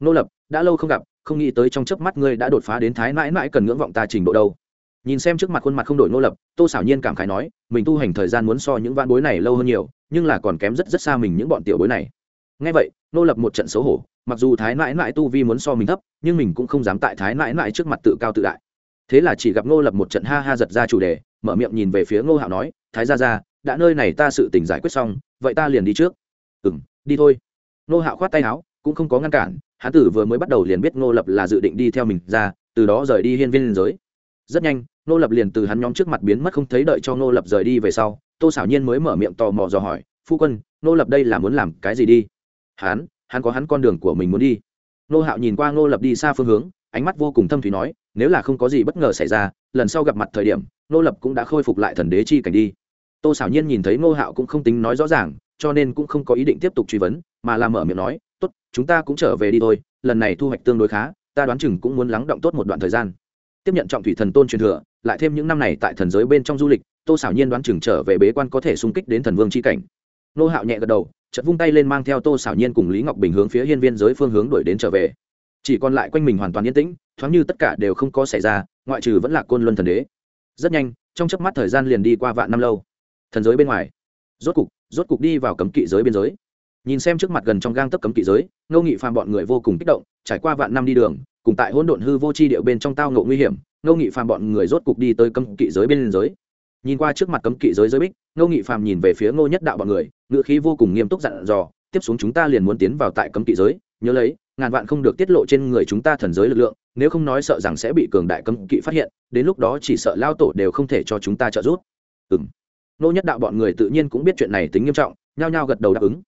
Nô lập, đã lâu không gặp, không nghĩ tới trong chớp mắt ngươi đã đột phá đến thái mãi mãi cần ngưỡng vọng ta trình độ đâu nhìn xem trước mặt khuôn mặt không đổi nô lập, tô xảo nhiên cảm khái nói, mình tu hành thời gian muốn so những van bối này lâu hơn nhiều, nhưng là còn kém rất rất xa mình những bọn tiểu bối này. Ngay vậy nô lập một trận xấu hổ, mặc dù thái mãi mãi tu vi muốn so mình thấp, nhưng mình cũng không dám tại thái mãi mãi trước mặt tự cao tự đại. Thế là chỉ gặp nô lập một trận ha ha giật ra chủ đề, mở miệng nhìn về phía ngô hạo nói, thái ra ra đã nơi này ta sự tình giải quyết xong, vậy ta liền đi trước. Ừ m đi thôi. Ngô hạo khoát tay áo, cũng không có ngăn cản, hán tử vừa mới bắt đầu liền biết ngô lập là dự định đi theo mình ra, từ đó rời đi hiên viên liên giới rất nhanh nô lập liền từ hắn nhóm trước mặt biến mất không thấy đợi cho nô lập rời đi về sau, tô xảo nhiên mới mở miệng tò mò dò hỏi, phu quân nô lập đây là muốn làm cái gì đi? Hắn hắn có hắn con đường của mình muốn đi. Nô hạo nhìn qua nô lập đi xa phương hướng, ánh mắt vô cùng thâm thủy nói, nếu là không có gì bất ngờ xảy ra, lần sau gặp mặt thời điểm nô lập cũng đã khôi phục lại thần đế chi cảnh đi. Tô xảo nhiên nhìn thấy nô hạo cũng không tính nói rõ ràng, cho nên cũng không có ý định tiếp tục truy vấn, mà làm mở miệng nói, tốt, chúng ta cũng trở về đi thôi, lần này thu hoạch tương đối khá, ta đoán chừng cũng muốn lắng động tốt một đoạn thời gian tiếp nhận trọng thủy thần tôn truyền thừa, lại thêm những năm này tại thần giới bên trong du lịch, tô xảo nhiên đoán chừng trở về bế quan có thể xung kích đến thần vương c h i cảnh. Nô hạo nhẹ gật đầu chật vung tay lên mang theo tô xảo nhiên cùng lý ngọc bình hướng phía hiên viên giới phương hướng đuổi đến trở về. Chỉ còn lại quanh mình hoàn toàn yên tĩnh, thoáng như tất cả đều không có xảy ra, ngoại trừ vẫn là côn luân thần đế. Rất nhanh, trong chớp mắt thời gian liền đi qua vạn năm lâu. Thần giới bên ngoài, rốt cục rốt cục đi vào cấm kỵ giới biên giới. Nhìn xem trước mặt gần trong gang tấp cấm kỵ giới, ngô nghị phàm bọn người vô cùng kích động, trải qua vạn năm đi đường cùng tại hỗn độn hư vô chi địa điệu bên trong tao ngộ nguy hiểm, ngô nghị phàm bọn người rốt cục đi tới cấm kỵ giới bên giới. Nhìn qua trước mặt cấm kỵ giới giới bích, ngô nghị phàm nhìn về phía ngô nhất đạo bọn người ngựa khí vô cùng nghiêm túc dặn dò, tiếp xuống chúng ta liền muốn tiến vào tại cấm kỵ giới, nhớ lấy, ngàn vạn không được tiết lộ trên người chúng ta thần giới lực lượng, nếu không nói sợ rằng sẽ bị cường đại cấm kỵ phát hiện, đến lúc đó chỉ sợ lao tổ đều không thể cho chúng ta trợ giúp. Ừng nô nhất đạo bọn người tự nhiên cũng biết chuyện này tính nghiêm trọng, nhao nhao gật đầu đáp ứng.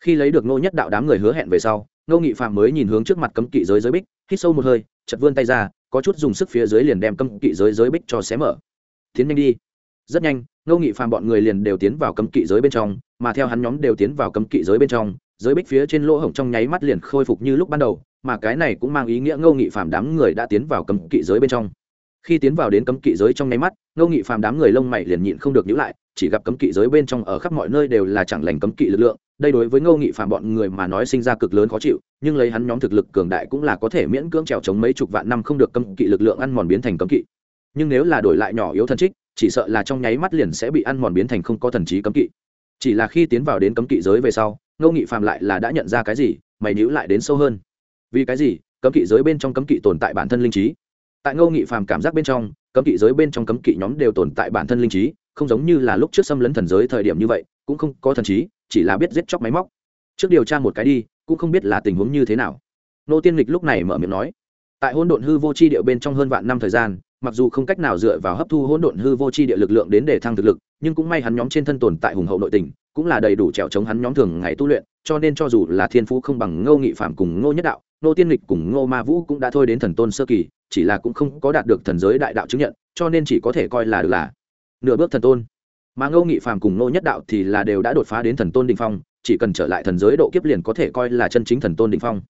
Khi lấy được nô nhất đạo đám người hứa hẹn về sau Ngô nghị phạm mới nhìn hướng trước mặt cấm kỵ giới giới bích, hít sâu một hơi chật vươn tay ra, có chút dùng sức phía dưới liền đem cấm kỵ giới giới bích cho xé mở. Tiến nhanh đi. Rất nhanh, Ngô nghị phạm bọn người liền đều tiến vào cấm kỵ giới bên trong, mà theo hắn nhóm đều tiến vào cấm kỵ giới bên trong, giới bích phía trên lỗ hổng trong nháy mắt liền khôi phục như lúc ban đầu, mà cái này cũng mang ý nghĩa ngô nghị phạm đám người đã tiến vào cấm kỵ giới bên trong. Khi tiến vào đến cấm kỵ giới trong nháy mắt, ngô nghị phạm đám người lông mày liền nhịn không được nhữ lại, chỉ gặp cấm kỵ giới bên trong ở khắp mọi nơi đều là chẳng lành cấm kỵ lực lượng đây đối với ngô nghị phạm bọn người mà nói sinh ra cực lớn khó chịu, nhưng lấy hắn nhóm thực lực cường đại cũng là có thể miễn cưỡng trèo chống mấy chục vạn năm không được cấm kỵ lực lượng ăn mòn biến thành cấm kỵ. Nhưng nếu là đổi lại nhỏ yếu thần trích, chỉ sợ là trong nháy mắt liền sẽ bị ăn mòn biến thành không có thần trí cấm kỵ. Chỉ là khi tiến vào đến cấm kỵ giới về sau, ngô nghị phạm lại là đã nhận ra cái gì, mày nhữ lại đến sâu hơn. Vì cái gì? Cấm kỵ giới bên trong cấm kỵ tồn tại bản thân linh trí. Tại ngô nghị phàm cảm giác bên trong, cấm kỵ giới bên trong cấm kỵ nhóm đều tồn tại bản thân linh trí, không giống như là lúc trước xâm lấn thần giới thời điểm như vậy, cũng không có thần trí chỉ là biết giết chóc máy móc. Trước điều tra một cái đi, cũng không biết là tình huống như thế nào. Nô tiên lịch lúc này mở miệng nói, tại hỗn độn hư vô c h i địa bên trong hơn vạn năm thời gian, mặc dù không cách nào dựa vào hấp thu hỗn độn hư vô c h i địa lực lượng đến để thăng thực lực, nhưng cũng may hắn nhóm trên thân tồn tại hùng hậu nội tình, cũng là đầy đủ trèo chống hắn nhóm thường ngày tu luyện, cho nên cho dù là thiên phú không bằng ngô nghị phạm cùng ngô nhất đạo, nô tiên lịch cùng ngô ma vũ cũng đã thôi đến thần tôn sơ kỳ, chỉ là cũng không có đạt được thần giới đại đạo chứng nhận, cho nên chỉ có thể coi là được là nửa bước thần tôn mà ngô nghị phàm cùng ngô nhất đạo thì là đều đã đột phá đến thần tôn đình phong, chỉ cần trở lại thần giới độ kiếp liền có thể coi là chân chính thần tôn đình phong.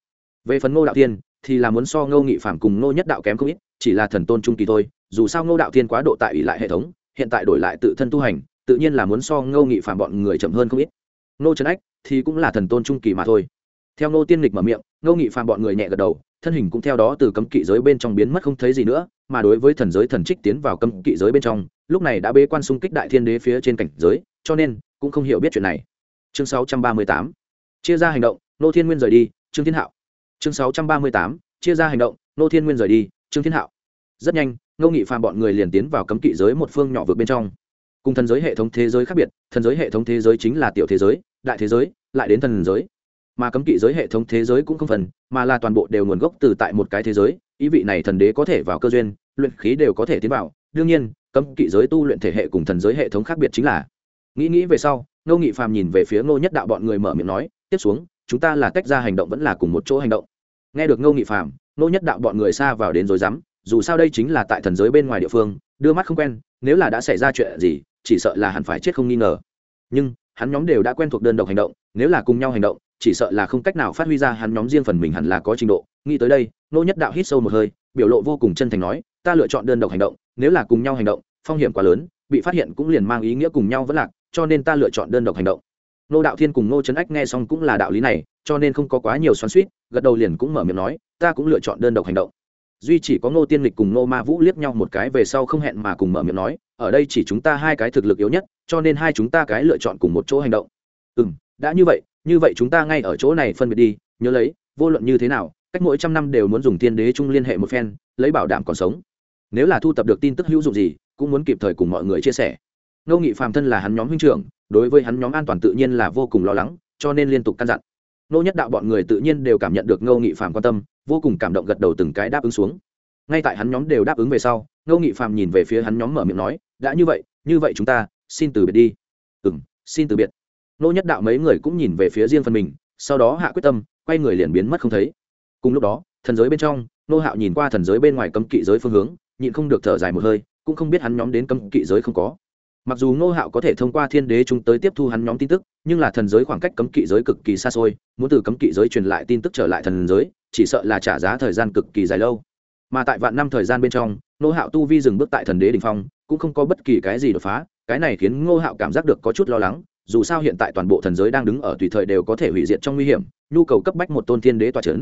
Về phần ngô đạo tiên thì là muốn so ngô nghị phàm cùng ngô nhất đạo kém không ít, chỉ là thần tôn trung kỳ thôi, dù sao ngô đạo tiên quá độ tại ủy lại hệ thống, hiện tại đổi lại tự thân tu hành, tự nhiên là muốn so ngô nghị phàm bọn người chậm hơn không ít. Ngô trấn ách thì cũng là thần tôn trung kỳ mà thôi. Theo ngô tiên lịch mở miệng, ngô nghị phàm bọn người nhẹ gật đầu thân hình cũng theo đó từ cấm kỵ giới bên trong biến mất không thấy gì nữa, mà đối với thần giới thần trích tiến vào cấm kỵ giới bên trong, lúc này đã bế quan xung kích đại thiên đế phía trên cảnh giới, cho nên cũng không hiểu biết chuyện này. Chương 638 chia ra hành động, nô thiên nguyên rời đi, trương thiên hạo. Chương 638 chia ra hành động, nô thiên nguyên rời đi, trương thiên hạo. Rất nhanh, ngô nghị phàm bọn người liền tiến vào cấm kỵ giới một phương nhỏ vượt bên trong. Cùng thần giới hệ thống thế giới khác biệt, thần giới hệ thống thế giới chính là tiểu thế giới, đại thế giới, lại đến thần giới mà cấm kỵ giới hệ thống thế giới cũng không phần, mà là toàn bộ đều nguồn gốc từ tại một cái thế giới, ý vị này thần đế có thể vào cơ duyên, luyện khí đều có thể tiến vào. Đương nhiên, cấm kỵ giới tu luyện thể hệ cùng thần giới hệ thống khác biệt chính là, nghĩ nghĩ về sau, ngô nghị phàm nhìn về phía ngô nhất đạo bọn người mở miệng nói, tiếp xuống, chúng ta là tách ra hành động vẫn là cùng một chỗ hành động. Nghe được ngô nghị phàm, ngô nhất đạo bọn người xa vào đến rồi dám, dù sao đây chính là tại thần giới bên ngoài địa phương, đưa mắt không quen, nếu là đã xảy ra chuyện gì, chỉ sợ là hẳn phải chết không nghi ngờ. Nhưng, hắn nhóm đều đã quen thuộc đơn độc hành động, nếu là cùng nhau hành động chỉ sợ là không cách nào phát huy ra hắn nhóm riêng phần mình hẳn là có trình độ. Nghĩ tới đây nô nhất đạo hít sâu một hơi, biểu lộ vô cùng chân thành nói, ta lựa chọn đơn độc hành động, nếu là cùng nhau hành động, phong hiểm quá lớn, bị phát hiện cũng liền mang ý nghĩa cùng nhau vẫn lạc, cho nên ta lựa chọn đơn độc hành động. Nô đạo thiên cùng nô trấn ách nghe xong cũng là đạo lý này, cho nên không có quá nhiều xoắn suýt gật đầu liền cũng mở miệng nói, ta cũng lựa chọn đơn độc hành động. Duy chỉ có ngô tiên lịch cùng ngô ma vũ liếc nhau một cái về sau không hẹn mà cùng mở miệng nói, ở đây chỉ chúng ta hai cái thực lực yếu nhất, cho nên hai chúng ta cái lựa chọn cùng một chỗ hành động. Ừ m đã như vậy như vậy chúng ta ngay ở chỗ này phân biệt đi, nhớ lấy, vô luận như thế nào, cách mỗi trăm năm đều muốn dùng tiên đế chung liên hệ một phen, lấy bảo đảm còn sống. Nếu là thu tập được tin tức hữu dụng gì, cũng muốn kịp thời cùng mọi người chia sẻ. Ngô nghị phàm thân là hắn nhóm huynh trưởng, đối với hắn nhóm an toàn tự nhiên là vô cùng lo lắng, cho nên liên tục căn dặn. Nô nhất đạo bọn người tự nhiên đều cảm nhận được ngô nghị phàm quan tâm, vô cùng cảm động gật đầu từng cái đáp ứng xuống. Ngay tại hắn nhóm đều đáp ứng về sau, ngô nghị phàm nhìn về phía hắn nhóm mở miệng nói, đã như vậy như vậy chúng ta, xin từ biệt đi. Ừ m xin từ biệt nô nhất đạo mấy người cũng nhìn về phía riêng phần mình, sau đó hạ quyết tâm, quay người liền biến mất không thấy. Cùng lúc đó, thần giới bên trong, nô hạo nhìn qua thần giới bên ngoài cấm kỵ giới phương hướng, nhịn không được thở dài một hơi, cũng không biết hắn nhóm đến cấm kỵ giới không có. Mặc dù nô hạo có thể thông qua thiên đế chúng tới tiếp thu hắn nhóm tin tức, nhưng là thần giới khoảng cách cấm kỵ giới cực kỳ xa xôi, muốn từ cấm kỵ giới truyền lại tin tức trở lại thần giới, chỉ sợ là trả giá thời gian cực kỳ dài lâu. Mà tại vạn năm thời gian bên trong, nô hạo tu vi dừng bước tại thần đế đình phong, cũng không có bất kỳ cái gì đột phá, cái này khiến ngô hạo cảm giác được có chút lo lắng dù sao hiện tại toàn bộ thần giới đang đứng ở tùy thời đều có thể hủy diệt trong nguy hiểm, nhu cầu cấp bách một tôn thiên đế tòa c h ấ n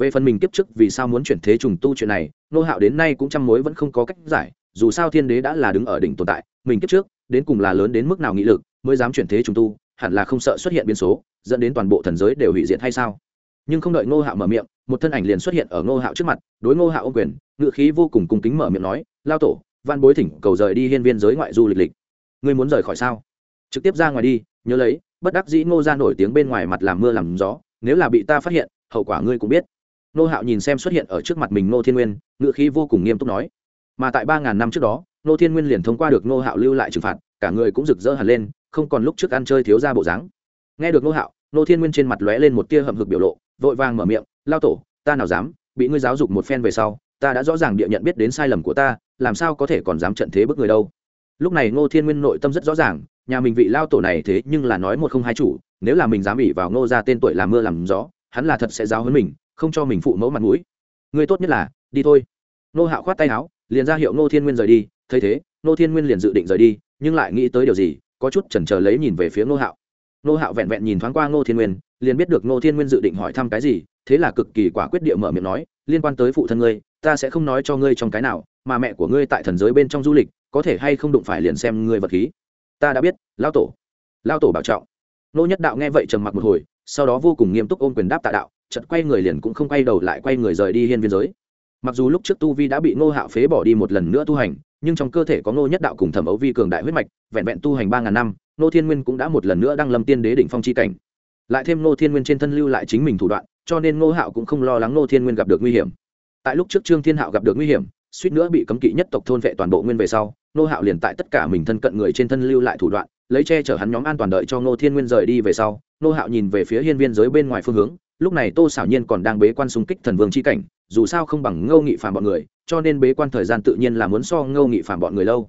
về phần mình kiếp trước vì sao muốn chuyển thế trùng tu chuyện này, nô hạo đến nay cũng trăm mối vẫn không có cách giải, dù sao thiên đế đã là đứng ở đỉnh tồn tại, mình kiếp trước, đến cùng là lớn đến mức nào nghị lực, mới dám chuyển thế trùng tu, hẳn là không sợ xuất hiện biến số, dẫn đến toàn bộ thần giới đều hủy diệt hay sao? Nhưng không đợi ngô hạo mở miệng, một thân ảnh liền xuất hiện ở ngô hạo trước mặt, đối ngô hạo ô quyền ngự khí vô cùng cung kính mở miệng nói, lao tổ văn bối thỉnh cầu rời đi hiên viên giới ngoại du lịch lịch. Ngươi muốn rời khỏi sao? Trực tiếp ra ngoài đi, nhớ lấy, bất đắc dĩ ngô ra nổi tiếng bên ngoài mặt làm mưa làm gió, nếu là bị ta phát hiện, hậu quả ngươi cũng biết. Ngô hạo nhìn xem xuất hiện ở trước mặt mình ngô thiên nguyên ngự khí vô cùng nghiêm túc nói. Mà tại ba ngàn năm trước đó, ngô thiên nguyên liền thông qua được ngô hạo lưu lại trừng phạt, cả người cũng rực rỡ hẳn lên, không còn lúc trước ăn chơi thiếu ra bộ dáng. Nghe được ngô hạo, ngô thiên nguyên trên mặt lóe lên một tia hậm hực biểu lộ, vội vàng mở miệng, lao tổ, ta nào dám, bị ngươi giáo dục một phen về sau, ta đã rõ ràng địa nhận biết đến sai lầm của ta, làm sao có thể còn dám trận thế bức người đâu? Lúc này ngô thiên nguyên nội tâm rất rõ ràng nhà mình vị lao tổ này thế nhưng là nói một không hai chủ, nếu là mình dám ỉ vào ngô ra tên tuổi làm mưa làm gió, hắn là thật sẽ giáo hơn mình, không cho mình phụ mẫu mặt mũi. Ngươi tốt nhất là, đi thôi. Ngô hạo khoát tay áo, liền ra hiệu ngô thiên nguyên rời đi. Thấy thế, ngô thiên nguyên liền dự định rời đi, nhưng lại nghĩ tới điều gì, có chút chần chờ lấy nhìn về phía ngô hạo ngô hạo vẹn vẹn nhìn thoáng qua ngô thiên nguyên, liền biết được ngô thiên nguyên dự định hỏi thăm cái gì, thế là cực kỳ quả quyết địa mở miệng nói, liên quan tới phụ thân ngươi, ta sẽ không nói cho ngươi trong cái nào, mà mẹ của ngươi tại thần giới bên trong du lịch, có thể hay không đụng phải liền xem ngươi vật khí ta đã biết lao tổ. Lao tổ bảo trọng. Nô nhất đạo nghe vậy trầm mặc một hồi, sau đó vô cùng nghiêm túc ôm quyền đáp tạ đạo chật quay người liền cũng không quay đầu lại quay người rời đi hiên viên giới. Mặc dù lúc trước tu vi đã bị ngô hạo phế bỏ đi một lần nữa tu hành, nhưng trong cơ thể có ngô nhất đạo cùng thẩm ấu vi cường đại huyết mạch, vẹn vẹn tu hành ba ngàn năm, ngô thiên nguyên cũng đã một lần nữa đăng lâm tiên đế đỉnh phong c h i cảnh. Lại thêm ngô thiên nguyên trên thân lưu lại chính mình thủ đoạn, cho nên ngô hạo cũng không lo lắng ngô thiên nguyên gặp được nguy hiểm. Tại lúc trước trương thiên hạo gặp được nguy hiểm, suýt nữa bị cấm kỵ nhất tộc thôn vệ toàn bộ nguyên về sau Nô hạo liền tại tất cả mình thân cận người trên thân lưu lại thủ đoạn, lấy che chở hắn nhóm an toàn đợi cho ngô thiên nguyên rời đi về sau Nô hạo nhìn về phía hiên viên giới bên ngoài phương hướng, lúc này tô xảo nhiên còn đang bế quan xung kích thần vương c h i cảnh, dù sao không bằng ngô nghị phàm bọn người, cho nên bế quan thời gian tự nhiên là muốn so ngô nghị phàm bọn người lâu.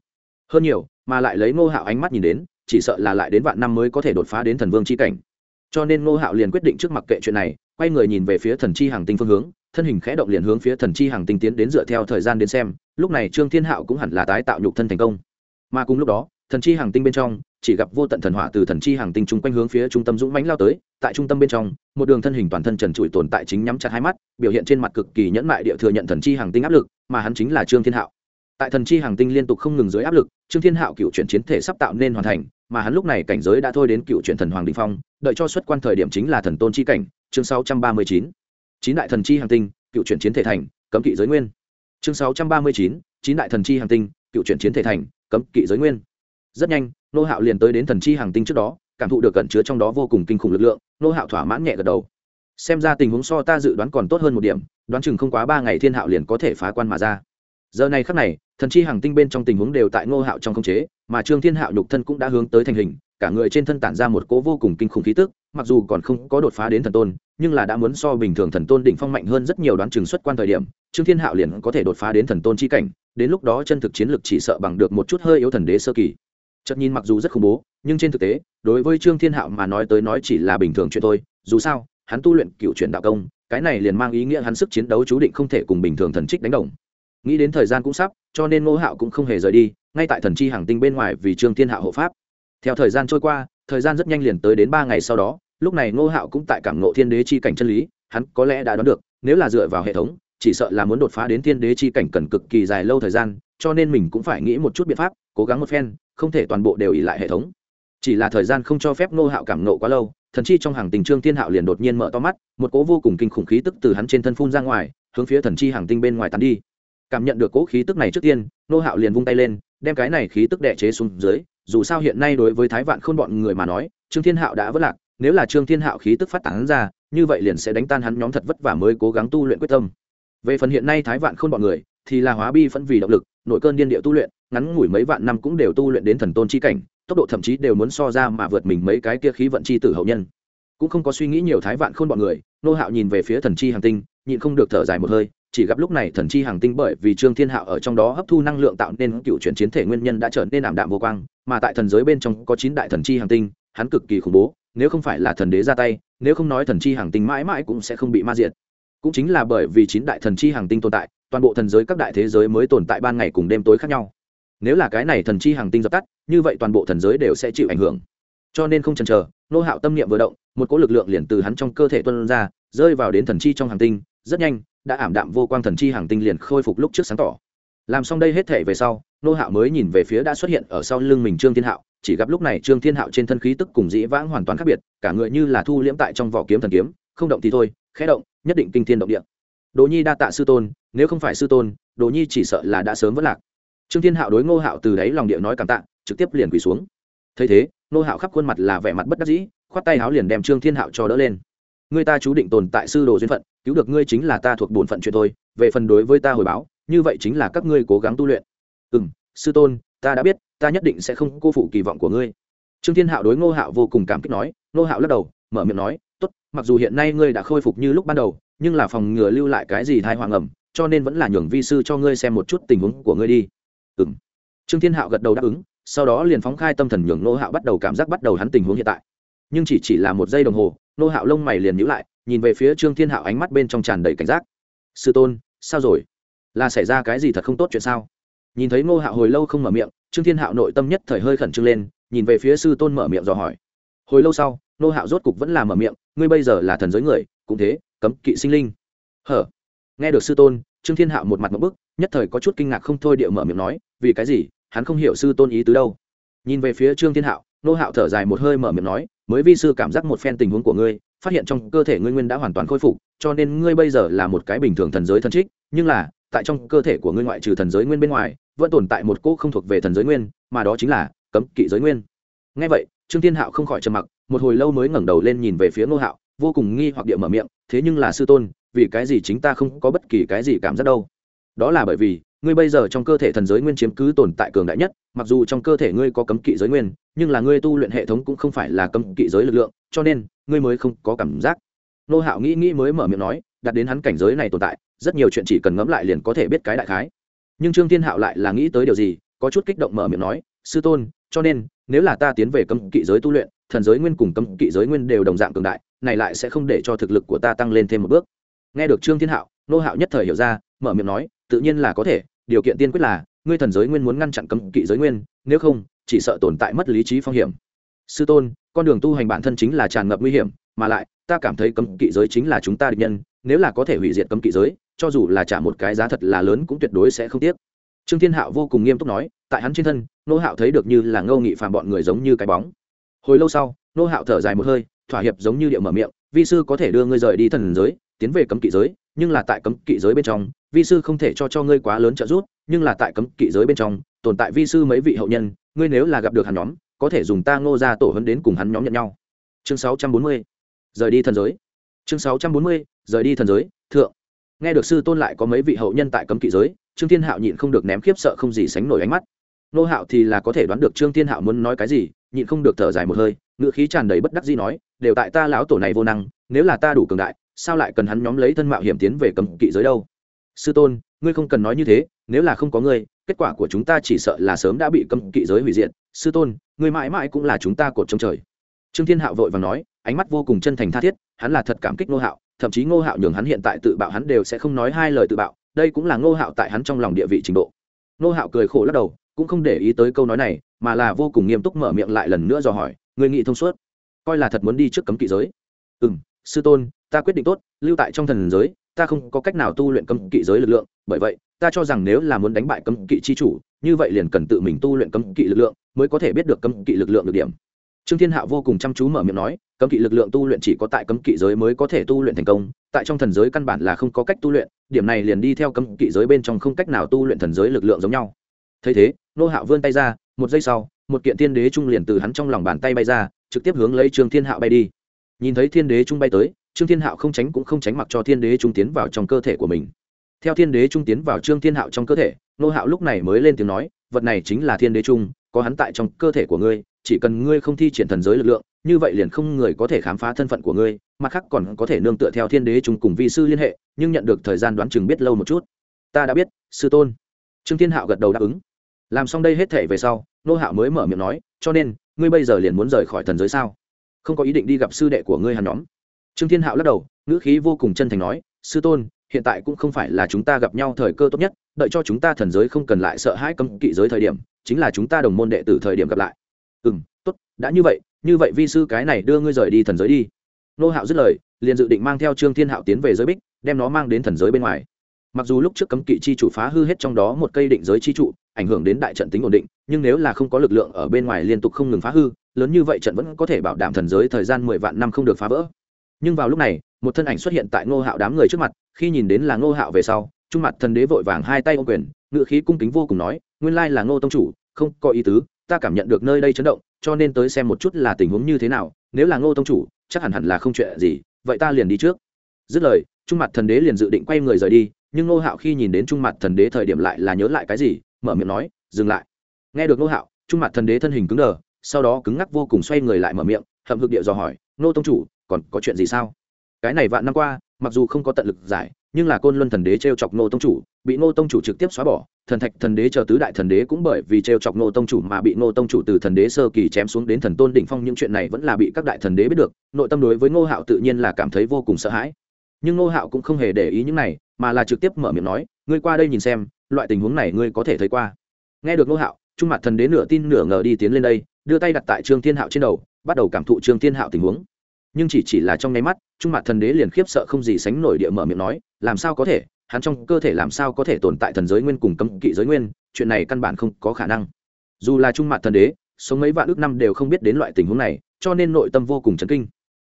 Hơn nhiều, mà lại lấy ngô hạo ánh mắt nhìn đến, chỉ sợ là lại đến vạn năm mới có thể đột phá đến thần vương c h i cảnh. Cho nên ngô hạo liền quyết định trước mặc kệ chuyện này, quay người nhìn về phía thần chi hàng tinh phương hướng thân hình khẽ động liền hướng phía thần chi hàng tinh tiến đến dựa theo thời gian đến xem, lúc này trương thiên hạo cũng hẳn là tái tạo nhục thân thành công. Mà cùng lúc đó, thần chi hàng tinh bên trong, chỉ gặp vô tận thần hỏa từ thần chi hàng tinh chung quanh hướng phía trung tâm dũng mãnh lao tới, tại trung tâm bên trong, một đường thân hình toàn thân trần trụi tồn tại chính nhắm chặt hai mắt, biểu hiện trên mặt cực kỳ nhẫn mại địa thừa nhận thần chi hàng tinh áp lực, mà hắn chính là trương thiên hạo. Tại thần chi hàng tinh liên tục không ngừng dưới áp lực, trương thiên hạo cựu chuyển chiến thể sắp tạo nên hoàn thành, mà hắn lúc này cảnh giới đã thôi đến cựu chuyển thần hoàng đình phong, đợi cho xuất quan thời điểm chính là thần tôn chi cảnh, chương sáu trăm ba mươi chín chín đại thần chi hàng tinh, cựu chuyển chiến thể thành, cấm kỵ giới nguyên. Chương sáu trăm ba mươi chín chín đại thần chi hàng tinh, cựu chuyển chiến thể thành, cấm kỵ giới nguyên. Rất nhanh, nô hạo liền tới đến thần chi hàng tinh trước đó, cảm thụ được cẩn chứa trong đó vô cùng kinh khủng lực lượng, nô hạo thỏa mãn nhẹ gật đầu. Xem ra tình huống so ta dự đoán còn tốt hơn một điểm, đoán chừng không quá ba ngày thiên hạo liền có thể phá quan mà ra. Giờ này khắc này, thần chi hàng tinh bên trong tình huống đều tại ngô hạo trong khống chế, mà trương thiên hạo nhục thân cũng đã hướng tới thành hình, cả người trên thân tản ra một cỗ vô cùng kinh khủng khí tức mặc dù còn không có đột phá đến thần tôn, nhưng là đã muốn so bình thường thần tôn đỉnh phong mạnh hơn rất nhiều đoán chừng xuất quan thời điểm, trương thiên hạo liền có thể đột phá đến thần tôn chi cảnh, đến lúc đó chân thực chiến lực chỉ sợ bằng được một chút hơi yếu thần đế sơ kỳ. Chợt nhìn mặc dù rất khủng bố, nhưng trên thực tế, đối với trương thiên hạo mà nói tới nói chỉ là bình thường chuyện thôi, dù sao, hắn tu luyện cựu chuyển đạo công, cái này liền mang ý nghĩa hắn sức chiến đấu chú định không thể cùng bình thường thần trích đánh đồng. Nghĩ đến thời gian cũng sắp, cho nên ngô hạo cũng không hề rời đi, ngay tại thần chi hàng tinh bên ngoài vì trương thiên hạo hộ pháp. Theo thời gian trôi qua, thời gian rất nhanh liền tới đến ba ngày sau đó lúc này ngô hạo cũng tại cảm ngộ thiên đế chi cảnh chân lý, hắn có lẽ đã đoán được, nếu là dựa vào hệ thống, chỉ sợ là muốn đột phá đến thiên đế chi cảnh cần cực kỳ dài lâu thời gian, cho nên mình cũng phải nghĩ một chút biện pháp, cố gắng một phen, không thể toàn bộ đều ỉ lại hệ thống. Chỉ là thời gian không cho phép ngô hạo cảm ngộ quá lâu, thần chi trong hàng tình trương thiên hạo liền đột nhiên mở to mắt, một cố vô cùng kinh khủng khí tức từ hắn trên thân phun ra ngoài, hướng phía thần chi hàng tinh bên ngoài tắn đi. Cảm nhận được cố khí tức này trước tiên, Ngô hạo liền vung tay lên, đem cái này khí tức đẻ chế xuống dưới, dù sao hiện nay đối với thái vạn khôn bọn người mà nói, trương thiên hạo đã vất lạc nếu là trương thiên hạo khí tức phát tán ra, như vậy liền sẽ đánh tan hắn nhóm thật vất vả mới cố gắng tu luyện quyết tâm. Về phần hiện nay thái vạn khôn bọn người, thì là hóa bi phẫn vì động lực, nội cơn điên địa tu luyện, ngắn ngủi mấy vạn năm cũng đều tu luyện đến thần tôn chi cảnh, tốc độ thậm chí đều muốn so ra mà vượt mình mấy cái kia khí vận chi tử hậu nhân. Cũng không có suy nghĩ nhiều thái vạn khôn bọn người, nô hạo nhìn về phía thần chi hàng tinh, nhịn không được thở dài một hơi, chỉ gặp lúc này thần chi hàng tinh bởi vì trương thiên hạo ở trong đó hấp thu năng lượng tạo nên cựu chuyển chiến thể nguyên nhân đã trở nên ảm đạm vô quang, mà tại thần giới bên trong có chín đại thần chi hàng tinh, hắn cực kỳ khủng bố nếu không phải là thần đế ra tay, nếu không nói thần chi hàng tinh mãi mãi cũng sẽ không bị ma diệt. Cũng chính là bởi vì chín đại thần chi hàng tinh tồn tại, toàn bộ thần giới các đại thế giới mới tồn tại ban ngày cùng đêm tối khác nhau. Nếu là cái này thần chi hàng tinh dập tắt, như vậy toàn bộ thần giới đều sẽ chịu ảnh hưởng. Cho nên không chần chờ, nô hạo tâm niệm vừa động, một cỗ lực lượng liền từ hắn trong cơ thể tuân ra, rơi vào đến thần chi trong hàng tinh, rất nhanh, đã ảm đạm vô quang thần chi hàng tinh liền khôi phục lúc trước sáng tỏ. Làm xong đây hết thể về sau, nô hạo mới nhìn về phía đã xuất hiện ở sau lưng mình trương thiên hạo chỉ gặp lúc này trương thiên hạo trên thân khí tức cùng dĩ vãng hoàn toàn khác biệt, cả người như là thu liễm tại trong vỏ kiếm thần kiếm, không động thì thôi, khẽ động, nhất định kinh thiên động địa. Đồ nhi đa tạ sư tôn, nếu không phải sư tôn đồ nhi chỉ sợ là đã sớm vất lạc. Trương thiên hạo đối ngô hạo từ đáy lòng địa nói cảm tạ, trực tiếp liền quỳ xuống. Thấy thế, ngô hạo khắp khuôn mặt là vẻ mặt bất đắc dĩ, khoát tay háo liền đem trương thiên hạo cho đỡ lên. Người ta chú định tồn tại sư đồ duyên phận, cứu được ngươi chính là ta thuộc bổn phận chuyện thôi, về phần đối với ta hồi báo, như vậy chính là các ngươi cố gắng tu luyện. Ừ m sư tôn, ta đã biết ta nhất định sẽ không cô phụ kỳ vọng của ngươi. Trương thiên hạo đối ngô hạo vô cùng cảm kích nói, ngô hạo lắc đầu, mở miệng nói, tốt, mặc dù hiện nay ngươi đã khôi phục như lúc ban đầu, nhưng là phòng ngừa lưu lại cái gì thai hoàng ẩm cho nên vẫn là nhường vi sư cho ngươi xem một chút tình huống của ngươi đi. Ừ m trương thiên hạo gật đầu đáp ứng, sau đó liền phóng khai tâm thần nhường ngô hạo bắt đầu cảm giác bắt đầu hắn tình huống hiện tại. Nhưng chỉ chỉ là một giây đồng hồ, ngô hạo lông mày liền nhữ lại, nhìn về phía trương thiên hạo ánh mắt bên trong tràn đầy cảnh giác. Sư tôn, sao rồi? Là xảy ra cái gì thật không tốt chuyện sao? Nhìn thấy ngô hạo hồi lâu không mở miệng trương thiên hạo nội tâm nhất thời hơi khẩn trương lên, nhìn về phía sư tôn mở miệng dò hỏi. Hồi lâu sau, Nô hạo rốt cục vẫn là mở miệng, ngươi bây giờ là thần giới người, cũng thế, cấm kỵ sinh linh. Hở? Nghe được sư tôn, trương thiên hạo một mặt một bức, nhất thời có chút kinh ngạc không thôi điệu mở miệng nói, vì cái gì? Hắn không hiểu sư tôn ý tứ đâu. Nhìn về phía trương thiên hạo, nô hạo thở dài một hơi mở miệng nói, mới vi sư cảm giác một phen tình huống của ngươi, phát hiện trong cơ thể ngươi nguyên đã hoàn toàn khôi phục, cho nên ngươi bây giờ là một cái bình thường thần giới thần trích, nhưng là, tại trong cơ thể của ngươi ngoại trừ thần giới nguyên bên ngoài vẫn tồn tại một cỗ không thuộc về thần giới nguyên, mà đó chính là cấm kỵ giới nguyên. Ngay vậy, trương thiên hạo không khỏi trầm mặc, một hồi lâu mới ngẩng đầu lên nhìn về phía ngô hạo, vô cùng nghi hoặc địa mở miệng, thế nhưng là sư tôn, vì cái gì chính ta không có bất kỳ cái gì cảm giác đâu? Đó là bởi vì, ngươi bây giờ trong cơ thể thần giới nguyên chiếm cứ tồn tại cường đại nhất, mặc dù trong cơ thể ngươi có cấm kỵ giới nguyên, nhưng là ngươi tu luyện hệ thống cũng không phải là cấm kỵ giới lực lượng, cho nên, ngươi mới không có cảm giác. Nô hạo nghĩ nghĩ mới mở miệng nói, đặt đến hắn cảnh giới này tồn tại, rất nhiều chuyện chỉ cần ngẫm lại liền có thể biết cái đại khái nhưng trương thiên hạo lại là nghĩ tới điều gì, có chút kích động mở miệng nói, sư tôn, cho nên, nếu là ta tiến về cấm kỵ giới tu luyện, thần giới nguyên cùng cấm kỵ giới nguyên đều đồng dạng cường đại, này lại sẽ không để cho thực lực của ta tăng lên thêm một bước. Nghe được trương thiên hạo, nô hạo nhất thời hiểu ra, mở miệng nói, tự nhiên là có thể, điều kiện tiên quyết là, ngươi thần giới nguyên muốn ngăn chặn cấm kỵ giới nguyên, nếu không, chỉ sợ tồn tại mất lý trí phong hiểm. Sư tôn, con đường tu hành bản thân chính là tràn ngập nguy hiểm, mà lại ta cảm thấy cấm kỵ giới chính là chúng ta địch nhân, nếu là có thể hủy diệt cấm kỵ giới, cho dù là trả một cái giá thật là lớn cũng tuyệt đối sẽ không tiếc. Trương thiên hạo vô cùng nghiêm túc nói, tại hắn trên thân, nô hạo thấy được như là ngâu nghị phàm bọn người giống như cái bóng. Hồi lâu sau, nô hạo thở dài một hơi, thỏa hiệp giống như điệu mở miệng, vi sư có thể đưa ngươi rời đi thần giới, tiến về cấm kỵ giới, nhưng là tại cấm kỵ giới bên trong, vi sư không thể cho cho ngươi quá lớn trợ giúp, nhưng là tại cấm kỵ giới bên trong, tồn tại vi sư mấy vị hậu nhân, ngươi nếu là gặp được hắn nhóm, có thể dùng ta ngô ra tổ hấn đến cùng hắn nhóm nhận nhau. Chương 640 rời đi thần giới. Chương 640. rời đi thần giới, thượng. Nghe được sư tôn lại có mấy vị hậu nhân tại cấm kỵ giới, trương thiên hạo nhịn không được ném khiếp sợ không gì sánh nổi ánh mắt. Nô hạo thì là có thể đoán được trương thiên hạo muốn nói cái gì, nhịn không được thở dài một hơi ngựa khí tràn đầy bất đắc dĩ nói, đều tại ta lão tổ này vô năng, nếu là ta đủ cường đại, sao lại cần hắn nhóm lấy thân mạo hiểm tiến về cấm kỵ giới đâu? Sư tôn, ngươi không cần nói như thế, nếu là không có ngươi, kết quả của chúng ta chỉ sợ là sớm đã bị cấm kỵ giới hủy diệt. Sư tôn, ngươi mãi mãi cũng là chúng ta cột trong trời trương thiên hạo vội và nói, ánh mắt vô cùng chân thành tha thiết, hắn là thật cảm kích ngô hạo, thậm chí ngô hạo nhường hắn hiện tại tự bạo hắn đều sẽ không nói hai lời tự bạo, đây cũng là ngô hạo tại hắn trong lòng địa vị trình độ. Ngô hạo cười khổ lắc đầu, cũng không để ý tới câu nói này, mà là vô cùng nghiêm túc mở miệng lại lần nữa dò hỏi người nghĩ thông suốt? Coi là thật muốn đi trước cấm kỵ giới? Ừ m sư tôn, ta quyết định tốt, lưu tại trong thần giới, ta không có cách nào tu luyện cấm kỵ giới lực lượng, bởi vậy, ta cho rằng nếu là muốn đánh bại cấm kỵ chi chủ, như vậy liền cần tự mình tu luyện cấm kỵ lực lượng mới có thể biết được cấm kỵ lực lượng được điểm trương thiên hạo vô cùng chăm chú mở miệng nói, cấm kỵ lực lượng tu luyện chỉ có tại cấm kỵ giới mới có thể tu luyện thành công, tại trong thần giới căn bản là không có cách tu luyện, điểm này liền đi theo cấm kỵ giới bên trong không cách nào tu luyện thần giới lực lượng giống nhau. Thấy thế, nô hạo vươn tay ra, một giây sau, một kiện thiên đế trung liền từ hắn trong lòng bàn tay bay ra, trực tiếp hướng lấy trương thiên hạo bay đi. Nhìn thấy thiên đế trung bay tới, trương thiên hạo không tránh cũng không tránh mặc cho thiên đế trung tiến vào trong cơ thể của mình. Theo thiên đế trung tiến vào trương thiên hạo trong cơ thể, nô hạo lúc này mới lên tiếng nói, vật này chính là thiên đế trung, có hắn tại trong cơ thể của ngươi chỉ cần ngươi không thi triển thần giới lực lượng, như vậy liền không người có thể khám phá thân phận của ngươi, mặt khác còn có thể nương tựa theo thiên đế chúng cùng vi sư liên hệ, nhưng nhận được thời gian đoán chừng biết lâu một chút. Ta đã biết, sư tôn. Trương thiên hạo gật đầu đáp ứng. Làm xong đây hết thể về sau, nô hạo mới mở miệng nói, cho nên, ngươi bây giờ liền muốn rời khỏi thần giới sao? Không có ý định đi gặp sư đệ của ngươi hàn nhóm. Trương thiên hạo lắc đầu, ngữ khí vô cùng chân thành nói, sư tôn, hiện tại cũng không phải là chúng ta gặp nhau thời cơ tốt nhất, đợi cho chúng ta thần giới không cần lại sợ hãi cấm kỵ giới thời điểm, chính là chúng ta đồng môn đệ tử thời điểm gặp lại ừ m tốt, đã như vậy như vậy vi sư cái này đưa ngươi rời đi thần giới đi. Nô hạo dứt lời, liền dự định mang theo trương thiên hạo tiến về giới bích, đem nó mang đến thần giới bên ngoài. Mặc dù lúc trước cấm kỵ chi chủ phá hư hết trong đó một cây định giới chi trụ, ảnh hưởng đến đại trận tính ổn định, nhưng nếu là không có lực lượng ở bên ngoài liên tục không ngừng phá hư, lớn như vậy trận vẫn có thể bảo đảm thần giới thời gian mười vạn năm không được phá vỡ. Nhưng vào lúc này, một thân ảnh xuất hiện tại ngô hạo đám người trước mặt, khi nhìn đến là ngô hạo về sau, trung mặt thần đế vội vàng hai tay ô quyền ngự khí cung kính vô cùng nói, nguyên lai là ngô tông chủ, không có ý tứ ta cảm nhận được nơi đây chấn động, cho nên tới xem một chút là tình huống như thế nào, nếu là ngô tông chủ, chắc hẳn hẳn là không chuyện gì, vậy ta liền đi trước. Dứt lời, trung mặt thần đế liền dự định quay người rời đi, nhưng ngô hạo khi nhìn đến trung mặt thần đế thời điểm lại là nhớ lại cái gì, mở miệng nói, dừng lại. Nghe được ngô hạo, trung mặt thần đế thân hình cứng đờ, sau đó cứng ngắc vô cùng xoay người lại mở miệng, hậm hực địa dò hỏi, ngô tông chủ, còn có chuyện gì sao? Cái này vạn năm qua, mặc dù không có tận lực giải nhưng là côn luân thần đế t r e o chọc nô tông chủ, bị nô tông chủ trực tiếp xóa bỏ, thần thạch thần đế chờ tứ đại thần đế cũng bởi vì t r e o chọc nô tông chủ mà bị nô tông chủ từ thần đế sơ kỳ chém xuống đến thần tôn đỉnh phong, những chuyện này vẫn là bị các đại thần đế biết được, nội tâm đối với ngô hạo tự nhiên là cảm thấy vô cùng sợ hãi. Nhưng ngô hạo cũng không hề để ý những này, mà là trực tiếp mở miệng nói, ngươi qua đây nhìn xem, loại tình huống này ngươi có thể thấy qua. Nghe được ngô hạo, trung mặt thần đế nửa tin nửa ngờ đi tiến lên đây, đưa tay đặt tại trương thiên hạo trên đầu, bắt đầu cảm thụ trương thiên hạo tình huống nhưng chỉ chỉ là trong nháy mắt, trung mặt thần đế liền khiếp sợ không gì sánh nổi địa mở miệng nói, làm sao có thể, hắn trong cơ thể làm sao có thể tồn tại thần giới nguyên cùng cấm kỵ giới nguyên, chuyện này căn bản không có khả năng. Dù là trung mặt thần đế, sống mấy vạn ước năm đều không biết đến loại tình huống này, cho nên nội tâm vô cùng chấn kinh.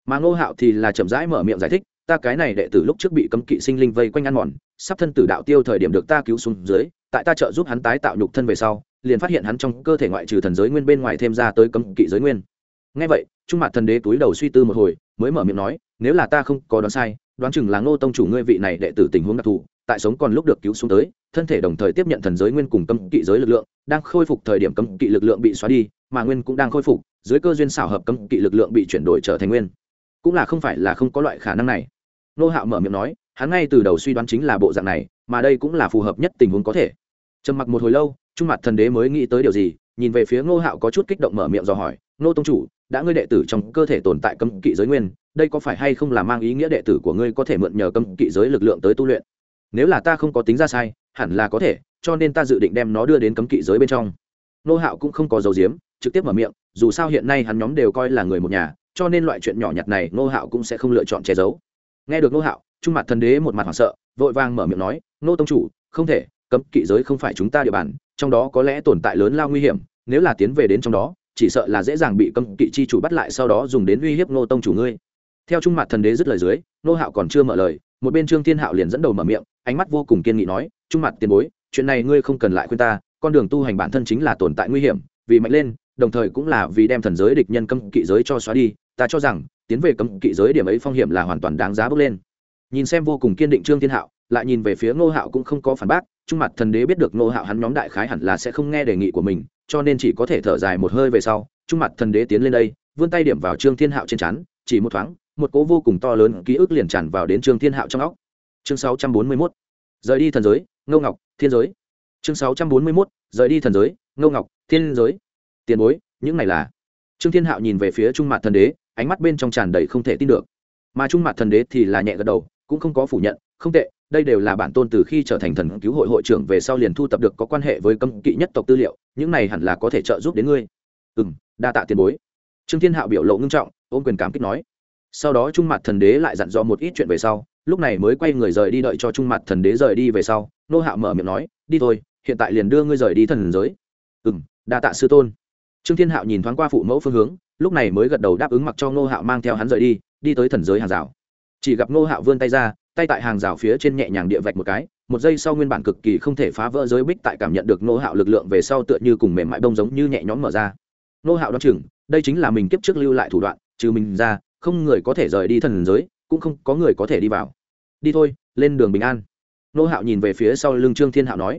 Mà ngô hạo thì là chậm rãi mở miệng giải thích, ta cái này đệ tử lúc trước bị cấm kỵ sinh linh vây quanh ăn mòn, sắp thân tử đạo tiêu thời điểm được ta cứu xuống dưới, tại ta trợ giúp hắn tái tạo nhục thân về sau, liền phát hiện hắn trong cơ thể ngoại trừ thần giới nguyên bên ngoài thêm ra tới cấm kỵ giới nguyên ngay vậy, trung mặt thần đế túi đầu suy tư một hồi, mới mở miệng nói, nếu là ta không có đoán sai, đoán chừng là ngô tông chủ ngươi vị này đệ tử tình huống đặc thù, tại sống còn lúc được cứu xuống tới, thân thể đồng thời tiếp nhận thần giới nguyên cùng cấm kỵ giới lực lượng, đang khôi phục thời điểm cấm kỵ lực lượng bị xóa đi, mà nguyên cũng đang khôi phục, dưới cơ duyên xảo hợp cấm kỵ lực lượng bị chuyển đổi trở thành nguyên. Cũng là không phải là không có loại khả năng này. Nô hạo mở miệng nói, hắn ngay từ đầu suy đoán chính là bộ dạng này, mà đây cũng là phù hợp nhất tình huống có thể. Trầm mặc một hồi lâu, trung mặt thần đế mới nghĩ tới điều gì nhìn về phía ngô hạo có chút kích động mở miệng dò hỏi, ngô tông chủ, đã ngươi đệ tử trong cơ thể tồn tại cấm kỵ giới nguyên, đây có phải hay không là mang ý nghĩa đệ tử của ngươi có thể mượn nhờ cấm kỵ giới lực lượng tới tu luyện? Nếu là ta không có tính ra sai, hẳn là có thể, cho nên ta dự định đem nó đưa đến cấm kỵ giới bên trong. Ngô hạo cũng không có dấu diếm trực tiếp mở miệng, dù sao hiện nay hắn nhóm đều coi là người một nhà, cho nên loại chuyện nhỏ nhặt này Ngô hạo cũng sẽ không lựa chọn che giấu. Nghe được Ngô hạo, trung mặt thần đế một mặt hoảng sợ, vội vàng mở miệng nói nô tông chủ, không thể cấm kỵ giới không phải chúng ta địa bàn, trong đó có lẽ tồn tại lớn lao nguy hiểm, nếu là tiến về đến trong đó, chỉ sợ là dễ dàng bị cấm kỵ chi chủ bắt lại sau đó dùng đến uy hiếp nô tông chủ ngươi. Theo trung mặt thần đế dứt lời dưới nô hạo còn chưa mở lời, một bên trương thiên hạo liền dẫn đầu mở miệng, ánh mắt vô cùng kiên nghị nói, trung mặt tiền bối, chuyện này ngươi không cần lại khuyên ta, con đường tu hành bản thân chính là tồn tại nguy hiểm, vì mạnh lên, đồng thời cũng là vì đem thần giới địch nhân cấm kỵ giới cho xóa đi, ta cho rằng, tiến về cấm kỵ giới điểm ấy phong hiểm là hoàn toàn đáng giá bước lên. Nhìn xem vô cùng kiên định trương thiên hạo lại nhìn về phía ngô hạo cũng không có phản bác trung mặt thần đế biết được ngô hạo hắn nhóm đại khái hẳn là sẽ không nghe đề nghị của mình, cho nên chỉ có thể thở dài một hơi về sau trung mặt thần đế tiến lên đây, vươn tay điểm vào trương thiên hạo trên chắn chỉ một thoáng, một cố vô cùng to lớn ký ức liền tràn vào đến trương thiên hạo trong óc chương 641. rời đi thần giới, ngô ngọc, thiên giới chương 641. rời đi thần giới, ngô ngọc, thiên giới tiền bối, những này là trương thiên hạo nhìn về phía trung mặt thần đế, ánh mắt bên trong tràn đầy không thể tin được mà trung mặt thần đế thì là nhẹ gật đầu, cũng không có phủ nhận, không tệ đây đều là bản tôn từ khi trở thành thần cứu hội hội trưởng về sau liền thu tập được có quan hệ với cấm kỵ nhất tộc tư liệu, những này hẳn là có thể trợ giúp đến ngươi. Ừ m đa tạ tiền bối. Trương thiên hạo biểu lộ ngưng trọng, ôm quyền cảm kích nói. Sau đó trung mặt thần đế lại dặn dò một ít chuyện về sau, lúc này mới quay người rời đi đợi cho trung mặt thần đế rời đi về sau, nô hạo mở miệng nói, đi thôi, hiện tại liền đưa ngươi rời đi thần giới. Ừ m đa tạ sư tôn. Trương thiên hạo nhìn thoáng qua phụ mẫu phương hướng, lúc này mới gật đầu đáp ứng mặc cho nô hạo mang theo hắn rời đi đi tới thần giới hàng rào. Chỉ gặp nô hạo vươn tay ra tay tại hàng rào phía trên nhẹ nhàng địa vạch một cái, một giây sau nguyên bản cực kỳ không thể phá vỡ giới bích tại cảm nhận được nô hạo lực lượng về sau tựa như cùng mềm mại bông giống như nhẹ nhõm mở ra. Nô hạo đ o chừng, đây chính là mình kiếp trước lưu lại thủ đoạn, trừ mình ra, không người có thể rời đi thần giới, cũng không có người có thể đi vào. Đi thôi, lên đường bình an. Nô hạo nhìn về phía sau lưng trương thiên hạo nói.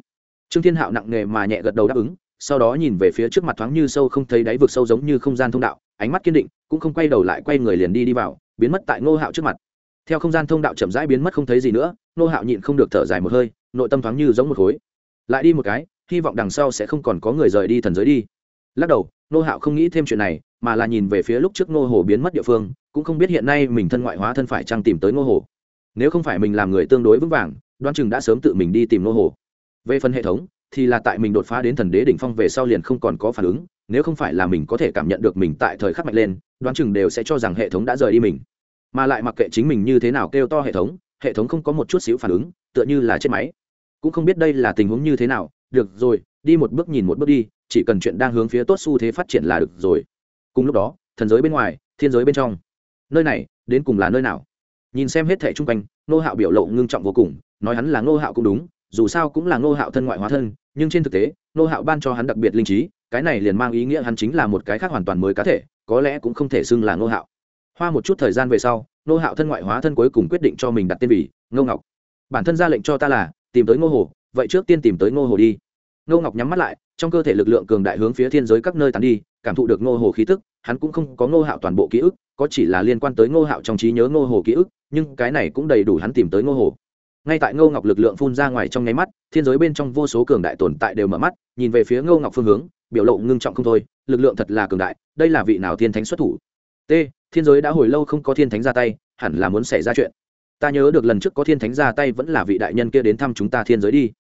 Trương thiên hạo nặng nề mà nhẹ gật đầu đáp ứng, sau đó nhìn về phía trước mặt thoáng như sâu không thấy đáy vực sâu giống như không gian thông đạo, ánh mắt kiên định, cũng không quay đầu lại quay người liền đi đi vào, biến mất tại ngô hạo trước mặt theo không gian thông đạo chậm rãi biến mất không thấy gì nữa, nô hạo nhịn không được thở dài một hơi, nội tâm thoáng như giống một khối. Lại đi một cái, hy vọng đằng sau sẽ không còn có người rời đi thần giới đi. Lắc đầu, nô hạo không nghĩ thêm chuyện này, mà là nhìn về phía lúc trước nô hồ biến mất địa phương, cũng không biết hiện nay mình thân ngoại hóa thân phải trăng tìm tới nô hồ. Nếu không phải mình làm người tương đối vững vàng đoan chừng đã sớm tự mình đi tìm nô hồ. Về phần hệ thống, thì là tại mình đột phá đến thần đế đỉnh phong về sau liền không còn có phản ứng, nếu không phải là mình có thể cảm nhận được mình tại thời khắc mạnh lên, đoán chừng đều sẽ cho rằng hệ thống đã rời đi mình mà lại mặc kệ chính mình như thế nào kêu to hệ thống hệ thống không có một chút xíu phản ứng, tựa như là chết máy. Cũng không biết đây là tình huống như thế nào, được rồi, đi một bước nhìn một bước đi, chỉ cần chuyện đang hướng phía tốt xu thế phát triển là được rồi. Cùng lúc đó, thần giới bên ngoài, thiên giới bên trong. Nơi này, đến cùng là nơi nào? Nhìn xem hết thẻ chung quanh nô hạo biểu lộ ngưng trọng vô cùng, nói hắn là nô hạo cũng đúng, dù sao cũng là nô hạo thân ngoại hóa thân, nhưng trên thực tế nô hạo ban cho hắn đặc biệt linh trí, cái này liền mang ý nghĩa hắn chính là một cái khác hoàn toàn mới cá thể, có lẽ cũng không thể xưng là nô hạo hoa một chút thời gian về sau nô hạo thân ngoại hóa thân cuối cùng quyết định cho mình đặt tên vì ngô ngọc. Bản thân ra lệnh cho ta là, tìm tới ngô hồ, vậy trước tiên tìm tới ngô hồ đi. Ngô ngọc nhắm mắt lại, trong cơ thể lực lượng cường đại hướng phía thiên giới các nơi tàn đi, cảm thụ được ngô hồ khí tức, hắn cũng không có ngô hạo toàn bộ ký ức, có chỉ là liên quan tới ngô hạo trong trí nhớ ngô hồ ký ức, nhưng cái này cũng đầy đủ hắn tìm tới ngô hồ. Ngay tại ngô ngọc lực lượng phun ra ngoài trong nháy mắt, thiên giới bên trong vô số cường đại tồn tại đều mở mắt, nhìn về phía ngô ngọc phương hướng, biểu lộ ngưng trọng không thôi, lực lượng thật là cường đại, đây là vị nào thiên thánh xuất thủ? T thiên giới đã hồi lâu không có thiên thánh ra tay, hẳn là muốn xảy ra chuyện. Ta nhớ được lần trước có thiên thánh ra tay vẫn là vị đại nhân kia đến thăm chúng ta thiên giới đi.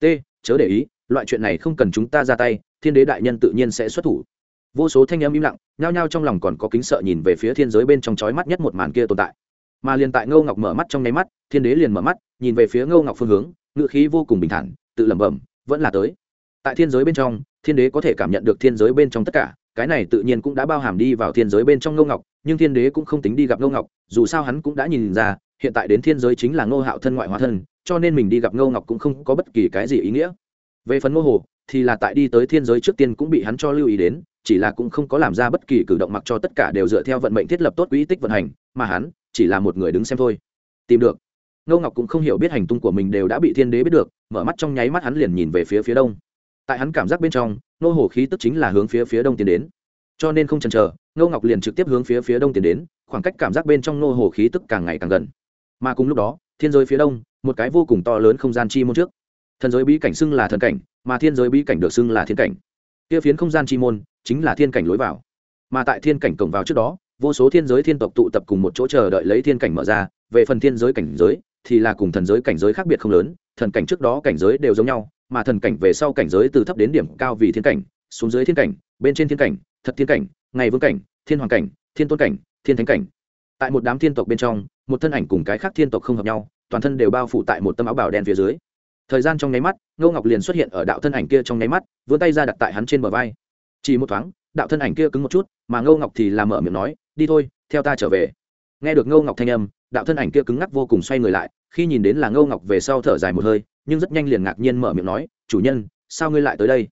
T, chớ để ý, loại chuyện này không cần chúng ta ra tay, thiên đế đại nhân tự nhiên sẽ xuất thủ. Vô số thanh âm im lặng, nhao nhao trong lòng còn có kính sợ nhìn về phía thiên giới bên trong chói mắt nhất một màn kia tồn tại. Mà liền tại ngô ngọc mở mắt trong nháy mắt, thiên đế liền mở mắt, nhìn về phía ngô ngọc phương hướng ngự khí vô cùng bình thản, tự lẩm bẩm, vẫn là tới. Tại thiên giới bên trong, thiên đế có thể cảm nhận được thiên giới bên trong tất cả cái này tự nhiên cũng đã bao hàm đi vào thiên giới bên trong ngô ngọc, nhưng thiên đế cũng không tính đi gặp ngô ngọc, dù sao hắn cũng đã nhìn ra, hiện tại đến thiên giới chính là ngô hạo thân ngoại hóa thân, cho nên mình đi gặp ngô ngọc cũng không có bất kỳ cái gì ý nghĩa. Về phần ngô hồ, thì là tại đi tới thiên giới trước tiên cũng bị hắn cho lưu ý đến, chỉ là cũng không có làm ra bất kỳ cử động mặc cho tất cả đều dựa theo vận mệnh thiết lập tốt quỹ tích vận hành, mà hắn chỉ là một người đứng xem thôi. Tìm được. Ngô ngọc cũng không hiểu biết hành tung của mình đều đã bị thiên đế biết được, mở mắt trong nháy mắt hắn liền nhìn về phía phía đông tại hắn cảm giác bên trong nô hồ khí tức chính là hướng phía phía đông tiến đến. Cho nên không chần chờ, ngô ngọc liền trực tiếp hướng phía phía đông tiến đến, khoảng cách cảm giác bên trong nô hồ khí tức càng ngày càng gần. Mà cùng lúc đó, thiên giới phía đông, một cái vô cùng to lớn không gian chi môn trước. Thần giới bí cảnh xưng là thần cảnh, mà thiên giới bí cảnh được xưng là thiên cảnh. Kia phiến không gian chi môn, chính là thiên cảnh lối vào. Mà tại thiên cảnh cổng vào trước đó, vô số thiên giới thiên tộc tụ tập cùng một chỗ chờ đợi lấy thiên cảnh mở ra. Về phần thiên giới cảnh giới, thì là cùng thần giới cảnh giới khác biệt không lớn, thần cảnh trước đó cảnh giới đều giống nhau mà thần cảnh về sau cảnh giới từ thấp đến điểm cao vì thiên cảnh, xuống dưới thiên cảnh, bên trên thiên cảnh, thật thiên cảnh, ngày vương cảnh, thiên hoàng cảnh, thiên tôn cảnh, thiên thánh cảnh. Tại một đám thiên tộc bên trong, một thân ảnh cùng cái khác thiên tộc không hợp nhau, toàn thân đều bao phủ tại một tâm áo bảo đen phía dưới. Thời gian trong nháy mắt, ngô ngọc liền xuất hiện ở đạo thân ảnh kia trong nháy mắt, vươn tay ra đặt tại hắn trên bờ vai. Chỉ một thoáng, đạo thân ảnh kia cứng một chút, mà ngô ngọc thì làm mở miệng nói, đi thôi, theo ta trở về. Nghe được ngô ngọc thanh âm, đạo thân ảnh kia cứng ngắc vô cùng xoay người lại, khi nhìn đến là ngô ngọc về sau thở dài một hơi nhưng rất nhanh liền ngạc nhiên mở miệng nói, chủ nhân, sao ngươi lại tới đây?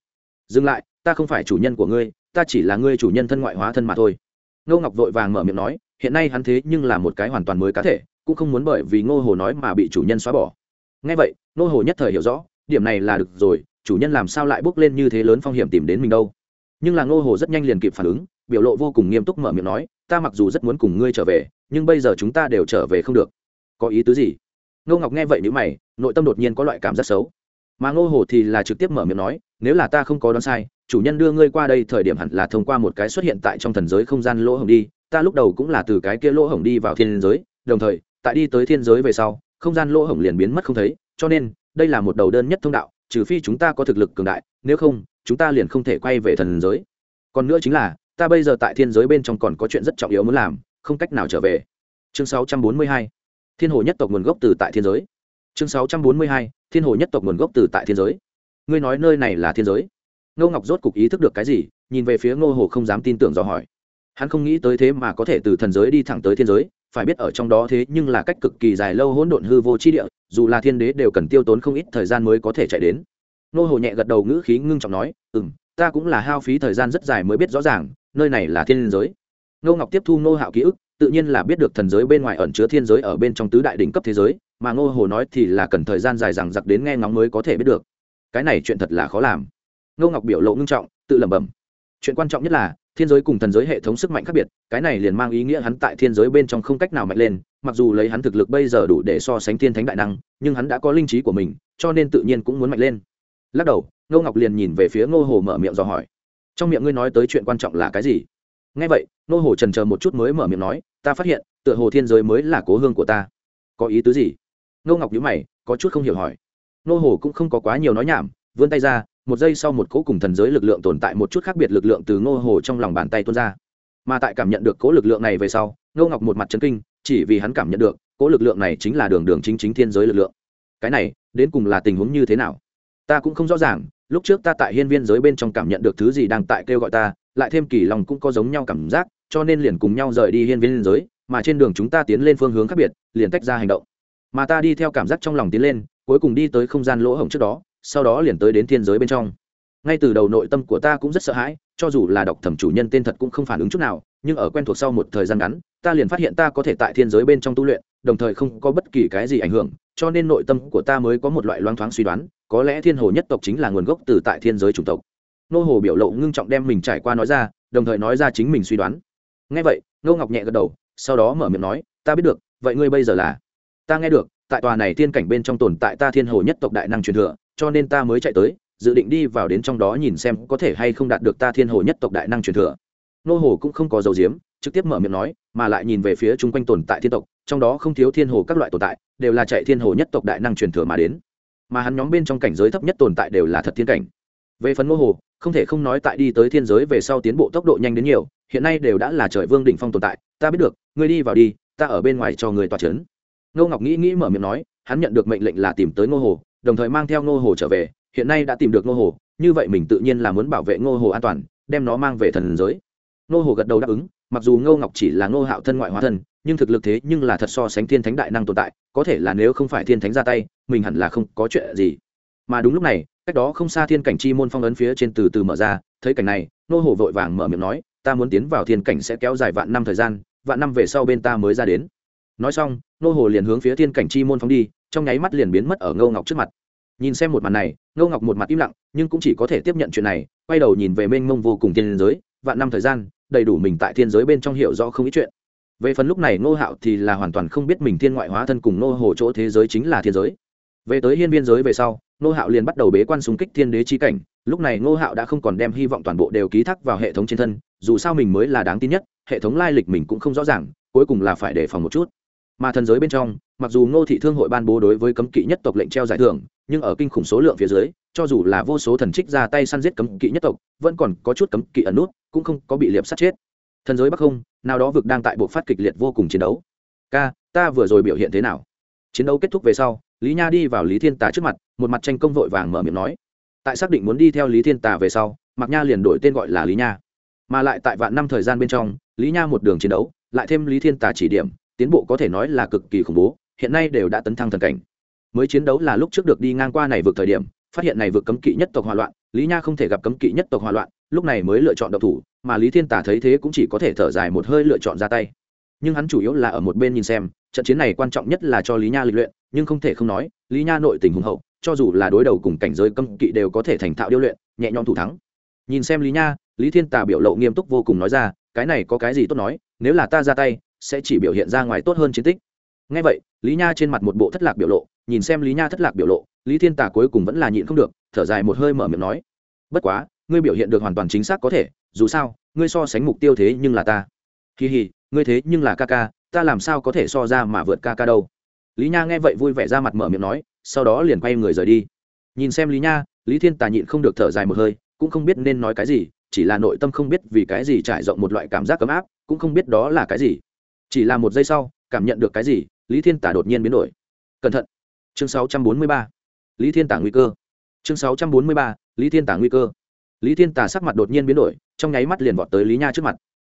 Dừng lại, ta không phải chủ nhân của ngươi, ta chỉ là ngươi chủ nhân thân ngoại hóa thân mà thôi. Ngô ngọc vội vàng mở miệng nói, hiện nay hắn thế nhưng là một cái hoàn toàn mới cá thể, cũng không muốn bởi vì ngô hồ nói mà bị chủ nhân xóa bỏ. Ngay vậy, ngô hồ nhất thời hiểu rõ, điểm này là được rồi, chủ nhân làm sao lại bước lên như thế lớn phong hiểm tìm đến mình đâu? Nhưng là ngô hồ rất nhanh liền kịp phản ứng, biểu lộ vô cùng nghiêm túc mở miệng nói, ta mặc dù rất muốn cùng ngươi trở về, nhưng bây giờ chúng ta đều trở về không được. Có ý tứ gì? Ngô ngọc nghe vậy nếu mày nội tâm đột nhiên có loại cảm giác xấu. Mà ngô hồ thì là trực tiếp mở miệng nói, nếu là ta không có đoán sai, chủ nhân đưa ngươi qua đây thời điểm hẳn là thông qua một cái xuất hiện tại trong thần giới không gian lỗ hổng đi, ta lúc đầu cũng là từ cái kia lỗ hổng đi vào thiên giới, đồng thời, tại đi tới thiên giới về sau, không gian lỗ hổng liền biến mất không thấy, cho nên, đây là một đầu đơn nhất thông đạo, trừ phi chúng ta có thực lực cường đại, nếu không, chúng ta liền không thể quay về thần giới. Còn nữa chính là, ta bây giờ tại thiên giới bên trong còn có chuyện rất trọng yếu muốn làm, không cách nào trở về. Chương 642 thiên hồ nhất tộc nguồn gốc từ tại thiên giới chương 642 thiên hồ nhất tộc nguồn gốc từ tại thiên giới. Ngươi nói nơi này là thiên giới? Ngô ngọc rốt cục ý thức được cái gì, nhìn về phía ngô hồ không dám tin tưởng dò hỏi. Hắn không nghĩ tới thế mà có thể từ thần giới đi thẳng tới thiên giới, phải biết ở trong đó thế nhưng là cách cực kỳ dài lâu hỗn độn hư vô chi địa, dù là thiên đế đều cần tiêu tốn không ít thời gian mới có thể chạy đến. Ngô hồ nhẹ gật đầu ngữ khí ngưng trọng nói ừ m ta cũng là hao phí thời gian rất dài mới biết rõ ràng, nơi này là thiên giới. Ngô ngọc tiếp thu Ngô hạo ký ức, tự nhiên là biết được thần giới bên ngoài ẩn chứa thiên giới ở bên trong tứ đại đỉnh cấp thế giới mà ngô hồ nói thì là cần thời gian dài rằng giặc đến nghe ngóng mới có thể biết được. Cái này chuyện thật là khó làm. Ngô ngọc biểu lộ ngưng trọng, tự lẩm bẩm. Chuyện quan trọng nhất là, thiên giới cùng thần giới hệ thống sức mạnh khác biệt, cái này liền mang ý nghĩa hắn tại thiên giới bên trong không cách nào mạnh lên, mặc dù lấy hắn thực lực bây giờ đủ để so sánh thiên thánh đại năng, nhưng hắn đã có linh trí của mình, cho nên tự nhiên cũng muốn mạnh lên. Lắc đầu, ngô ngọc liền nhìn về phía ngô hồ mở miệng dò hỏi. Trong miệng ngươi nói tới chuyện quan trọng là cái gì? Ngay vậy, ngô hồ trần chờ một chút mới mở miệng nói, ta phát hiện, tựa hồ thiên giới mới là cố hương của ta. Có ý tứ gì? Ngô ngọc nhữ mày, có chút không hiểu hỏi. Nô hồ cũng không có quá nhiều nói nhảm, vươn tay ra, một giây sau một cỗ cùng thần giới lực lượng tồn tại một chút khác biệt lực lượng từ ngô hồ trong lòng bàn tay tuôn ra. Mà tại cảm nhận được cỗ lực lượng này về sau, ngô ngọc một mặt chấn kinh, chỉ vì hắn cảm nhận được, cỗ lực lượng này chính là đường đường chính chính thiên giới lực lượng. Cái này, đến cùng là tình huống như thế nào? Ta cũng không rõ ràng, lúc trước ta tại hiên viên giới bên trong cảm nhận được thứ gì đang tại kêu gọi ta, lại thêm kỳ lòng cũng có giống nhau cảm giác, cho nên liền cùng nhau rời đi hiên viên giới, mà trên đường chúng ta tiến lên phương hướng khác biệt, liền tách ra hành động mà ta đi theo cảm giác trong lòng tiến lên, cuối cùng đi tới không gian lỗ hổng trước đó, sau đó liền tới đến thiên giới bên trong. Ngay từ đầu nội tâm của ta cũng rất sợ hãi, cho dù là đọc thẩm chủ nhân tên thật cũng không phản ứng chút nào, nhưng ở quen thuộc sau một thời gian ngắn, ta liền phát hiện ta có thể tại thiên giới bên trong tu luyện, đồng thời không có bất kỳ cái gì ảnh hưởng, cho nên nội tâm của ta mới có một loại loang thoáng suy đoán, có lẽ thiên hồ nhất tộc chính là nguồn gốc từ tại thiên giới chủng tộc. Nô hồ biểu lộ ngưng trọng đem mình trải qua nói ra, đồng thời nói ra chính mình suy đoán. Ngay vậy, ngô ngọc nhẹ gật đầu, sau đó mở miệng nói, ta biết được, vậy ngươi bây giờ là ta nghe được, tại tòa này thiên cảnh bên trong tồn tại ta thiên hồ nhất tộc đại năng truyền thừa, cho nên ta mới chạy tới, dự định đi vào đến trong đó nhìn xem có thể hay không đạt được ta thiên hồ nhất tộc đại năng truyền thừa. Nô hồ cũng không có dầu diếm trực tiếp mở miệng nói, mà lại nhìn về phía chung quanh tồn tại thiên tộc, trong đó không thiếu thiên hồ các loại tồn tại, đều là chạy thiên hồ nhất tộc đại năng truyền thừa mà đến. Mà hắn nhóm bên trong cảnh giới thấp nhất tồn tại đều là thật thiên cảnh. Về phần nô hồ, không thể không nói tại đi tới thiên giới về sau tiến bộ tốc độ nhanh đến nhiều, hiện nay đều đã là trời vương đỉnh phong tồn tại, ta biết được, ngươi đi vào đi, ta ở bên ngoài cho người tòa c h ấ n ngô ngọc nghĩ nghĩ mở miệng nói, hắn nhận được mệnh lệnh là tìm tới ngô hồ, đồng thời mang theo ngô hồ trở về, hiện nay đã tìm được ngô hồ, như vậy mình tự nhiên là muốn bảo vệ ngô hồ an toàn, đem nó mang về thần giới. Ngô hồ gật đầu đáp ứng, mặc dù ngô ngọc chỉ là ngô hạo thân ngoại hóa thân, nhưng thực lực thế nhưng là thật so sánh thiên thánh đại năng tồn tại, có thể là nếu không phải thiên thánh ra tay, mình hẳn là không có chuyện gì. Mà đúng lúc này, cách đó không xa thiên cảnh chi môn phong ấn phía trên từ từ mở ra, thấy cảnh này nô hồ vội vàng mở miệng nói, ta muốn tiến vào thiên cảnh sẽ kéo dài vạn năm thời gian, vạn năm về sau bên ta mới ra đến nói xong, nô hồ liền hướng phía thiên cảnh chi môn phóng đi, trong nháy mắt liền biến mất ở ngâu ngọc trước mặt. Nhìn xem một màn này ngâu ngọc một mặt im lặng, nhưng cũng chỉ có thể tiếp nhận chuyện này, quay đầu nhìn về mênh mông vô cùng thiên giới, vạn năm thời gian, đầy đủ mình tại thiên giới bên trong hiểu rõ không ít chuyện. Về phần lúc này ngô hạo thì là hoàn toàn không biết mình thiên ngoại hóa thân cùng ngô hồ chỗ thế giới chính là thiên giới. Về tới hiên biên giới về sau, ngô hạo liền bắt đầu bế quan súng kích thiên đế chi cảnh, lúc này ngô hạo đã không còn đem hy vọng toàn bộ đều ký thác vào hệ thống trên thân, dù sao mình mới là đáng tin nhất, hệ thống lai lịch mình cũng không rõ ràng, cuối cùng là phải đề phòng một chút mà thần giới bên trong, mặc dù ngô thị thương hội ban bố đối với cấm kỵ nhất tộc lệnh treo giải thưởng, nhưng ở kinh khủng số lượng phía dưới, cho dù là vô số thần trích ra tay săn giết cấm kỵ nhất tộc, vẫn còn có chút cấm kỵ ẩn nút, cũng không có bị liệp sát chết. Thần giới bắc không, nào đó vực đang tại bộ phát kịch liệt vô cùng chiến đấu. Ca, ta vừa rồi biểu hiện thế nào? Chiến đấu kết thúc về sau, lý nha đi vào lý thiên tà trước mặt, một mặt tranh công vội vàng mở miệng nói. Tại xác định muốn đi theo lý thiên tà về sau, mạc nha liền đổi tên gọi là lý nha. Mà lại tại vạn năm thời gian bên trong, lý nha một đường chiến đấu, lại thêm lý thiên tà chỉ điểm tiến bộ có thể nói là cực kỳ khủng bố, hiện nay đều đã tấn thăng thần cảnh. Mới chiến đấu là lúc trước được đi ngang qua này vượt thời điểm, phát hiện này vượt cấm kỵ nhất tộc hòa loạn, lý nha không thể gặp cấm kỵ nhất tộc hòa loạn, lúc này mới lựa chọn độc thủ, mà lý thiên tả thấy thế cũng chỉ có thể thở dài một hơi lựa chọn ra tay. Nhưng hắn chủ yếu là ở một bên nhìn xem, trận chiến này quan trọng nhất là cho lý nha lịch luyện, nhưng không thể không nói, lý nha nội tình hùng hậu, cho dù là đối đầu cùng cảnh giới cấm kỵ đều có thể thành thạo điêu luyện, nhẹ nhõm thủ thắng. Nhìn xem lý nha, lý thiên tà biểu lộ nghiêm túc vô cùng nói ra, cái này có cái gì tốt nói, nếu là ta ra tay sẽ chỉ biểu hiện ra ngoài tốt hơn chiến tích. Ngay vậy, lý nha trên mặt một bộ thất lạc biểu lộ, nhìn xem lý nha thất lạc biểu lộ, lý thiên tà cuối cùng vẫn là nhịn không được, thở dài một hơi mở miệng nói, bất quá, ngươi biểu hiện được hoàn toàn chính xác có thể, dù sao, ngươi so sánh mục tiêu thế nhưng là ta. Kỳ hì ngươi thế nhưng là ca ca, ta làm sao có thể so ra mà vượt ca ca đâu? Lý nha nghe vậy vui vẻ ra mặt mở miệng nói, sau đó liền quay người rời đi. Nhìn xem lý nha, lý thiên tà nhịn không được thở dài một hơi, cũng không biết nên nói cái gì, chỉ là nội tâm không biết vì cái gì trải rộng một loại cảm giác ấm áp, cũng không biết đó là cái gì chỉ là một giây sau, cảm nhận được cái gì, lý thiên tả đột nhiên biến đổi. Cẩn thận. Chương 643. lý thiên tả nguy cơ. Chương 643. lý thiên tả nguy cơ. Lý thiên tả sắc mặt đột nhiên biến đổi, trong nháy mắt liền vọt tới lý nha trước mặt.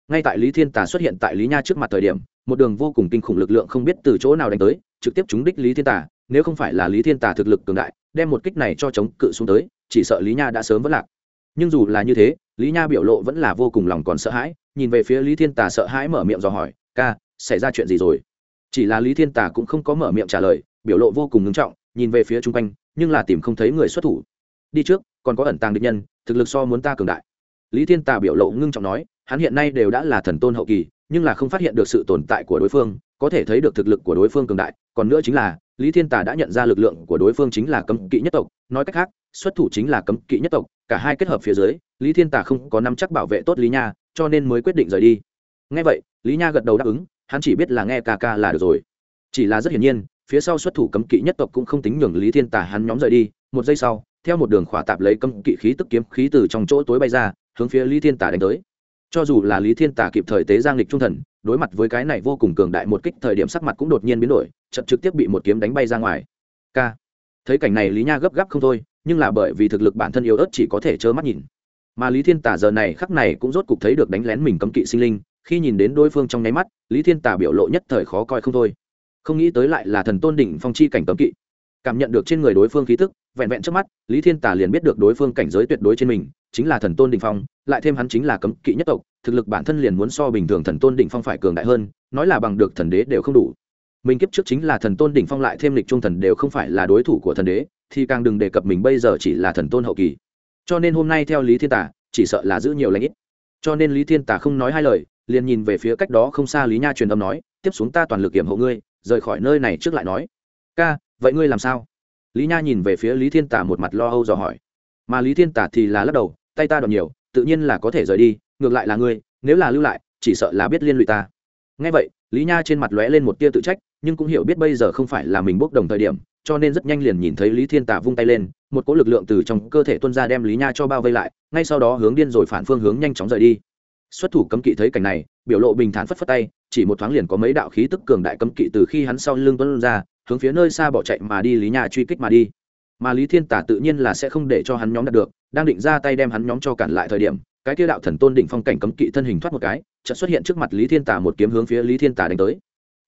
Ngay tại lý thiên tả xuất hiện tại lý nha trước mặt thời điểm, một đường vô cùng kinh khủng lực lượng không biết từ chỗ nào đánh tới, trực tiếp trúng đích lý thiên tả, nếu không phải là lý thiên tả thực lực cường đại, đem một kích này cho chống cự xuống tới, chỉ sợ lý nha đã sớm vất lạc. Nhưng dù là như thế, lý nha biểu lộ vẫn là vô cùng lòng còn sợ hãi, nhìn về phía lý thiên tả sợ hãi mở miệng dò hỏi, ca xảy ra chuyện gì rồi? Chỉ là lý thiên tả cũng không có mở miệng trả lời, biểu lộ vô cùng ngưng trọng, nhìn về phía chung quanh, nhưng là tìm không thấy người xuất thủ. Đi trước, còn có ẩn tàng địch nhân, thực lực so muốn ta cường đại. Lý thiên tả biểu lộ ngưng trọng nói, hắn hiện nay đều đã là thần tôn hậu kỳ, nhưng là không phát hiện được sự tồn tại của đối phương, có thể thấy được thực lực của đối phương cường đại, còn nữa chính là, lý thiên tả đã nhận ra lực lượng của đối phương chính là cấm kỵ nhất tộc, nói cách khác, xuất thủ chính là cấm kỵ nhất tộc, cả hai kết hợp phía dưới, lý thiên tả không có nắm chắc bảo vệ tốt lý nha, cho nên mới quyết định rời đi. Ngay vậy, lý nha gật đầu đáp ứng hắn chỉ biết là nghe ca ca là được rồi. Chỉ là rất hiển nhiên, phía sau xuất thủ cấm kỵ nhất tộc cũng không tính nhường lý thiên Tả hắn nhóm rời đi. Một giây sau, theo một đường khỏa tạp lấy cấm kỵ khí tức kiếm khí từ trong chỗ tối bay ra, hướng phía lý thiên Tả đánh tới. Cho dù là lý thiên Tả kịp thời tế giang lịch trung thần, đối mặt với cái này vô cùng cường đại một kích thời điểm sắc mặt cũng đột nhiên biến đổi chật trực tiếp bị một kiếm đánh bay ra ngoài. K thấy cảnh này lý nha gấp gáp không thôi, nhưng là bởi vì thực lực bản thân yếu ớt chỉ có thể trơ mắt nhìn. Mà lý thiên tả giờ này khắc này cũng rốt cục thấy được đánh lén mình cấm kỵ sinh linh khi nhìn đến đối phương trong nháy mắt, lý thiên tả biểu lộ nhất thời khó coi không thôi. Không nghĩ tới lại là thần tôn đỉnh phong chi cảnh cấm kỵ. Cảm nhận được trên người đối phương khí tức, vẹn vẹn trước mắt, lý thiên tả liền biết được đối phương cảnh giới tuyệt đối trên mình, chính là thần tôn đỉnh phong, lại thêm hắn chính là cấm kỵ nhất tộc, thực lực bản thân liền muốn so bình thường thần tôn đỉnh phong phải cường đại hơn, nói là bằng được thần đế đều không đủ. Mình kiếp trước chính là thần tôn đỉnh phong lại thêm lịch trung thần đều không phải là đối thủ của thần đế, thì càng đừng đề cập mình bây giờ chỉ là thần tôn hậu kỳ. Cho nên hôm nay theo lý thiên tả chỉ sợ là giữ nhiều lãnh ít cho nên lý thiên tả không nói hai lời, liền nhìn về phía cách đó không xa lý nha truyền âm nói, tiếp xuống ta toàn lực kiểm hộ ngươi, rời khỏi nơi này trước lại nói. Ca, vậy ngươi làm sao? Lý nha nhìn về phía lý thiên tả một mặt lo âu dò hỏi. Mà lý thiên tả thì là lắc đầu, tay ta đòn nhiều, tự nhiên là có thể rời đi, ngược lại là ngươi, nếu là lưu lại, chỉ sợ là biết liên lụy ta. Ngay vậy, lý nha trên mặt lóe lên một tia tự trách, nhưng cũng hiểu biết bây giờ không phải là mình bốc đồng thời điểm cho nên rất nhanh liền nhìn thấy lý thiên tả vung tay lên, một cỗ lực lượng từ trong cơ thể tuân ra đem lý nha cho bao vây lại, ngay sau đó hướng điên rồi phản phương hướng nhanh chóng rời đi. Xuất thủ cấm kỵ thấy cảnh này, biểu lộ bình thản phất phất tay, chỉ một thoáng liền có mấy đạo khí tức cường đại cấm kỵ từ khi hắn sau lưng tuân ra, hướng phía nơi xa bỏ chạy mà đi lý nha truy kích mà đi. Mà lý thiên tả tự nhiên là sẽ không để cho hắn nhóm đạt được, đang định ra tay đem hắn nhóm cho cản lại thời điểm, cái kia đạo thần tôn đỉnh phong cảnh cấm kỵ thân hình thoát một cái, chợt xuất hiện trước mặt lý thiên tả một kiếm hướng phía lý thiên tả đánh tới.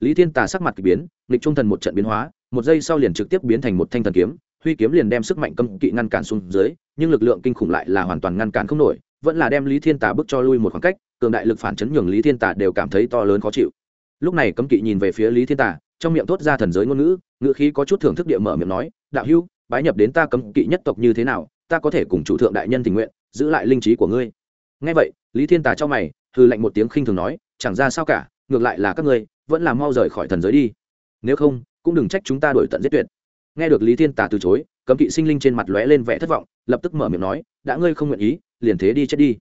Lý thiên tả sắc mặt k ỳ biến, nghịch trung thần một trận biến hóa một giây sau liền trực tiếp biến thành một thanh thần kiếm, huy kiếm liền đem sức mạnh cấm kỵ ngăn cản xuống dưới, nhưng lực lượng kinh khủng lại là hoàn toàn ngăn cản không nổi, vẫn là đem lý thiên tả bước cho lui một khoảng cách, cường đại lực phản chấn nhường lý thiên tả đều cảm thấy to lớn khó chịu. Lúc này cấm kỵ nhìn về phía lý thiên tả trong miệng thốt ra thần giới ngôn ngữ ngữ khí có chút thưởng thức địa mở miệng nói, đạo hữu, bái nhập đến ta cấm kỵ nhất tộc như thế nào, ta có thể cùng chủ thượng đại nhân tình nguyện, giữ lại linh trí của ngươi. Ngay vậy, lý thiên tả cho mày hư lạnh một tiếng khinh thường nói, chẳng ra sao cả, ngược lại là các ngươi, vẫn là mau rời khỏi thần giới đi. Nếu không cũng đừng trách chúng ta đổi tận giết tuyệt. Nghe được lý thiên tả từ chối, cấm kỵ sinh linh trên mặt lóe lên vẻ thất vọng, lập tức mở miệng nói, đã ngươi không nguyện ý, liền thế đi chết đi.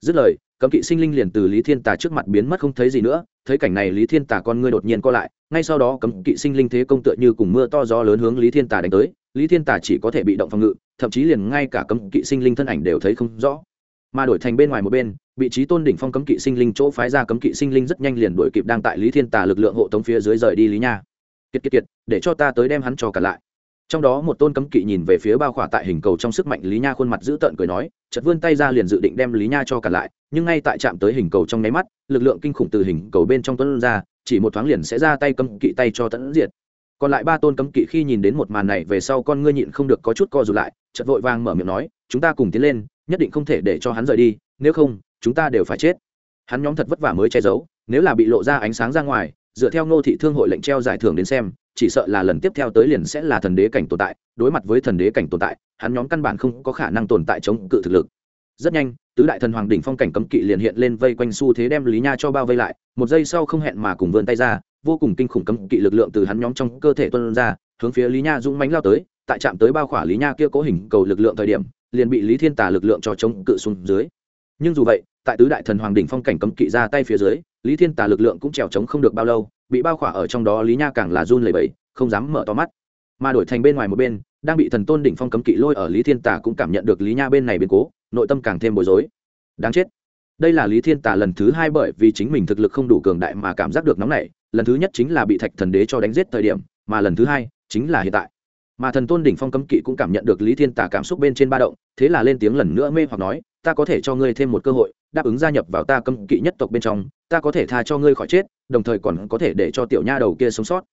Dứt lời, cấm kỵ sinh linh liền từ lý thiên tà trước mặt biến mất không thấy gì nữa, thấy cảnh này lý thiên tà con ngươi đột nhiên co lại, ngay sau đó cấm kỵ sinh linh thế công tựa như cùng mưa to gió lớn hướng lý thiên tà đánh tới, lý thiên tà chỉ có thể bị động phòng ngự, thậm chí liền ngay cả cấm kỵ sinh linh thân ảnh đều thấy không rõ. Mà đổi thành bên ngoài một bên, vị trí tôn đỉnh phong cấm kỵ sinh linh chỗ phái ra cấm kỵ sinh linh rất nhanh liền đuổi kịp đang tại lý thiên tà lực lượng hộ tống phía dưới rời đi lý nha kiệt kiệt kiệt, để cho ta tới đem hắn cho cả lại. Trong đó một tôn cấm kỵ nhìn về phía bao khỏa tại hình cầu trong sức mạnh lý nha khuôn mặt giữ tợn cười nói chật vươn tay ra liền dự định đem lý nha cho cả lại, nhưng ngay tại chạm tới hình cầu trong nháy mắt, lực lượng kinh khủng từ hình cầu bên trong tuấn ra, chỉ một thoáng liền sẽ ra tay cấm kỵ tay cho tẫn diệt. Còn lại ba tôn cấm kỵ khi nhìn đến một màn này về sau con ngươi nhịn không được có chút co rụt lại chật vội vàng mở miệng nói, chúng ta cùng tiến lên, nhất định không thể để cho hắn rời đi, nếu không, chúng ta đều phải chết. Hắn nhóm thật vất vả mới che giấu, nếu là bị lộ ra ánh sáng ra ngoài dựa theo ngô thị thương hội lệnh treo giải thưởng đến xem, chỉ sợ là lần tiếp theo tới liền sẽ là thần đế cảnh tồn tại, đối mặt với thần đế cảnh tồn tại, hắn nhóm căn bản không có khả năng tồn tại chống cự thực lực. Rất nhanh, tứ đại thần hoàng đỉnh phong cảnh cấm kỵ liền hiện lên vây quanh xu thế đem lý nha cho bao vây lại, một giây sau không hẹn mà cùng vươn tay ra, vô cùng kinh khủng cấm kỵ lực lượng từ hắn nhóm trong cơ thể tuân ra, hướng phía lý nha dũng mánh lao tới, tại chạm tới bao khỏa lý nha kia cố hình cầu lực lượng thời điểm, liền bị lý thiên tà lực lượng cho chống cự xuống dưới. Nhưng dù vậy, tại tứ đại thần hoàng đỉnh phong cảnh cấm kỵ ra tay phía dưới lý thiên tà lực lượng cũng trèo chống không được bao lâu, bị bao khỏa ở trong đó lý nha càng là run lẩy bẩy, không dám mở to mắt. Mà đổi thành bên ngoài một bên, đang bị thần tôn đỉnh phong cấm kỵ lôi ở lý thiên tà cũng cảm nhận được lý nha bên này biến cố, nội tâm càng thêm bối rối. Đáng chết. Đây là lý thiên tà lần thứ hai bởi vì chính mình thực lực không đủ cường đại mà cảm giác được nóng nảy, lần thứ nhất chính là bị thạch thần đế cho đánh giết thời điểm, mà lần thứ hai chính là hiện tại. Mà thần tôn đỉnh phong cấm kỵ cũng cảm nhận được lý thiên tà cảm xúc bên trên ba động, thế là lên tiếng lần nữa mê hoặc nói, ta có thể cho ngươi thêm một cơ hội, đáp ứng gia nhập vào ta cấm kỵ nhất tộc bên trong ta có thể tha cho ngươi khỏi chết, đồng thời còn có thể để cho tiểu nha đầu kia sống sót.